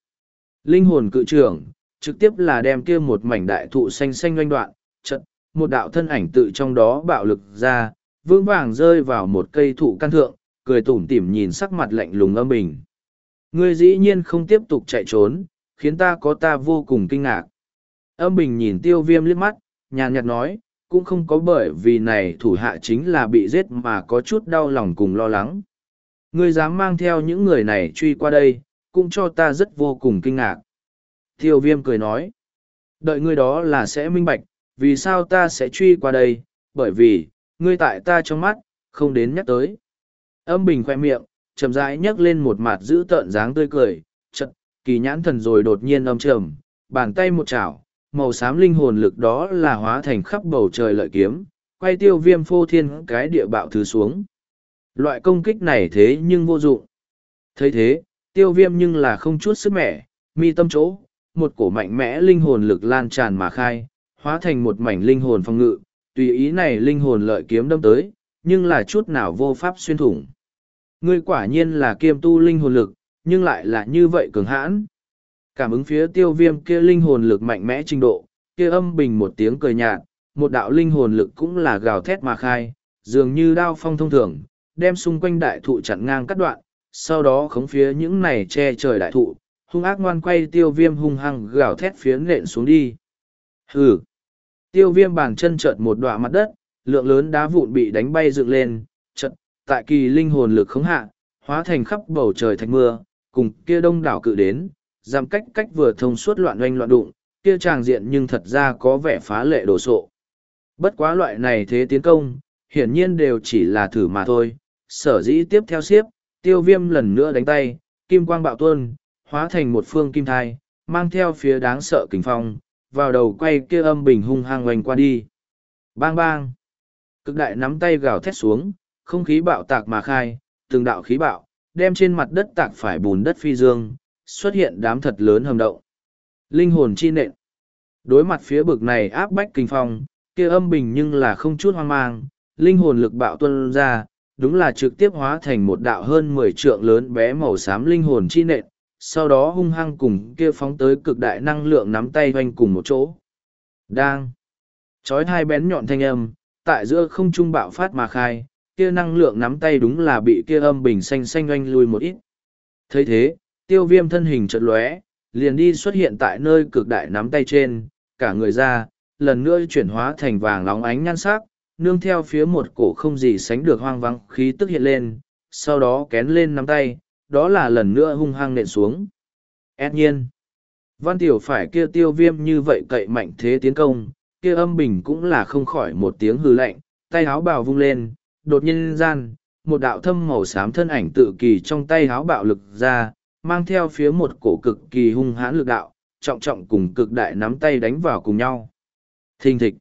Linh hồn cự trưởng, trực tiếp là đem kia một mảnh đại thụ xanh xanh doanh đoạn, trận một đạo thân ảnh tự trong đó bạo lực ra, vững vàng rơi vào một cây thụ căn thượng, cười tủm tỉm nhìn sắc mặt lạnh lùng âm bình. Ngươi dĩ nhiên không tiếp tục chạy trốn, khiến ta có ta vô cùng kinh ngạc. Âm bình nhìn tiêu viêm liếc mắt, nhàn nhạt nói, cũng không có bởi vì này thủ hạ chính là bị giết mà có chút đau lòng cùng lo lắng. Ngươi dám mang theo những người này truy qua đây, cũng cho ta rất vô cùng kinh ngạc. Tiêu viêm cười nói, đợi ngươi đó là sẽ minh bạch, vì sao ta sẽ truy qua đây, bởi vì, ngươi tại ta trong mắt, không đến nhắc tới. Âm bình khoe miệng, chậm rãi nhấc lên một mặt giữ tợn dáng tươi cười, chật, kỳ nhãn thần rồi đột nhiên âm trầm, bàn tay một chảo, màu xám linh hồn lực đó là hóa thành khắp bầu trời lợi kiếm, quay tiêu viêm phô thiên cái địa bạo thứ xuống. Loại công kích này thế nhưng vô dụng. thấy thế, tiêu viêm nhưng là không chút sức mẻ, mi tâm chỗ, một cổ mạnh mẽ linh hồn lực lan tràn mà khai, hóa thành một mảnh linh hồn phòng ngự, tùy ý này linh hồn lợi kiếm đâm tới, nhưng là chút nào vô pháp xuyên thủng. Ngươi quả nhiên là kiêm tu linh hồn lực, nhưng lại là như vậy cường hãn. Cảm ứng phía tiêu viêm kia linh hồn lực mạnh mẽ trình độ, kia âm bình một tiếng cười nhạt, một đạo linh hồn lực cũng là gào thét mà khai, dường như đao phong thông thường, đem xung quanh đại thụ chặn ngang cắt đoạn, sau đó khống phía những này che trời đại thụ, hung ác ngoan quay tiêu viêm hung hăng gào thét phía nện xuống đi. Hừ! Tiêu viêm bàn chân trợt một đoạn mặt đất, lượng lớn đá vụn bị đánh bay dựng lên, trận, tại kỳ linh hồn lực khống hạ, hóa thành khắp bầu trời thành mưa, cùng kia đông đảo cự đến, giảm cách cách vừa thông suốt loạn oanh loạn đụng, kia tràng diện nhưng thật ra có vẻ phá lệ đồ sộ. Bất quá loại này thế tiến công, hiển nhiên đều chỉ là thử mà thôi, sở dĩ tiếp theo siếp, tiêu viêm lần nữa đánh tay, kim quang bạo tuôn, hóa thành một phương kim thai, mang theo phía đáng sợ kình phong, vào đầu quay kia âm bình hung hăng oanh qua đi. Bang bang! Cực đại nắm tay gào thét xuống, không khí bạo tạc mà khai, từng đạo khí bạo, đem trên mặt đất tạc phải bùn đất phi dương, xuất hiện đám thật lớn hầm động. Linh hồn chi nện. Đối mặt phía bực này áp bách kinh phong, kia âm bình nhưng là không chút hoang mang, linh hồn lực bạo tuân ra, đúng là trực tiếp hóa thành một đạo hơn mười trượng lớn bé màu xám linh hồn chi nện, sau đó hung hăng cùng kia phóng tới cực đại năng lượng nắm tay hoanh cùng một chỗ. Đang. Chói hai bén nhọn thanh âm, tại giữa không trung bạo phát mà khai, kia năng lượng nắm tay đúng là bị kia âm bình xanh xanh oanh lui một ít. thấy thế, tiêu viêm thân hình chợt lóe, liền đi xuất hiện tại nơi cực đại nắm tay trên, cả người ra, lần nữa chuyển hóa thành vàng lóng ánh nhan sắc, nương theo phía một cổ không gì sánh được hoang vắng khí tức hiện lên, sau đó kén lên nắm tay, đó là lần nữa hung hăng nện xuống. Ét nhiên, văn tiểu phải kia tiêu viêm như vậy cậy mạnh thế tiến công, kia âm bình cũng là không khỏi một tiếng hư lạnh, tay háo bào vung lên, đột nhiên gian, một đạo thâm màu xám thân ảnh tự kỳ trong tay háo bạo lực ra, mang theo phía một cổ cực kỳ hung hãn lực đạo, trọng trọng cùng cực đại nắm tay đánh vào cùng nhau. Thình thịch.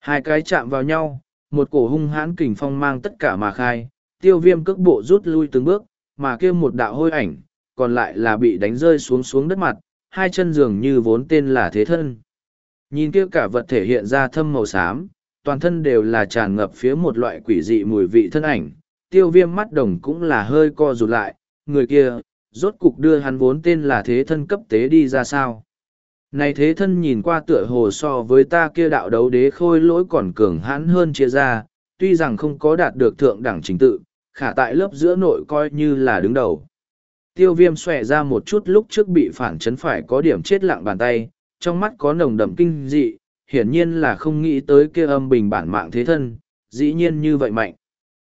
Hai cái chạm vào nhau, một cổ hung hãn kình phong mang tất cả mà khai, tiêu viêm cước bộ rút lui từng bước, mà kia một đạo hôi ảnh, còn lại là bị đánh rơi xuống xuống đất mặt, hai chân dường như vốn tên là thế thân. Nhìn kia cả vật thể hiện ra thâm màu xám, toàn thân đều là tràn ngập phía một loại quỷ dị mùi vị thân ảnh, tiêu viêm mắt đồng cũng là hơi co rụt lại, người kia, rốt cục đưa hắn vốn tên là thế thân cấp tế đi ra sao. Này thế thân nhìn qua tựa hồ so với ta kia đạo đấu đế khôi lỗi còn cường hãn hơn chia ra, tuy rằng không có đạt được thượng đẳng chính tự, khả tại lớp giữa nội coi như là đứng đầu. Tiêu viêm xòe ra một chút lúc trước bị phản chấn phải có điểm chết lặng bàn tay, trong mắt có nồng đậm kinh dị, hiển nhiên là không nghĩ tới kia âm bình bản mạng thế thân, dĩ nhiên như vậy mạnh.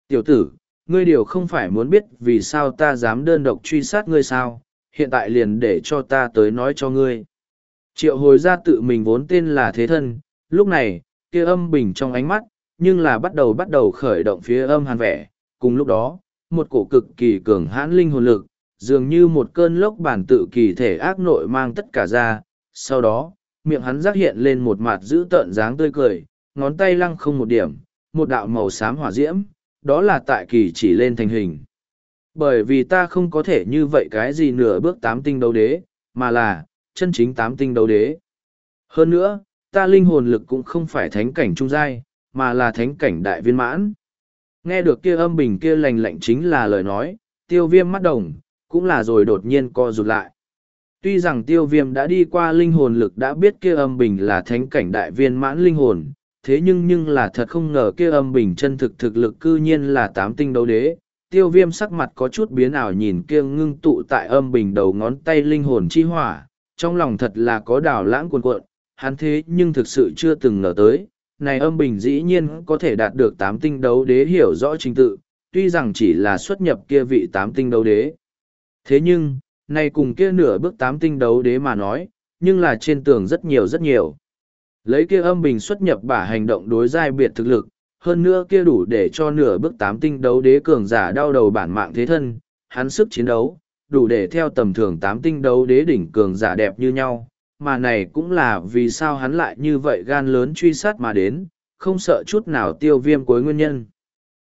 Tiểu tử, ngươi điều không phải muốn biết vì sao ta dám đơn độc truy sát ngươi sao, hiện tại liền để cho ta tới nói cho ngươi. Triệu hồi ra tự mình vốn tên là thế thân, lúc này, kia âm bình trong ánh mắt, nhưng là bắt đầu bắt đầu khởi động phía âm hàn vẻ, cùng lúc đó, một cổ cực kỳ cường hãn linh hồn lực, dường như một cơn lốc bản tự kỳ thể ác nội mang tất cả ra, sau đó, miệng hắn giác hiện lên một mặt giữ tợn dáng tươi cười, ngón tay lăng không một điểm, một đạo màu xám hỏa diễm, đó là tại kỳ chỉ lên thành hình. Bởi vì ta không có thể như vậy cái gì nửa bước tám tinh đấu đế, mà là, chân chính tám tinh đấu đế. Hơn nữa, ta linh hồn lực cũng không phải thánh cảnh trung giai, mà là thánh cảnh đại viên mãn. Nghe được kia âm bình kia lành lạnh chính là lời nói, tiêu viêm mắt đồng, cũng là rồi đột nhiên co rụt lại. Tuy rằng tiêu viêm đã đi qua linh hồn lực đã biết kia âm bình là thánh cảnh đại viên mãn linh hồn, thế nhưng nhưng là thật không ngờ kia âm bình chân thực thực lực cư nhiên là tám tinh đấu đế. Tiêu viêm sắc mặt có chút biến ảo nhìn kia ngưng tụ tại âm bình đầu ngón tay linh hồn chi hỏa, trong lòng thật là có đảo lãng cuồn cuộn, hắn thế nhưng thực sự chưa từng ngờ tới. Này âm bình dĩ nhiên có thể đạt được tám tinh đấu đế hiểu rõ trình tự, tuy rằng chỉ là xuất nhập kia vị tám tinh đấu đế. Thế nhưng, này cùng kia nửa bước tám tinh đấu đế mà nói, nhưng là trên tường rất nhiều rất nhiều. Lấy kia âm bình xuất nhập bả hành động đối giai biệt thực lực, hơn nữa kia đủ để cho nửa bước tám tinh đấu đế cường giả đau đầu bản mạng thế thân, hắn sức chiến đấu, đủ để theo tầm thường tám tinh đấu đế đỉnh cường giả đẹp như nhau, mà này cũng là vì sao hắn lại như vậy gan lớn truy sát mà đến, không sợ chút nào tiêu viêm cuối nguyên nhân.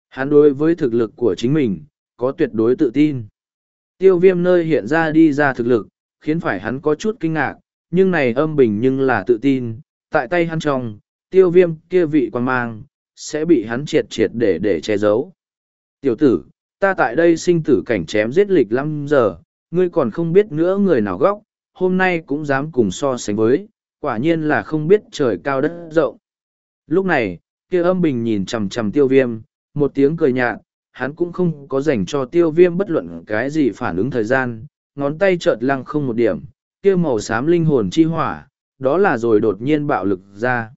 Hắn đối với thực lực của chính mình, có tuyệt đối tự tin. Tiêu viêm nơi hiện ra đi ra thực lực, khiến phải hắn có chút kinh ngạc, nhưng này âm bình nhưng là tự tin, tại tay hắn trong, tiêu viêm kia vị quan mang, sẽ bị hắn triệt triệt để để che giấu. Tiểu tử, ta tại đây sinh tử cảnh chém giết lịch năm giờ, ngươi còn không biết nữa người nào góc, hôm nay cũng dám cùng so sánh với, quả nhiên là không biết trời cao đất rộng. Lúc này, kia âm bình nhìn chằm chằm tiêu viêm, một tiếng cười nhạt, hắn cũng không có dành cho tiêu viêm bất luận cái gì phản ứng thời gian, ngón tay chợt lăng không một điểm, kia màu xám linh hồn chi hỏa, đó là rồi đột nhiên bạo lực ra.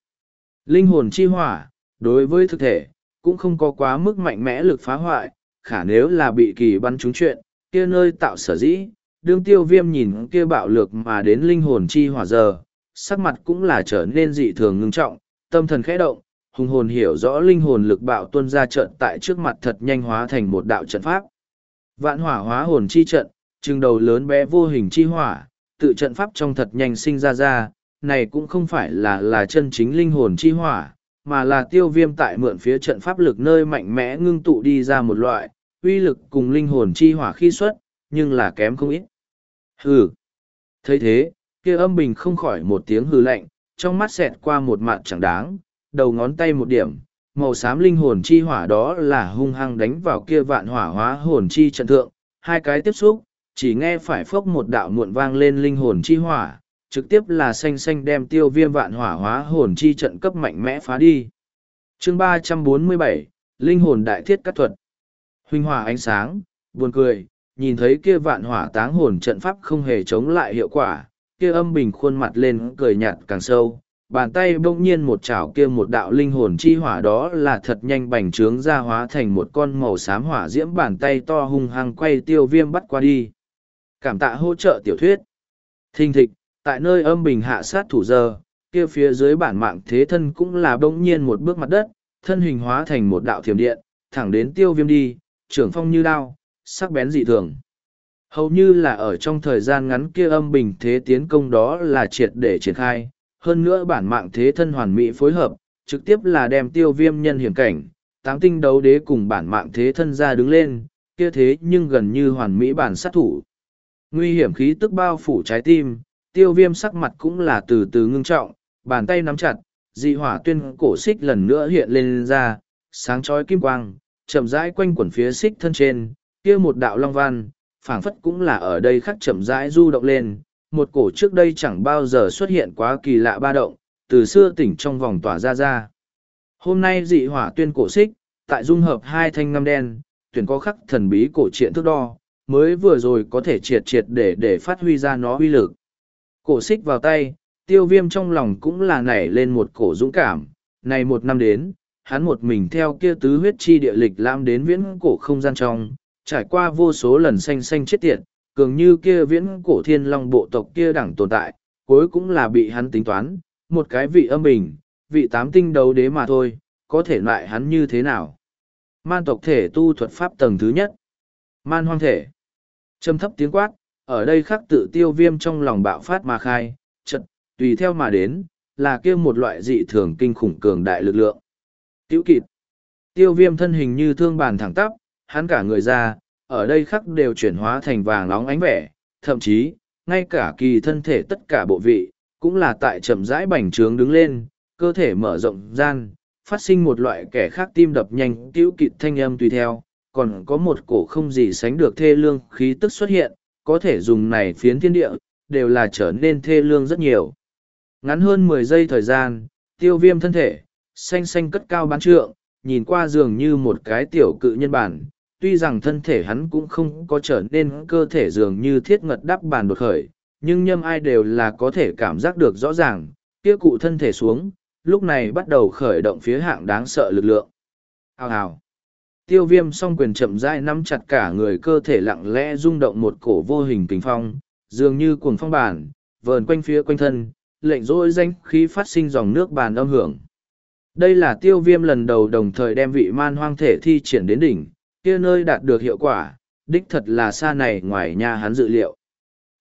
Linh hồn chi hỏa, đối với thực thể, cũng không có quá mức mạnh mẽ lực phá hoại, khả nếu là bị kỳ bắn trúng chuyện, kia nơi tạo sở dĩ, đương tiêu viêm nhìn kia bạo lực mà đến linh hồn chi hỏa giờ, sắc mặt cũng là trở nên dị thường ngưng trọng, tâm thần khẽ động, hùng hồn hiểu rõ linh hồn lực bạo tuân ra trận tại trước mặt thật nhanh hóa thành một đạo trận pháp. Vạn hỏa hóa hồn chi trận, trừng đầu lớn bé vô hình chi hỏa, tự trận pháp trong thật nhanh sinh ra ra, này cũng không phải là là chân chính linh hồn chi hỏa, mà là tiêu viêm tại mượn phía trận pháp lực nơi mạnh mẽ ngưng tụ đi ra một loại, uy lực cùng linh hồn chi hỏa khi xuất, nhưng là kém không ít. Hừ. thấy thế, kia âm bình không khỏi một tiếng hừ lạnh, trong mắt xẹt qua một mặt chẳng đáng, đầu ngón tay một điểm, màu xám linh hồn chi hỏa đó là hung hăng đánh vào kia vạn hỏa hóa hồn chi trận thượng, hai cái tiếp xúc, chỉ nghe phải phốc một đạo muộn vang lên linh hồn chi hỏa, trực tiếp là xanh xanh đem tiêu viêm vạn hỏa hóa hồn chi trận cấp mạnh mẽ phá đi. chương ba trăm bốn mươi bảy Linh hồn đại thiết cắt thuật. Huynh hỏa ánh sáng, buồn cười, nhìn thấy kia vạn hỏa táng hồn trận pháp không hề chống lại hiệu quả, kia âm bình khuôn mặt lên cười nhạt càng sâu, bàn tay bỗng nhiên một chảo kia một đạo linh hồn chi hỏa đó là thật nhanh bành trướng ra hóa thành một con màu xám hỏa diễm bàn tay to hung hăng quay tiêu viêm bắt qua đi. Cảm tạ hỗ trợ tiểu thuyết. Thình thịch, tại nơi âm bình hạ sát thủ giờ, kia phía dưới bản mạng thế thân cũng là bỗng nhiên một bước mặt đất, thân hình hóa thành một đạo thiểm điện, thẳng đến tiêu viêm đi, trưởng phong như đao, sắc bén dị thường. Hầu như là ở trong thời gian ngắn kia âm bình thế tiến công đó là triệt để triển khai, hơn nữa bản mạng thế thân hoàn mỹ phối hợp, trực tiếp là đem tiêu viêm nhân hiểm cảnh, tám tinh đấu đế cùng bản mạng thế thân ra đứng lên, kia thế nhưng gần như hoàn mỹ bản sát thủ. Nguy hiểm khí tức bao phủ trái tim, tiêu viêm sắc mặt cũng là từ từ ngưng trọng, bàn tay nắm chặt, dị hỏa tuyên cổ xích lần nữa hiện lên ra, sáng chói kim quang, chậm rãi quanh quẩn phía xích thân trên, kia một đạo long văn, phảng phất cũng là ở đây khắc chậm rãi du động lên, một cổ trước đây chẳng bao giờ xuất hiện quá kỳ lạ ba động, từ xưa tỉnh trong vòng tỏa ra ra. Hôm nay dị hỏa tuyên cổ xích, tại dung hợp hai thanh ngăm đen, tuyển có khắc thần bí cổ truyện thước đo, mới vừa rồi có thể triệt triệt để để phát huy ra nó uy lực. Cổ xích vào tay, tiêu viêm trong lòng cũng là nảy lên một cổ dũng cảm, này một năm đến, hắn một mình theo kia tứ huyết chi địa lịch lãm đến viễn cổ không gian trong, trải qua vô số lần xanh xanh chết tiệt, cường như kia viễn cổ thiên long bộ tộc kia đẳng tồn tại, cuối cũng là bị hắn tính toán, một cái vị âm bình, vị tám tinh đấu đế mà thôi, có thể loại hắn như thế nào. Man tộc thể tu thuật pháp tầng thứ nhất. Man hoang thể. châm thấp tiếng quát, ở đây khắc tự tiêu viêm trong lòng bạo phát mà khai, chật, tùy theo mà đến, là kia một loại dị thường kinh khủng cường đại lực lượng. Tiểu kịt. Tiêu viêm thân hình như thương bàn thẳng tắp, hắn cả người ra, ở đây khắc đều chuyển hóa thành vàng nóng ánh vẻ, thậm chí, ngay cả kỳ thân thể tất cả bộ vị, cũng là tại chậm rãi bành trướng đứng lên, cơ thể mở rộng gian, phát sinh một loại kẻ khác tim đập nhanh tiêu kịt thanh âm tùy theo, còn có một cổ không gì sánh được thê lương khí tức xuất hiện, có thể dùng này phiến thiên địa, đều là trở nên thê lương rất nhiều. Ngắn hơn mười giây thời gian, tiêu viêm thân thể, xanh xanh cất cao bán trượng, nhìn qua dường như một cái tiểu cự nhân bản, tuy rằng thân thể hắn cũng không có trở nên cơ thể dường như thiết ngật đắp bàn đột khởi, nhưng nhâm ai đều là có thể cảm giác được rõ ràng, kia cụ thân thể xuống, lúc này bắt đầu khởi động phía hạng đáng sợ lực lượng. Hào hào tiêu viêm song quyền chậm rãi nắm chặt cả người cơ thể lặng lẽ rung động một cổ vô hình kính phong, dường như cuồng phong bản, vờn quanh phía quanh thân, lệnh rỗi danh khí phát sinh dòng nước bàn âm hưởng. Đây là tiêu viêm lần đầu đồng thời đem vị man hoang thể thi triển đến đỉnh, kia nơi đạt được hiệu quả, đích thật là xa này ngoài nhà hắn dự liệu.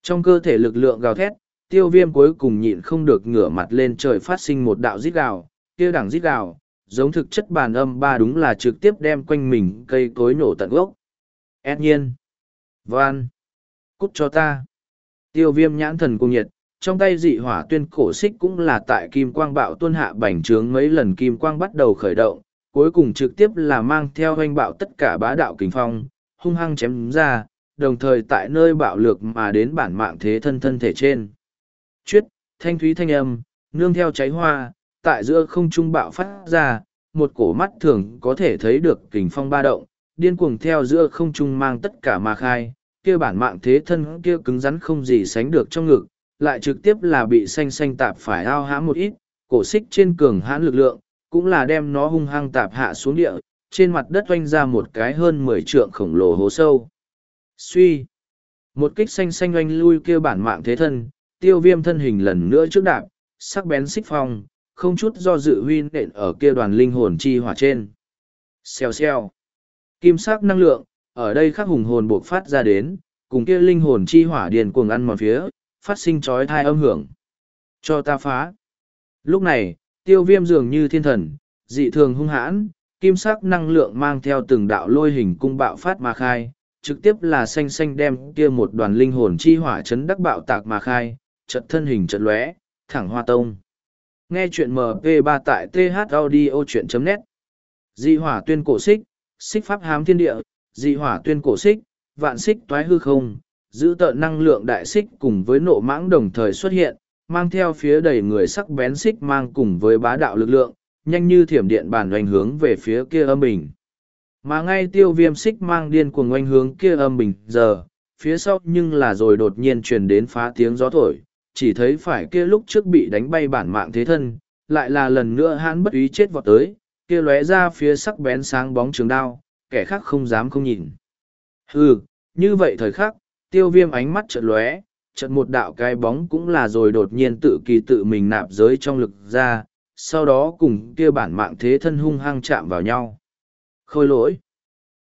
Trong cơ thể lực lượng gào thét, tiêu viêm cuối cùng nhịn không được ngửa mặt lên trời phát sinh một đạo rít gào, kia đẳng rít gào, giống thực chất bàn âm ba đúng là trực tiếp đem quanh mình cây cối nổ tận gốc. Ét nhiên. Van. Cút cho ta. Tiêu viêm nhãn thần cung nhiệt, trong tay dị hỏa tuyên cổ xích cũng là tại kim quang bạo tuôn hạ bành trướng mấy lần kim quang bắt đầu khởi động, cuối cùng trực tiếp là mang theo hoanh bạo tất cả bá đạo kình phong, hung hăng chém ra, đồng thời tại nơi bạo lược mà đến bản mạng thế thân thân thể trên. Chuyết, thanh thúy thanh âm, nương theo cháy hoa, tại giữa không trung bạo phát ra, một cổ mắt thường có thể thấy được kình phong ba động, điên cuồng theo giữa không trung mang tất cả mà khai, kia bản mạng thế thân kia cứng rắn không gì sánh được trong ngực, lại trực tiếp là bị xanh xanh tạp phải ao hãm một ít, cổ xích trên cường hãn lực lượng, cũng là đem nó hung hăng tạp hạ xuống địa, trên mặt đất oanh ra một cái hơn mười trượng khổng lồ hố sâu. Suy! Một kích xanh xanh oanh lui kia bản mạng thế thân, tiêu viêm thân hình lần nữa trước đạp, sắc bén xích phong, không chút do dự huy nện ở kia đoàn linh hồn chi hỏa trên. Xèo xèo. Kim sắc năng lượng, ở đây khắc hùng hồn buộc phát ra đến, cùng kia linh hồn chi hỏa điền cuồng ăn mòn phía, phát sinh trói thai âm hưởng. Cho ta phá. Lúc này, tiêu viêm dường như thiên thần, dị thường hung hãn, kim sắc năng lượng mang theo từng đạo lôi hình cung bạo phát mà khai, trực tiếp là xanh xanh đem kia một đoàn linh hồn chi hỏa chấn đắc bạo tạc mà khai, chật thân hình chật lóe, thẳng hoa tông. Nghe chuyện MP3 tại thaudio.net Dị hỏa tuyên cổ xích, xích pháp hám thiên địa, dị hỏa tuyên cổ xích, vạn xích toái hư không, giữ tợn năng lượng đại xích cùng với nộ mãng đồng thời xuất hiện, mang theo phía đầy người sắc bén xích mang cùng với bá đạo lực lượng, nhanh như thiểm điện bản oanh hướng về phía kia âm bình. Mà ngay tiêu viêm xích mang điên cuồng oanh hướng kia âm bình giờ, phía sau nhưng là rồi đột nhiên truyền đến phá tiếng gió thổi, chỉ thấy phải kia lúc trước bị đánh bay bản mạng thế thân, lại là lần nữa hãn bất ý chết vọt tới, kia lóe ra phía sắc bén sáng bóng trường đao, kẻ khác không dám không nhìn. Hừ, như vậy thời khắc, tiêu viêm ánh mắt chợt lóe, chợt một đạo cái bóng cũng là rồi đột nhiên tự kỳ tự mình nạp giới trong lực ra, sau đó cùng kia bản mạng thế thân hung hăng chạm vào nhau. Khôi lỗi.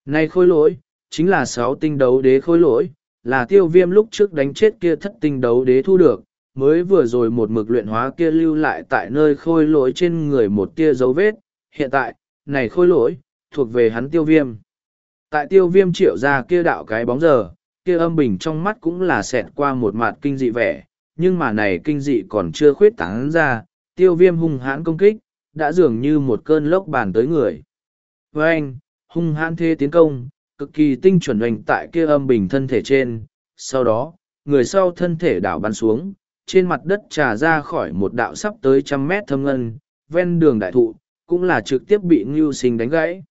Này khôi lỗi, chính là sáu tinh đấu đế khôi lỗi, là tiêu viêm lúc trước đánh chết kia thất tinh đấu đế thu được, mới vừa rồi một mực luyện hóa kia lưu lại tại nơi khôi lỗi trên người một tia dấu vết, hiện tại, này khôi lỗi, thuộc về hắn tiêu viêm. Tại tiêu viêm triệu ra kia đạo cái bóng giờ, kia âm bình trong mắt cũng là xẹt qua một mặt kinh dị vẻ, nhưng mà này kinh dị còn chưa khuyết tán ra, tiêu viêm hung hãn công kích, đã dường như một cơn lốc bàn tới người. Với anh, hung hãn thế tiến công, cực kỳ tinh chuẩn hoành tại kia âm bình thân thể trên, sau đó, người sau thân thể đảo bắn xuống, trên mặt đất trà ra khỏi một đạo sắp tới trăm mét thâm ngân, ven đường đại thụ, cũng là trực tiếp bị ngưu sinh đánh gãy.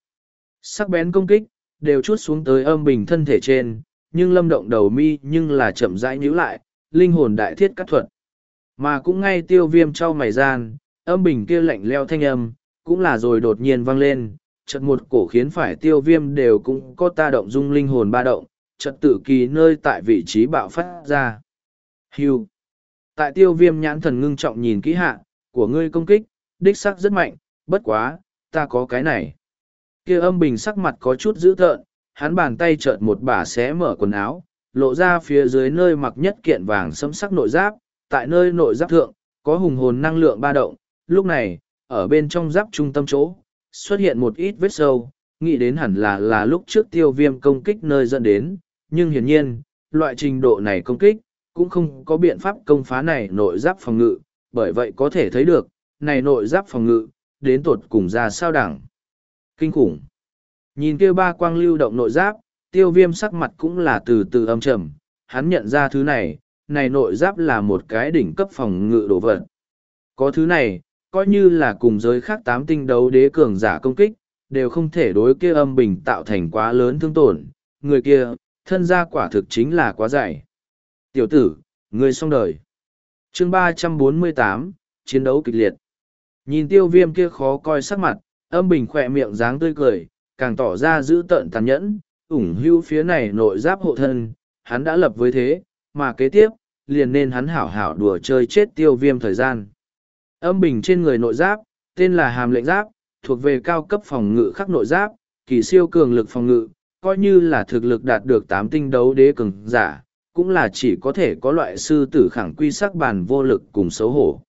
Sắc bén công kích, đều chút xuống tới âm bình thân thể trên, nhưng lâm động đầu mi nhưng là chậm rãi nhíu lại, linh hồn đại thiết cắt thuật. Mà cũng ngay tiêu viêm trao mày gian, âm bình kia lạnh leo thanh âm, cũng là rồi đột nhiên vang lên, chợt một cổ khiến phải tiêu viêm đều cũng có ta động dung linh hồn ba động, chợt tự kỳ nơi tại vị trí bạo phát ra. Hưu. Tại tiêu viêm nhãn thần ngưng trọng nhìn kỹ hạ, của ngươi công kích, đích sắc rất mạnh, bất quá, ta có cái này. kia âm bình sắc mặt có chút dữ tợn, hắn bàn tay chợt một bả xé mở quần áo, lộ ra phía dưới nơi mặc nhất kiện vàng sẫm sắc nội giáp, tại nơi nội giáp thượng, có hùng hồn năng lượng ba động, lúc này, ở bên trong giáp trung tâm chỗ, xuất hiện một ít vết sâu, nghĩ đến hẳn là là lúc trước tiêu viêm công kích nơi dẫn đến, nhưng hiển nhiên, loại trình độ này công kích, cũng không có biện pháp công phá này nội giáp phòng ngự, bởi vậy có thể thấy được, này nội giáp phòng ngự, đến tột cùng ra sao đẳng. Kinh khủng. Nhìn kia ba quang lưu động nội giáp, tiêu viêm sắc mặt cũng là từ từ âm trầm, hắn nhận ra thứ này, này nội giáp là một cái đỉnh cấp phòng ngự đồ vật. Có thứ này, coi như là cùng giới khác tám tinh đấu đế cường giả công kích, đều không thể đối kia âm bình tạo thành quá lớn thương tổn, người kia, thân gia quả thực chính là quá dạy. Tiểu tử, người xong đời. chương ba trăm bốn mươi tám chiến đấu kịch liệt. Nhìn tiêu viêm kia khó coi sắc mặt, âm bình khỏe miệng dáng tươi cười, càng tỏ ra giữ tợn tàn nhẫn, ủng hưu phía này nội giáp hộ thân, hắn đã lập với thế, mà kế tiếp, liền nên hắn hảo hảo đùa chơi chết tiêu viêm thời gian. Âm bình trên người nội giáp, tên là hàm lệnh giáp, thuộc về cao cấp phòng ngự khắc nội giáp, kỳ siêu cường lực phòng ngự, coi như là thực lực đạt được tám tinh đấu đế cường giả, cũng là chỉ có thể có loại sư tử khẳng quy sắc bàn vô lực cùng xấu hổ.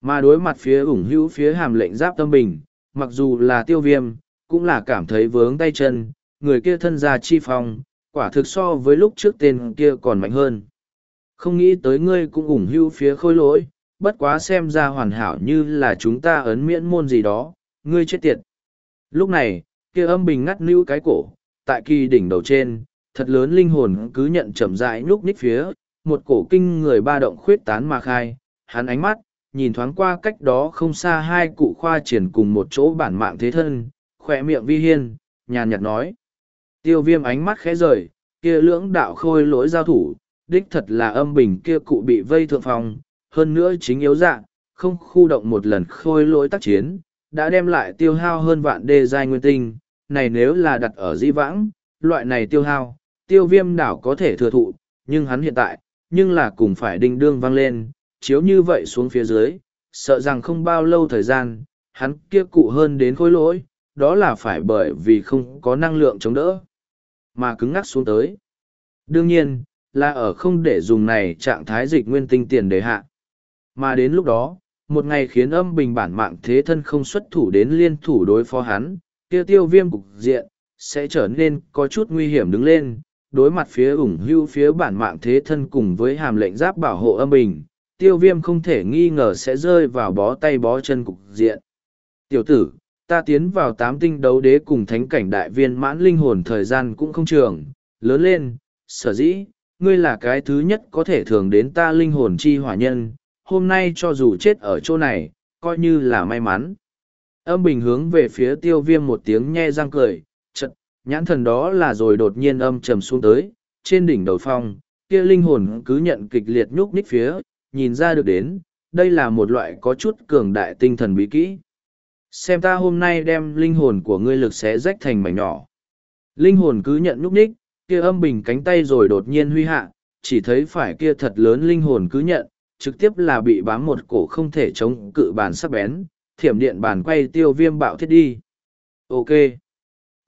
Mà đối mặt phía ủng hữu phía hàm lệnh giáp tâm bình, mặc dù là tiêu viêm, cũng là cảm thấy vướng tay chân, người kia thân ra chi phong, quả thực so với lúc trước tên kia còn mạnh hơn. Không nghĩ tới ngươi cũng ủng hữu phía khôi lỗi, bất quá xem ra hoàn hảo như là chúng ta ấn miễn môn gì đó, ngươi chết tiệt. Lúc này, kia âm bình ngắt níu cái cổ, tại kỳ đỉnh đầu trên, thật lớn linh hồn cứ nhận chậm rãi nhúc nhích phía, một cổ kinh người ba động khuyết tán mà khai, hắn ánh mắt, nhìn thoáng qua cách đó không xa hai cụ khoa triển cùng một chỗ bản mạng thế thân, khỏe miệng vi hiên, nhàn nhạt nói. Tiêu viêm ánh mắt khẽ rời, kia lưỡng đạo khôi lỗi giao thủ, đích thật là âm bình kia cụ bị vây thượng phòng, hơn nữa chính yếu dạng, không khu động một lần khôi lỗi tác chiến, đã đem lại tiêu hao hơn vạn đê giai nguyên tinh, này nếu là đặt ở di vãng, loại này tiêu hao, tiêu viêm đảo có thể thừa thụ, nhưng hắn hiện tại, nhưng là cùng phải đinh đương vang lên, chiếu như vậy xuống phía dưới, sợ rằng không bao lâu thời gian, hắn kia cụ hơn đến khối lỗi, đó là phải bởi vì không có năng lượng chống đỡ, mà cứng ngắc xuống tới. Đương nhiên, là ở không để dùng này trạng thái dịch nguyên tinh tiền đề hạ. Mà đến lúc đó, một ngày khiến âm bình bản mạng thế thân không xuất thủ đến liên thủ đối phó hắn, kia tiêu viêm cục diện, sẽ trở nên có chút nguy hiểm đứng lên, đối mặt phía ủng hưu phía bản mạng thế thân cùng với hàm lệnh giáp bảo hộ âm bình, tiêu viêm không thể nghi ngờ sẽ rơi vào bó tay bó chân cục diện. Tiểu tử, ta tiến vào tám tinh đấu đế cùng thánh cảnh đại viên mãn linh hồn thời gian cũng không trường, lớn lên, sở dĩ, ngươi là cái thứ nhất có thể thường đến ta linh hồn chi hỏa nhân, hôm nay cho dù chết ở chỗ này, coi như là may mắn. Âm bình hướng về phía tiêu viêm một tiếng nhe răng cười, nhãn thần đó là rồi đột nhiên âm trầm xuống tới, trên đỉnh đầu phong, kia linh hồn cứ nhận kịch liệt nhúc nhích phía, nhìn ra được đến, đây là một loại có chút cường đại tinh thần bí kỹ. Xem ta hôm nay đem linh hồn của ngươi lực xé rách thành mảnh nhỏ. Linh hồn cứ nhận nhúc nhích, kia âm bình cánh tay rồi đột nhiên huy hạ, chỉ thấy phải kia thật lớn linh hồn cứ nhận, trực tiếp là bị bám một cổ không thể chống cự bàn sắc bén, thiểm điện bàn quay tiêu viêm bạo thiết đi. Ok.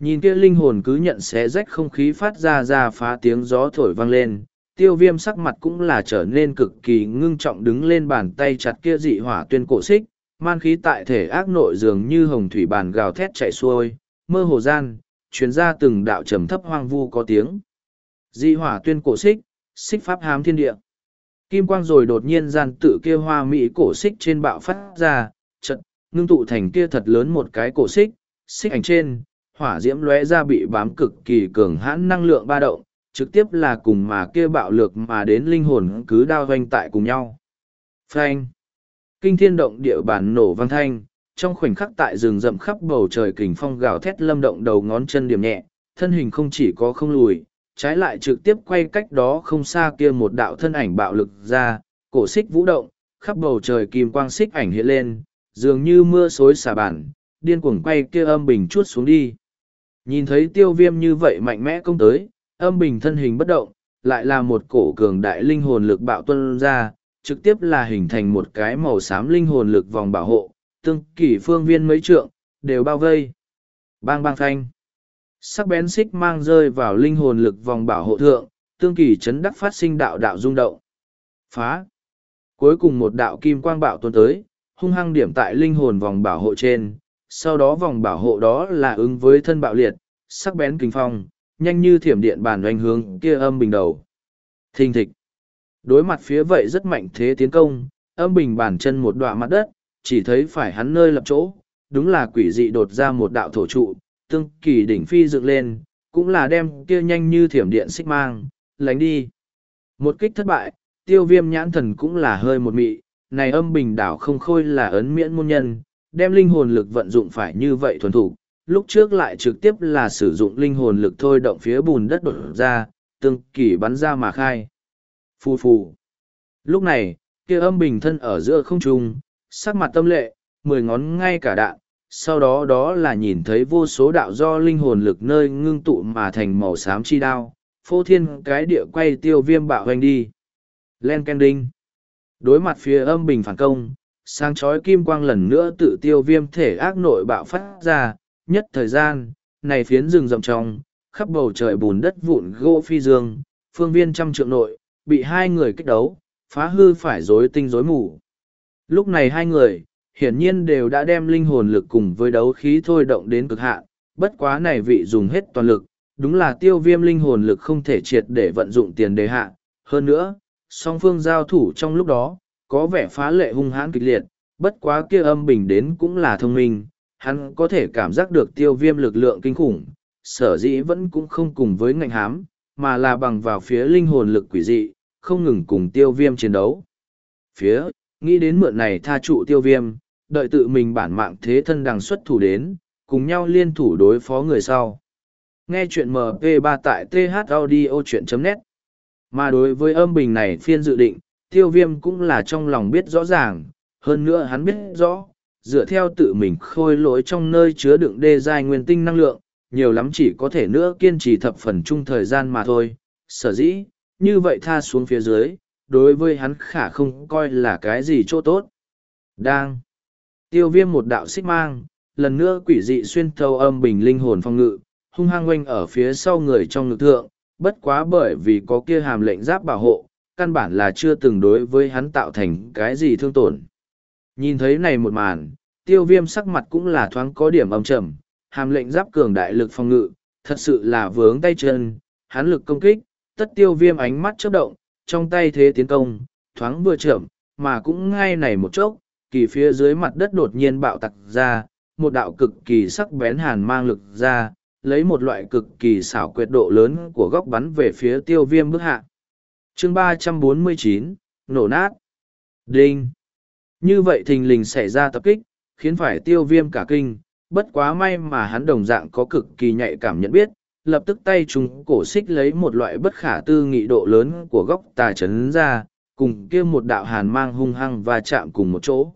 Nhìn kia linh hồn cứ nhận xé rách không khí phát ra ra phá tiếng gió thổi vang lên, tiêu viêm sắc mặt cũng là trở nên cực kỳ ngưng trọng đứng lên bàn tay chặt kia dị hỏa tuyên cổ xích, man khí tại thể ác nội dường như hồng thủy bàn gào thét chạy xuôi, mơ hồ gian, chuyến ra từng đạo trầm thấp hoang vu có tiếng. Dị hỏa tuyên cổ xích, xích pháp hám thiên địa. Kim quang rồi đột nhiên gian tự kia hoa mỹ cổ xích trên bạo phát ra, chật, ngưng tụ thành kia thật lớn một cái cổ xích, xích ảnh trên, hỏa diễm lóe ra bị bám cực kỳ cường hãn năng lượng ba động, trực tiếp là cùng mà kia bạo lực mà đến linh hồn cứ đao doanh tại cùng nhau. Phanh! Kinh thiên động địa bản nổ vang thanh, trong khoảnh khắc tại rừng rậm khắp bầu trời kình phong gào thét lâm động đầu ngón chân điểm nhẹ, thân hình không chỉ có không lùi, trái lại trực tiếp quay cách đó không xa kia một đạo thân ảnh bạo lực ra, cổ xích vũ động, khắp bầu trời kim quang xích ảnh hiện lên, dường như mưa xối xả bản, điên cuồng quay kia âm bình chuốt xuống đi. Nhìn thấy tiêu viêm như vậy mạnh mẽ công tới, âm bình thân hình bất động, lại là một cổ cường đại linh hồn lực bạo tuân ra, trực tiếp là hình thành một cái màu xám linh hồn lực vòng bảo hộ, tương kỷ phương viên mấy trượng, đều bao vây. Bang bang thanh. Sắc bén xích mang rơi vào linh hồn lực vòng bảo hộ thượng, tương kỳ chấn đắc phát sinh đạo đạo rung động. Phá. Cuối cùng một đạo kim quang bạo tuôn tới, hung hăng điểm tại linh hồn vòng bảo hộ trên, sau đó vòng bảo hộ đó là ứng với thân bạo liệt, sắc bén kinh phong, nhanh như thiểm điện bàn doanh hướng kia âm bình đầu. Thình thịch. Đối mặt phía vậy rất mạnh thế tiến công, âm bình bàn chân một đoạn mặt đất, chỉ thấy phải hắn nơi lập chỗ, đúng là quỷ dị đột ra một đạo thổ trụ, tương kỳ đỉnh phi dựng lên, cũng là đem kia nhanh như thiểm điện xích mang, lánh đi. Một kích thất bại, tiêu viêm nhãn thần cũng là hơi một mị, này âm bình đảo không khôi là ấn miễn môn nhân, đem linh hồn lực vận dụng phải như vậy thuần thủ, lúc trước lại trực tiếp là sử dụng linh hồn lực thôi động phía bùn đất đột ra, tương kỳ bắn ra mà khai. Phù phù. Lúc này, kia âm bình thân ở giữa không trung, sắc mặt tâm lệ, mười ngón ngay cả đạn, sau đó đó là nhìn thấy vô số đạo do linh hồn lực nơi ngưng tụ mà thành màu xám chi đao, phô thiên cái địa quay tiêu viêm bạo hoành đi. Len Kending. Đối mặt phía âm bình phản công, sáng chói kim quang lần nữa tự tiêu viêm thể ác nội bạo phát ra, nhất thời gian, này phiến rừng rậm trong, khắp bầu trời bùn đất vụn gỗ phi dương, phương viên trăm trượng nội, bị hai người kích đấu, phá hư phải rối tinh rối mù. Lúc này hai người, hiển nhiên đều đã đem linh hồn lực cùng với đấu khí thôi động đến cực hạn, bất quá này vị dùng hết toàn lực, đúng là tiêu viêm linh hồn lực không thể triệt để vận dụng tiền đề hạ. Hơn nữa, song phương giao thủ trong lúc đó, có vẻ phá lệ hung hãn kịch liệt, bất quá kia âm bình đến cũng là thông minh, hắn có thể cảm giác được tiêu viêm lực lượng kinh khủng, sở dĩ vẫn cũng không cùng với ngạnh hám, mà là bằng vào phía linh hồn lực quỷ dị, không ngừng cùng tiêu viêm chiến đấu. Phía, nghĩ đến mượn này tha trụ tiêu viêm, đợi tự mình bản mạng thế thân đằng xuất thủ đến, cùng nhau liên thủ đối phó người sau. Nghe chuyện MP3 tại thaudio.net Mà đối với âm bình này phiên dự định, tiêu viêm cũng là trong lòng biết rõ ràng, hơn nữa hắn biết rõ, dựa theo tự mình khôi lỗi trong nơi chứa đựng đê dài nguyên tinh năng lượng, nhiều lắm chỉ có thể nữa kiên trì thập phần chung thời gian mà thôi. Sở dĩ, như vậy tha xuống phía dưới, đối với hắn khả không coi là cái gì chỗ tốt. Đang. Tiêu viêm một đạo xích mang, lần nữa quỷ dị xuyên thâu âm bình linh hồn phong ngự, hung hăng oanh ở phía sau người trong ngực thượng, bất quá bởi vì có kia hàm lệnh giáp bảo hộ, căn bản là chưa từng đối với hắn tạo thành cái gì thương tổn. Nhìn thấy này một màn, tiêu viêm sắc mặt cũng là thoáng có điểm âm trầm, hàm lệnh giáp cường đại lực phòng ngự, thật sự là vướng tay chân, hắn lực công kích, tất tiêu viêm ánh mắt chớp động, trong tay thế tiến công, thoáng vừa chậm, mà cũng ngay này một chốc, kỳ phía dưới mặt đất đột nhiên bạo tặc ra, một đạo cực kỳ sắc bén hàn mang lực ra, lấy một loại cực kỳ xảo quyệt độ lớn của góc bắn về phía tiêu viêm bước hạ chương ba trăm bốn mươi chín nổ nát. Đinh. Như vậy thình lình xảy ra tập kích, khiến phải tiêu viêm cả kinh, bất quá may mà hắn đồng dạng có cực kỳ nhạy cảm nhận biết, lập tức tay chúng cổ xích lấy một loại bất khả tư nghị độ lớn của góc tà chấn ra, cùng kia một đạo hàn mang hung hăng và chạm cùng một chỗ.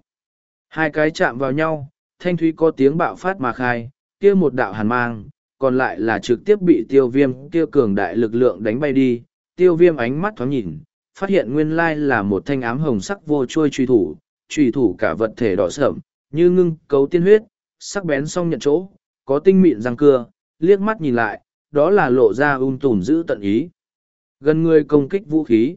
Hai cái chạm vào nhau, thanh thúy có tiếng bạo phát mà khai, kia một đạo hàn mang, còn lại là trực tiếp bị tiêu viêm kia cường đại lực lượng đánh bay đi, tiêu viêm ánh mắt thoáng nhìn, phát hiện nguyên lai là một thanh ám hồng sắc vô trôi truy thủ, truy thủ cả vật thể đỏ sởm, như ngưng cấu tiên huyết, sắc bén song nhận chỗ, có tinh mịn răng cưa, liếc mắt nhìn lại, đó là lộ ra ung tùm giữ tận ý. Gần người công kích vũ khí.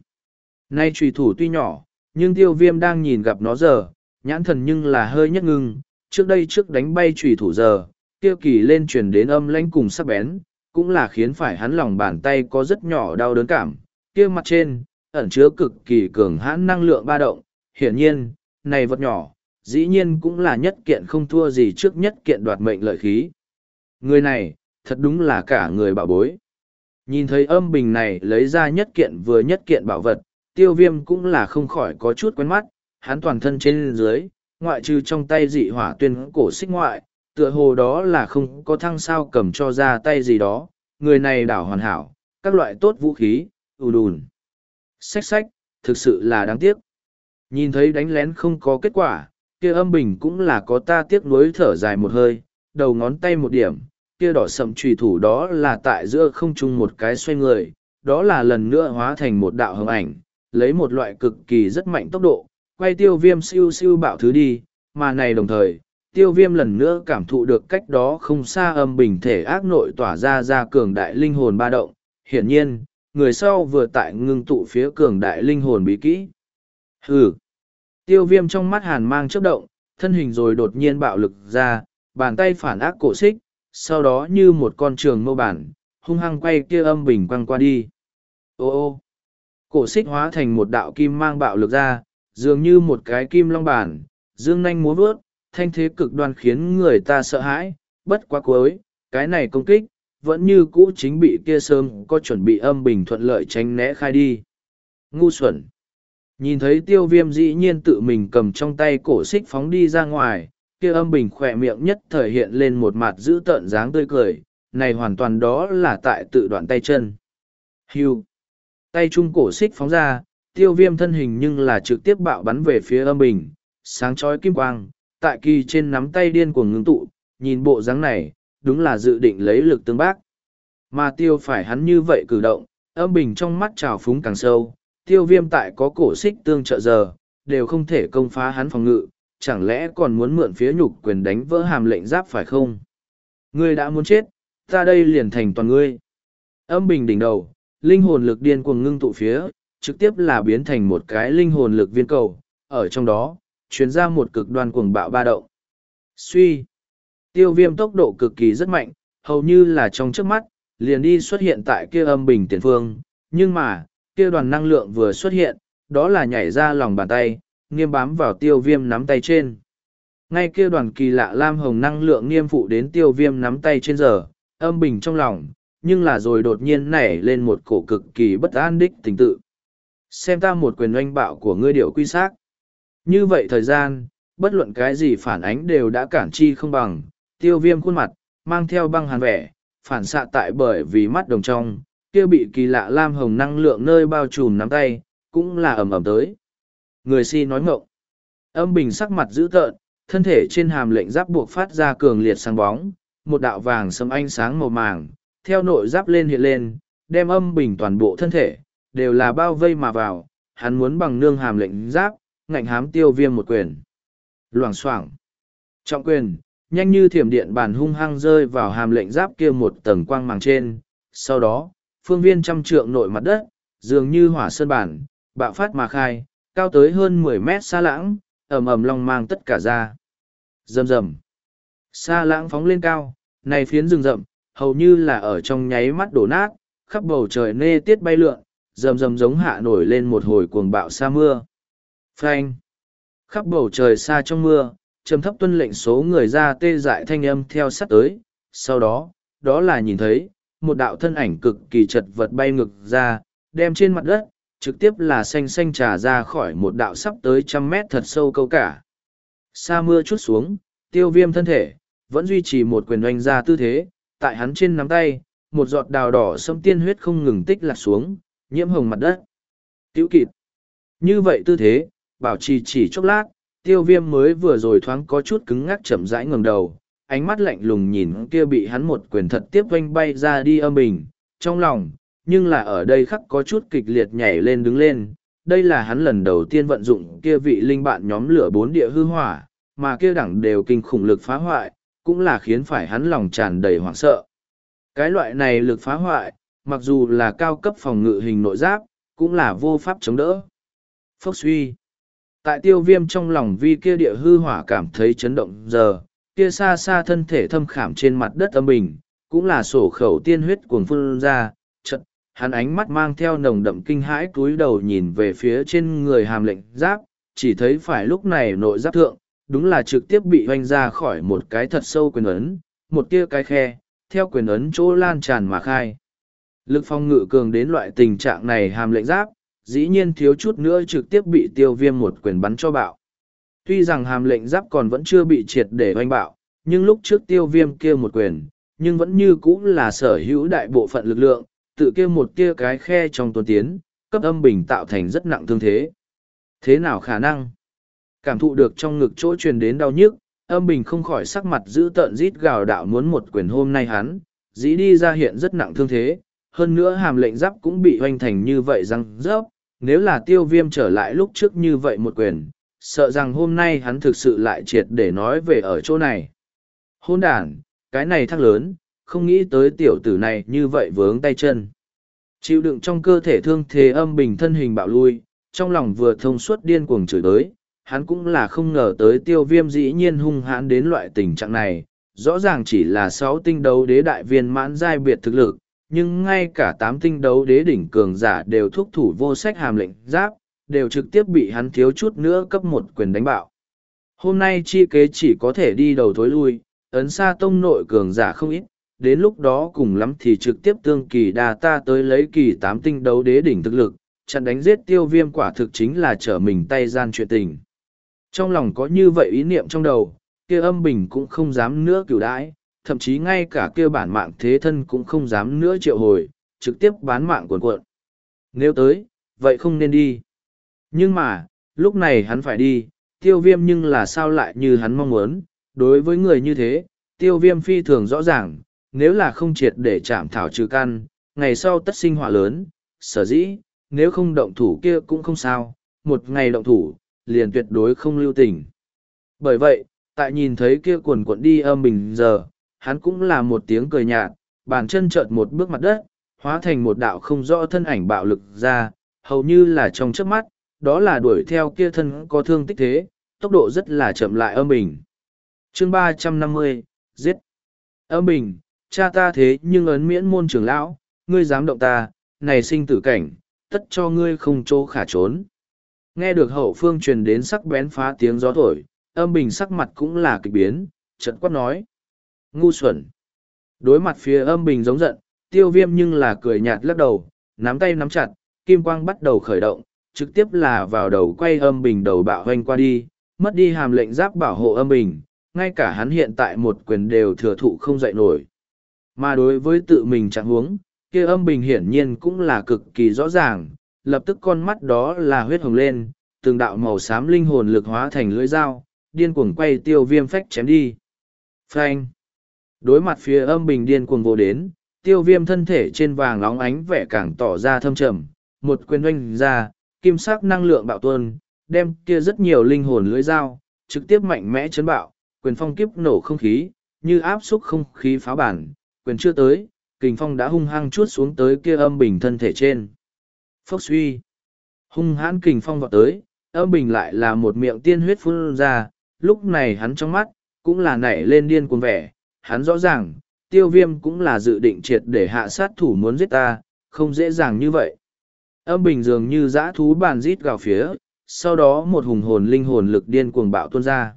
Nay truy thủ tuy nhỏ, nhưng tiêu viêm đang nhìn gặp nó giờ, nhãn thần nhưng là hơi nhất ngưng, trước đây trước đánh bay truy thủ giờ, tiêu kỳ lên truyền đến âm lãnh cùng sắc bén, cũng là khiến phải hắn lòng bàn tay có rất nhỏ đau đớn cảm, kia mặt trên, ẩn chứa cực kỳ cường hãn năng lượng ba động, hiển nhiên, này vật nhỏ, dĩ nhiên cũng là nhất kiện không thua gì trước nhất kiện đoạt mệnh lợi khí. Người này, thật đúng là cả người bảo bối. Nhìn thấy âm bình này lấy ra nhất kiện vừa nhất kiện bảo vật, tiêu viêm cũng là không khỏi có chút quen mắt, hắn toàn thân trên dưới, ngoại trừ trong tay dị hỏa tuyên cổ xích ngoại, tựa hồ đó là không có thăng sao cầm cho ra tay gì đó, người này đảo hoàn hảo, các loại tốt vũ khí, ù đùn. Xách xách, thực sự là đáng tiếc. Nhìn thấy đánh lén không có kết quả, kia âm bình cũng là có ta tiếc nuối thở dài một hơi, đầu ngón tay một điểm, kia đỏ sậm trùy thủ đó là tại giữa không trung một cái xoay người, đó là lần nữa hóa thành một đạo hồng ảnh, lấy một loại cực kỳ rất mạnh tốc độ, quay tiêu viêm siêu siêu bạo thứ đi, mà này đồng thời, tiêu viêm lần nữa cảm thụ được cách đó không xa âm bình thể ác nội tỏa ra ra cường đại linh hồn ba động. Hiển nhiên, người sau vừa tại ngưng tụ phía cường đại linh hồn bí kỹ. Hừ! Tiêu viêm trong mắt hàn mang chớp động, thân hình rồi đột nhiên bạo lực ra, bàn tay phản ác cổ xích, sau đó như một con trường mâu bản, hung hăng quay kia âm bình quăng qua đi. Ô ô! Cổ xích hóa thành một đạo kim mang bạo lực ra, dường như một cái kim long bản, dương nanh múa vớt, thanh thế cực đoan khiến người ta sợ hãi, bất quá cuối, cái này công kích, vẫn như cũ chính bị kia sớm có chuẩn bị âm bình thuận lợi tránh né khai đi. Ngu xuẩn! Nhìn thấy tiêu viêm dĩ nhiên tự mình cầm trong tay cổ xích phóng đi ra ngoài, kia âm bình khỏe miệng nhất thời hiện lên một mặt giữ tợn dáng tươi cười, này hoàn toàn đó là tại tự đoạn tay chân. Hưu! Tay chung cổ xích phóng ra, tiêu viêm thân hình nhưng là trực tiếp bạo bắn về phía âm bình, sáng chói kim quang, tại kỳ trên nắm tay điên cuồng ngưng tụ, nhìn bộ dáng này, đúng là dự định lấy lực tương bác. Mà tiêu phải hắn như vậy cử động, âm bình trong mắt trào phúng càng sâu, tiêu viêm tại có cổ xích tương trợ giờ, đều không thể công phá hắn phòng ngự, chẳng lẽ còn muốn mượn phía nhục quyền đánh vỡ hàm lệnh giáp phải không? Ngươi đã muốn chết, ta đây liền thành toàn ngươi. Âm bình đỉnh đầu, linh hồn lực điên cuồng ngưng tụ phía, trực tiếp là biến thành một cái linh hồn lực viên cầu, ở trong đó, chuyển ra một cực đoan cuồng bạo ba động. Suy. Tiêu viêm tốc độ cực kỳ rất mạnh, hầu như là trong trước mắt, liền đi xuất hiện tại kia âm bình tiền phương, nhưng mà, kia đoàn năng lượng vừa xuất hiện, đó là nhảy ra lòng bàn tay, nghiêm bám vào tiêu viêm nắm tay trên. Ngay kia đoàn kỳ lạ lam hồng năng lượng nghiêm phụ đến tiêu viêm nắm tay trên giờ, âm bình trong lòng, nhưng là rồi đột nhiên nảy lên một cổ cực kỳ bất an đích tình tự. Xem ta một quyền oanh bạo của ngươi điệu quy xác. Như vậy thời gian, bất luận cái gì phản ánh đều đã cản chi không bằng, tiêu viêm khuôn mặt, mang theo băng hàn vẻ, phản xạ tại bởi vì mắt đồng trong, kia bị kỳ lạ lam hồng năng lượng nơi bao trùm nắm tay, cũng là ẩm ẩm tới. Người si nói ngộng. Âm bình sắc mặt dữ tợn, thân thể trên hàm lệnh giáp buộc phát ra cường liệt sáng bóng, một đạo vàng sấm ánh sáng màu màng, theo nội giáp lên hiện lên, đem âm bình toàn bộ thân thể, đều là bao vây mà vào, hắn muốn bằng nương hàm lệnh giáp, ngạnh hám tiêu viêm một quyền. Loảng xoảng Trọng quyền, nhanh như thiểm điện bàn hung hăng rơi vào hàm lệnh giáp kia một tầng quang màng trên. Sau đó, phương viên trăm trượng nội mặt đất, dường như hỏa sơn bản, bạo phát mà khai, cao tới hơn mười mét xa lãng, ầm ầm long mang tất cả ra. Rầm rầm. Xa lãng phóng lên cao, này phiến rừng rậm, hầu như là ở trong nháy mắt đổ nát, khắp bầu trời nê tiết bay lượn, rầm rầm giống hạ nổi lên một hồi cuồng bạo sa mưa. Phanh. Khắp bầu trời xa trong mưa, trầm thấp tuân lệnh số người ra tê dại thanh âm theo sát tới. Sau đó, đó là nhìn thấy, một đạo thân ảnh cực kỳ chật vật bay ngực ra, đem trên mặt đất, trực tiếp là xanh xanh trà ra khỏi một đạo sắp tới trăm mét thật sâu câu cả. Sa mưa chút xuống, tiêu viêm thân thể, vẫn duy trì một quyền oanh ra tư thế, tại hắn trên nắm tay, một giọt đào đỏ sâm tiên huyết không ngừng tích lạc xuống, nhiễm hồng mặt đất. Tiểu kịt. Như vậy tư thế, bảo trì chỉ chốc lát, tiêu viêm mới vừa rồi thoáng có chút cứng ngắc chậm rãi ngẩng đầu, ánh mắt lạnh lùng nhìn kia bị hắn một quyền thật tiếp vanh bay ra đi âm bình, trong lòng, nhưng là ở đây khắc có chút kịch liệt nhảy lên đứng lên. Đây là hắn lần đầu tiên vận dụng kia vị linh bạn nhóm lửa bốn địa hư hỏa, mà kia đẳng đều kinh khủng lực phá hoại, cũng là khiến phải hắn lòng tràn đầy hoảng sợ. Cái loại này lực phá hoại, mặc dù là cao cấp phòng ngự hình nội giáp, cũng là vô pháp chống đỡ. Phốc suy. Tại tiêu viêm trong lòng vi kia địa hư hỏa cảm thấy chấn động giờ, kia xa xa thân thể thâm khảm trên mặt đất âm bình, cũng là sổ khẩu tiên huyết cuồng phun ra, chật, hắn ánh mắt mang theo nồng đậm kinh hãi cúi đầu nhìn về phía trên người hàm lệnh giáp, chỉ thấy phải lúc này nội giáp thượng, đúng là trực tiếp bị hoanh ra khỏi một cái thật sâu quyền ấn, một tia cái khe, theo quyền ấn chỗ lan tràn mà khai. Lực phong ngự cường đến loại tình trạng này hàm lệnh giáp, dĩ nhiên thiếu chút nữa trực tiếp bị tiêu viêm một quyền bắn cho bạo. Tuy rằng hàm lệnh giáp còn vẫn chưa bị triệt để oanh bạo, nhưng lúc trước tiêu viêm kia một quyền, nhưng vẫn như cũng là sở hữu đại bộ phận lực lượng, tự kia một kia cái khe trong tuần tiến, cấp âm bình tạo thành rất nặng thương thế. Thế nào khả năng? Cảm thụ được trong ngực chỗ truyền đến đau nhức, âm bình không khỏi sắc mặt giữ tợn rít gào đạo muốn một quyền hôm nay hắn, dĩ đi ra hiện rất nặng thương thế, hơn nữa hàm lệnh giáp cũng bị hoành thành như vậy răng rớp, nếu là tiêu viêm trở lại lúc trước như vậy một quyền, sợ rằng hôm nay hắn thực sự lại triệt để nói về ở chỗ này. Hôn đàn, cái này thác lớn, không nghĩ tới tiểu tử này như vậy vướng tay chân. Chịu đựng trong cơ thể thương thế âm bình thân hình bạo lui, trong lòng vừa thông suốt điên cuồng chửi tới, hắn cũng là không ngờ tới tiêu viêm dĩ nhiên hung hãn đến loại tình trạng này, rõ ràng chỉ là sáu tinh đấu đế đại viên mãn giai biệt thực lực, nhưng ngay cả tám tinh đấu đế đỉnh cường giả đều thúc thủ vô sách hàm lệnh giáp, đều trực tiếp bị hắn thiếu chút nữa cấp một quyền đánh bạo. Hôm nay chi kế chỉ có thể đi đầu thối lui, ấn xa tông nội cường giả không ít, đến lúc đó cùng lắm thì trực tiếp tương kỳ đà ta tới lấy kỳ tám tinh đấu đế đỉnh thực lực, chặn đánh giết tiêu viêm quả thực chính là trở mình tay gian chuyện tình. Trong lòng có như vậy ý niệm trong đầu, kia âm bình cũng không dám nữa cửu đãi, thậm chí ngay cả kia bản mạng thế thân cũng không dám nữa triệu hồi, trực tiếp bán mạng cuộn cuộn. Nếu tới, vậy không nên đi. Nhưng mà, lúc này hắn phải đi, tiêu viêm nhưng là sao lại như hắn mong muốn, đối với người như thế, tiêu viêm phi thường rõ ràng, nếu là không triệt để chạm thảo trừ căn, ngày sau tất sinh họa lớn, sở dĩ, nếu không động thủ kia cũng không sao, một ngày động thủ, liền tuyệt đối không lưu tình. Bởi vậy, tại nhìn thấy kia quần cuộn đi âm bình giờ, hắn cũng là một tiếng cười nhạt, bàn chân chợt một bước mặt đất, hóa thành một đạo không rõ thân ảnh bạo lực ra, hầu như là trong chớp mắt, đó là đuổi theo kia thân có thương tích thế, tốc độ rất là chậm lại âm bình. chương ba trăm năm mươi giết. Âm bình, cha ta thế nhưng ấn miễn môn trưởng lão, ngươi dám động ta, này sinh tử cảnh, tất cho ngươi không chỗ khả trốn. Nghe được hậu phương truyền đến sắc bén phá tiếng gió thổi, âm bình sắc mặt cũng là kịch biến, chợt quát nói. Ngu xuẩn. Đối mặt phía âm bình giống giận, tiêu viêm nhưng là cười nhạt lắc đầu, nắm tay nắm chặt, kim quang bắt đầu khởi động, trực tiếp là vào đầu quay âm bình đầu bạo hoanh qua đi, mất đi hàm lệnh giáp bảo hộ âm bình, ngay cả hắn hiện tại một quyền đều thừa thụ không dậy nổi. Mà đối với tự mình trạng huống, kia âm bình hiển nhiên cũng là cực kỳ rõ ràng, lập tức con mắt đó là huyết hồng lên, từng đạo màu xám linh hồn lực hóa thành lưỡi dao, điên cuồng quay tiêu viêm phách chém đi. Phanh! Đối mặt phía âm bình điên cuồng vô đến, tiêu viêm thân thể trên vàng óng ánh vẻ càng tỏ ra thâm trầm, một quyền oanh ra, kim sắc năng lượng bạo tuôn, đem kia rất nhiều linh hồn lưỡi dao, trực tiếp mạnh mẽ chấn bạo, quyền phong kiếp nổ không khí, như áp xúc không khí phá bản, quyền chưa tới, kình phong đã hung hăng chuốt xuống tới kia âm bình thân thể trên. Phốc suy, hung hãn kình phong vọt tới, âm bình lại là một miệng tiên huyết phun ra, lúc này hắn trong mắt, cũng là nảy lên điên cuồng vẻ, hắn rõ ràng, tiêu viêm cũng là dự định triệt để hạ sát thủ muốn giết ta, không dễ dàng như vậy. Âm bình dường như dã thú bàn rít gào phía, sau đó một hùng hồn linh hồn lực điên cuồng bạo tuôn ra.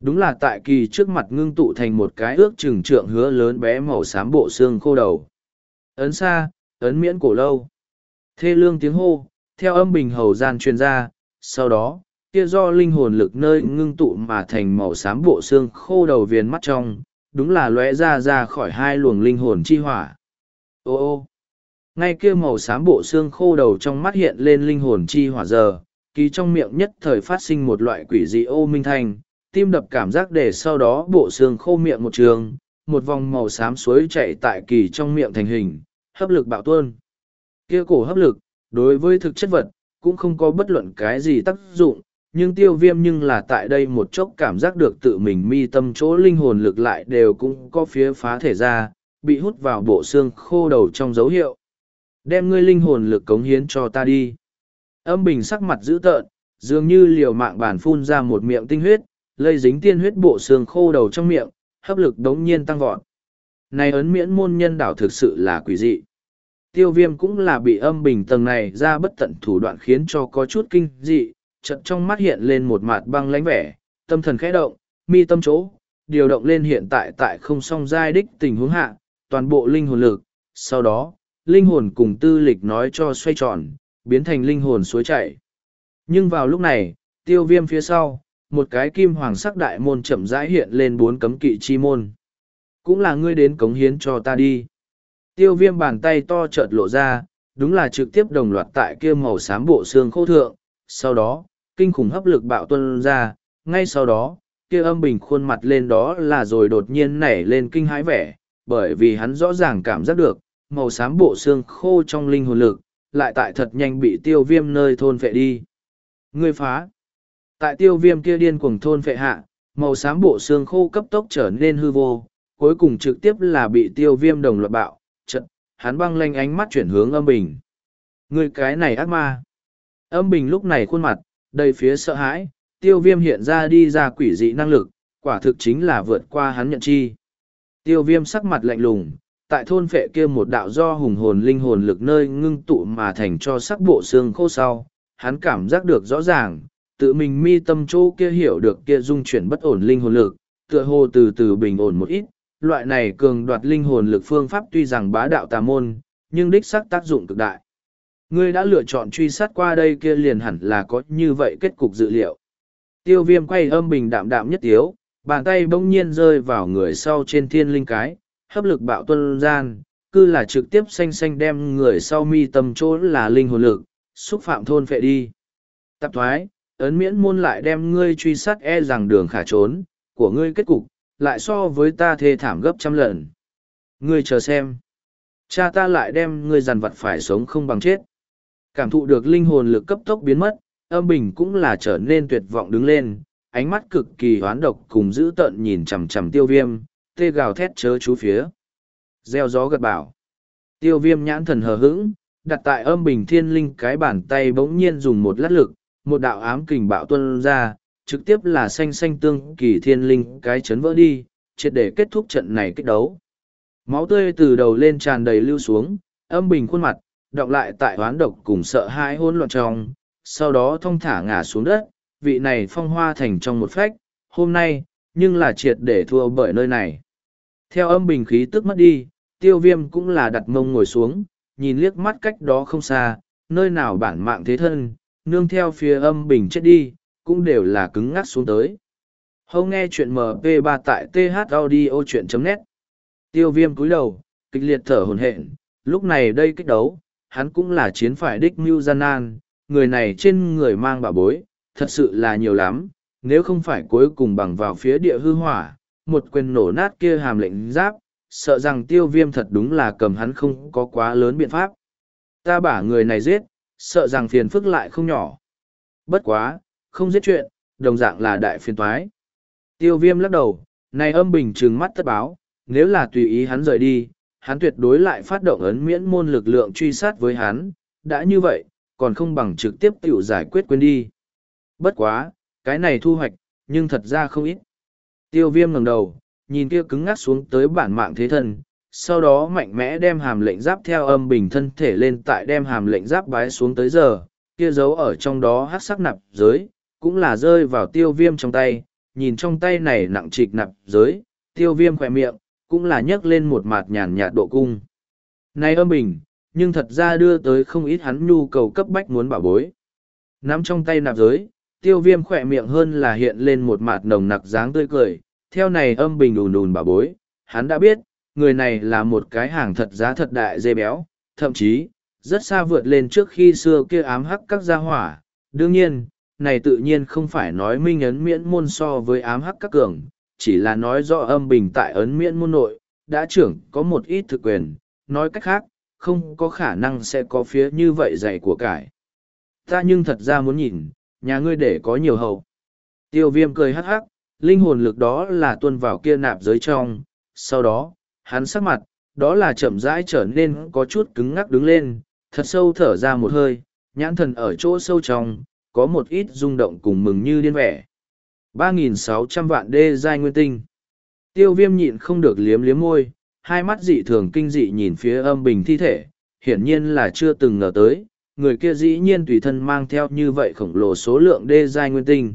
Đúng là tại kỳ trước mặt ngưng tụ thành một cái ước trừng trượng hứa lớn bé màu xám bộ xương khô đầu. Ấn xa, ấn miễn cổ lâu. Thê lương tiếng hô, theo âm bình hầu gian truyền ra, sau đó, kia do linh hồn lực nơi ngưng tụ mà thành màu xám bộ xương khô đầu viền mắt trong, đúng là lóe ra ra khỏi hai luồng linh hồn chi hỏa. Ô ô! Ngay kia màu xám bộ xương khô đầu trong mắt hiện lên linh hồn chi hỏa giờ, kỳ trong miệng nhất thời phát sinh một loại quỷ dị ô minh thanh, tim đập cảm giác để sau đó bộ xương khô miệng một trường, một vòng màu xám suối chạy tại kỳ trong miệng thành hình, hấp lực bạo tuôn. Kia cổ hấp lực, đối với thực chất vật, cũng không có bất luận cái gì tác dụng, nhưng tiêu viêm nhưng là tại đây một chốc cảm giác được tự mình mi tâm chỗ linh hồn lực lại đều cũng có phía phá thể ra, bị hút vào bộ xương khô đầu trong dấu hiệu. Đem ngươi linh hồn lực cống hiến cho ta đi. Âm bình sắc mặt dữ tợn, dường như liều mạng bản phun ra một miệng tinh huyết, lây dính tiên huyết bộ xương khô đầu trong miệng, hấp lực đống nhiên tăng vọt. Này ấn miễn môn nhân đảo thực sự là quỷ dị. Tiêu viêm cũng là bị âm bình tầng này ra bất tận thủ đoạn khiến cho có chút kinh dị, chợt trong mắt hiện lên một mặt băng lánh vẻ, tâm thần khẽ động, mi tâm chỗ, điều động lên hiện tại tại không song giai đích tình huống hạ, toàn bộ linh hồn lực, sau đó, linh hồn cùng tư lịch nói cho xoay tròn, biến thành linh hồn suối chảy. Nhưng vào lúc này, tiêu viêm phía sau, một cái kim hoàng sắc đại môn chậm rãi hiện lên bốn cấm kỵ chi môn. Cũng là ngươi đến cống hiến cho ta đi. Tiêu viêm bàn tay to chợt lộ ra, đúng là trực tiếp đồng loạt tại kia màu xám bộ xương khô thượng. Sau đó, kinh khủng hấp lực bạo tuân ra, ngay sau đó, kia âm bình khuôn mặt lên đó là rồi đột nhiên nảy lên kinh hãi vẻ, bởi vì hắn rõ ràng cảm giác được, màu xám bộ xương khô trong linh hồn lực, lại tại thật nhanh bị tiêu viêm nơi thôn phệ đi. Ngươi phá! Tại tiêu viêm kia điên cuồng thôn phệ hạ, màu xám bộ xương khô cấp tốc trở nên hư vô, cuối cùng trực tiếp là bị tiêu viêm đồng loạt bạo, trận, hắn băng lanh ánh mắt chuyển hướng âm bình. Ngươi cái này ác ma! Âm bình lúc này khuôn mặt, đầy phía sợ hãi, tiêu viêm hiện ra đi ra quỷ dị năng lực, quả thực chính là vượt qua hắn nhận chi. Tiêu viêm sắc mặt lạnh lùng, tại thôn phệ kia một đạo do hùng hồn linh hồn lực nơi ngưng tụ mà thành cho sắc bộ xương khô sau, hắn cảm giác được rõ ràng, tự mình mi tâm chỗ kia hiểu được kia dung chuyển bất ổn linh hồn lực, tựa hồ từ từ bình ổn một ít, loại này cường đoạt linh hồn lực phương pháp tuy rằng bá đạo tà môn, nhưng đích sắc tác dụng cực đại. Ngươi đã lựa chọn truy sát qua đây kia liền hẳn là có như vậy kết cục dự liệu. Tiêu viêm quay âm bình đạm đạm nhất tiếu, bàn tay bỗng nhiên rơi vào người sau trên thiên linh cái, hấp lực bạo tuân gian, cư là trực tiếp xanh xanh đem người sau mi tâm chỗ là linh hồn lực, xúc phạm thôn phệ đi. Tạp thoái, ấn miễn môn lại đem ngươi truy sát e rằng đường khả trốn, của ngươi kết cục, lại so với ta thê thảm gấp trăm lần. Ngươi chờ xem. Cha ta lại đem ngươi dằn vặt phải sống không bằng chết. Cảm thụ được linh hồn lực cấp tốc biến mất, âm bình cũng là trở nên tuyệt vọng đứng lên, ánh mắt cực kỳ hoán độc cùng dữ tợn nhìn chằm chằm tiêu viêm, tê gào thét chớ chú phía. Gieo gió gật bảo. Tiêu viêm nhãn thần hờ hững, đặt tại âm bình thiên linh cái bàn tay bỗng nhiên dùng một lát lực, một đạo ám kình bạo tuân ra, trực tiếp là xanh xanh tương kỳ thiên linh cái chấn vỡ đi, triệt để kết thúc trận này kích đấu. Máu tươi từ đầu lên tràn đầy lưu xuống, âm bình khuôn mặt, đọng lại tại oán độc cùng sợ hãi hỗn loạn trong, sau đó thong thả ngả xuống đất, vị này phong hoa thành trong một phách, hôm nay, nhưng là triệt để thua bởi nơi này. Theo âm bình khí tức mất đi, tiêu viêm cũng là đặt mông ngồi xuống, nhìn liếc mắt cách đó không xa, nơi nào bản mạng thế thân, nương theo phía âm bình chết đi, cũng đều là cứng ngắc xuống tới. Hâu nghe chuyện MP3 tại thaudio.net Tiêu viêm cúi đầu, kịch liệt thở hồn hện, lúc này đây kích đấu, hắn cũng là chiến phải đích mưu gian nan, người này trên người mang bà bối, thật sự là nhiều lắm, nếu không phải cuối cùng bằng vào phía địa hư hỏa, một quyền nổ nát kia hàm lệnh giáp, sợ rằng tiêu viêm thật đúng là cầm hắn không có quá lớn biện pháp. Ta bả người này giết, sợ rằng phiền phức lại không nhỏ. Bất quá, không giết chuyện, đồng dạng là đại phiền toái. Tiêu viêm lắc đầu, này âm bình trừng mắt tất báo, nếu là tùy ý hắn rời đi, hắn tuyệt đối lại phát động ấn miễn môn lực lượng truy sát với hắn, đã như vậy, còn không bằng trực tiếp tiểu giải quyết quên đi. Bất quá, cái này thu hoạch, nhưng thật ra không ít. Tiêu viêm ngẩng đầu, nhìn kia cứng ngắc xuống tới bản mạng thế thân, sau đó mạnh mẽ đem hàm lệnh giáp theo âm bình thân thể lên tại đem hàm lệnh giáp bái xuống tới giờ, kia giấu ở trong đó hát sắc nạp giới, cũng là rơi vào tiêu viêm trong tay, nhìn trong tay này nặng trịch nạp giới, tiêu viêm khỏe miệng, cũng là nhấc lên một mặt nhàn nhạt độ cung. Này âm bình, nhưng thật ra đưa tới không ít hắn nhu cầu cấp bách muốn bảo bối. Nắm trong tay nạp giới, tiêu viêm khỏe miệng hơn là hiện lên một mặt nồng nặc dáng tươi cười, theo này âm bình đùn đùn bảo bối, hắn đã biết, người này là một cái hàng thật giá thật đại dê béo, thậm chí, rất xa vượt lên trước khi xưa kia ám hắc các gia hỏa. Đương nhiên, này tự nhiên không phải nói minh ấn miễn môn so với ám hắc các cường, chỉ là nói rõ âm bình tại ấn miễn môn nội, đã trưởng có một ít thực quyền, nói cách khác, không có khả năng sẽ có phía như vậy dạy của cải. Ta nhưng thật ra muốn nhìn, nhà ngươi để có nhiều hậu. Tiêu viêm cười hắc hắc, linh hồn lực đó là tuân vào kia nạp giới trong, sau đó, hắn sắc mặt, đó là chậm rãi trở nên có chút cứng ngắc đứng lên, thật sâu thở ra một hơi, nhãn thần ở chỗ sâu trong, có một ít rung động cùng mừng như điên vẻ. 3.600 vạn đê giai nguyên tinh. Tiêu viêm nhịn không được liếm liếm môi, hai mắt dị thường kinh dị nhìn phía âm bình thi thể, hiển nhiên là chưa từng ngờ tới, người kia dĩ nhiên tùy thân mang theo như vậy khổng lồ số lượng đê giai nguyên tinh.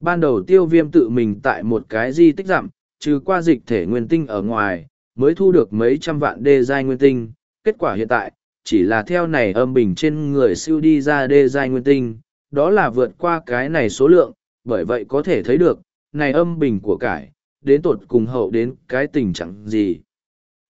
Ban đầu tiêu viêm tự mình tại một cái di tích giảm, trừ qua dịch thể nguyên tinh ở ngoài, mới thu được mấy trăm vạn đê giai nguyên tinh. Kết quả hiện tại, chỉ là theo này âm bình trên người siêu đi ra đê giai nguyên tinh, đó là vượt qua cái này số lượng, bởi vậy có thể thấy được, này âm bình của cải, đến tột cùng hậu đến cái tình trạng gì.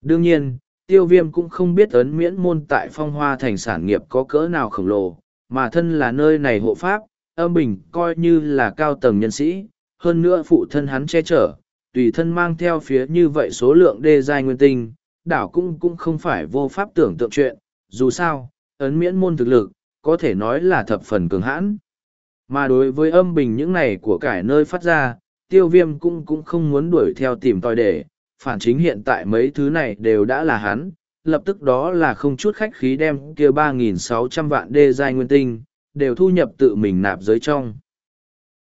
Đương nhiên, tiêu viêm cũng không biết ấn miễn môn tại phong hoa thành sản nghiệp có cỡ nào khổng lồ, mà thân là nơi này hộ pháp, âm bình coi như là cao tầng nhân sĩ, hơn nữa phụ thân hắn che chở, tùy thân mang theo phía như vậy số lượng đê giai nguyên tinh, đảo cũng cũng không phải vô pháp tưởng tượng chuyện, dù sao, ấn miễn môn thực lực, có thể nói là thập phần cường hãn. Mà đối với âm bình những này của cải nơi phát ra, tiêu viêm cũng cũng không muốn đuổi theo tìm tòi để, phản chính hiện tại mấy thứ này đều đã là hắn, lập tức đó là không chút khách khí đem kia 3.600 vạn đê giai nguyên tinh, đều thu nhập tự mình nạp giới trong.